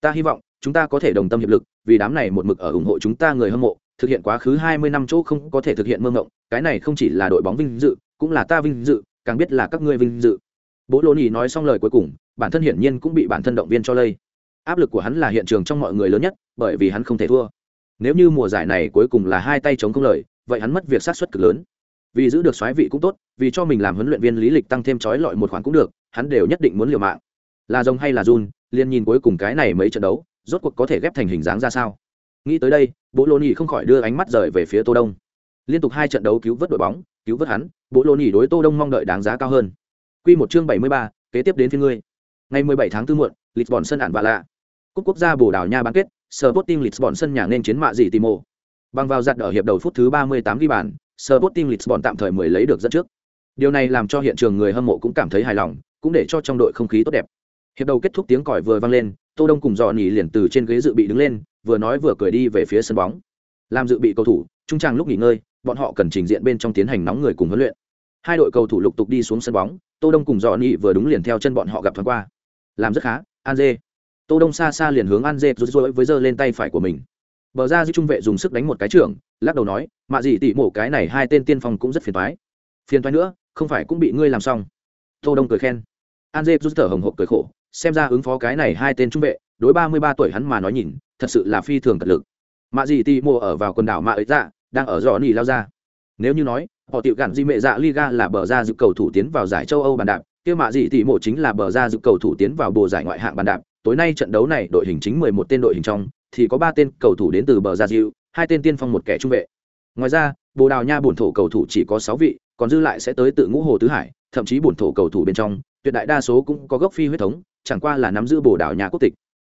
Ta hy vọng chúng ta có thể đồng tâm hiệp lực, vì đám này một mực ở ủng hộ chúng ta người hâm mộ, thực hiện quá khứ 20 năm chỗ không có thể thực hiện mơ ngộng, cái này không chỉ là đội bóng vinh dự, cũng là ta vinh dự, càng biết là các ngươi vinh dự. Bố Lô Nhĩ nói xong lời cuối cùng, bản thân hiển nhiên cũng bị bản thân động viên cho lây. Áp lực của hắn là hiện trường trong mọi người lớn nhất, bởi vì hắn không thể thua. Nếu như mùa giải này cuối cùng là hai tay chống không lời, vậy hắn mất việc sát suất cực lớn. Vì giữ được soái vị cũng tốt, vì cho mình làm huấn luyện viên lý lịch tăng thêm chói lọi một khoản cũng được, hắn đều nhất định muốn liều mạng. Là rồng hay là run, liên nhìn cuối cùng cái này mấy trận đấu, rốt cuộc có thể ghép thành hình dáng ra sao. Nghĩ tới đây, Bố Lô Nhĩ không khỏi đưa ánh mắt rời về phía Tô Đông. Liên tục hai trận đấu cứu vớt đội bóng, cứu vớt hắn, Bố Lô Nhĩ đối Tô Đông mong đợi đáng giá cao hơn. Quy một chương 73, kế tiếp đến phía ngươi. Ngày 17 tháng 4 muộn, Lisbon sân ản vạ lạ. Cúp quốc gia Bồ Đào Nha bán kết, Sporting Lisbon sân nhà nên chiến mạ gì Timo. Bằng vào giật ở hiệp đầu phút thứ 38 ghi bàn, Sporting Lisbon tạm thời mới lấy được dẫn trước. Điều này làm cho hiện trường người hâm mộ cũng cảm thấy hài lòng, cũng để cho trong đội không khí tốt đẹp. Hiệp đầu kết thúc tiếng còi vừa vang lên, Tô Đông cùng Dọn Nhĩ liền từ trên ghế dự bị đứng lên, vừa nói vừa cười đi về phía sân bóng. Làm dự bị cầu thủ, trung tràng lúc nghỉ ngơi, bọn họ cần trình diện bên trong tiến hành nóng người cùng huấn luyện. Hai đội cầu thủ lục tục đi xuống sân bóng, Tô Đông cùng Dọn Nhĩ vừa đúng liền theo chân bọn họ gặp thoáng qua. Làm rất khá, An Dê. Tô Đông xa xa liền hướng An Dê rút rối với giơ lên tay phải của mình. Bờ ra giữ trung vệ dùng sức đánh một cái trưởng, lắc đầu nói, "Mạ gì tỷ mổ cái này hai tên tiên phong cũng rất phiền thoái "Phiền thoái nữa, không phải cũng bị ngươi làm xong." Tô Đông cười khen. An Dê rút thở hồng hộp cười khổ, xem ra ứng phó cái này hai tên trung vệ, đối ba mươi ba tuổi hắn mà nói nhìn, thật sự là phi thường cật lực. Mạ gì tỷ mổ ở vào quần đảo Mạ ấy dạ, đang ở dò nỉ lao ra. Nếu như nói, họ Tiệu gạn di Mệ dạ Liga là bờ ra dự cầu thủ tiến vào giải châu Âu bàn đạp, kia mạ gì tỷ mổ chính là bờ ra dự cầu thủ tiến vào bồ giải ngoại hạng bàn đạp. Tối nay trận đấu này đội hình chính mười một tên đội hình trong, thì có ba tên cầu thủ đến từ bờ ra diệu hai tên tiên phong một kẻ trung vệ. Ngoài ra, Bồ Đào Nha bổn thổ cầu thủ chỉ có sáu vị, còn dư lại sẽ tới tự ngũ hồ tứ hải, thậm chí bổn thổ cầu thủ bên trong tuyệt đại đa số cũng có gốc phi huyết thống chẳng qua là nắm giữ bồ đào nhà quốc tịch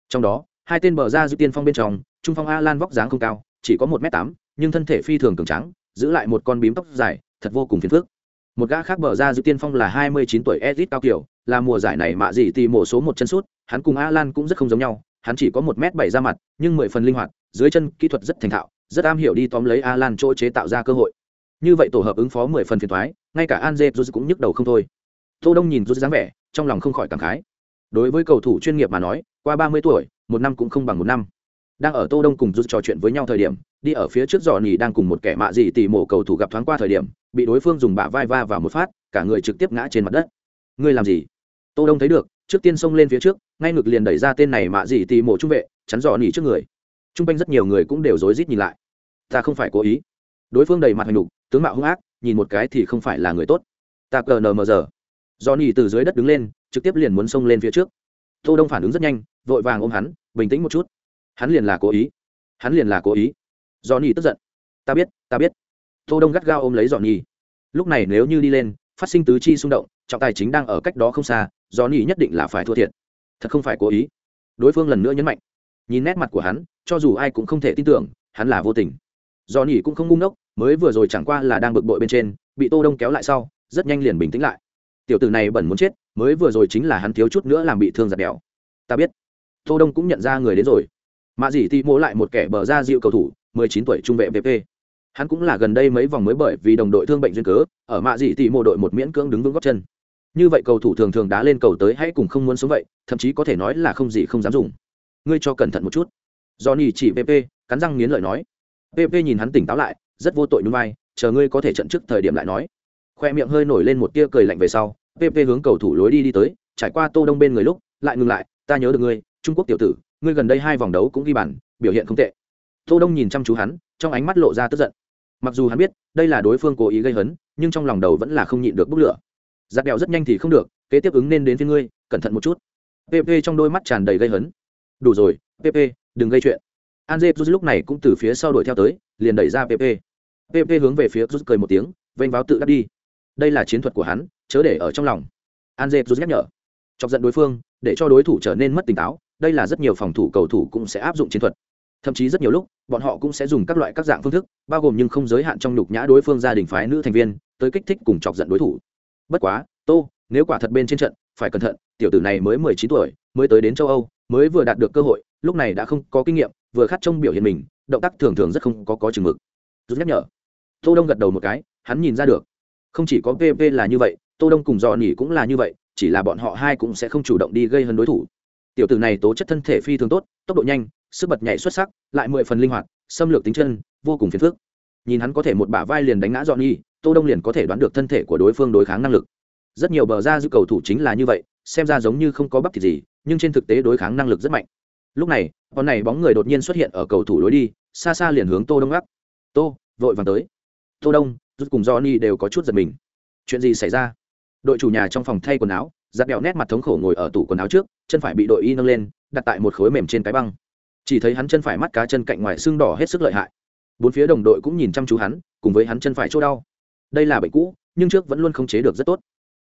trong đó hai tên bờ ra giữ tiên phong bên trong trung phong a lan vóc dáng không cao chỉ có một m tám nhưng thân thể phi thường cường trắng giữ lại một con bím tóc dài thật vô cùng phiền phức một gã khác bờ ra giữ tiên phong là hai mươi chín tuổi edit cao kiểu là mùa giải này mạ gì thì mổ số một chân sút hắn cùng a lan cũng rất không giống nhau hắn chỉ có một m bảy ra mặt nhưng mười phần linh hoạt dưới chân kỹ thuật rất thành thạo rất am hiểu đi tóm lấy Alan chỗ chế tạo ra cơ hội. Như vậy tổ hợp ứng phó mười phần phiền toái. ngay cả an dê cũng nhức đầu không thôi. Tô đông nhìn rút dáng vẻ, trong lòng không khỏi cảm khái. Đối với cầu thủ chuyên nghiệp mà nói, qua ba mươi tuổi, một năm cũng không bằng một năm. Đang ở tô đông cùng rút trò chuyện với nhau thời điểm, đi ở phía trước Johnny đang cùng một kẻ mạ gì tỉ mổ cầu thủ gặp thoáng qua thời điểm, bị đối phương dùng bả vai va vào một phát, cả người trực tiếp ngã trên mặt đất. Ngươi làm gì? Tô đông thấy được, trước tiên xông lên phía trước, ngay ngực liền đẩy ra tên này mạ gì tỉ mổ trung vệ, chắn Johnny trước người. Trung quanh rất nhiều người cũng đều rối rít nhìn lại ta không phải cố ý. Đối phương đầy mặt hành đục tướng mạo hung ác, nhìn một cái thì không phải là người tốt. Ta cờ nờ mờ giờ. Do nỉ từ dưới đất đứng lên, trực tiếp liền muốn xông lên phía trước. Tô đông phản ứng rất nhanh, vội vàng ôm hắn, bình tĩnh một chút. Hắn liền là cố ý. Hắn liền là cố ý. Do nỉ tức giận. Ta biết ta biết. Tô đông gắt gao ôm lấy dọn nhì. lúc này nếu như đi lên, phát sinh tứ chi xung động, trọng tài chính đang ở cách đó không xa do nhì nhất định là phải thua thiệt. Thật không phải cố ý. Đối phương lần nữa nhấn mạnh. Nhìn nét mặt của hắn, cho dù ai cũng không thể tin tưởng, hắn là vô tình do nỉ cũng không ngu ngốc, mới vừa rồi chẳng qua là đang bực bội bên trên, bị tô đông kéo lại sau, rất nhanh liền bình tĩnh lại. Tiểu tử này bẩn muốn chết, mới vừa rồi chính là hắn thiếu chút nữa làm bị thương giặt đèo. Ta biết. Tô đông cũng nhận ra người đến rồi. Mạ dì ti mỗ lại một kẻ bờ ra dịu cầu thủ 19 tuổi trung vệ vp hắn cũng là gần đây mấy vòng mới bởi vì đồng đội thương bệnh duyên cớ, ở mạ dì ti mỗ đội một miễn cưỡng đứng vững góc chân. Như vậy cầu thủ thường thường đá lên cầu tới hay cùng không muốn sống vậy, thậm chí có thể nói là không gì không dám dùng. Ngươi cho cẩn thận một chút. Johnny chỉ vp cắn răng nghiến lợi nói pp nhìn hắn tỉnh táo lại, rất vô tội núi vai, chờ ngươi có thể trận trước thời điểm lại nói. Khoe miệng hơi nổi lên một tia cười lạnh về sau pp hướng cầu thủ lối đi đi tới, trải qua tô đông bên người lúc, lại ngừng lại, ta nhớ được ngươi, trung quốc tiểu tử, ngươi gần đây hai vòng đấu cũng ghi bàn, biểu hiện không tệ. Tô đông nhìn chăm chú hắn, trong ánh mắt lộ ra tức giận. Mặc dù hắn biết, đây là đối phương cố ý gây hấn, nhưng trong lòng đầu vẫn là không nhịn được bốc lửa. Giặc đèo rất nhanh thì không được, kế tiếp ứng nên đến phía ngươi, cẩn thận một chút. Pp trong đôi mắt tràn đầy gây hấn. Đủ rồi pp đừng gây chuyện. Anze rút lúc này cũng từ phía sau đuổi theo tới, liền đẩy ra PP. PP hướng về phía rút cười một tiếng, vênh váo tự đắc đi. Đây là chiến thuật của hắn, chớ để ở trong lòng. Anze rút nhắc nhở, chọc giận đối phương, để cho đối thủ trở nên mất tỉnh táo, đây là rất nhiều phòng thủ cầu thủ cũng sẽ áp dụng chiến thuật. Thậm chí rất nhiều lúc, bọn họ cũng sẽ dùng các loại các dạng phương thức, bao gồm nhưng không giới hạn trong nhục nhã đối phương gia đình phái nữ thành viên, tới kích thích cùng chọc giận đối thủ. Bất quá, Tô, nếu quả thật bên trên trận, phải cẩn thận, tiểu tử này mới mười chín tuổi, mới tới đến châu Âu, mới vừa đạt được cơ hội, lúc này đã không có kinh nghiệm, vừa khát trông biểu hiện mình, động tác thường thường rất không có có chừng mực. Rút nhắc nhở. Tô đông gật đầu một cái, hắn nhìn ra được. Không chỉ có pp là như vậy, tô đông cùng dò nỉ cũng là như vậy, chỉ là bọn họ hai cũng sẽ không chủ động đi gây hơn đối thủ. Tiểu tử này tố chất thân thể phi thường tốt, tốc độ nhanh, sức bật nhảy xuất sắc, lại mười phần linh hoạt, xâm lược tính chân, vô cùng phiền phức. Nhìn hắn có thể một bả vai liền đánh ngã dọn nhi tô đông liền có thể đoán được thân thể của đối phương đối kháng năng lực. Rất nhiều bờ ra dư cầu thủ chính là như vậy, xem ra giống như không có bắp thịt gì, nhưng trên thực tế đối kháng năng lực rất mạnh lúc này, con này bóng người đột nhiên xuất hiện ở cầu thủ lối đi, xa xa liền hướng tô đông gác. Tô, vội vàng tới. Tô đông rút cùng johnny đều có chút giật mình. Chuyện gì xảy ra? Đội chủ nhà trong phòng thay quần áo, giặt đẹo nét mặt thống khổ ngồi ở tủ quần áo trước, chân phải bị đội y nâng lên, đặt tại một khối mềm trên cái băng. Chỉ thấy hắn chân phải mắt cá chân cạnh ngoài xương đỏ hết sức lợi hại. Bốn phía đồng đội cũng nhìn chăm chú hắn, cùng với hắn chân phải chỗ đau. Đây là bệnh cũ, nhưng trước vẫn luôn không chế được rất tốt.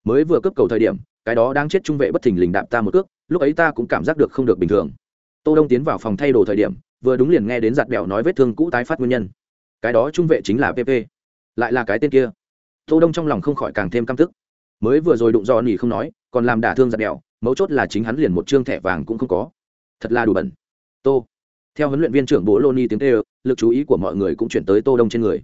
Mới vừa cấp cầu thời điểm, cái đó đang chết trung vệ bất thình lình đạp ta một cước, lúc ấy ta cũng cảm giác được không được bình thường tô đông tiến vào phòng thay đồ thời điểm vừa đúng liền nghe đến giặt bẹo nói vết thương cũ tái phát nguyên nhân. Cái đó trung vệ chính là pp lại là cái tên kia. Tô đông trong lòng không khỏi càng thêm căm tức. Mới vừa rồi đụng do nỉ không nói còn làm đả thương giặt bẹo mấu chốt là chính hắn liền một trương thẻ vàng cũng không có. Thật là đủ bẩn. Tô. Theo huấn luyện viên trưởng bố loni tiếng tê lực chú ý của mọi người cũng chuyển tới tô đông trên người.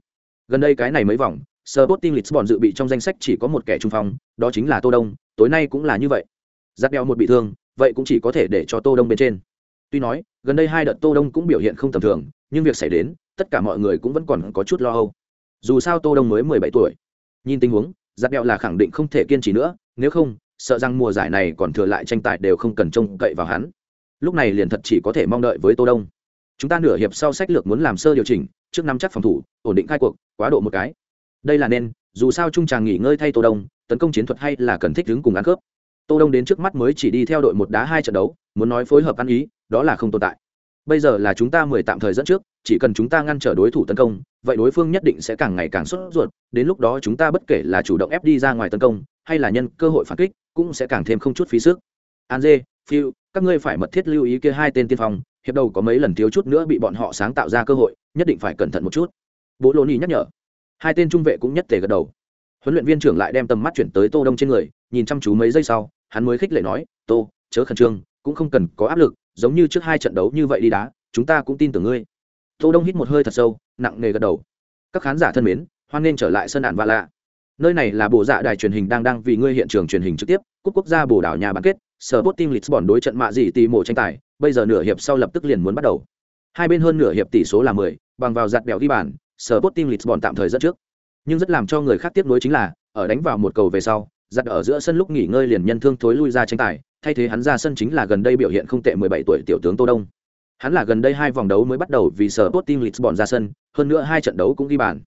Gần đây cái này mấy vòng Sporting Lisbon dự bị trong danh sách chỉ có một kẻ trung phong, đó chính là Tô Đông, tối nay cũng là như vậy. Giáp đeo một bị thương, vậy cũng chỉ có thể để cho Tô Đông bên trên tuy nói, gần đây hai đợt tô đông cũng biểu hiện không tầm thường, nhưng việc xảy đến, tất cả mọi người cũng vẫn còn có chút lo âu. Dù sao tô đông mới mười bảy tuổi. Nhìn tình huống giặt đẹo là khẳng định không thể kiên trì nữa, nếu không, sợ rằng mùa giải này còn thừa lại tranh tài đều không cần trông cậy vào hắn. Lúc này liền thật chỉ có thể mong đợi với tô đông. Chúng ta nửa hiệp sau sách lược muốn làm sơ điều chỉnh, trước năm chắc phòng thủ, ổn định khai cuộc, quá độ một cái. Đây là nên, dù sao trung tràng nghỉ ngơi thay tô đông, tấn công chiến thuật hay là cần thích đứng cùng ăn cướp tô đông đến trước mắt mới chỉ đi theo đội một đá hai trận đấu, muốn nói phối hợp ăn ý đó là không tồn tại. Bây giờ là chúng ta mười tạm thời dẫn trước chỉ cần chúng ta ngăn trở đối thủ tấn công vậy đối phương nhất định sẽ càng ngày càng sốt ruột đến lúc đó chúng ta bất kể là chủ động ép đi ra ngoài tấn công hay là nhân cơ hội phản kích cũng sẽ càng thêm không chút phí sức. Anje, Phil, các ngươi phải mật thiết lưu ý kia hai tên tiên phong hiệp đầu có mấy lần thiếu chút nữa bị bọn họ sáng tạo ra cơ hội nhất định phải cẩn thận một chút. Bố lô ni nhắc nhở. Hai tên trung vệ cũng nhất tề gật đầu. Huấn luyện viên trưởng lại đem tầm mắt chuyển tới tô đông trên người nhìn chăm chú mấy giây sau hắn mới khích lệ nói tô chớ khẩn trương cũng không cần có áp lực giống như trước hai trận đấu như vậy đi đá chúng ta cũng tin tưởng ngươi. Tô đông hít một hơi thật sâu nặng nề gật đầu. Các khán giả thân mến hoan nghênh trở lại sân đạn và lạ. Nơi này là bộ dạ đài truyền hình đang đang vì ngươi hiện trường truyền hình trực tiếp cúp quốc gia bồ đảo nhà bán kết sở bot team lisbon đối trận mạ dị tì mổ tranh tài bây giờ nửa hiệp sau lập tức liền muốn bắt đầu. Hai bên hơn nửa hiệp tỷ số là 10, bằng vào giặt bèo ghi bàn sở bot team lisbon tạm thời dẫn trước. Nhưng rất làm cho người khác tiếc nuối chính là ở đánh vào một cầu về sau giặt ở giữa sân lúc nghỉ ngơi liền nhân thương thối lui ra tranh tài thay thế hắn ra sân chính là gần đây biểu hiện không tệ 17 tuổi tiểu tướng tô đông. Hắn là gần đây hai vòng đấu mới bắt đầu vì sở bot team lisbon ra sân, hơn nữa hai trận đấu cũng ghi bàn.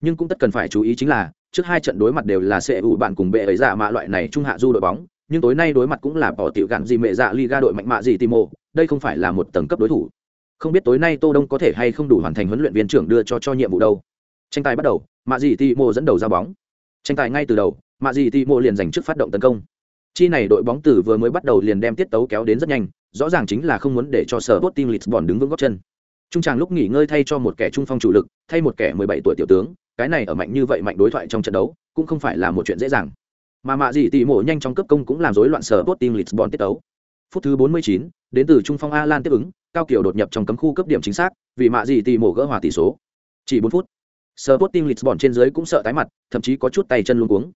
Nhưng cũng tất cần phải chú ý chính là, trước hai trận đối mặt đều là sẽ ủ bạn cùng bệ ấy dạ mạ loại này trung hạ du đội bóng, nhưng tối nay đối mặt cũng là bỏ tiểu gạn gì mẹ dạ liga đội mạnh mạ gì timo, đây không phải là một tầng cấp đối thủ. Không biết tối nay tô đông có thể hay không đủ hoàn thành huấn luyện viên trưởng đưa cho cho nhiệm vụ đâu. Tranh tài bắt đầu, mạ gì timo dẫn đầu ra bóng. Tranh tài ngay từ đầu, mạ gì timo liền giành trước phát động tấn công chi này đội bóng từ vừa mới bắt đầu liền đem tiết tấu kéo đến rất nhanh rõ ràng chính là không muốn để cho sở bot team lisbon đứng vững góc chân. Trung tràng lúc nghỉ ngơi thay cho một kẻ trung phong chủ lực thay một kẻ 17 tuổi tiểu tướng cái này ở mạnh như vậy mạnh đối thoại trong trận đấu cũng không phải là một chuyện dễ dàng. Mà mạ gì tỉ mổ nhanh trong cấp công cũng làm rối loạn sở bot team lisbon tiết tấu. Phút thứ 49, đến từ trung phong alan tiếp ứng cao kiều đột nhập trong cấm khu cấp điểm chính xác vì mạ gì tỉ mổ gỡ hòa tỷ số. Chỉ 4 phút sở bot team lisbon trên dưới cũng sợ tái mặt thậm chí có chút tay chân luống cuống.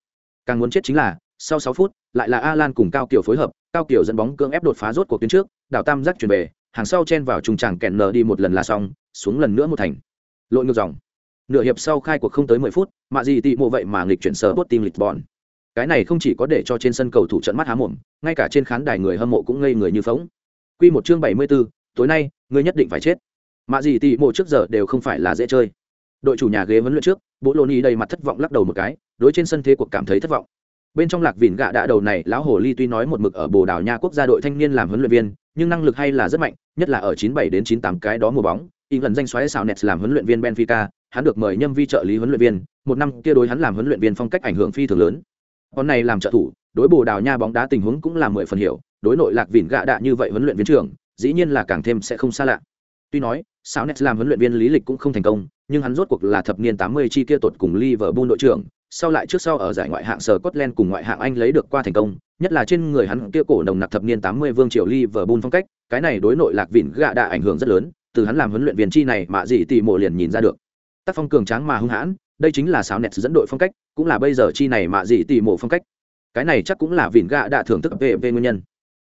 Càng muốn chết chính là sau 6 phút lại là alan cùng cao kiều phối hợp cao kiều dẫn bóng cưỡng ép đột phá rốt cuộc tuyến trước đảo tam giác chuyển về hàng sau chen vào trùng tràng kẹn nở đi một lần là xong xuống lần nữa một thành. Lội ngược dòng. Nửa hiệp sau khai cuộc không tới mười phút mà gì tị mộ vậy mà nghịch chuyển sở bot team lisbon. Cái này không chỉ có để cho trên sân cầu thủ trận mắt há mồm ngay cả trên khán đài người hâm mộ cũng ngây người như phóng quy một chương bảy mươi 74, tối nay ngươi nhất định phải chết. Mạ gì tị mộ trước giờ đều không phải là dễ chơi. Đội chủ nhà ghế vấn luyện trước bố lô ni đầy mặt thất vọng lắc đầu một cái đối trên sân thế cuộc cảm thấy thất vọng bên trong lạc vỉn gạ đạ đầu này, lão hồ ly tuy nói một mực ở bồ đào nha quốc gia đội thanh niên làm huấn luyện viên, nhưng năng lực hay là rất mạnh, nhất là ở 97 đến 98 cái đó mùa bóng. Y lần danh xoáy xào nets làm huấn luyện viên benfica, hắn được mời nhâm vi trợ lý huấn luyện viên, một năm kia đối hắn làm huấn luyện viên phong cách ảnh hưởng phi thường lớn. Con này làm trợ thủ, đối bồ đào nha bóng đá tình huống cũng là mười phần hiểu, đối nội lạc vỉn gạ đạ như vậy huấn luyện viên trưởng, dĩ nhiên là càng thêm sẽ không xa lạ. Tuy nói sao nets làm huấn luyện viên lý lịch cũng không thành công, nhưng hắn rốt cuộc là thập niên 80 chi kia tột cùng liverpool đội trưởng sau lại trước sau ở giải ngoại hạng sở Scotland cùng ngoại hạng Anh lấy được qua thành công, nhất là trên người hắn kia cổ nồng nặc thập niên 80 vương triều Liverpool phong cách, cái này đối nội lạc vịn gạ đã ảnh hưởng rất lớn, từ hắn làm huấn luyện viên chi này mà gì tỷ mộ liền nhìn ra được. Tác phong cường tráng mà hung hãn, đây chính là sáo nẹt dẫn đội phong cách, cũng là bây giờ chi này mà gì tỷ mộ phong cách. Cái này chắc cũng là vịn gạ đã thưởng thức về về nguyên nhân.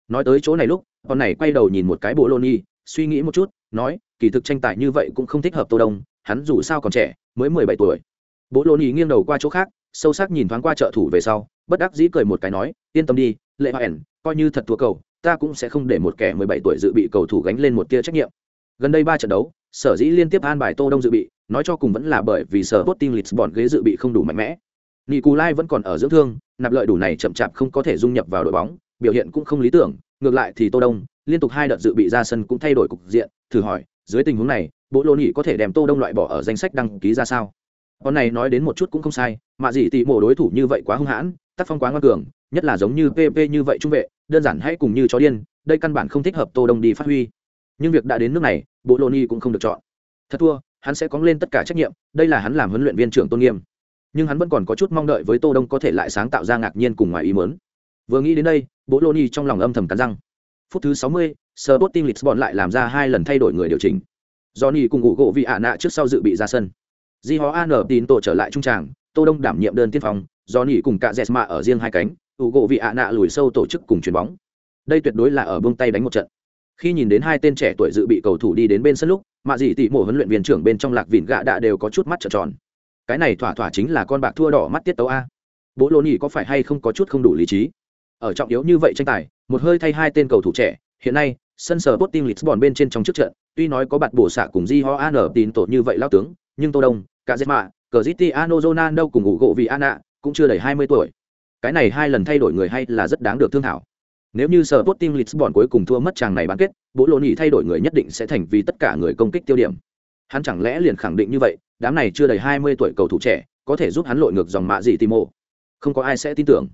Nói tới chỗ này lúc, con này quay đầu nhìn một cái bộ Loni, suy nghĩ một chút, nói, kỳ thực tranh tài như vậy cũng không thích hợp Tô Đông, hắn dù sao còn trẻ, mới 17 tuổi. Bố Loni nghiêng đầu qua chỗ khác, sâu sắc nhìn thoáng qua trợ thủ về sau, bất đắc dĩ cười một cái nói, yên tâm đi, lệ hoa ẻn coi như thật thua cầu, ta cũng sẽ không để một kẻ mười bảy tuổi dự bị cầu thủ gánh lên một tia trách nhiệm. Gần đây ba trận đấu, sở dĩ liên tiếp an bài tô đông dự bị, nói cho cùng vẫn là bởi vì sở bot team lisbon ghế dự bị không đủ mạnh mẽ. Nikolai vẫn còn ở dưỡng thương, nạp lợi đủ này chậm chạp không có thể dung nhập vào đội bóng, biểu hiện cũng không lý tưởng, ngược lại thì tô đông, liên tục hai đợt dự bị ra sân cũng thay đổi cục diện, thử hỏi, dưới tình huống này bộ lô nhị có thể đem tô đông loại bỏ ở danh sách đăng ký ra sao? Con này nói đến một chút cũng không sai mà gì tỷ mộ đối thủ như vậy quá hung hãn tác phong quá ngoan cường nhất là giống như pp như vậy trung vệ đơn giản hãy cùng như chó điên đây căn bản không thích hợp tô đông đi phát huy. Nhưng việc đã đến nước này bộ lô ni cũng không được chọn. Thật thua hắn sẽ có lên tất cả trách nhiệm đây là hắn làm huấn luyện viên trưởng tôn nghiêm. Nhưng hắn vẫn còn có chút mong đợi với tô đông có thể lại sáng tạo ra ngạc nhiên cùng ngoài ý muốn. Vừa nghĩ đến đây bộ lô ni trong lòng âm thầm cắn răng. Phút thứ 60, Sporting Lisbon lại làm ra hai lần thay đổi người điều chỉnh. Johnny cùng ngủ gỗ vị ạ nạ trước sau dự bị ra sân di hó an tín tổ trở lại trung tràng tô đông đảm nhiệm đơn tiên phong do nỉ cùng cả jesma ở riêng hai cánh ủ gỗ vị ạ nạ lùi sâu tổ chức cùng chuyền bóng. Đây tuyệt đối là ở buông tay đánh một trận. Khi nhìn đến hai tên trẻ tuổi dự bị cầu thủ đi đến bên sân lúc mạ dị tỷ mổ huấn luyện viên trưởng bên trong lạc vịn gạ đã đều có chút mắt trợn tròn. Cái này thỏa thỏa chính là con bạc thua đỏ mắt tiết tấu a. Bố lô nỉ có phải hay không có chút không đủ lý trí? Ở trọng yếu như vậy tranh tài một hơi thay hai tên cầu thủ trẻ hiện nay sân sở Sporting Lisbon bên trên trong trước trận, tuy nói có bạn bổ xạ cùng Di Ho An tín tổ như vậy lao tướng, nhưng Tô Đông, cả Zema, Cristiano đâu cùng ngủ gỗ vì Ana cũng chưa đầy 20 tuổi. Cái này hai lần thay đổi người hay là rất đáng được thương thảo. Nếu như sở Sporting Lisbon cuối cùng thua mất chàng này bán kết, Bố Lô nhỉ thay đổi người nhất định sẽ thành vì tất cả người công kích tiêu điểm. Hắn chẳng lẽ liền khẳng định như vậy, đám này chưa đầy 20 tuổi cầu thủ trẻ, có thể giúp hắn lội ngược dòng mạ gì Timo. Không có ai sẽ tin tưởng.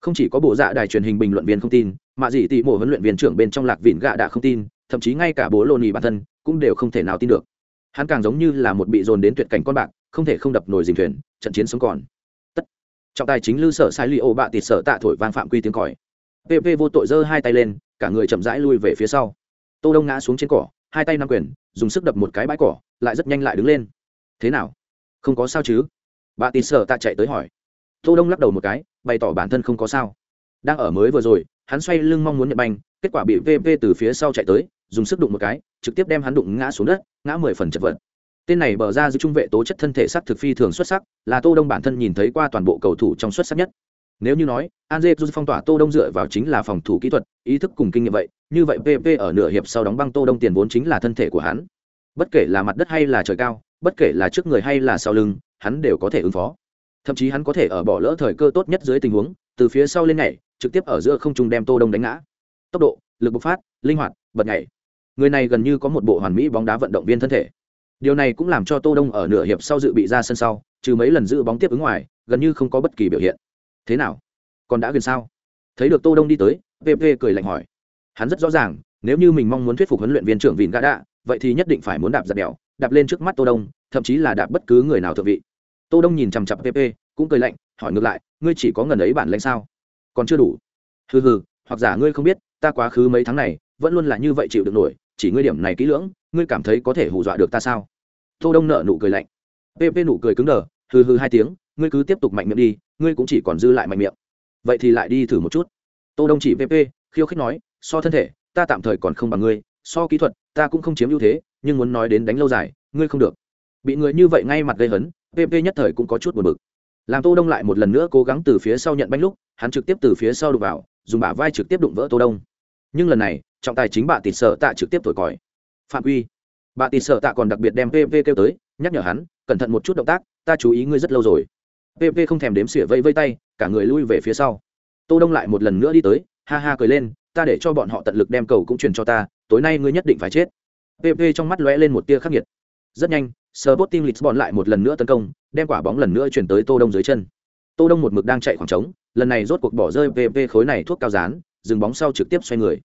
không chỉ có bộ dạ đài truyền hình bình luận viên không tin mà dị timo mộ huấn luyện viên trưởng bên trong lạc vịn gạ đã không tin thậm chí ngay cả bố lô nì bản thân cũng đều không thể nào tin được hắn càng giống như là một bị dồn đến tuyệt cảnh con bạc, không thể không đập nồi dìm thuyền, trận chiến sống còn. Tất. Trọng tài chính lư sở sai li ô bạ tịt sở tạ thổi vang phạm quy tiếng còi. Pp vô tội giơ hai tay lên, cả người chậm rãi lui về phía sau. Tô đông ngã xuống trên cỏ, hai tay nắm quyền, dùng sức đập một cái bãi cỏ, lại rất nhanh lại đứng lên. Thế nào? Không có sao chứ? Bà tịt sở tạ chạy tới hỏi. Tô đông lắc đầu một cái, bày tỏ bản thân không có sao. Đang ở mới vừa rồi, hắn xoay lưng mong muốn nhận banh, kết quả bị vv từ phía sau chạy tới dùng sức đụng một cái trực tiếp đem hắn đụng ngã xuống đất ngã mười phần chật vật tên này bờ ra giữ trung vệ tố chất thân thể sắc thực phi thường xuất sắc là tô đông bản thân nhìn thấy qua toàn bộ cầu thủ trong xuất sắc nhất nếu như nói Anje Jun phong tỏa Tô Đông dựa vào chính là phòng thủ kỹ thuật, ý thức cùng kinh nghiệm vậy, như vậy PP ở nửa hiệp sau đóng băng Tô Đông tiền vốn chính là thân thể của hắn. Bất kể là mặt đất hay là trời cao, bất kể là trước người hay là sau lưng, hắn đều có thể ứng phó. Thậm chí hắn có thể ở bỏ lỡ thời cơ tốt nhất dưới tình huống, từ phía sau lên nhảy, trực tiếp ở giữa không trung đem Tô Đông đánh ngã. Tốc độ, lực bộc phát, linh hoạt, bật nhảy. Người này gần như có một bộ hoàn mỹ bóng đá vận động viên thân thể. Điều này cũng làm cho Tô Đông ở nửa hiệp sau dự bị ra sân sau, trừ mấy lần giữ bóng tiếp ứng ngoài, gần như không có bất kỳ biểu hiện. Thế nào? Còn đã gần sao? Thấy được Tô Đông đi tới, pp cười lạnh hỏi. Hắn rất rõ ràng, nếu như mình mong muốn thuyết phục huấn luyện viên trưởng Vịn Gã Đạ, vậy thì nhất định phải muốn đạp giật đèo, đạp lên trước mắt Tô Đông, thậm chí là đạp bất cứ người nào thượng vị. Tô Đông nhìn chằm chặp pp cũng cười lạnh, hỏi ngược lại, ngươi chỉ có ngần ấy bản lĩnh sao? Còn chưa đủ. Hừ hừ, hoặc giả ngươi không biết, ta quá khứ mấy tháng này, vẫn luôn là như vậy chịu được nổi, chỉ ngươi điểm này kỹ lưỡng, ngươi cảm thấy có thể hù dọa được ta sao? Tô Đông nợ nụ cười lạnh. pp nụ cười cứng đờ, hừ hừ hai tiếng, ngươi cứ tiếp tục mạnh miệng đi, ngươi cũng chỉ còn dư lại mạnh miệng. Vậy thì lại đi thử một chút. Tô đông chỉ pp, khiêu khích nói so thân thể ta tạm thời còn không bằng ngươi so kỹ thuật ta cũng không chiếm ưu thế nhưng muốn nói đến đánh lâu dài ngươi không được. Bị người như vậy ngay mặt gây hấn pp nhất thời cũng có chút buồn bực. Làm tô đông lại một lần nữa cố gắng từ phía sau nhận bánh lúc hắn trực tiếp từ phía sau đụng vào dùng bả vai trực tiếp đụng vỡ tô đông nhưng lần này trọng tài chính bà tịt sợ tạ trực tiếp thổi còi. Phạm quy. Bà tịt sợ tạ còn đặc biệt đem PV kêu tới nhắc nhở hắn cẩn thận một chút động tác ta chú ý ngươi rất lâu rồi. PV không thèm đếm xỉa vây vây tay cả người lui về phía sau. Tô đông lại một lần nữa đi tới ha ha cười lên ta để cho bọn họ tận lực đem cầu cũng truyền cho ta tối nay ngươi nhất định phải chết. PV trong mắt lóe lên một tia khắc nghiệt. Rất nhanh Sporting Lisbon lại một lần nữa tấn công, đem quả bóng lần nữa chuyển tới Tô Đông dưới chân. Tô Đông một mực đang chạy khoảng trống, lần này rốt cuộc bỏ rơi PV khối này thuốc cao dán, dừng bóng sau trực tiếp xoay người.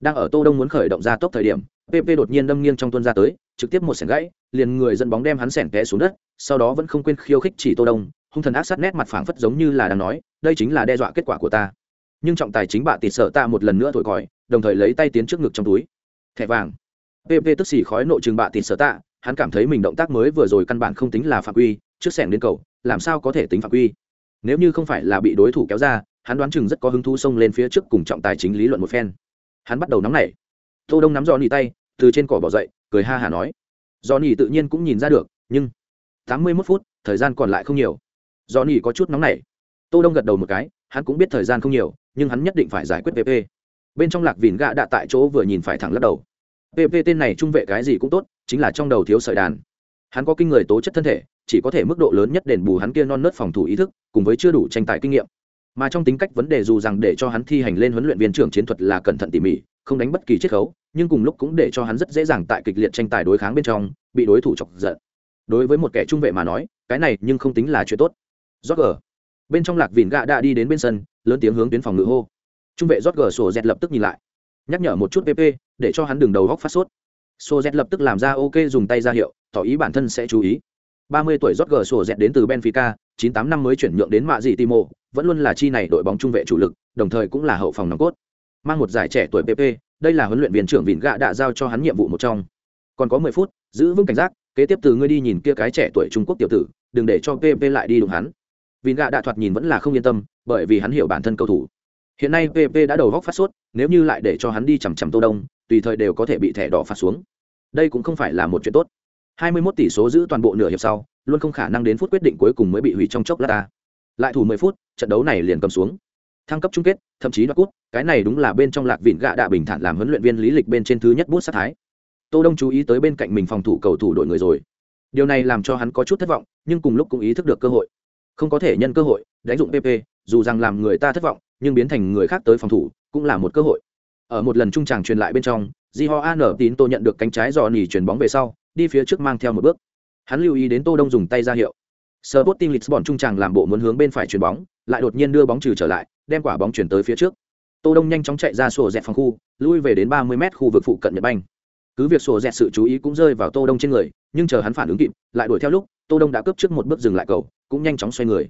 Đang ở Tô Đông muốn khởi động ra tốc thời điểm, PP đột nhiên đâm nghiêng trong tuôn ra tới, trực tiếp một sẻng gãy, liền người dẫn bóng đem hắn sẻng té xuống đất, sau đó vẫn không quên khiêu khích chỉ Tô Đông, hung thần ác sát nét mặt phảng phất giống như là đang nói đây chính là đe dọa kết quả của ta. Nhưng trọng tài chính bạ tịt sợ ta một lần nữa thổi còi đồng thời lấy tay tiến trước ngực trong túi. Thẻ vàng. Pp tức xì khói nội trường bạ tịt sợ tạ hắn cảm thấy mình động tác mới vừa rồi căn bản không tính là phạm quy trước sẻng đến cầu làm sao có thể tính phạm quy? Nếu như không phải là bị đối thủ kéo ra hắn đoán chừng rất có hứng thú xông lên phía trước cùng trọng tài chính lý luận một phen. Hắn bắt đầu nóng nảy. Tô đông nắm do nỉ tay, từ trên cỏ bỏ dậy, cười ha hả nói. Do nỉ tự nhiên cũng nhìn ra được, nhưng tám mươi 81 phút, thời gian còn lại không nhiều. Do nỉ có chút nóng nảy. Tô đông gật đầu một cái, hắn cũng biết thời gian không nhiều, nhưng hắn nhất định phải giải quyết pp bên trong lạc vìn gạ đạ tại chỗ vừa nhìn phải thẳng lắc đầu. Pp tên này trung vệ cái gì cũng tốt, chính là trong đầu thiếu sợi đàn. Hắn có kinh người tố chất thân thể, chỉ có thể mức độ lớn nhất đền bù hắn kia non nớt phòng thủ ý thức, cùng với chưa đủ tranh tài kinh nghiệm mà trong tính cách vấn đề dù rằng để cho hắn thi hành lên huấn luyện viên trưởng chiến thuật là cẩn thận tỉ mỉ, không đánh bất kỳ chiết khấu, nhưng cùng lúc cũng để cho hắn rất dễ dàng tại kịch liệt tranh tài đối kháng bên trong, bị đối thủ chọc giận. Đối với một kẻ trung vệ mà nói, cái này nhưng không tính là chuyện tốt. Rót gờ bên trong lạc vìn gạ đã đi đến bên sân, lớn tiếng hướng tuyến phòng ngự hô. Trung vệ rót gờ sổ dẹt lập tức nhìn lại. Nhắc nhở một chút pp để cho hắn đừng đầu góc phát sốt. Sổ dẹt lập tức làm ra ok dùng tay ra hiệu, tỏ ý bản thân sẽ chú ý. Ba mươi tuổi rót gờ sổ dẹt đến từ benfica chín tám năm mới chuyển nhượng đến mạ dị timo, vẫn luôn là chi này đội bóng trung vệ chủ lực, đồng thời cũng là hậu phòng nòng cốt. Mang một giải trẻ tuổi pp đây là huấn luyện viên trưởng vịn gạ đã giao cho hắn nhiệm vụ một trong. Còn có mười phút, giữ vững cảnh giác, kế tiếp từ ngươi đi nhìn kia cái trẻ tuổi trung quốc tiểu tử, đừng để cho pp lại đi đụng hắn. Vịn gạ đạ thoạt nhìn vẫn là không yên tâm, bởi vì hắn hiểu bản thân cầu thủ. Hiện nay pp đã đầu góc phát sốt, nếu như lại để cho hắn đi chằm chằm tô đông, tùy thời đều có thể bị thẻ đỏ phạt xuống. Đây cũng không phải là một chuyện tốt. 21 tỷ số giữ toàn bộ nửa hiệp sau luôn không khả năng đến phút quyết định cuối cùng mới bị hủy trong chốc lát ta. Lại thủ 10 phút, trận đấu này liền cầm xuống. Thăng cấp chung kết, thậm chí đoạt cút cái này đúng là bên trong lạc vịn gạ đạ bình thản làm huấn luyện viên lý lịch bên trên thứ nhất bút sát thái. Tô đông chú ý tới bên cạnh mình phòng thủ cầu thủ đội người rồi. Điều này làm cho hắn có chút thất vọng, nhưng cùng lúc cũng ý thức được cơ hội. Không có thể nhân cơ hội, đánh dụng pp dù rằng làm người ta thất vọng, nhưng biến thành người khác tới phòng thủ, cũng là một cơ hội. Ở một lần trung tràng truyền lại bên trong di ho an tín tô nhận được cánh trái dò nỉ chuyền bóng về sau, đi phía trước mang theo một bước hắn lưu ý đến tô đông dùng tay ra hiệu. Sporting Lisbon trung tràng làm bộ muốn hướng bên phải chuyền bóng, lại đột nhiên đưa bóng trừ trở lại, đem quả bóng chuyển tới phía trước. Tô đông nhanh chóng chạy ra sổ dẹt phòng khu lui về đến ba mươi mét khu vực phụ cận nhật banh. Cứ việc sổ dẹt sự chú ý cũng rơi vào tô đông trên người nhưng chờ hắn phản ứng kịp lại đuổi theo lúc tô đông đã cướp trước một bước dừng lại cầu cũng nhanh chóng xoay người.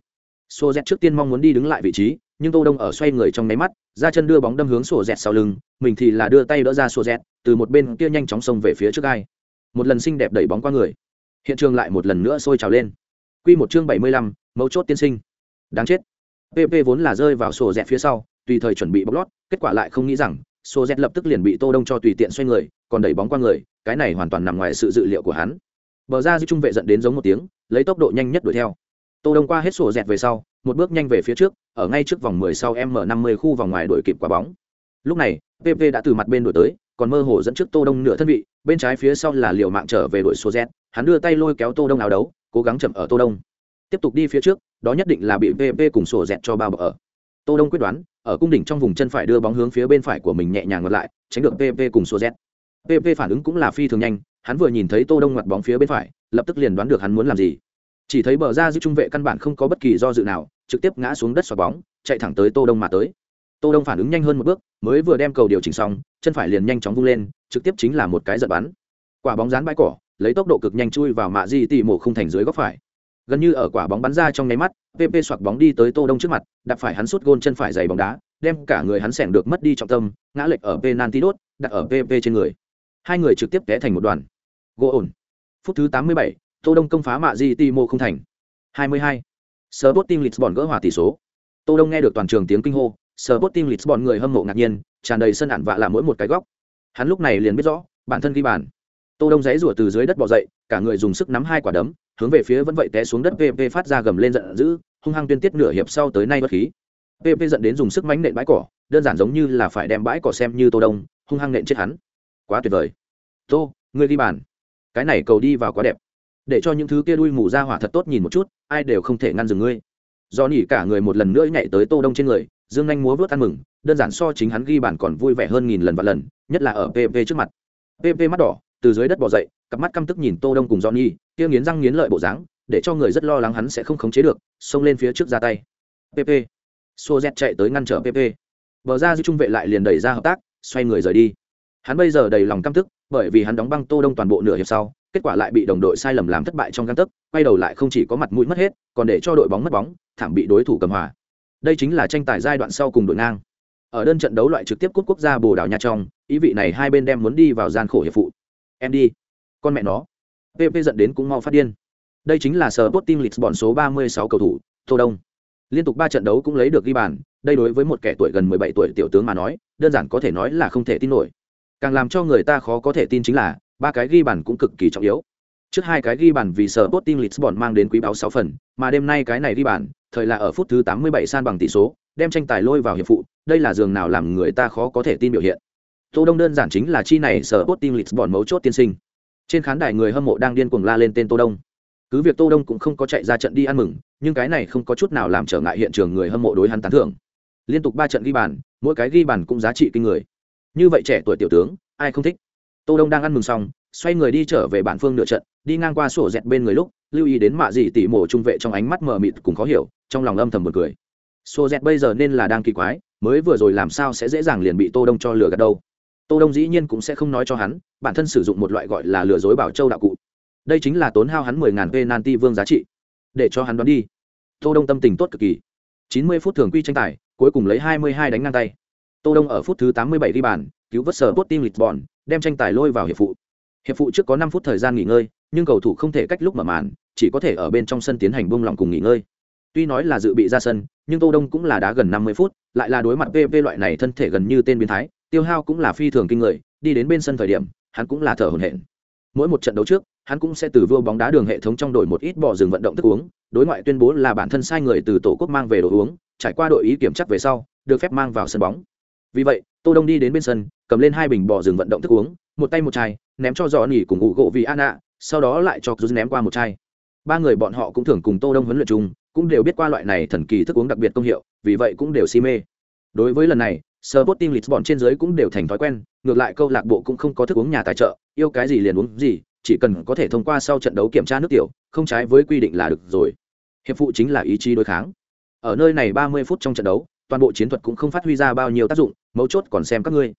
Sổ dẹt trước tiên mong muốn đi đứng lại vị trí nhưng tô đông ở xoay người trong máy mắt ra chân đưa bóng đâm hướng sổ dẹt sau lưng mình thì là đưa tay đỡ ra sổ dẹt từ một bên kia nhanh chóng xông về phía trước ai. một lần xinh đẹp đẩy bóng qua người hiện trường lại một lần nữa sôi trào lên. Quy một chương bảy mươi lăm, mấu chốt tiên sinh. Đáng chết. Pp vốn là rơi vào sổ dẹt phía sau tùy thời chuẩn bị bóc lót kết quả lại không nghĩ rằng sổ dẹt lập tức liền bị tô đông cho tùy tiện xoay người còn đẩy bóng qua người cái này hoàn toàn nằm ngoài sự dự liệu của hắn. Bờ ra di trung vệ dẫn đến giống một tiếng lấy tốc độ nhanh nhất đuổi theo. Tô đông qua hết sổ dẹt về sau một bước nhanh về phía trước ở ngay trước vòng 10 sau m 50 khu vòng ngoài đuổi kịp quả bóng lúc này pp đã từ mặt bên đuổi tới, còn mơ hồ dẫn trước tô đông nửa thân vị, bên trái phía sau là liều mạng trở về đuổi số z, hắn đưa tay lôi kéo tô đông áo đấu, cố gắng chậm ở tô đông. Tiếp tục đi phía trước, đó nhất định là bị pp cùng sổ dẹt cho bao bọc ở. Tô đông quyết đoán, ở cung đỉnh trong vùng chân phải đưa bóng hướng phía bên phải của mình nhẹ nhàng ngược lại, tránh được pp cùng sổ dẹt. Pp phản ứng cũng là phi thường nhanh, hắn vừa nhìn thấy tô đông ngoặt bóng phía bên phải, lập tức liền đoán được hắn muốn làm gì. Chỉ thấy bờ ra giữ trung vệ căn bản không có bất kỳ do dự nào, trực tiếp ngã xuống đất xoạc bóng, chạy thẳng tới tô đông mà tới tô đông phản ứng nhanh hơn một bước mới vừa đem cầu điều chỉnh xong chân phải liền nhanh chóng vung lên trực tiếp chính là một cái giật bắn. Quả bóng dán bãi cỏ lấy tốc độ cực nhanh chui vào mạ di tỉ mổ không thành dưới góc phải. Gần như ở quả bóng bắn ra trong nháy mắt pp xoạc bóng đi tới tô đông trước mặt đặt phải hắn sút gôn chân phải giày bóng đá đem cả người hắn sẻng được mất đi trọng tâm ngã lệch ở penalty đốt đặt ở pp trên người. Hai người trực tiếp té thành một đoàn. Gỗ ổn. Phút thứ 87, tô đông công phá mạ di tỉ mổ không thành. 22. Sporting Lisbon gỡ hòa tỷ số. Tô Đông nghe được toàn trường tiếng kinh hô, Sporting Lisbon người hâm mộ ngạc nhiên, tràn đầy sân ản vạ là mỗi một cái góc. Hắn lúc này liền biết rõ, bản thân ghi bàn. Tô Đông giãy rủa từ dưới đất bò dậy, cả người dùng sức nắm hai quả đấm, hướng về phía vẫn vậy té xuống đất PP phát ra gầm lên giận dữ, hung hăng tuyên tiết nửa hiệp sau tới nay bất khí. PP giận đến dùng sức mãnh nện bãi cỏ, đơn giản giống như là phải đem bãi cỏ xem như Tô Đông, hung hăng nện chết hắn. Quá tuyệt vời. Tô, ngươi ghi bàn. Cái này cầu đi vào quá đẹp. Để cho những thứ kia đuôi mù ra hỏa thật tốt nhìn một chút, ai đều không thể ngăn dừng ngươi do nỉ cả người một lần nữa nhảy tới tô đông trên người dương nhanh múa vớt ăn mừng, đơn giản so chính hắn ghi bàn còn vui vẻ hơn nghìn lần và lần, nhất là ở pp trước mặt. Pp mắt đỏ, từ dưới đất bò dậy, cặp mắt căm tức nhìn tô đông cùng johnny, kia nghiến răng nghiến lợi bộ dáng, để cho người rất lo lắng hắn sẽ không khống chế được, xông lên phía trước ra tay. Pp xô z chạy tới ngăn trở pp bờ ra dư trung vệ lại liền đẩy ra hợp tác, xoay người rời đi. Hắn bây giờ đầy lòng căm tức, bởi vì hắn đóng băng tô đông toàn bộ nửa hiệp sau, kết quả lại bị đồng đội sai lầm làm thất bại trong găng tấc, quay đầu lại không chỉ có mặt mũi mất hết, còn để cho đội bóng mất bóng, thảm bị đối thủ cầm hòa đây chính là tranh tài giai đoạn sau cùng đội ngang. Ở đơn trận đấu loại trực tiếp cúp quốc gia bồ đào nha trong, ý vị này hai bên đem muốn đi vào gian khổ hiệp phụ. Em đi. Con mẹ nó. Pp dẫn đến cũng mau phát điên. Đây chính là sở lịch Lisbon số 36 cầu thủ, Tô Đông. Liên tục ba trận đấu cũng lấy được ghi bàn, đây đối với một kẻ tuổi gần 17 tuổi tiểu tướng mà nói, đơn giản có thể nói là không thể tin nổi. Càng làm cho người ta khó có thể tin chính là, ba cái ghi bàn cũng cực kỳ trọng yếu. Trước hai cái ghi bàn vì sở lịch Lisbon mang đến quý báo sáu phần, mà đêm nay cái này ghi bàn thời là ở phút thứ 87 san bằng tỷ số, đem tranh tài lôi vào hiệp phụ, đây là giường nào làm người ta khó có thể tin biểu hiện. Tô đông đơn giản chính là chi này sở Sporting Lisbon mấu chốt tiên sinh. Trên khán đài người hâm mộ đang điên cuồng la lên tên tô đông. Cứ việc tô đông cũng không có chạy ra trận đi ăn mừng, nhưng cái này không có chút nào làm trở ngại hiện trường người hâm mộ đối hắn tán thưởng. Liên tục ba trận ghi bàn, mỗi cái ghi bàn cũng giá trị kinh người. Như vậy trẻ tuổi tiểu tướng, ai không thích? Tô đông đang ăn mừng xong, xoay người đi trở về bản phương nửa trận, đi ngang qua sổ dẹt bên người lúc, lưu ý đến mạ dị tỉ mổ trung vệ trong ánh mắt mờ mịt cùng khó hiểu trong lòng âm thầm một cười. Xô dẹt bây giờ nên là đang kỳ quái mới vừa rồi làm sao sẽ dễ dàng liền bị tô đông cho lừa gạt đâu. Tô đông dĩ nhiên cũng sẽ không nói cho hắn bản thân sử dụng một loại gọi là lừa dối bảo châu đạo cụ. Đây chính là tốn hao hắn mười ngàn penalty vương giá trị. Để cho hắn đoán đi. Tô đông tâm tình tốt cực kỳ. Chín mươi phút thường quy tranh tài cuối cùng lấy hai mươi hai đánh ngang tay. Tô đông ở phút thứ tám mươi bảy đi bàn cứu vớt sở Sporting Lisbon, đem tranh tài lôi vào hiệp phụ. Hiệp phụ trước có 5 phút thời gian nghỉ ngơi, nhưng cầu thủ không thể cách lúc mở màn, chỉ có thể ở bên trong sân tiến hành buông lỏng cùng nghỉ ngơi. Tuy nói là dự bị ra sân, nhưng Tô Đông cũng là đá gần 50 phút, lại là đối mặt PV loại này thân thể gần như tên biến thái, tiêu hao cũng là phi thường kinh người, đi đến bên sân thời điểm, hắn cũng là thở hổn hển. Mỗi một trận đấu trước, hắn cũng sẽ từ vua bóng đá đường hệ thống trong đội một ít bỏ dừng vận động thức uống, đối ngoại tuyên bố là bản thân sai người từ tổ quốc mang về đồ uống, trải qua đội ý kiểm chắc về sau, được phép mang vào sân bóng. Vì vậy, Tô Đông đi đến bên sân, cầm lên hai bình bò rừng vận động thức uống một tay một chai ném cho dò nỉ cùng ủ gỗ vì an ạ sau đó lại cho rút ném qua một chai ba người bọn họ cũng thường cùng tô đông huấn luyện chung cũng đều biết qua loại này thần kỳ thức uống đặc biệt công hiệu vì vậy cũng đều si mê đối với lần này Sporting Lisbon trên dưới cũng đều thành thói quen, ngược lại câu lạc bộ cũng không có thức uống nhà tài trợ, yêu cái gì liền uống gì, chỉ cần có thể thông qua sau trận đấu kiểm tra nước tiểu, không trái với quy định là được rồi. Hiệp phụ chính là ý chí đối kháng. Ở nơi này 30 phút trong trận đấu, toàn bộ chiến thuật cũng không phát huy ra bao nhiêu tác dụng mấu chốt còn xem các ngươi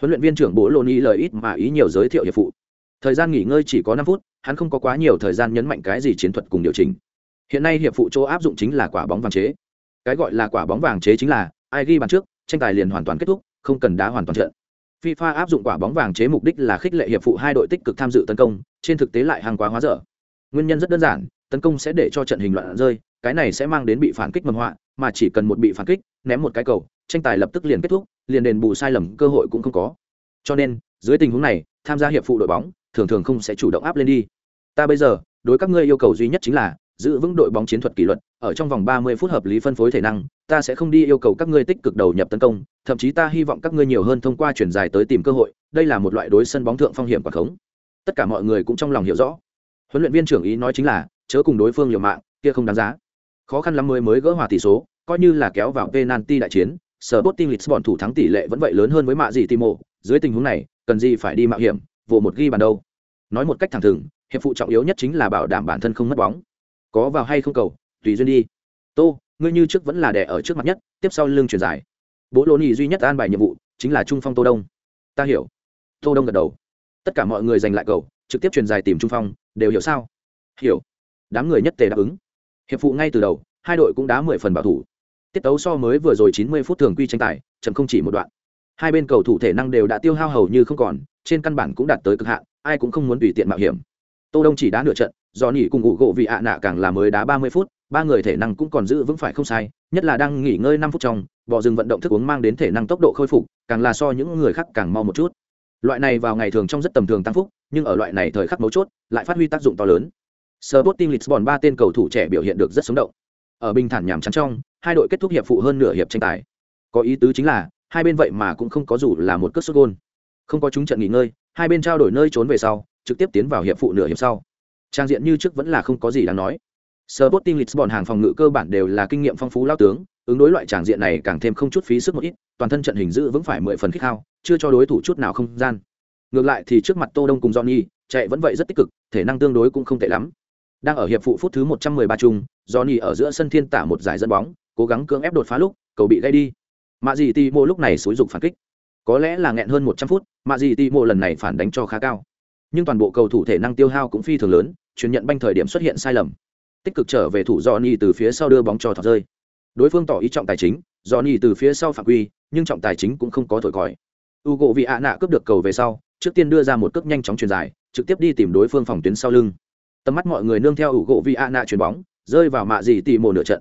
huấn luyện viên trưởng bố lô ni lời ít mà ý nhiều giới thiệu hiệp phụ thời gian nghỉ ngơi chỉ có năm phút hắn không có quá nhiều thời gian nhấn mạnh cái gì chiến thuật cùng điều chỉnh hiện nay hiệp phụ chỗ áp dụng chính là quả bóng vàng chế cái gọi là quả bóng vàng chế chính là ai ghi bàn trước tranh tài liền hoàn toàn kết thúc không cần đá hoàn toàn trận FIFA áp dụng quả bóng vàng chế mục đích là khích lệ hiệp phụ hai đội tích cực tham dự tấn công, trên thực tế lại hàng quá hóa dở. Nguyên nhân rất đơn giản, tấn công sẽ để cho trận hình loạn rơi, cái này sẽ mang đến bị phản kích mầm họa, mà chỉ cần một bị phản kích, ném một cái cầu, tranh tài lập tức liền kết thúc, liền đền bù sai lầm cơ hội cũng không có. Cho nên, dưới tình huống này, tham gia hiệp phụ đội bóng, thường thường không sẽ chủ động áp lên đi. Ta bây giờ, đối các ngươi yêu cầu duy nhất chính là giữ vững đội bóng chiến thuật kỷ luật, ở trong vòng 30 phút hợp lý phân phối thể năng, ta sẽ không đi yêu cầu các ngươi tích cực đầu nhập tấn công, thậm chí ta hy vọng các ngươi nhiều hơn thông qua chuyển dài tới tìm cơ hội, đây là một loại đối sân bóng thượng phong hiểm quả khống. Tất cả mọi người cũng trong lòng hiểu rõ. Huấn luyện viên trưởng ý nói chính là, chớ cùng đối phương liều mạng, kia không đáng giá. Khó khăn lắm mới mới gỡ hòa tỷ số, coi như là kéo vào penalty đại chiến, Sporting Lisbon thủ thắng tỷ lệ vẫn vậy lớn hơn với mạ gì Timo, dưới tình huống này, cần gì phải đi mạo hiểm, vụ một ghi bàn đâu. Nói một cách thẳng thừng, hiệp phụ trọng yếu nhất chính là bảo đảm bản thân không mất bóng. Có vào hay không cầu, tùy duyên đi. Tô, ngươi như trước vẫn là đẻ ở trước mặt nhất tiếp sau lưng truyền dài bố lô nhì duy nhất an bài nhiệm vụ chính là trung phong tô đông. Ta hiểu. Tô đông gật đầu. Tất cả mọi người giành lại cầu trực tiếp truyền dài tìm trung phong đều hiểu sao? Hiểu. Đám người nhất tề đáp ứng. Hiệp phụ ngay từ đầu hai đội cũng đá mười phần bảo thủ. Tiết tấu so mới vừa rồi chín mươi phút thường quy tranh tài chậm không chỉ một đoạn. Hai bên cầu thủ thể năng đều đã tiêu hao hầu như không còn trên căn bản cũng đạt tới cực hạn ai cũng không muốn tùy tiện mạo hiểm. Tô đông chỉ đá nửa trận do nỉ cùng ngủ gỗ vì ạ nạ càng là mới đá ba mươi phút, ba người thể năng cũng còn giữ vững phải không sai, nhất là đang nghỉ ngơi năm phút trong bỏ rừng vận động thức uống mang đến thể năng tốc độ khôi phục, càng là so những người khác càng mau một chút. Loại này vào ngày thường trong rất tầm thường tăng phúc, nhưng ở loại này thời khắc mấu chốt, lại phát huy tác dụng to lớn. Sporting Lisbon ba tên cầu thủ trẻ biểu hiện được rất sống động. Ở bình thản nhàm chán trong, hai đội kết thúc hiệp phụ hơn nửa hiệp tranh tài. Có ý tứ chính là, hai bên vậy mà cũng không có dù là một cất sút gôn. Không có chúng trận nghỉ ngơi, hai bên trao đổi nơi trốn về sau, trực tiếp tiến vào hiệp phụ nửa hiệp sau trang diện như trước vẫn là không có gì đáng nói Sporting Lisbon hàng phòng ngự cơ bản đều là kinh nghiệm phong phú lao tướng, ứng đối loại tràng diện này càng thêm không chút phí sức một ít, toàn thân trận hình giữ vững phải mười phần khích hao, chưa cho đối thủ chút nào không gian. Ngược lại thì trước mặt Tô Đông cùng Johnny, chạy vẫn vậy rất tích cực, thể năng tương đối cũng không tệ lắm. Đang ở hiệp phụ phút thứ 113 chung, Johnny ở giữa sân thiên tả một giải dẫn bóng, cố gắng cưỡng ép đột phá lúc, cầu bị gây đi. Mạ gì Timo lúc này xúi dục phản kích. Có lẽ là nghẹn hơn 100 phút, Mạ gì Timo lần này phản đánh cho khá cao. Nhưng toàn bộ cầu thủ thể năng tiêu hao cũng phi thường lớn, chuyển nhận banh thời điểm xuất hiện sai lầm tích cực trở về thủ Johnny từ phía sau đưa bóng cho thọt rơi. Đối phương tỏ ý trọng tài chính, Johnny từ phía sau phạm quy, nhưng trọng tài chính cũng không có thổi còi. Ugo vị ạ nạ cướp được cầu về sau, trước tiên đưa ra một cước nhanh chóng truyền dài, trực tiếp đi tìm đối phương phòng tuyến sau lưng. Tầm mắt mọi người nương theo Ugo vị ạ nạ chuyền bóng, rơi vào mạ gì tỉ mồ nửa trận.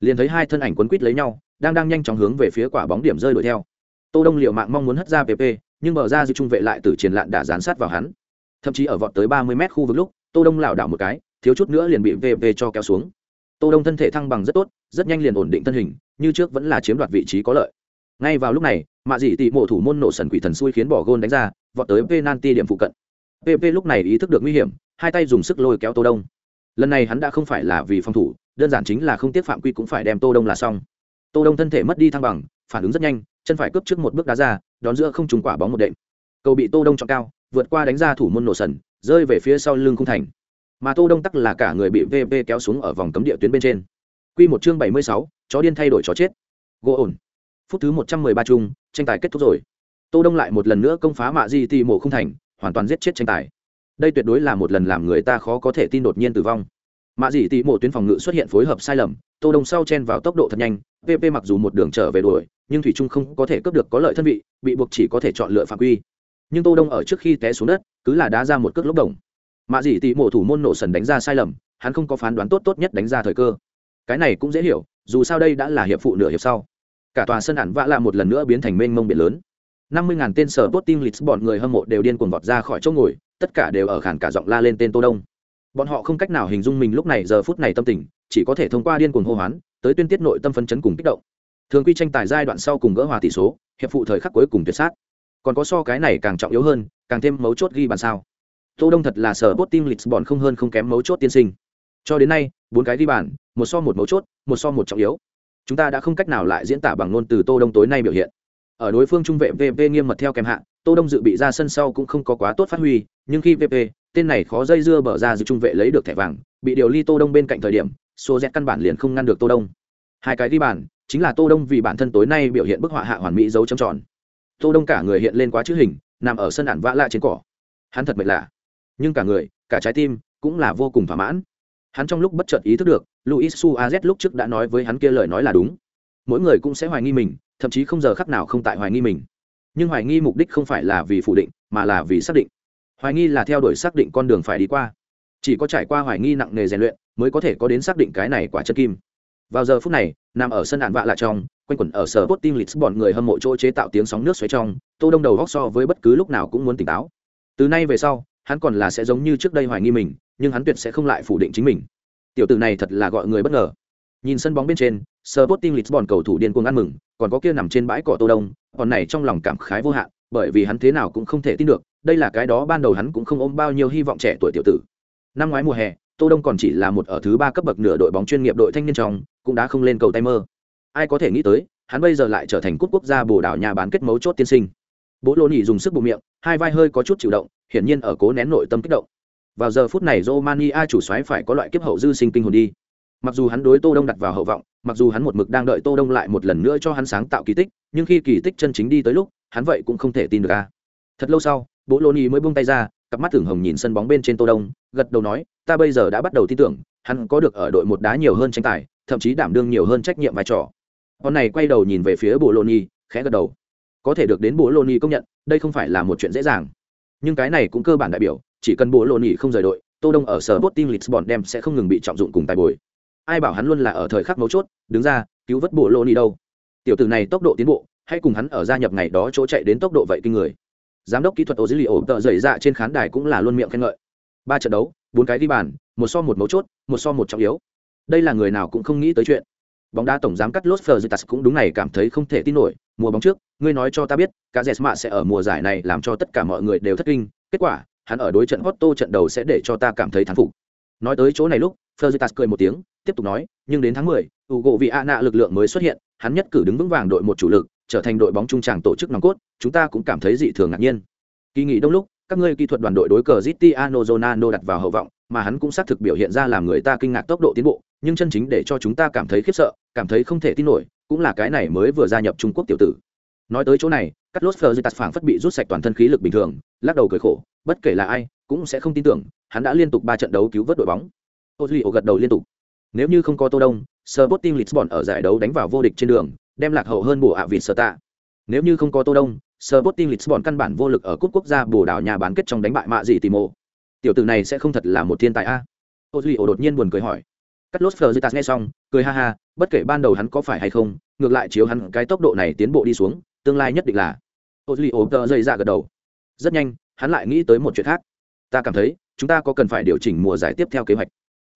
Liền thấy hai thân ảnh quấn quýt lấy nhau, đang đang nhanh chóng hướng về phía quả bóng điểm rơi đuổi theo. Tô Đông liều mạng mong muốn hất ra PP, nhưng mở ra dư trung vệ lại từ triển lạn đã dán sát vào hắn. Thậm chí ở vọt tới 30 mét khu vực lúc, Tô Đông lảo đảo một cái, thiếu chút nữa liền bị vv cho kéo xuống. Tô đông thân thể thăng bằng rất tốt rất nhanh liền ổn định thân hình như trước vẫn là chiếm đoạt vị trí có lợi. Ngay vào lúc này mạ dị tị mộ thủ môn nổ sần quỷ thần xui khiến bỏ gôn đánh ra vọt tới penalty điểm phụ cận. Pp lúc này ý thức được nguy hiểm hai tay dùng sức lôi kéo tô đông. Lần này hắn đã không phải là vì phòng thủ đơn giản chính là không tiếc phạm quy cũng phải đem tô đông là xong. Tô đông thân thể mất đi thăng bằng phản ứng rất nhanh chân phải cướp trước một bước đá ra đón giữa không trúng quả bóng một đệm. Cầu bị tô đông chọn cao vượt qua đánh ra thủ môn nổ sần rơi về phía sau lưng khung thành. Mà tô đông tắc là cả người bị vp kéo xuống ở vòng cấm địa tuyến bên trên. Quy một chương bảy mươi sáu, chó điên thay đổi chó chết. Gỗ ổn. Phút thứ một trăm mười ba chung tranh tài kết thúc rồi. Tô đông lại một lần nữa công phá mạ di tì mộ khung thành hoàn toàn giết chết tranh tài. Đây tuyệt đối là một lần làm người ta khó có thể tin đột nhiên tử vong. Mạ di tì mộ tuyến phòng ngự xuất hiện phối hợp sai lầm tô đông sau chen vào tốc độ thật nhanh pp mặc dù một đường trở về đuổi nhưng thủy trung không có thể cướp được có lợi thân vị bị buộc chỉ có thể chọn lựa phạm quy nhưng tô đông ở trước khi té xuống đất, cứ là đá ra một cước lốc đồng. Mạ dị tị mộ thủ môn nổ sần đánh ra sai lầm, hắn không có phán đoán tốt tốt nhất đánh ra thời cơ. Cái này cũng dễ hiểu, dù sao đây đã là hiệp phụ nửa hiệp sau. Cả tòa sân ản vạ lạ một lần nữa biến thành mênh mông biển lớn. năm mươi ngàn tên sở tốt tim lịch bọn người hâm mộ đều điên cuồng vọt ra khỏi chỗ ngồi, tất cả đều ở khản cả giọng la lên tên tô đông. Bọn họ không cách nào hình dung mình lúc này giờ phút này tâm tình, chỉ có thể thông qua điên cuồng hô hoán, tới tuyên tiết nội tâm phấn chấn cùng kích động. Thường quy tranh tài giai đoạn sau cùng gỡ hòa tỷ số, hiệp phụ thời khắc cuối cùng tuyệt sát còn có so cái này càng trọng yếu hơn càng thêm mấu chốt ghi bàn sao Tô Đông thật là sở Sporting Lisbon không hơn không kém mấu chốt tiên sinh. Cho đến nay, bốn cái ghi bàn, một so một mấu chốt, một so một trọng yếu. Chúng ta đã không cách nào lại diễn tả bằng ngôn từ Tô Đông tối nay biểu hiện. Ở đối phương trung vệ VP nghiêm mật theo kèm hạ, Tô Đông dự bị ra sân sau cũng không có quá tốt phát huy, nhưng khi VP, tên này khó dây dưa bở ra dự trung vệ lấy được thẻ vàng, bị điều ly Tô Đông bên cạnh thời điểm, Số Z căn bản liền không ngăn được Tô Đông. Hai cái ghi bàn, chính là tô đông vì bản thân tối nay biểu hiện bức họa hạ hoàn mỹ dấu chấm tròn tô đông cả người hiện lên quá chữ hình, nằm ở sân ản vã lạ trên cỏ. Hắn thật mệt lạ. Nhưng cả người, cả trái tim, cũng là vô cùng thỏa mãn. Hắn trong lúc bất chợt ý thức được, luis suarez lúc trước đã nói với hắn kia lời nói là đúng. Mỗi người cũng sẽ hoài nghi mình, thậm chí không giờ khắc nào không tại hoài nghi mình. Nhưng hoài nghi mục đích không phải là vì phủ định, mà là vì xác định. Hoài nghi là theo đuổi xác định con đường phải đi qua. Chỉ có trải qua hoài nghi nặng nề rèn luyện, mới có thể có đến xác định cái này quả chân kim. Vào giờ phút này, nằm ở sân đạn vạ lạ trong quanh quẩn ở sở bot team lisbon người hâm mộ chỗ chế tạo tiếng sóng nước xoáy trong tô đông đầu góc so với bất cứ lúc nào cũng muốn tỉnh táo từ nay về sau hắn còn là sẽ giống như trước đây hoài nghi mình nhưng hắn tuyệt sẽ không lại phủ định chính mình tiểu tử này thật là gọi người bất ngờ nhìn sân bóng bên trên Sporting Lisbon cầu thủ điên cuồng ăn mừng, còn có kia nằm trên bãi cỏ Tô Đông, còn này trong lòng cảm khái vô hạn, bởi vì hắn thế nào cũng không thể tin được, đây là cái đó ban đầu hắn cũng không ôm bao nhiêu hy vọng trẻ tuổi tiểu tử. Năm ngoái mùa hè, Tô Đông còn chỉ là một ở thứ ba cấp bậc nửa đội bóng chuyên nghiệp đội thanh niên trong, cũng đã không lên cầu tay mơ. Ai có thể nghĩ tới, hắn bây giờ lại trở thành cúp quốc gia Bồ Đào nhà bán kết mấu chốt tiên sinh. Bố Lô Nhĩ dùng sức bụng miệng, hai vai hơi có chút chịu động, hiển nhiên ở cố nén nội tâm kích động. Vào giờ phút này Romania chủ soái phải có loại kiếp hậu dư sinh kinh hồn đi. Mặc dù hắn đối Tô Đông đặt vào hậu vọng, mặc dù hắn một mực đang đợi Tô Đông lại một lần nữa cho hắn sáng tạo kỳ tích, nhưng khi kỳ tích chân chính đi tới lúc, hắn vậy cũng không thể tin được a. Thật lâu sau, Bố Lô Nhĩ mới buông tay ra, cặp mắt tưởng hồng nhìn sân bóng bên trên Tô Đông, gật đầu nói, ta bây giờ đã bắt đầu tin tưởng, hắn có được ở đội một đá nhiều hơn tranh tài, thậm chí đảm đương nhiều hơn trách nhiệm vai trò. Con này quay đầu nhìn về phía Bồ Lô Nhĩ, khẽ gật đầu. Có thể được đến Bồ Lô Nhĩ công nhận, đây không phải là một chuyện dễ dàng. Nhưng cái này cũng cơ bản đại biểu chỉ cần bộ lộ nhị không rời đội tô đông ở sở bot team lisbon đem sẽ không ngừng bị trọng dụng cùng tài bồi. Ai bảo hắn luôn là ở thời khắc mấu chốt đứng ra cứu vớt bộ lộ nhị đâu. Tiểu tử này tốc độ tiến bộ hay cùng hắn ở gia nhập ngày đó chỗ chạy đến tốc độ vậy kinh người. Giám đốc kỹ thuật ô dữ liệu tợ dày dạ trên khán đài cũng là luôn miệng khen ngợi. Ba trận đấu bốn cái đi bàn một so một mấu chốt một so một trọng yếu. Đây là người nào cũng không nghĩ tới chuyện bóng đá tổng giám cắt Los Ferretas cũng đúng này cảm thấy không thể tin nổi, mùa bóng trước, ngươi nói cho ta biết, cả Jesma sẽ ở mùa giải này làm cho tất cả mọi người đều thất kinh, kết quả, hắn ở đối trận Otto trận đầu sẽ để cho ta cảm thấy thắng phục. Nói tới chỗ này lúc, Ferretas cười một tiếng, tiếp tục nói, nhưng đến tháng 10, Hugo Viana lực lượng mới xuất hiện, hắn nhất cử đứng vững vàng đội một chủ lực, trở thành đội bóng trung tràng tổ chức nòng cốt, chúng ta cũng cảm thấy dị thường ngạc nhiên. Kỳ nghỉ đông lúc, các ngươi kỹ thuật đoàn đội đối cờ Cristiano Ronaldo đặt vào hậu vọng, mà hắn cũng xác thực biểu hiện ra làm người ta kinh ngạc tốc độ tiến bộ, nhưng chân chính để cho chúng ta cảm thấy khiếp sợ, cảm thấy không thể tin nổi, cũng là cái này mới vừa gia nhập Trung Quốc tiểu tử. Nói tới chỗ này, Carlos tạt phảng phất bị rút sạch toàn thân khí lực bình thường, lắc đầu cười khổ, bất kể là ai, cũng sẽ không tin tưởng, hắn đã liên tục ba trận đấu cứu vớt đội bóng. Ozilio gật đầu liên tục. Nếu như không có Tô Đông, Sporting Lisbon ở giải đấu đánh vào vô địch trên đường, đem lạc hậu hơn bổ ạ vịt sơ tạ. Nếu như không có Tô Đông, Sporting Lisbon căn bản vô lực ở cúp quốc gia Bồ Đào nhà bán kết trong đánh bại mạ gì Timo. Tiểu tử này sẽ không thật là một thiên tài a? Ozilio đột nhiên buồn cười hỏi cắt lốt phờ nghe xong, cười ha ha, bất kể ban đầu hắn có phải hay không, ngược lại chiếu hắn cái tốc độ này tiến bộ đi xuống, tương lai nhất định là. Ozilio tờ dây ra gật đầu. Rất nhanh, hắn lại nghĩ tới một chuyện khác. Ta cảm thấy, chúng ta có cần phải điều chỉnh mùa giải tiếp theo kế hoạch.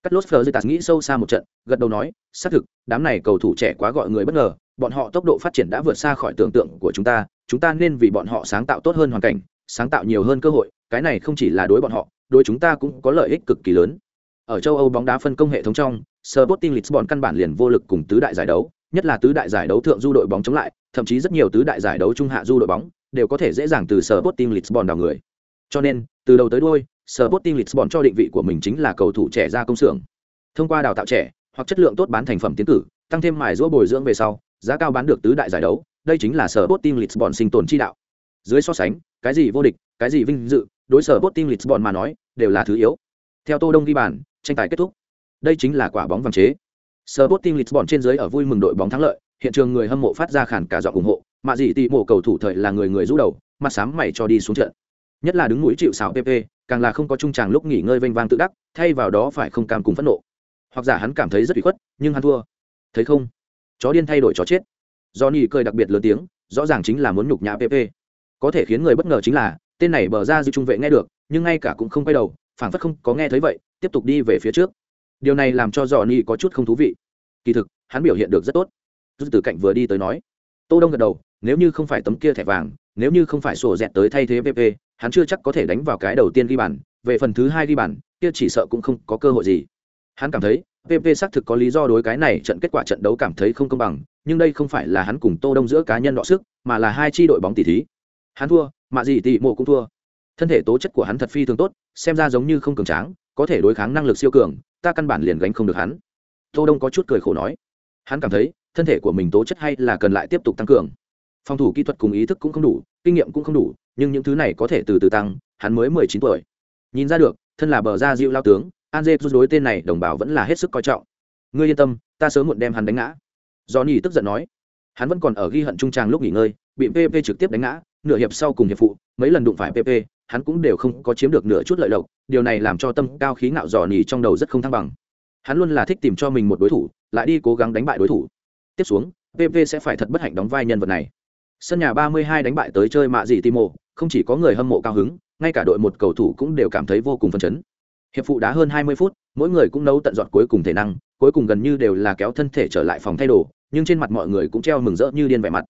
cắt lốt phờ nghĩ sâu xa một trận, gật đầu nói, xác thực, đám này cầu thủ trẻ quá gọi người bất ngờ, bọn họ tốc độ phát triển đã vượt xa khỏi tưởng tượng của chúng ta, chúng ta nên vì bọn họ sáng tạo tốt hơn hoàn cảnh, sáng tạo nhiều hơn cơ hội, cái này không chỉ là đối bọn họ, đối chúng ta cũng có lợi ích cực kỳ lớn. Ở châu Âu bóng đá phân công hệ thống trong, Sporting Lisbon căn bản liền vô lực cùng tứ đại giải đấu, nhất là tứ đại giải đấu thượng du đội bóng chống lại, thậm chí rất nhiều tứ đại giải đấu trung hạ du đội bóng đều có thể dễ dàng từ Sporting Lisbon đào người. Cho nên, từ đầu tới đuôi, Sporting Lisbon cho định vị của mình chính là cầu thủ trẻ ra công xưởng. Thông qua đào tạo trẻ, hoặc chất lượng tốt bán thành phẩm tiến cử, tăng thêm mài giũa bồi dưỡng về sau, giá cao bán được tứ đại giải đấu, đây chính là Sporting Lisbon sinh tồn chi đạo. Dưới so sánh, cái gì vô địch, cái gì vinh dự, đối Sporting Lisbon mà nói, đều là thứ yếu. Theo Tô Đông ghi bàn, tranh tài kết thúc. Đây chính là quả bóng vàng chế. Sporting Lisbon trên dưới ở vui mừng đội bóng thắng lợi, hiện trường người hâm mộ phát ra khản cả giọng ủng hộ, mà gì tỷ mộ cầu thủ thời là người người rũ đầu, mặt sám mày cho đi xuống trận. Nhất là đứng mũi chịu sào PP, càng là không có trung tràng lúc nghỉ ngơi vênh vang tự đắc, thay vào đó phải không cam cùng phẫn nộ. Hoặc giả hắn cảm thấy rất bị khuất, nhưng hắn thua. Thấy không? Chó điên thay đổi chó chết. Johnny cười đặc biệt lớn tiếng, rõ ràng chính là muốn nhục nhã PP. Có thể khiến người bất ngờ chính là, tên này bờ ra dư trung vệ nghe được, nhưng ngay cả cũng không quay đầu, phảng phất không có nghe thấy vậy, tiếp tục đi về phía trước. Điều này làm cho dò ni có chút không thú vị. Kỳ thực, hắn biểu hiện được rất tốt. Rút từ cạnh vừa đi tới nói, tô đông gật đầu, nếu như không phải tấm kia thẻ vàng, nếu như không phải sổ dẹt tới thay thế pp hắn chưa chắc có thể đánh vào cái đầu tiên ghi bàn. Về phần thứ hai ghi bàn, kia chỉ sợ cũng không có cơ hội gì. Hắn cảm thấy pp xác thực có lý do đối cái này trận kết quả trận đấu cảm thấy không công bằng, nhưng đây không phải là hắn cùng tô đông giữa cá nhân đọ sức, mà là hai chi đội bóng tỷ thí. Hắn thua mà gì tỷ mộ cũng thua. Thân thể tố chất của hắn thật phi thường tốt, xem ra giống như không cường tráng có thể đối kháng năng lực siêu cường, ta căn bản liền gánh không được hắn. Tô đông có chút cười khổ nói. Hắn cảm thấy, thân thể của mình tố chất hay là cần lại tiếp tục tăng cường. Phòng thủ kỹ thuật cùng ý thức cũng không đủ, kinh nghiệm cũng không đủ, nhưng những thứ này có thể từ từ tăng, hắn mới mười chín tuổi. Nhìn ra được, thân là bờ ra diệu lao tướng, an dê đối tên này đồng bào vẫn là hết sức coi trọng. Ngươi yên tâm, ta sớm muộn đem hắn đánh ngã. Do nhi tức giận nói. Hắn vẫn còn ở ghi hận trung tràng lúc nghỉ ngơi, bị pp trực tiếp đánh ngã, nửa hiệp sau cùng hiệp phụ, mấy lần đụng phải pp hắn cũng đều không có chiếm được nửa chút lợi lộc, điều này làm cho tâm cao khí ngạo dò nỉ trong đầu rất không thăng bằng. Hắn luôn là thích tìm cho mình một đối thủ, lại đi cố gắng đánh bại đối thủ. Tiếp xuống PV sẽ phải thật bất hạnh đóng vai nhân vật này. Sân nhà 32 đánh bại tới chơi mạ gì timo, không chỉ có người hâm mộ cao hứng, ngay cả đội một cầu thủ cũng đều cảm thấy vô cùng phấn chấn. Hiệp phụ đá hơn 20 phút, mỗi người cũng nấu tận dọn cuối cùng thể năng, cuối cùng gần như đều là kéo thân thể trở lại phòng thay đồ, nhưng trên mặt mọi người cũng treo mừng rỡ như điên vẻ mặt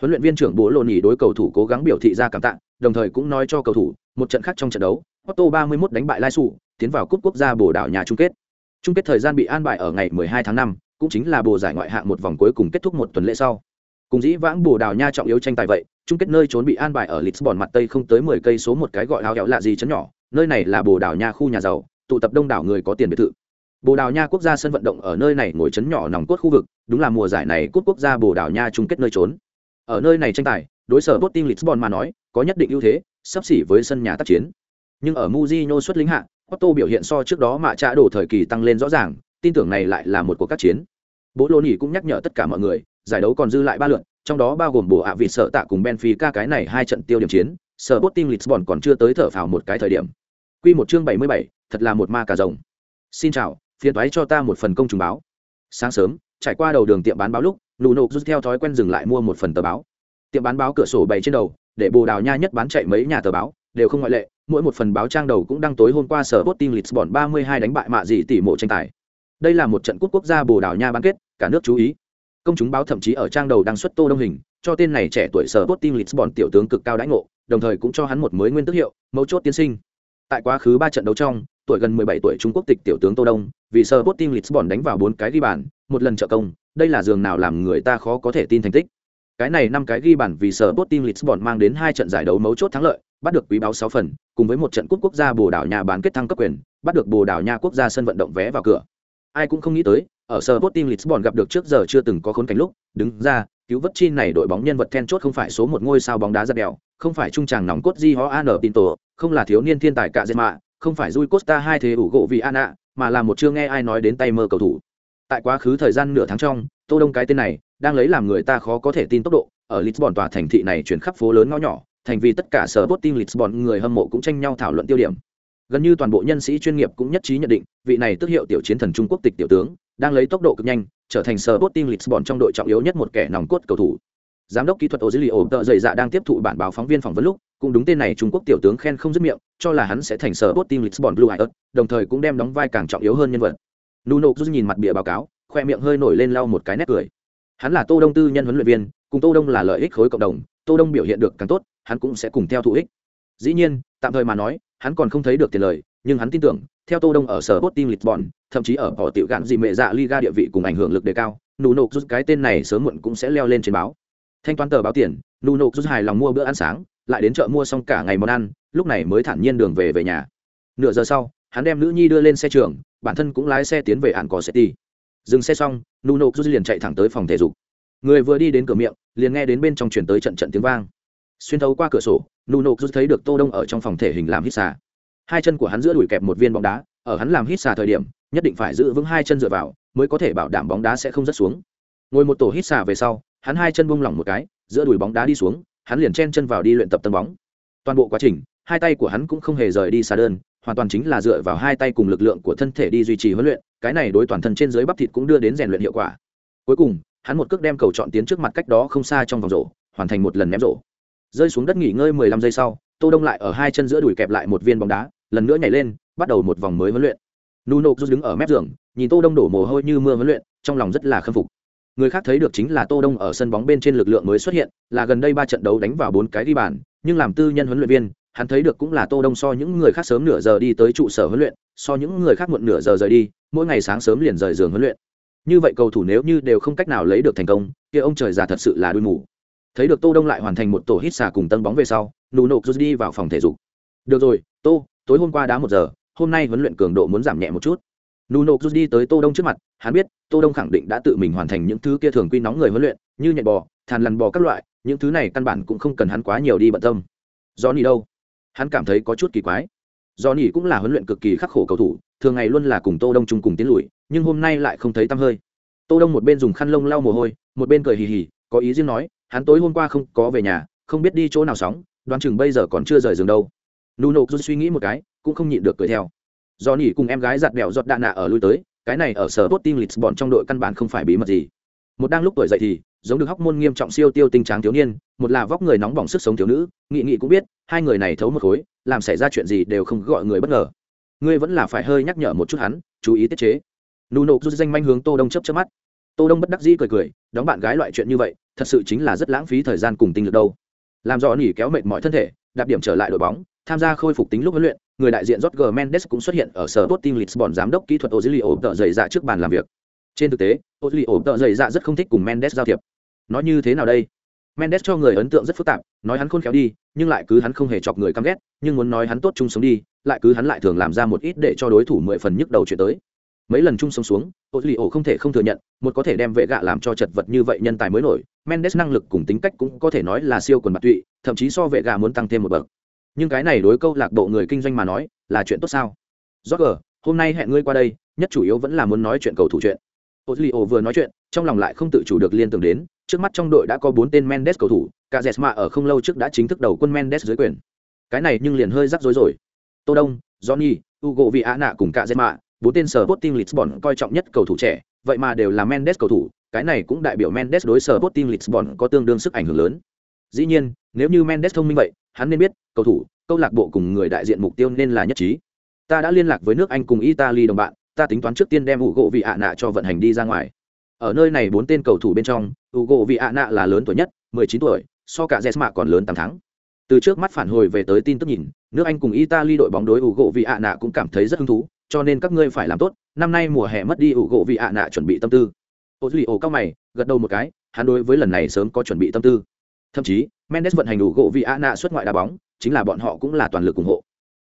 huấn luyện viên trưởng bố lộ nhỉ đối cầu thủ cố gắng biểu thị ra cảm tạ đồng thời cũng nói cho cầu thủ một trận khác trong trận đấu Otto 31 đánh bại Lai Su, tiến vào cúp quốc gia Bồ Đào nhà chung kết. Chung kết thời gian bị an bài ở ngày 12 tháng 5, cũng chính là bồ giải ngoại hạng một vòng cuối cùng kết thúc một tuần lễ sau. Cùng dĩ vãng Bồ Đào Nha trọng yếu tranh tài vậy, chung kết nơi trốn bị an bài ở Lisbon mặt tây không tới 10 cây số một cái gọi áo kéo lạ gì chấn nhỏ, nơi này là Bồ Đào Nha khu nhà giàu, tụ tập đông đảo người có tiền biệt thự. Bồ Đào Nha quốc gia sân vận động ở nơi này ngồi chấn nhỏ nòng cốt khu vực, đúng là mùa giải này cúp quốc gia Bồ Đào Nha chung kết nơi trốn. Ở nơi này tranh tài, đối sở Sporting Lisbon mà nói, có nhất định ưu thế, sắp xỉ với sân nhà tác chiến. Nhưng ở Mujinho xuất lính hạ, Porto biểu hiện so trước đó mà trả đổ thời kỳ tăng lên rõ ràng, tin tưởng này lại là một cuộc các chiến. Bố Lô nhỉ cũng nhắc nhở tất cả mọi người, giải đấu còn dư lại ba lượt, trong đó bao gồm bổ ạ vị sợ tạ cùng Benfica cái này hai trận tiêu điểm chiến, sở Sporting Lisbon còn chưa tới thở phào một cái thời điểm. Quy một chương 77, thật là một ma cà rồng. Xin chào, phiền toái cho ta một phần công trùng báo. Sáng sớm, trải qua đầu đường tiệm bán báo lúc, Nuno rút theo thói quen dừng lại mua một phần tờ báo. Tiệm bán báo cửa sổ bày trên đầu, để Bồ Đào Nha nhất bán chạy mấy nhà tờ báo, đều không ngoại lệ, mỗi một phần báo trang đầu cũng đăng tối hôm qua sở Sporting Lisbon 32 đánh bại mạ gì tỷ mộ tranh tài. Đây là một trận cúp quốc gia Bồ Đào Nha bán kết, cả nước chú ý. Công chúng báo thậm chí ở trang đầu đăng xuất Tô Đông hình, cho tên này trẻ tuổi sở Sporting Lisbon tiểu tướng cực cao đãi ngộ, đồng thời cũng cho hắn một mới nguyên tước hiệu, mấu chốt tiên sinh. Tại quá khứ ba trận đấu trong, tuổi gần 17 tuổi Trung Quốc tịch tiểu tướng Tô Đông, vì sở Sporting Lisbon đánh vào bốn cái ghi bàn, một lần trợ công, đây là giường nào làm người ta khó có thể tin thành tích. Cái này năm cái ghi bàn vì sở Sporting Lisbon mang đến hai trận giải đấu mấu chốt thắng lợi, bắt được quý báo sáu phần, cùng với một trận cúp quốc gia Bồ Đào Nha bán kết thăng cấp quyền, bắt được Bồ Đào Nha quốc gia sân vận động vé vào cửa. Ai cũng không nghĩ tới, ở sở Sporting Lisbon gặp được trước giờ chưa từng có khốn cảnh lúc, đứng ra, cứu vớt chi này đội bóng nhân vật then chốt không phải số một ngôi sao bóng đá giật đèo, không phải trung tràng nòng cốt Di Ho An Pinto, không là thiếu niên thiên tài cả Zema, không phải Rui Costa hai thế ủ gỗ vì Ana, mà là một chưa nghe ai nói đến tay mơ cầu thủ. Tại quá khứ thời gian nửa tháng trong, Tô Đông cái tên này đang lấy làm người ta khó có thể tin tốc độ, ở Lisbon tòa thành thị này chuyển khắp phố lớn ngõ nhỏ, thành vì tất cả sở Sporting Lisbon người hâm mộ cũng tranh nhau thảo luận tiêu điểm. Gần như toàn bộ nhân sĩ chuyên nghiệp cũng nhất trí nhận định, vị này tức hiệu tiểu chiến thần Trung Quốc tịch tiểu tướng, đang lấy tốc độ cực nhanh, trở thành sở Sporting Lisbon trong đội trọng yếu nhất một kẻ nòng cốt cầu thủ. Giám đốc kỹ thuật Ozilio tợ dày dạ đang tiếp thụ bản báo phóng viên phỏng vấn lúc, cũng đúng tên này Trung Quốc tiểu tướng khen không dứt miệng, cho là hắn sẽ thành sở Sporting Lisbon Blue Eyes, đồng thời cũng đem đóng vai càng trọng yếu hơn nhân vật. Nuno rút nhìn mặt bìa báo cáo, khoe miệng hơi nổi lên lau một cái nét cười. Hắn là Tô Đông tư nhân huấn luyện viên, cùng Tô Đông là lợi ích khối cộng đồng, Tô Đông biểu hiện được càng tốt, hắn cũng sẽ cùng theo thụ ích. Dĩ nhiên, tạm thời mà nói, hắn còn không thấy được tiền lời, nhưng hắn tin tưởng, theo Tô Đông ở sở Sporting Lisbon, thậm chí ở bỏ tiểu gạn gì mẹ dạ Liga địa vị cùng ảnh hưởng lực đề cao, Nuno rút cái tên này sớm muộn cũng sẽ leo lên trên báo. Thanh toán tờ báo tiền, Nuno rút hài lòng mua bữa ăn sáng, lại đến chợ mua xong cả ngày món ăn, lúc này mới thản nhiên đường về về nhà. Nửa giờ sau, hắn đem nữ nhi đưa lên xe trường, bản thân cũng lái xe tiến về ạn cỏ city. Dừng xe xong, nuno rút liền chạy thẳng tới phòng thể dục. Người vừa đi đến cửa miệng, liền nghe đến bên trong chuyển tới trận trận tiếng vang. Xuyên thấu qua cửa sổ, nuno rút thấy được tô đông ở trong phòng thể hình làm hít xà. Hai chân của hắn giữa đùi kẹp một viên bóng đá, ở hắn làm hít xà thời điểm, nhất định phải giữ vững hai chân dựa vào, mới có thể bảo đảm bóng đá sẽ không rớt xuống. Ngồi một tổ hít xà về sau, hắn hai chân buông lỏng một cái, giữa đùi bóng đá đi xuống, hắn liền chen chân vào đi luyện tập tân bóng. Toàn bộ quá trình, hai tay của hắn cũng không hề rời đi xa đơn hoàn toàn chính là dựa vào hai tay cùng lực lượng của thân thể đi duy trì huấn luyện, cái này đối toàn thân trên dưới bắp thịt cũng đưa đến rèn luyện hiệu quả. Cuối cùng, hắn một cước đem cầu chọn tiến trước mặt cách đó không xa trong vòng rổ, hoàn thành một lần ném rổ. Rơi xuống đất nghỉ ngơi 15 giây sau, tô đông lại ở hai chân giữa đùi kẹp lại một viên bóng đá, lần nữa nhảy lên, bắt đầu một vòng mới huấn luyện. Nuno rút đứng ở mép giường, nhìn tô đông đổ mồ hôi như mưa huấn luyện, trong lòng rất là khâm phục. Người khác thấy được chính là tô đông ở sân bóng bên trên lực lượng mới xuất hiện, là gần đây ba trận đấu đánh vào bốn cái đi bàn, nhưng làm tư nhân huấn luyện viên hắn thấy được cũng là tô đông so những người khác sớm nửa giờ đi tới trụ sở huấn luyện, so những người khác muộn nửa giờ rời đi, mỗi ngày sáng sớm liền rời giường huấn luyện. Như vậy cầu thủ nếu như đều không cách nào lấy được thành công, kia ông trời già thật sự là đuôi mù. Thấy được tô đông lại hoàn thành một tổ hít xà cùng tân bóng về sau, nụ nộp rút đi vào phòng thể dục. Được rồi, tô, tối hôm qua đá một giờ, hôm nay huấn luyện cường độ muốn giảm nhẹ một chút. Nuno rút đi tới tô đông trước mặt, hắn biết tô đông khẳng định đã tự mình hoàn thành những thứ kia thường quy nóng người huấn luyện, như nhện bò, thàn lằn bò các loại, những thứ này căn bản cũng không cần hắn quá nhiều đi bận tâm. Do đi đâu? Hắn cảm thấy có chút kỳ quái. Do nỉ cũng là huấn luyện cực kỳ khắc khổ cầu thủ, thường ngày luôn là cùng tô đông chung cùng tiến lùi, nhưng hôm nay lại không thấy tăm hơi. Tô đông một bên dùng khăn lông lau mồ hôi, một bên cười hì hì, có ý riêng nói, hắn tối hôm qua không có về nhà, không biết đi chỗ nào sóng, đoán chừng bây giờ còn chưa rời giường đâu. Nuno rút suy nghĩ một cái, cũng không nhịn được cười theo. Do nỉ cùng em gái giặt bẹo giọt đạn nạ ở lui tới, cái này ở sở tốt team lisbon trong đội căn bản không phải bí mật gì một đang lúc tuổi dậy thì giống được hóc môn nghiêm trọng siêu tiêu tinh tráng thiếu niên, một là vóc người nóng bỏng sức sống thiếu nữ, nghị nghị cũng biết, hai người này thấu một khối, làm xảy ra chuyện gì đều không gọi người bất ngờ. Ngươi vẫn là phải hơi nhắc nhở một chút hắn, chú ý tiết chế. Nuno rút danh manh hướng tô đông chấp chớp mắt. Tô đông bất đắc dĩ cười cười, đóng bạn gái loại chuyện như vậy, thật sự chính là rất lãng phí thời gian cùng tinh lực đâu. Làm rõ nỉ kéo mệt mọi thân thể, đạp điểm trở lại đội bóng, tham gia khôi phục tính lúc huấn luyện, người đại diện Jorge Mendes cũng xuất hiện ở sở Sporting Lisbon giám đốc kỹ thuật Ozilio tợ dày dạ trước bàn làm việc. Trên thực tế, Ozilio tợ dày dạ rất không thích cùng Mendes giao thiệp. Nói như thế nào đây? Mendes cho người ấn tượng rất phức tạp, nói hắn khôn khéo đi, nhưng lại cứ hắn không hề chọc người căm ghét, nhưng muốn nói hắn tốt chung sống đi, lại cứ hắn lại thường làm ra một ít để cho đối thủ mười phần nhức đầu chuyện tới. Mấy lần chung sống xuống, Ozilio không thể không thừa nhận, một có thể đem vệ gạ làm cho chật vật như vậy nhân tài mới nổi, Mendes năng lực cùng tính cách cũng có thể nói là siêu quần bạc tụy, thậm chí so vệ gạ muốn tăng thêm một bậc nhưng cái này đối câu lạc bộ người kinh doanh mà nói là chuyện tốt sao Roger, hôm nay hẹn ngươi qua đây nhất chủ yếu vẫn là muốn nói chuyện cầu thủ chuyện Ozilio vừa nói chuyện, trong lòng lại không tự chủ được liên tưởng đến, trước mắt trong đội đã có bốn tên Mendes cầu thủ, cả Jesma ở không lâu trước đã chính thức đầu quân Mendes dưới quyền. Cái này nhưng liền hơi rắc rối rồi. Tô đông, johnny, hugo viana cùng cả Jesma bốn tên sở Sporting Lisbon coi trọng nhất cầu thủ trẻ, vậy mà đều là Mendes cầu thủ, cái này cũng đại biểu Mendes đối sở Sporting Lisbon có tương đương sức ảnh hưởng lớn. Dĩ nhiên, nếu như Mendes thông minh vậy, hắn nên biết, cầu thủ, câu lạc bộ cùng người đại diện mục tiêu nên là nhất trí. Ta đã liên lạc với nước anh cùng italy đồng bạn ta tính toán trước tiên đem ủ gỗ vị ạ nạ cho vận hành đi ra ngoài. Ở nơi này bốn tên cầu thủ bên trong ủ gỗ vị ạ nạ là lớn tuổi nhất 19 tuổi, so cả jesma còn lớn tám tháng. Từ trước mắt phản hồi về tới tin tức nhìn, nước anh cùng italy đội bóng đối ủ gỗ vị ạ nạ cũng cảm thấy rất hứng thú, cho nên các ngươi phải làm tốt, năm nay mùa hè mất đi ủ gỗ vị ạ nạ chuẩn bị tâm tư. Ô duy ô cao mày, gật đầu một cái, hắn đối với lần này sớm có chuẩn bị tâm tư. Thậm chí, mendes vận hành ủ gỗ vị ạ nạ xuất ngoại đá bóng, chính là bọn họ cũng là toàn lực ủng hộ.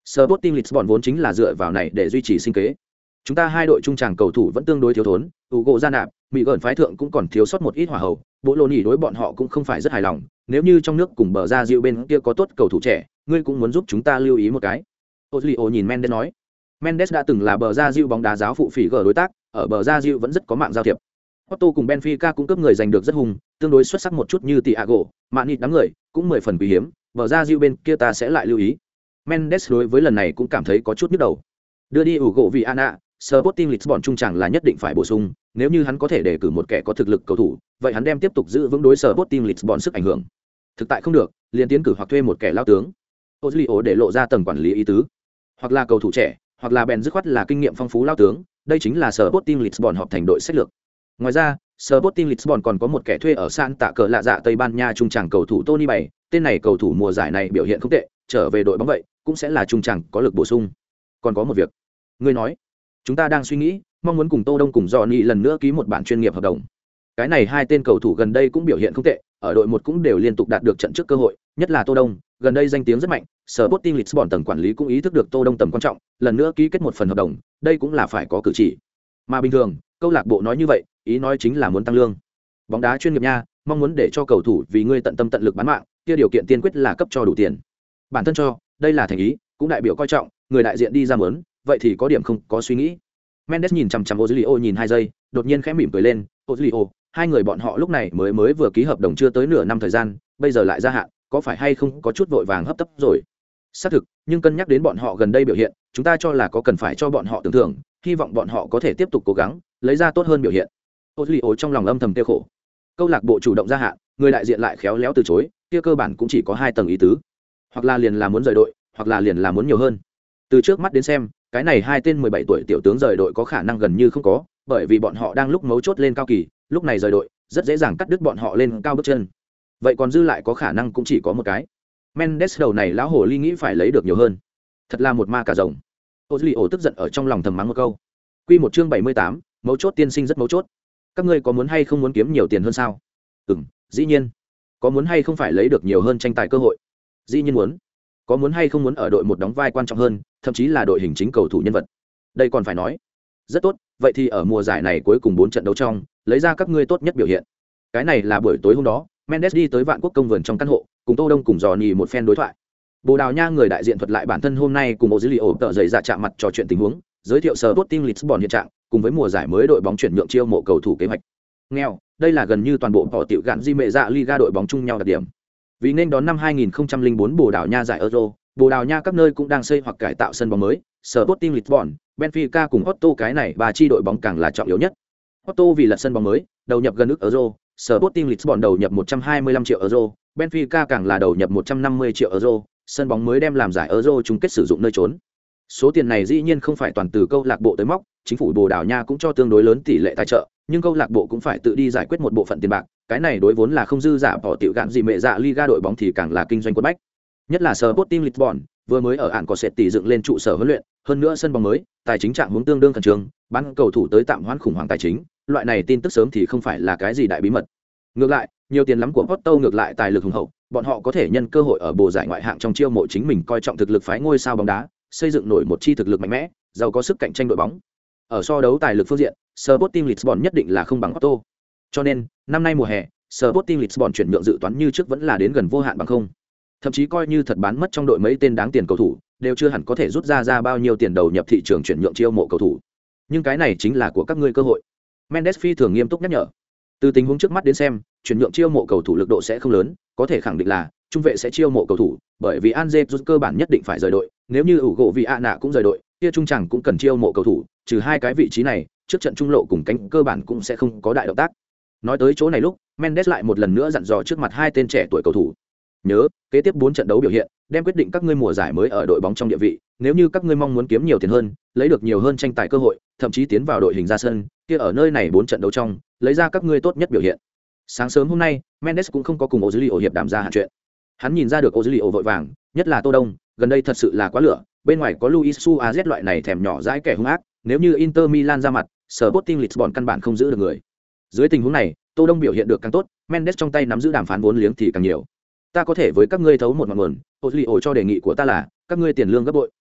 Sporting Lisbon vốn chính là dựa vào này để duy trì sinh kế. Chúng ta hai đội trung tràng cầu thủ vẫn tương đối thiếu thốn, ủ gỗ gia nạp, Mỹ gần phái thượng cũng còn thiếu sót một ít hỏa hậu, bộ lô nhỉ đối bọn họ cũng không phải rất hài lòng, nếu như trong nước cùng bờ ra dịu bên kia có tốt cầu thủ trẻ, ngươi cũng muốn giúp chúng ta lưu ý một cái. Ozilio nhìn Mendes nói. Mendes đã từng là bờ ra dịu bóng đá giáo phụ phỉ gở đối tác, ở bờ ra dịu vẫn rất có mạng giao thiệp. Otto cùng Benfica cũng cấp người giành được rất hùng, tương đối xuất sắc một chút như tiago mạng nịt đám người, cũng mười phần quý hiếm, bờ ra dịu bên kia ta sẽ lại lưu ý. Mendes đối với lần này cũng cảm thấy có chút nhức đầu. Đưa đi ủ gỗ vì Ana, Sporting Lisbon trung chẳng là nhất định phải bổ sung, nếu như hắn có thể để cử một kẻ có thực lực cầu thủ, vậy hắn đem tiếp tục giữ vững đối Sporting Lisbon sức ảnh hưởng. Thực tại không được, liền tiến cử hoặc thuê một kẻ lao tướng. Ozilio để lộ ra tầng quản lý ý tứ. Hoặc là cầu thủ trẻ, hoặc là bèn dứt khoát là kinh nghiệm phong phú lao tướng, đây chính là Sporting Lisbon họp thành đội sách lược. Ngoài ra, Sporting Lisbon còn có một kẻ thuê ở San Tạ cờ lạ dạ Tây Ban Nha trung trảng cầu thủ Tony Bảy, tên này cầu thủ mùa giải này biểu hiện không tệ, trở về đội bóng vậy, cũng sẽ là trung trảng có lực bổ sung. Còn có một việc, ngươi nói, chúng ta đang suy nghĩ, mong muốn cùng Tô Đông cùng Johnny lần nữa ký một bản chuyên nghiệp hợp đồng. Cái này hai tên cầu thủ gần đây cũng biểu hiện không tệ, ở đội một cũng đều liên tục đạt được trận trước cơ hội, nhất là Tô Đông, gần đây danh tiếng rất mạnh, Sở Botin Lisbon tầng quản lý cũng ý thức được Tô Đông tầm quan trọng, lần nữa ký kết một phần hợp đồng, đây cũng là phải có cử chỉ. Mà bình thường, câu lạc bộ nói như vậy, ý nói chính là muốn tăng lương bóng đá chuyên nghiệp nha mong muốn để cho cầu thủ vì ngươi tận tâm tận lực bán mạng kia điều kiện tiên quyết là cấp cho đủ tiền bản thân cho đây là thành ý cũng đại biểu coi trọng người đại diện đi ra mớn vậy thì có điểm không có suy nghĩ. Mendes nhìn chằm chằm ozilio nhìn hai giây, đột nhiên khẽ mỉm cười lên, ozilio, hai người bọn họ lúc này mới mới vừa ký hợp đồng chưa tới nửa năm thời gian, bây giờ lại gia hạn, có phải hay không có chút vội vàng hấp tấp rồi? Xác thực, nhưng cân nhắc đến bọn họ gần đây biểu hiện, chúng ta cho là có cần phải cho bọn họ tưởng thưởng, hy vọng bọn họ có thể tiếp tục cố gắng, lấy ra tốt hơn biểu hiện. Ozilio trong lòng âm thầm tiêu khổ. Câu lạc bộ chủ động gia hạn, người đại diện lại khéo léo từ chối, kia cơ bản cũng chỉ có hai tầng ý tứ. Hoặc là liền là muốn rời đội, hoặc là liền là muốn nhiều hơn từ trước mắt đến xem, cái này hai tên mười bảy tuổi tiểu tướng rời đội có khả năng gần như không có, bởi vì bọn họ đang lúc mấu chốt lên cao kỳ, lúc này rời đội, rất dễ dàng cắt đứt bọn họ lên cao bước chân. Vậy còn dư lại có khả năng cũng chỉ có một cái. Mendes đầu này lão hồ ly nghĩ phải lấy được nhiều hơn. Thật là một ma cả rồng. Ô duy ổ tức giận ở trong lòng thầm mắng một câu. Q một chương bảy mươi tám, mấu chốt tiên sinh rất mấu chốt. Các ngươi có muốn hay không muốn kiếm nhiều tiền hơn sao? Ừ m dĩ nhiên. Có muốn hay không phải lấy được nhiều hơn tranh tài cơ hội? Dĩ nhiên muốn. Có muốn hay không muốn ở đội một đóng vai quan trọng hơn thậm chí là đội hình chính cầu thủ nhân vật. Đây còn phải nói, rất tốt, vậy thì ở mùa giải này cuối cùng bốn trận đấu trong, lấy ra các ngươi tốt nhất biểu hiện. Cái này là buổi tối hôm đó, mendes đi tới vạn quốc công vườn trong căn hộ, cùng tô đông cùng dò nhì một phen đối thoại. Bồ đào nha người đại diện thuật lại bản thân hôm nay cùng một dữ liệu tờ dày dạ chạm mặt trò chuyện tình huống, giới thiệu sở tốt team lisbon hiện trạng, cùng với mùa giải mới đội bóng chuyển nhượng chiêu mộ cầu thủ kế hoạch. Nghèo, đây là gần như toàn bộ bỏ tiểu gạn di mệ dạ liga đội bóng chung nhau đặc điểm. Vì nên đón năm 2004 bồ đào nha giải euro bồ đào nha các nơi cũng đang xây hoặc cải tạo sân bóng mới, Sporting lisbon, benfica cùng otto cái này ba chi đội bóng càng là trọng yếu nhất. Otto vì là sân bóng mới, đầu nhập gần ước euro, Sporting lisbon đầu nhập 125 triệu euro, benfica càng là đầu nhập 150 triệu euro, sân bóng mới đem làm giải euro chung kết sử dụng nơi trốn. Số tiền này dĩ nhiên không phải toàn từ câu lạc bộ tới móc, chính phủ bồ đào nha cũng cho tương đối lớn tỷ lệ tài trợ, nhưng câu lạc bộ cũng phải tự đi giải quyết một bộ phận tiền bạc, cái này đối vốn là không dư giả bỏ tiểu gạn gì mẹ dạ liga đội bóng thì càng là kinh doanh quân bách nhất là sở Sporting Lisbon, vừa mới ở ạn có sệt tỷ dựng lên trụ sở huấn luyện, hơn nữa sân bóng mới, tài chính trạng hướng tương đương khẩn trương, bán cầu thủ tới tạm hoãn khủng hoảng tài chính, loại này tin tức sớm thì không phải là cái gì đại bí mật. Ngược lại, nhiều tiền lắm của Porto ngược lại tài lực hùng hậu, bọn họ có thể nhân cơ hội ở bộ giải ngoại hạng trong chiêu mộ chính mình coi trọng thực lực phái ngôi sao bóng đá, xây dựng nổi một chi thực lực mạnh mẽ, giàu có sức cạnh tranh đội bóng. Ở so đấu tài lực phương diện Sporting Lisbon nhất định là không bằng Porto. Cho nên, năm nay mùa hè Sporting Lisbon chuyển nhượng dự toán như trước vẫn là đến gần vô hạn bằng không thậm chí coi như thật bán mất trong đội mấy tên đáng tiền cầu thủ, đều chưa hẳn có thể rút ra ra bao nhiêu tiền đầu nhập thị trường chuyển nhượng chiêu mộ cầu thủ. Nhưng cái này chính là của các ngươi cơ hội. Mendes phi thường nghiêm túc nhắc nhở. Từ tình huống trước mắt đến xem, chuyển nhượng chiêu mộ cầu thủ lực độ sẽ không lớn, có thể khẳng định là trung vệ sẽ chiêu mộ cầu thủ, bởi vì Anze rút cơ bản nhất định phải rời đội, nếu như ủ gỗ vì a nạ cũng rời đội, kia trung chẳng cũng cần chiêu mộ cầu thủ, trừ hai cái vị trí này, trước trận trung lộ cùng cánh cơ bản cũng sẽ không có đại động tác. Nói tới chỗ này lúc, mendes lại một lần nữa dặn dò trước mặt hai tên trẻ tuổi cầu thủ nhớ, kế tiếp bốn trận đấu biểu hiện, đem quyết định các ngươi mùa giải mới ở đội bóng trong địa vị, nếu như các ngươi mong muốn kiếm nhiều tiền hơn, lấy được nhiều hơn tranh tài cơ hội, thậm chí tiến vào đội hình ra sân, kia ở nơi này bốn trận đấu trong, lấy ra các ngươi tốt nhất biểu hiện. Sáng sớm hôm nay, mendes cũng không có cùng ô dữ liệu hiệp đàm ra hạn chuyện. Hắn nhìn ra được ô dữ liệu vội vàng, nhất là tô đông, gần đây thật sự là quá lửa, bên ngoài có luis suarez loại này thèm nhỏ dãi kẻ hung ác, nếu như inter milan ra mặt sở botting lisbon căn bản không giữ được người. Dưới tình huống này, tô đông biểu hiện được càng tốt, mendes trong tay nắm giữ đàm phán vốn liếng thì càng nhiều ta có thể với các ngươi thấu một ngọn nguồn ô duy ổ cho đề nghị của ta là, các ngươi tiền lương gấp bội.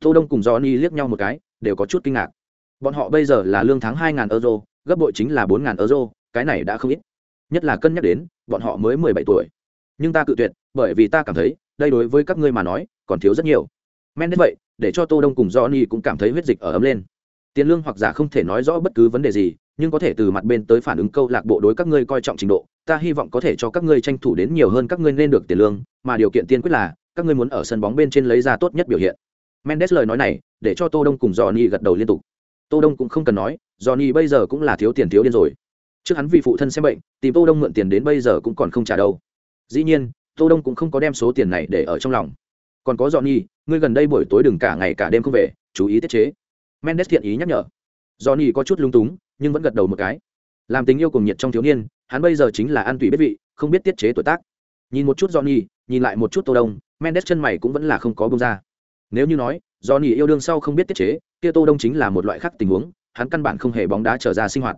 Tô đông cùng johnny liếc nhau một cái, đều có chút kinh ngạc. Bọn họ bây giờ là lương tháng 2.000 euro, gấp bội chính là 4.000 euro, cái này đã không ít. Nhất là cân nhắc đến, bọn họ mới 17 tuổi. Nhưng ta cự tuyệt, bởi vì ta cảm thấy, đây đối với các ngươi mà nói, còn thiếu rất nhiều. Men đến vậy, để cho tô đông cùng johnny cũng cảm thấy huyết dịch ở ấm lên. Tiền lương hoặc giả không thể nói rõ bất cứ vấn đề gì nhưng có thể từ mặt bên tới phản ứng câu lạc bộ đối các ngươi coi trọng trình độ, ta hy vọng có thể cho các ngươi tranh thủ đến nhiều hơn các ngươi nên được tiền lương, mà điều kiện tiên quyết là, các ngươi muốn ở sân bóng bên trên lấy ra tốt nhất biểu hiện. Mendes lời nói này, để cho tô đông cùng johnny gật đầu liên tục. Tô đông cũng không cần nói, johnny bây giờ cũng là thiếu tiền thiếu điên rồi. Trước hắn vì phụ thân xem bệnh, tìm tô đông mượn tiền đến bây giờ cũng còn không trả đâu. Dĩ nhiên, tô đông cũng không có đem số tiền này để ở trong lòng. Còn có johnny, ngươi gần đây buổi tối đừng cả ngày cả đêm không về, chú ý tiết chế. Mendes thiện ý nhắc nhở. Johnny có chút lung túng nhưng vẫn gật đầu một cái. Làm tình yêu cùng nhiệt trong thiếu niên, hắn bây giờ chính là ăn tùy biết vị, không biết tiết chế tuổi tác. Nhìn một chút johnny, nhìn lại một chút tô đông, mendes chân mày cũng vẫn là không có bông ra. Nếu như nói, johnny yêu đương sau không biết tiết chế, kia tô đông chính là một loại khác tình huống, hắn căn bản không hề bóng đá trở ra sinh hoạt.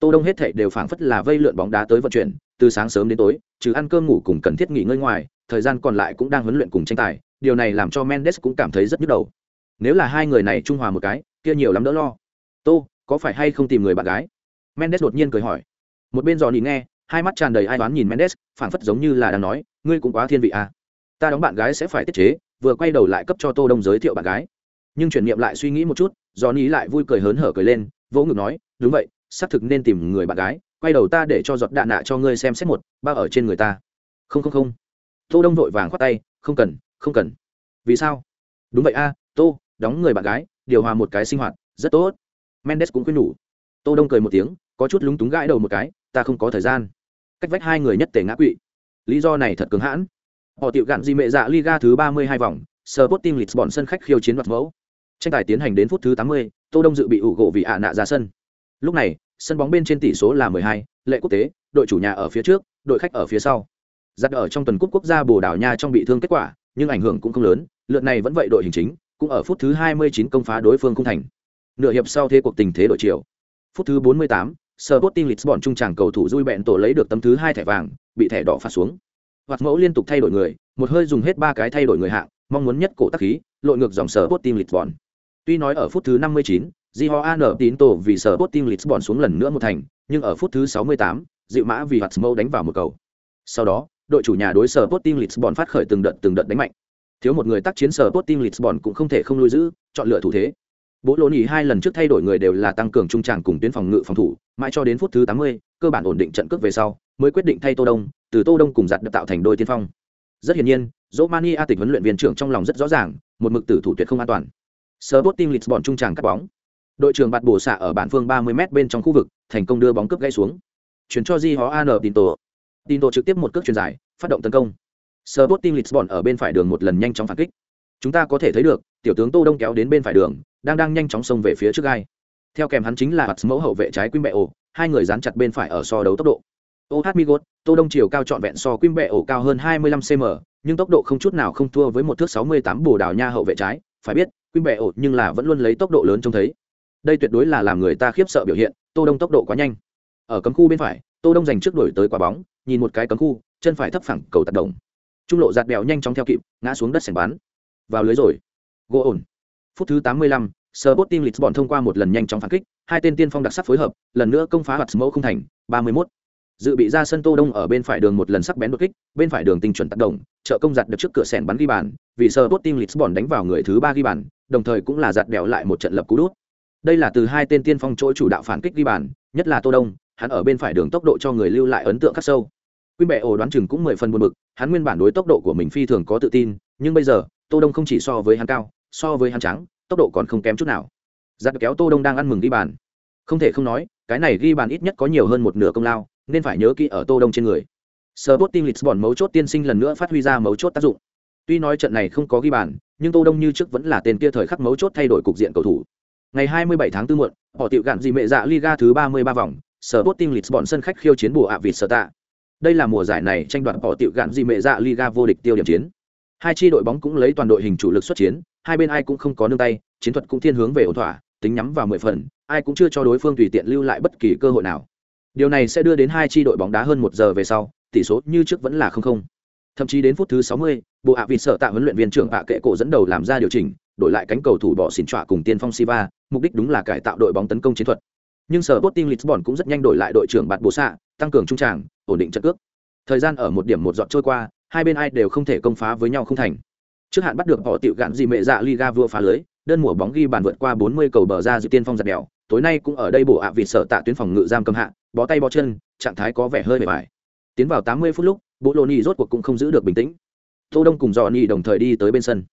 Tô đông hết thảy đều phảng phất là vây lượn bóng đá tới vận chuyển, từ sáng sớm đến tối, trừ ăn cơm ngủ cùng cần thiết nghỉ ngơi ngoài, thời gian còn lại cũng đang huấn luyện cùng tranh tài, điều này làm cho mendes cũng cảm thấy rất nhức đầu. Nếu là hai người này trung hòa một cái, kia nhiều lắm đỡ lo. Tô có phải hay không tìm người bạn gái? Mendes đột nhiên cười hỏi. Một bên dò nhìn nghe, hai mắt tràn đầy ai đoán nhìn mendes, phảng phất giống như là đang nói, ngươi cũng quá thiên vị à. ta đóng bạn gái sẽ phải tiết chế, vừa quay đầu lại cấp cho tô đông giới thiệu bạn gái. Nhưng chuyển niệm lại suy nghĩ một chút dò ní lại vui cười hớn hở cười lên, vỗ ngực nói, đúng vậy, xác thực nên tìm người bạn gái, quay đầu ta để cho giọt đạn nạ cho ngươi xem xét một ba ở trên người ta. Không không không. Tô đông vội vàng khoát tay, không cần không cần. Vì sao? Đúng vậy a, tô, đóng người bạn gái, điều hòa một cái sinh hoạt, rất tốt mendes cũng khuyên nhủ. Tô đông cười một tiếng có chút lúng túng gãi đầu một cái ta không có thời gian. Cách vách hai người nhất tề ngã quỵ. Lý do này thật cứng hãn. Họ tiểu gạn gì mẹ dạ liga thứ ba mươi hai vòng Sporting Lisbon sân khách khiêu chiến đoạt mẫu. Tranh tài tiến hành đến phút thứ tám mươi, tô đông dự bị ủ gỗ vì ạ nạ ra sân. Lúc này sân bóng bên trên tỷ số là 12, lệ quốc tế đội chủ nhà ở phía trước đội khách ở phía sau. Giặt ở trong tuần cúp quốc gia bồ đào nha trong bị thương kết quả nhưng ảnh hưởng cũng không lớn lượt này vẫn vậy đội hình chính cũng ở phút thứ 29 công phá đối phương không thành nửa hiệp sau thế cuộc tình thế đổi chiều phút thứ 48, Sporting Lisbon trung trảng cầu thủ Rui Bẹn tổ lấy được tấm thứ hai thẻ vàng, bị thẻ đỏ phạt xuống. Hoạt mẫu liên tục thay đổi người, một hơi dùng hết ba cái thay đổi người hạng, mong muốn nhất cổ tác khí, lội ngược dòng Sporting Lisbon. Tuy nói ở phút thứ 59, Di An tín tổ vì Sporting Lisbon xuống lần nữa một thành, nhưng ở phút thứ 68, dịu mã vì Hatsmo đánh vào một cầu. Sau đó, đội chủ nhà đối Sporting Lisbon phát khởi từng đợt từng đợt đánh mạnh. Thiếu một người tác chiến Sporting Lisbon cũng không thể không lui giữ, chọn lựa thủ thế. Bố lỗ nhì hai lần trước thay đổi người đều là tăng cường trung tràng cùng tuyến phòng ngự phòng thủ, mãi cho đến phút thứ 80, cơ bản ổn định trận cước về sau, mới quyết định thay Tô Đông, từ Tô Đông cùng giặt tạo thành đôi tiên phong. Rất hiển nhiên, Romani A tịch huấn luyện viên trưởng trong lòng rất rõ ràng, một mực tử thủ tuyệt không an toàn. Sporting Lisbon trung tràng cắt bóng. Đội trưởng bạt bổ xạ ở bản phương 30m bên trong khu vực, thành công đưa bóng cướp gãy xuống. Chuyển cho Di Hó An Tinto. Tinto trực tiếp một cước chuyền dài, phát động tấn công. Sporting Lisbon ở bên phải đường một lần nhanh chóng phản kích. Chúng ta có thể thấy được, tiểu tướng Tô Đông kéo đến bên phải đường, đang đang nhanh chóng xông về phía trước gai. Theo kèm hắn chính là hạt mẫu hậu vệ trái Quim Bệ ổ, hai người dán chặt bên phải ở so đấu tốc độ. OH Migot, Tô Đông chiều cao trọn vẹn so Quim Bệ ổ cao hơn 25 cm, nhưng tốc độ không chút nào không thua với một thước 68 bồ đào nha hậu vệ trái, phải biết, Quim Bệ ổ nhưng là vẫn luôn lấy tốc độ lớn trông thấy. Đây tuyệt đối là làm người ta khiếp sợ biểu hiện, Tô Đông tốc độ quá nhanh. Ở cấm khu bên phải, Tô Đông giành trước đổi tới quả bóng, nhìn một cái cấm khu, chân phải thấp phẳng cầu tạt động. Trung lộ giạt bèo nhanh chóng theo kịp, ngã xuống đất sảnh bắn. Vào lưới rồi. Gỗ ổn. Phút thứ 85, Sporting Lisbon thông qua một lần nhanh chóng phản kích, hai tên tiên phong đặc sắc phối hợp, lần nữa công phá hoạt mẫu không thành, 31. Dự bị ra sân Tô Đông ở bên phải đường một lần sắc bén đột kích, bên phải đường tinh chuẩn tác động, trợ công giật được trước cửa sèn bắn ghi bàn, vì Sporting Lisbon đánh vào người thứ ba ghi bàn, đồng thời cũng là giật bèo lại một trận lập cú đút. Đây là từ hai tên tiên phong chỗ chủ đạo phản kích ghi bàn, nhất là Tô Đông, hắn ở bên phải đường tốc độ cho người lưu lại ấn tượng khắc sâu. Quy bệ ổ đoán chừng cũng mười phần buồn bực, hắn nguyên bản đối tốc độ của mình phi thường có tự tin, nhưng bây giờ, Tô Đông không chỉ so với hắn cao, so với hắn trắng, tốc độ còn không kém chút nào. Giặc kéo tô đông đang ăn mừng ghi bàn. Không thể không nói cái này ghi bàn ít nhất có nhiều hơn một nửa công lao nên phải nhớ kỹ ở tô đông trên người. Sporting Lisbon mấu chốt tiên sinh lần nữa phát huy ra mấu chốt tác dụng. Tuy nói trận này không có ghi bàn nhưng tô đông như trước vẫn là tên kia thời khắc mấu chốt thay đổi cục diện cầu thủ. Ngày 27 tháng 4 muộn họ tiệu gạn gì mẹ dạ Liga thứ 33 vòng Sporting Lisbon sân khách khiêu chiến bùa ạ vịt sở tạ. Đây là mùa giải này tranh đoạt họ tiệu gạn gì mẹ dạ Liga vô địch tiêu điểm chiến. Hai chi đội bóng cũng lấy toàn đội hình chủ lực xuất chiến hai bên ai cũng không có nương tay chiến thuật cũng thiên hướng về ổn thỏa tính nhắm vào mười phần ai cũng chưa cho đối phương tùy tiện lưu lại bất kỳ cơ hội nào. Điều này sẽ đưa đến hai chi đội bóng đá hơn một giờ về sau tỷ số như trước vẫn là không không. Thậm chí đến phút thứ sáu mươi, bộ hạ vịt sợ tạ huấn luyện viên trưởng ạ kệ cổ dẫn đầu làm ra điều chỉnh đổi lại cánh cầu thủ bỏ xỉn trọa cùng tiên phong siva mục đích đúng là cải tạo đội bóng tấn công chiến thuật. Nhưng sở Sporting Lisbon cũng rất nhanh đổi lại đội trưởng bạt bồ xạ tăng cường trung tràng ổn định trận cước. Thời gian ở một điểm một dọn trôi qua hai bên ai đều không thể công phá với nhau không thành trước hạn bắt được họ tiểu gạn gì mẹ dạ liga vua phá lưới, đơn mùa bóng ghi bàn vượt qua 40 cầu bờ ra dự tiên phong giật đèo. Tối nay cũng ở đây bổ ạ à vịt sở tạ tuyến phòng ngự giam cầm hạ, bó tay bó chân, trạng thái có vẻ hơi bề bài. Tiến vào 80 phút lúc bộ lô ni rốt cuộc cũng không giữ được bình tĩnh. Tô đông cùng dò ni đồng thời đi tới bên sân.